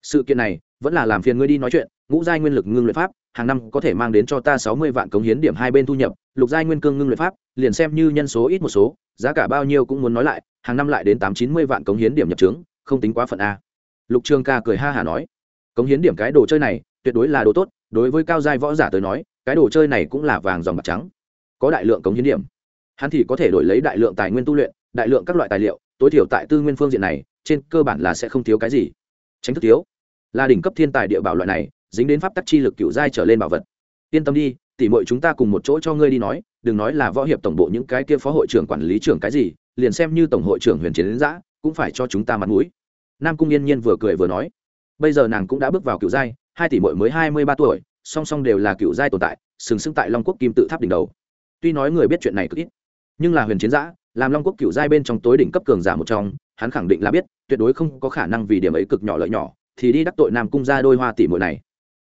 Sự kiện này vẫn là làm phiền ngươi đi nói chuyện, ngũ giai nguyên lực ngưng luyện pháp, hàng năm có thể mang đến cho ta sáu mươi vạn cống hiến điểm hai bên thu nhập, lục giai nguyên cương ngưng luyện pháp, liền xem như nhân số ít một số, giá cả bao nhiêu cũng muốn nói lại, hàng năm lại đến tám chín mươi vạn cống hiến điểm nhập trướng, không tính quá phận a. Lục trường ca cười ha hả nói, cống hiến điểm cái đồ chơi này, tuyệt đối là đồ tốt, đối với cao giai võ giả tới nói, cái đồ chơi này cũng là vàng dòng bạc trắng, có đại lượng cống hiến điểm. Hắn thì có thể đổi lấy đại lượng tài nguyên tu luyện đại lượng các loại tài liệu, tối thiểu tại tư nguyên phương diện này, trên cơ bản là sẽ không thiếu cái gì. Tránh thức thiếu. Là đỉnh cấp thiên tài địa bảo loại này, dính đến pháp tắc chi lực cựu giai trở lên bảo vật. Yên tâm đi tỉ mọi chúng ta cùng một chỗ cho ngươi đi nói, đừng nói là võ hiệp tổng bộ những cái kia phó hội trưởng quản lý trưởng cái gì, liền xem như tổng hội trưởng huyền chiến đến giã, cũng phải cho chúng ta mặt mũi. Nam cung yên nhiên vừa cười vừa nói. Bây giờ nàng cũng đã bước vào cựu giai, hai tỷ mội mới hai mươi ba tuổi, song song đều là cựu giai tồn tại, sừng sững tại long quốc kim tự tháp đỉnh đầu. Tuy nói người biết chuyện này cực ít, nhưng là huyền chiến giã làm long quốc cựu giai bên trong tối đỉnh cấp cường giả một trong, hắn khẳng định là biết, tuyệt đối không có khả năng vì điểm ấy cực nhỏ lợi nhỏ, thì đi đắc tội nam cung ra đôi hoa tỷ muội này.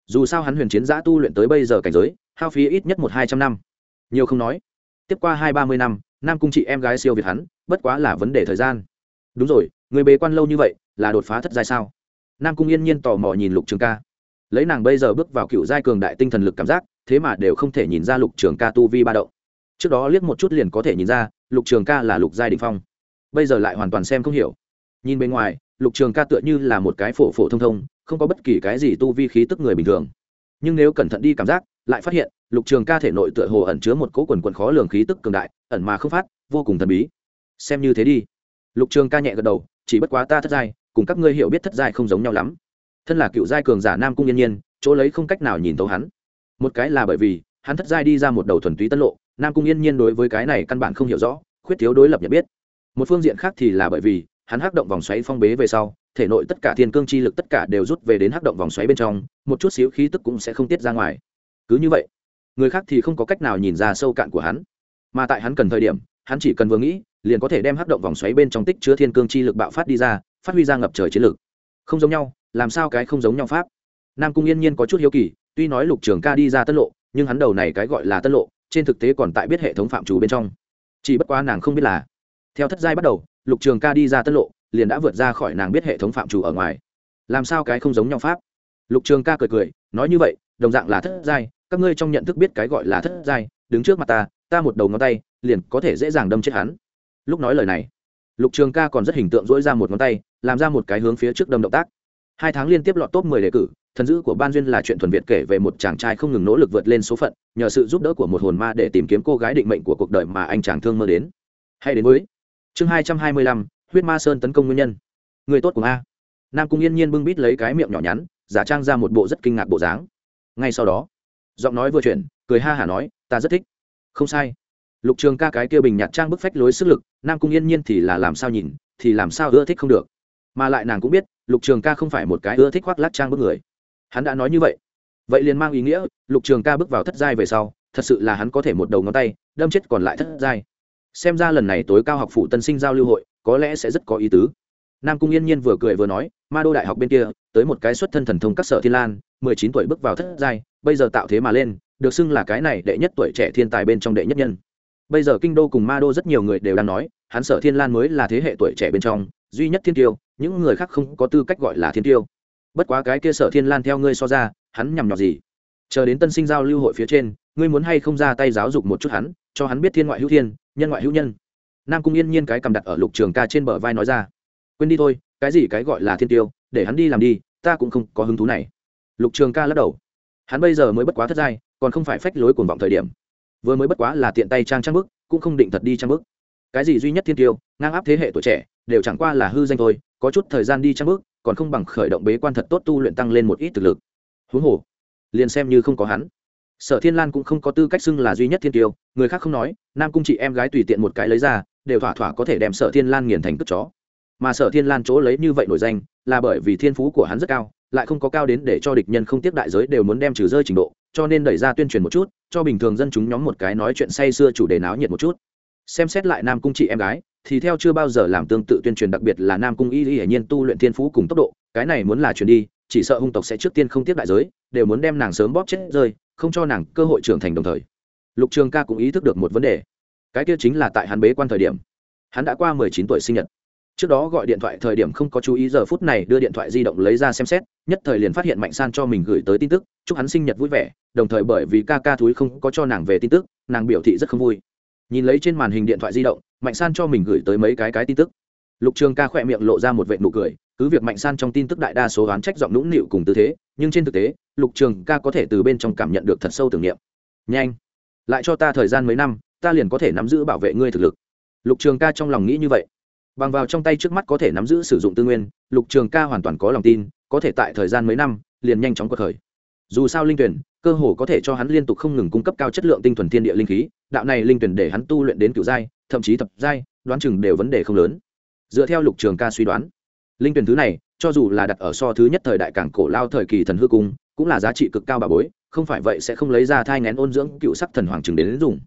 Dù sao hắn huyền chiến giã tu luyện tới bây giờ cảnh giới, hao phí ít nhất một hai trăm năm. Nhiều không nói. Tiếp qua hai ba mươi năm, nam cung chị em gái siêu việt hắn, bất quá là vấn đề thời gian. Đúng rồi, người bế quan lâu như vậy, là đột phá thất giai sao? Nam cung yên nhiên tò mò nhìn lục trường ca. Lấy nàng bây giờ bước vào cựu giai cường đại tinh thần lực cảm giác, thế mà đều không thể nhìn ra lục trường ca tu vi ba đậu trước đó liếc một chút liền có thể nhìn ra, lục trường ca là lục giai đình phong. Bây giờ lại hoàn toàn xem không hiểu. Nhìn bên ngoài, lục trường ca tựa như là một cái phổ phổ thông thông, không có bất kỳ cái gì tu vi khí tức người bình thường. Nhưng nếu cẩn thận đi cảm giác, lại phát hiện, lục trường ca thể nội tựa hồ ẩn chứa một cỗ quần quần khó lường khí tức cường đại, ẩn mà không phát, vô cùng thần bí. Xem như thế đi. Lục trường ca nhẹ gật đầu, chỉ bất quá ta thất giai, cùng các ngươi hiểu biết thất giai không giống nhau lắm. Thân là cựu giai cường giả nam cung yên nhiên, chỗ lấy không cách nào nhìn thấu hắn. Một cái là bởi vì, hắn thất giai đi ra một đầu thuần túy tân lộ nam cung yên nhiên đối với cái này căn bản không hiểu rõ, khuyết thiếu đối lập nhận biết. Một phương diện khác thì là bởi vì, hắn hắc động vòng xoáy phong bế về sau, thể nội tất cả thiên cương chi lực tất cả đều rút về đến hắc động vòng xoáy bên trong, một chút xíu khí tức cũng sẽ không tiết ra ngoài. Cứ như vậy, người khác thì không có cách nào nhìn ra sâu cạn của hắn. Mà tại hắn cần thời điểm, hắn chỉ cần vừa nghĩ, liền có thể đem hắc động vòng xoáy bên trong tích chứa thiên cương chi lực bạo phát đi ra, phát huy ra ngập trời chiến lực. Không giống nhau, làm sao cái không giống nhau pháp? Nam cung yên nhiên có chút hiếu kỳ, tuy nói lục trường ca đi ra tân lộ, nhưng hắn đầu này cái gọi là tân lộ trên thực tế còn tại biết hệ thống phạm chủ bên trong. Chỉ bất quá nàng không biết là, theo thất giai bắt đầu, lục trường ca đi ra tân lộ, liền đã vượt ra khỏi nàng biết hệ thống phạm chủ ở ngoài. Làm sao cái không giống nhau pháp? Lục trường ca cười cười, nói như vậy, đồng dạng là thất giai, các ngươi trong nhận thức biết cái gọi là thất giai, đứng trước mặt ta ta một đầu ngón tay, liền có thể dễ dàng đâm chết hắn. Lúc nói lời này, lục trường ca còn rất hình tượng dỗi ra một ngón tay, làm ra một cái hướng phía trước đâm động tác. Hai tháng liên tiếp lọt top mười đề cử thần dữ của ban duyên là chuyện thuần việt kể về một chàng trai không ngừng nỗ lực vượt lên số phận, nhờ sự giúp đỡ của một hồn ma để tìm kiếm cô gái định mệnh của cuộc đời mà anh chàng thương mơ đến. Hay đến với chương hai trăm hai mươi lăm, huyết ma sơn tấn công nguyên nhân. Người tốt của a. Nam cung yên nhiên bưng bít lấy cái miệng nhỏ nhắn, giả trang ra một bộ rất kinh ngạc bộ dáng. Ngay sau đó, giọng nói vừa chuyển, cười ha hả nói, ta rất thích. Không sai. Lục trường ca cái kia bình nhạt trang bức phách lối sức lực, nam cung yên nhiên thì là làm sao nhìn, thì làm sao ưa thích không được. Mà lại nàng cũng biết, lục trường ca không phải một cái ưa thích khoác lát trang bức người hắn đã nói như vậy. Vậy liền mang ý nghĩa, lục trường ca bước vào thất giai về sau, thật sự là hắn có thể một đầu ngón tay, đâm chết còn lại thất giai. Xem ra lần này tối cao học phủ tân sinh giao lưu hội, có lẽ sẽ rất có ý tứ. Nam cung yên nhiên vừa cười vừa nói, ma đô đại học bên kia, tới một cái xuất thân thần thông các sở thiên lan, mười chín tuổi bước vào thất giai, bây giờ tạo thế mà lên, được xưng là cái này đệ nhất tuổi trẻ thiên tài bên trong đệ nhất nhân. Bây giờ kinh đô cùng ma đô rất nhiều người đều đang nói, hắn sở thiên lan mới là thế hệ tuổi trẻ bên trong, duy nhất thiên tiêu, những người khác không có tư cách gọi là thiên tiêu bất quá cái kia sở thiên lan theo ngươi so ra, hắn nhằm nhọt gì? Chờ đến tân sinh giao lưu hội phía trên, ngươi muốn hay không ra tay giáo dục một chút hắn, cho hắn biết thiên ngoại hữu thiên, nhân ngoại hữu nhân. Nam cung yên nhiên cái cầm đặt ở lục trường ca trên bờ vai nói ra. Quên đi thôi, cái gì cái gọi là thiên tiêu, để hắn đi làm đi, ta cũng không có hứng thú này. Lục trường ca lắc đầu. Hắn bây giờ mới bất quá thất giai, còn không phải phách lối cuồng vọng thời điểm. Vừa mới bất quá là tiện tay trang trang bức, cũng không định thật đi trang bức. Cái gì duy nhất thiên tiêu, ngang áp thế hệ tuổi trẻ, đều chẳng qua là hư danh thôi, có chút thời gian đi trang bức còn không bằng khởi động bế quan thật tốt tu luyện tăng lên một ít thực lực. Huống hồ, liền xem như không có hắn. Sở thiên lan cũng không có tư cách xưng là duy nhất thiên tiêu, người khác không nói, nam cung chị em gái tùy tiện một cái lấy ra, đều thỏa thỏa có thể đem sở thiên lan nghiền thành cất chó. Mà sở thiên lan chỗ lấy như vậy nổi danh, là bởi vì thiên phú của hắn rất cao, lại không có cao đến để cho địch nhân không tiếc đại giới đều muốn đem trừ rơi trình độ, cho nên đẩy ra tuyên truyền một chút, cho bình thường dân chúng nhóm một cái nói chuyện say xưa chủ đề náo nhiệt một chút xem xét lại nam cung chị em gái, thì theo chưa bao giờ làm tương tự tuyên truyền đặc biệt là nam cung y y hiển nhiên tu luyện thiên phú cùng tốc độ, cái này muốn là truyền đi, chỉ sợ hung tộc sẽ trước tiên không tiếp đại giới, đều muốn đem nàng sớm bóp chết rơi, không cho nàng cơ hội trưởng thành đồng thời. Lục trường ca cũng ý thức được một vấn đề. Cái kia chính là tại hắn bế quan thời điểm. Hắn đã qua mười chín tuổi sinh nhật. Trước đó gọi điện thoại thời điểm không có chú ý, giờ phút này đưa điện thoại di động lấy ra xem xét, nhất thời liền phát hiện mạnh san cho mình gửi tới tin tức, chúc hắn sinh nhật vui vẻ, đồng thời bởi vì ca ca thúi không có cho nàng về tin tức, nàng biểu thị rất không vui nhìn lấy trên màn hình điện thoại di động, mạnh san cho mình gửi tới mấy cái cái tin tức. Lục trường ca khỏe miệng lộ ra một vệ nụ cười, cứ việc mạnh san trong tin tức đại đa số oán trách giọng nũng nịu cùng tư thế, nhưng trên thực tế, lục trường ca có thể từ bên trong cảm nhận được thật sâu tưởng niệm. Nhanh, lại cho ta thời gian mấy năm, ta liền có thể nắm giữ bảo vệ ngươi thực lực. Lục trường ca trong lòng nghĩ như vậy. Bằng vào trong tay trước mắt có thể nắm giữ sử dụng tư nguyên, lục trường ca hoàn toàn có lòng tin, có thể tại thời gian mấy năm, liền nhanh chóng cuộc khởi dù sao linh tuyển cơ hồ có thể cho hắn liên tục không ngừng cung cấp cao chất lượng tinh thuần thiên địa linh khí đạo này linh tuyển để hắn tu luyện đến cựu giai thậm chí thập giai đoán chừng đều vấn đề không lớn. Dựa theo lục trường ca suy đoán linh tuyển thứ này cho dù là đặt ở so thứ nhất thời đại cảng cổ lao thời kỳ thần hư cung cũng là giá trị cực cao bà bối không phải vậy sẽ không lấy ra thai ngén ôn dưỡng cựu sắc thần hoàng trừng đến, đến dùng.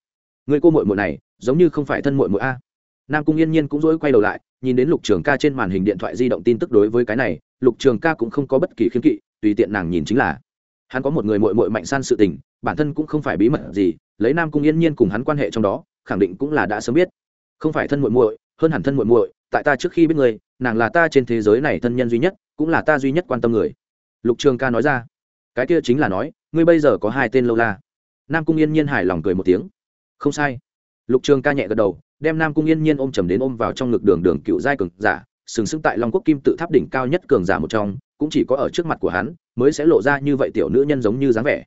Người cô mội mội này giống như không phải thân mội mội a. Nam cung yên nhiên cũng dỗi quay đầu lại nhìn đến lục trường ca trên màn hình điện thoại di động tin tức đối với cái này lục trường ca cũng không có bất kỳ khiếm kỵ tùy tiện nàng nhìn chính là hắn có một người mội mội mạnh san sự tình, bản thân cũng không phải bí mật gì, lấy nam cung yên nhiên cùng hắn quan hệ trong đó, khẳng định cũng là đã sớm biết. Không phải thân muội muội, hơn hẳn thân muội muội, tại ta trước khi biết người, nàng là ta trên thế giới này thân nhân duy nhất, cũng là ta duy nhất quan tâm người. Lục trường ca nói ra. Cái kia chính là nói, ngươi bây giờ có hai tên lâu la. Nam cung yên nhiên hài lòng cười một tiếng. Không sai. Lục trường ca nhẹ gật đầu, đem nam cung yên nhiên ôm chầm đến ôm vào trong ngực đường đường cựu giai cường giả sừng sững tại long quốc kim tự tháp đỉnh cao nhất cường giả một trong, cũng chỉ có ở trước mặt của hắn, mới sẽ lộ ra như vậy tiểu nữ nhân giống như dáng vẻ.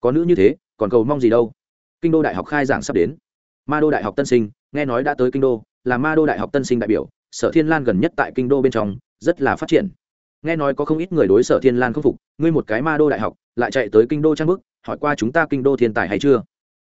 Có nữ như thế, còn cầu mong gì đâu? Kinh đô đại học khai giảng sắp đến. Ma đô đại học tân sinh, nghe nói đã tới kinh đô, là ma đô đại học tân sinh đại biểu, sở thiên lan gần nhất tại kinh đô bên trong, rất là phát triển. Nghe nói có không ít người đối sở thiên lan không phục, ngươi một cái ma đô đại học, lại chạy tới kinh đô trang bức, hỏi qua chúng ta kinh đô thiên tài hay chưa?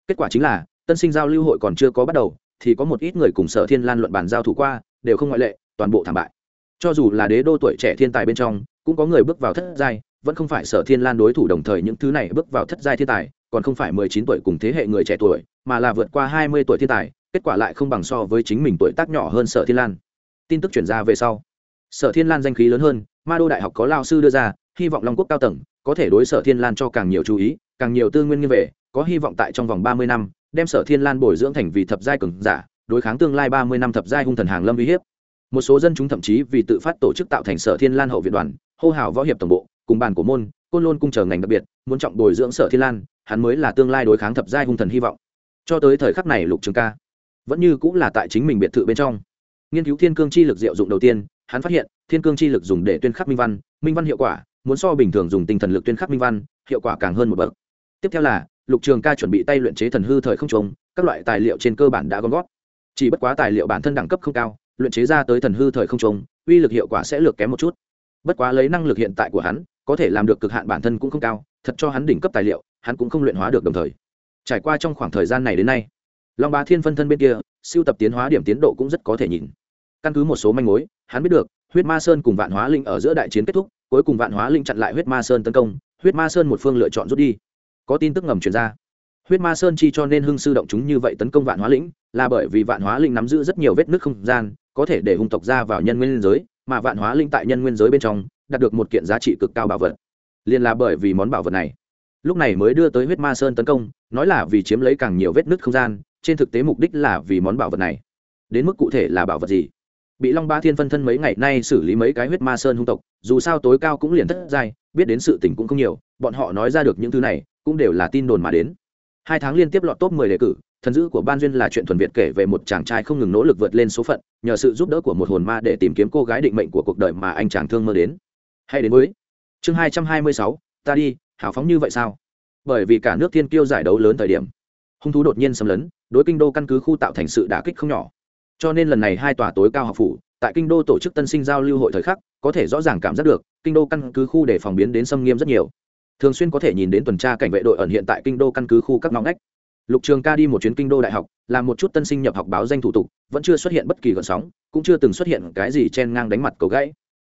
Kết quả chính là, tân sinh giao lưu hội còn chưa có bắt đầu, thì có một ít người cùng sở thiên lan luận bàn giao thủ qua, đều không ngoại lệ, toàn bộ thảm bại cho dù là đế đô tuổi trẻ thiên tài bên trong, cũng có người bước vào thất giai, vẫn không phải sở thiên lan đối thủ đồng thời những thứ này bước vào thất giai thiên tài, còn không phải mười chín tuổi cùng thế hệ người trẻ tuổi, mà là vượt qua hai mươi tuổi thiên tài, kết quả lại không bằng so với chính mình tuổi tác nhỏ hơn sở thiên lan. Tin tức chuyển ra về sau, sở thiên lan danh khí lớn hơn, ma đô đại học có lao sư đưa ra, hy vọng long quốc cao tầng có thể đối sở thiên lan cho càng nhiều chú ý, càng nhiều tư nguyên như về, có hy vọng tại trong vòng ba mươi năm, đem sở thiên lan bồi dưỡng thành vì thập giai cường giả, đối kháng tương lai ba mươi năm thập giai hung thần hàng lâm uy hiếp một số dân chúng thậm chí vì tự phát tổ chức tạo thành sở thiên lan hậu viện đoàn, hô hào võ hiệp tổng bộ, cùng bàn của môn, côn lôn cung chờ ngành đặc biệt, muốn trọng bồi dưỡng sở thiên lan, hắn mới là tương lai đối kháng thập giai hung thần hy vọng. Cho tới thời khắc này lục trường ca vẫn như cũng là tại chính mình biệt thự bên trong. Nghiên cứu thiên cương chi lực diệu dụng đầu tiên, hắn phát hiện, thiên cương chi lực dùng để tuyên khắc minh văn minh văn hiệu quả, muốn so bình thường dùng tinh thần lực tuyên khắc minh văn, hiệu quả càng hơn một bậc. Tiếp theo là, lục trường ca chuẩn bị tay luyện chế thần hư thời không trống các loại tài liệu trên cơ bản đã gom gót chỉ bất quá tài liệu bản thân đẳng cấp không cao luyện chế ra tới thần hư thời không trống uy lực hiệu quả sẽ lược kém một chút. Bất quá lấy năng lực hiện tại của hắn, có thể làm được cực hạn bản thân cũng không cao, thật cho hắn đỉnh cấp tài liệu, hắn cũng không luyện hóa được đồng thời. Trải qua trong khoảng thời gian này đến nay, long bá thiên phân thân bên kia, siêu tập tiến hóa điểm tiến độ cũng rất có thể nhìn. Căn cứ một số manh mối, hắn biết được, huyết ma sơn cùng vạn hóa linh ở giữa đại chiến kết thúc, cuối cùng vạn hóa linh chặn lại huyết ma sơn tấn công, huyết ma sơn một phương lựa chọn rút đi. Có tin tức ngầm truyền ra huyết ma sơn chi cho nên hưng sư động chúng như vậy tấn công vạn hóa lĩnh, là bởi vì vạn hóa linh nắm giữ rất nhiều vết nước không gian, có thể để hung tộc ra vào nhân nguyên giới, mà vạn hóa linh tại nhân nguyên giới bên trong, đạt được một kiện giá trị cực cao bảo vật. Liền là bởi vì món bảo vật này. Lúc này mới đưa tới huyết ma sơn tấn công, nói là vì chiếm lấy càng nhiều vết nứt không gian, trên thực tế mục đích là vì món bảo vật này. Đến mức cụ thể là bảo vật gì? Bị long ba thiên phân thân mấy ngày nay xử lý mấy cái huyết ma sơn hung tộc, dù sao tối cao cũng liền thất giai, biết đến sự tình cũng không nhiều, bọn họ nói ra được những thứ này, cũng đều là tin đồn mà đến hai tháng liên tiếp lọt top mười đề cử, thần dữ của ban duyên là chuyện thuần việt kể về một chàng trai không ngừng nỗ lực vượt lên số phận, nhờ sự giúp đỡ của một hồn ma để tìm kiếm cô gái định mệnh của cuộc đời mà anh chàng thương mơ đến. Hay đến với chương hai trăm hai mươi sáu, ta đi, hào phóng như vậy sao? Bởi vì cả nước thiên kiêu giải đấu lớn thời điểm, hung thú đột nhiên xâm lấn, đối kinh đô căn cứ khu tạo thành sự đả kích không nhỏ. Cho nên lần này hai tòa tối cao học phủ, tại kinh đô tổ chức tân sinh giao lưu hội thời khắc, có thể rõ ràng cảm giác được, kinh đô căn cứ khu để phòng biến đến xâm nghiêm rất nhiều thường xuyên có thể nhìn đến tuần tra cảnh vệ đội ẩn hiện tại kinh đô căn cứ khu các ngõ ngách. Lục trường ca đi một chuyến kinh đô đại học, làm một chút tân sinh nhập học báo danh thủ tục, vẫn chưa xuất hiện bất kỳ gợn sóng, cũng chưa từng xuất hiện cái gì chen ngang đánh mặt cầu gãy.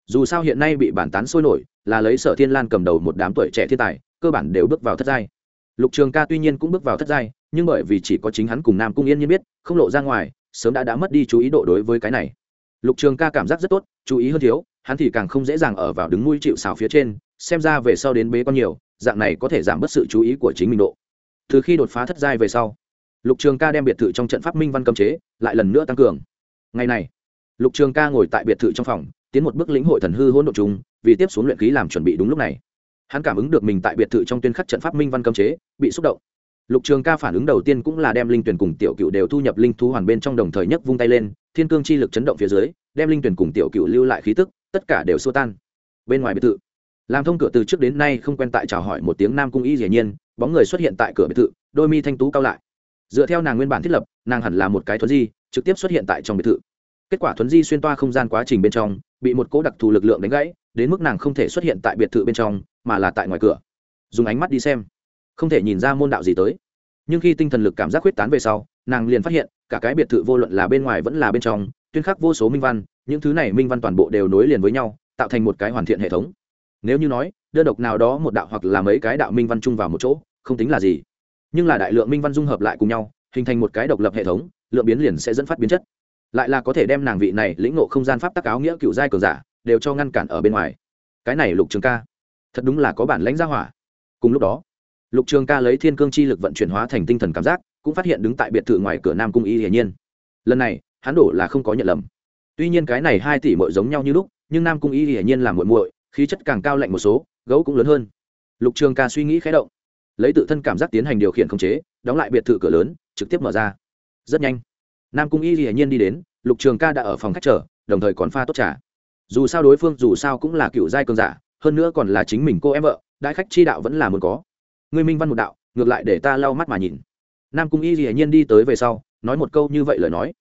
Dù sao hiện nay bị bản tán sôi nổi, là lấy sở thiên lan cầm đầu một đám tuổi trẻ thiên tài, cơ bản đều bước vào thất giai. Lục trường ca tuy nhiên cũng bước vào thất giai, nhưng bởi vì chỉ có chính hắn cùng nam cung yên nhiên biết, không lộ ra ngoài, sớm đã đã mất đi chú ý độ đối với cái này. Lục trường ca cảm giác rất tốt, chú ý hơn thiếu hắn thì càng không dễ dàng ở vào đứng nuôi chịu xào phía trên, xem ra về sau đến bế con nhiều, dạng này có thể giảm bớt sự chú ý của chính mình độ. Từ khi đột phá thất giai về sau, lục trường ca đem biệt thự trong trận pháp minh văn cấm chế, lại lần nữa tăng cường. Ngày này, lục trường ca ngồi tại biệt thự trong phòng, tiến một bước lĩnh hội thần hư hỗn độ chung vì tiếp xuống luyện khí làm chuẩn bị đúng lúc này. Hắn cảm ứng được mình tại biệt thự trong tuyên khắc trận pháp minh văn cấm chế, bị xúc động. Lục trường ca phản ứng đầu tiên cũng là đem linh tuyển cùng tiểu cựu đều thu nhập linh thú hoàn bên trong đồng thời nhất vung tay lên thiên cương chi lực chấn động phía dưới, đem linh tuyển cùng tiểu cựu lưu lại khí tức, tất cả đều xua tan. Bên ngoài biệt thự, làm thông cửa từ trước đến nay không quen tại chào hỏi một tiếng nam cung y dĩ nhiên, bóng người xuất hiện tại cửa biệt thự, đôi mi thanh tú cao lại. Dựa theo nàng nguyên bản thiết lập, nàng hẳn là một cái thuấn di, trực tiếp xuất hiện tại trong biệt thự. Kết quả thuấn di xuyên toa không gian quá trình bên trong, bị một cỗ đặc thù lực lượng đánh gãy, đến mức nàng không thể xuất hiện tại biệt thự bên trong, mà là tại ngoài cửa. Dùng ánh mắt đi xem, không thể nhìn ra môn đạo gì tới nhưng khi tinh thần lực cảm giác huyết tán về sau, nàng liền phát hiện, cả cái biệt thự vô luận là bên ngoài vẫn là bên trong, tuyên khắc vô số minh văn, những thứ này minh văn toàn bộ đều nối liền với nhau, tạo thành một cái hoàn thiện hệ thống. Nếu như nói, đơn độc nào đó một đạo hoặc là mấy cái đạo minh văn chung vào một chỗ, không tính là gì. Nhưng là đại lượng minh văn dung hợp lại cùng nhau, hình thành một cái độc lập hệ thống, lượng biến liền sẽ dẫn phát biến chất. Lại là có thể đem nàng vị này lĩnh ngộ không gian pháp tác áo nghĩa cựu giai cường giả, đều cho ngăn cản ở bên ngoài. Cái này lục trường ca, thật đúng là có bản lãnh gia hỏa. Cùng lúc đó lục trường ca lấy thiên cương chi lực vận chuyển hóa thành tinh thần cảm giác, cũng phát hiện đứng tại biệt thự ngoài cửa nam cung y hiển nhiên. Lần này, hắn đổ là không có nhận lầm. Tuy nhiên cái này hai tỷ mội giống nhau như lúc, nhưng nam cung y hiển nhiên là muội muội, khí chất càng cao lạnh một số, gấu cũng lớn hơn. Lục trường ca suy nghĩ khé động. Lấy tự thân cảm giác tiến hành điều khiển khống chế, đóng lại biệt thự cửa lớn, trực tiếp mở ra. Rất nhanh, nam cung y hiển nhiên đi đến, lục trường ca đã ở phòng khách chờ, đồng thời còn pha tốt trà. Dù sao đối phương dù sao cũng là cựu giai cường giả, hơn nữa còn là chính mình cô em vợ, đại khách chi đạo vẫn là muốn có. Ngươi minh văn một đạo, ngược lại để ta lau mắt mà nhìn. Nam cung y dĩ nhiên đi tới về sau, nói một câu như vậy lời nói.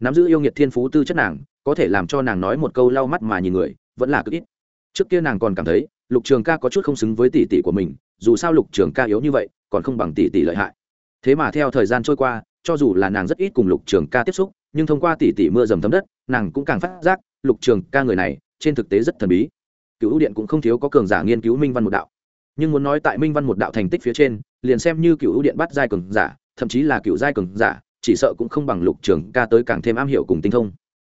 Nắm giữ yêu nghiệt thiên phú tư chất nàng, có thể làm cho nàng nói một câu lau mắt mà nhìn người, vẫn là cực ít. Trước kia nàng còn cảm thấy, lục trường ca có chút không xứng với tỷ tỷ của mình, dù sao lục trường ca yếu như vậy, còn không bằng tỷ tỷ lợi hại. Thế mà theo thời gian trôi qua, cho dù là nàng rất ít cùng lục trường ca tiếp xúc, nhưng thông qua tỷ tỷ mưa dầm thấm đất, nàng cũng càng phát giác, lục trường ca người này, trên thực tế rất thần bí. Cựu điện cũng không thiếu có cường giả nghiên cứu minh văn một đạo nhưng muốn nói tại minh văn một đạo thành tích phía trên, liền xem như cựu điện bắt giai cường giả, thậm chí là cựu giai cường giả, chỉ sợ cũng không bằng lục trường ca tới càng thêm am hiểu cùng tinh thông.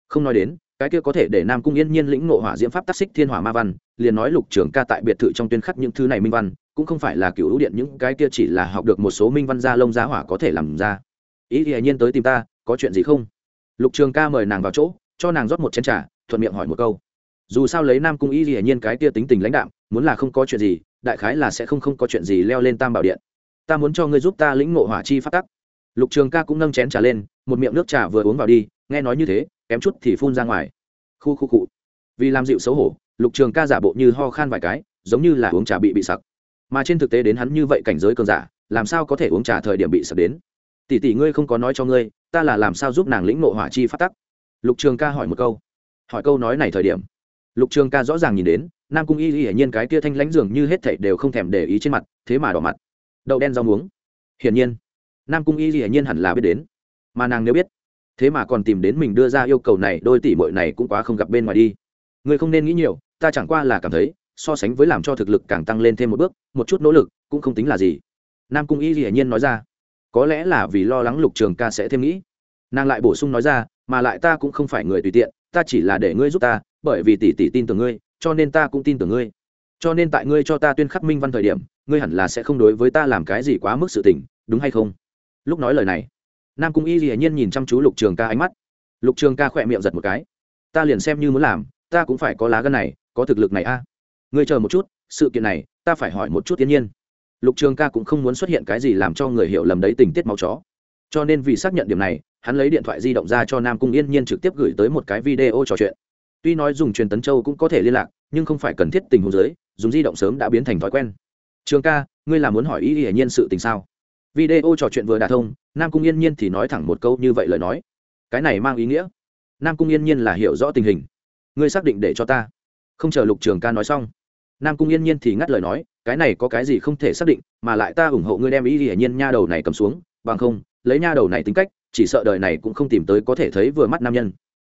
Không nói đến, cái kia có thể để nam cung yên nhiên lĩnh ngộ hỏa diễm pháp tác xích thiên hỏa ma văn, liền nói lục trường ca tại biệt thự trong tuyên khắc những thứ này minh văn, cũng không phải là cựu ưu điện những cái kia chỉ là học được một số minh văn gia lông giá hỏa có thể làm ra. Ý thì nhiên tới tìm ta, có chuyện gì không? Lục trường ca mời nàng vào chỗ, cho nàng rót một chén t r à thuận miệng hỏi một câu. Dù sao lấy nam cung y thì nhiên cái kia tính tình lãnh đạm, muốn là không có chuyện gì đại khái là sẽ không không có chuyện gì leo lên tam bảo điện. Ta muốn cho ngươi giúp ta lĩnh ngộ hỏa chi phát tắc. Lục trường ca cũng nâng chén trà lên, một miệng nước trà vừa uống vào đi, nghe nói như thế, kém chút thì phun ra ngoài. Khu khu cụ vì làm dịu xấu hổ, lục trường ca giả bộ như ho khan vài cái, giống như là uống trà bị bị sặc. Mà trên thực tế đến hắn như vậy cảnh giới cường giả, làm sao có thể uống trà thời điểm bị sặc đến? Tỷ tỷ ngươi không có nói cho ngươi, ta là làm sao giúp nàng lĩnh ngộ hỏa chi phát tắc? Lục trường ca hỏi một câu. Hỏi câu nói này thời điểm, lục trường ca rõ ràng nhìn đến nam cung y y hiển nhiên cái kia thanh lãnh dường như hết thảy đều không thèm để ý trên mặt, thế mà đỏ mặt. Đậu đen rau muống. Hiển nhiên, nam cung y y hiển nhiên hẳn là biết đến. Mà nàng nếu biết, thế mà còn tìm đến mình đưa ra yêu cầu này, đôi tỷ muội này cũng quá không gặp bên ngoài đi. Ngươi không nên nghĩ nhiều, ta chẳng qua là cảm thấy, so sánh với làm cho thực lực càng tăng lên thêm một bước, một chút nỗ lực cũng không tính là gì. Nam cung y hiển nhiên nói ra, có lẽ là vì lo lắng lục trường ca sẽ thêm nghĩ. Nàng lại bổ sung nói ra, mà lại ta cũng không phải người tùy tiện, ta chỉ là để ngươi giúp ta, bởi vì tỷ tỷ tin tưởng ngươi cho nên ta cũng tin tưởng ngươi. Cho nên tại ngươi cho ta tuyên khắc minh văn thời điểm, ngươi hẳn là sẽ không đối với ta làm cái gì quá mức sự tình, đúng hay không? Lúc nói lời này, nam cung y hiển nhiên nhìn chăm chú lục trường ca ánh mắt. Lục trường ca khỏe miệng giật một cái. Ta liền xem như muốn làm, ta cũng phải có lá gân này, có thực lực này a. Ngươi chờ một chút, sự kiện này, ta phải hỏi một chút thiên nhiên. Lục trường ca cũng không muốn xuất hiện cái gì làm cho người hiểu lầm đấy tình tiết máu chó. Cho nên vì xác nhận điểm này, hắn lấy điện thoại di động ra cho nam cung yên nhiên trực tiếp gửi tới một cái video trò chuyện tuy nói dùng truyền tấn châu cũng có thể liên lạc, nhưng không phải cần thiết tình huống giới dùng di động sớm đã biến thành thói quen. Trường ca, ngươi là muốn hỏi ý hiển nhiên sự tình sao? Video trò chuyện vừa đả thông, nam cung yên nhiên thì nói thẳng một câu như vậy lời nói. Cái này mang ý nghĩa. Nam cung yên nhiên là hiểu rõ tình hình. Ngươi xác định để cho ta. Không chờ lục trường ca nói xong, nam cung yên nhiên thì ngắt lời nói, cái này có cái gì không thể xác định, mà lại ta ủng hộ ngươi đem ý hiển nhiên nha đầu này cầm xuống, bằng không, lấy nha đầu này tính cách, chỉ sợ đời này cũng không tìm tới có thể thấy vừa mắt nam nhân.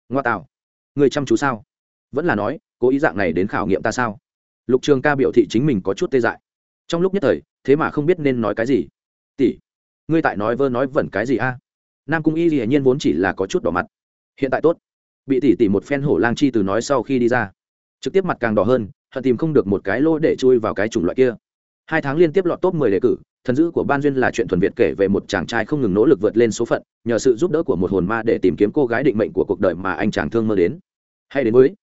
Ngoa tạo ngươi chăm chú sao? Vẫn là nói, cố ý dạng này đến khảo nghiệm ta sao? Lục trường ca biểu thị chính mình có chút tê dại. Trong lúc nhất thời, thế mà không biết nên nói cái gì. Tỷ, ngươi tại nói vơ nói vẩn cái gì a? Nam cung y dĩ nhiên vốn chỉ là có chút đỏ mặt. Hiện tại tốt. Bị tỷ tỷ một phen hổ lang chi từ nói sau khi đi ra. Trực tiếp mặt càng đỏ hơn, hận tìm không được một cái lô để chui vào cái chủng loại kia. Hai tháng liên tiếp lọt top mười đề cử thần dữ của ban duyên là chuyện thuần việt kể về một chàng trai không ngừng nỗ lực vượt lên số phận, nhờ sự giúp đỡ của một hồn ma để tìm kiếm cô gái định mệnh của cuộc đời mà anh chàng thương mơ đến hay đến với.